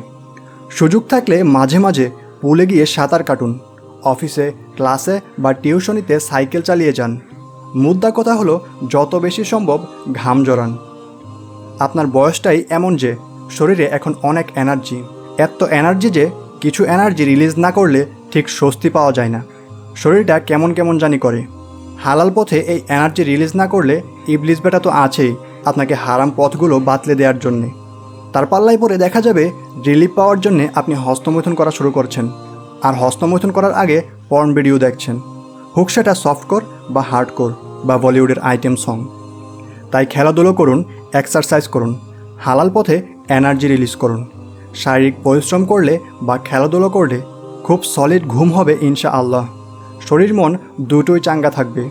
সুযোগ থাকলে মাঝে মাঝে পুলে গিয়ে সাঁতার কাটুন, অফিসে, ক্লাসে বা টিউশনিতে সাইকেল চালিয়ে যান। মুদ্রা কথা হলো, যত বেশি সম্ভব ঘাম জড়ান। আপনার বয়সটাই এমন যে, শরীরে এখন অনেক এনার্জি। এত এনার্জি যে, কিছু এনার্জি রিলিজ না করলে ঠিক স্বস্তি পাওয়া যায় না। শরীরটা কেমন কেমন জানি করে। হালাল পথে এই এনার্জি রিলিজ না করলে ইবলিস বেটা তো আছেই আপনাকে হারাম পথগুলো বাতলে দেওয়ার জন্যে। তার পাল্লায় পরে দেখা যাবে রিলিফ পাওয়ার জন্যে আপনি হস্তমৈথুন করা শুরু করছেন। আর হস্তমৈথুন করার আগে পর্ন ভিডিও দেখছেন। হোক সেটা সফটকোর বা হার্ডকোর বা বলিউডের আইটেম সং। তাই খেলাধুলো করুন, এক্সারসাইজ করুন, হালাল পথে এনার্জি রিলিজ করুন। শারীরিক পরিশ্রম করলে বা খেলাধুলো করলে খুব সলিড ঘুম হবে ইনশা আল্লাহ শরীর মন দুটোই চাঙ্গা থাকবে।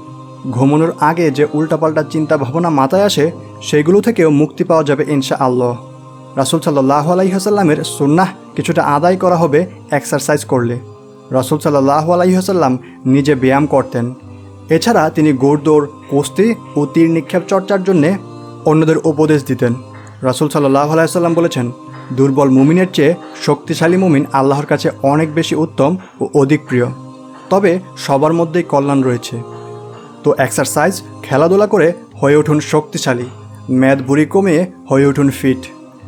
ঘুমানোর আগে যে উল্টাপাল্টা চিন্তা ভাবনা মাথায় আসে, সেগুলো থেকেও মুক্তি পাওয়া যাবে ইনশা আল্লাহ রাসুল সাল্লাহ আলাইহাসাল্লামের সুন্নাহ কিছুটা আদায় করা হবে এক্সারসাইজ করলে। রাসুল সাল্লাহ আলাইহাসাল্লাম নিজে ব্যায়াম করতেন। এছাড়া তিনি গোড়দৌড়, কুস্তি ও তীর নিক্ষেপ চর্চার জন্যে অন্যদের উপদেশ দিতেন। রাসুল সাল্লাহ আলাইসাল্লাম বলেছেন, দুর্বল মুমিনের চেয়ে শক্তিশালী মুমিন আল্লাহর কাছে অনেক বেশি উত্তম ও অধিক প্রিয়। তবে সবার মধ্যেই কল্যাণ রয়েছে। তো এক্সারসাইজ খেলাধুলা করে হয়ে উঠুন শক্তিশালী। ম্যাদ বুড়ি কমিয়ে হয়ে উঠুন ফিট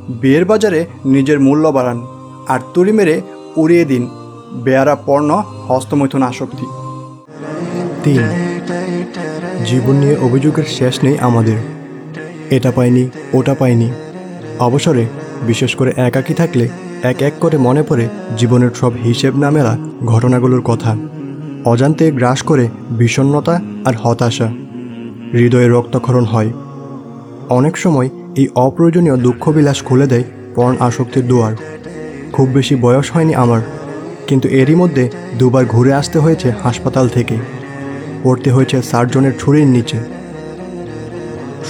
বিয়ের বাজারে নিজের মূল্য বাড়ান। আর তুড়ি মেরে উড়িয়ে দিন। বেয়ারা পর্ণ, হস্তমৈথুন আসক্তি। তিন, জীবন নিয়ে অভিযোগের শেষ নেই আমাদের। এটা পাইনি, ওটা পাইনি। অবসরে বিশেষ করে একাকী থাকলে এক এক করে মনে পড়ে জীবনের সব হিসেব না মেলা ঘটনাগুলোর কথা। অজান্তে গ্রাস করে বিষণ্ণতা আর হতাশা। হৃদয়ে রক্তক্ষরণ হয়। অনেক সময় এই অপ্রয়োজনীয় দুঃখবিলাস খুলে দেয় পর্ণ আসক্তির দুয়ার। খুব বেশি বয়স হয়নি আমার, কিন্তু এরই মধ্যে দুবার ঘুরে আসতে হয়েছে হাসপাতাল থেকে। পড়তে হয়েছে সার্জনের ছুরির নিচে।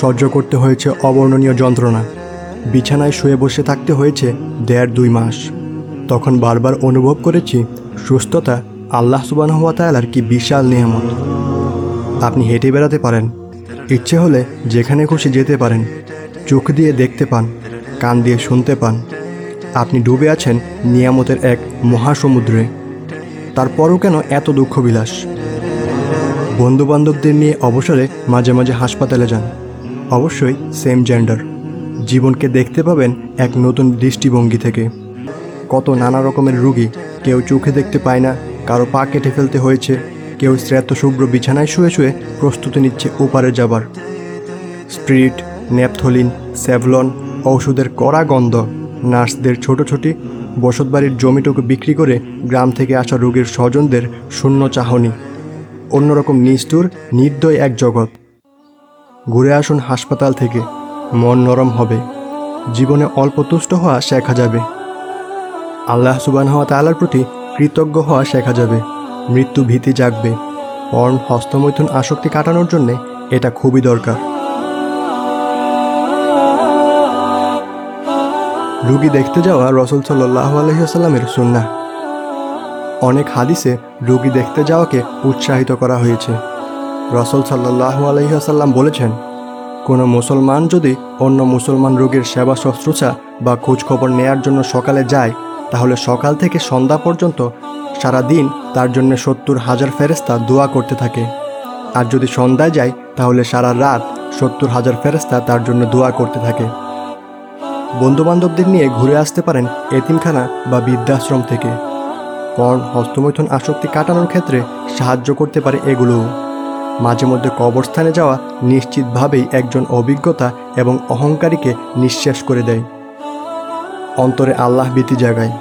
সহ্য করতে হয়েছে অবর্ণনীয় যন্ত্রণা। বিছানায় শুয়ে বসে থাকতে হয়েছে দেড় দুই মাস। তখন বারবার অনুভব করেছি সুস্থতা আল্লাহ সুবান হওয়া তালার কি বিশাল নিয়ামত। আপনি হেঁটে বেড়াতে পারেন। ইচ্ছে হলে যেখানে খুশি যেতে পারেন। চোখ দিয়ে দেখতে পান, কান দিয়ে শুনতে পান। আপনি ডুবে আছেন নিয়ামতের এক মহাসমুদ্রে। তারপরও কেন এত দুঃখবিলাস? বন্ধুবান্ধবদের নিয়ে অবসরে মাঝে মাঝে হাসপাতালে যান। অবশ্যই সেম জেন্ডার জীবনকে দেখতে পাবেন এক নতুন দৃষ্টিভঙ্গি থেকে। কত নানা রকমের রুগী কেউ চোখে দেখতে পায় না কারও পা কেটে ফেলতে হয়েছে। কেউ শ্রেতশুভ্র বিছানায় শুয়ে শুয়ে প্রস্তুতি নিচ্ছে ওপারে যাবার। স্প্রিট ন্যাপথলিন স্যাভলন, ঔষধের কড়া গন্ধ, নার্সদের ছোট ছোটি বসতবাড়ির জমিটুকু বিক্রি করে গ্রাম থেকে আসা রোগীর স্বজনদের শূন্য চাহনি। অন্যরকম নিষ্ঠুর, নির্দয় এক জগৎ। ঘুরে আসুন হাসপাতাল থেকে, মন নরম হবে। জীবনে অল্প তুষ্ট হওয়া শেখা যাবে। আল্লাহ সুবান হওয়া তালার প্রতি কৃতজ্ঞ হওয়া শেখা যাবে। মৃত্যু ভীতি জাগবে। পর্ণ হস্তমৈথুন আসক্তি কাটানোর জন্যে এটা খুবই দরকার। রুগী দেখতে যাওয়া রসুল সাল্লাহ আলহিহাস্লামের সুন্না অনেক হাদিসে রুগী দেখতে যাওয়াকে উৎসাহিত করা হয়েছে। রসুল সাল্লাহ আলহিহাসাল্লাম বলেছেন, কোনো মুসলমান যদি অন্য মুসলমান রোগীর সেবা শুশ্রূষা বা খোঁজখবর নেয়ার জন্য সকালে যায় তাহলে সকাল থেকে সন্ধ্যা পর্যন্ত সারা দিন তার জন্য সত্তর হাজার ফেরেস্তা দোয়া করতে থাকে। আর যদি সন্ধ্যায় যায়, তাহলে সারা রাত সত্তর হাজার ফেরেস্তা তার জন্য দোয়া করতে থাকে। বন্ধুবান্ধবদের নিয়ে ঘুরে আসতে পারেন এতিমখানা বা বৃদ্ধাশ্রম থেকে। পর্ন হস্তমৈথুন আসক্তি কাটানোর ক্ষেত্রে সাহায্য করতে পারে এগুলোও মাঝে মধ্যে কবরস্থানে যাওয়া নিশ্চিতভাবেই একজন অভিজ্ঞতা এবং অহংকারীকে নিঃশ্বাস করে দেয়। অন্তরে আল্লাহ ভীতি জাগায়।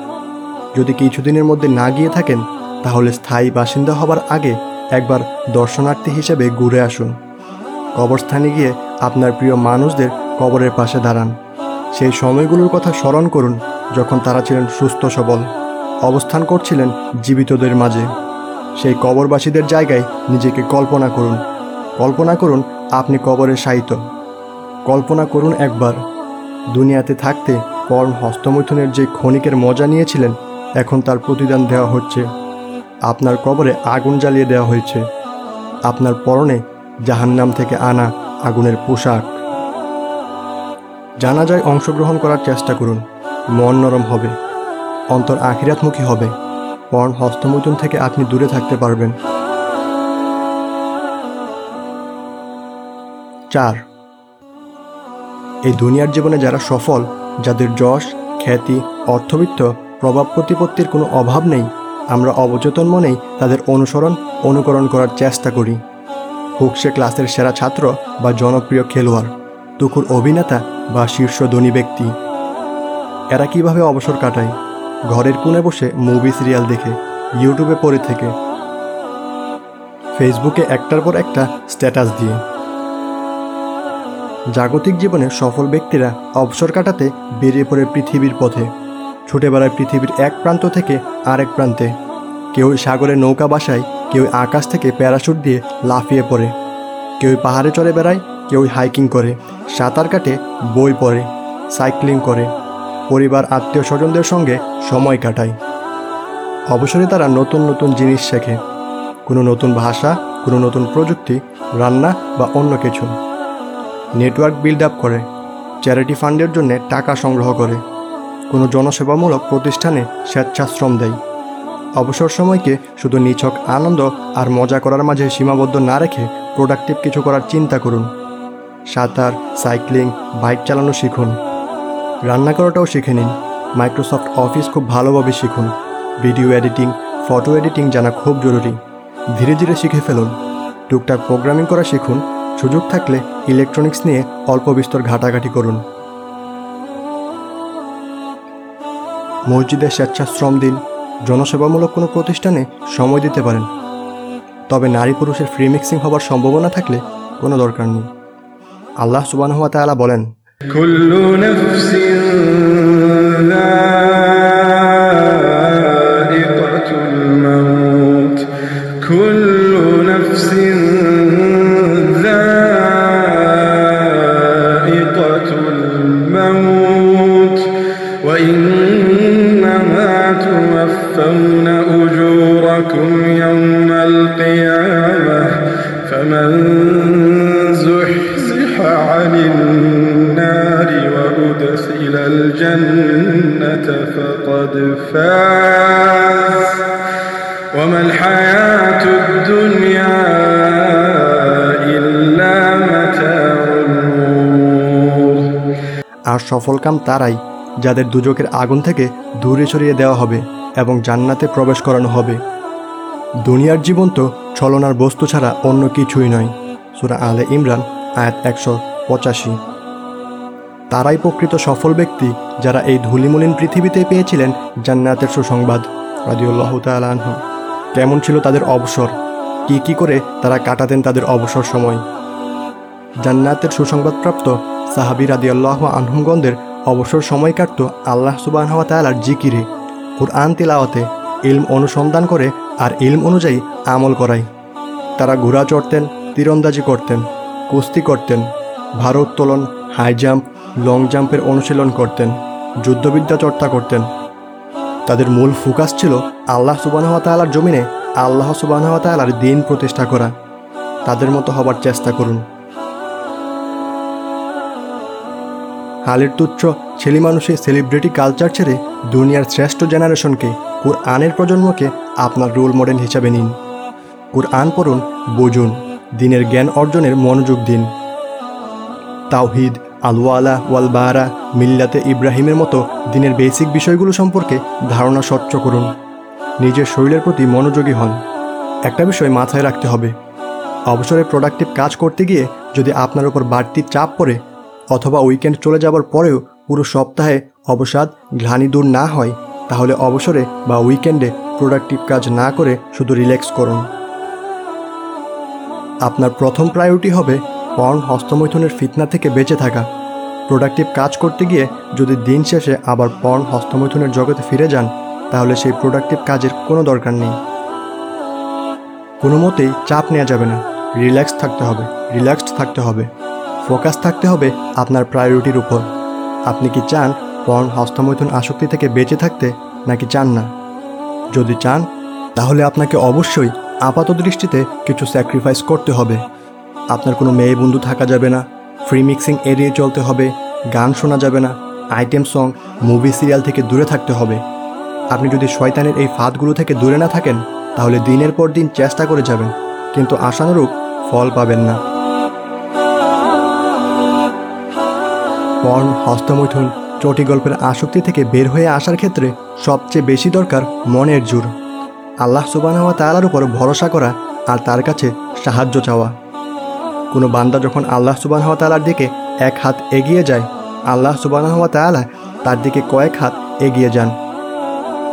যদি কিছুদিনের মধ্যে না গিয়ে থাকেন, তাহলে স্থায়ী বাসিন্দা হবার আগে একবার দর্শনার্থী হিসেবে ঘুরে আসুন। কবরস্থানে গিয়ে আপনার প্রিয় মানুষদের কবরের পাশে দাঁড়ান। সেই সময়গুলোর কথা স্মরণ করুন যখন তারা ছিলেন সুস্থ সবল। অবস্থান করছিলেন জীবিতদের মাঝে। সেই কবরবাসীদের জায়গায় নিজেকে কল্পনা করুন। কল্পনা করুন আপনি কবরে শায়িত। কল্পনা করুন একবার, দুনিয়াতে থাকতে পর্ণ হস্তমৈথুনের যে ক্ষণিকের মজা নিয়েছিলেন, এখন তার প্রতিদান দেওয়া হচ্ছে। আপনার কবরে আগুন জ্বালিয়ে দেওয়া হয়েছে। আপনার পরনে জাহান্নাম থেকে আনা আগুনের পোশাক। জানাজায় অংশগ্রহণ করার চেষ্টা করুন। মন নরম হবে। অন্তর আখিরাতমুখী হবে। পর্ণ হস্তমৈথুন থেকে আপনি দূরে থাকতে পারবেন। চার। এই দুনিয়ার জীবনে যারা সফল যাদের যশ, খ্যাতি, অর্থবিত্ত, প্রভাব প্রতিপত্তির কোনো অভাব নেই, আমরা অবচেতন মনেই তাদের অনুসরণ, অনুকরণ করার চেষ্টা করি। হোক সে ক্লাসের সেরা ছাত্র বা জনপ্রিয় খেলোয়াড় তুকুর অভিনেতা বা শীর্ষ ধনী ব্যক্তি। এরা কীভাবে অবসর কাটায়? ঘরের কোণে বসে মুভি সিরিয়াল দেখে, ইউটিউবে পড়ে থেকে। ফেসবুকে একটার পর একটা স্ট্যাটাস দিয়ে। জাগতিক জীবনে সফল ব্যক্তিরা অবসর কাটাতে বেরিয়ে পড়ে পৃথিবীর পথে। ছুটে বেড়ায় পৃথিবীর এক প্রান্ত থেকে আরেক প্রান্তে। কেউ সাগরে নৌকা বাসায় কেউ আকাশ থেকে প্যারাশুট দিয়ে লাফিয়ে পড়ে। কেউ পাহাড়ে চড়ে বেড়ায় কেউ হাইকিং করে, সাঁতার কাটে, বই পড়ে, সাইক্লিং করে। পরিবার, আত্মীয় স্বজনদের সঙ্গে সময় কাটায়। অবসরে তারা নতুন নতুন জিনিস শেখে। কোনো নতুন ভাষা, কোনো নতুন প্রযুক্তি, রান্না বা অন্য কিছু। নেটওয়ার্ক বিল্ড আপ করে, চ্যারিটি ফান্ডের জন্য টাকা সংগ্রহ করে, কোনো জনসেবামূলক প্রতিষ্ঠানে স্বেচ্ছাশ্রম দেয়। অবসর সময়কে শুধু নিছক আনন্দ আর মজা করার মাঝে সীমাবদ্ধ না রেখে প্রোডাক্টিভ কিছু করার চিন্তা করুন। সাঁতার, সাইক্লিং, বাইক চালানো শিখুন। রান্না করাটাও শিখে নিন। মাইক্রোসফট অফিস খুব ভালোভাবে শিখুন। ভিডিও এডিটিং, ফটো এডিটিং জানা খুব জরুরি। ধীরে ধীরে শিখে ফেলুন। টুকটাক প্রোগ্রামিং করা শিখুন। সুযোগ থাকলে ইলেকট্রনিক্স নিয়ে অল্প বিস্তর ঘাটাঘাটি করুন। মসজিদে স্বেচ্ছাশ্রম দিন, জনসেবামূলক কোনো প্রতিষ্ঠানে সময় দিতে পারেন। তবে নারী পুরুষের ফ্রি মিক্সিং হবার সম্ভাবনা থাকলে কোনো দরকার নেই। আল্লাহ সুবান হওয়া তালা বলেন সফলকাম তারাই, যাদের দুজকের আগুন থেকে দূরে সরিয়ে দেওয়া হবে এবং জান্নাতে প্রবেশ করানো হবে। দুনিয়ার জীবন তো ছলনার বস্তু ছাড়া অন্য কিছুই নয়। সুরা আলে ইমরান, আয়াত একশো পঁচাশি। তারাই প্রকৃত সফল ব্যক্তি যারা এই ধুলিমলিন পৃথিবীতে পেয়েছিলেন জান্নাতের সুসংবাদ। রাদিউল্লাহ তালাহ কেমন ছিল তাদের অবসর? কি কি করে তারা কাটাতেন তাদের অবসর সময়? জান্নাতের সুসংবাদপ্রাপ্ত সাহাবি রাদিয়াল্লাহ আনহুমগণদের অবসর সময় কাটত আল্লাহ সুবাহ তালার জিকিরে। কুরআন তিলাওয়াতে ইলম অনুসন্ধান করে আর ইলম অনুযায়ী আমল করায়। তারা ঘোড়া চড়তেন, তীরন্দাজি করতেন, কুস্তি করতেন ভারোত্তোলন হাই জাম্প, লং জাম্পের অনুশীলন করতেন, যুদ্ধবিদ্যা চর্চা করতেন। তাদের মূল ফোকাস ছিল আল্লাহ সুবাহ তালার জমিনে আল্লাহ সুবাহ তালার দিন প্রতিষ্ঠা করা। তাদের মতো হবার চেষ্টা করুন। হালের তুচ্ছ, ছেলে মানুষের সেলিব্রিটি কালচার ছেড়ে দুনিয়ার শ্রেষ্ঠ জেনারেশনকে কোরআনের প্রজন্মকে আপনার রোল মডেল হিসাবে নিন। কোরআন পড়ুন, বুঝুন, দিনের জ্ঞান অর্জনের মনোযোগ দিন। তাওহিদ, আলওয়ালা ওয়ালবারা মিল্লাতে ইব্রাহিমের মতো দিনের বেসিক বিষয়গুলো সম্পর্কে ধারণা স্বচ্ছ করুন। নিজের শরীরের প্রতি মনোযোগী হন। একটা বিষয় মাথায় রাখতে হবে। অবসরে প্রোডাক্টিভ কাজ করতে গিয়ে যদি আপনার উপর বাড়তি চাপ পড়ে অথবা উইকেন্ড চলে যাবার পরেও পুরো সপ্তাহে অবসাদ ঘ্লানি দূর না হয়, তাহলে অবসরে বা উইকেন্ডে প্রোডাক্টিভ কাজ না করে শুধু রিল্যাক্স করুন। আপনার প্রথম প্রায়োরিটি হবে পর্ন হস্তমৈথুনের ফিতনা থেকে বেঁচে থাকা। প্রোডাক্টিভ কাজ করতে গিয়ে যদি দিন শেষে আবার পর্ন হস্তমৈথুনের জগতে ফিরে যান, তাহলে সেই প্রোডাক্টিভ কাজের কোনো দরকার নেই। কোনো মতেই চাপ নেওয়া যাবে না। রিল্যাক্স থাকতে হবে রিল্যাক্সড থাকতে হবে। ফোকাস থাকতে হবে আপনার প্রায়োরিটির উপর। আপনি কি চান পর্ন হস্তমৈথুন আসক্তি থেকে বেঁচে থাকতে, নাকি চান না? যদি চান, তাহলে আপনাকে অবশ্যই আপাত দৃষ্টিতে কিছু স্যাক্রিফাইস করতে হবে। আপনার কোনো মেয়ে বন্ধু থাকা যাবে না ফ্রি মিক্সিং এড়িয়ে চলতে হবে, গান শোনা যাবে না আইটেম সং মুভি সিরিয়াল থেকে দূরে থাকতে হবে। আপনি যদি শয়তানের এই ফাঁদগুলো থেকে দূরে না থাকেন, তাহলে দিনের পর দিন চেষ্টা করে যাবেন, কিন্তু আশানুরূপ ফল পাবেন না। পর্ন, হস্তমৈথুন, চটি গল্পের আসক্তি থেকে বের হয়ে আসার ক্ষেত্রে সবচেয়ে বেশি দরকার মনের জোর। আল্লাহ সুবানাওয়া তালার উপর ভরসা করা আর তার কাছে সাহায্য চাওয়া। কোনো বান্দা যখন আল্লাহ সুবাহ তালার দিকে এক হাত এগিয়ে যায়, আল্লাহ সুবাহ তালা তার দিকে কয়েক হাত এগিয়ে যান।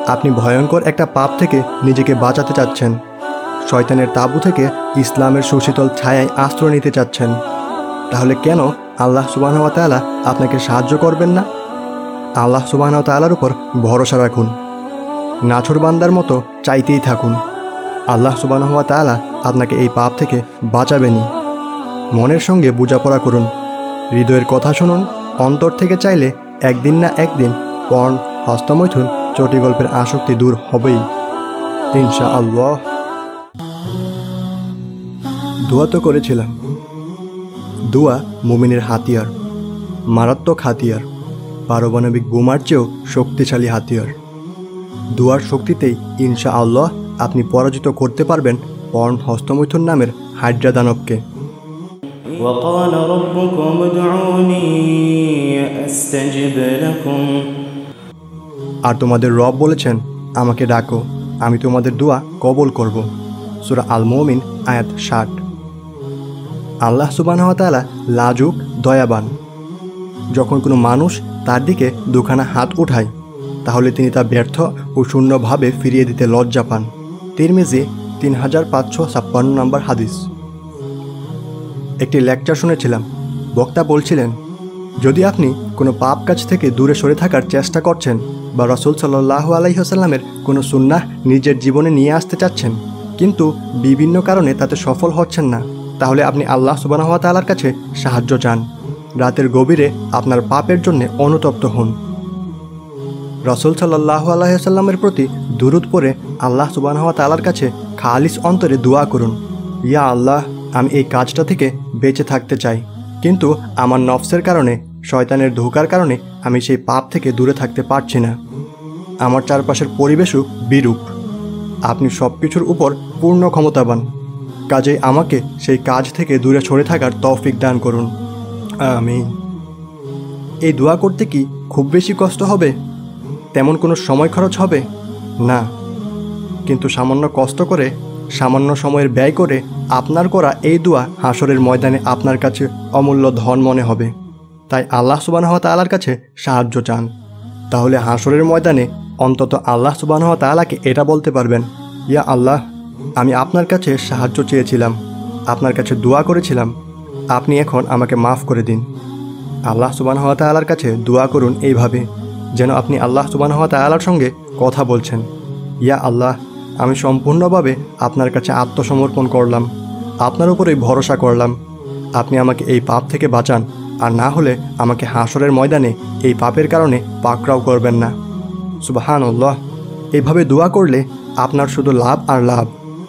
আপনি ভয়ঙ্কর একটা পাপ থেকে নিজেকে বাঁচাতে চাচ্ছেন। শয়তানের তাবু থেকে ইসলামের সুশীতল ছায়ায় আশ্রয় নিতে চাচ্ছেন। তাহলে কেন আল্লাহ সুবাহ তালা আপনাকে সাহায্য করবেন না? আল্লাহ সুবাহ তালার উপর ভরসা রাখুন। নাছর বান্দার মতো চাইতেই থাকুন। আল্লাহ সুবাহ তালা আপনাকে এই পাপ থেকে বাঁচাবেনই। মনের সঙ্গে বোঝাপড়া করুন। হৃদয়ের কথা শুনুন। অন্তর থেকে চাইলে একদিন না একদিন পর্ন হস্তমৈথুন চটি গল্পের আসক্তি দূর হবেই। ইনশা আল্লাহ দোয়া তো করেছিলাম। দোয়া মুমিনের হাতিয়ার মারাত্মক হাতিয়ার পারমাণবিক বোমার চেয়েও শক্তিশালী হাতিয়ার দুয়ার শক্তিতেই ইনশা আল্লাহ আপনি পরাজিত করতে পারবেন পর্ন হস্তমৈথুন নামের হাইড্রা দানবকে وقال ربكم ادعوني أستجب لكم আর তোমাদের রব বলেছেন আমাকে ডাকো আমি তোমাদের দোয়া কবল করব সুরা আল মমিন আয়াত ষাট আল্লাহ সুবানহতালা লাজুক, দয়াবান। যখন কোনো মানুষ তার দিকে দুখানা হাত উঠায়, তাহলে তিনি তা ব্যর্থ ও শূন্যভাবে ফিরিয়ে দিতে লজ্জা পান। তিরমিজি তিন হাজার পাঁচশো ছাপ্পান্ন নম্বর হাদিস। একটি লেকচার শুনেছিলাম। বক্তা বলছিলেন, যদি আপনি কোনো পাপ কাজ থেকে দূরে সরে থাকার চেষ্টা করছেন বা রসুল সাল্লাহ আলাইসাল্লামের কোনো সুন্নাহ নিজের জীবনে নিয়ে আসতে চাচ্ছেন, কিন্তু বিভিন্ন কারণে তাতে সফল হচ্ছেন না তাহলে আপনি আল্লাহ সুবানাহাত তালার কাছে সাহায্য চান। রাতের গভীরে আপনার পাপের জন্য অনুতপ্ত হন। রসুল সাল্লাহ আলাইসাল্লামের প্রতি দুরুদ পরে আল্লাহ সুবানাহাত তালার কাছে খালিস অন্তরে দোয়া করুন, ইয়া আল্লাহ, আমি এই কাজটা থেকে বেঁচে থাকতে চাই। কিন্তু আমার নফসের কারণে, শয়তানের ধোকার কারণে আমি সেই পাপ থেকে দূরে থাকতে পারছি না। আমার চারপাশের পরিবেশও বিরূপ। আপনি সব কিছুর উপর পূর্ণ ক্ষমতাবান। কাজেই আমাকে সেই কাজ থেকে দূরে সরে থাকার তৌফিক দান করুন। আমি এই দোয়া করতে কি খুব বেশি কষ্ট হবে? তেমন কোনো সময় খরচ হবে? না। কিন্তু সামান্য কষ্ট করে, সামান্য সময়ের ব্যয় করে আপনার করা এই দোয়া হাসরের ময়দানে আপনার কাছে অমূল্য ধন মনে হবে। তাই আল্লাহ সুবানহ তালার কাছে সাহায্য চান। তাহলে হাসরের ময়দানে অন্তত আল্লাহ সুবানহ তালাকে এটা বলতে পারবেন, ইয়া আল্লাহ আমি আপনার কাছে সাহায্য চেয়েছিলাম। আপনার কাছে দোয়া করেছিলাম। আপনি এখন আমাকে মাফ করে দিন। আল্লাহ সুবানহ তালার কাছে দোয়া করুন এইভাবে, যেন আপনি আল্লাহ সুবানহ তালার সঙ্গে কথা বলছেন। ইয়া আল্লাহ, আমি সম্পূর্ণভাবে আপনার কাছে আত্মসমর্পণ করলাম। আপনার উপরেই ভরসা করলাম। আপনি আমাকে এই পাপ থেকে বাঁচান, আর না হলে আমাকে হাসরের ময়দানে এই পাপের কারণে পাকড়াও করবেন না। সুবাহান এইভাবে দোয়া করলে আপনার শুধু লাভ আর লাভ।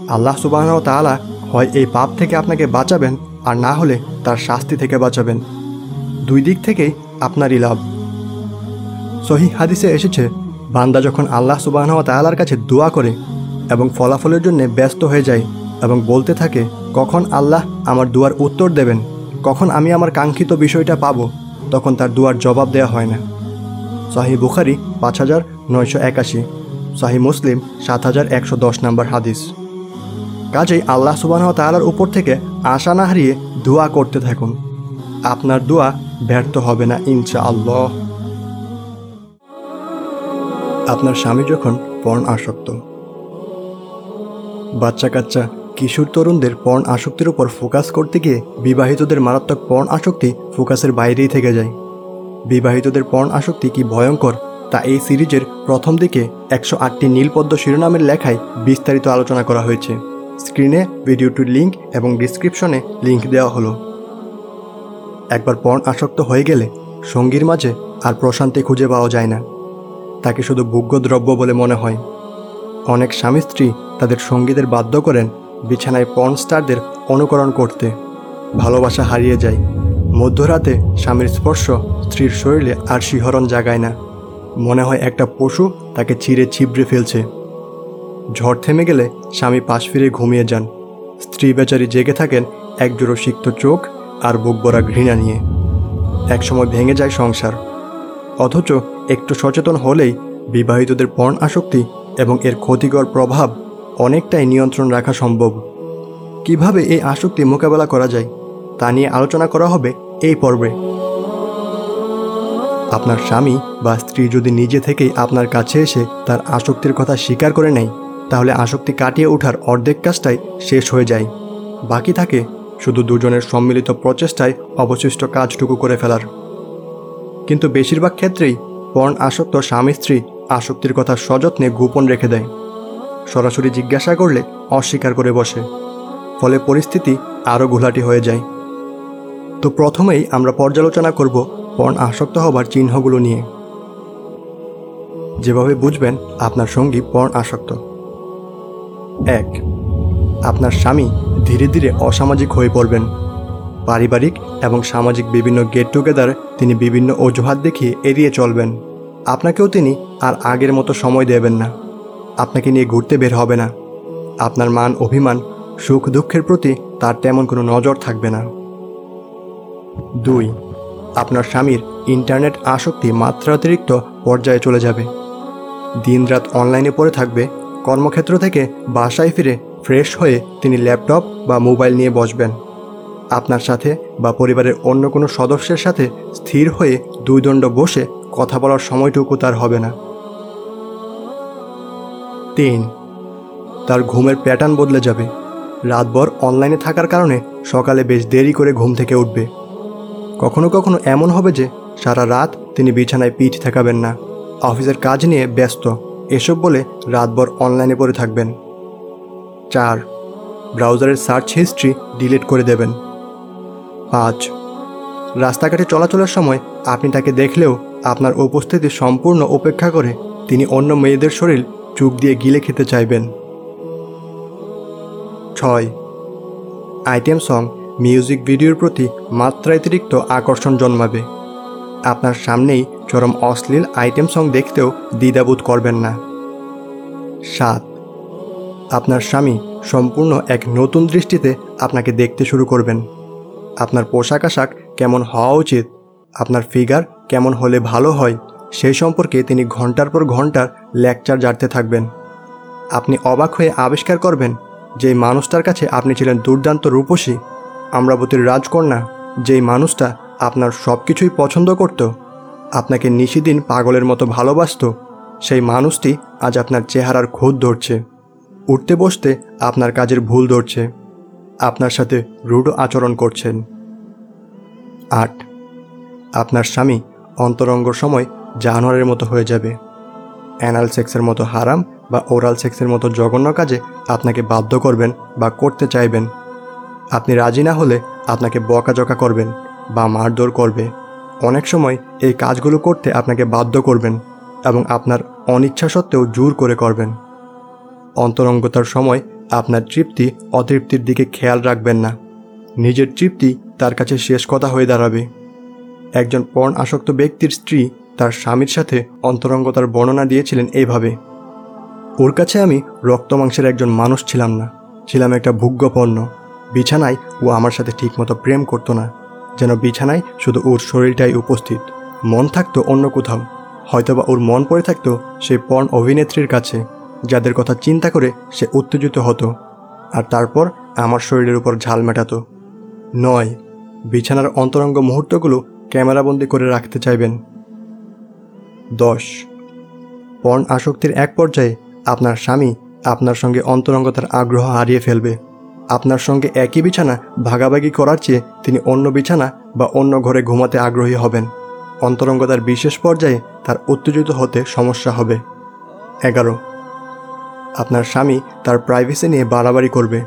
আল্লাহ সুবাহন তালা হয় এই পাপ থেকে আপনাকে বাঁচাবেন আর না হলে তার শাস্তি থেকে বাঁচাবেন। দুই দিক থেকেই আপনারই লাভ। সহি হাদিসে এসেছে, বান্দা যখন আল্লাহ সুবাহ তাআলার কাছে দোয়া করে এবং ফলাফলের জন্য ব্যস্ত হয়ে যায় এবং বলতে থাকে, কখন আল্লাহ আমার দুয়ার উত্তর দেবেন? কখন আমি আমার কাঙ্ক্ষিত বিষয়টা পাবো? তখন তার দুয়ার জবাব দেওয়া হয় না। শাহি বুখারি পাঁচ হাজার নয়শো একাশি শাহি মুসলিম সাত হাজার একশো দশ নম্বর হাদিস। কাজেই আল্লাহ সুবাহ তাআলার উপর থেকে আশা না হারিয়ে দোয়া করতে থাকুন। আপনার দোয়া ব্যর্থ হবে না ইনশা আল্লাহ আপনার স্বামী যখন পর্ণ আসক্ত বাচ্চা কাচ্চা কিশোর তরুণদের পর্ণ আসক্তির উপর ফোকাস করতে গিয়ে বিবাহিতদের মারাত্মক পর্ণ আসক্তি ফোকাসের বাইরেই থেকে যায়। বিবাহিতদের পর্ণ আসক্তি কি ভয়ঙ্কর, তা এই সিরিজের প্রথম দিকে একশো আটটি নীলপদ্ম শিরোনামের লেখায় বিস্তারিত আলোচনা করা হয়েছে। স্ক্রিনে ভিডিওটির লিঙ্ক এবং ডিসক্রিপশনে লিঙ্ক দেওয়া হলো। একবার পর্ন আসক্ত হয়ে গেলে সঙ্গীর মাঝে আর প্রশান্তি খুঁজে পাওয়া যায় না। তাকে শুধু ভোগ্যদ্রব্য বলে মনে হয়। অনেক স্বামী স্ত্রী তাদের সঙ্গীদের বাধ্য করেন বিছানায় পর্ন স্টারদের অনুকরণ করতে। ভালোবাসা হারিয়ে যায়। মধ্যরাতে স্বামীর স্পর্শ স্ত্রীর শরীরে আর শিহরণ জাগায় না। মনে হয় একটা পশু তাকে চিরে ছিবড়ে ফেলছে। ঝড় থেমে গেলে স্বামী পাশ ফিরে ঘুমিয়ে যান। স্ত্রী বেচারি জেগে থাকেন একজোড়ো সিক্ত চোখ আর বুক ভরা ঘৃণা নিয়ে। একসময় ভেঙে যায় সংসার। অথচ একটু সচেতন হলেই বিবাহিতদের পণ আসক্তি এবং এর ক্ষতিকর প্রভাব অনেকটাই নিয়ন্ত্রণ রাখা সম্ভব। কীভাবে এই আসক্তি মোকাবেলা করা যায়, তা নিয়ে আলোচনা করা হবে এই পর্বে। আপনার স্বামী বা স্ত্রী যদি নিজে থেকেই আপনার কাছে এসে তার আসক্তির কথা স্বীকার করে নেয় তাহলে আসক্তি কাটিয়ে ওঠার অর্ধেক কাজটাই শেষ হয়ে যায়। বাকি থাকে শুধু দুজনের সম্মিলিত প্রচেষ্টায় অবশিষ্ট কাজটুকু করে ফেলার। কিন্তু বেশিরভাগ ক্ষেত্রেই পর্ণ আসক্ত স্বামী স্ত্রী আসক্তির কথা সযত্নে গোপন রেখে দেয়। সরাসরি জিজ্ঞাসা করলে অস্বীকার করে বসে। ফলে পরিস্থিতি আরও ঘোলাটি হয়ে যায়। তো প্রথমেই আমরা পর্যালোচনা করব পর্ণ আসক্ত হবার চিহ্নগুলো নিয়ে। যেভাবে বুঝবেন, আপনার সঙ্গী পর্ণ আসক্ত। এক, আপনার স্বামী ধীরে ধীরে অসামাজিক হয়ে পড়বেন। পারিবারিক এবং সামাজিক বিভিন্ন গেট টুগেদার তিনি বিভিন্ন অজুহাত দেখিয়ে এড়িয়ে চলবেন। আপনাকেও তিনি আর আগের মতো সময় দেবেন না। আপনাকে নিয়ে ঘুরতে বের হবে না। আপনার মান অভিমান, সুখ দুঃখের প্রতি তার তেমন কোনো নজর থাকবে না। দুই, আপনার স্বামীর ইন্টারনেট আসক্তি মাত্রাতিরিক্ত পর্যায়ে চলে যাবে। দিনরাত অনলাইনে পড়ে থাকবে কর্মক্ষেত্র থেকে বাসায় ফিরে ফ্রেশ হয়ে তিনি ল্যাপটপ বা মোবাইল নিয়ে বসবেন। আপনার সাথে বা পরিবারের অন্য কোনো সদস্যের সাথে স্থির হয়ে দুই দণ্ড বসে কথা বলার সময়টুকু তার হবে না। তিন, তার ঘুমের প্যাটার্ন বদলে যাবে। রাতভর অনলাইনে থাকার কারণে সকালে বেশ দেরি করে ঘুম থেকে উঠবে। কখনো কখনো এমন হবে যে সারা রাত তিনি বিছানায় পিঠ ঠেকাবেন না। অফিসের কাজ নিয়ে ব্যস্ত। এসব বলে রাতভর অনলাইনে পড়ে থাকবেন। চার, ব্রাউজারের সার্চ হিস্ট্রি ডিলিট করে দেবেন। পাঁচ, রাস্তাঘাটে চলাচলের সময় আপনি তাকে দেখলেও আপনার উপস্থিতি সম্পূর্ণ উপেক্ষা করে তিনি অন্য মেয়েদের শরীর চুপ দিয়ে গিলে খেতে চাইবেন। ছয়, আইটেম সং মিউজিক ভিডিওর প্রতি মাত্রাতিরিক্ত আকর্ষণ জন্মাবে। আপনার সামনেই চরম অশ্লীল আইটেম সং দেখতেও দ্বিধাবোধ করবেন না। সাত, আপনার স্বামী সম্পূর্ণ এক নতুন দৃষ্টিতে আপনাকে দেখতে শুরু করবেন। আপনার পোশাক আশাক কেমন হওয়া উচিত, আপনার ফিগার কেমন হলে ভালো হয়, সেই সম্পর্কে তিনি ঘণ্টার পর ঘণ্টার লেকচার জারতে থাকবেন। আপনি অবাক হয়ে আবিষ্কার করবেন যেই মানুষটার কাছে আপনি ছিলেন দুর্দান্ত রূপসী আম্রাবতীর রাজকন্যা, যেই মানুষটা আপনার সব কিছুই পছন্দ করত। আপনাকে নিশিদিন পাগলের মতো ভালোবাসত। সেই মানুষটি আজ আপনার চেহারার খোঁজ ধরছে। উঠতে বসতে আপনার কাজের ভুল ধরছে। আপনার সাথে রূঢ় আচরণ করছেন। আট। আপনার স্বামী অন্তরঙ্গ সময় জানোয়ারের মতো হয়ে যাবে। অ্যানাল সেক্সের মতো হারাম বা ওরাল সেক্সের মতো জঘন্য কাজে আপনাকে বাধ্য করবেন বা করতে চাইবেন। আপনি রাজি না হলে আপনাকে বকাঝকা করবেন। বা মারধর করবে। অনেক সময় এই কাজগুলো করতে আপনাকে বাধ্য করবেন এবং আপনার অনিচ্ছা সত্ত্বেও জোর করে করবেন। অন্তরঙ্গতার সময় আপনার তৃপ্তি অতৃপ্তির দিকে খেয়াল রাখবেন না। নিজের তৃপ্তি তার কাছে শেষ কথা হয়ে দাঁড়াবে। একজন পর্ণ আসক্ত ব্যক্তির স্ত্রী তার স্বামীর সাথে অন্তরঙ্গতার বর্ণনা দিয়েছিলেন এইভাবে, ওর কাছে আমি রক্তমাংসের একজন মানুষ ছিলাম না। ছিলাম একটা ভোগ্যপণ্য। বিছানায় ও আমার সাথে ঠিকমতো প্রেম করতো না। যেন বিছানায় শুধু ওর শরীরটাই উপস্থিত। মন থাকতো অন্য কোথাও। হয়তোবা ওর মন পড়ে থাকতো সেই পর্ণ অভিনেত্রীর কাছে, যাদের কথা চিন্তা করে সে উত্তেজিত হতো। আর তারপর আমার শরীরের উপর ঝাল মেটাতো। নয়, বিছানার অন্তরঙ্গ মুহূর্তগুলো ক্যামেরাবন্দি করে রাখতে চাইবেন। দশ, পর্ণ আসক্তির এক পর্যায়ে আপনার স্বামী আপনার সঙ্গে অন্তরঙ্গতার আগ্রহ হারিয়ে ফেলবে। আপনার সঙ্গে একই বিছানা ভাগাভাগি করার চেয়ে তিনি অন্য বিছানা বা অন্য ঘরে ঘুমাতে আগ্রহী হবেন। অন্তরঙ্গতার বিশেষ পর্যায়ে তার উত্তেজিত হতে সমস্যা হবে। এগারো। আপনার স্বামী তার প্রাইভেসি নিয়ে বাড়াবাড়ি করবে।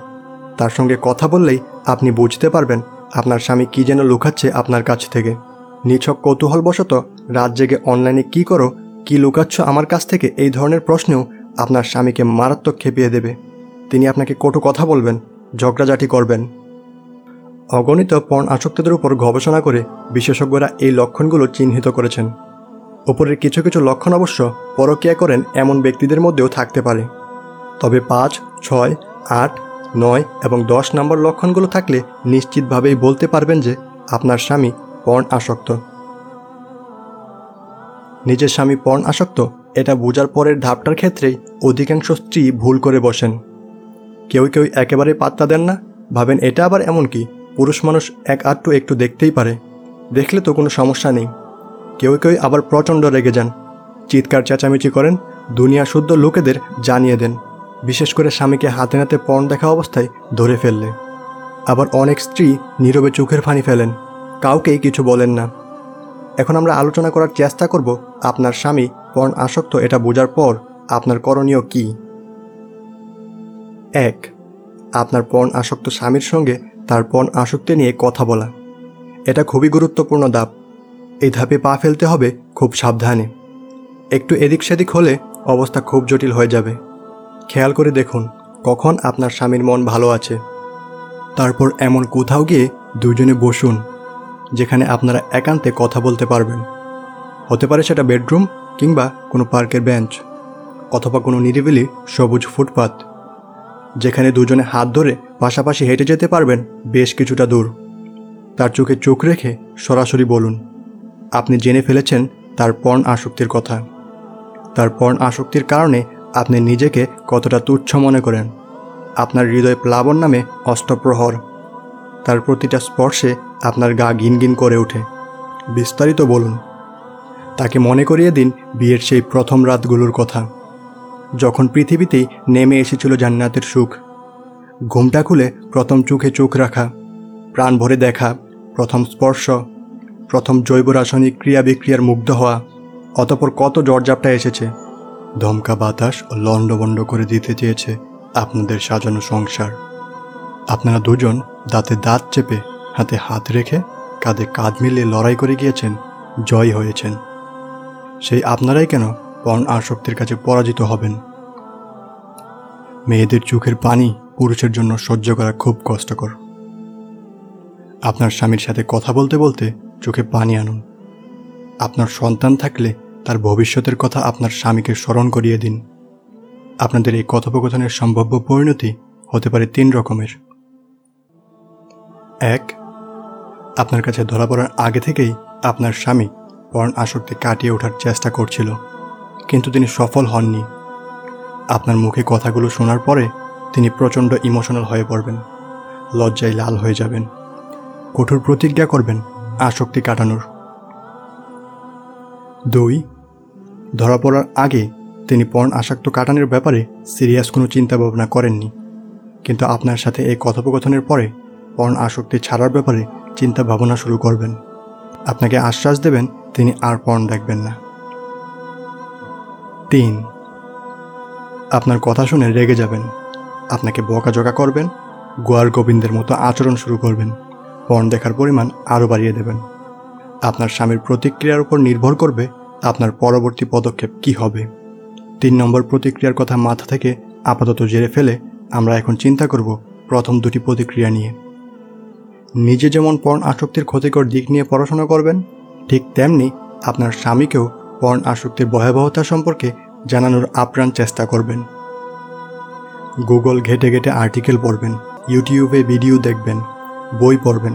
তার সঙ্গে কথা বললেই আপনি বুঝতে পারবেন আপনার স্বামী কী যেন লুকাচ্ছে আপনার কাছ থেকে। নিছক কৌতূহলবশত রাত জেগে অনলাইনে কী করো, কী লুকাচ্ছ আমার কাছ থেকে এই ধরনের প্রশ্নেও আপনার স্বামীকে মারাত্মক খেপিয়ে দেবে। তিনি আপনাকে কটু কথা বলবেন। ঝগড়াঝাটি করবেন। অগণিত পর্ণ আসক্তদের উপর গবেষণা করে বিশেষজ্ঞরা এই লক্ষণগুলো চিহ্নিত করেছেন। ওপরের কিছু কিছু লক্ষণ অবশ্য পরকীয়া করেন এমন ব্যক্তিদের মধ্যেও থাকতে পারে। তবে পাঁচ, ছয়, আট, নয় এবং দশ নম্বর লক্ষণগুলো থাকলে নিশ্চিতভাবেই বলতে পারবেন যে আপনার স্বামী পর্ণ আসক্ত। নিজের স্বামী পর্ণ আসক্ত, এটা বোঝার পরের ধাপটার ক্ষেত্রেই অধিকাংশ স্ত্রী ভুল করে বসেন। কেউ কেউ একেবারে পাত্তা দেন না। ভাবেন, এটা আবার এমন কি? পুরুষ মানুষ এক আটটু একটু দেখতেই পারে। দেখলে তো কোনো সমস্যা নেই। কেউ কেউ আবার প্রচণ্ড রেগে যান। চিৎকার চেঁচামেচি করেন, দুনিয়া শুদ্ধ লোকেদের জানিয়ে দেন। বিশেষ করে স্বামীকে হাতে নাতে পণ দেখা অবস্থায় ধরে ফেললে। আবার অনেক স্ত্রী নীরবে চোখের ফানি ফেলেন। কাউকেই কিছু বলেন না। এখন আমরা আলোচনা করার চেষ্টা করব, আপনার স্বামী পর্ণ আসক্ত এটা বোঝার পর আপনার করণীয় কি? এক, আপনার পর্ণ আসক্ত স্বামীর সঙ্গে তার পণ আসক্তি নিয়ে কথা বলা। এটা খুবই গুরুত্বপূর্ণ ধাপ এই ধাপে পা ফেলতে হবে খুব সাবধানে। একটু এদিক সেদিক হলে অবস্থা খুব জটিল হয়ে যাবে। খেয়াল করে দেখুন কখন আপনার স্বামীর মন ভালো আছে। তারপর এমন কোথাও গিয়ে দুজনে বসুন, যেখানে আপনারা একান্তে কথা বলতে পারবেন। হতে পারে সেটা বেডরুম কিংবা কোনো পার্কের বেঞ্চ, অথবা কোনো নিরিবিলি সবুজ ফুটপাত। যেখানে দুজনে হাত ধরে পাশাপাশি হেঁটে যেতে পারবেন বেশ কিছুটা দূর। তার চোখে চোখ রেখে সরাসরি বলুন, আপনি জেনে ফেলেছেন তার পর্ণ আসক্তির কথা। তার পর্ণ আসক্তির কারণে আপনি নিজেকে কতটা তুচ্ছ মনে করেন। আপনার হৃদয় প্লাবন নামে অষ্টপ্রহর তার প্রতিটা স্পর্শে আপনার গা গিনগিন করে ওঠে। বিস্তারিত বলুন, তাকে মনে করিয়ে দিন বিয়ের সেই প্রথম রাতগুলোর কথা। যখন পৃথিবীতেই নেমে এসেছিল জান্নাতের সুখ। ঘুমটা খুলে প্রথম চোখে চোখ রাখা, প্রাণ ভরে দেখা, প্রথম স্পর্শ, প্রথম জৈব রাসায়নিক ক্রিয়া বিক্রিয়ার মুগ্ধ হওয়া, অতপর কত জর্জাপটা এসেছে। ধমকা বাতাস ও লণ্ডবণ্ড করে দিতে চেয়েছে আপনাদের সাজানো সংসার। আপনারা দুজন দাঁতে দাঁত চেপে হাতে হাত রেখে কাঁধে কাঁধ মিলিয়ে লড়াই করে গিয়েছেন, জয় হয়েছেন। সেই আপনারাই কেন পর্ণ আসক্তির কাছে পরাজিত হবেন। মেয়েদের চোখের পানি পুরুষের জন্য সহ্য করা খুব কষ্টকর। আপনার স্বামীর সাথে কথা বলতে বলতে চোখে পানি আনুন। আপনার সন্তান থাকলে তার ভবিষ্যতের কথা আপনার স্বামীকে স্মরণ করিয়ে দিন। আপনাদের এই কথোপকথনের সম্ভাব্য পরিণতি হতে পারে তিন রকমের। এক, আপনার কাছে ধরা পড়ার আগে থেকেই আপনার স্বামী পর্ণ আসক্তি কাটিয়ে ওঠার চেষ্টা করছিল। কিন্তু তিনি সফল হননি। আপনার মুখে কথাগুলো শোনার পরে তিনি প্রচণ্ড ইমোশনাল হয়ে পড়বেন। লজ্জায় লাল হয়ে যাবেন। কঠোর প্রতিজ্ঞা করবেন আসক্তি কাটানোর। দুই, ধরা পড়ার আগে তিনি পর্ণ আসক্ত কাটানোর ব্যাপারে সিরিয়াস কোনো চিন্তা ভাবনা করেননি। কিন্তু আপনার সাথে এই কথোপকথনের পরে পর্ণ আসক্তি ছাড়ার ব্যাপারে চিন্তা ভাবনা শুরু করবেন। আপনাকে আশ্বাস দেবেন তিনি আর পর্ণ দেখবেন না। তিন। আপনার কথা শুনে রেগে যাবেন। আপনাকে বকাঝকা করবেন। গোয়ার গোবিন্দের মতো আচরণ শুরু করবেন। পর্ন দেখার পরিমাণ আরও বাড়িয়ে দেবেন। আপনার স্বামীর প্রতিক্রিয়ার উপর নির্ভর করবে আপনার পরবর্তী পদক্ষেপ কি হবে। তিন নম্বর প্রতিক্রিয়ার কথা মাথা থেকে আপাতত জেরে ফেলে আমরা এখন চিন্তা করব প্রথম দুটি প্রতিক্রিয়া নিয়ে। নিজে যেমন পর্ন আসক্তির ক্ষতিকর দিক নিয়ে পড়াশোনা করবেন, ঠিক তেমনি আপনার স্বামীকেও পর্ন আসক্তির ভয়াবহতা সম্পর্কে জানানোর আপ্রাণ চেষ্টা করবেন। গুগল ঘেটে ঘেটে আর্টিকেল পড়বেন, ইউটিউবে ভিডিও দেখবেন, বই পড়বেন।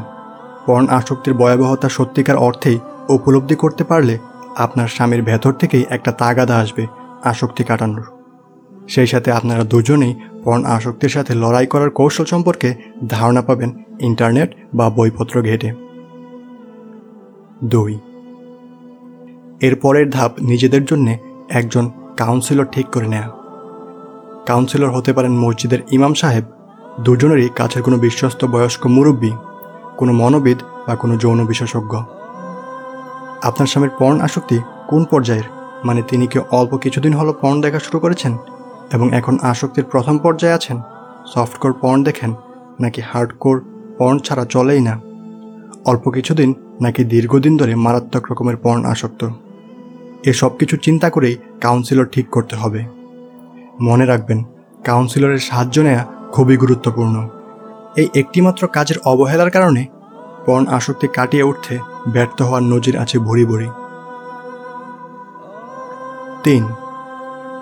পর্ন আসক্তির ভয়াবহতা সত্যিকার অর্থেই উপলব্ধি করতে পারলে আপনার স্বামীর ভেতর থেকেই একটা তাগাদা আসবে আসক্তি কাটানোর। সেই সাথে আপনারা দুজনেই পর্ন আসক্তির সাথে লড়াই করার কৌশল সম্পর্কে ধারণা পাবেন ইন্টারনেট বা বইপত্র ঘেটে। দুই এর পরের ধাপ নিজেদের জন্যে একজন কাউন্সিলর ঠিক করে নেয়া। কাউন্সিলর হতে পারেন মসজিদের ইমাম সাহেব, দুজনেরই কাছের কোনো বিশ্বস্ত বয়স্ক মুরব্বী, কোনো মনোবিদ বা কোনো যৌন বিশেষজ্ঞ। আপনার স্বামীর পর্ণ আসক্তি কোন পর্যায়ের? মানে তিনি কি অল্প কিছুদিন হলো পর্ণ দেখা শুরু করেছেন এবং এখন আসক্তির প্রথম পর্যায়ে আছেন? সফটকোর পর্ন দেখেন নাকি হার্ডকোর পর্ন ছাড়া চলেই না? অল্প কিছুদিন নাকি দীর্ঘদিন ধরে মারাত্মক রকমের পর্ণ আসক্ত। এসব কিছু চিন্তা করেই কাউন্সিলর ঠিক করতে হবে। মনে রাখবেন কাউন্সিলরের সাহায্য নেওয়া খুবই গুরুত্বপূর্ণ। এই একটিমাত্র কাজের অবহেলার কারণে পর্ন আসক্তি কাটিয়ে উঠতে ব্যর্থ হওয়ার নজির আছে ভরি ভরি। তিন,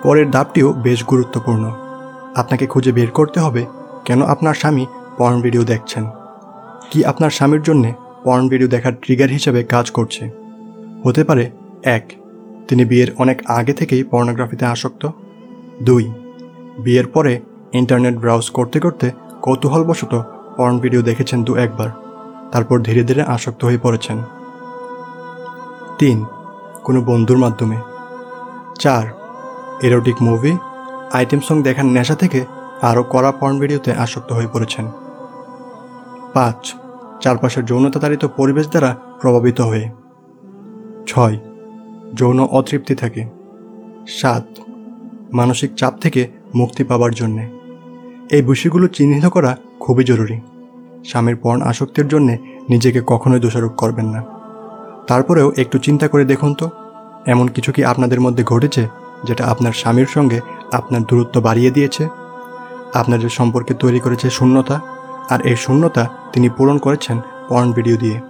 পরের ধাপটিও বেশ গুরুত্বপূর্ণ। আপনাকে খুঁজে বের করতে হবে কেন আপনার স্বামী পর্ন ভিডিও দেখছেন? কি আপনার স্বামীর জন্যে পর্ন ভিডিও দেখার ট্রিগার হিসেবে কাজ করছে? হতে পারে, এক তিনি বিয়ের অনেক আগে থেকেই পর্নোগ্রাফিতে আসক্ত। দুই, বিয়ের পরে ইন্টারনেট ব্রাউজ করতে করতে কৌতূহলবশত পর্ন ভিডিও দেখেছেন দু একবার, তারপর ধীরে ধীরে আসক্ত হয়ে পড়েছেন। তিন, কোনো বন্ধুর মাধ্যমে। চার এরোটিক মুভি আইটেম সং দেখার নেশা থেকে আরও কড়া পর্ন ভিডিওতে আসক্ত হয়ে পড়েছেন। পাঁচ, চারপাশের যৌনতাতাড়িত পরিবেশ দ্বারা প্রভাবিত হয়ে। ছয় যৌন অতৃপ্তি থাকে। সাত, মানসিক চাপ থেকে মুক্তি পাবার জন্যে। এই বিষয়গুলো চিহ্নিত করা খুবই জরুরি। স্বামীর পর্ন আসক্তির জন্যে নিজেকে কখনোই দোষারোপ করবেন না। তারপরেও একটু চিন্তা করে দেখুন তো, এমন কিছু কি আপনাদের মধ্যে ঘটেছে যেটা আপনার স্বামীর সঙ্গে আপনার দূরত্ব বাড়িয়ে দিয়েছে? আপনাদের সম্পর্কে তৈরি করেছে শূন্যতা, আর এই শূন্যতা তিনি পূরণ করেছেন পর্ন ভিডিও দিয়ে।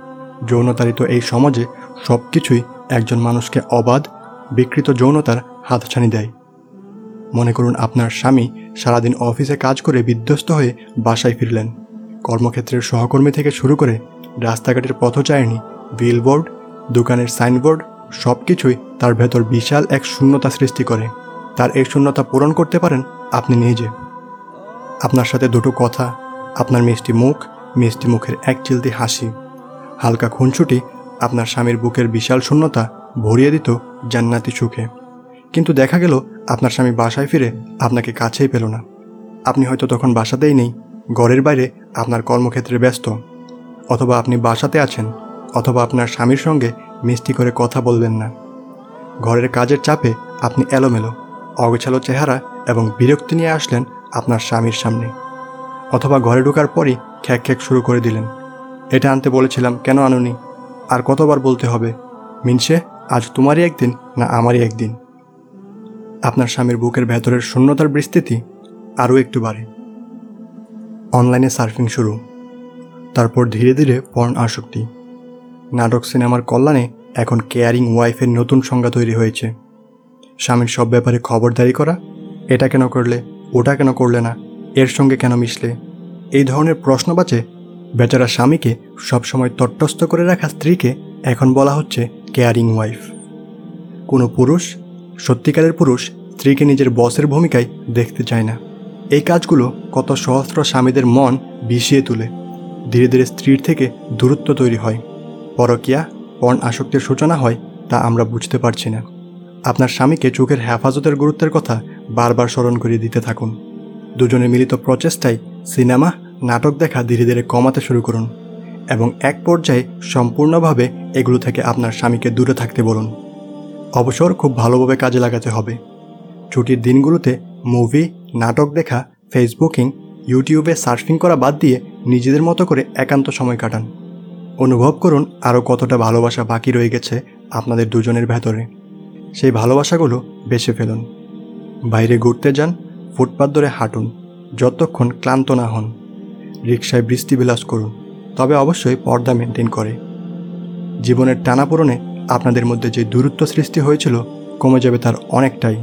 যৌনতারিত এই সমাজে সব কিছুই একজন মানুষকে অবাধ, বিকৃত যৌনতার হাতছানি দেয়। মনে করুন আপনার স্বামী সারাদিন অফিসে কাজ করে বিধ্বস্ত হয়ে বাসায় ফিরলেন। কর্মক্ষেত্রের সহকর্মী থেকে শুরু করে রাস্তাঘাটের পথচারিণী, বিলবোর্ড, দোকানের সাইনবোর্ড সব কিছুই তার ভেতর বিশাল এক শূন্যতা সৃষ্টি করে। তার এই শূন্যতা পূরণ করতে পারেন আপনি নিজে। আপনার সাথে দুটো কথা, আপনার মিষ্টি মুখ, মিষ্টি মুখের এক চিলতি হাসি। হালকা খুনছুটি আপনার স্বামীর বুকের বিশাল শূন্যতা ভরিয়ে দিত জান্নাতি সুখে। কিন্তু দেখা গেল, আপনার স্বামী বাসায় ফিরে আপনাকে কাছেই পেল না। আপনি হয়তো তখন বাসাতেই নেই, ঘরের বাইরে আপনার কর্মক্ষেত্রে ব্যস্ত। অথবা আপনি বাসাতে আছেন, অথবা আপনার স্বামীর সঙ্গে মিষ্টি করে কথা বলবেন না। ঘরের কাজের চাপে আপনি এলোমেলো, অগোছালো চেহারা এবং বিরক্তি নিয়ে আসলেন আপনার স্বামীর সামনে। অথবা ঘরে ঢোকার পরই খ্যাক খ্যাক শুরু করে দিলেন। এটা আনতে বলেছিলাম, কেন আনুনি? আর কতবার বলতে হবে মিনসে আজ তোমারই একদিন না আমারই একদিন? আপনার স্বামীর বুকের ভেতরের শূন্যতার বিস্তৃতি আরও একটু বাড়ে। অনলাইনে সার্ফিং শুরু। তারপর ধীরে ধীরে পর্ন আসক্তি। নাটক সিনেমার কল্যাণে এখন কেয়ারিং ওয়াইফের নতুন সংজ্ঞা তৈরি হয়েছে। স্বামীর সব ব্যাপারে খবরদারি করা, এটা কেন করলে, ওটা কেন করলে না, এর সঙ্গে কেন মিশলে, এই ধরনের প্রশ্ন বাঁচে বেচারা স্বামীকে সবসময় তট্টস্থ করে রাখা স্ত্রীকে এখন বলা হচ্ছে কেয়ারিং ওয়াইফ কোনো পুরুষ, সত্যিকারের পুরুষ স্ত্রীকে নিজের বসের ভূমিকায় দেখতে চায় না। এই কাজগুলো কত সহস্র স্বামীদের মন বিষিয়ে তুলে। ধীরে ধীরে স্ত্রীর থেকে দূরত্ব তৈরি হয়। পরকিয়া পর্ন আসক্তির সূচনা হয় তা আমরা বুঝতে পারছি না। আপনার স্বামীকে চোখের হেফাজতের গুরুত্বের কথা বারবার স্মরণ করিয়ে দিতে থাকুন। দুজনের মিলিত প্রচেষ্টায় সিনেমা নাটক দেখা ধীরে ধীরে কমাতে শুরু করুন এবং এক পর্যায়ে সম্পূর্ণভাবে এগুলো থেকে আপনার স্বামীকে দূরে থাকতে বলুন। অবসর খুব ভালোভাবে কাজে লাগাতে হবে। ছুটির দিনগুলোতে মুভি, নাটক দেখা, ফেসবুকিং, ইউটিউবে সার্ফিং করা বাদ দিয়ে নিজেদের মতো করে একান্ত সময় কাটান। অনুভব করুন আরও কতটা ভালোবাসা বাকি রয়ে গেছে আপনাদের দুজনের ভেতরে। সেই ভালোবাসাগুলো বেছে ফেলুন। বাইরে ঘুরতে যান, ফুটপাত ধরে হাঁটুন, যতক্ষণ ক্লান্ত না হন। রিক্সায় বৃষ্টি বিলাস করুন, তবে অবশ্যই পর্দা মেনটেন করে। জীবনের টানাপোড়নে আপনাদের মধ্যে যে দূরত্ব সৃষ্টি হয়েছিল, কমে যাবে তার অনেকটাই।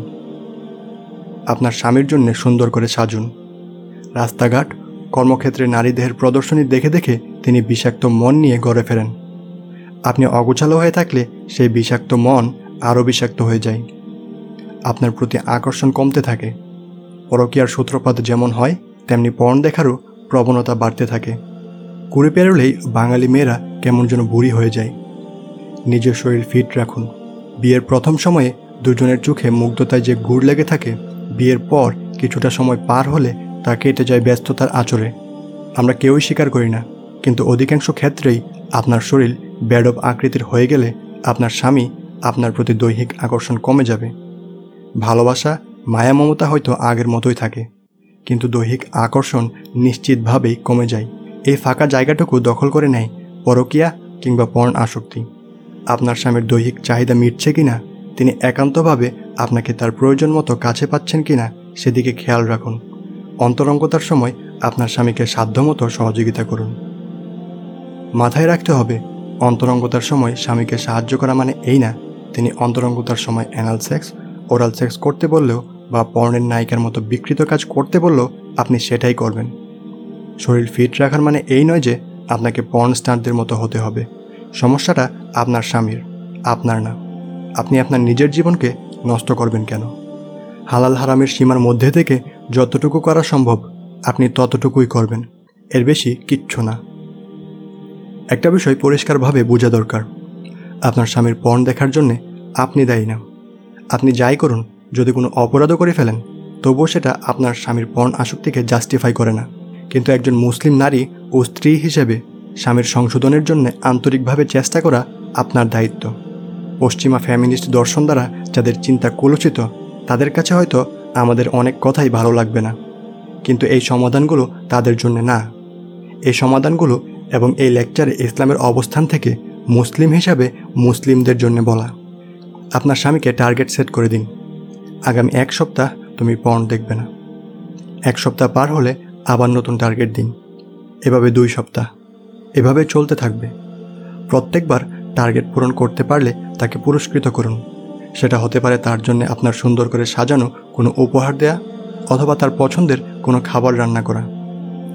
আপনার স্বামীর জন্য সুন্দর করে সাজুন। রাস্তাঘাট, কর্মক্ষেত্রে নারী দেহের প্রদর্শনী দেখে দেখে তিনি বিষাক্ত মন নিয়ে গড়ে ফেরেন। আপনি অগোছালো হয়ে থাকলে সেই বিষাক্ত মন আরও বিষাক্ত হয়ে যায়। আপনার প্রতি আকর্ষণ কমতে থাকে। পরকীয়ার সূত্রপাত যেমন হয়, তেমনি পর্ন দেখারও প্রবণতা বাড়তে থাকে। কুড়ি পেরোলেই বাঙালি মেয়েরা কেমন যেন বুড়ি হয়ে যায়। নিজের শরীর ফিট রাখুন। বিয়ের প্রথম সময়ে দুজনের চোখে মুগ্ধতায় যে গুড় লেগে থাকে, বিয়ের পর কিছুটা সময় পার হলে তা কেটে যায় ব্যস্ততার আচরে আমরা কেউই স্বীকার করি না, কিন্তু অধিকাংশ ক্ষেত্রেই আপনার শরীর ব্যাডব আকৃতির হয়ে গেলে আপনার স্বামী আপনার প্রতি দৈহিক আকর্ষণ কমে যাবে। ভালোবাসা, মায়া, মমতা হয়তো আগের মতোই থাকে। কিন্তু দৈহিক আকর্ষণ নিশ্চিতভাবেই কমে যায়। এই ফাঁকা জায়গাটুকু দখল করে নেয় পরকিয়া কিংবা পর্ণ আসক্তি। আপনার স্বামীর দৈহিক চাহিদা মিটছে কিনা, তিনি একান্তভাবে আপনাকে তার প্রয়োজন মতো কাছে পাচ্ছেন কিনা, সেদিকে খেয়াল রাখুন। অন্তরঙ্গতার সময় আপনার স্বামীকে সাধ্যমতো সহযোগিতা করুন। মাথায় রাখতে হবে, অন্তরঙ্গতার সময় স্বামীকে সাহায্য করা মানে এই না, তিনি অন্তরঙ্গতার সময় অ্যানাল সেক্স, ওরাল সেক্স করতে বললেও বা পর্ণের নায়িকার মতো বিকৃত কাজ করতে বললেও আপনি সেটাই করবেন। শরীর ফিট রাখার মানে এই নয় যে আপনাকে পর্ন স্টারদের মতো হতে হবে। সমস্যাটা আপনার স্বামীর, আপনার না। আপনি আপনার নিজের জীবনকে নষ্ট করবেন কেন? হালাল হারামের সীমার মধ্যে থেকে যতটুকু করা সম্ভব আপনি ততটুকুই করবেন, এর বেশি কিচ্ছু না। একটা বিষয় পরিষ্কারভাবে বোঝা দরকার। আপনার স্বামীর পণ দেখার জন্যে আপনি দায়ী না। আপনি যাই করুন যদি কোনো অপরাধও করে ফেলেন, তবুও সেটা আপনার স্বামীর পণ আসক্তিকে জাস্টিফাই করে না। কিন্তু একজন মুসলিম নারী ও স্ত্রী হিসেবে স্বামীর সংশোধনের জন্য আন্তরিকভাবে চেষ্টা করা আপনার দায়িত্ব। পশ্চিমা ফ্যামিলিস্ট দর্শন দ্বারা যাদের চিন্তা কলুষিত, তাদের কাছে হয়তো আমাদের অনেক কথাই ভালো লাগবে না। কিন্তু এই সমাধানগুলো তাদের জন্য না। এই সমাধানগুলো এবং এই লেকচারে ইসলামের অবস্থান থেকে মুসলিম হিসাবে মুসলিমদের জন্য বলা। আপনার স্বামীকে টার্গেট সেট করে দিন। আগামী এক সপ্তাহ তুমি পর্ন দেখবে না। এক সপ্তাহ পার হলে আবার নতুন টার্গেট দিন। এভাবে দুই সপ্তাহ। এভাবে চলতে থাকবে। প্রত্যেকবার টার্গেট পূরণ করতে পারলে তাকে পুরস্কৃত করুন। সেটা হতে পারে তার জন্য আপনার সুন্দর করে সাজানো কোনো উপহার দেয়া অথবা তার পছন্দের কোনো খাবার রান্না করা।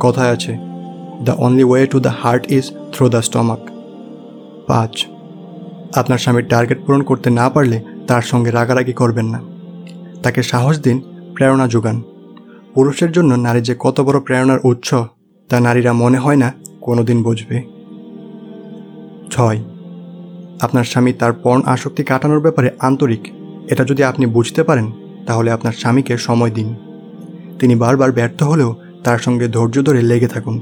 কথায় আছে the only way to the heart is through the stomach পাঁচ, আপনার স্বামীর টার্গেট পূরণ করতে না পারলে তার সঙ্গে রাগারাগি করবেন না। তাকে সাহস দিন, প্রেরণা যোগান। পুরুষের জন্য নারী যে কত বড় প্রেরণার উৎস, তা নারীরা মনে হয় না কোনোদিন বুঝবে। ছয়, আপনার স্বামী তার পর্ণ আসক্তি কাটানোর ব্যাপারে আন্তরিক। এটা যদি আপনি বুঝতে পারেন, তাহলে আপনার স্বামীকে সময় দিন। তিনি বারবার ব্যর্থ হলেও তার সঙ্গে ধৈর্য ধরে লেগে থাকুন।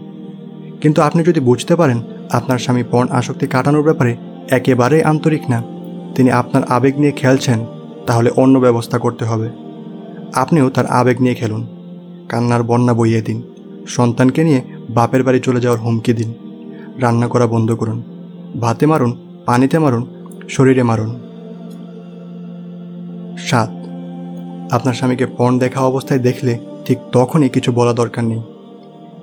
কিন্তু আপনি যদি বুঝতে পারেন, আপনার স্বামী পর্ণ আসক্তি কাটানোর ব্যাপারে একেবারেই আন্তরিক না, তিনি আপনার আবেগ নিয়ে খেলছেন তাহলে অন্য ব্যবস্থা করতে হবে। আপনিও তার আবেগ নিয়ে খেলুন। কান্নার বন্যা বইয়ে দিন। সন্তানকে নিয়ে বাপের বাড়ি চলে যাওয়ার হুমকি দিন। রান্না করা বন্ধ করুন। ভাতে মারুন, পানিতে মারুন, শরীরে মারুন। সাত। আপনার স্বামীকে পণ দেখা অবস্থায় দেখলে ঠিক তখনই কিছু বলা দরকার নেই।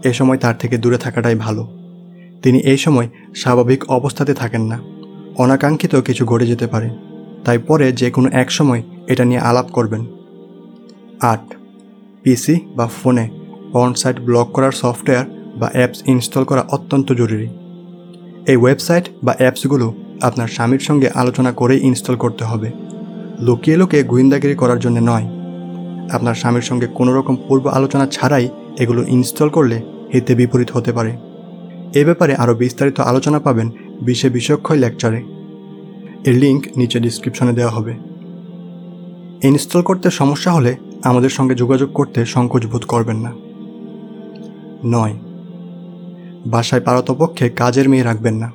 এ সময় তার থেকে দূরে থাকাটাই ভালো। তিনি এই সময় স্বাভাবিক অবস্থাতে থাকেন না। অনাকাঙ্ক্ষিত কিছু ঘটে যেতে পারে। তাই পরে যে কোনো এক সময় এটা নিয়ে আলাপ করবেন। আট পিসি বা ফোনে পর্ন সাইট ব্লক করার সফটওয়্যার বা অ্যাপস ইনস্টল করা অত্যন্ত জরুরি। এই ওয়েবসাইট বা অ্যাপসগুলো আপনার স্বামীর সঙ্গে আলোচনা করেই ইনস্টল করতে হবে। লুকিয়ে লুকিয়ে গোয়েন্দাগিরি করার জন্য নয়। আপনার স্বামীর সঙ্গে কোনো রকম পূর্ব আলোচনা ছাড়াই এগুলো ইনস্টল করলে হিতে বিপরীত হতে পারে। এ ব্যাপারে আরও বিস্তারিত আলোচনা পাবেন বিশে বিষক্ষয় লেকচারে। এর লিঙ্ক নিচে ডিসক্রিপশনে দেওয়া হবে। ইনস্টল করতে সমস্যা হলে আমাদের সঙ্গে যোগাযোগ করতে সংকোচ বোধ করবেন না। নয়। বাসায় পারতপক্ষে কাজের মেয়ে রাখবেন না।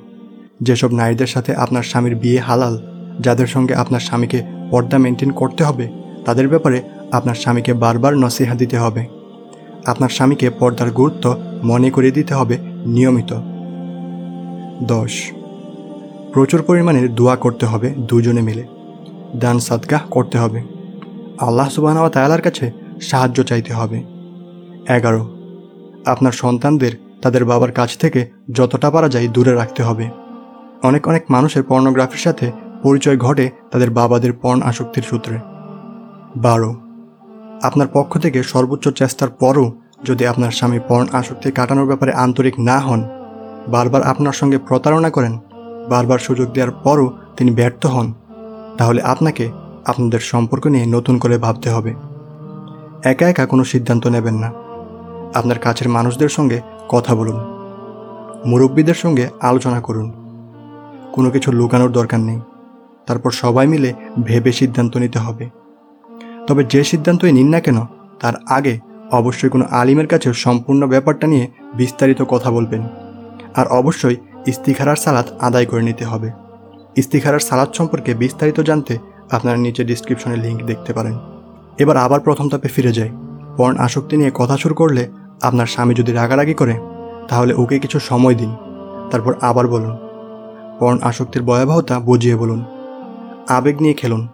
যেসব নারীদের সাথে আপনার স্বামীর বিয়ে হালাল, যাদের সঙ্গে আপনার স্বামীকে পর্দা মেনটেন করতে হবে, তাদের ব্যাপারে আপনার স্বামীকে বারবার নসিহা দিতে হবে। আপনার স্বামীকে পর্দার গুরুত্ব মনে করিয়ে দিতে হবে নিয়মিত। দশ। প্রচুর পরিমাণে দোয়া করতে হবে দুজনে মিলে। দান সাদগাহ করতে হবে। আল্লাহ সুবাহ তায়ালার কাছে সাহায্য চাইতে হবে। এগারো, আপনার সন্তানদের তাদের বাবার কাছ থেকে যতটা পারা যায় দূরে রাখতে হবে। অনেক অনেক মানুষের পর্নোগ্রাফির সাথে পরিচয় ঘটে তাদের বাবাদের পর্ন আসক্তির সূত্রে। বারো, আপনার পক্ষ থেকে সর্বোচ্চ চেষ্টার পরও যদি আপনার স্বামী পর্ন আসক্তি কাটানোর ব্যাপারে আন্তরিক না হন, বারবার আপনার সঙ্গে প্রতারণা করেন বারবার সুযোগ দেওয়ার পরও তিনি ব্যর্থ হন। তাহলে আপনাকে আপনাদের সম্পর্ক নিয়ে নতুন করে ভাবতে হবে। একা একা কোনো সিদ্ধান্ত নেবেন না। আপনার কাছের মানুষদের সঙ্গে কথা বলুন। মুরব্বীদের সঙ্গে আলোচনা করুন। কোনো কিছু লুকানোর দরকার নেই। তারপর সবাই মিলে ভেবে সিদ্ধান্ত নিতে হবে। তবে যে সিদ্ধান্তই নিন না কেন, তার আগে অবশ্যই কোনো আলিমের কাছে সম্পূর্ণ ব্যাপারটা নিয়ে বিস্তারিত কথা বলবেন। আর অবশ্যই ইস্তিখারার সালাত আদায় করে নিতে হবে। ইস্তিখারার সালাদ সম্পর্কে বিস্তারিত জানতে আপনারা নিচে ডিসক্রিপশনে লিঙ্ক দেখতে পারেন। এবার আবার প্রথম তাপে ফিরে যাই। পর্ণ আসক্তি নিয়ে কথা শুরু করলে আপনার স্বামী যদি রাগারাগি করে, তাহলে ওকে কিছু সময় দিন। তারপর আবার বলুন। পর্ণ আসক্তির ভয়াবহতা বুঝিয়ে বলুন। আবেগ নিয়ে খেলুন।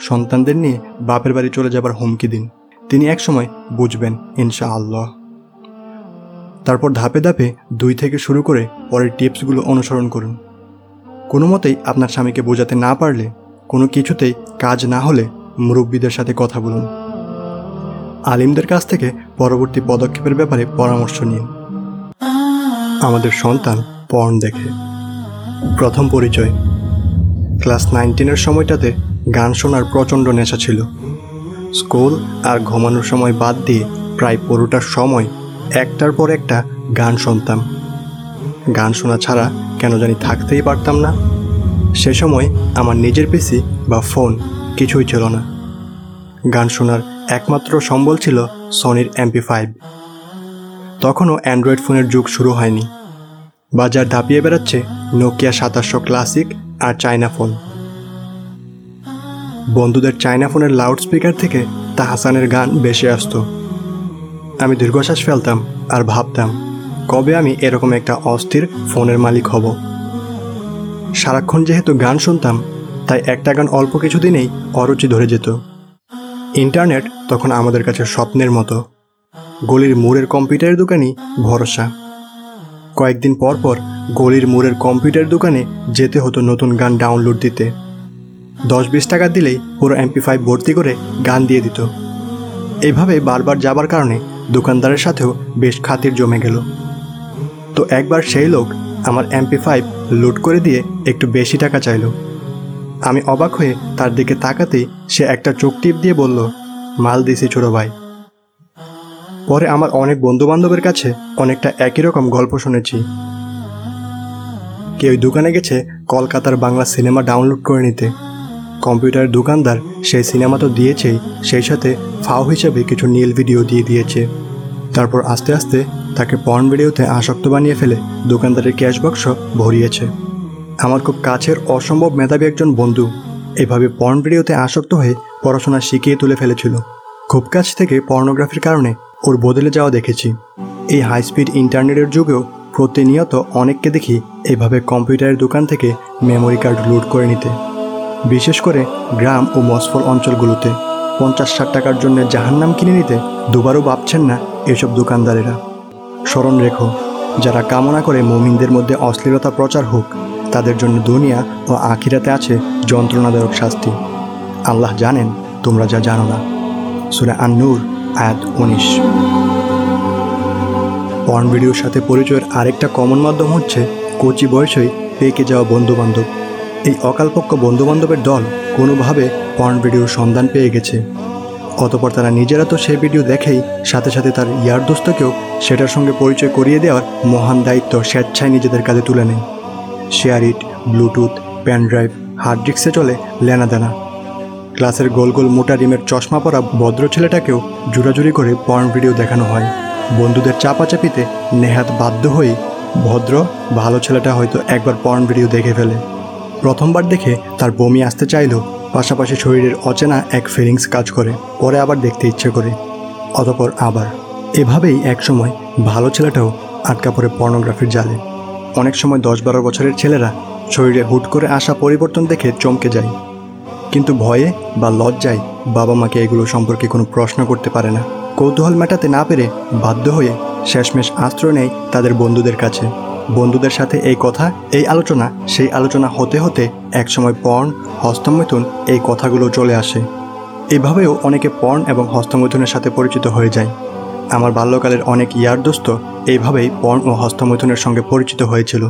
সন্তানদের নিয়ে বাপের বাড়ি চলে যাবার হুমকি দিন। তিনি একসময় বুঝবেন ইনশা আল্লাহ তারপর ধাপে ধাপে দুই থেকে শুরু করে পরের টিপসগুলো অনুসরণ করুন। কোনো মতেই আপনার স্বামীকে বোঝাতে না পারলে, কোনো কিছুতেই কাজ না হলে মুরব্বীদের সাথে কথা বলুন। আলিমদের কাছ থেকে পরবর্তী পদক্ষেপের ব্যাপারে পরামর্শ নিন। আমাদের সন্তান পর্ন দেখে। প্রথম পরিচয়। ক্লাস নাইনটিনের সময়টাতে গান শোনার প্রচণ্ড নেশা ছিল। স্কুল আর ঘুমানোর সময় বাদ দিয়ে প্রায় পুরোটার সময় একটার পর একটা গান শুনতাম। গান শোনা ছাড়া কেন জানি থাকতেই পারতাম না। সে সময় আমার নিজের পিসি বা ফোন কিছুই ছিল না। গান শোনার একমাত্র সম্বল ছিল সনির এমপি ফাইভ তখনও অ্যান্ড্রয়েড ফোনের যুগ শুরু হয়নি। বাজার দাপিয়ে বেড়াচ্ছে নোকিয়া সাতাশশো ক্লাসিক আর চায়না ফোন বন্ধুদের চায়না ফোনের লাউড স্পিকার থেকে তাহাসানের গান বেশি আসতো। আমি দীর্ঘশ্বাস ফেলতাম আর ভাবতাম, কবে আমি এরকম একটা অস্থির ফোনের মালিক হব। সারাক্ষণ যেহেতু গান শুনতাম, তাই একটা গান অল্প কিছুদিনেই অরুচি ধরে যেত। ইন্টারনেট তখন আমাদের কাছে স্বপ্নের মতো। গলির মোড়ের কম্পিউটারের দোকানই ভরসা। কয়েকদিন পর পর গলির মোড়ের কম্পিউটার দোকানে যেতে হতো নতুন গান ডাউনলোড দিতে। দশ বিশ টাকা দিলেই পুরো এমপি ফাইভ ভর্তি করে গান দিয়ে দিত। এভাবে বারবার যাবার কারণে দোকানদারের সাথেও বেশ খাতির জমে গেল। তো একবার সেই লোক আমার এমপি ফাইভ লুট করে দিয়ে একটু বেশি টাকা চাইল। আমি অবাক হয়ে তার দিকে তাকাতেই সে একটা চোখ টিপ দিয়ে বলল, মাল দিছি ছোট ভাই। পরে আমার অনেক বন্ধু বান্ধবের কাছে অনেকটা একই রকম গল্প শুনেছি। কেউ দোকানে গেছে কলকাতার বাংলা সিনেমা ডাউনলোড করে নিতে। কম্পিউটারের দোকানদার সেই সিনেমা তো দিয়েছেই, সেই সাথে ফাও হিসেবে কিছু নীল ভিডিও দিয়ে দিয়েছে। তারপর আস্তে আস্তে তাকে পর্ন ভিডিওতে আসক্ত বানিয়ে ফেলে দোকানদারের ক্যাশ বাক্স ভরিয়েছে। আমার খুব কাছের অসম্ভব মেধাবী একজন বন্ধু এভাবে পর্ন ভিডিওতে আসক্ত হয়ে পড়াশোনা শিখিয়ে তুলে ফেলেছিল। খুব কাছ থেকে পর্নোগ্রাফির কারণে ওর বদলে যাওয়া দেখেছি। এই হাই স্পিড ইন্টারনেটের যুগেও প্রতিনিয়ত অনেককে দেখি এভাবে কম্পিউটারের দোকান থেকে মেমোরি কার্ড লোড করে নিতে। বিশেষ করে গ্রাম ও মসফল অঞ্চলগুলোতে পঞ্চাশ ষাট টাকার জন্য জাহান্নাম কিনে নিতে দুবারও ভাবছেন না এসব দোকানদারেরা। স্মরণ রেখো, যারা কামনা করে মমিনদের মধ্যে অশ্লীলতা প্রচার হোক, তাদের জন্য দুনিয়া ও আখিরাতে আছে যন্ত্রণাদায়ক শাস্তি। আল্লাহ জানেন, তোমরা যা জানো না। সুরা আন্নুর, আয়াত উনিশ। পর্ন ভিডিওর সাথে পরিচয়ের আরেকটা কমন মাধ্যম হচ্ছে কচি বয়সেই পেকে যাওয়া বন্ধুবান্ধব। এই অকালপক্ষ বন্ধুবান্ধবের দল কোনোভাবে পর্ন ভিডিওর সন্ধান পেয়ে গেছে। অতপর তারা নিজেরা তো সেই ভিডিও দেখেই সাথে সাথে তার ইয়ার দোস্তকেও সেটার সঙ্গে পরিচয় করিয়ে দেওয়ার মহান দায়িত্ব স্বেচ্ছায় নিজেদের কাজে তুলে নেয়। Share it, Bluetooth, pen drive, hard ডিস্কে চলে লেনা দেনা ক্লাসের গোল গোল মোটা রিমের চশমা পরা ভদ্র ছেলেটাকেও জুড়াজুড়ি করে পর্ন ভিডিও দেখানো হয়। বন্ধুদের চাপাচাপিতে নেহাত বাধ্য হয়ে ভদ্র, ভালো ছেলেটা হয়তো একবার পর্ন ভিডিও দেখে ফেলে। প্রথমবার দেখে তার বমি আসতে চাইলেও পাশাপাশি শরীরের অচেনা এক ফিলিংস কাজ করে, পরে আবার দেখতে ইচ্ছে করে, অতপর আবার। এভাবেই একসময় ভালো ছেলেটাও আটকা পড়ে পর্নোগ্রাফির জালে। অনেক সময় দশ বারো বছরের ছেলেরা শরীরে হুট করে আসা পরিবর্তন দেখে চমকে যায়। কিন্তু ভয়ে বা লজ্জায় বাবা মাকে এগুলো সম্পর্কে কোনো প্রশ্ন করতে পারে না। কৌতূহল মেটাতে না পেরে বাধ্য হয়ে শেষমেশ আশ্রয় নেয় তাদের বন্ধুদের কাছে। বন্ধুদের সাথে এই কথা, এই আলোচনা, সেই আলোচনা হতে হতে একসময় পর্ণ হস্তমৈথুন এই কথাগুলো চলে আসে। এভাবেও অনেকে পর্ণ এবং হস্তমৈথুনের সাথে পরিচিত হয়ে যায়। আমার বাল্যকালের অনেক ইয়ার দোস্ত এইভাবেই পর্ণ ও হস্তমৈথুনের সঙ্গে পরিচিত হয়েছিল।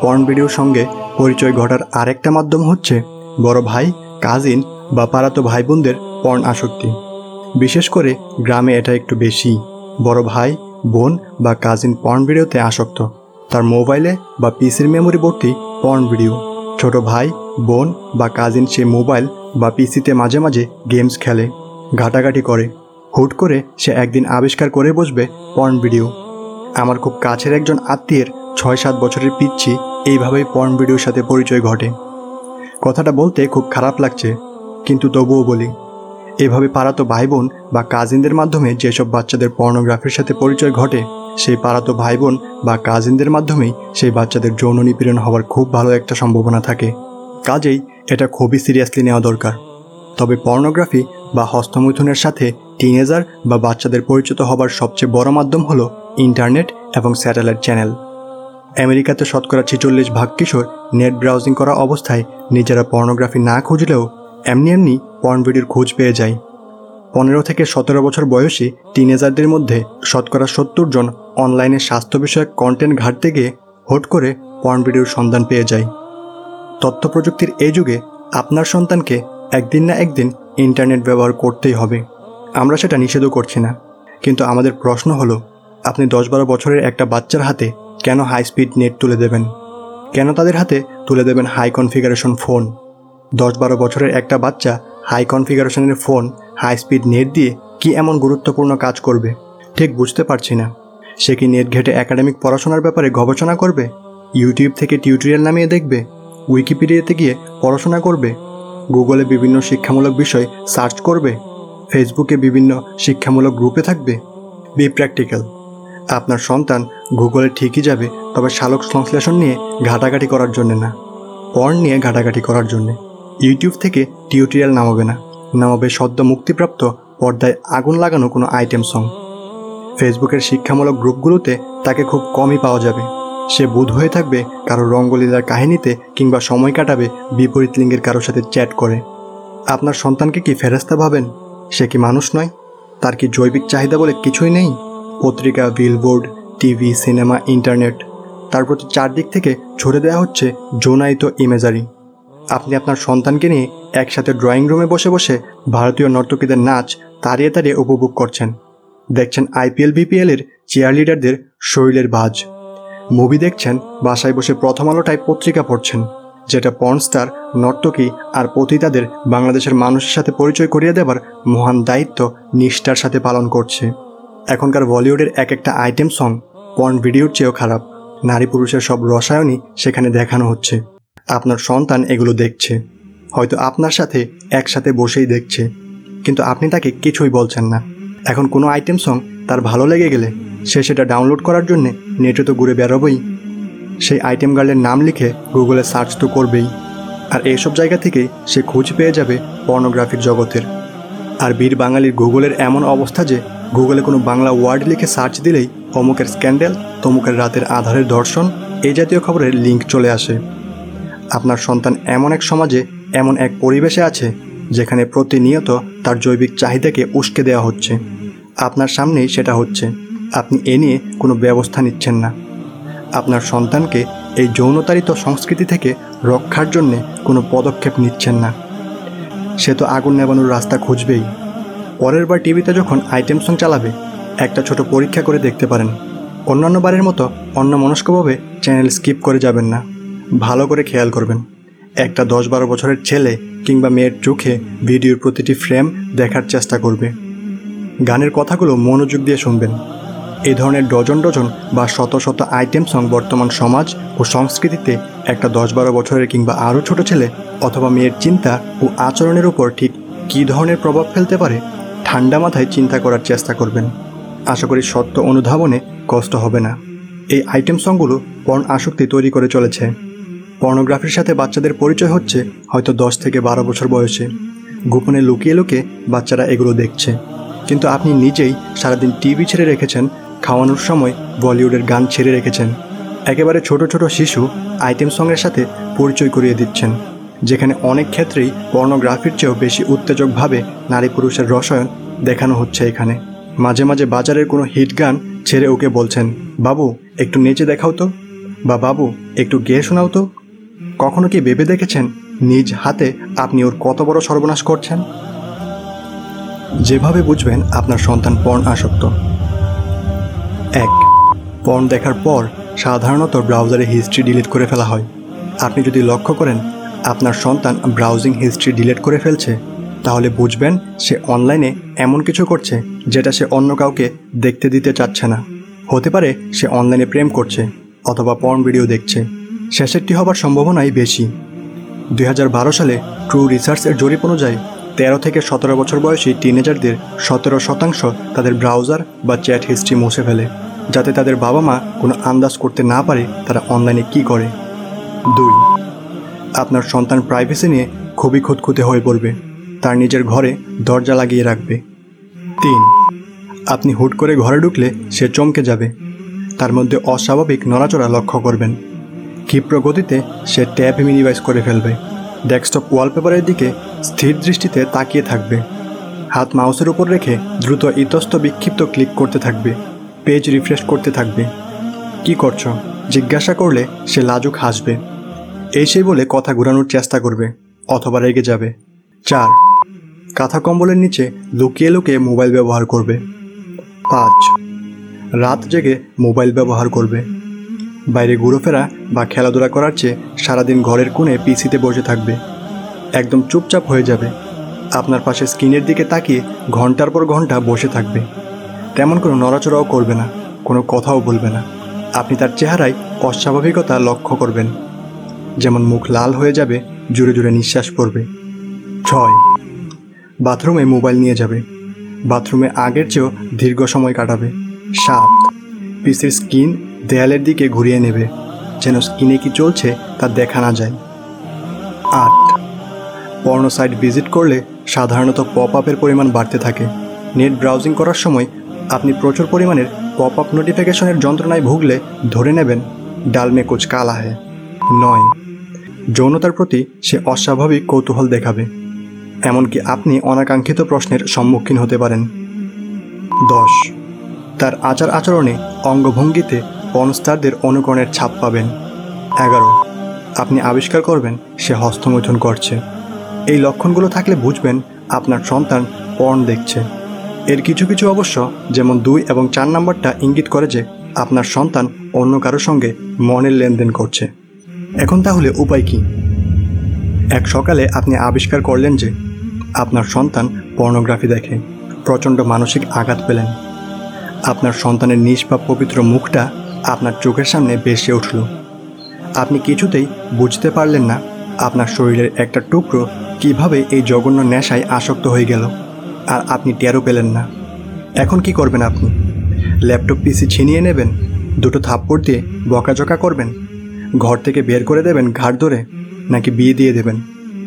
পর্ন ভিডিওর সঙ্গে পরিচয় ঘটার আরেকটা মাধ্যম হচ্ছে বড় ভাই, কাজিন বা পাড়াতো ভাই বোনদের পর্ণ আসক্তি। বিশেষ করে গ্রামে এটা একটু বেশি। বড় ভাই, বোন বা কাজিন পর্ন ভিডিওতে আসক্ত। তার মোবাইলে বা পিসির মেমোরি ভর্তি পর্ন ভিডিও। ছোট ভাই, বোন বা কাজিন সে মোবাইল বা পিসিতে মাঝে মাঝে গেমস খেলে, ঘাটাঘাটি করে। হুট করে সে একদিন আবিষ্কার করে বসবে পর্ন ভিডিও। আমার খুব কাছের একজন আত্মীয়ের ছয় সাত বছরের পিচ্ছি এইভাবেই পর্ন ভিডিওর সাথে পরিচয় ঘটে। কথাটা বলতে খুব খারাপ লাগছে, কিন্তু তবুও বলি, এভাবে পাড়াতো ভাই বোন বা কাজিনদের মাধ্যমে যেসব বাচ্চাদের পর্নোগ্রাফির সাথে পরিচয় ঘটে সেই পাড়াতো ভাই বোন বা কাজিনদের মাধ্যমেই সেই বাচ্চাদের যৌন নিপীড়ন হওয়ার খুব ভালো একটা সম্ভাবনা থাকে। কাজেই এটা খুবই সিরিয়াসলি নেওয়া দরকার। তবে পর্নোগ্রাফি বা হস্তমৈথুনের সাথে টিনেজার বা বাচ্চাদের পরিচিত হবার সবচেয়ে বড় মাধ্যম হলো ইন্টারনেট এবং স্যাটেলাইট চ্যানেল। আমেরিকাতে শতকরা ছেচল্লিশ ভাগ কিশোর নেট ব্রাউজিং করা অবস্থায় নিজেরা পর্নোগ্রাফি না খুঁজলেও এমনি এমনি পর্ন ভিডিওর খোঁজ পেয়ে যায়। পনেরো থেকে সতেরো বছর বয়সী টিনেজারদের মধ্যে শতকরা সত্তর জন অনলাইনে স্বাস্থ্য বিষয়ক কন্টেন্ট ঘাটতে গিয়ে হুট করে পর্ন ভিডিওর সন্ধান পেয়ে যায়। তথ্য প্রযুক্তির এই যুগে আপনার সন্তানকে একদিন না একদিন ইন্টারনেট ব্যবহার করতেই হবে। আমরা সেটা নিষেধও করছি না। কিন্তু আমাদের প্রশ্ন হলো, আপনি দশ বারো বছরের একটা বাচ্চার হাতে কেন হাই স্পিড নেট তুলে দেবেন? কেন তাদের হাতে তুলে দেবেন হাই কনফিগারেশন ফোন দশ বারো বছরের একটা বাচ্চা হাই কনফিগারেশনের ফোন হাই স্পিড নেট দিয়ে কি এমন গুরুত্বপূর্ণ কাজ করবে? ঠিক বুঝতে পারছি না। সে কি নেট ঘেটে একাডেমিক পড়াশোনার ব্যাপারে গবেষণা করবে? ইউটিউব থেকে টিউটোরিয়াল নামিয়ে দেখবে? উইকিপিডিয়াতে গিয়ে পড়াশোনা করবে? গুগলে বিভিন্ন শিক্ষামূলক বিষয় সার্চ করবে? ফেসবুকে বিভিন্ন শিক্ষামূলক গ্রুপে থাকবে? বি প্র্যাকটিক্যাল আপনার সন্তান গুগলে ঠিকই যাবে, তবে শালক সংশ্লেষণ নিয়ে ঘাটাঘাটি করার জন্যে না। পর্ন নিয়ে ঘাটাঘাটি করার জন্যে। ইউটিউব থেকে টিউটোরিয়াল নামাবে না। নামাবে সদ্য মুক্তিপ্রাপ্ত পর্দায় আগুন লাগানো কোনো আইটেম সং ফেসবুকের শিক্ষামূলক গ্রুপগুলোতে তাকে খুব কমই পাওয়া যাবে। সে বুধ হয়ে থাকবে কারও রঙ্গলীলার কাহিনীতে কিংবা সময় কাটাবে বিপরীত লিঙ্গের কারোর সাথে চ্যাট করে। আপনার সন্তানকে কি ফেরাস্তা ভাবেন? সে কি মানুষ নয়? তার কি জৈবিক চাহিদা বলে কিছুই নেই? পত্রিকা, বিলবোর্ড, টিভি, সিনেমা, ইন্টারনেট, তার প্রতি চারদিক থেকে ছড়ে দেওয়া হচ্ছে জোনায়িত ইমেজারি। আপনি আপনার সন্তানকে নিয়ে একসাথে ড্রয়িং রুমে বসে বসে ভারতীয় নর্তকীদের নাচ তাড়িয়ে তাড়িয়ে উপভোগ করছেন। দেখছেন আইপিএল, বিপিএলের চেয়ার লিডারদের শরীরের ভাজ। মুভি দেখছেন, বাসায় বসে প্রথম আলোটায় পত্রিকা পড়ছেন, যেটা পর্নস্টার নর্তকী আর পতিতাদের বাংলাদেশের মানুষের সাথে পরিচয় করিয়ে দেবার মহান দায়িত্ব নিষ্ঠার সাথে পালন করছে। এখনকার বলিউডের এক একটা আইটেম সং পর্ন ভিডিওর চেয়েও খারাপ। নারী পুরুষের সব রসায়নই সেখানে দেখানো হচ্ছে। আপনার সন্তান এগুলো দেখছে। হয়তো আপনার সাথে একসাথে বসেই দেখছে। কিন্তু আপনি তাকে কিছুই বলছেন না। এখন কোনো আইটেম সং তার ভালো লেগে গেলে সে সেটা ডাউনলোড করার জন্যে নেটে তো ঘুরে বেরোবেই। সেই আইটেম গার্লের নাম লিখে গুগলে সার্চ তো করবেই। আর এইসব জায়গা থেকেই সে খোঁজ পেয়ে যাবে পর্নোগ্রাফির জগতের। আর বীর বাঙালির গুগলের এমন অবস্থা যে গুগলে কোনো বাংলা ওয়ার্ড লিখে সার্চ দিলেই অমুকের স্ক্যান্ডেল, তমুকের রাতের আধারের দর্শন এই জাতীয় খবরের লিঙ্ক চলে আসে। আপনার সন্তান এমন এক সমাজে, এমন এক পরিবেশে আছে যেখানে প্রতিনিয়ত তার জৈবিক চাহিদাকে উস্কে দেওয়া হচ্ছে। আপনার সামনেই সেটা হচ্ছে। আপনি এ নিয়ে কোনো ব্যবস্থা নিচ্ছেন না। আপনার সন্তানকে এই যৌনতারিত সংস্কৃতি থেকে রক্ষার জন্যে কোনো পদক্ষেপ নিচ্ছেন না। সে তো আগুন নেবানোর রাস্তা খুঁজবেই। পরের বার টিভিতে যখন আইটেম সং চালাবে, একটা ছোট পরীক্ষা করে দেখতে পারেন। অন্যান্য বারের মতো অন্য মনস্কভাবে চ্যানেল স্কিপ করে যাবেন না। ভালো করে খেয়াল করবেন। একটা দশ বারো বছরের ছেলে কিংবা মেয়ের চোখে ভিডিওর প্রতিটি ফ্রেম দেখার চেষ্টা করবে। গানের কথাগুলো মনোযোগ দিয়ে শুনবেন। এই ধরনের ডজন ডজন বা শত শত আইটেম সং বর্তমান সমাজ ও সংস্কৃতিতে একটা দশ বারো বছরের কিংবা আরও ছোট ছেলে অথবা মেয়ের চিন্তা ও আচরণের উপর ঠিক কী ধরনের প্রভাব ফেলতে পারে, ঠান্ডা মাথায় চিন্তা করার চেষ্টা করবেন। আশা করি সত্য অনুধাবনে কষ্ট হবে না। এই আইটেম সংগুলো পর্ন আসক্তি তৈরি করে চলেছে। পর্নোগ্রাফির সাথে বাচ্চাদের পরিচয় হচ্ছে হয়তো দশ থেকে বারো বছর বয়সে। গোপনে লুকিয়ে লুকিয়ে বাচ্চারা এগুলো দেখছে। কিন্তু আপনি নিজেই সারাদিন টিভি ছেড়ে রেখেছেন, খাওয়ানোর সময় বলিউডের গান ছেড়ে রেখেছেন। একেবারে ছোট ছোট শিশু আইটেম সঙ্গের সাথে পরিচয় করিয়ে দিচ্ছেন। যেখানে অনেক ক্ষেত্রেই পর্নোগ্রাফির চেয়েও বেশি উত্তেজকভাবে নারী পুরুষের রসায়ন দেখানো হচ্ছে এখানে। মাঝে মাঝে বাজারের কোনো হিট গান ছেড়ে ওকে বলছেন, বাবু, একটু নেচে দেখাও তো। বা, বাবু, একটু গেয়ে শোনাও তো। কখনো কি ভেবে দেখেছেন নিজ হাতে আপনি ওর কত বড় সর্বনাশ করছেন? যেভাবে বুঝবেন আপনার সন্তান পর্ন আসক্ত। এক পর্ন দেখার পর সাধারণত ব্রাউজারে হিস্ট্রি ডিলিট করে ফেলা হয়। আপনি যদি লক্ষ্য করেন, আপনার সন্তান ব্রাউজিং হিস্ট্রি ডিলিট করে ফেলছে, তাহলে বুঝবেন সে অনলাইনে এমন কিছু করছে যেটা সে অন্য কাউকে দেখতে দিতে চাচ্ছে না। হতে পারে সে অনলাইনে প্রেম করছে অথবা পর্ন ভিডিও দেখছে। শেষেরটি হবার সম্ভাবনাই বেশি। দুই হাজার বারো সালে ট্রু রিসার্চের জরিপ অনুযায়ী তেরো থেকে সতেরো বছর বয়সী টিনেজারদের সতেরো শতাংশ তাদের ব্রাউজার বা চ্যাট হিস্ট্রি মুছে ফেলে, যাতে তাদের বাবা মা কোনো আন্দাজ করতে না পারে তারা অনলাইনে কী করে। দুই, আপনার সন্তান প্রাইভেসি নিয়ে খুবই খুঁতখুঁতে হয়ে পড়বে, তার নিজের ঘরে দরজা লাগিয়ে রাখবে। তিন, আপনি হুট করে ঘরে ঢুকলে সে চমকে যাবে, তার মধ্যে অস্বাভাবিক নড়াচড়া লক্ষ্য করবেন। ক্ষিপ্র গতিতে সে ট্যাব মিনিমাইজ করে ফেলবে। ডেস্কটপ ওয়ালপেপারের দিকে স্থির দৃষ্টিতে তাকিয়ে থাকবে। হাত মাউসের উপর রেখে দ্রুত ইতস্ত বিক্ষিপ্ত ক্লিক করতে থাকবে। পেজ রিফ্রেশ করতে থাকবে। কি করছ? জিজ্ঞাসা করলে সে লাজুক হাসবে। এই সেই বলে কথা ঘোরানোর চেষ্টা করবে, অথবা রেগে যাবে। চার, কাঁথা কম্বলের নিচে লুকিয়ে লুকিয়ে মোবাইল ব্যবহার করবে। পাঁচ, রাত জেগে মোবাইল ব্যবহার করবে। বাইরে ঘুরোফেরা বা খেলাধুলা করার চেয়ে সারাদিন ঘরের কোণে পিসিতে বসে থাকবে। একদম চুপচাপ হয়ে যাবে। আপনার পাশে স্ক্রিনের দিকে তাকিয়ে ঘণ্টার পর ঘণ্টা বসে থাকবে। তেমন কোনো নড়াচড়াও করবে না, কোনো কথাও বলবে না। আপনি তার চেহারায় অস্বাভাবিকতা লক্ষ্য করবেন। যেমন মুখ লাল হয়ে যাবে, জুড়ে জুড়ে নিঃশ্বাস পড়বে। ছয়। বাথরুমে মোবাইল নিয়ে যাবে। বাথরুমে আগের চেয়েও দীর্ঘ সময় কাটাবে। সাত। পিসির স্কিন দেয়ালের দিকে ঘুরিয়ে নেবে, যেন স্কিনে কি চলছে তা দেখা না যায়। আট। পর্ণ সাইট ভিজিট করলে সাধারণত পপ আপের পরিমাণ বাড়তে থাকে। নেট ব্রাউজিং করার সময় আপনি প্রচুর পরিমাণের পপ আপ নোটিফিকেশনের যন্ত্রণায় ভুগলে ধরে নেবেন ডালমে কুচ কালা হয় নয়। যৌনতার প্রতি সে অস্বাভাবিক কৌতূহল দেখাবে, এমনকি আপনি অনাকাঙ্ক্ষিত প্রশ্নের সম্মুখীন হতে পারেন। দশ। তার আচার আচরণে অঙ্গভঙ্গিতে পনস্টারদের অনুকরণের ছাপ পাবেন। এগারো। আপনি আবিষ্কার করবেন, সে হস্তমৈথুন করছে। এই লক্ষণগুলো থাকলে বুঝবেন আপনার সন্তান পর্ন দেখছে। এর কিছু কিছু অবশ্য, যেমন দুই এবং চার নাম্বারটা ইঙ্গিত করে যে আপনার সন্তান অন্য কারও সঙ্গে মনের লেনদেন করছে। এখন তাহলে উপায় কি? এক সকালে আপনি আবিষ্কার করলেন যে আপনার সন্তান পর্নোগ্রাফি দেখে প্রচণ্ড মানসিক আঘাত পেলেন। আপনার সন্তানের নিষ্পাপ পবিত্র মুখটা আপনার চোখের সামনে ভেসে উঠল। আপনি কিছুতেই বুঝতে পারলেন না আপনার শরীরের একটা টুকরো কীভাবে এই জঘন্য নেশায় আসক্ত হয়ে গেল, আর আপনি টেরও পেলেন না। এখন কি করবেন আপনি? ল্যাপটপ, পিসি ছিনিয়ে নেবেন? দুটো থাপ্পড় দিয়ে বকাঝকা করবেন? ঘর থেকে বের করে দেবেন ঘাড় ধরে, নাকি বিয়ে দিয়ে দেবেন?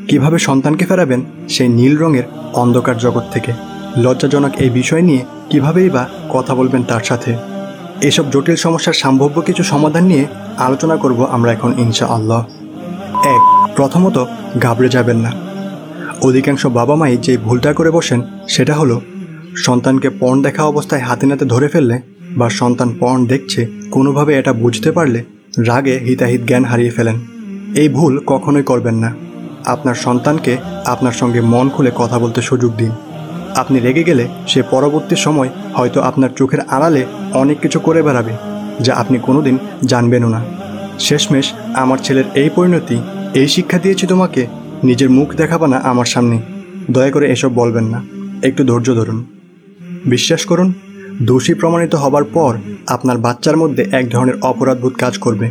কীভাবে সন্তানকে ফেরাবেন সেই নীল রঙের অন্ধকার জগৎ থেকে? লজ্জাজনক এই বিষয় নিয়ে কিভাবেই বা কথা বলবেন তার সাথে? এসব জটিল সমস্যার সম্ভাব্য কিছু সমাধান নিয়ে আলোচনা করব আমরা এখন ইনশা আল্লাহ এক, প্রথমত, ঘাবড়ে যাবেন না। অধিকাংশ বাবা মাই যে ভুলটা করে বসেন, সেটা হলো সন্তানকে পণ দেখা অবস্থায় হাতে নাতে ধরে ফেললে বা সন্তান পণ দেখছে, কোনোভাবে এটা বুঝতে পারলে রাগে হিতাহিত জ্ঞান হারিয়ে ফেলেন। এই ভুল কখনোই করবেন না। আপনার সন্তানকে আপনার সঙ্গে মন খুলে কথা বলতে সুযোগ দিন। আপনি রেগে গেলে সে পরবর্তী সময় হয়তো আপনার চোখের আড়ালে অনেক কিছু করে বেড়াবে, যা আপনি কোনোদিন জানবেনও না। শেষমেশ আমার ছেলের এই পরিণতি, এই শিক্ষা দিয়েছি তোমাকে, নিজের মুখ দেখাবা না আমার সামনে। দয়া করে এসব বলবেন না। একটু ধৈর্য ধরুন। বিশ্বাস করুন, দোষী প্রমাণিত হবার পর আপনার বাচ্চার মধ্যে এক ধরনের অপরাধবোধ কাজ করবে।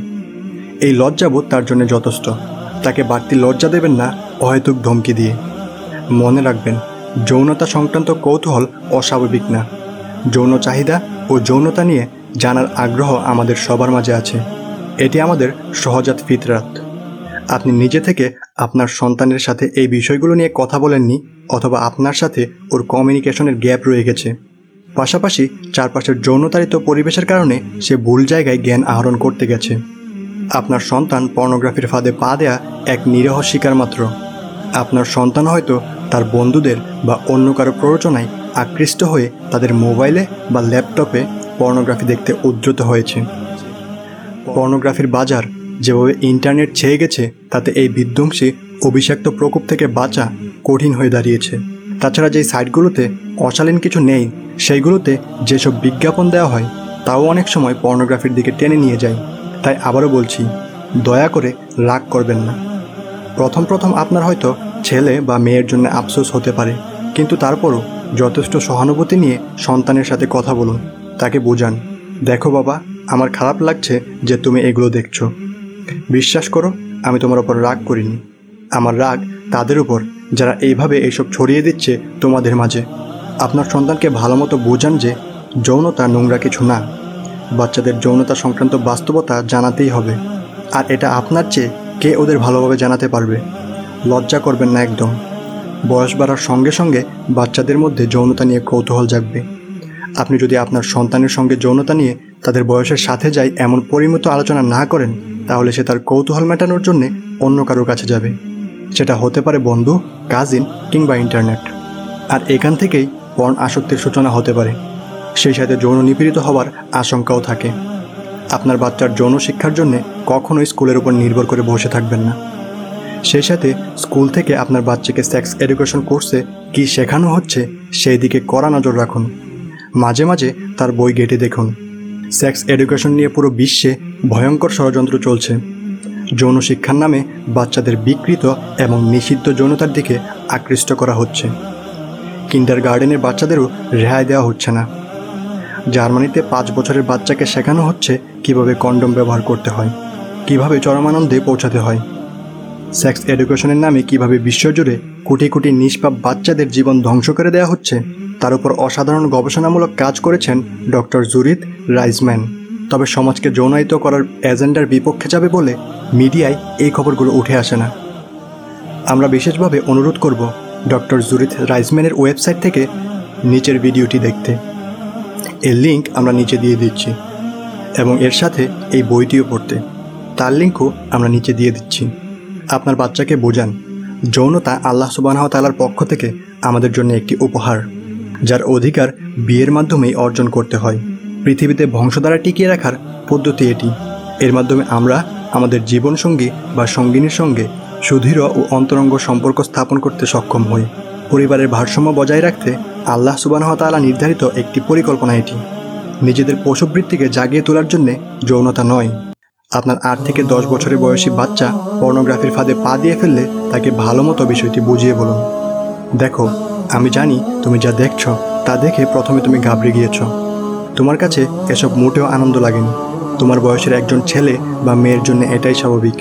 এই লজ্জাবোধ তার জন্য যথেষ্ট। তাকে বাড়তি লজ্জা দেবেন না অহেতুক ধমকি দিয়ে। মনে রাখবেন যৌনতা সংক্রান্ত কৌতূহল অস্বাভাবিক না। যৌন চাহিদা ও যৌনতা নিয়ে জানার আগ্রহ আমাদের সবার মাঝে আছে। এটি আমাদের সহজাত ফিতরাত। আপনি নিজে থেকে আপনার সন্তানের সাথে এই বিষয়গুলো নিয়ে কথা বলেননি অথবা আপনার সাথে ওর কমিউনিকেশনের গ্যাপ রয়ে গেছে। পাশাপাশি চারপাশের যৌনতারিত পরিবেশের কারণে সে ভুল জায়গায় জ্ঞান আহরণ করতে গেছে। আপনার সন্তান পর্নোগ্রাফির ফাঁদে পা দেয়া এক নিরহ শিকার মাত্র। আপনার সন্তান হয়তো তার বন্ধুদের বা অন্য কারও প্ররোচনায় আকৃষ্ট হয়ে তাদের মোবাইলে বা ল্যাপটপে পর্নোগ্রাফি দেখতে উদ্যত হয়েছে। পর্নোগ্রাফির বাজার যেভাবে ইন্টারনেট ছেয়ে গেছে, তাতে এই বিধ্বংসী, অভিষাক্ত প্রকোপ থেকে বাঁচা কঠিন হয়ে দাঁড়িয়েছে। তাছাড়া যেই সাইটগুলোতে অশালীন কিছু নেই, সেইগুলোতে যেসব বিজ্ঞাপন দেওয়া হয়, তাও অনেক সময় পর্নোগ্রাফির দিকে টেনে নিয়ে যায়। তাই আবারও বলছি, দয়া করে রাগ করবেন না। প্রথম প্রথম আপনার হয়তো ছেলে বা মেয়ের জন্য আফসোস হতে পারে, কিন্তু তারপরও যথেষ্ট সহানুভূতি নিয়ে সন্তানের সাথে কথা বলুন, তাকে বোঝান। দেখো বাবা, আমার খারাপ লাগছে যে তুমি এগুলো দেখছ। বিশ্বাস করো, আমি তোমার ওপর রাগ করিনি। আমার রাগ তাদের উপর, যারা এইভাবে এইসব ছড়িয়ে দিচ্ছে তোমাদের মাঝে। আপনার সন্তানকে ভালো মতো বোঝান যে যৌনতা নোংরা কিছু না। বাচ্চাদের যৌনতা সংক্রান্ত বাস্তবতা জানাতেই হবে। আর এটা আপনার চেয়ে কে ওদের ভালোভাবে জানাতে পারবে? লজ্জা করবেন না একদম। বয়স বাড়ার সঙ্গে সঙ্গে বাচ্চাদের মধ্যে যৌনতা নিয়ে কৌতূহল জাগবে। আপনি যদি আপনার সন্তানের সঙ্গে যৌনতা নিয়ে তাদের বয়সের সাথে যায় এমন পরিমিত আলোচনা না করেন, তাহলে সে তার কৌতূহল মেটানোর জন্যে অন্য কারোর কাছে যাবে। সেটা হতে পারে বন্ধু কাজিন কিংবা ইন্টারনেট আর এখান থেকেই পর্ন আসক্তির সূচনা হতে পারে। সেই সাথে যৌন নিপীড়িত হওয়ার আশঙ্কাও থাকে। আপনার বাচ্চার যৌন শিক্ষার জন্যে কখনোই স্কুলের উপর নির্ভর করে বসে থাকবেন না। সেই সাথে স্কুল থেকে আপনার বাচ্চাকে সেক্স এডুকেশন কোর্সে কী শেখানো হচ্ছে, সেই দিকে কড়া নজর রাখুন। মাঝে মাঝে তার বই ঘেটে দেখুন। সেক্স এডুকেশন নিয়ে পুরো বিশ্বে ভয়ঙ্কর ষড়যন্ত্র চলছে। যৌন শিক্ষার নামে বাচ্চাদের বিকৃত এবং নিষিদ্ধ যৌনতার দিকে আকৃষ্ট করা হচ্ছে। কিন্ডার গার্ডেনের বাচ্চাদেরও রেহাই দেওয়া হচ্ছে না। জার্মানিতে পাঁচ বছরের বাচ্চাকে শেখানো হচ্ছে কীভাবে কন্ডম ব্যবহার করতে হয়, কীভাবে চরমানন্দে পৌঁছাতে হয়। সেক্স এডুকেশনের নামে কীভাবে বিশ্বজুড়ে কোটি কোটি নিষ্পাপ বাচ্চাদের জীবন ধ্বংস করে দেওয়া হচ্ছে, তার উপর অসাধারণ গবেষণামূলক কাজ করেছেন ডক্টর জুরিত রাইজম্যান। তবে সমাজকে যৌনায়িত করার এজেন্ডার বিপক্ষে যাবে বলে মিডিয়ায় এই খবরগুলো উঠে আসে না। আমরা বিশেষভাবে অনুরোধ করব ডক্টর জুরিত রাইজম্যানের ওয়েবসাইট থেকে নিচের ভিডিওটি দেখতে। এর লিঙ্ক আমরা নিচে দিয়ে দিচ্ছি এবং এর সাথে এই বইটিও পড়তে। তার লিঙ্কও আমরা নিচে দিয়ে দিচ্ছি। আপনার বাচ্চাকে বোঝান যৌনতা আল্লাহ সুবাহ তালার পক্ষ থেকে আমাদের জন্য একটি উপহার, যার অধিকার বিয়ের মাধ্যমেই অর্জন করতে হয়। পৃথিবীতে বংশধারা টিকিয়ে রাখার পদ্ধতি এটি। এর মাধ্যমে আমরা আমাদের জীবনসঙ্গী বা সঙ্গিনীর সঙ্গে সুদৃঢ় ও অন্তরঙ্গ সম্পর্ক স্থাপন করতে সক্ষম হই। পরিবারের ভারসাম্য বজায় রাখতে আল্লাহ সুবাহ তালা নির্ধারিত একটি পরিকল্পনা এটি। নিজেদের পশুবৃত্তিকে জাগিয়ে তোলার জন্যে যৌনতা নয়। আপনার আট থেকে দশ বছরের বয়সী বাচ্চা পর্নোগ্রাফির ফাঁদে পা দিয়ে ফেললে তাকে ভালো মতো বিষয়টি বুঝিয়ে বলুন। দেখো, আমি জানি তুমি যা দেখছ, তা দেখে প্রথমে তুমি ঘাবড়ে গিয়েছ। তোমার কাছে এসব মোটেও আনন্দ লাগেনি। তোমার বয়সের একজন ছেলে বা মেয়ের জন্য এটাই স্বাভাবিক।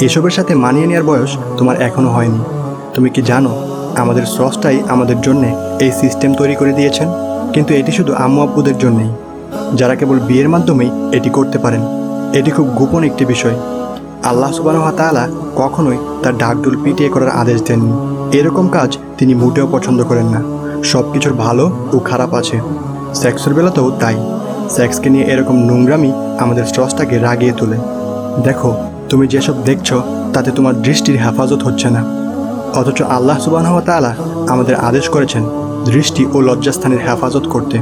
এসবের সাথে মানিয়ে নেওয়ার বয়স তোমার এখনও হয়নি। তুমি কি জানো আমাদের স্রষ্টাই আমাদের জন্যে এই সিস্টেম তৈরি করে দিয়েছেন। কিন্তু এটি শুধু আম্মু আব্বুদের জন্যেই। যারা কেবল বিয়ের মাধ্যমেই এটি করতে পারেন। এটি খুব গোপন একটি বিষয়। আল্লাহ সুবাহ তাআলা কখনোই তার ডাকডুল পিটিয়ে করার আদেশ দেননি। এরকম কাজ তিনি মোটেও পছন্দ করেন না। সব কিছুর ভালো ও খারাপ আছে। সেক্সের বেলাতেও তাই। সেক্সকে নিয়ে এরকম নোংরামি আমাদের স্রষ্টাকে রাগিয়ে তোলে। দেখো, তুমি যেসব দেখছ, তাতে তোমার দৃষ্টির হেফাজত হচ্ছে না। অথচ আল্লাহ সুবাহ তাআলা আমাদের আদেশ করেছেন দৃষ্টি ও লজ্জাস্থানের হেফাজত করতে।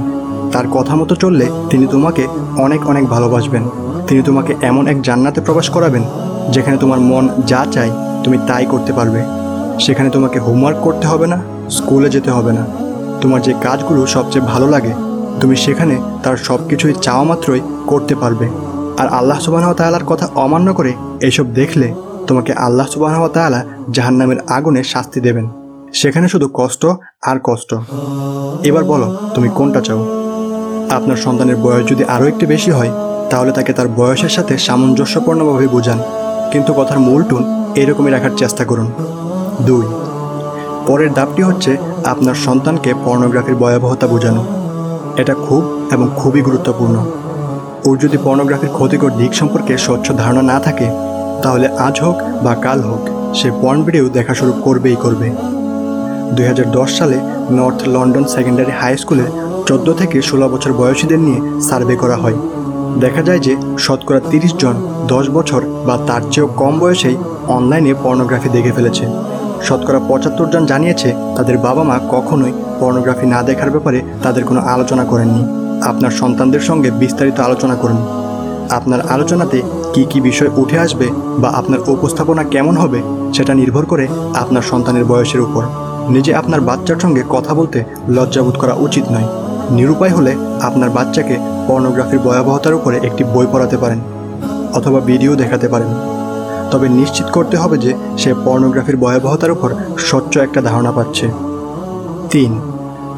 তার কথা মতো চললে তিনি তোমাকে অনেক অনেক ভালোবাসবেন। তিনি তোমাকে এমন এক জান্নাতে প্রবেশ করাবেন, যেখানে তোমার মন যা চায় তুমি তাই করতে পারবে। সেখানে তোমাকে হোমওয়ার্ক করতে হবে না, স্কুলে যেতে হবে না। তোমার যে কাজগুলো সবচেয়ে ভালো লাগে, তুমি সেখানে তার সব কিছুই চাওয়া মাত্রই করতে পারবে। আর আল্লাহ সুবাহ তাআলার কথা অমান্য করে এইসব দেখলে তোমাকে আল্লাহ সুবাহ তাআলা জাহান্নামের আগুনে শাস্তি দেবেন। সেখানে শুধু কষ্ট আর কষ্ট। এবার বলো, তুমি কোনটা চাও? আপনার সন্তানের বয়স যদি আরও একটু বেশি হয়, তাহলে তাকে তার বয়সের সাথে সামঞ্জস্যপূর্ণভাবে বোঝান। কিন্তু কথার মূল টুন এরকমই রাখার চেষ্টা করুন। দুই, পরের ধাপটি হচ্ছে আপনার সন্তানকে পর্নোগ্রাফির ভয়াবহতা বোঝানো। এটা খুব এবং খুবই গুরুত্বপূর্ণ। ওর যদি পর্নোগ্রাফির ক্ষতিকর দিক সম্পর্কে স্বচ্ছ ধারণা না থাকে তাহলে আজ হোক বা কাল হোক, সে পর্ন ভিডিও দেখা শুরু করবেই করবে। দুই হাজার দশ সালে নর্থ লন্ডন সেকেন্ডারি হাই স্কুলে চোদ্দ থেকে ষোলো বছর বয়সীদের নিয়ে সার্ভে করা হয়। দেখা যায় যে শতকরা তিরিশ জন দশ বছর বা তার চেয়েও কম বয়সেই অনলাইনে পর্নোগ্রাফি দেখে ফেলেছে। শতকরা পঁচাত্তর জন জানিয়েছে তাদের বাবা মা কখনোই পর্নোগ্রাফি না দেখার ব্যাপারে তাদের কোনো আলোচনা করেননি। আপনার সন্তানদের সঙ্গে বিস্তারিত আলোচনা করুন। আপনার আলোচনাতে কি কি বিষয় উঠে আসবে বা আপনার উপস্থাপনা কেমন হবে সেটা নির্ভর করে আপনার সন্তানের বয়সের উপর। নিজে আপনার বাচ্চার সঙ্গে কথা বলতে লজ্জাবোধ করা উচিত নয়। নিরুপায় হলে আপনার বাচ্চাকে পর্নোগ্রাফির ভয়াবহতার উপরে একটি বই পড়াতে পারেন অথবা ভিডিও দেখাতে পারেন। তবে নিশ্চিত করতে হবে যে সে পর্নোগ্রাফির ভয়াবহতার উপর স্বচ্ছ একটা ধারণা পাচ্ছে। তিন,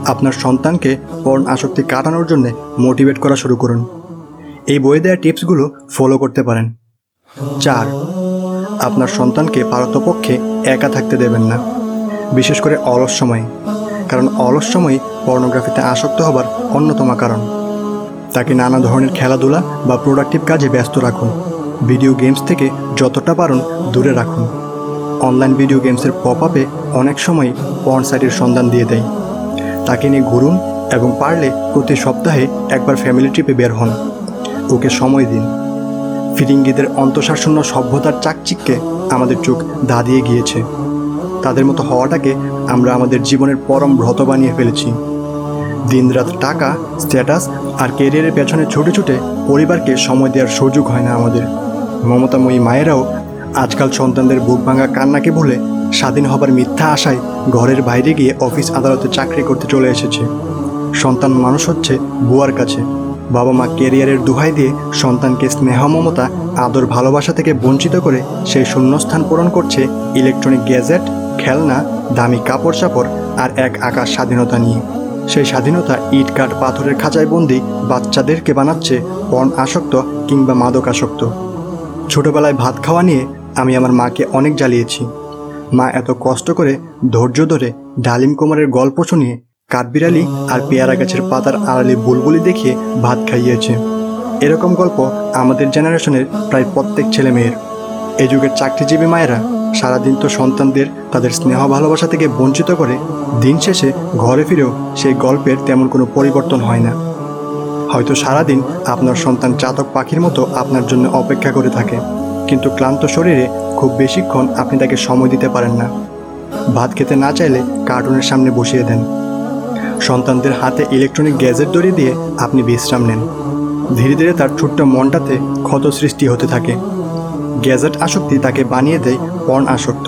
আপনার সন্তানকে পর্ন আসক্তি কাটানোর জন্য মোটিভেট করা শুরু করুন। এই বইয়ে দেওয়া টিপসগুলো ফলো করতে পারেন। চার, আপনার সন্তানকে পারতপক্ষে একা থাকতে দেবেন না। বিশেষ করে অলস সময়ে, কারণ অলস সময়ে পর্নোগ্রাফিতে আসক্ত হবার অন্যতম কারণ। তাকে নানা ধরনের খেলাধুলা বা প্রোডাক্টিভ কাজে ব্যস্ত রাখুন। ভিডিও গেমস থেকে যতটা পারুন দূরে রাখুন। অনলাইন ভিডিও গেমসের পপ আপে অনেক সময় পর্ন সাইটের সন্ধান দিয়ে দেয়। তাকে নিয়ে ঘুরুন এবং পারলে প্রতি সপ্তাহে একবার ফ্যামিলি ট্রিপে বের হন। ওকে সময় দিন। ফিরিঙ্গিদের অন্তঃসারশূন্য সভ্যতার চাকচিককে আমাদের চোখ দাঁড়িয়ে গিয়েছে। তাদের মতো হওয়াটাকে আমরা আমাদের জীবনের পরম ব্রত বানিয়ে ফেলেছি। দিনরাত টাকা, স্ট্যাটাস আর কেরিয়ারের পেছনে ছুটে ছুটে পরিবারকে সময় দেওয়ার সুযোগ হয় না আমাদের। মমতাময়ী মায়েরাও আজকাল সন্তানদের বুক ভাঙা কান্নাকে ভুলে স্বাধীন হবার মিথ্যা আশায় ঘরের বাইরে গিয়ে অফিস, আদালতে চাকরি করতে চলে এসেছে। সন্তান মানুষ হচ্ছে বুয়ার কাছে। বাবা মা কেরিয়ারের দুহাই দিয়ে সন্তানকে স্নেহ, মমতা, আদর, ভালোবাসা থেকে বঞ্চিত করে সেই শূন্যস্থান পূরণ করছে ইলেকট্রনিক গ্যাজেট, খেলনা, দামি কাপড় চাপড় আর এক আকাশ স্বাধীনতা নিয়ে। সেই স্বাধীনতা ইট, কাঠ, পাথরের খাঁচায় বন্দি বাচ্চাদেরকে বানাচ্ছে পণ আসক্ত কিংবা মাদক আসক্ত ছোটবেলায় ভাত খাওয়া নিয়ে আমি আমার মাকে অনেক জ্বালিয়েছি। মা এত কষ্ট করে, ধৈর্য ধরে ডালিম কুমারের গল্প শুনিয়ে কাঠবিড়ালি আর পেয়ারা গাছের পাতার আড়ালে বুলবুলি দেখিয়ে ভাত খাইয়েছে। এরকম গল্প আমাদের জেনারেশনের প্রায় প্রত্যেক ছেলে মেয়ের এ যুগের চাকরিজীবী মায়েরা সারাদিন তো সন্তানদের তাদের স্নেহ ভালোবাসা থেকে বঞ্চিত করে, দিন শেষে ঘরে ফিরেও সেই গল্পের তেমন কোনো পরিবর্তন হয় না। হয়তো সারাদিন আপনার সন্তান চাতক পাখির মতো আপনার জন্য অপেক্ষা করে থাকে, কিন্তু ক্লান্ত শরীরে খুব বেশিক্ষণ আপনি তাকে সময় দিতে পারেন না। ভাত খেতে না চাইলে কার্টুনের সামনে বসিয়ে দেন। সন্তানদের হাতে ইলেকট্রনিক গ্যাজেট দড়ি দিয়ে আপনি বিশ্রাম নেন। ধীরে ধীরে তার ছোট্ট মনটাতে ক্ষত সৃষ্টি হতে থাকে। গ্যাজেট আসক্তি তাকে বানিয়ে দেয় পর্ন আসক্ত।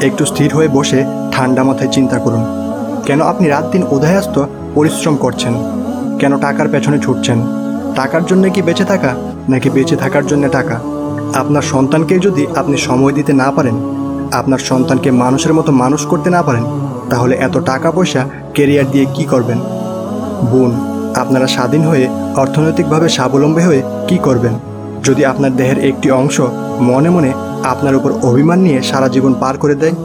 একটু স্থির হয়ে বসে ঠান্ডা মাথায় চিন্তা করুন। কেন আপনি রাত দিন উদয়াস্ত পরিশ্রম করছেন? কেন টাকার পেছনে ছুটছেন? টাকার জন্য কি বেঁচে থাকা, নাকি বেঁচে থাকার জন্য টাকা? আপনার সন্তানকে যদি আপনি সময় দিতে না পারেন, আপনার সন্তানকে মানুষের মতো মানুষ করতে না পারেন তাহলে এত টাকা পয়সা কেরিয়ার দিয়ে কি করবেন? বোন, আপনারা স্বাধীন হয়ে, অর্থনৈতিকভাবে স্বাবলম্বী হয়ে কি করবেন? যদি আপনার দেহের একটি অংশ মনে মনে আপনার উপর অভিমান নিয়ে সারা জীবন পার করে দেয়,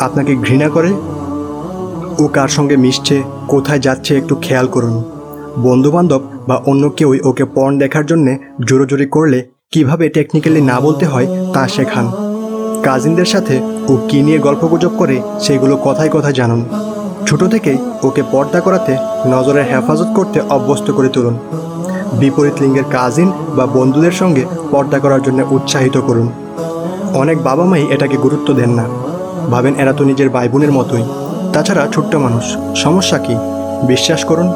আপনাকে ঘৃণা করে, ও কার সঙ্গে মিশছে, কোথায় যাচ্ছে একটু খেয়াল করুন। বন্ধুবান্ধব বা অন্য কেউই ওকে পণ দেখার জন্যে জোরোজোরি করলে কীভাবে টেকনিক্যালি না বলতে হয় তা শেখান। কাজিনদের সাথে ও কী নিয়ে গল্পগুজব করে সেগুলো কথায় কথায় জানুন। ছোট থেকেই ওকে পর্দা করাতে নজরের হেফাজত করতে অভ্যস্ত করে তুলুন। বিপরীত লিঙ্গের কাজিন বা বন্ধুদের সঙ্গে পর্দা করার জন্য উৎসাহিত করুন। অনেক বাবা মাই এটাকে গুরুত্ব দেন না। ভাবেন এরা তো নিজের ভাই বোনের মতোই। তাছাড়া ছোট্ট মানুষ, সমস্যা কি? বিশ্বাস করুন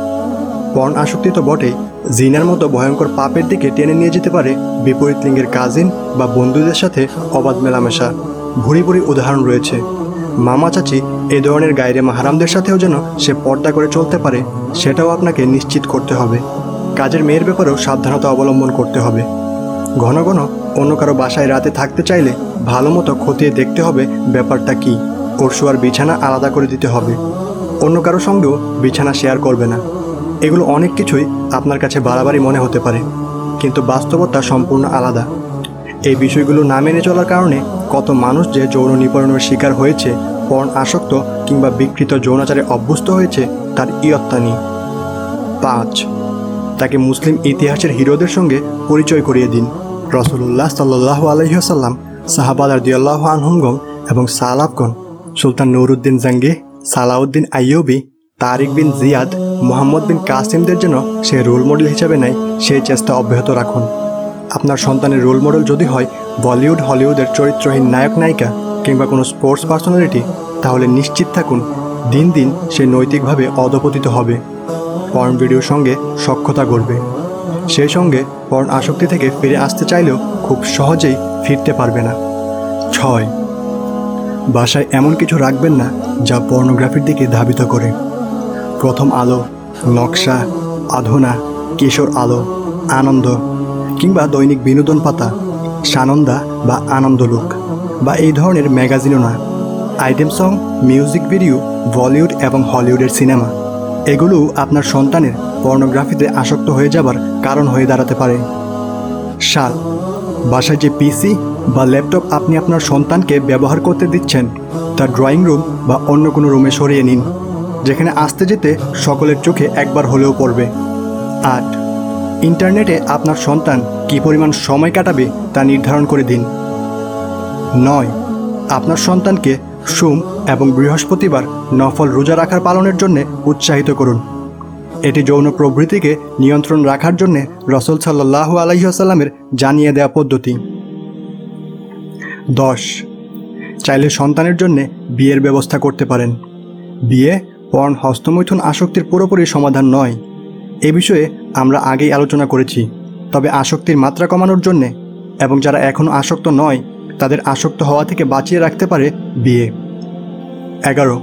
পর্ন আসক্তি তো বটেই। জিনার মতো ভয়ঙ্কর পাপের দিকে টেনে নিয়ে যেতে পারে বিপরীত লিঙ্গের কাজিন বা বন্ধুদের সাথে অবাধ মেলামেশা। ভুরি ভুরি উদাহরণ রয়েছে। মামা চাচি এ ধরনের গায়রে মাহারামদের সাথেও যেন সে পর্দা করে চলতে পারে, সেটাও আপনাকে নিশ্চিত করতে হবে। কাজের মেয়ের ব্যাপারেও সাবধানতা অবলম্বন করতে হবে। ঘন ঘন অন্য কারও বাসায় রাতে থাকতে চাইলে ভালো মতো খতিয়ে দেখতে হবে ব্যাপারটা কি। ওর শোয়ার বিছানা আলাদা করে দিতে হবে। অন্য কারও সঙ্গেও বিছানা শেয়ার করবে না। এগুলো অনেক কিছুই আপনার কাছে বাড়াবাড়ি মনে হতে পারে, কিন্তু বাস্তবতা সম্পূর্ণ আলাদা। এই বিষয়গুলো না মেনে চলার কারণে কত মানুষ যে যৌন নিপরণের শিকার হয়েছে পর্ন আসক্ত কিংবা বিকৃত যৌনাচারে অভ্যস্ত হয়েছে, তার ইয়ত্তা নেই। পাঁচ, তাকে মুসলিম ইতিহাসের হিরোদের সঙ্গে পরিচয় করিয়ে দিন। রসুল্লাহ সাল্লাহ আলহিহাসাল্লাম সাহাবাদ দিয়াল্লাহ আনহুমগম এবং সালাবগণ সুলতান নুরুদ্দিন জাঙ্গে, সালাউদ্দিন আইয়ুবি, তারিক বিন জিয়াদ মোহাম্মদ বিন কাসিমদের যেন সে রোল মডেল হিসেবে নেয় সেই চেষ্টা অব্যাহত রাখুন। আপনার সন্তানের রোল মডেল যদি হয়, বলিউড, হলিউডের চরিত্রহীন নায়ক, নায়িকা কিংবা কোনো স্পোর্টস পার্সোনালিটি, তাহলে নিশ্চিত থাকুন, দিন দিন সে নৈতিকভাবে অধপতিত হবে। পর্ন ভিডিওর সঙ্গে সক্ষতা গড়বে। সেই সঙ্গে পর্ন আসক্তি থেকে ফিরে আসতে চাইলেও খুব সহজেই ফিরতে পারবে না। ছয়, বাসায় এমন কিছু রাখবেন না যা পর্নোগ্রাফির দিকে ধাবিত করে। প্রথম আলো, নকশা, আধুনা, কিশোর আলো, আনন্দ, কিংবা দৈনিক বিনোদন পাতা, সানন্দা বা আনন্দলোক বা এই ধরনের ম্যাগাজিনও নয়। Item song, music video, Bollywood এবং হলিউডের সিনেমা এগুলো আপনার সন্তানের পর্নোগ্রাফিতে আসক্ত হয়ে যাবার কারণ হয়ে দাঁড়াতে পারে। সাত বাসায় যে পিসি বা ল্যাপটপ আপনি আপনার সন্তানকে ব্যবহার করতে দিচ্ছেন, তা ড্রয়িং রুম বা অন্য কোনো রুমে সরিয়ে নিন। যেখানে আসতে যেতে সকলের চোখে একবার হলেও পড়বে। আট। ইন্টারনেটে আপনার সন্তান কী পরিমাণ সময় কাটাবে তা নির্ধারণ করে দিন। নয়। আপনার সন্তানকে সোম এবং বৃহস্পতিবার নফল রোজা রাখার পালনের জন্য উৎসাহিত করুন। এটি যৌন প্রবৃত্তিকে নিয়ন্ত্রণ রাখার জন্যে রসুল সাল্লাহ আলহিহাসাল্লামের জানিয়ে দেওয়া পদ্ধতি। দশ। চাইলে সন্তানের জন্যে বিয়ের ব্যবস্থা করতে পারেন। বিয়ে পর্ণ হস্তমৈথুন আসক্তির পুরোপুরি সমাধান নয়। এ বিষয়ে আমরা আগেই আলোচনা করেছি। তবে আসক্তির মাত্রা কমানোর জন্যে এবং যারা এখনও আসক্ত নয়, তাদের আসক্ত হওয়া থেকে বাঁচিয়ে রাখতে পারে বিয়ে। এগারো।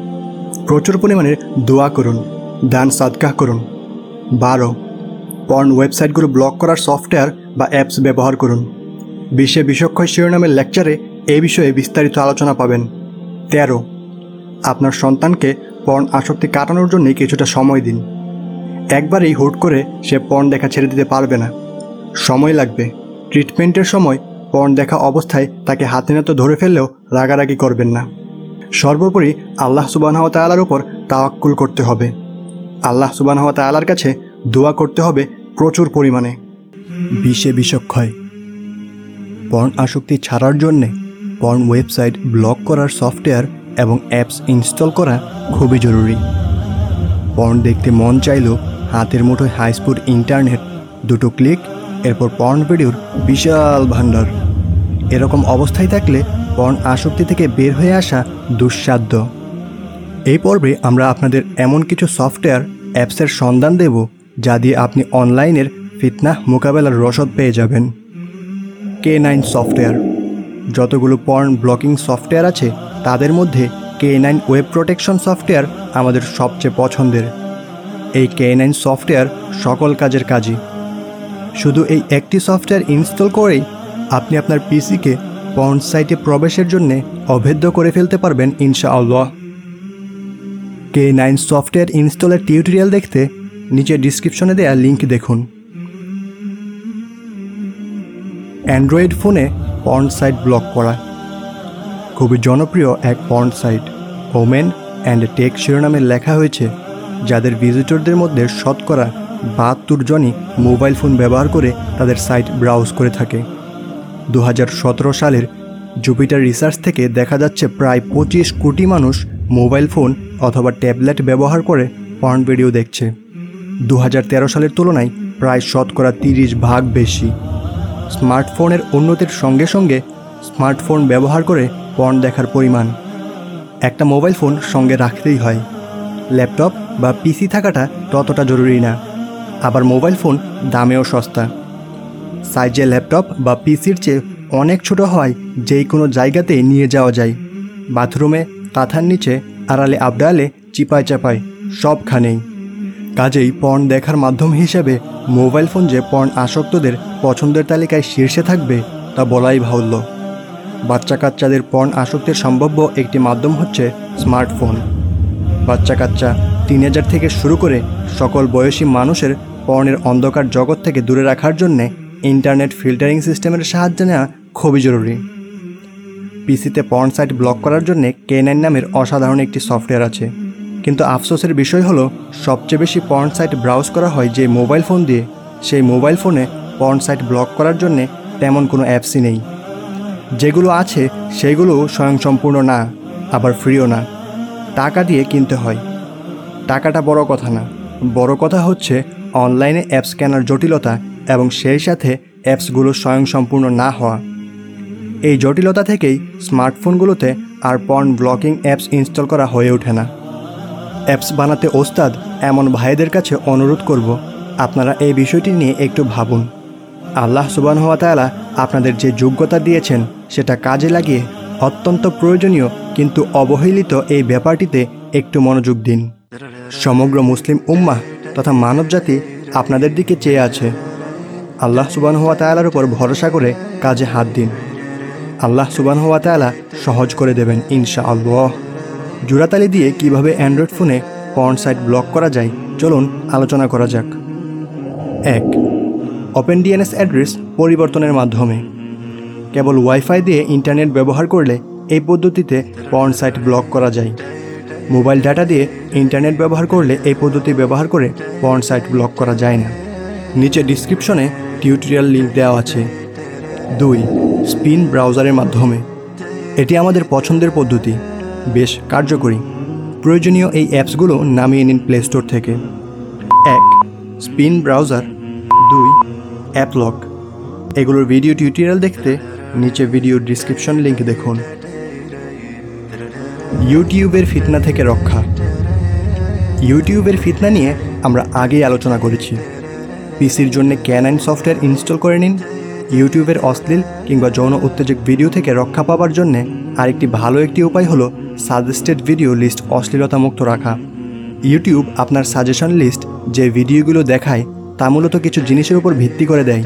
প্রচুর পরিমাণে দোয়া করুন, দান সাদকাহ করুন। বারো। পর্ন ওয়েবসাইটগুলো ব্লক করার সফটওয়্যার বা অ্যাপস ব্যবহার করুন। বিশ্বে বিচক্ষয় শিরোনামের লেকচারে এই বিষয়ে বিস্তারিত আলোচনা পাবেন। তেরো। আপনার সন্তানকে পর্ন আসক্তি কাটানোর জন্য কিছুটা সময় দিন। একবারেই হুট করে সে পর্ন দেখা ছেড়ে দিতে পারবে না। সময় লাগবে। ট্রিটমেন্টের সময় পর্ন দেখা অবস্থায় তাকে হাতে নাতে ধরে ফেললেও রাগারাগি করবেন না। সর্বোপরি আল্লাহ সুবাহ তালার উপর তাওয়াক্কুল করতে হবে। আল্লাহ সুবাহ তালার কাছে দোয়া করতে হবে প্রচুর পরিমাণে। বিষে বিষক্ষয়। পর্ন আসক্তি ছাড়ার জন্যে পর্ন ওয়েবসাইট ব্লক করার সফটওয়্যার এবং অ্যাপস ইনস্টল করা খুবই জরুরি। পর্ন দেখতে মন চাইলেও হাতের মুঠোয় হাই স্পিড ইন্টারনেট দুটো ক্লিক এরপর পর্ন ভিডিওর বিশাল ভাণ্ডার। এরকম অবস্থায় থাকলে পর্ন আসক্তি থেকে বের হয়ে আসা দুঃসাধ্য। এই পর্বে আমরা আপনাদের এমন কিছু সফটওয়্যার অ্যাপসের সন্ধান দেব, যা দিয়ে আপনি অনলাইনের ফিতনা মোকাবেলার রসদ পেয়ে যাবেন। কে নাইন সফটওয়্যার যতগুলো পর্ন ব্লকিং সফটওয়্যার আছে তাদের মধ্যে K nine web protection software আমাদের সবচেয়ে পছন্দের। এই কে নাইন সফটওয়্যার সকল কাজের কাজই। শুধু এই একটি সফটওয়্যার ইনস্টল করেই আপনি আপনার পিসিকে পর্ন সাইটে প্রবেশের জন্য অভেদ্য করে ফেলতে পারবেন, ইনশাআল্লাহ। কে নাইন সফটওয়্যার ইনস্টলের টিউটোরিয়াল দেখতে নিচে ডিসক্রিপশনে দেওয়া লিঙ্ক দেখুন। অ্যান্ড্রয়েড ফোনে পর্ন সাইট ব্লক করা। খুবই জনপ্রিয় এক porn site women and tech শিরোনামে লেখা হয়েছে, যাদের ভিজিটরদের মধ্যে শতকরা বাহাত্তর জনই মোবাইল ফোন ব্যবহার করে তাদের সাইট ব্রাউজ করে থাকে। দু হাজার সতেরো সালের জুপিটার রিসার্চ থেকে দেখা যাচ্ছে প্রায় পঁচিশ কোটি মানুষ মোবাইল ফোন অথবা ট্যাবলেট ব্যবহার করে পর্ন ভিডিও দেখছে। দু হাজার তেরো সালের তুলনায় প্রায় শতকরা তিরিশ ভাগ বেশি। স্মার্টফোনের উন্নতির সঙ্গে সঙ্গে স্মার্টফোন ব্যবহার করে পর্ন দেখার পরিমাণ। একটা মোবাইল ফোন সঙ্গে রাখতেই হয়। ল্যাপটপ বা পিসি থাকাটা ততটা জরুরি না। আবার মোবাইল ফোন দামেও সস্তা। সাইজে ল্যাপটপ বা পিসির চেয়ে অনেক ছোট হওয়ায় যেই কোনো জায়গাতে নিয়ে যাওয়া যায়। বাথরুমে, কাঁথার নিচে, আড়ালে, আবডালে চিপায় চাপায় সবখানেই। কাজেই পর্ন দেখার মাধ্যম হিসেবে মোবাইল ফোন যে পর্ন আসক্তদের পছন্দের তালিকায় শীর্ষে থাকবে তা বলাই বাহুল্য। বাচ্চা কাচ্চাদের পর্ন আসক্তির সম্ভাব্য একটি মাধ্যম হচ্ছে স্মার্টফোন। বাচ্চা কাচ্চা টিনেজার থেকে শুরু করে সকল বয়সী মানুষের পর্নের অন্ধকার জগৎ থেকে দূরে রাখার জন্যে ইন্টারনেট ফিল্টারিং সিস্টেমের সাহায্য নেওয়া খুবই জরুরি। পিসিতে পর্ন সাইট ব্লক করার জন্যে কে নাইন নামের অসাধারণ একটি সফটওয়্যার আছে। কিন্তু আফসোসের বিষয় হলো, সবচেয়ে বেশি পর্ন সাইট ব্রাউজ করা হয় যে মোবাইল ফোন দিয়ে। সেই মোবাইল ফোনে পর্ন সাইট ব্লক করার জন্যে তেমন কোনো অ্যাপসই নেই। যেগুলো আছে, সেগুলো স্বয়ংসম্পূর্ণ না, আবার ফ্রিও না। টাকা দিয়ে কিনতে হয়। টাকাটা বড় কথা না। বড় কথা হচ্ছে, অনলাইনে অ্যাপস কেনার জটিলতা এবং সেই সাথে অ্যাপসগুলো স্বয়ংসম্পূর্ণ না হওয়া। এই জটিলতা থেকেই স্মার্টফোনগুলোতে আর পর্ন ব্লকিং অ্যাপস ইনস্টল করা হয়ে ওঠে না। অ্যাপস বানাতে ওস্তাদ এমন ভাইদের কাছে অনুরোধ করব, আপনারা এই বিষয়টি নিয়ে একটু ভাবুন। আল্লাহ সুবান হওয়া তালা আপনাদের যে যোগ্যতা দিয়েছেন, সেটা কাজে লাগিয়ে অত্যন্ত প্রয়োজনীয় কিন্তু অবহেলিত এই ব্যাপারটিতে একটু মনোযোগ দিন। সমগ্র মুসলিম উম্মাহ তথা মানবজাতি আপনাদের দিকে চেয়ে আছে। আল্লাহ সুবান হওয়া তায়ালার উপর ভরসা করে কাজে হাত দিন। আল্লাহ সুবান হওয়া তালা সহজ করে দেবেন ইনশা আল্লাহ জোড়াতালি দিয়ে কীভাবে অ্যান্ড্রয়েড ফোনে পর্ন সাইট ব্লক করা যায়, চলুন আলোচনা করা যাক। এক ওপেন ডিএনএস অ্যাড্রেস পরিবর্তনের মাধ্যমে। কেবল ওয়াইফাই দিয়ে ইন্টারনেট ব্যবহার করলে এই পদ্ধতিতে পর্ন সাইট ব্লক করা যায়। মোবাইল ডাটা দিয়ে ইন্টারনেট ব্যবহার করলে এই পদ্ধতি ব্যবহার করে পর্ন সাইট ব্লক করা যায় না। নিচে ডিসক্রিপশনে টিউটোরিয়াল লিঙ্ক দেওয়া আছে। দুই, স্পিন ব্রাউজারের মাধ্যমে। এটি আমাদের পছন্দের পদ্ধতি। বেশ কার্যকরী। প্রয়োজনীয় এই অ্যাপসগুলো নামিয়ে নিন প্লে স্টোর থেকে। এক, স্পিন ব্রাউজার। দুই অ্যাপলক এগুলোর ভিডিও টিউটোরিয়াল দেখতে নিচে ভিডিও ডিসক্রিপশন লিংক দেখুন। ইউটিউবের ফিতনা থেকে রক্ষা। ইউটিউবের ফিতনা নিয়ে আমরা আগেই আলোচনা করেছি। পিসির জন্য ক্যানাইন সফটওয়্যার ইনস্টল করে নিন। ইউটিউবের অশ্লীল কিংবা যৌন উত্তেজক ভিডিও থেকে রক্ষা পাওয়ার জন্যে আরেকটি ভালো একটি উপায় হলো সাজেস্টেড ভিডিও লিস্ট অশ্লীলতা মুক্ত রাখা। ইউটিউব আপনার সাজেশন লিস্ট যে ভিডিওগুলো দেখায় তা মূলত কিছু জিনিসের উপর ভিত্তি করে দেয়।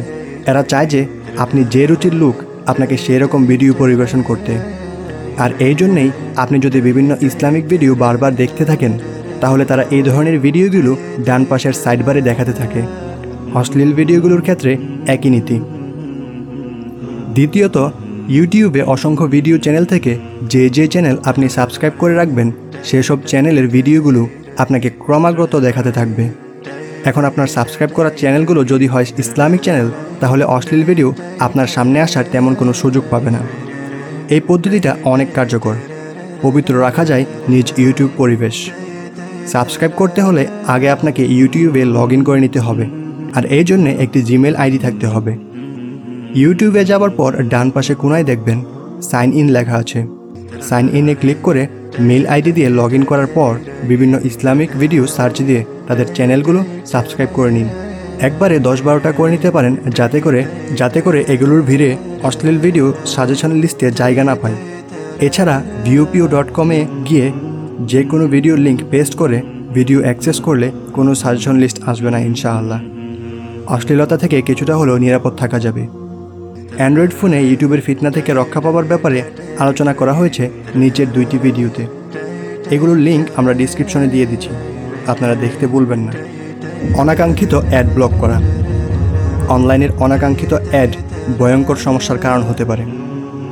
এরা চায় যে আপনি যে রুচির লোক, আপনাকে সেই রকম ভিডিও পরিবেশন করতে। আর এই জন্যেই আপনি যদি বিভিন্ন ইসলামিক ভিডিও বারবার দেখতে থাকেন, তাহলে তারা এই ধরনের ভিডিওগুলো ডান পাশের সাইডবারে দেখাতে থাকে। অশ্লীল ভিডিওগুলোর ক্ষেত্রে একই নীতি। দ্বিতীয়ত, ইউটিউবে অসংখ্য ভিডিও চ্যানেল থেকে যে যে চ্যানেল আপনি সাবস্ক্রাইব করে রাখবেন, সেসব চ্যানেলের ভিডিওগুলো আপনাকে ক্রমাগত দেখাতে থাকবে। এখন আপনার সাবস্ক্রাইব করা চ্যানেলগুলো যদি হয় ইসলামিক চ্যানেল তাহলে অশ্লীল ভিডিও আপনার সামনে আসার তেমন কোনো সুযোগ পাবে না। এই পদ্ধতিটা অনেক কার্যকর। পবিত্র রাখা যায় নিজ ইউটিউব পরিবেশ। সাবস্ক্রাইব করতে হলে আগে আপনাকে ইউটিউবে লগ ইন করে নিতে হবে। আর এই জন্যে একটি জিমেল আইডি থাকতে হবে। ইউটিউবে যাওয়ার পর ডান পাশে কোনায় দেখবেন সাইন ইন লেখা আছে। সাইন ইনে ক্লিক করে মেল আইডি দিয়ে লগ ইন করার পর বিভিন্ন ইসলামিক ভিডিও সার্চ দিয়ে তাদের চ্যানেলগুলো সাবস্ক্রাইব করে নিন। একবারে দশ বারোটা করে নিতে পারেন, যাতে করে যাতে করে এগুলোর ভিড়ে অশ্লীল ভিডিও সাজেশন লিস্টে জায়গা না পায়। এছাড়া ভিওপিও ডট কমে গিয়ে যে কোনো ভিডিও লিঙ্ক পেস্ট করে ভিডিও অ্যাক্সেস করলে কোনো সাজেশন লিস্ট আসবে না ইনশাআল্লাহ। অশ্লীলতা থেকে কিছুটা হলেও নিরাপদ থাকা যাবে। অ্যান্ড্রয়েড ফোনে ইউটিউবের ফিতনা থেকে রক্ষা পাওয়ার ব্যাপারে আলোচনা করা হয়েছে নিচের দুইটি ভিডিওতে। এগুলোর লিঙ্ক আমরা ডিসক্রিপশনে দিয়ে দিচ্ছি। আপনারা দেখতে ভুলবেন না। অনাকাঙ্ক্ষিত অ্যাড ব্লক করা। অনলাইনের অনাকাঙ্ক্ষিত অ্যাড ভয়ঙ্কর সমস্যার কারণ হতে পারে।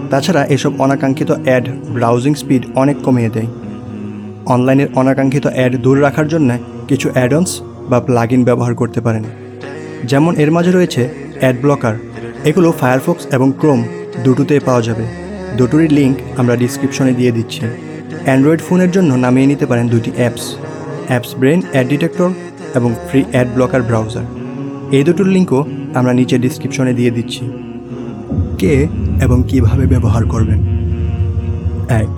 তাছাড়া এসব অনাকাঙ্ক্ষিত অ্যাড ব্রাউজিং স্পিড অনেক কমিয়ে দেয়। অনলাইনের অনাকাঙ্ক্ষিত অ্যাড দূর রাখার জন্য কিছু অ্যাডন্স বা প্লাগ ব্যবহার করতে পারেন। যেমন এর মাঝে রয়েছে অ্যাড ব্লকার এগুলো ফায়ারফক্স এবং ক্রোম দুটোতেই পাওয়া যাবে। দুটোরই লিঙ্ক আমরা ডিসক্রিপশনে দিয়ে দিচ্ছি। অ্যান্ড্রয়েড ফোনের জন্য নামিয়ে নিতে পারেন দুটি apps apps brain, ad detector এবং ফ্রি অ্যাড ব্লকার ব্রাউজার। এই দুটোর লিঙ্কও আমরা নিচে ডিসক্রিপশনে দিয়ে দিচ্ছি। কে এবং কীভাবে ব্যবহার করবেন? এক,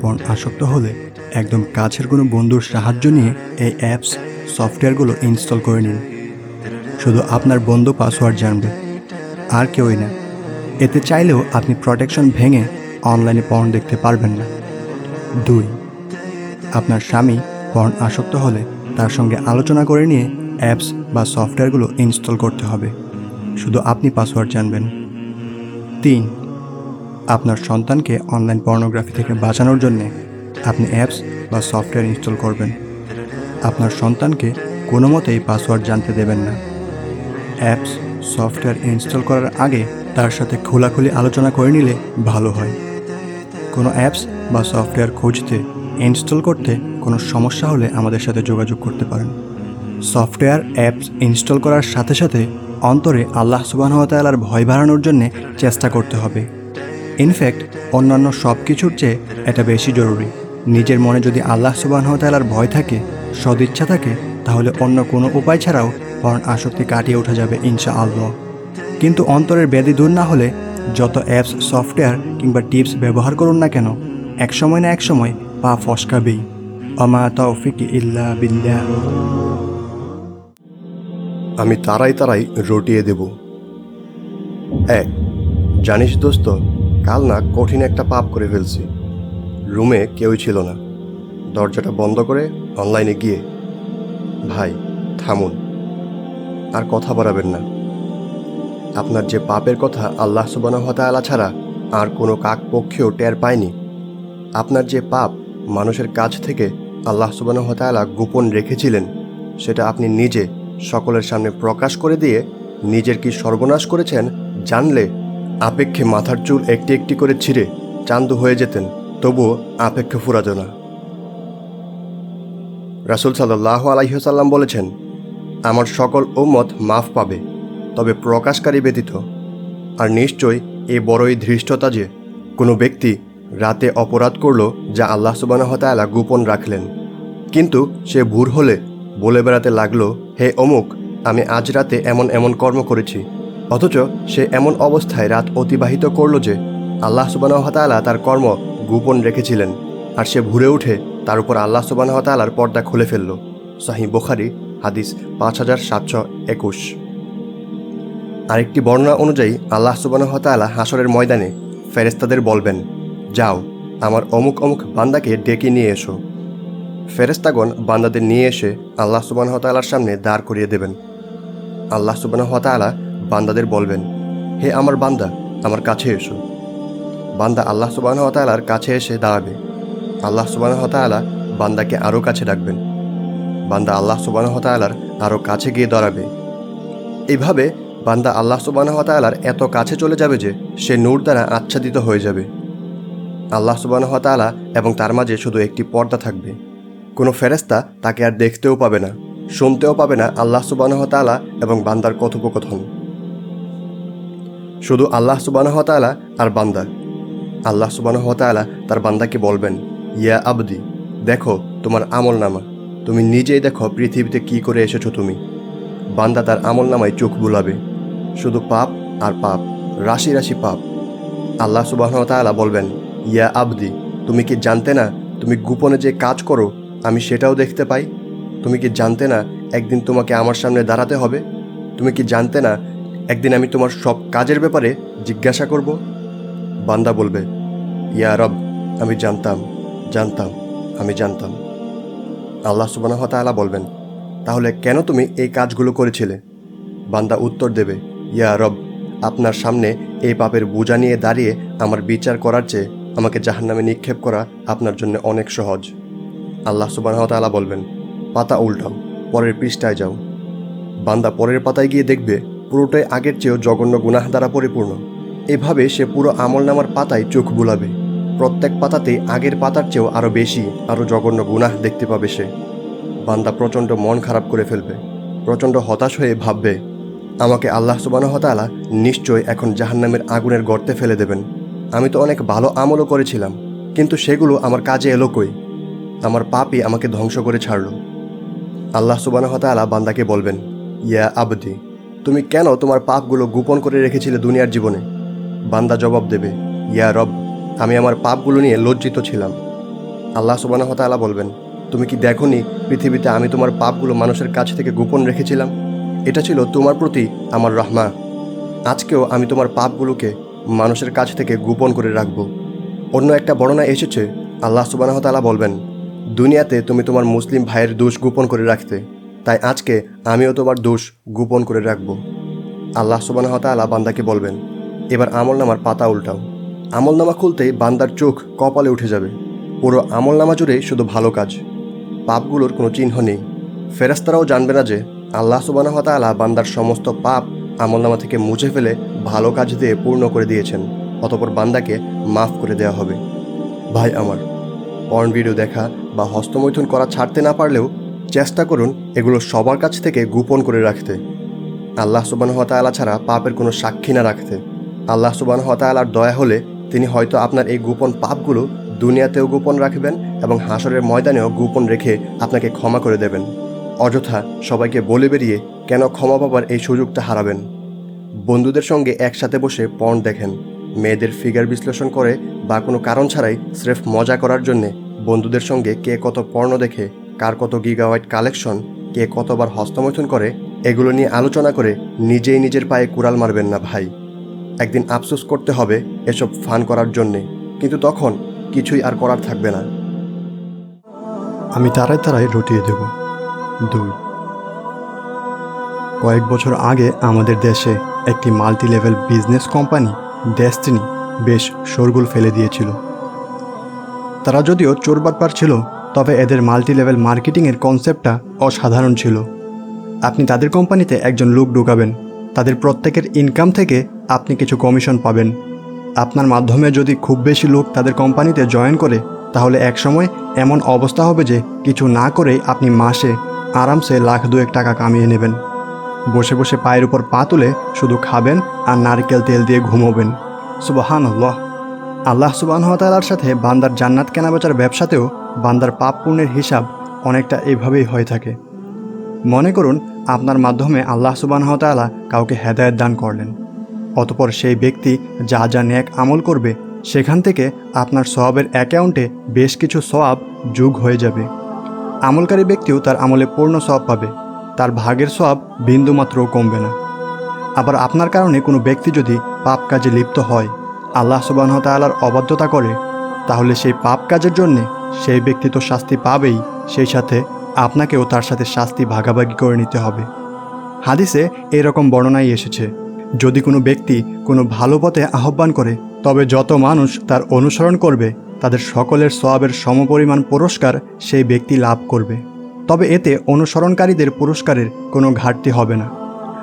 পণ আসক্ত হলে একদম কাছের কোনো বন্ধুর সাহায্য নিয়ে এই অ্যাপস, সফটওয়্যারগুলো ইনস্টল করে নিন। শুধু আপনার বন্ধু পাসওয়ার্ড জানবে, আর কেউই না। এতে চাইলেও আপনি প্রোটেকশন ভেঙে অনলাইনে পর্ন দেখতে পারবেন না। দুই, আপনার স্বামী পর্ন আসক্ত হলে তার সঙ্গে আলোচনা করে নিয়ে অ্যাপস বা সফটওয়্যারগুলো ইনস্টল করতে হবে। শুধু আপনি পাসওয়ার্ড জানবেন। তিন, আপনার সন্তানকে অনলাইন পর্নোগ্রাফি থেকে বাঁচানোর জন্যে আপনি অ্যাপস বা সফটওয়্যার ইনস্টল করবেন। আপনার সন্তানকে কোনো মতেই পাসওয়ার্ড জানতে দেবেন না। অ্যাপস, সফটওয়্যার ইনস্টল করার আগে তার সাথে খোলাখুলি আলোচনা করে নিলে ভালো হয়। কোনো অ্যাপস বা সফটওয়্যার খুঁজতে, ইনস্টল করতে কোনো সমস্যা হলে আমাদের সাথে যোগাযোগ করতে পারেন। সফটওয়্যার, অ্যাপস ইনস্টল করার সাথে সাথে অন্তরে আল্লাহ সুবাহতালার ভয় বাড়ানোর জন্যে চেষ্টা করতে হবে। ইনফ্যাক্ট, অন্যান্য সব কিছুর চেয়ে এটা বেশি জরুরি। নিজের মনে যদি আল্লাহ সুবাহতালার ভয় থাকে, সদিচ্ছা থাকে, তাহলে অন্য কোনো উপায় ছাড়াও পর্ন আসক্তি কাটিয়ে ওঠা যাবে ইনশা আল্লাহ কিন্তু অন্তরের ব্যাধি দূর না হলে যত অ্যাপস, সফটওয়্যার কিংবা টিপস ব্যবহার করুন না কেন এক সময় না এক সময় পা ফসকাবেই। ইল্লা আমি তারাই তারাই রটিয়ে দেব। এক, জানিস দোস্ত, কাল না কঠিন একটা পাপ করে ফেলছি। রুমে কেউই ছিল না। দরজাটা বন্ধ করে অনলাইনে গিয়ে। ভাই, থামুন। আর কথা বাড়াবেন না। আপনার যে পাপের কথা আল্লাহ সুবানহতালা ছাড়া আর কোনো কাক পক্ষেও টের পায়নি, আপনার যে পাপ মানুষের কাছ থেকে আল্লাহ সুবানহতালা গোপন রেখেছিলেন। সেটা আপনি নিজে সকলের সামনে প্রকাশ করে দিয়ে নিজের কি সর্বনাশ করেছেন জানলে আপেক্ষে মাথার চুল একটি একটি করে ছিঁড়ে চান্দু হয়ে যেতেন, তবুও আপেক্ষে ফুরাতো না। রাসুল সাল্লাহ আলাইসাল্লাম বলেছেন, আমার সকল উম্মত মাফ পাবে, তবে প্রকাশকারী ব্যতীত। আর নিশ্চয় এ বড়ই ধৃষ্টতা যে কোনো ব্যক্তি রাতে অপরাধ করল যা আল্লাহ সুবানহতালা গোপন রাখলেন। কিন্তু সে ভুর হলে বলে বেড়াতে লাগল, হে অমুক, আমি আজ রাতে এমন এমন কর্ম করেছি। অথচ সে এমন অবস্থায় রাত অতিবাহিত করল যে আল্লাহ সুবানহতালা তার কর্ম গোপন রেখেছিলেন, আর সে ভুরে উঠে তার উপর আল্লাহ সুবানহতালার পর্দা খুলে ফেলল। সাহি বোখারি, হাদিস পাঁচ হাজার সাতশো একুশ। আরেকটি বর্ণনা অনুযায়ী আল্লাহ সুবানহতালা হাসরের ময়দানে ফেরেস্তাদের বলবেন যাও, আমার অমুক অমুক বান্দাকে ডেকে নিয়ে এসো। ফেরেস্তাগণ বান্দাদের নিয়ে এসে আল্লাহ সুবানহতালার সামনে দাঁড় করিয়ে দেবেন। আল্লাহ সুবানহতালা বান্দাদের বলবেন, হে আমার বান্দা, আমার কাছে এসো। বান্দা আল্লাহ সুবানহতালার কাছে এসে দাঁড়াবে। আল্লাহ সুবানহতালা বান্দাকে আরও কাছে ডাকবেন। বান্দা আল্লাহ সুবানহতালার আরও কাছে গিয়ে দাঁড়াবে। এইভাবে বান্দা আল্লাহ সুবানহতালার এত কাছে চলে যাবে যে সে নূর দ্বারা আচ্ছাদিত হয়ে যাবে। আল্লাহ সুবানহতালা এবং তার মাঝে শুধু একটি পর্দা থাকবে। কোনো ফেরেস্তা তাকে আর দেখতেও পাবে না, শুনতেও পাবে না আল্লাহ সুবানহতালা এবং বান্দার কথোপকথন। শুধু আল্লাহ সুবানহতালা আর বান্দা। আল্লাহ সুবানহতালা তার বান্দাকে বলবেন, ইয়া আবদি, দেখো তোমার আমল নামা তুমি নিজেই দেখো পৃথিবীতে কি করে এসেছ তুমি। বান্দা তার আমল নামায় চোখ বুলাবে। শুধু পাপ আর পাপ, রাশি রাশি পাপ। আল্লাহ সুবাহতালা বলবেন ইয়া আবদি, তুমি কি জানতে না তুমি গোপনে যে কাজ করো, আমি সেটাও দেখতে পাই? তুমি কি জানতে না একদিন তোমাকে আমার সামনে দাঁড়াতে হবে? তুমি কি জানতে না একদিন আমি তোমার সব কাজের ব্যাপারে জিজ্ঞাসা করব? বান্দা বলবে, ইয়া রব, আমি জানতাম জানতাম, আমি জানতাম। আল্লাহ সুবাহ তালা বলবেন, তাহলে কেন তুমি এই কাজগুলো করেছিলে? বান্দা উত্তর দেবে, ইয়া রব, আপনার সামনে এই পাপের বোঝা নিয়ে দাঁড়িয়ে আমার বিচার করার চেয়ে আমাকে জাহান্নামে নিক্ষেপ করা আপনার জন্য অনেক সহজ। আল্লাহ সুবাহ তালা বলবেন, পাতা উল্টাও, পরের পৃষ্ঠায় যাও। বান্দা পরের পাতায় গিয়ে দেখবে, পুরোটাই আগের চেয়েও জঘন্য গুনাহ দ্বারা পরিপূর্ণ। এভাবে সে পুরো আমল নামার পাতায় চোখ বুলাবে। প্রত্যেক পাতাতেই আগের পাতার চেয়েও আরও বেশি আরও জঘন্য গুনাহ দেখতে পাবে সে। বান্দা প্রচণ্ড মন খারাপ করে ফেলবে। প্রচণ্ড হতাশ হয়ে ভাববে, আমাকে আল্লাহ সুবানহতালা নিশ্চয় এখন জাহান্নামের আগুনের গর্তে ফেলে দেবেন। আমি তো অনেক ভালো আমলও করেছিলাম, কিন্তু সেগুলো আমার কাজে এলো কই? আমার পাপই আমাকে ধ্বংস করে ছাড়ল। আল্লাহ সুবানহতালা বান্দাকে বলবেন, ইয়া আবদি, তুমি কেন তোমার পাপগুলো গোপন করে রেখেছিলে দুনিয়ার জীবনে? বান্দা জবাব দেবে, ইয়া রব, আমি আমার পাপগুলো নিয়ে লজ্জিত ছিলাম। আল্লাহ সুবানহতালা বলবেন, তুমি কি দেখনি পৃথিবীতে আমি তোমার পাপগুলো মানুষের কাছ থেকে গোপন রেখেছিলাম? এটা ছিল তোমার প্রতি আমার রহমা। আজকেও আমি তোমার পাপগুলোকে মানুষের কাছ থেকে গোপন করে রাখব। অন্য একটা বর্ণনা এসেছে, আল্লাহ সুবানহতালা বলবেন, দুনিয়াতে তুমি তোমার মুসলিম ভাইয়ের দোষ গোপন করে রাখতে, তাই আজকে আমিও তোমার দোষ গোপন করে রাখব। আল্লাহ সুবানহতালা বান্দাকে বলবেন, এবার আমলনামার পাতা উল্টাও। আমলনামা খুলতেই বান্দার চোখ কপালে উঠে যাবে। পুরো আমলনামা জুড়ে শুধু ভালো কাজ। পাপগুলোর কোনো চিহ্ন নেই। ফেরাস্তারাও জানবে না যে আল্লাহ সুবানহতালা বান্দার সমস্ত পাপ আমলনামা থেকে মুছে ফেলে ভালো কাজ দিয়ে পূর্ণ করে দিয়েছেন, অতপর বান্দাকে মাফ করে দেওয়া হবে। ভাই আমার পর্ন ভিডিও দেখা বা হস্তমৈথুন করা ছাড়তে না পারলেও চেষ্টা করুন এগুলো সবার কাছ থেকে গোপন করে রাখতে। আল্লাহ সুবানহতালা ছাড়া পাপের কোনো সাক্ষী না রাখতে। আল্লাহ সুবানহতালার দয়া হলে তিনি হয়তো আপনার এই গোপন পাপগুলো দুনিয়াতেও গোপন রাখবেন এবং হাসরের ময়দানেও গোপন রেখে আপনাকে ক্ষমা করে দেবেন। অযথা সবাইকে বলে বেরিয়ে কেন ক্ষমা পাবার এই সুযোগটা হারাবেন? বন্ধুদের সঙ্গে একসাথে বসে পর্ন দেখেন। মেয়েদের ফিগার বিশ্লেষণ করে বা কোনো কারণ ছাড়াই স্রেফ মজা করার জন্যে বন্ধুদের সঙ্গে কে কত পর্ণ দেখে, কার কত গিগাওয়াইট কালেকশন, কে কতবার হস্তমৈথুন করে, এগুলো নিয়ে আলোচনা করে নিজেই নিজের পায়ে কুড়াল মারবেন না ভাই। একদিন আফসোস করতে হবে এসব ফান করার জন্যে, কিন্তু তখন কিছুই আর করার থাকবে না। আমি তারাই তারাই রটিয়ে দেব। দুই। কয়েক বছর আগে আমাদের দেশে একটি multi level business company, Destiny, বেশ শোরগোল ফেলে দিয়েছিল। তারা যদিও চোরবাটপার ছিল, তবে এদের মাল্টি লেভেল মার্কেটিংয়ের কনসেপ্টটা অসাধারণ ছিল। আপনি তাদের কোম্পানিতে একজন লোক ঢুকাবেন, তাদের প্রত্যেকের ইনকাম থেকে আপনি কিছু কমিশন পাবেন। আপনার মাধ্যমে যদি খুব বেশি লোক তাদের কোম্পানিতে জয়েন করে, তাহলে একসময় এমন অবস্থা হবে যে কিছু না করেই আপনি মাসে আরামসে লাখ দুয়েক টাকা কামিয়ে নেবেন। বসে বসে পায়ের উপর পা তুলে শুধু খাবেন আর নারকেল তেল দিয়ে ঘুমোবেন। সুবাহান আল্লাহ আল্লাহ সুবাহতালার সাথে বান্দার জান্নাত কেনাবেচার ব্যবসাতেও বান্দার পাপ পুণ্যের হিসাব অনেকটা এইভাবেই হয়ে থাকে। মনে করুন, আপনার মাধ্যমে আল্লাহ সুবাহতালা কাউকে হেদায়ত দান করলেন। অতপর সেই ব্যক্তি যা যা ন্যাক আমল করবে, সেখান থেকে আপনার সওয়াবের অ্যাকাউন্টে বেশ কিছু সওয়াব যোগ হয়ে যাবে। আমলকারী ব্যক্তিও তার আমলে পূর্ণ সব পাবে। তার ভাগের সওয়াব বিন্দুমাত্রও কমবে না। আবার আপনার কারণে কোনো ব্যক্তি যদি পাপ কাজে লিপ্ত হয়, আল্লাহ সুবাহতালার অবাধ্যতা করে, তাহলে সেই পাপ কাজের জন্যে সেই ব্যক্তি তো শাস্তি পাবেই, সেই সাথে আপনাকেও তার সাথে শাস্তি ভাগাভাগি করে নিতে হবে। হাদিসে এরকম বর্ণনাই এসেছে, যদি কোনো ব্যক্তি কোনো ভালো পথে আহ্বান করে, তবে যত মানুষ তার অনুসরণ করবে, তাদের সকলের সওয়াবের সমপরিমাণ পুরস্কার সেই ব্যক্তি লাভ করবে। তবে এতে অনুসরণকারীদের পুরস্কারের কোনো ঘাটতি হবে না।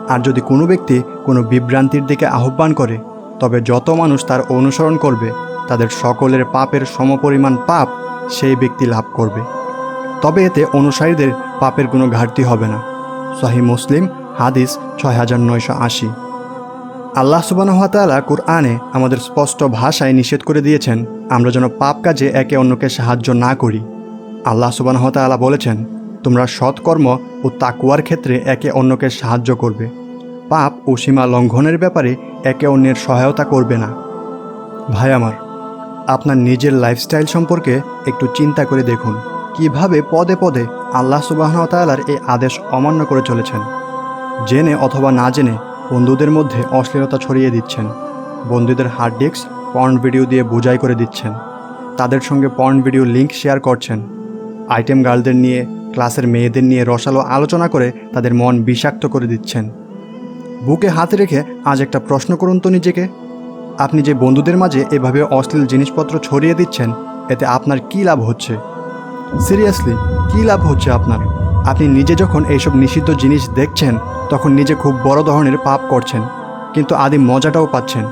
আর যদি কোনো ব্যক্তি কোনো বিভ্রান্তির দিকে আহ্বান করে, তবে যত মানুষ তার অনুসরণ করবে, তাদের সকলের পাপের সমপরিমাণ পাপ সেই ব্যক্তি লাভ করবে। তবে এতে অনুসারীদের পাপের কোনো ঘাটতি হবে না। সাহি মুসলিম, হাদিস ছয় হাজার নয়শো আশি। আল্লাহ সুবানহাতালা কুরআনে আমাদের স্পষ্ট ভাষায় নিষেধ করে দিয়েছেন, আমরা যেন পাপ কাজে একে অন্যকে সাহায্য না করি। আল্লাহ সুবানহাতালা বলেছেন তোমরা সৎকর্ম ও তাকুয়ার ক্ষেত্রে একে অন্যকে সাহায্য করবে। পাপ ও সীমা লঙ্ঘনের ব্যাপারে একে অন্যের সহায়তা করবে না। ভাই আমার, আপনার নিজের লাইফস্টাইল সম্পর্কে একটু চিন্তা করে দেখুন। কীভাবে পদে পদে আল্লাহ সুবাহতালার এই আদেশ অমান্য করে চলেছেন? জেনে অথবা না জেনে বন্ধুদের মধ্যে অশ্লীলতা ছড়িয়ে দিচ্ছেন। বন্ধুদের হার্ড ডিস্ক পর্ন ভিডিও দিয়ে বোঝাই করে দিচ্ছেন। তাদের সঙ্গে পর্ন ভিডিও লিঙ্ক শেয়ার করছেন। আইটেম গার্লদের নিয়ে ক্লাসের মেয়েদের নিয়ে রসালো আলোচনা করে তাদের মন বিষাক্ত করে দিচ্ছেন। বুকে হাত রেখে আজ একটা প্রশ্ন করুন তো নিজেকে। আপনি যে বন্ধুদের মাঝে এভাবে অশ্লীল জিনিসপত্র ছড়িয়ে দিচ্ছেন, এতে আপনার কী লাভ হচ্ছে? সিরিয়াসলি, কী লাভ হচ্ছে আপনার? আপনি নিজে যখন এইসব নিষিদ্ধ জিনিস দেখছেন, তখন নিজে খুব বড় ধরনের পাপ করছেন, কিন্তু আদি মজাটাও পাচ্ছেন।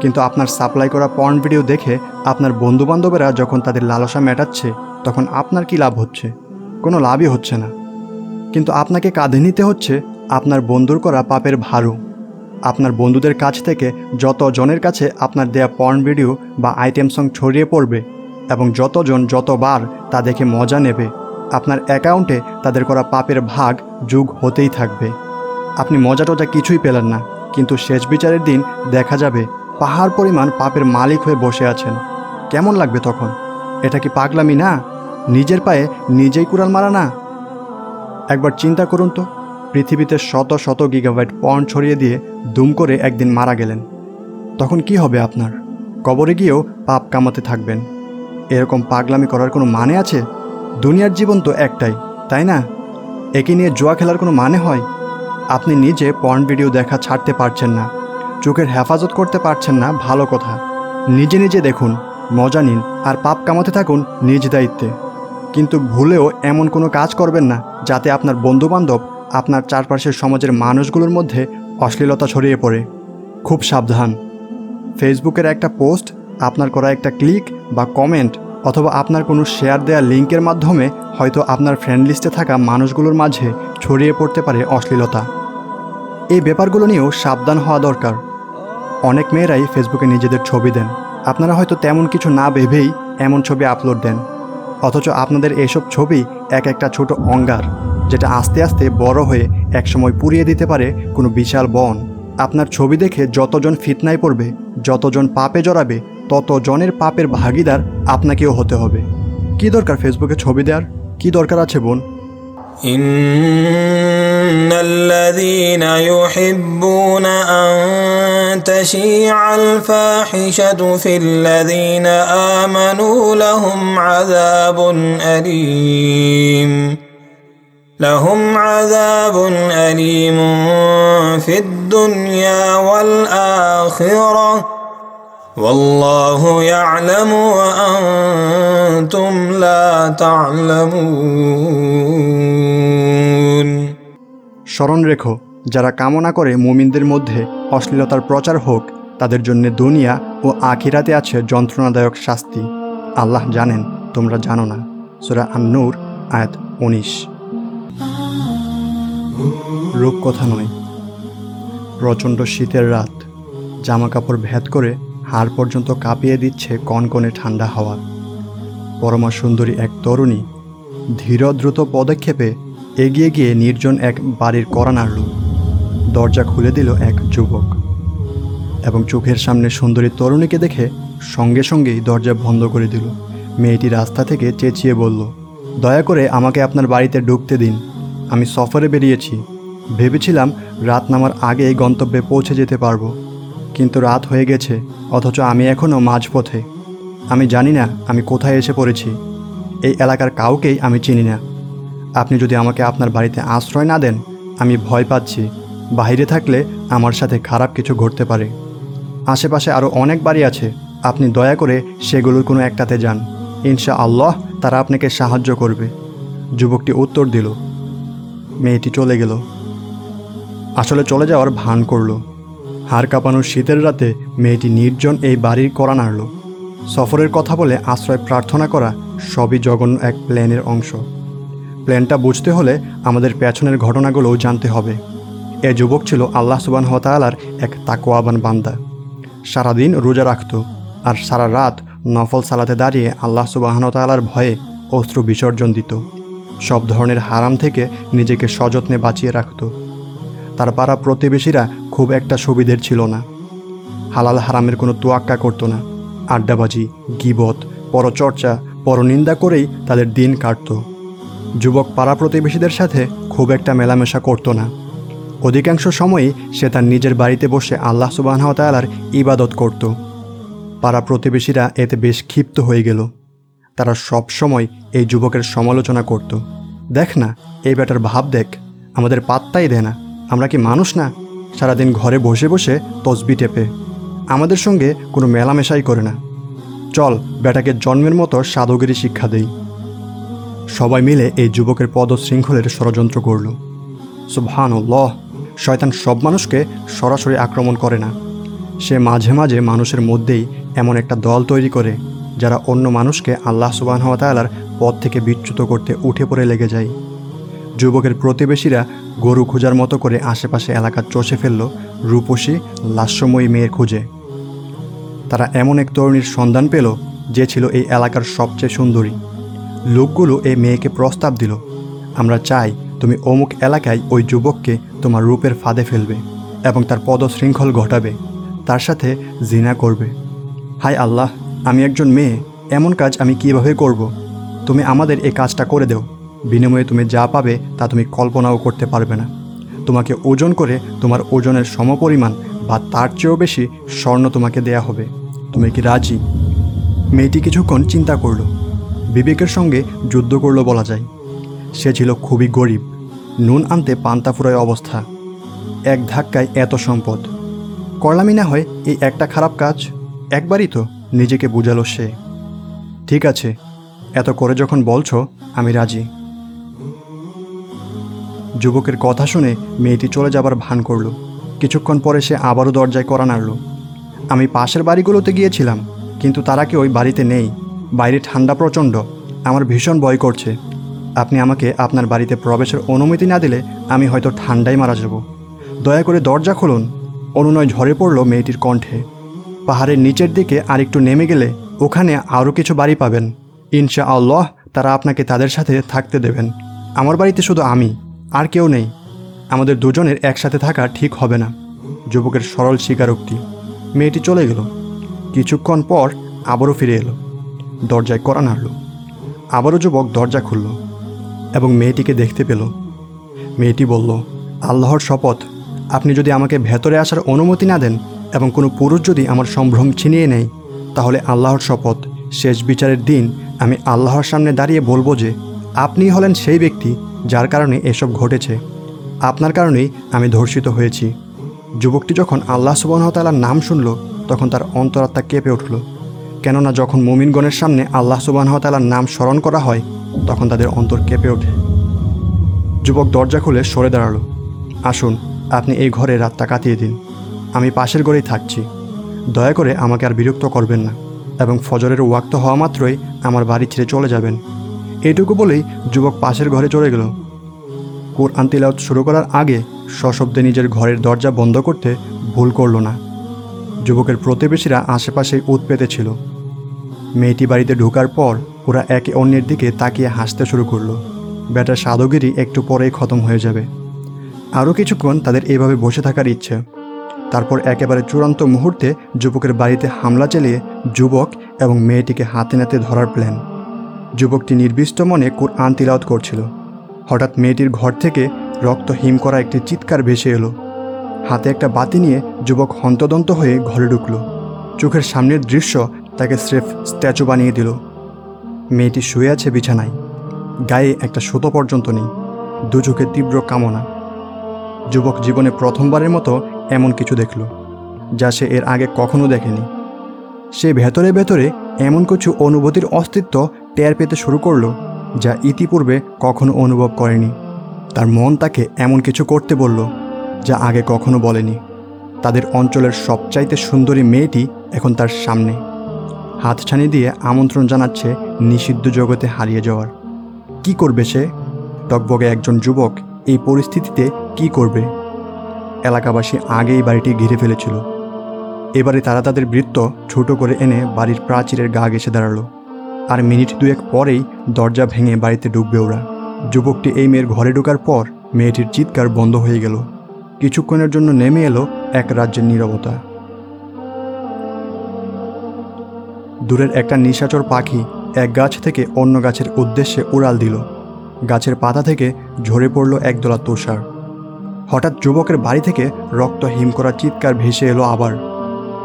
কিন্তু আপনার সাপ্লাই করা পর্ন ভিডিও দেখে আপনার বন্ধুবান্ধবেরা যখন তাদের লালসা মেটাচ্ছে, তখন আপনার কি লাভ হচ্ছে? কোনো লাভই হচ্ছে না। কিন্তু আপনাকে কাঁধে নিতে হচ্ছে আপনার বন্ধুর করা পাপের ভারু। আপনার বন্ধুদের কাছ থেকে যত জনের কাছে আপনার দেয়া পর্ন ভিডিও বা আইটেম সং ছড়িয়ে পড়বে এবং যতজন যতবার তা দেখে মজা নেবে, আপনার অ্যাকাউন্টে তাদের করা পাপের ভাগ যুগ হতেই থাকবে। আপনি মজা টজা কিছুই পেলেন না, কিন্তু শেষ বিচারের দিন দেখা যাবে পাহাড় পরিমাণ পাপের মালিক হয়ে বসে আছেন। কেমন লাগবে তখন? এটা কি পাগলামি না? নিজের পায়ে নিজেই কুড়াল মারা না? একবার চিন্তা করুন তো, পৃথিবীতে শত শত গিগাবাইট পর্ন ছড়িয়ে দিয়ে দুম করে একদিন মারা গেলেন। তখন কি হবে আপনার? কবরে গিয়েও পাপ কামাতে থাকবেন। এরকম পাগলামি করার কোনো মানে আছে? দুনিয়ার জীবন তো একটাই, তাই না? একে নিয়ে জুয়া খেলার কোনো মানে হয়? আপনি নিজে পর্ন ভিডিও দেখা ছাড়তে পারছেন না, চোখের হেফাজত করতে পারছেন না, ভালো কথা। নিজে নিজে দেখুন, মজা নিন, আর পাপ কামাতে থাকুন নিজ দায়িত্বে। কিন্তু ভুলেও এমন কোনো কাজ করবেন না যাতে আপনার বন্ধুবান্ধব আপনার চারপাশের সমাজের মানুষগুলোর মধ্যে অশ্লীলতা ছড়িয়ে পড়ে। খুব সাবধান। ফেসবুকের একটা পোস্ট আপনার করা একটা ক্লিক বা কমেন্ট অথবা আপনার কোনো শেয়ার দেওয়া লিঙ্কের মাধ্যমে হয়তো আপনার ফ্রেন্ড লিস্টে থাকা মানুষগুলোর মাঝে ছড়িয়ে পড়তে পারে অশ্লীলতা। এই ব্যাপারগুলো নিয়েও সাবধান হওয়া দরকার। অনেক মেয়েরাই ফেসবুকে নিজেদের ছবি দেন। আপনারা হয়তো তেমন কিছু না ভেবেই এমন ছবি আপলোড দেন। অথচ আপনাদের এসব ছবি এক একটা ছোট অঙ্গার, যেটা আস্তে আস্তে বড় হয়ে একসময় পুড়িয়ে দিতে পারে কোনো বিশাল বন। আপনার ছবি দেখে যতজন ফিতনায় পড়বে, যতজন পাপে জড়াবে, ততজনের পাপের ভাগিদার আপনাকেও হতে হবে। কি দরকার ফেসবুকে ছবি দেওয়ার কি দরকার আছে বোন? إن الذين يحبون أن تشيع الفاحشة في الذين آمنوا لهم عذاب أليم لهم عذاب أليم في الدنيا والآخرة والله يعلم وأنتم لا تعلمون স্মরণ রেখো যারা কামনা করে মুমিনদের মধ্যে অশ্লীলতার প্রচার হোক তাদের জন্য দুনিয়া ও আখিরাতে আছে যন্ত্রণাদায়ক শাস্তি আল্লাহ জানেন তোমরা জানো না সুরা আন্নুর আয়াত উনিশ রূপকথা নয় প্রচণ্ড শীতের রাত জামা কাপড় ভেদ করে হাড় পর্যন্ত কাঁপিয়ে দিচ্ছে কনকনে ঠান্ডা হাওয়া। পরমা সুন্দরী এক তরুণী ধীর দ্রুত পদক্ষেপে এগিয়ে গিয়ে নির্জন এক বাড়ির কড়া নাড়ল। দরজা খুলে দিল এক যুবক এবং চোখের সামনে সুন্দরী তরুণীকে দেখে সঙ্গে সঙ্গেই দরজা বন্ধ করে দিল। মেয়েটি রাস্তা থেকে চেঁচিয়ে বলল, দয়া করে আমাকে আপনার বাড়িতে ঢুকতে দিন। আমি সফরে বেরিয়েছি। ভেবেছিলাম রাত নামার আগেই গন্তব্যে পৌঁছে যেতে পারব। কিন্তু রাত হয়ে গেছে, অথচ আমি এখনও মাঝপথে। আমি জানি না আমি কোথায় এসে পড়েছি। এই এলাকার কাউকেই আমি চিনি না। আপনি যদি আমাকে আপনার বাড়িতে আশ্রয় না দেন, আমি ভয় পাচ্ছি। বাইরে থাকলে আমার সাথে খারাপ কিছু ঘটতে পারে। আশেপাশে আরও অনেক বাড়ি আছে। আপনি দয়া করে সেগুলোর কোনো একটাতে যান। ইনশা আল্লাহ তারা আপনাকে সাহায্য করবে। যুবকটি উত্তর দিল, মেয়েটি চলে গেল। আসলে চলে যাওয়ার ভান করল। হাড় কাঁপানোর শীতের রাতে মেয়েটি নির্জন এই বাড়ির করা নাড়ল। সফরের কথা বলে আশ্রয় প্রার্থনা করা সবই জঘন্য এক প্ল্যানের অংশ। প্ল্যানটা বুঝতে হলে আমাদের পেছনের ঘটনাগুলোও জানতে হবে। এ যুবক ছিল আল্লাহ সুবান হতালার এক তাকোয়াবান বান্দা। সারাদিন রোজা রাখত আর সারা রাত নফল সালাতে দাঁড়িয়ে আল্লাহ সুবাহনতালার ভয়ে অস্ত্র বিসর্জন দিত। সব ধরনের হারাম থেকে নিজেকে সযত্নে বাঁচিয়ে রাখত। তার পাড়া প্রতিবেশীরা খুব একটা সুবিধের ছিল না। হালাল হারামের কোনো তোয়াক্কা করতো না। আড্ডাবাজি, গিবত, পরচর্চা, পরনিন্দা করেই তাদের দিন কাটত। যুবক পাড়া প্রতিবেশীদের সাথে খুব একটা মেলামেশা করতো না। অধিকাংশ সময়ই সে তার নিজের বাড়িতে বসে আল্লাহ সুবাহতালার ইবাদত করত। পাড়া প্রতিবেশীরা এতে বেশ ক্ষিপ্ত হয়ে গেল। তারা সব সময় এই যুবকের সমালোচনা করত। দেখ না, এই ব্যাটার ভাব দেখ। আমাদের পাত্তাই দেয় না। আমরা কি মানুষ না? সারাদিন ঘরে বসে বসে তসবি টেপে। আমাদের সঙ্গে কোনো মেলামেশাই করে না। চল, বেটাকে জন্মের মতো সাধুগিরি শিক্ষা দেই। সবাই মিলে এই যুবকের পদশৃঙ্খলের ষড়যন্ত্র করল। সুবহান লহ শয়তান সব মানুষকে সরাসরি আক্রমণ করে না। সে মাঝে মাঝে মানুষের মধ্যেই এমন একটা দল তৈরি করে, যারা অন্য মানুষকে আল্লাহ সুবাহ তালার পথ থেকে বিচ্যুত করতে উঠে পড়ে লেগে যায়। যুবকের প্রতিবেশীরা গরু খোঁজার মতো করে আশেপাশে এলাকা চষে ফেলল রূপসী লাস্যময়ী মেয়ের খুঁজে। তারা এমন এক তরুণীর সন্ধান পেল যে ছিল এই এলাকার সবচেয়ে সুন্দরী। লোকগুলো এই মেয়েকে প্রস্তাব দিল, আমরা চাই তুমি অমুক এলাকায় ওই যুবককে তোমার রূপের ফাঁদে ফেলবে এবং তার পদশৃঙ্খল ঘটাবে, তার সাথে জিনা করবে। হাই আল্লাহ, আমি একজন মেয়ে, এমন কাজ আমি কীভাবে করব। তুমি আমাদের এই কাজটা করে দেও। বিনিময়ে তুমি যা পাবে তা তুমি কল্পনাও করতে পারবে না। তোমাকে ওজন করে তোমার ওজনের সমপরিমাণ বা তার চেয়েও বেশি স্বর্ণ তোমাকে দেয়া হবে। তুমি কি রাজি? মেয়েটি কিছুক্ষণ চিন্তা করল। বিবেকের সঙ্গে যুদ্ধ করল বলা যায়। সে ছিল খুবই গরিব। নুন আনতে পান্তা ফুরায় অবস্থা। এক ধাক্কায় এত সম্পদ। করলামই না হয় এই একটা খারাপ কাজ? একবারই তো, নিজেকে বুঝালো সে। ঠিক আছে, এত করে যখন বলছো, আমি রাজি। যুবকের কথা শুনে মেয়েটি চলে যাবার ভান করল। কিছুক্ষণ পরে সে আবারও দরজায় করা নাড়ল। আমি পাশের বাড়িগুলোতে গিয়েছিলাম, কিন্তু তারা কি ওই বাড়িতে নেই? বাইরে ঠান্ডা প্রচণ্ড, আমার ভীষণ ভয় করছে। আপনি আমাকে আপনার বাড়িতে প্রবেশের অনুমতি না দিলে আমি হয়তো ঠান্ডায় মারা যাব। দয়া করে দরজা খুলুন। অনুনয় ঝরে পড়ল মেয়েটির কণ্ঠে। পাহাড়ের নিচের দিকে আরেকটু নেমে গেলে ওখানে আরও কিছু বাড়ি পাবেন। ইনশা আল্লাহ তারা আপনাকে তাদের সাথে থাকতে দেবেন। আমার বাড়িতে শুধু আমি। আর কেউ নেই। আমাদের দুজনের একসাথে থাকা ঠিক হবে না। যুবকের সরল স্বীকারোক্তি। মেয়েটি চলে গেল। কিছুক্ষণ পর আবারও ফিরে এলো। দরজায় কড়া নাড়ল। আবারও যুবক দরজা খুলল এবং মেয়েটিকে দেখতে পেল। মেয়েটি বলল, আল্লাহর শপথ। আপনি যদি আমাকে ভেতরে আসার অনুমতি না দেন এবং কোনো পুরুষ যদি আমার সম্ভ্রম ছিনিয়ে নেয়, তাহলে আল্লাহর শপথ। শেষ বিচারের দিন আমি আল্লাহর সামনে দাঁড়িয়ে বলব যে আপনি হলেন সেই ব্যক্তি যার কারণে এসব ঘটেছে। আপনার কারণেই আমি ধর্ষিত হয়েছি। যুবকটি যখন আল্লাহ সুবাহতালার নাম শুনল, তখন তার অন্তরাত্মা কেঁপে উঠল। কেননা যখন মুমিনগণের সামনে আল্লাহ সুবাহতালার নাম স্মরণ করা হয়, তখন তাদের অন্তর কেঁপে ওঠে। যুবক দরজা খুলে সরে দাঁড়াল। আসুন, আপনি এই ঘরে রাতটা কাটিয়ে দিন। আমি পাশের ঘরেই থাকছি। দয়া করে আমাকে আর বিরক্ত করবেন না। এবং ফজরের ওয়াক্ত হওয়া মাত্রই আমার বাড়ি ছেড়ে চলে যাবেন। এইটুকু বলেই যুবক পাশের ঘরে চলে গেল। কোরআন তিলাওয়াত শুরু করার আগে সশব্দে নিজের ঘরের দরজা বন্ধ করতে ভুল করল না। যুবকের প্রতিবেশীরা আশেপাশে উৎ ছিল। মেয়েটি বাড়িতে ঢোকার পর ওরা একে অন্যের দিকে তাকিয়ে হাসতে শুরু করল। ব্যাটার সাদগিরি একটু পরেই খতম হয়ে যাবে। আরও কিছুক্ষণ তাদের এইভাবে বসে থাকার ইচ্ছে। তারপর একেবারে চূড়ান্ত মুহূর্তে যুবকের বাড়িতে হামলা চালিয়ে যুবক এবং মেয়েটিকে হাতে নাতে ধরার প্ল্যান যুবকটি নির্দিষ্ট মনে কোরআন তিলাওয়াত করছিল। হঠাৎ মেয়েটির ঘর থেকে রক্ত হিম করা একটি চিৎকার ভেসে এলো। হাতে একটা বাতি নিয়ে যুবক হন্তদন্ত হয়ে ঘরে ঢুকল। চোখের সামনের দৃশ্য তাকে স্রেফ স্ট্যাচু বানিয়ে দিল। মেয়েটি শুয়ে আছে বিছানায়। গায়ে একটা সুতো পর্যন্ত নেই। দু চোখে তীব্র কামনা। যুবক জীবনে প্রথমবারের মতো এমন কিছু দেখল, যা সে এর আগে কখনো দেখেনি। সে ভেতরে ভেতরে এমন কিছু অনুভূতির অস্তিত্ব টের পেতে শুরু করল যা ইতিপূর্বে কখনো অনুভব করেনি। তার মন তাকে এমন কিছু করতে বলল যা আগে কখনো বলেনি। তাদের অঞ্চলের সবচাইতে সুন্দরী মেয়েটি এখন তার সামনে। হাতছানি দিয়ে আমন্ত্রণ জানাচ্ছে নিষিদ্ধ জগতে হারিয়ে যাওয়ার। কি করবে সে? টকবগে একজন যুবক এই পরিস্থিতিতে কি করবে? এলাকাবাসী আগেই বাড়িটি ঘিরে ফেলেছিল। এবারে তারা তাদের বৃত্ত ছোট করে এনে বাড়ির প্রাচীরের গা ঘেসে দাঁড়াল। আর মিনিট দুয়েক পরেই দরজা ভেঙে বাড়িতে ডুববে ওরা। যুবকটি এই মেয়ের ঘরে ঢোকার পর মেয়েটির চিৎকার বন্ধ হয়ে গেল। কিছুক্ষণের জন্য নেমে এলো এক রাজ্যের নীরবতা। দূরের একটা নিশাচর পাখি এক গাছ থেকে অন্য গাছের উদ্দেশ্যে উড়াল দিল। গাছের পাতা থেকে ঝরে পড়ল একদলা তুষার। হঠাৎ যুবকের বাড়ি থেকে রক্ত হিম করা চিৎকার ভেসে এলো আবার।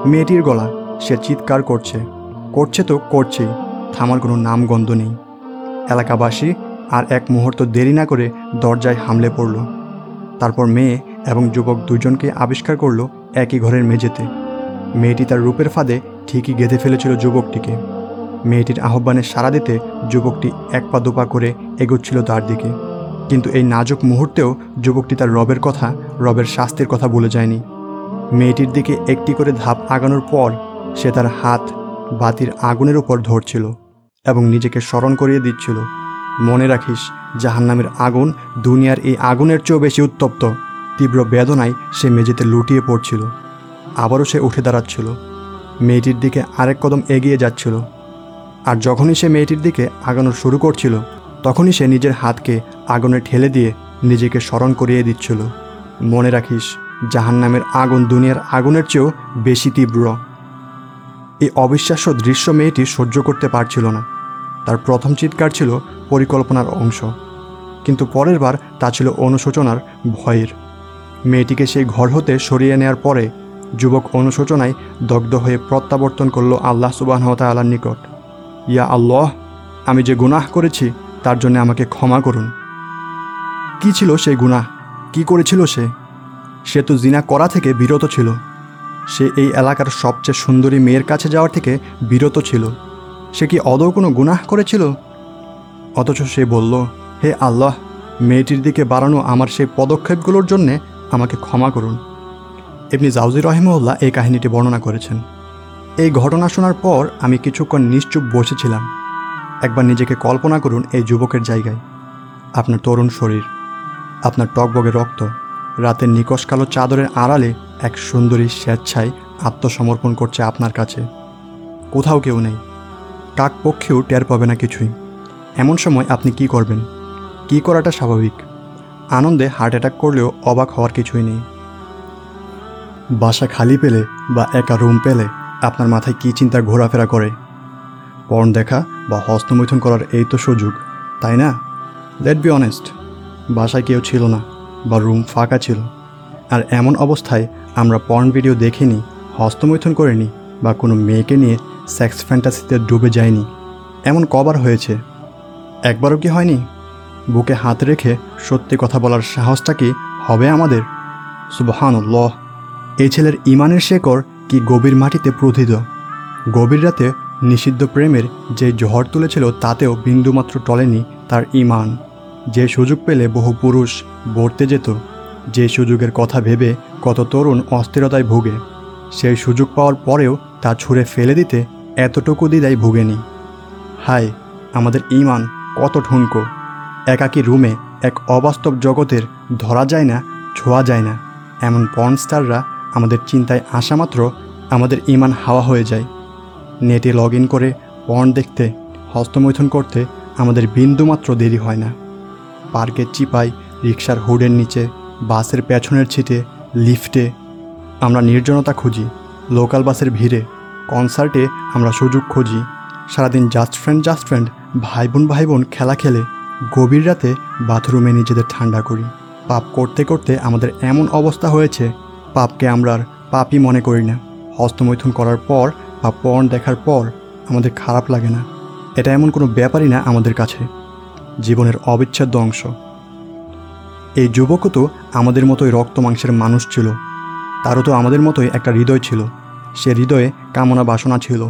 মেয়েটির গলা, সে চিৎকার করছে। করছে তো করছেই। থামার কোনো নামগন্ধ নেই। এলাকাবাসী আর এক মুহূর্ত দেরি না করে দরজায় হামলে পড়ল। তারপর মেয়ে এবং যুবক দুজনকে আবিষ্কার করল একই ঘরের মেঝেতে। মেয়েটি তার রূপের ফাঁদে ঠিকই গেঁথে ফেলেছিল যুবকটিকে। মেয়েটির আহ্বানে সাড়া দিতে যুবকটি এক পা দুপা করে এগোচ্ছিল তার দিকে। কিন্তু এই নাজুক মুহূর্তেও যুবকটি তার রবের কথা, রবের শাস্তির কথা বলে যায়নি। মেয়েটির দিকে একটি করে ধাপ আগানোর পর সে তার হাত বাতির আগুনের উপর ধরছিল। এবং নিজেকে স্মরণ করিয়ে দিচ্ছিল। মনে রাখিস, জাহান্নামের আগুন দুনিয়ার এই আগুনের চেয়েও বেশি উত্তপ্ত। তীব্র বেদনায় সে মেঝেতে লুটিয়ে পড়ছিল। আবারও সে উঠে দাঁড়াচ্ছিল। মেয়েটির দিকে আরেক কদম এগিয়ে যাচ্ছিল। আর যখনই সে মেয়েটির দিকে আগানো শুরু করছিল, তখনই সে নিজের হাতকে আগুনে ঠেলে দিয়ে নিজেকে স্মরণ করিয়ে দিচ্ছিল। মনে রাখিস, জাহান্নামের আগুন দুনিয়ার আগুনের চেয়েও বেশি তীব্র। এই অবিশ্বাস্য দৃশ্য মেয়েটি সহ্য করতে পারছিল না। তার প্রথম চিৎকার ছিল পরিকল্পনার অংশ, কিন্তু পরের বার তা ছিল অনুশোচনার ভয়ের। মেয়েটিকে সেই ঘর হতে সরিয়ে নেওয়ার পরে যুবক অনুশোচনায় দগ্ধ হয়ে প্রত্যাবর্তন করল আল্লাহ সুবাহতালার নিকট। ইয়া আল্লাহ, আমি যে গুনাহ করেছি তার জন্য আমাকে ক্ষমা করুন। কি ছিল সেই গুনাহ? কি করেছিল সে? সে তো জিনা করা থেকে বিরত ছিল। সে এই এলাকার সবচেয়ে সুন্দরী মেয়ের কাছে যাওয়ার থেকে বিরত ছিল। সে কি অদৌ কোনো গুনাহ করেছিল? অথচ সে বলল, হে আল্লাহ, মেয়েটির দিকে বাড়ানো আমার সেই পদক্ষেপগুলোর জন্যে আমাকে ক্ষমা করুন। এমনি জাউজি রহিমউল্লাহ এই কাহিনীটি বর্ণনা করেছেন। এই ঘটনা শোনার পর আমি কিছুক্ষণ নিশ্চুপ বসেছিলাম। একবার নিজেকে কল্পনা করুন এই যুবকের জায়গায়। আপনার তরুণ শরীর, আপনার টকবগে রক্ত রাতের নিকশ কালো চাদরের আড়ালে এক সুন্দরী স্বেচ্ছায় আত্মসমর্পণ করছে আপনার কাছে। কোথাও কেউ নেই। কাক পক্ষেও টের পাবে না কিছুই। এমন সময় আপনি কি করবেন? কি করাটা স্বাভাবিক? আনন্দে হার্ট অ্যাটাক করলেও অবাক হওয়ার কিছুই নেই। বাসা খালি পেলে বা একা রুম পেলে আপনার মাথায় কী চিন্তা ঘোরাফেরা করে? পর্ন দেখা বা হস্তমৈথুন করার এই তো সুযোগ, তাই না? লেট বি অনেস্ট বাসায় কেউ ছিল না। বা রুম ফাঁকা ছিল। আর এমন অবস্থায় আমরা পর্ন ভিডিও দেখিনি, হস্তমৈথুন করিনি বা কোনো মেয়েকে নিয়ে সেক্স ফ্যান্টাসিতে ডুবে যায়নি এমন কবার হয়েছে? একবারও কি হয়নি? বুকে হাত রেখে সত্যি কথা বলার সাহসটা কি হবে আমাদের? সুবহানুল্লাহ। এই ছেলের ইমানের শেকড় কি গভীর মাটিতে প্রথিত? গভীর রাতে নিষিদ্ধ প্রেমের যে ঝড় তুলেছিল তাতেও বিন্দুমাত্র টলেনি তার ইমান। যে সুযোগ পেলে বহু পুরুষ বর্তে যেত, যে সুযোগের কথা ভেবে কত তরুণ অস্থিরতায় ভুগে, সেই সুযোগ পাওয়ার পরেও তা ছুঁড়ে ফেলে দিতে এতটুকু দিদাই ভুগেনি। হায়, আমাদের ইমান কত ঠুনকো। একাকী রুমে এক অবাস্তব জগতের ধরা যায় না, ছোঁয়া যায় না। এমন পর্ন স্টাররা আমাদের চিন্তায় আসা মাত্র আমাদের ইমান হাওয়া হয়ে যায়। নেটে লগ ইন করে পর্ন দেখতে, হস্তমৈথন করতে আমাদের বিন্দুমাত্র দেরি হয় না। পার্কের চিপায় রিক্সার হুডের নিচে, বাসের পেছনের ছিটে, লিফটে। আমরা নির্জনতা খুঁজি, লোকাল বাসের ভিড়ে। কনসার্টে আমরা সুযোগ খুঁজি। সারাদিন জাস্ট ফ্রেন্ড জাস্ট ফ্রেন্ড ভাই বোন ভাই বোন খেলা খেলে। গভীর রাতে বাথরুমে নিজেদের ঠান্ডা করি। পাপ করতে করতে আমাদের এমন অবস্থা হয়েছে, পাপকে আমরা আর পাপই মনে করি না। হস্তমৈথুন করার পর বা পর্ন দেখার পর আমাদের খারাপ লাগে না। এটা এমন কোনো ব্যাপারই না আমাদের কাছে। জীবনের অবিচ্ছেদ্য অংশ। এই যুবকও তো আমাদের মতোই রক্ত মাংসের মানুষ ছিল। তারও তো আমাদের মতোই একটা হৃদয় ছিল। সে হৃদয়ে কামনা বাসনা ছিল।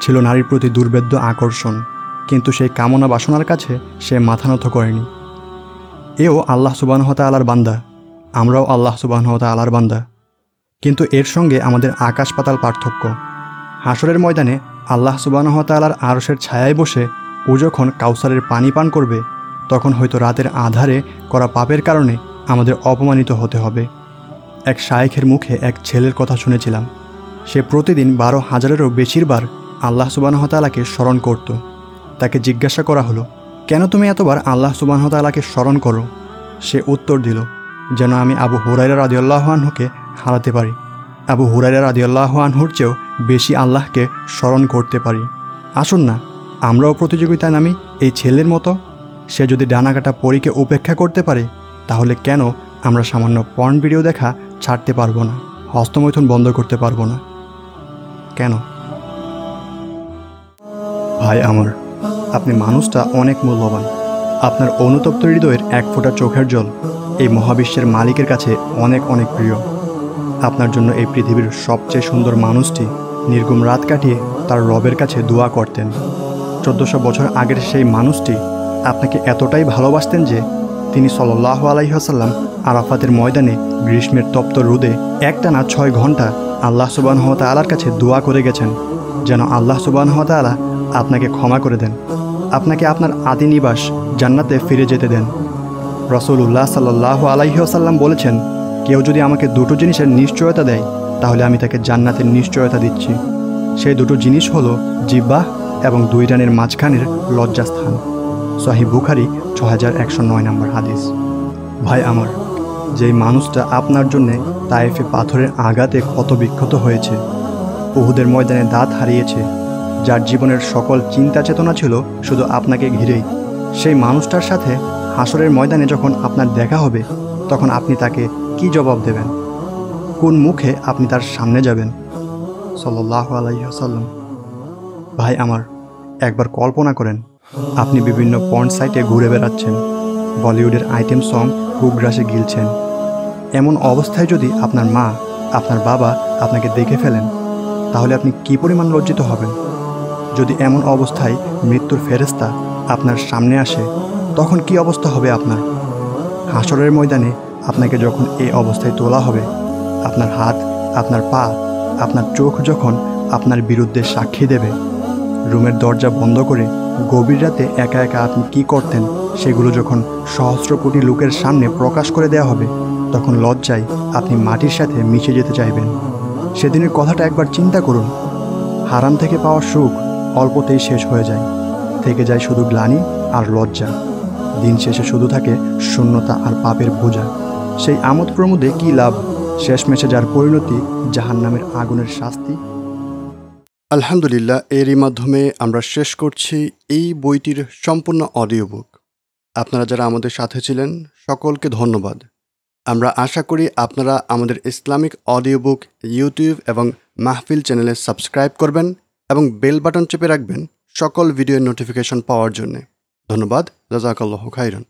ছিল নারীর প্রতি দুর্বেদ্য আকর্ষণ। কিন্তু সেই কামনা বাসনার কাছে সে মাথা নত করেনি। এও আল্লাহ সুবাহতা আলার বান্দা। আমরাও আল্লাহ সুবাহতা আলার বান্দা। কিন্তু এর সঙ্গে আমাদের আকাশ পাতাল পার্থক্য। হাসরের ময়দানে আল্লাহ সুবাহতালার আরসের ছায়ায় বসে ও যখন কাউসারের পানি পান করবে, তখন হয়তো রাতের আধারে করা পাপের কারণে আমাদের অপমানিত হতে হবে। এক শায়েখের মুখে এক ছেলের কথা শুনেছিলাম। সে প্রতিদিন বারো হাজারেরও বেশিরবার আল্লাহ সুবাহতালাকে স্মরণ করত। তাকে জিজ্ঞাসা করা হলো, কেন তুমি এতবার আল্লাহ সুবাহতালাকে স্মরণ করো? সে উত্তর দিল, যেন আমি আবু হুরাইরা রাজিউল্লাহ আনহুকে হারাতে পারি। আবু হুরাইরা রাজিউল্লাহ আনহুর চেয়েও বেশি আল্লাহকে স্মরণ করতে পারি। আসুন না আমরাও প্রতিযোগিতায় নামি, এই ছেলের মতো। সে যদি ডানাকাটা পরীকে উপেক্ষা করতে পারে, তাহলে কেন আমরা সামান্য পর্ন ভিডিও দেখা ছাড়তে পারব না, হস্তমৈথুন বন্ধ করতে পারব না? কেন? ভাই আমার, আপনি মানুষটা অনেক মূল্যবান। আপনার অনুতপ্ত হৃদয়ের এক ফোঁটা চোখের জল এই মহাবিশ্বের মালিকের কাছে অনেক অনেক প্রিয়। আপনার জন্য এই পৃথিবীর সবচেয়ে সুন্দর মানুষটি নির্গুম রাত কাটিয়ে তার রবের কাছে দোয়া করতেন। চোদ্দোশো বছর আগের সেই মানুষটি আপনাকে এতটাই ভালোবাসতেন যে তিনি সল্লাহ আলাইহাসাল্লাম আরাফাতের ময়দানে গ্রীষ্মের তপ্ত রোদে একটানা ছয় ঘণ্টা আল্লাহ সুবাহত আলার কাছে দোয়া করে গেছেন, যেন আল্লাহ সুবাহত আলা আপনাকে ক্ষমা করে দেন। আপনাকে আপনার আদি নিবাস জান্নাতে ফিরে যেতে দেন। রসুল্লাহ সাল্লাহ আলাইহাসাল্লাম বলেছেন, কেউ যদি আমাকে দুটো জিনিসের নিশ্চয়তা দেয়, তাহলে আমি তাকে জান্নাতের নিশ্চয়তা দিচ্ছি। সেই দুটো জিনিস হলো জিব্বাহ এবং দুই রানের মাঝখানের লজ্জাস্থান। সাহি বুখারি ছ হাজার একশো নয় নম্বর হাদিস। ভাই আমার, যেই মানুষটা আপনার জন্যে তায়েফে পাথরের আঘাতে ক্ষত বিক্ষত হয়েছে বহুদের ময়দানে দাঁত হারিয়েছে, যার জীবনের সকল চিন্তা চেতনা ছিল শুধু আপনাকে ঘিরেই, সেই মানুষটার সাথে হাসরের ময়দানে যখন আপনার দেখা হবে, তখন আপনি তাকে কি জবাব দেবেন? কোন মুখে আপনি তার সামনে যাবেন? সাল্লাহ আলাইসাল্লাম ভাই আমার, একবার কল্পনা করেন, আপনি বিভিন্ন পর্ন সাইটে ঘুরে বেড়াচ্ছেন, বলিউডের আইটেম সং কুগ্রাসে গিলছেন। এমন অবস্থায় যদি আপনার মা, আপনার বাবা আপনাকে দেখে ফেলেন, তাহলে আপনি কি পরিমাণ লজ্জিত হবেন? যদি এমন অবস্থায় মৃত্যুর ফেরেস্তা আপনার সামনে আসে, তখন কি অবস্থা হবে আপনার? হাসরের ময়দানে আপনাকে যখন এই অবস্থায় তোলা হবে, আপনার হাত, আপনার পা, আপনার চোখ যখন আপনার বিরুদ্ধে সাক্ষী দেবে রুমের দরজা বন্ধ করে গভীর রাতে একা একা আপনি কি করতেন সেগুলো যখন সহস্র কোটি লোকের সামনে প্রকাশ করে দেওয়া হবে, তখন লজ্জায় আপনি মাটির সাথে মিশে যেতে চাইবেন। সেদিনের কথাটা একবার চিন্তা করুন। হারাম থেকে পাওয়া সুখ অল্পতেই শেষ হয়ে যায়। থেকে যায় শুধু গ্লানি আর লজ্জা। দিন শেষে শুধু থাকে শূন্যতা আর পাপের বোঝা। সেই আমোদ প্রমোদে কী লাভ? শেষমেশে যার পরিণতি জাহান্নামের আগুনের শাস্তি আলহামদুলিল্লাহ, এরই মাধ্যমে আমরা শেষ করছি এই বইটির সম্পূর্ণ অডিও বুক আপনারা যারা আমাদের সাথে ছিলেন, সকলকে ধন্যবাদ। আমরা আশা করি আপনারা আমাদের ইসলামিক অডিও বুক ইউটিউব এবং মাহফিল চ্যানেলে সাবস্ক্রাইব করবেন এবং বেল বাটন চেপে রাখবেন সকল ভিডিওর নোটিফিকেশন পাওয়ার জন্য। ধন্যবাদ। রাজাকাল্লাহ খাইরন